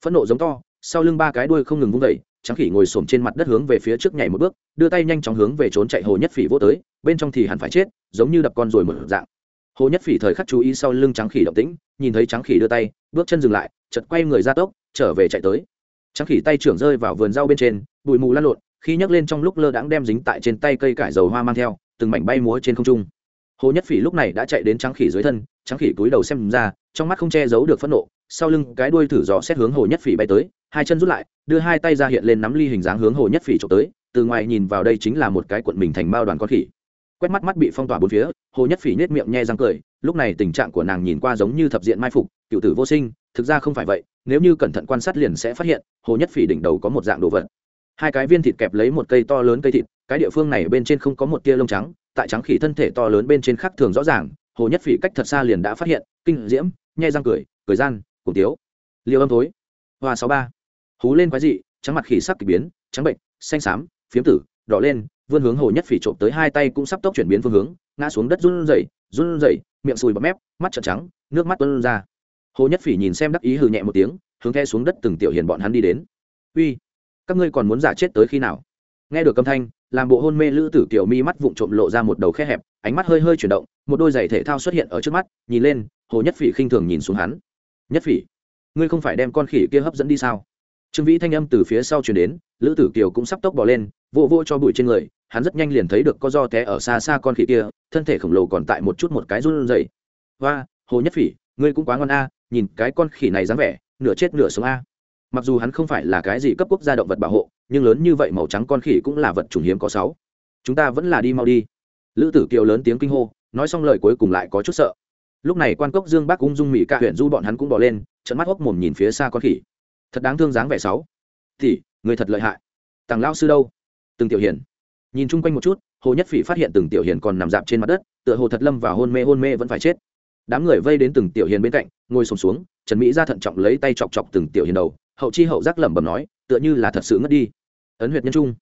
Phẫn nộ giống to, sau lưng ba cái đuôi không ngừng vung vẩy trắng khỉ ngồi xổm trên mặt đất hướng về phía trước nhảy một bước, đưa tay nhanh chóng hướng về trốn chạy hồ nhất phỉ vô tới, bên trong thì hẳn phải chết, giống như đập con rồi một dạng. Hồ nhất phỉ thời khắc chú ý sau lưng trắng khỉ động tĩnh, nhìn thấy trắng khỉ đưa tay, bước chân dừng lại chật quay người ra tốc, trở về chạy tới. Trắng khỉ tay trưởng rơi vào vườn rau bên trên, bụi mù lăn lộn, khi nhấc lên trong lúc lơ đãng đem dính tại trên tay cây cải dầu hoa mang theo, từng mảnh bay múa trên không trung. Hồ nhất phỉ lúc này đã chạy đến trắng khỉ dưới thân, trắng khỉ cúi đầu xem ra, trong mắt không che giấu được phẫn nộ sau lưng cái đuôi thử dò xét hướng hồ nhất phỉ bay tới, hai chân rút lại, đưa hai tay ra hiện lên nắm ly hình dáng hướng hồ nhất phỉ trộm tới, từ ngoài nhìn vào đây chính là một cái cuộn mình thành bao đoàn con khỉ. Quét mắt mắt bị phong tỏa bốn phía, hồ nhất phỉ nhếch miệng nhe răng cười, lúc này tình trạng của nàng nhìn qua giống như thập diện mai phục, cựu tử vô sinh, thực ra không phải vậy, nếu như cẩn thận quan sát liền sẽ phát hiện, hồ nhất phỉ đỉnh đầu có một dạng đồ vật. Hai cái viên thịt kẹp lấy một cây to lớn cây thịt, cái địa phương này bên trên không có một tia lông trắng, tại trắng khỉ thân thể to lớn bên trên khác thường rõ ràng, hồ nhất phỉ cách thật xa liền đã phát hiện, kinh diễm nhai răng cười cười gian cùng tiếu. Liều âm thối. Hoa sáu ba. Hú lên quái dị, trắng mặt khỉ sắc k ỳ biến, trắng bệnh, xanh xám, phiếm tử, đỏ lên, vươn hướng hồ nhất phỉ trộm tới hai tay cũng sắp tốc chuyển biến phương hướng, ngã xuống đất run rẩy run rẩy, miệng sùi bọt mép, mắt trợn trắng, nước mắt tuôn ra. Hồ nhất phỉ nhìn xem đắc ý hừ nhẹ một tiếng, hướng the xuống đất từng tiểu hiền bọn hắn đi đến. Uy, các ngươi còn muốn giả chết tới khi nào? Nghe được âm thanh, làm bộ hôn mê lữ tử kiểu mi mắt vụng trộm lộ ra một đầu khe hẹp, ánh mắt hơi hơi chuyển động, một đôi giày thể thao xuất hiện ở trước mắt, nhìn lên, hồ nhất phỉ khinh thường nhìn xuống hắn nhất phỉ, ngươi không phải đem con khỉ kia hấp dẫn đi sao? Trương vĩ thanh âm từ phía sau chuyển đến, lữ tử kiều cũng sắp tốc bỏ lên vô vô cho bụi trên người, hắn rất nhanh liền thấy được có do té ở xa xa con khỉ kia, thân thể khổng lồ còn tại một chút một cái run rẩy. Hoa, hồ nhất phỉ, ngươi cũng quá ngon a, nhìn cái con khỉ này dáng vẻ, nửa chết nửa sống a. Mặc dù hắn không phải là cái gì cấp quốc gia động vật bảo hộ, nhưng lớn như vậy màu trắng con khỉ cũng là vật chủng hiếm có sáu. Chúng ta vẫn là đi mau đi. Lữ tử kiều lớn tiếng kinh hô, nói xong lời cuối cùng lại có chút sợ lúc này quan cốc dương bắc ung dung mỹ cạ huyện du bọn hắn cũng bỏ lên trận mắt hốc mồm nhìn phía xa con khỉ. Thật đáng thương dáng vẻ sáu. Thì người thật lợi hại. Tàng lao sư đâu? Từng tiểu hiền. Nhìn chung quanh một chút hồ nhất phỉ phát hiện từng tiểu hiền còn nằm dạp trên mặt đất tựa hồ thật lâm và hôn mê hôn mê vẫn phải chết. Đám người vây đến từng tiểu hiền bên cạnh ngồi sùng xuống, xuống trần mỹ ra thận trọng lấy tay chọc chọc từng tiểu hiền đầu hậu chi hậu giác lẩm bẩm nói tựa như là thật sự ngất đi. Ấn huyệt nhân trung.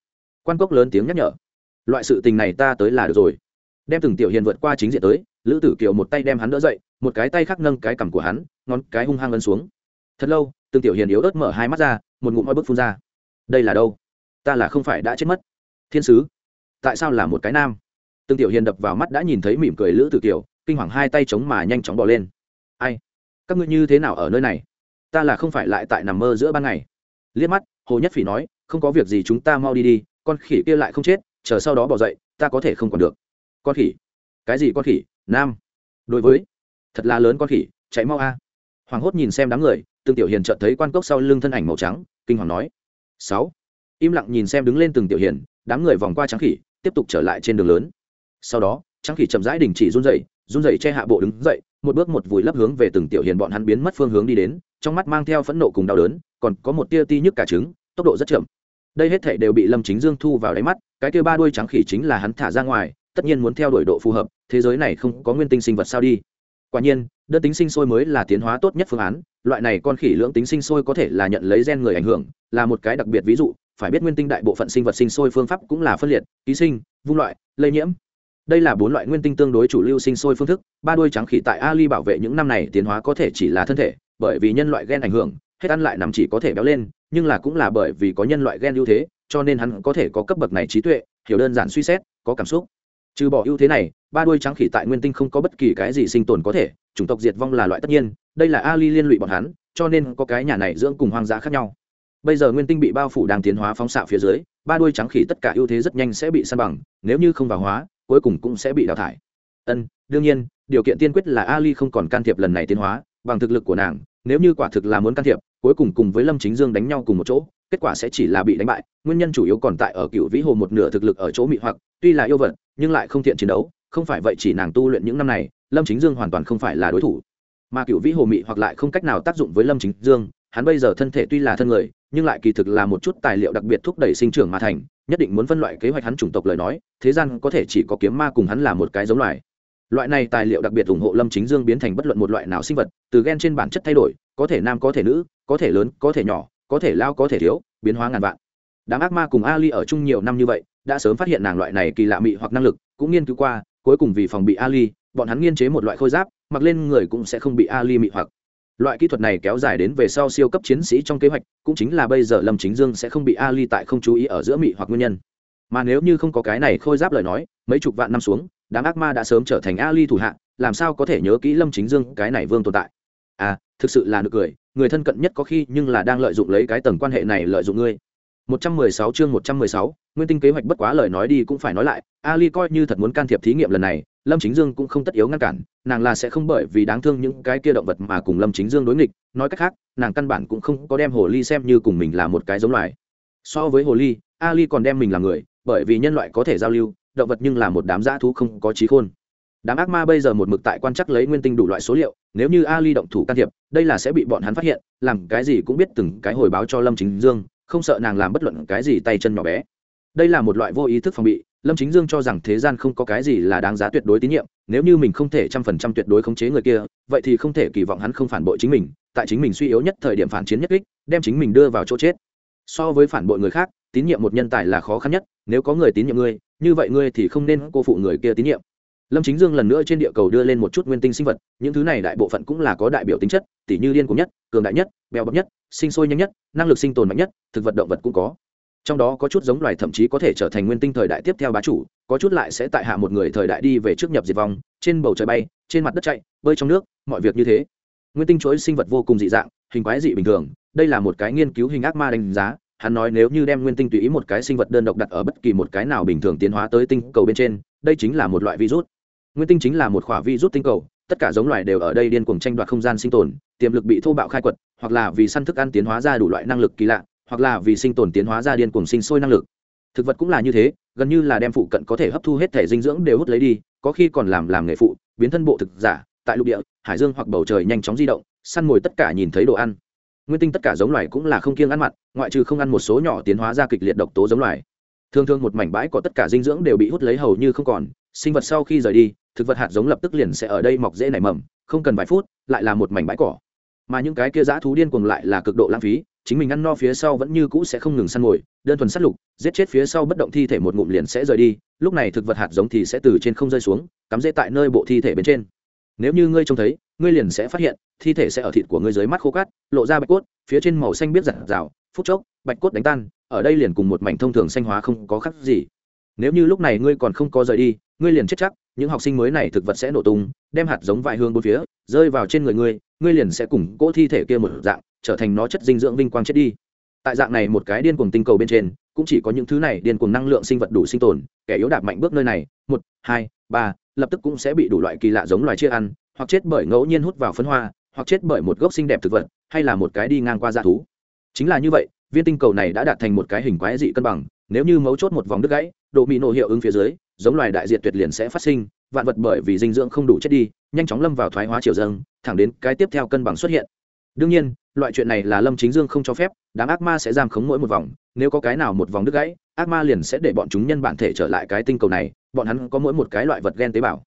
Quan cốc lớn tiếng nhắc nhở. Loại sự tình này ta tới là được rồi đem từng tiểu hiền vượt qua chính diện tới, lữ tử kiều một tay đem hắn đỡ dậy, một cái tay khác nâng cái cằm của hắn, ngón cái hung hăng ấn xuống. Thật lâu, từng tiểu hiền yếu ớt mở hai mắt ra, một ngụm oi bức phun ra. Đây là đâu? Ta là không phải đã chết mất. Thiên sứ, tại sao là một cái nam? Từng tiểu hiền đập vào mắt đã nhìn thấy mỉm cười lữ tử kiều, kinh hoàng hai tay chống mà nhanh chóng bỏ lên. Ai? Các ngươi như thế nào ở nơi này? Ta là không phải lại tại nằm mơ giữa ban ngày. Liếc mắt, hồ nhất phỉ nói, không có việc gì chúng ta mau đi đi, con khỉ kia lại không chết, chờ sau đó bỏ dậy, ta có thể không còn được con khỉ. Cái gì con khỉ? Nam. Đối với. Thật là lớn con khỉ, chạy mau a. Hoàng hốt nhìn xem đám người, từng tiểu hiền chợt thấy quan cốc sau lưng thân ảnh màu trắng, kinh hoàng nói. Sáu. Im lặng nhìn xem đứng lên từng tiểu hiền, đám người vòng qua trắng khỉ, tiếp tục trở lại trên đường lớn. Sau đó, trắng khỉ chậm rãi đình chỉ run rẩy run rẩy che hạ bộ đứng dậy, một bước một vùi lấp hướng về từng tiểu hiền bọn hắn biến mất phương hướng đi đến, trong mắt mang theo phẫn nộ cùng đau đớn, còn có một tia ti nhức cả trứng, tốc độ rất chậm. Đây hết thể đều bị lâm chính dương thu vào đáy mắt, cái tia ba đuôi trắng khỉ chính là hắn thả ra ngoài tất nhiên muốn theo đuổi độ phù hợp, thế giới này không có nguyên tinh sinh vật sao đi. Quả nhiên, đơn tính sinh sôi mới là tiến hóa tốt nhất phương án, loại này con khỉ lưỡng tính sinh sôi có thể là nhận lấy gen người ảnh hưởng, là một cái đặc biệt ví dụ, phải biết nguyên tinh đại bộ phận sinh vật sinh sôi phương pháp cũng là phân liệt, ký sinh, vung loại, lây nhiễm. Đây là bốn loại nguyên tinh tương đối chủ lưu sinh sôi phương thức, ba đuôi trắng khỉ tại ali bảo vệ những năm này tiến hóa có thể chỉ là thân thể, bởi vì nhân loại gen ảnh hưởng, hết ăn lại nằm chỉ có thể béo lên, nhưng là cũng là bởi vì có nhân loại gen ưu thế, cho nên hắn có thể có cấp bậc này trí tuệ, hiểu đơn giản suy xét, có cảm xúc trừ bỏ ưu thế này, ba đuôi trắng khỉ tại nguyên tinh không có bất kỳ cái gì sinh tồn có thể, chủng tộc diệt vong là loại tất nhiên, đây là ali liên lụy bọn hắn, cho nên có cái nhà này dưỡng cùng hoang dã khác nhau. Bây giờ nguyên tinh bị bao phủ đang tiến hóa phóng xạ phía dưới, ba đuôi trắng khỉ tất cả ưu thế rất nhanh sẽ bị săn bằng, nếu như không vào hóa, cuối cùng cũng sẽ bị đào thải. Ân, đương nhiên, điều kiện tiên quyết là ali không còn can thiệp lần này tiến hóa, bằng thực lực của nàng, nếu như quả thực là muốn can thiệp, cuối cùng cùng với lâm chính dương đánh nhau cùng một chỗ, kết quả sẽ chỉ là bị đánh bại, nguyên nhân chủ yếu còn tại ở cựu vĩ hồ một nửa thực lực ở chỗ mị hoặc, tuy là yêu vật nhưng lại không thiện chiến đấu, không phải vậy chỉ nàng tu luyện những năm này, lâm chính dương hoàn toàn không phải là đối thủ. Mà cựu vĩ hồ mị hoặc lại không cách nào tác dụng với lâm chính dương, hắn bây giờ thân thể tuy là thân người, nhưng lại kỳ thực là một chút tài liệu đặc biệt thúc đẩy sinh trưởng mà thành, nhất định muốn phân loại kế hoạch hắn chủng tộc lời nói, thế gian có thể chỉ có kiếm ma cùng hắn là một cái giống loài. Loại này tài liệu đặc biệt ủng hộ lâm chính dương biến thành bất luận một loại nào sinh vật, từ g e n trên bản chất thay đổi, có thể nam có thể nữ, có thể lớn, có thể nhỏ, có thể lao có thể thiếu, biến hóa ngàn vạn. Đám ác ma cùng ali ở chung nhiều năm như vậy đã sớm phát hiện nàng loại này kỳ lạ mị hoặc năng lực, cũng nghiên cứu qua, cuối cùng vì phòng bị ali, bọn hắn nghiên chế một loại khôi giáp, mặc lên người cũng sẽ không bị ali mị hoặc. Loại kỹ thuật này kéo dài đến về sau siêu cấp chiến sĩ trong kế hoạch, cũng chính là bây giờ lâm chính dương sẽ không bị ali tại không chú ý ở giữa mị hoặc nguyên nhân. Mà nếu như không có cái này khôi giáp lời nói, mấy chục vạn năm xuống, đám ác ma đã sớm trở thành ali thủ hạ, làm sao có thể nhớ kỹ lâm chính dương cái này vương tồn tại? À thực sự là nực cười, người thân cận nhất có khi nhưng là đang lợi dụng lấy cái tầng quan hệ này lợi dụng ngươi. 116 chương 116, nguyên tinh kế hoạch bất quá lời nói đi cũng phải nói lại, Ali coi như thật muốn can thiệp thí nghiệm lần này, Lâm Chính Dương cũng không tất yếu ngăn cản, nàng là sẽ không bởi vì đáng thương những cái kia động vật mà cùng Lâm Chính Dương đối nghịch, nói cách khác, nàng căn bản cũng không có đem hồ ly xem như cùng mình là một cái giống loài. So với hồ ly, Ali còn đem mình là người, bởi vì nhân loại có thể giao lưu, động vật nhưng là một đám dã thú không có trí khôn. Đám ác ma bây giờ một mực tại quan chắc lấy nguyên tinh đủ loại số liệu, nếu như Ali động thủ can thiệp, đây là sẽ bị bọn hắn phát hiện, làm cái gì cũng biết từng cái hồi báo cho Lâm Chính Dương, không sợ nàng làm bất luận cái gì tay chân nhỏ bé. Đây là một loại vô ý thức phòng bị, lâm chính dương cho rằng thế gian không có cái gì là đáng giá tuyệt đối tín nhiệm, nếu như mình không thể trăm phần trăm tuyệt đối khống chế người kia, vậy thì không thể kỳ vọng hắn không phản bội chính mình, tại chính mình suy yếu nhất thời điểm phản chiến nhất kích, đem chính mình đưa vào chỗ chết. So với phản bội người khác, tín nhiệm một nhân tài là khó khăn nhất, nếu có người tín nhiệm ngươi, như vậy ngươi thì không nên cô phụ người kia tín nhiệm lâm chính dương lần nữa trên địa cầu đưa lên một chút nguyên tinh sinh vật, những thứ này đại bộ phận cũng là có đại biểu tính chất, tỉ như điên cùng nhất, cường đại nhất, bèo bập nhất, sinh sôi nhanh nhất, năng lực sinh tồn mạnh nhất, thực vật động vật cũng có. Trong đó có chút giống loài thậm chí có thể trở thành nguyên tinh thời đại tiếp theo bá chủ, có chút lại sẽ tại hạ một người thời đại đi về trước nhập diệt vong, trên bầu trời bay, trên mặt đất chạy, bơi trong nước, mọi việc như thế. Nguyên tinh chuỗi sinh vật vô cùng dị dạng, hình quái dị bình thường, đây là một cái nghiên cứu hình ác ma đánh giá, hắn nói nếu như đem nguyên tinh tùy ý một cái sinh vật đơn độc đặt ở bất kỳ một cái nào bình thường tiến hóa tới tinh cầu bên trên, đây chính là một loại virus nguyên tinh chính là một khỏa rút tinh cầu, tất cả giống loài đều ở đây điên cuồng tranh đoạt không gian sinh tồn, tiềm lực bị thô bạo khai quật, hoặc là vì săn thức ăn tiến hóa ra đủ loại năng lực kỳ lạ, hoặc là vì sinh tồn tiến hóa ra điên cuồng sinh sôi năng lực. Thực vật cũng là như thế, gần như là đem phụ cận có thể hấp thu hết thể dinh dưỡng đều hút lấy đi, có khi còn làm làm nghề phụ, biến thân bộ thực giả, tại lục địa, hải dương hoặc bầu trời nhanh chóng di động, săn mồi tất cả nhìn thấy đồ ăn. Nguyên tinh tất cả giống loài cũng là không kiêng ăn mặn, ngoại trừ không ăn một số nhỏ tiến hóa ra kịch liệt độc tố giống loài. Thường thường một mảnh bãi có tất cả dinh dưỡng đều bị hút lấy hầu như không còn, sinh vật sau khi rời đi thực vật hạt giống lập tức liền sẽ ở đây mọc dễ nảy mầm, không cần vài phút, lại là một mảnh bãi cỏ. Mà những cái kia dã thú điên cuồng lại là cực độ lãng phí, chính mình ăn no phía sau vẫn như cũ sẽ không ngừng săn mồi đơn thuần sát lục, giết chết phía sau bất động thi thể một ngụm liền sẽ rời đi, lúc này thực vật hạt giống thì sẽ từ trên không rơi xuống, cắm rễ tại nơi bộ thi thể bên trên. Nếu như ngươi trông thấy, ngươi liền sẽ phát hiện, thi thể sẽ ở thịt của ngươi dưới mắt khô cát, lộ ra bạch cốt, phía trên màu xanh biết giặt rào, phút chốc, bạch cốt đánh tan, ở đây liền cùng một mảnh thông thường xanh hóa không có khác gì. Nếu như lúc này ngươi còn không có rời đi, ngươi liền chết chắc những học sinh mới này thực vật sẽ nổ tung, đem hạt giống vài hương bốn phía, rơi vào trên người ngươi ngươi liền sẽ cùng cỗ thi thể kia một dạng, trở thành nó chất dinh dưỡng vinh quang chết đi. Tại dạng này một cái điên cuồng tinh cầu bên trên, cũng chỉ có những thứ này điên cuồng năng lượng sinh vật đủ sinh tồn, kẻ yếu đạp mạnh bước nơi này, một, hai, ba, lập tức cũng sẽ bị đủ loại kỳ lạ giống loài chia ăn, hoặc chết bởi ngẫu nhiên hút vào phấn hoa, hoặc chết bởi một gốc xinh đẹp thực vật, hay là một cái đi ngang qua dạ thú. Chính là như vậy, viên tinh cầu này đã đạt thành một cái hình quái dị cân bằng, nếu như mấu chốt một vòng đứt gãy độ mỹ nổ hiệu ứng phía dưới giống loài đại diệt tuyệt liền sẽ phát sinh, vạn vật bởi vì dinh dưỡng không đủ chết đi, nhanh chóng lâm vào thoái hóa chiều dâng, thẳng đến cái tiếp theo cân bằng xuất hiện. Đương nhiên, loại chuyện này là lâm chính dương không cho phép, đám ác ma sẽ giam khống mỗi một vòng, nếu có cái nào một vòng đứt gãy, ác ma liền sẽ để bọn chúng nhân bản thể trở lại cái tinh cầu này, bọn hắn có mỗi một cái loại vật gen tế bào.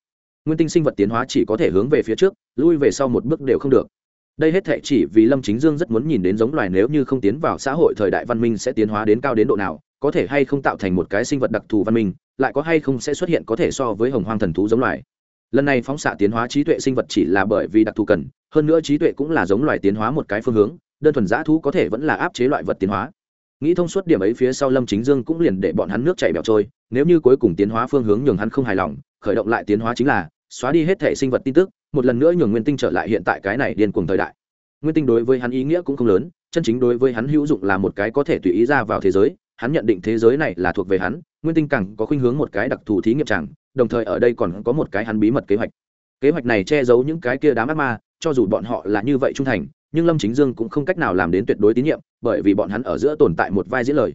Nguyên tinh sinh vật tiến hóa chỉ có thể hướng về phía trước, lui về sau một bước đều không được. Đây hết thệ chỉ vì lâm chính dương rất muốn nhìn đến giống loài nếu như không tiến vào xã hội thời đại văn minh sẽ tiến hóa đến cao đến độ nào có thể hay không tạo thành một cái sinh vật đặc thù văn minh, lại có hay không sẽ xuất hiện có thể so với hồng hoang thần thú giống loài. Lần này phóng xạ tiến hóa trí tuệ sinh vật chỉ là bởi vì đặc thù cần, hơn nữa trí tuệ cũng là giống loài tiến hóa một cái phương hướng, đơn thuần giã thú có thể vẫn là áp chế loại vật tiến hóa. Nghĩ thông suốt điểm ấy phía sau lâm chính dương cũng liền để bọn hắn nước chảy bẹo trôi, nếu như cuối cùng tiến hóa phương hướng nhường hắn không hài lòng, khởi động lại tiến hóa chính là xóa đi hết thể sinh vật tin tức, một lần nữa nhường nguyên tinh trở lại hiện tại cái này điên cuồng thời đại. Nguyên tinh đối với hắn ý nghĩa cũng không lớn, chân chính đối với hắn hữu dụng là một cái có thể tùy ý ra vào thế giới hắn nhận định thế giới này là thuộc về hắn, nguyên tinh càng có khuynh hướng một cái đặc thù thí nghiệm chẳng, đồng thời ở đây còn có một cái hắn bí mật kế hoạch. Kế hoạch này che giấu những cái kia đám ác ma, cho dù bọn họ là như vậy trung thành, nhưng lâm chính dương cũng không cách nào làm đến tuyệt đối tín nhiệm, bởi vì bọn hắn ở giữa tồn tại một vai diễn lời.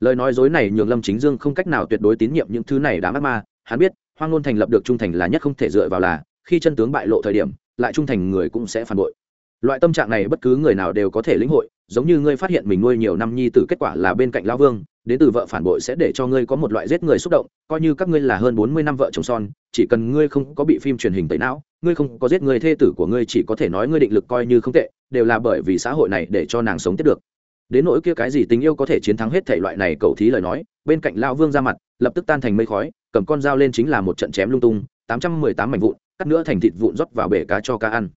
Lời nói dối này nhường lâm chính dương không cách nào tuyệt đối tín nhiệm những thứ này đám ác ma, hắn biết, hoang ngôn thành lập được trung thành là nhất không thể dựa vào là, khi chân tướng bại lộ thời điểm, lại trung thành người cũng sẽ phản bội loại tâm trạng này bất cứ người nào đều có thể lĩnh hội giống như ngươi phát hiện mình nuôi nhiều năm nhi tử, kết quả là bên cạnh lao vương đến từ vợ phản bội sẽ để cho ngươi có một loại giết người xúc động coi như các ngươi là hơn bốn mươi năm vợ chồng son chỉ cần ngươi không có bị phim truyền hình tẩy não ngươi không có giết người thê tử của ngươi chỉ có thể nói ngươi định lực coi như không tệ đều là bởi vì xã hội này để cho nàng sống tiếp được. Đến nỗi kia cái gì tình yêu có thể chiến thắng hết thể loại này cầu thí lời nói bên cạnh lao vương ra mặt lập tức tan thành mây khói cầm con dao lên chính là một trận chém lung tung tám trăm mười tám mảnh vụn cắt nữa thành thịt vụn rót vào bể cá cho cá ăn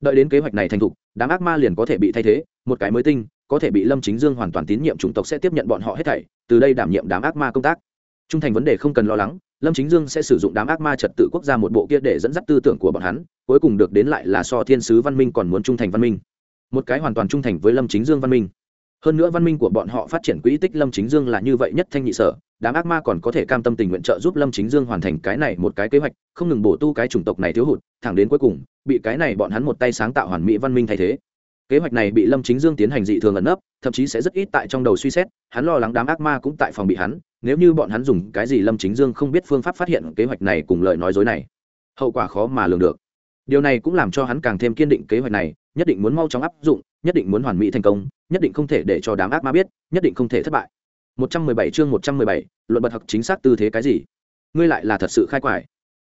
đợi đến kế hoạch này thành thục, đám ác ma liền có thể bị thay thế, một cái mới tinh, có thể bị lâm chính dương hoàn toàn tín nhiệm chủng tộc sẽ tiếp nhận bọn họ hết thảy, từ đây đảm nhiệm đám ác ma công tác. Trung thành vấn đề không cần lo lắng, lâm chính dương sẽ sử dụng đám ác ma trật tự quốc gia một bộ kia để dẫn dắt tư tưởng của bọn hắn, cuối cùng được đến lại là so thiên sứ văn minh còn muốn trung thành văn minh. Một cái hoàn toàn trung thành với lâm chính dương văn minh hơn nữa văn minh của bọn họ phát triển quỹ tích lâm chính dương là như vậy nhất thanh nhị sở, đám ác ma còn có thể cam tâm tình nguyện trợ giúp lâm chính dương hoàn thành cái này một cái kế hoạch, không ngừng bổ tu cái chủng tộc này thiếu hụt, thẳng đến cuối cùng, bị cái này bọn hắn một tay sáng tạo hoàn mỹ văn minh thay thế. Kế hoạch này bị lâm chính dương tiến hành dị thường ẩn nấp, thậm chí sẽ rất ít tại trong đầu suy xét, hắn lo lắng đám ác ma cũng tại phòng bị hắn, nếu như bọn hắn dùng cái gì lâm chính dương không biết phương pháp phát hiện kế hoạch này cùng lời nói dối này, hậu quả khó mà lường được. Điều này cũng làm cho hắn càng thêm kiên định kế hoạch này nhất định muốn mau chóng áp dụng nhất định muốn hoàn mỹ thành công nhất định không thể để cho đám ác ma biết nhất định không thể thất bại. 117 chương 117, luận bật học chính xác tư thế cái gì? Ngươi lại là thật sự khai quải.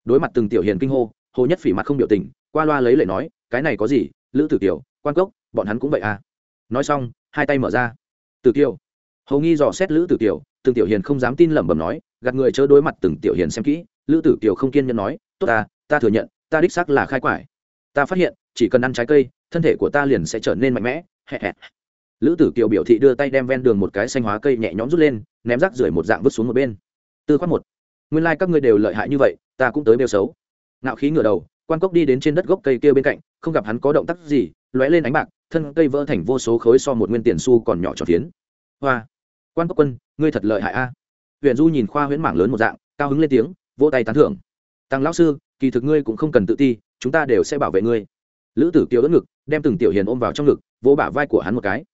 Đối mặt từng tiểu hiền kinh hô hồ nhất phỉ mặt không biểu tình qua loa lấy lệ nói cái này có gì? Lữ tử kiều quan cốc bọn hắn cũng vậy à? Nói xong hai tay mở ra. Tử kiều. Hầu nghi dò xét lữ tử kiều từng tiểu hiền không dám tin lẩm bẩm nói gạt người chớ đối mặt từng tiểu hiền xem kỹ. Lữ tử kiều không kiên nhẫn nói tốt ta ta thừa nhận ta đích xác là khai quải. Ta phát hiện chỉ cần ăn trái cây thân thể của ta liền sẽ trở nên mạnh mẽ lữ tử kiều biểu thị đưa tay đem ven đường một cái xanh hóa cây nhẹ nhõm rút lên, ném rác rưởi một dạng vứt xuống một bên. Tư khoát một, nguyên lai、like、các ngươi đều lợi hại như vậy, ta cũng tới bêu xấu. Ngạo khí ngửa đầu, quan cốc đi đến trên đất gốc cây kia bên cạnh, không gặp hắn có động tác gì, lóe lên ánh bạc, thân cây vỡ thành vô số khối so một nguyên tiền xu còn nhỏ tròn tiến hoa, quan cốc quân, ngươi thật lợi hại a. Huyện du nhìn khoa huyễn mảng lớn một dạng, cao hứng lên tiếng, vỗ tay tán thưởng. Tăng lão sư, kỳ thực ngươi cũng không cần tự ti, chúng ta đều sẽ bảo vệ ngươi. Lữ tử kiều đỡ ngực đem từng tiểu hiền ôm vào trong ngực, vỗ bả vai của hắn một cái.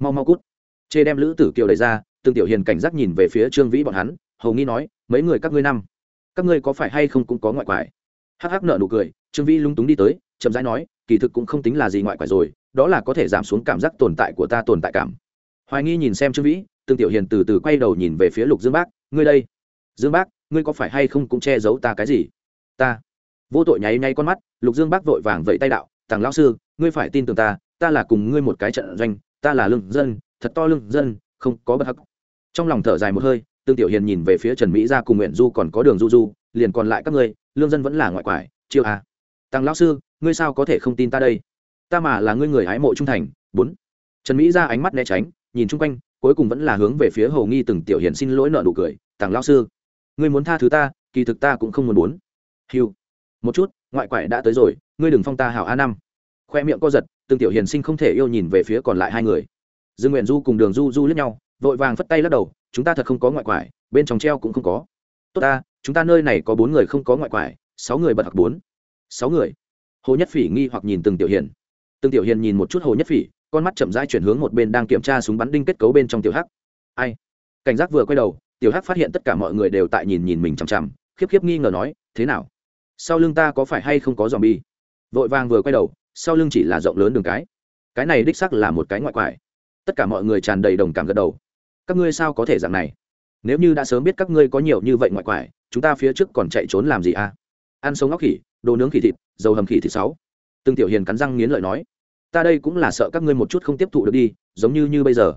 Mau mau cút. Chê đem lữ tử kiều đẩy ra, từng tiểu hiền cảnh giác nhìn về phía trương vĩ bọn hắn, hầu nghi nói, mấy người các ngươi năm, các ngươi có phải hay không cũng có ngoại quải? Hắc hắc nợ nụ cười, trương vĩ lung túng đi tới, chậm rãi nói, kỳ thực cũng không tính là gì ngoại quải rồi, đó là có thể giảm xuống cảm giác tồn tại của ta tồn tại cảm. Hoài nghi nhìn xem trương vĩ, từng tiểu hiền từ từ quay đầu nhìn về phía lục dương bác, ngươi đây, dương bác, ngươi có phải hay không cũng che giấu ta cái gì? Ta. Vô tội nháy nháy con mắt, lục dương bác vội vàng vẫy tay đạo, tàng lão sư ngươi phải tin tưởng ta ta là cùng ngươi một cái trận doanh, ta là lương dân, thật to lương dân, không có bất hắc. Trong lòng thở dài một hơi, tương tiểu hiền nhìn về phía trần mỹ Gia cùng nguyện du còn có đường du du, liền còn lại các ngươi, lương dân vẫn là ngoại quải, chiêu a. À. tăng lão sư, ngươi sao có thể không tin ta đây? Ta mà là ngươi người hái mộ trung thành, bốn. Trần mỹ ra ánh mắt né tránh, nhìn chung quanh, cuối cùng vẫn là hướng về phía hầu nghi từng tiểu hiền xin lỗi nợ nụ cười, tăng lão sư, ngươi muốn tha thứ ta, kỳ thực ta cũng không muốn muốn hiu một chút, ngoại quải đã tới rồi, ngươi đừng phong ta hảo a năm khoe miệng co giật, từng tiểu hiền sinh không thể yêu nhìn về phía còn lại hai người. Dương nguyện du cùng đường du du lướt nhau, vội vàng phất tay lắc đầu, chúng ta thật không có ngoại quải, bên trong treo cũng không có. Tốt ta, chúng ta nơi này có bốn người không có ngoại quải, sáu người bật hoặc bốn. Sáu người? Hồ nhất phỉ nghi hoặc nhìn từng tiểu hiền. Từng tiểu hiền nhìn một chút hồ nhất phỉ, con mắt chậm rãi chuyển hướng một bên đang kiểm tra súng bắn đinh kết cấu bên trong tiểu hắc. Ai? Cảnh giác vừa quay đầu, tiểu hắc phát hiện tất cả mọi người đều tại nhìn nhìn mình chằm chằm, khiếp khiếp nghi ngờ nói, thế nào? Sau lưng ta có phải hay không có dòm bi vội vàng vừa quay đầu sau lưng chỉ là rộng lớn đường cái. Cái này đích sắc là một cái ngoại quải. Tất cả mọi người tràn đầy đồng cảm gật đầu. Các ngươi sao có thể dạng này? Nếu như đã sớm biết các ngươi có nhiều như vậy ngoại quải, chúng ta phía trước còn chạy trốn làm gì à? Ăn sống óc khỉ, đồ nướng khỉ thịt, dầu hầm khỉ thịt sáu. Từng tiểu hiền cắn răng nghiến lợi nói, ta đây cũng là sợ các ngươi một chút không tiếp thụ được đi, giống như như bây giờ.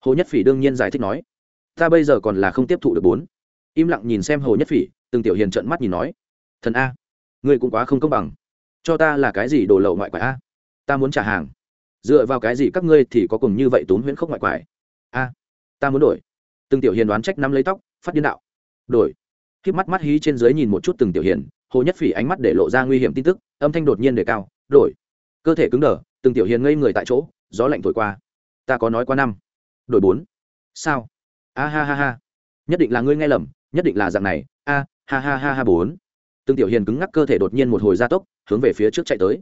Hồ nhất phỉ đương nhiên giải thích nói, ta bây giờ còn là không tiếp thụ được bốn. Im lặng nhìn xem hồ nhất phỉ, từng tiểu hiền trợn mắt nhìn nói, thần a, ngươi cũng quá không công bằng cho ta là cái gì đồ lậu ngoại quải a? Ta muốn trả hàng. Dựa vào cái gì các ngươi thì có cùng như vậy tốn huyễn khốc ngoại quải? A, ta muốn đổi. Từng tiểu hiền đoán trách năm lấy tóc, phát điên đạo. Đổi. Khi mắt mắt hí trên dưới nhìn một chút từng tiểu hiền, hồ nhất phỉ ánh mắt để lộ ra nguy hiểm tin tức, âm thanh đột nhiên đề cao, đổi. Cơ thể cứng đờ, từng tiểu hiền ngây người tại chỗ, gió lạnh thổi qua. Ta có nói qua năm. Đổi bốn. Sao? A ha ha ha. Nhất định là ngươi nghe lầm, nhất định là dạng này. A, ha ha ha ha bốn từng tiểu hiền cứng ngắc cơ thể đột nhiên một hồi gia tốc, hướng về phía trước chạy tới.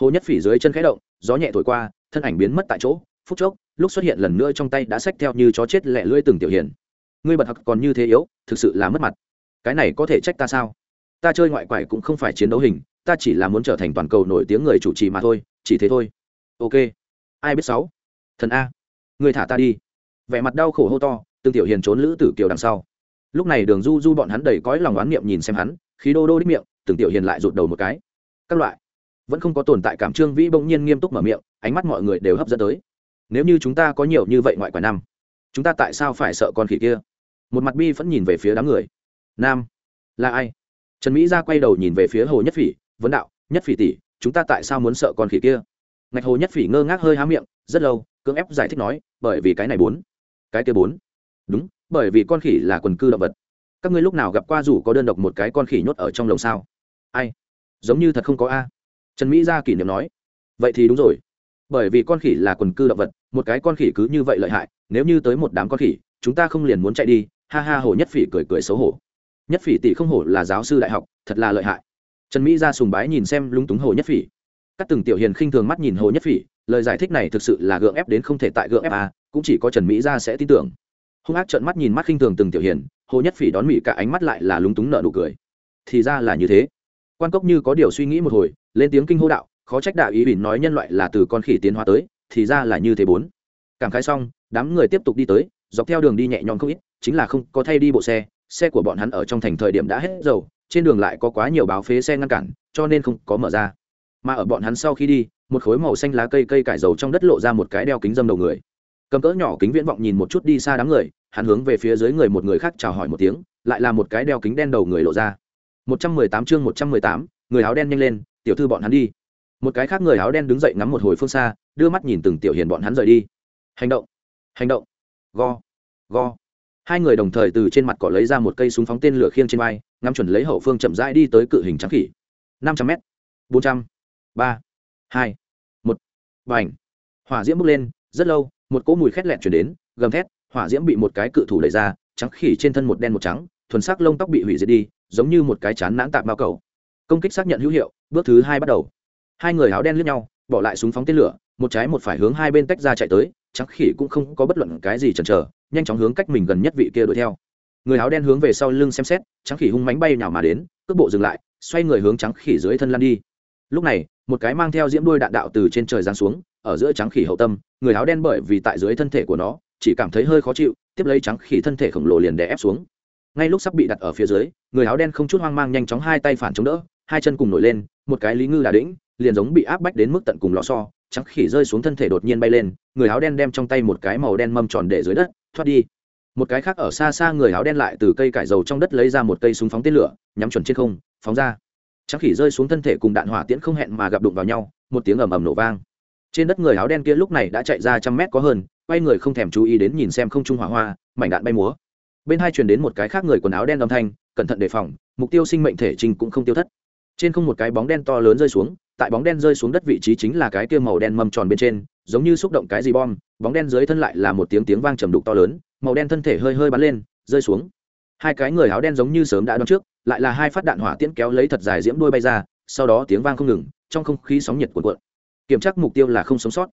Hồ nhất phỉ dưới chân khẽ động, gió nhẹ thổi qua, thân ảnh biến mất tại chỗ. Phút chốc, lúc xuất hiện lần nữa trong tay đã xách theo như chó chết lẹ lưỡi từng tiểu hiền. Ngươi bật học còn như thế yếu, thực sự là mất mặt. Cái này có thể trách ta sao? Ta chơi ngoại quải cũng không phải chiến đấu hình, ta chỉ là muốn trở thành toàn cầu nổi tiếng người chủ trì mà thôi, chỉ thế thôi. Ok. Ai biết sáu? Thần a. Ngươi thả ta đi. Vẻ mặt đau khổ hô to, từng tiểu hiền trốn lữ tử kiều đằng sau. Lúc này đường du du bọn hắn đầy cõi lòng oán niệm nhìn xem hắn khí đô đô đích miệng, từng tiểu hiền lại rụt đầu một cái. Các loại. Vẫn không có tồn tại cảm trương vĩ bỗng nhiên nghiêm túc mở miệng, ánh mắt mọi người đều hấp dẫn tới. Nếu như chúng ta có nhiều như vậy ngoại quả năm, chúng ta tại sao phải sợ con khỉ kia? Một mặt bi vẫn nhìn về phía đám người. Nam. Là ai? Trần mỹ ra quay đầu nhìn về phía hồ nhất phỉ, vấn đạo, nhất phỉ tỷ, chúng ta tại sao muốn sợ con khỉ kia? Ngạch hồ nhất phỉ ngơ ngác hơi há miệng, rất lâu, cưỡng ép giải thích nói, bởi vì cái này bốn. Cái kia bốn? Đúng, bởi vì con khỉ là quần cư động vật các ngươi lúc nào gặp qua rủ có đơn độc một cái con khỉ nhốt ở trong lồng sao? Ai? Giống như thật không có a. Trần mỹ gia kỷ niệm nói. Vậy thì đúng rồi. Bởi vì con khỉ là quần cư động vật, một cái con khỉ cứ như vậy lợi hại, nếu như tới một đám con khỉ, chúng ta không liền muốn chạy đi, ha ha hồ nhất phỉ cười cười xấu hổ. Nhất phỉ tỷ không hổ là giáo sư đại học, thật là lợi hại. Trần mỹ ra sùng bái nhìn xem lúng túng hồ nhất phỉ. Các từng tiểu hiền khinh thường mắt nhìn hồ nhất phỉ, lời giải thích này thực sự là gượng ép đến không thể tại gượng ép à cũng chỉ có trần mỹ ra sẽ tin tưởng. Hung ác trợn mắt nhìn mắt khinh thường từng tiểu hiền hồ nhất phỉ đón mỹ cả ánh mắt lại là lúng túng nợ nụ cười. Thì ra là như thế. Quan cốc như có điều suy nghĩ một hồi, lên tiếng kinh hô đạo, khó trách đạo ý bỉn nói nhân loại là từ con khỉ tiến hóa tới, thì ra là như thế bốn. Cảm khái xong, đám người tiếp tục đi tới, dọc theo đường đi nhẹ nhõm không ít, chính là không có thay đi bộ xe xe của bọn hắn ở trong thành thời điểm đã hết dầu, trên đường lại có quá nhiều báo phế xe ngăn cản, cho nên không có mở ra. Mà ở bọn hắn sau khi đi, một khối màu xanh lá cây cây cải dầu trong đất lộ ra một cái đeo kính dâm đầu người. Cầm cỡ nhỏ kính viễn vọng nhìn một chút đi xa đám người hắn hướng về phía dưới người một người khác chào hỏi một tiếng, lại là một cái đeo kính đen đầu người lộ ra. Một trăm mười tám chương một trăm mười tám, người áo đen nhanh lên, tiểu thư bọn hắn đi. Một cái khác người áo đen đứng dậy ngắm một hồi phương xa, đưa mắt nhìn từng tiểu hiền bọn hắn rời đi. Hành động! Hành động! Go! Go! Hai người đồng thời từ trên mặt cỏ lấy ra một cây súng phóng tên lửa khiêng trên vai, ngắm chuẩn lấy hậu phương chậm rãi đi tới cự hình trắng khỉ. Năm trăm m bốn trăm. Ba. Hai. Một. Và hỏa diễm bước lên, rất lâu, một cỗ mùi khét lẹn chuyển đến, gầm thét hỏa diễm bị một cái cự thủ đẩy ra, trắng khỉ trên thân một đen một trắng, thuần sắc lông tóc bị hủy diệt đi, giống như một cái chán nãng tạm bao cầu. Công kích xác nhận hữu hiệu, bước thứ hai bắt đầu. Hai người áo đen lướt nhau, bỏ lại súng phóng tên lửa, một trái một phải hướng hai bên tách ra chạy tới, trắng khỉ cũng không có bất luận cái gì chần chờ, nhanh chóng hướng cách mình gần nhất vị kia đuổi theo. Người áo đen hướng về sau lưng xem xét, trắng khỉ hung mánh bay nhào mà đến, cước bộ dừng lại, xoay người hướng trắng khỉ dưới thân lăn đi. Lúc này, một cái mang theo diễm đuôi đạn đạo từ trên trời giáng xuống, ở giữa trắng khỉ hậu tâm, người áo đen bởi vì tại dưới thân thể của nó chỉ cảm thấy hơi khó chịu, tiếp lấy trắng khỉ thân thể khổng lồ liền đè ép xuống. Ngay lúc sắp bị đặt ở phía dưới, người áo đen không chút hoang mang nhanh chóng hai tay phản chống đỡ, hai chân cùng nổi lên, một cái lý ngư đà đĩnh, liền giống bị áp bách đến mức tận cùng lò so trắng khỉ rơi xuống thân thể đột nhiên bay lên, người áo đen đem trong tay một cái màu đen mâm tròn để dưới đất, thoát đi. Một cái khác ở xa xa người áo đen lại từ cây cải dầu trong đất lấy ra một cây súng phóng tên lửa, nhắm chuẩn trên không, phóng ra. Trắng khỉ rơi xuống thân thể cùng đạn hỏa tiễn không hẹn mà gặp đụng vào nhau, một tiếng ầm ầm nổ vang. Trên đất người áo đen kia lúc này đã chạy ra trăm mét có hơn quay người không thèm chú ý đến nhìn xem không trung hỏa hoa, mảnh đạn bay múa. Bên hai truyền đến một cái khác người quần áo đen âm thanh, cẩn thận đề phòng, mục tiêu sinh mệnh thể trình cũng không tiêu thất. Trên không một cái bóng đen to lớn rơi xuống, tại bóng đen rơi xuống đất vị trí chính là cái kia màu đen mâm tròn bên trên, giống như xúc động cái gì bom, bóng đen dưới thân lại là một tiếng tiếng vang trầm đục to lớn, màu đen thân thể hơi hơi bắn lên, rơi xuống. Hai cái người áo đen giống như sớm đã đoán trước, lại là hai phát đạn hỏa tiễn kéo lấy thật dài diễm đuôi bay ra, sau đó tiếng vang không ngừng, trong không khí sóng nhiệt cuộn cuộn. Kiểm tra mục tiêu là không sống sót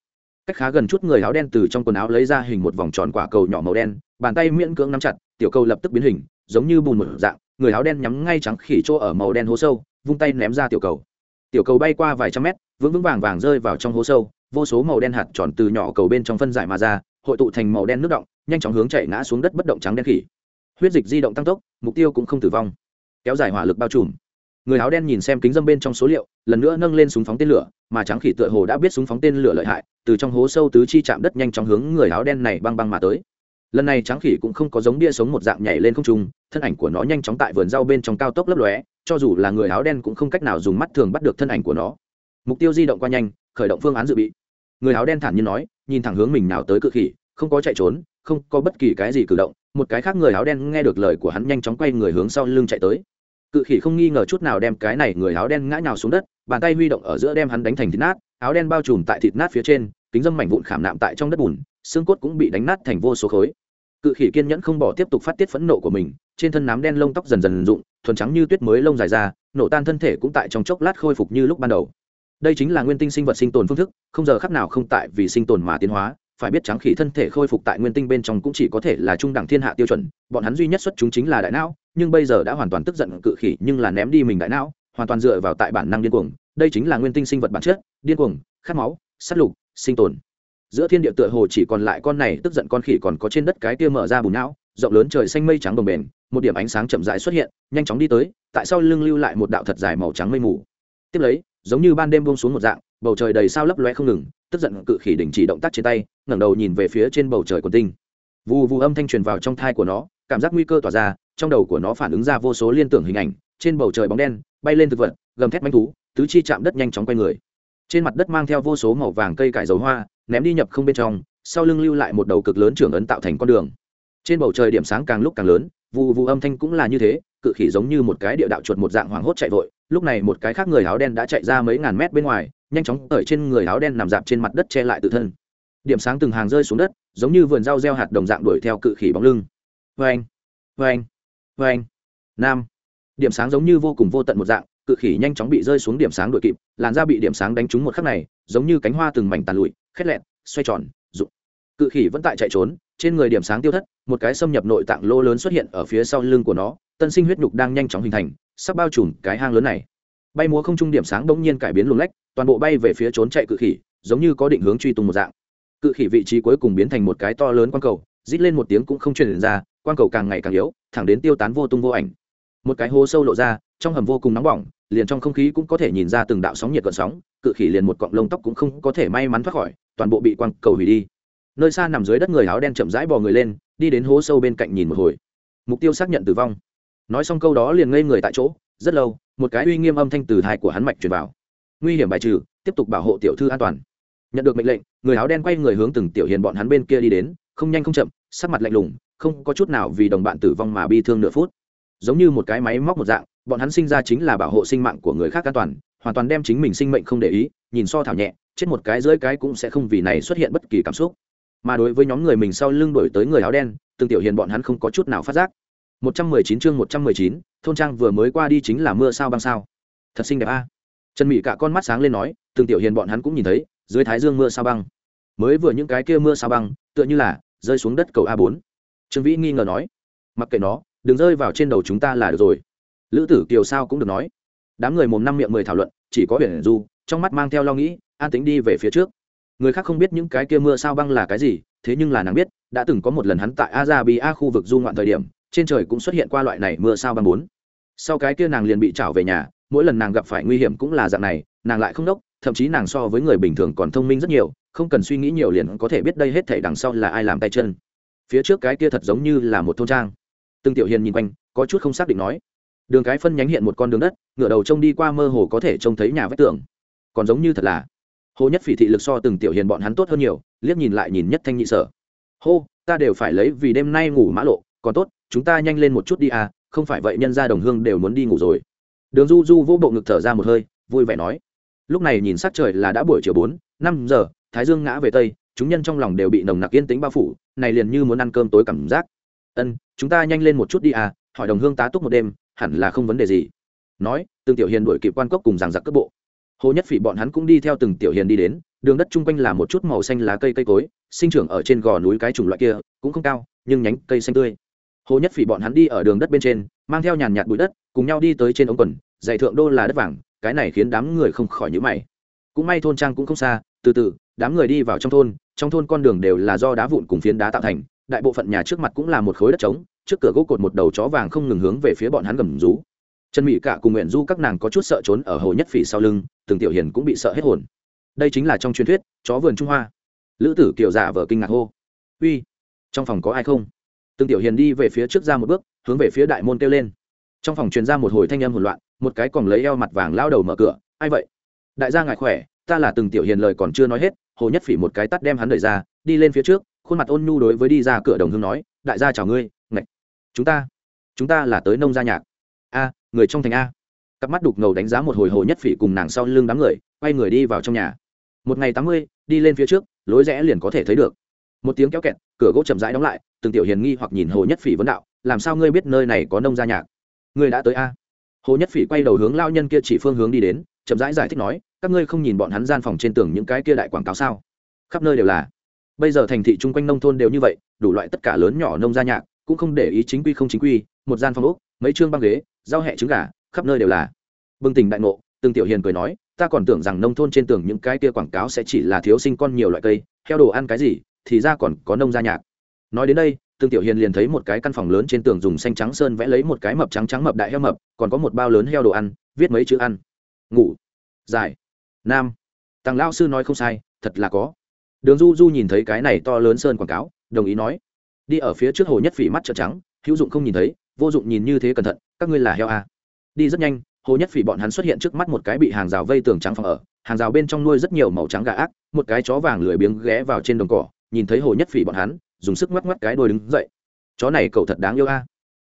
cách khá gần chút người áo đen từ trong quần áo lấy ra hình một vòng tròn quả cầu nhỏ màu đen, bàn tay miễn cưỡng nắm chặt, tiểu cầu lập tức biến hình, giống như bùn một dạng, người áo đen nhắm ngay trắng khỉ chỗ ở màu đen hố sâu, vung tay ném ra tiểu cầu. Tiểu cầu bay qua vài trăm mét, vững vững vàng vàng rơi vào trong hố sâu, vô số màu đen hạt tròn từ nhỏ cầu bên trong phân giải mà ra, hội tụ thành màu đen nước động, nhanh chóng hướng chạy ngã xuống đất bất động trắng đen khỉ. Huyết dịch di động tăng tốc, mục tiêu cũng không tử vong. Kéo dài hỏa lực bao trùm người áo đen nhìn xem kính dâm bên trong số liệu, lần nữa nâng lên súng phóng tên lửa, mà trắng khỉ tựa hồ đã biết súng phóng tên lửa lợi hại, từ trong hố sâu tứ chi chạm đất nhanh chóng hướng người áo đen này băng băng mà tới. Lần này trắng khỉ cũng không có giống bia sống một dạng nhảy lên không trung, thân ảnh của nó nhanh chóng tại vườn rau bên trong cao tốc lấp lóe, cho dù là người áo đen cũng không cách nào dùng mắt thường bắt được thân ảnh của nó. Mục tiêu di động qua nhanh, khởi động phương án dự bị. Người áo đen thản nhiên nói, nhìn thẳng hướng mình nào tới cự khỉ, không có chạy trốn, không có bất kỳ cái gì cử động, một cái khác người áo đen nghe được lời của hắn nhanh chóng quay người hướng sau lưng chạy tới cự khỉ không nghi ngờ chút nào đem cái này người áo đen ngã nhào xuống đất, bàn tay huy động ở giữa đem hắn đánh thành thịt nát, áo đen bao trùm tại thịt nát phía trên, kính dâm mảnh vụn khảm nạm tại trong đất bùn, xương cốt cũng bị đánh nát thành vô số khối. Cự khỉ kiên nhẫn không bỏ tiếp tục phát tiết phẫn nộ của mình, trên thân nám đen lông tóc dần dần rụng, thuần trắng như tuyết mới lông dài ra, nổ tan thân thể cũng tại trong chốc lát khôi phục như lúc ban đầu. Đây chính là nguyên tinh sinh vật sinh tồn phương thức, không giờ khắc nào không tại vì sinh tồn mà tiến hóa phải biết trắng khỉ thân thể khôi phục tại nguyên tinh bên trong cũng chỉ có thể là trung đẳng thiên hạ tiêu chuẩn, bọn hắn duy nhất xuất chúng chính là đại não, nhưng bây giờ đã hoàn toàn tức giận cự khỉ nhưng là ném đi mình đại não, hoàn toàn dựa vào tại bản năng điên cuồng. Đây chính là nguyên tinh sinh vật bản chất, điên cuồng, khát máu, sát lục, sinh tồn. Giữa thiên địa tựa hồ chỉ còn lại con này tức giận con khỉ còn có trên đất cái kia mở ra bùn não, rộng lớn trời xanh mây trắng đồng bền một điểm ánh sáng chậm dài xuất hiện, nhanh chóng đi tới, tại sao lưng lưu lại một đạo thật dài màu trắng mây mù. Tiếp lấy, giống như ban đêm buông xuống một dạng bầu trời đầy sao lấp loe không ngừng, tức giận cự khỉ đình chỉ động tác trên tay, ngẩng đầu nhìn về phía trên bầu trời quần tinh. Vù vù âm thanh truyền vào trong thai của nó, cảm giác nguy cơ tỏa ra, trong đầu của nó phản ứng ra vô số liên tưởng hình ảnh, trên bầu trời bóng đen, bay lên thực vật, gầm thét manh thú, tứ chi chạm đất nhanh chóng quay người. Trên mặt đất mang theo vô số màu vàng cây cải dầu hoa, ném đi nhập không bên trong, sau lưng lưu lại một đầu cực lớn trưởng ấn tạo thành con đường. Trên bầu trời điểm sáng càng lúc càng lớn vụ vụ âm thanh cũng là như thế cự khỉ giống như một cái địa đạo chuột một dạng hoảng hốt chạy vội. Lúc này một cái khác người áo đen đã chạy ra mấy ngàn mét bên ngoài, nhanh chóng ở trên người áo đen nằm dạp trên mặt đất che lại tự thân. Điểm sáng từng hàng rơi xuống đất, giống như vườn rau gieo hạt đồng dạng đuổi theo cự khỉ bóng lưng. Vê anh vê anh vê anh nam. Điểm sáng giống như vô cùng vô tận một dạng, cự khỉ nhanh chóng bị rơi xuống điểm sáng đuổi kịp, làn da bị điểm sáng đánh trúng một khắc này, giống như cánh hoa từng mảnh tàn lụi, khét lẹn xoay tròn, rụng. Cự khỉ vẫn tại chạy trốn, trên người điểm sáng tiêu thất, một cái xâm nhập nội tạng lô lớn xuất hiện ở phía sau lưng của nó tân sinh huyết nhục đang nhanh chóng hình thành, sắp bao trùm cái hang lớn này. Bay múa không trung điểm sáng bỗng nhiên cải biến luồng lách, toàn bộ bay về phía trốn chạy cự khỉ, giống như có định hướng truy tung một dạng. Cự khỉ vị trí cuối cùng biến thành một cái to lớn quang cầu, rít lên một tiếng cũng không truyền ra, quang cầu càng ngày càng yếu, thẳng đến tiêu tán vô tung vô ảnh. Một cái hố sâu lộ ra, trong hầm vô cùng nóng bỏng, liền trong không khí cũng có thể nhìn ra từng đạo sóng nhiệt cận sóng, cự khỉ liền một cọng lông tóc cũng không có thể may mắn thoát khỏi, toàn bộ bị quang cầu hủy đi. Nơi xa nằm dưới đất người áo đen chậm rãi bò người lên, đi đến hố sâu bên cạnh nhìn một hồi. Mục tiêu xác nhận tử vong nói xong câu đó liền ngây người tại chỗ, rất lâu, một cái uy nghiêm âm thanh từ thai của hắn mạch truyền vào. Nguy hiểm bài trừ, tiếp tục bảo hộ tiểu thư an toàn. Nhận được mệnh lệnh, người áo đen quay người hướng từng tiểu hiền bọn hắn bên kia đi đến, không nhanh không chậm, sắc mặt lạnh lùng, không có chút nào vì đồng bạn tử vong mà bi thương nửa phút. Giống như một cái máy móc một dạng, bọn hắn sinh ra chính là bảo hộ sinh mạng của người khác an toàn, hoàn toàn đem chính mình sinh mệnh không để ý, nhìn so thảo nhẹ, chết một cái dưới cái cũng sẽ không vì này xuất hiện bất kỳ cảm xúc. Mà đối với nhóm người mình sau lưng đổi tới người áo đen, từng tiểu hiền bọn hắn không có chút nào phát giác. 119 chương 119, thôn trang vừa mới qua đi chính là mưa sao băng sao. Thật xinh đẹp a. Trần Mị cả con mắt sáng lên nói từng tiểu hiền bọn hắn cũng nhìn thấy dưới thái dương mưa sao băng. Mới vừa những cái kia mưa sao băng tựa như là rơi xuống đất cầu a 4 trương vĩ nghi ngờ nói mặc kệ nó đừng rơi vào trên đầu chúng ta là được rồi. Lữ tử kiều sao cũng được nói. Đám người mồm năm miệng mười thảo luận chỉ có biển du trong mắt mang theo lo nghĩ an tính đi về phía trước. Người khác không biết những cái kia mưa sao băng là cái gì thế nhưng là nàng biết đã từng có một lần hắn tại azabia khu vực du ngoạn thời điểm trên trời cũng xuất hiện qua loại này mưa sao băng bốn. Sau cái kia nàng liền bị trảo về nhà, mỗi lần nàng gặp phải nguy hiểm cũng là dạng này, nàng lại không đốc, thậm chí nàng so với người bình thường còn thông minh rất nhiều, không cần suy nghĩ nhiều liền có thể biết đây hết thể đằng sau là ai làm tay chân. Phía trước cái kia thật giống như là một thôn trang. Từng tiểu hiền nhìn quanh, có chút không xác định nói. Đường cái phân nhánh hiện một con đường đất, ngựa đầu trông đi qua mơ hồ có thể trông thấy nhà vách tường. Còn giống như thật là. Hồ nhất phỉ thị lực so từng tiểu hiền bọn hắn tốt hơn nhiều, liếc nhìn lại nhìn nhất thanh nhị sở. Hô, ta đều phải lấy vì đêm nay ngủ mã lộ, còn tốt chúng ta nhanh lên một chút đi à không phải vậy nhân gia đồng hương đều muốn đi ngủ rồi. Đường du du vô bộ ngực thở ra một hơi, vui vẻ nói. Lúc này nhìn sát trời là đã buổi chiều bốn, năm giờ, thái dương ngã về tây, chúng nhân trong lòng đều bị nồng nặc yên tĩnh bao phủ, này liền như muốn ăn cơm tối cảm giác. Ân, chúng ta nhanh lên một chút đi à hỏi đồng hương tá túc một đêm, hẳn là không vấn đề gì. Nói từng tiểu hiền đuổi kịp quan cốc cùng giảng giặc cấp bộ. Hồ nhất phỉ bọn hắn cũng đi theo từng tiểu hiền đi đến, đường đất chung quanh là một chút màu xanh lá cây cây cối, sinh trưởng ở trên gò núi cái chủng loại kia, cũng không cao, nhưng nhánh cây xanh tươi hồ nhất phỉ bọn hắn đi ở đường đất bên trên, mang theo nhàn nhạt bụi đất, cùng nhau đi tới trên ống quần, dày thượng đô là đất vàng, cái này khiến đám người không khỏi nhữ mày. Cũng may thôn trang cũng không xa, từ từ, đám người đi vào trong thôn trong thôn con đường đều là do đá vụn cùng phiến đá tạo thành, đại bộ phận nhà trước mặt cũng là một khối đất trống, trước cửa gỗ cột một đầu chó vàng không ngừng hướng về phía bọn hắn gầm rú. Trần mỹ cả cùng nguyện du các nàng có chút sợ trốn ở hồ nhất phỉ sau lưng, từng tiểu hiền cũng bị sợ hết hồn. Đây chính là trong truyền thuyết, chó vườn trung hoa. Lữ tử kiều giả vờ kinh ngạc hô. Uy, trong phòng có ai không? Từng tiểu hiền đi về phía trước ra một bước, hướng về phía đại môn kêu lên. Trong phòng truyền ra một hồi thanh âm hỗn loạn, một cái còn lấy eo mặt vàng lao đầu mở cửa, ai vậy? Đại gia ngài khỏe, ta là từng tiểu hiền lời còn chưa nói hết, hồ nhất phỉ một cái tắt đem hắn đẩy ra, đi lên phía trước, khuôn mặt ôn nhu đối với đi ra cửa đồng hương nói, đại gia chào ngươi, ngạch, chúng ta chúng ta là tới nông gia nhạc. A, người trong thành a. Cặp mắt đục ngầu đánh giá một hồi hồ nhất phỉ cùng nàng sau lưng đám người, quay người đi vào trong nhà. Một ngày tám mươi, đi lên phía trước, lối rẽ liền có thể thấy được. Một tiếng kéo kẹt, cửa gỗ chậm rãi đóng lại từng tiểu hiền nghi hoặc nhìn hồ nhất phỉ vấn đạo, làm sao ngươi biết nơi này có nông gia nhạc? Ngươi đã tới a? Hồ nhất phỉ quay đầu hướng lao nhân kia chỉ phương hướng đi đến, chậm rãi giải thích nói, các ngươi không nhìn bọn hắn gian phòng trên tường những cái kia đại quảng cáo sao? Khắp nơi đều là. Bây giờ thành thị chung quanh nông thôn đều như vậy, đủ loại tất cả lớn nhỏ nông gia nhạc, cũng không để ý chính quy không chính quy, một gian phòng úc mấy chương băng ghế, rau hẹ trứng gà, khắp nơi đều là. Bừng tỉnh đại ngộ, từng tiểu hiền cười nói, ta còn tưởng rằng nông thôn trên tường những cái kia quảng cáo sẽ chỉ là thiếu sinh con nhiều loại cây theo đồ ăn cái gì, thì ra còn có nông gia nhạc nói đến đây, tương tiểu hiền liền thấy một cái căn phòng lớn trên tường dùng xanh trắng sơn vẽ lấy một cái mập trắng trắng mập đại heo mập, còn có một bao lớn heo đồ ăn, viết mấy chữ ăn. Ngủ. Dài nam. Tăng lao sư nói không sai, thật là có. Đường du du nhìn thấy cái này to lớn sơn quảng cáo, đồng ý nói. Đi ở phía trước hồ nhất phỉ mắt trợn trắng, hữu dụng không nhìn thấy, vô dụng nhìn như thế cẩn thận, các ngươi là heo à. đi rất nhanh, hồ nhất phỉ bọn hắn xuất hiện trước mắt một cái bị hàng rào vây tường trắng phòng ở, hàng rào bên trong nuôi rất nhiều màu trắng gà ác, một cái chó vàng lười biếng ghé vào trên đồng cỏ, nhìn thấy hồ nhất phỉ bọn hắn dùng sức ngoắc ngoắc cái đôi đứng dậy. Chó này cậu thật đáng yêu a. À.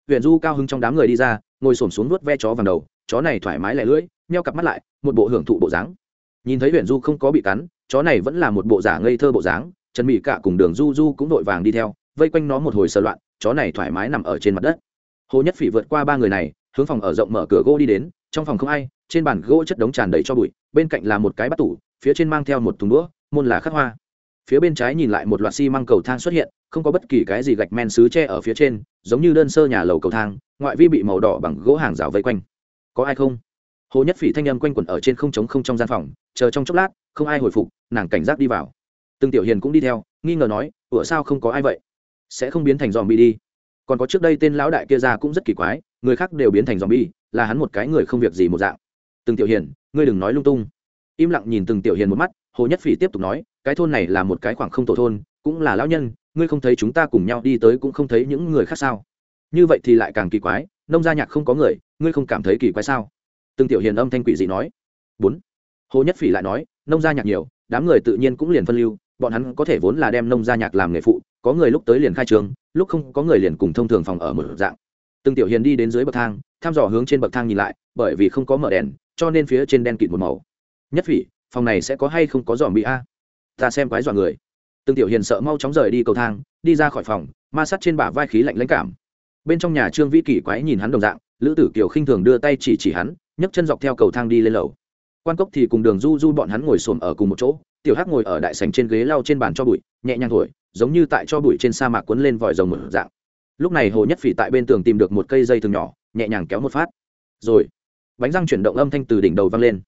huyện du cao hứng trong đám người đi ra, ngồi xổm xuống nuốt ve chó vàng đầu, chó này thoải mái lẻ lưỡi neo cặp mắt lại, một bộ hưởng thụ bộ dáng. Nhìn thấy huyện du không có bị cắn, chó này vẫn là một bộ giả ngây thơ bộ dáng, trần mỹ cạ cùng đường du du cũng vội vàng đi theo, vây quanh nó một hồi sơ loạn, chó này thoải mái nằm ở trên mặt đất. Hồ nhất phỉ vượt qua ba người này, hướng phòng ở rộng mở cửa gỗ đi đến, trong phòng không ai, trên bàn gỗ chất đống tràn đầy cho bụi, bên cạnh là một cái bắt tủ, phía trên mang theo một thùng đũa, môn là khắc hoa. Phía bên trái nhìn lại một loạt xi măng cầu thang xuất hiện không có bất kỳ cái gì gạch men xứ tre ở phía trên, giống như đơn sơ nhà lầu cầu thang, ngoại vi bị màu đỏ bằng gỗ hàng rào vây quanh. Có ai không? Hồ nhất phỉ thanh âm quanh quẩn ở trên không trống không trong gian phòng, chờ trong chốc lát, không ai hồi phục, nàng cảnh giác đi vào. Từng tiểu hiền cũng đi theo, nghi ngờ nói, ủa sao không có ai vậy? Sẽ không biến thành dòm bi đi. Còn có trước đây tên lão đại kia ra cũng rất kỳ quái, người khác đều biến thành dòm bi là hắn một cái người không việc gì một dạng. Từng tiểu hiền, ngươi đừng nói lung tung. Im lặng nhìn từng tiểu hiền một mắt, hồ nhất phỉ tiếp tục nói, cái thôn này là một cái khoảng không tổ thôn, cũng là lão nhân ngươi không thấy chúng ta cùng nhau đi tới cũng không thấy những người khác sao? Như vậy thì lại càng kỳ quái, nông gia nhạc không có người, ngươi không cảm thấy kỳ quái sao? Từng tiểu hiền âm thanh quỷ dị nói. Bốn. Hồ nhất phỉ lại nói, nông gia nhạc nhiều, đám người tự nhiên cũng liền phân lưu, bọn hắn có thể vốn là đem nông gia nhạc làm nghề phụ, có người lúc tới liền khai trường, lúc không có người liền cùng thông thường phòng ở một dạng. Từng tiểu hiền đi đến dưới bậc thang thăm dò hướng trên bậc thang nhìn lại, bởi vì không có mở đèn, cho nên phía trên đen kịt một màu. Nhất phỉ, phòng này sẽ có hay không có dòm bị a? Ta xem quái dọa người từng tiểu hiền sợ mau chóng rời đi cầu thang, đi ra khỏi phòng, ma sát trên bả vai khí lạnh lãnh cảm. Bên trong nhà trương vĩ kỳ quái nhìn hắn đồng dạng, lữ tử kiều khinh thường đưa tay chỉ chỉ hắn, nhấc chân dọc theo cầu thang đi lên lầu. Quan cốc thì cùng đường du du bọn hắn ngồi xổm ở cùng một chỗ, tiểu hắc ngồi ở đại sành trên ghế lau trên bàn cho bụi, nhẹ nhàng thổi, giống như tại cho bụi trên sa mạc quấn lên vòi rồng một dạng. Lúc này hồ nhất phỉ tại bên tường tìm được một cây dây thừng nhỏ, nhẹ nhàng kéo một phát. Rồi, bánh răng chuyển động âm thanh từ đỉnh đầu vang lên.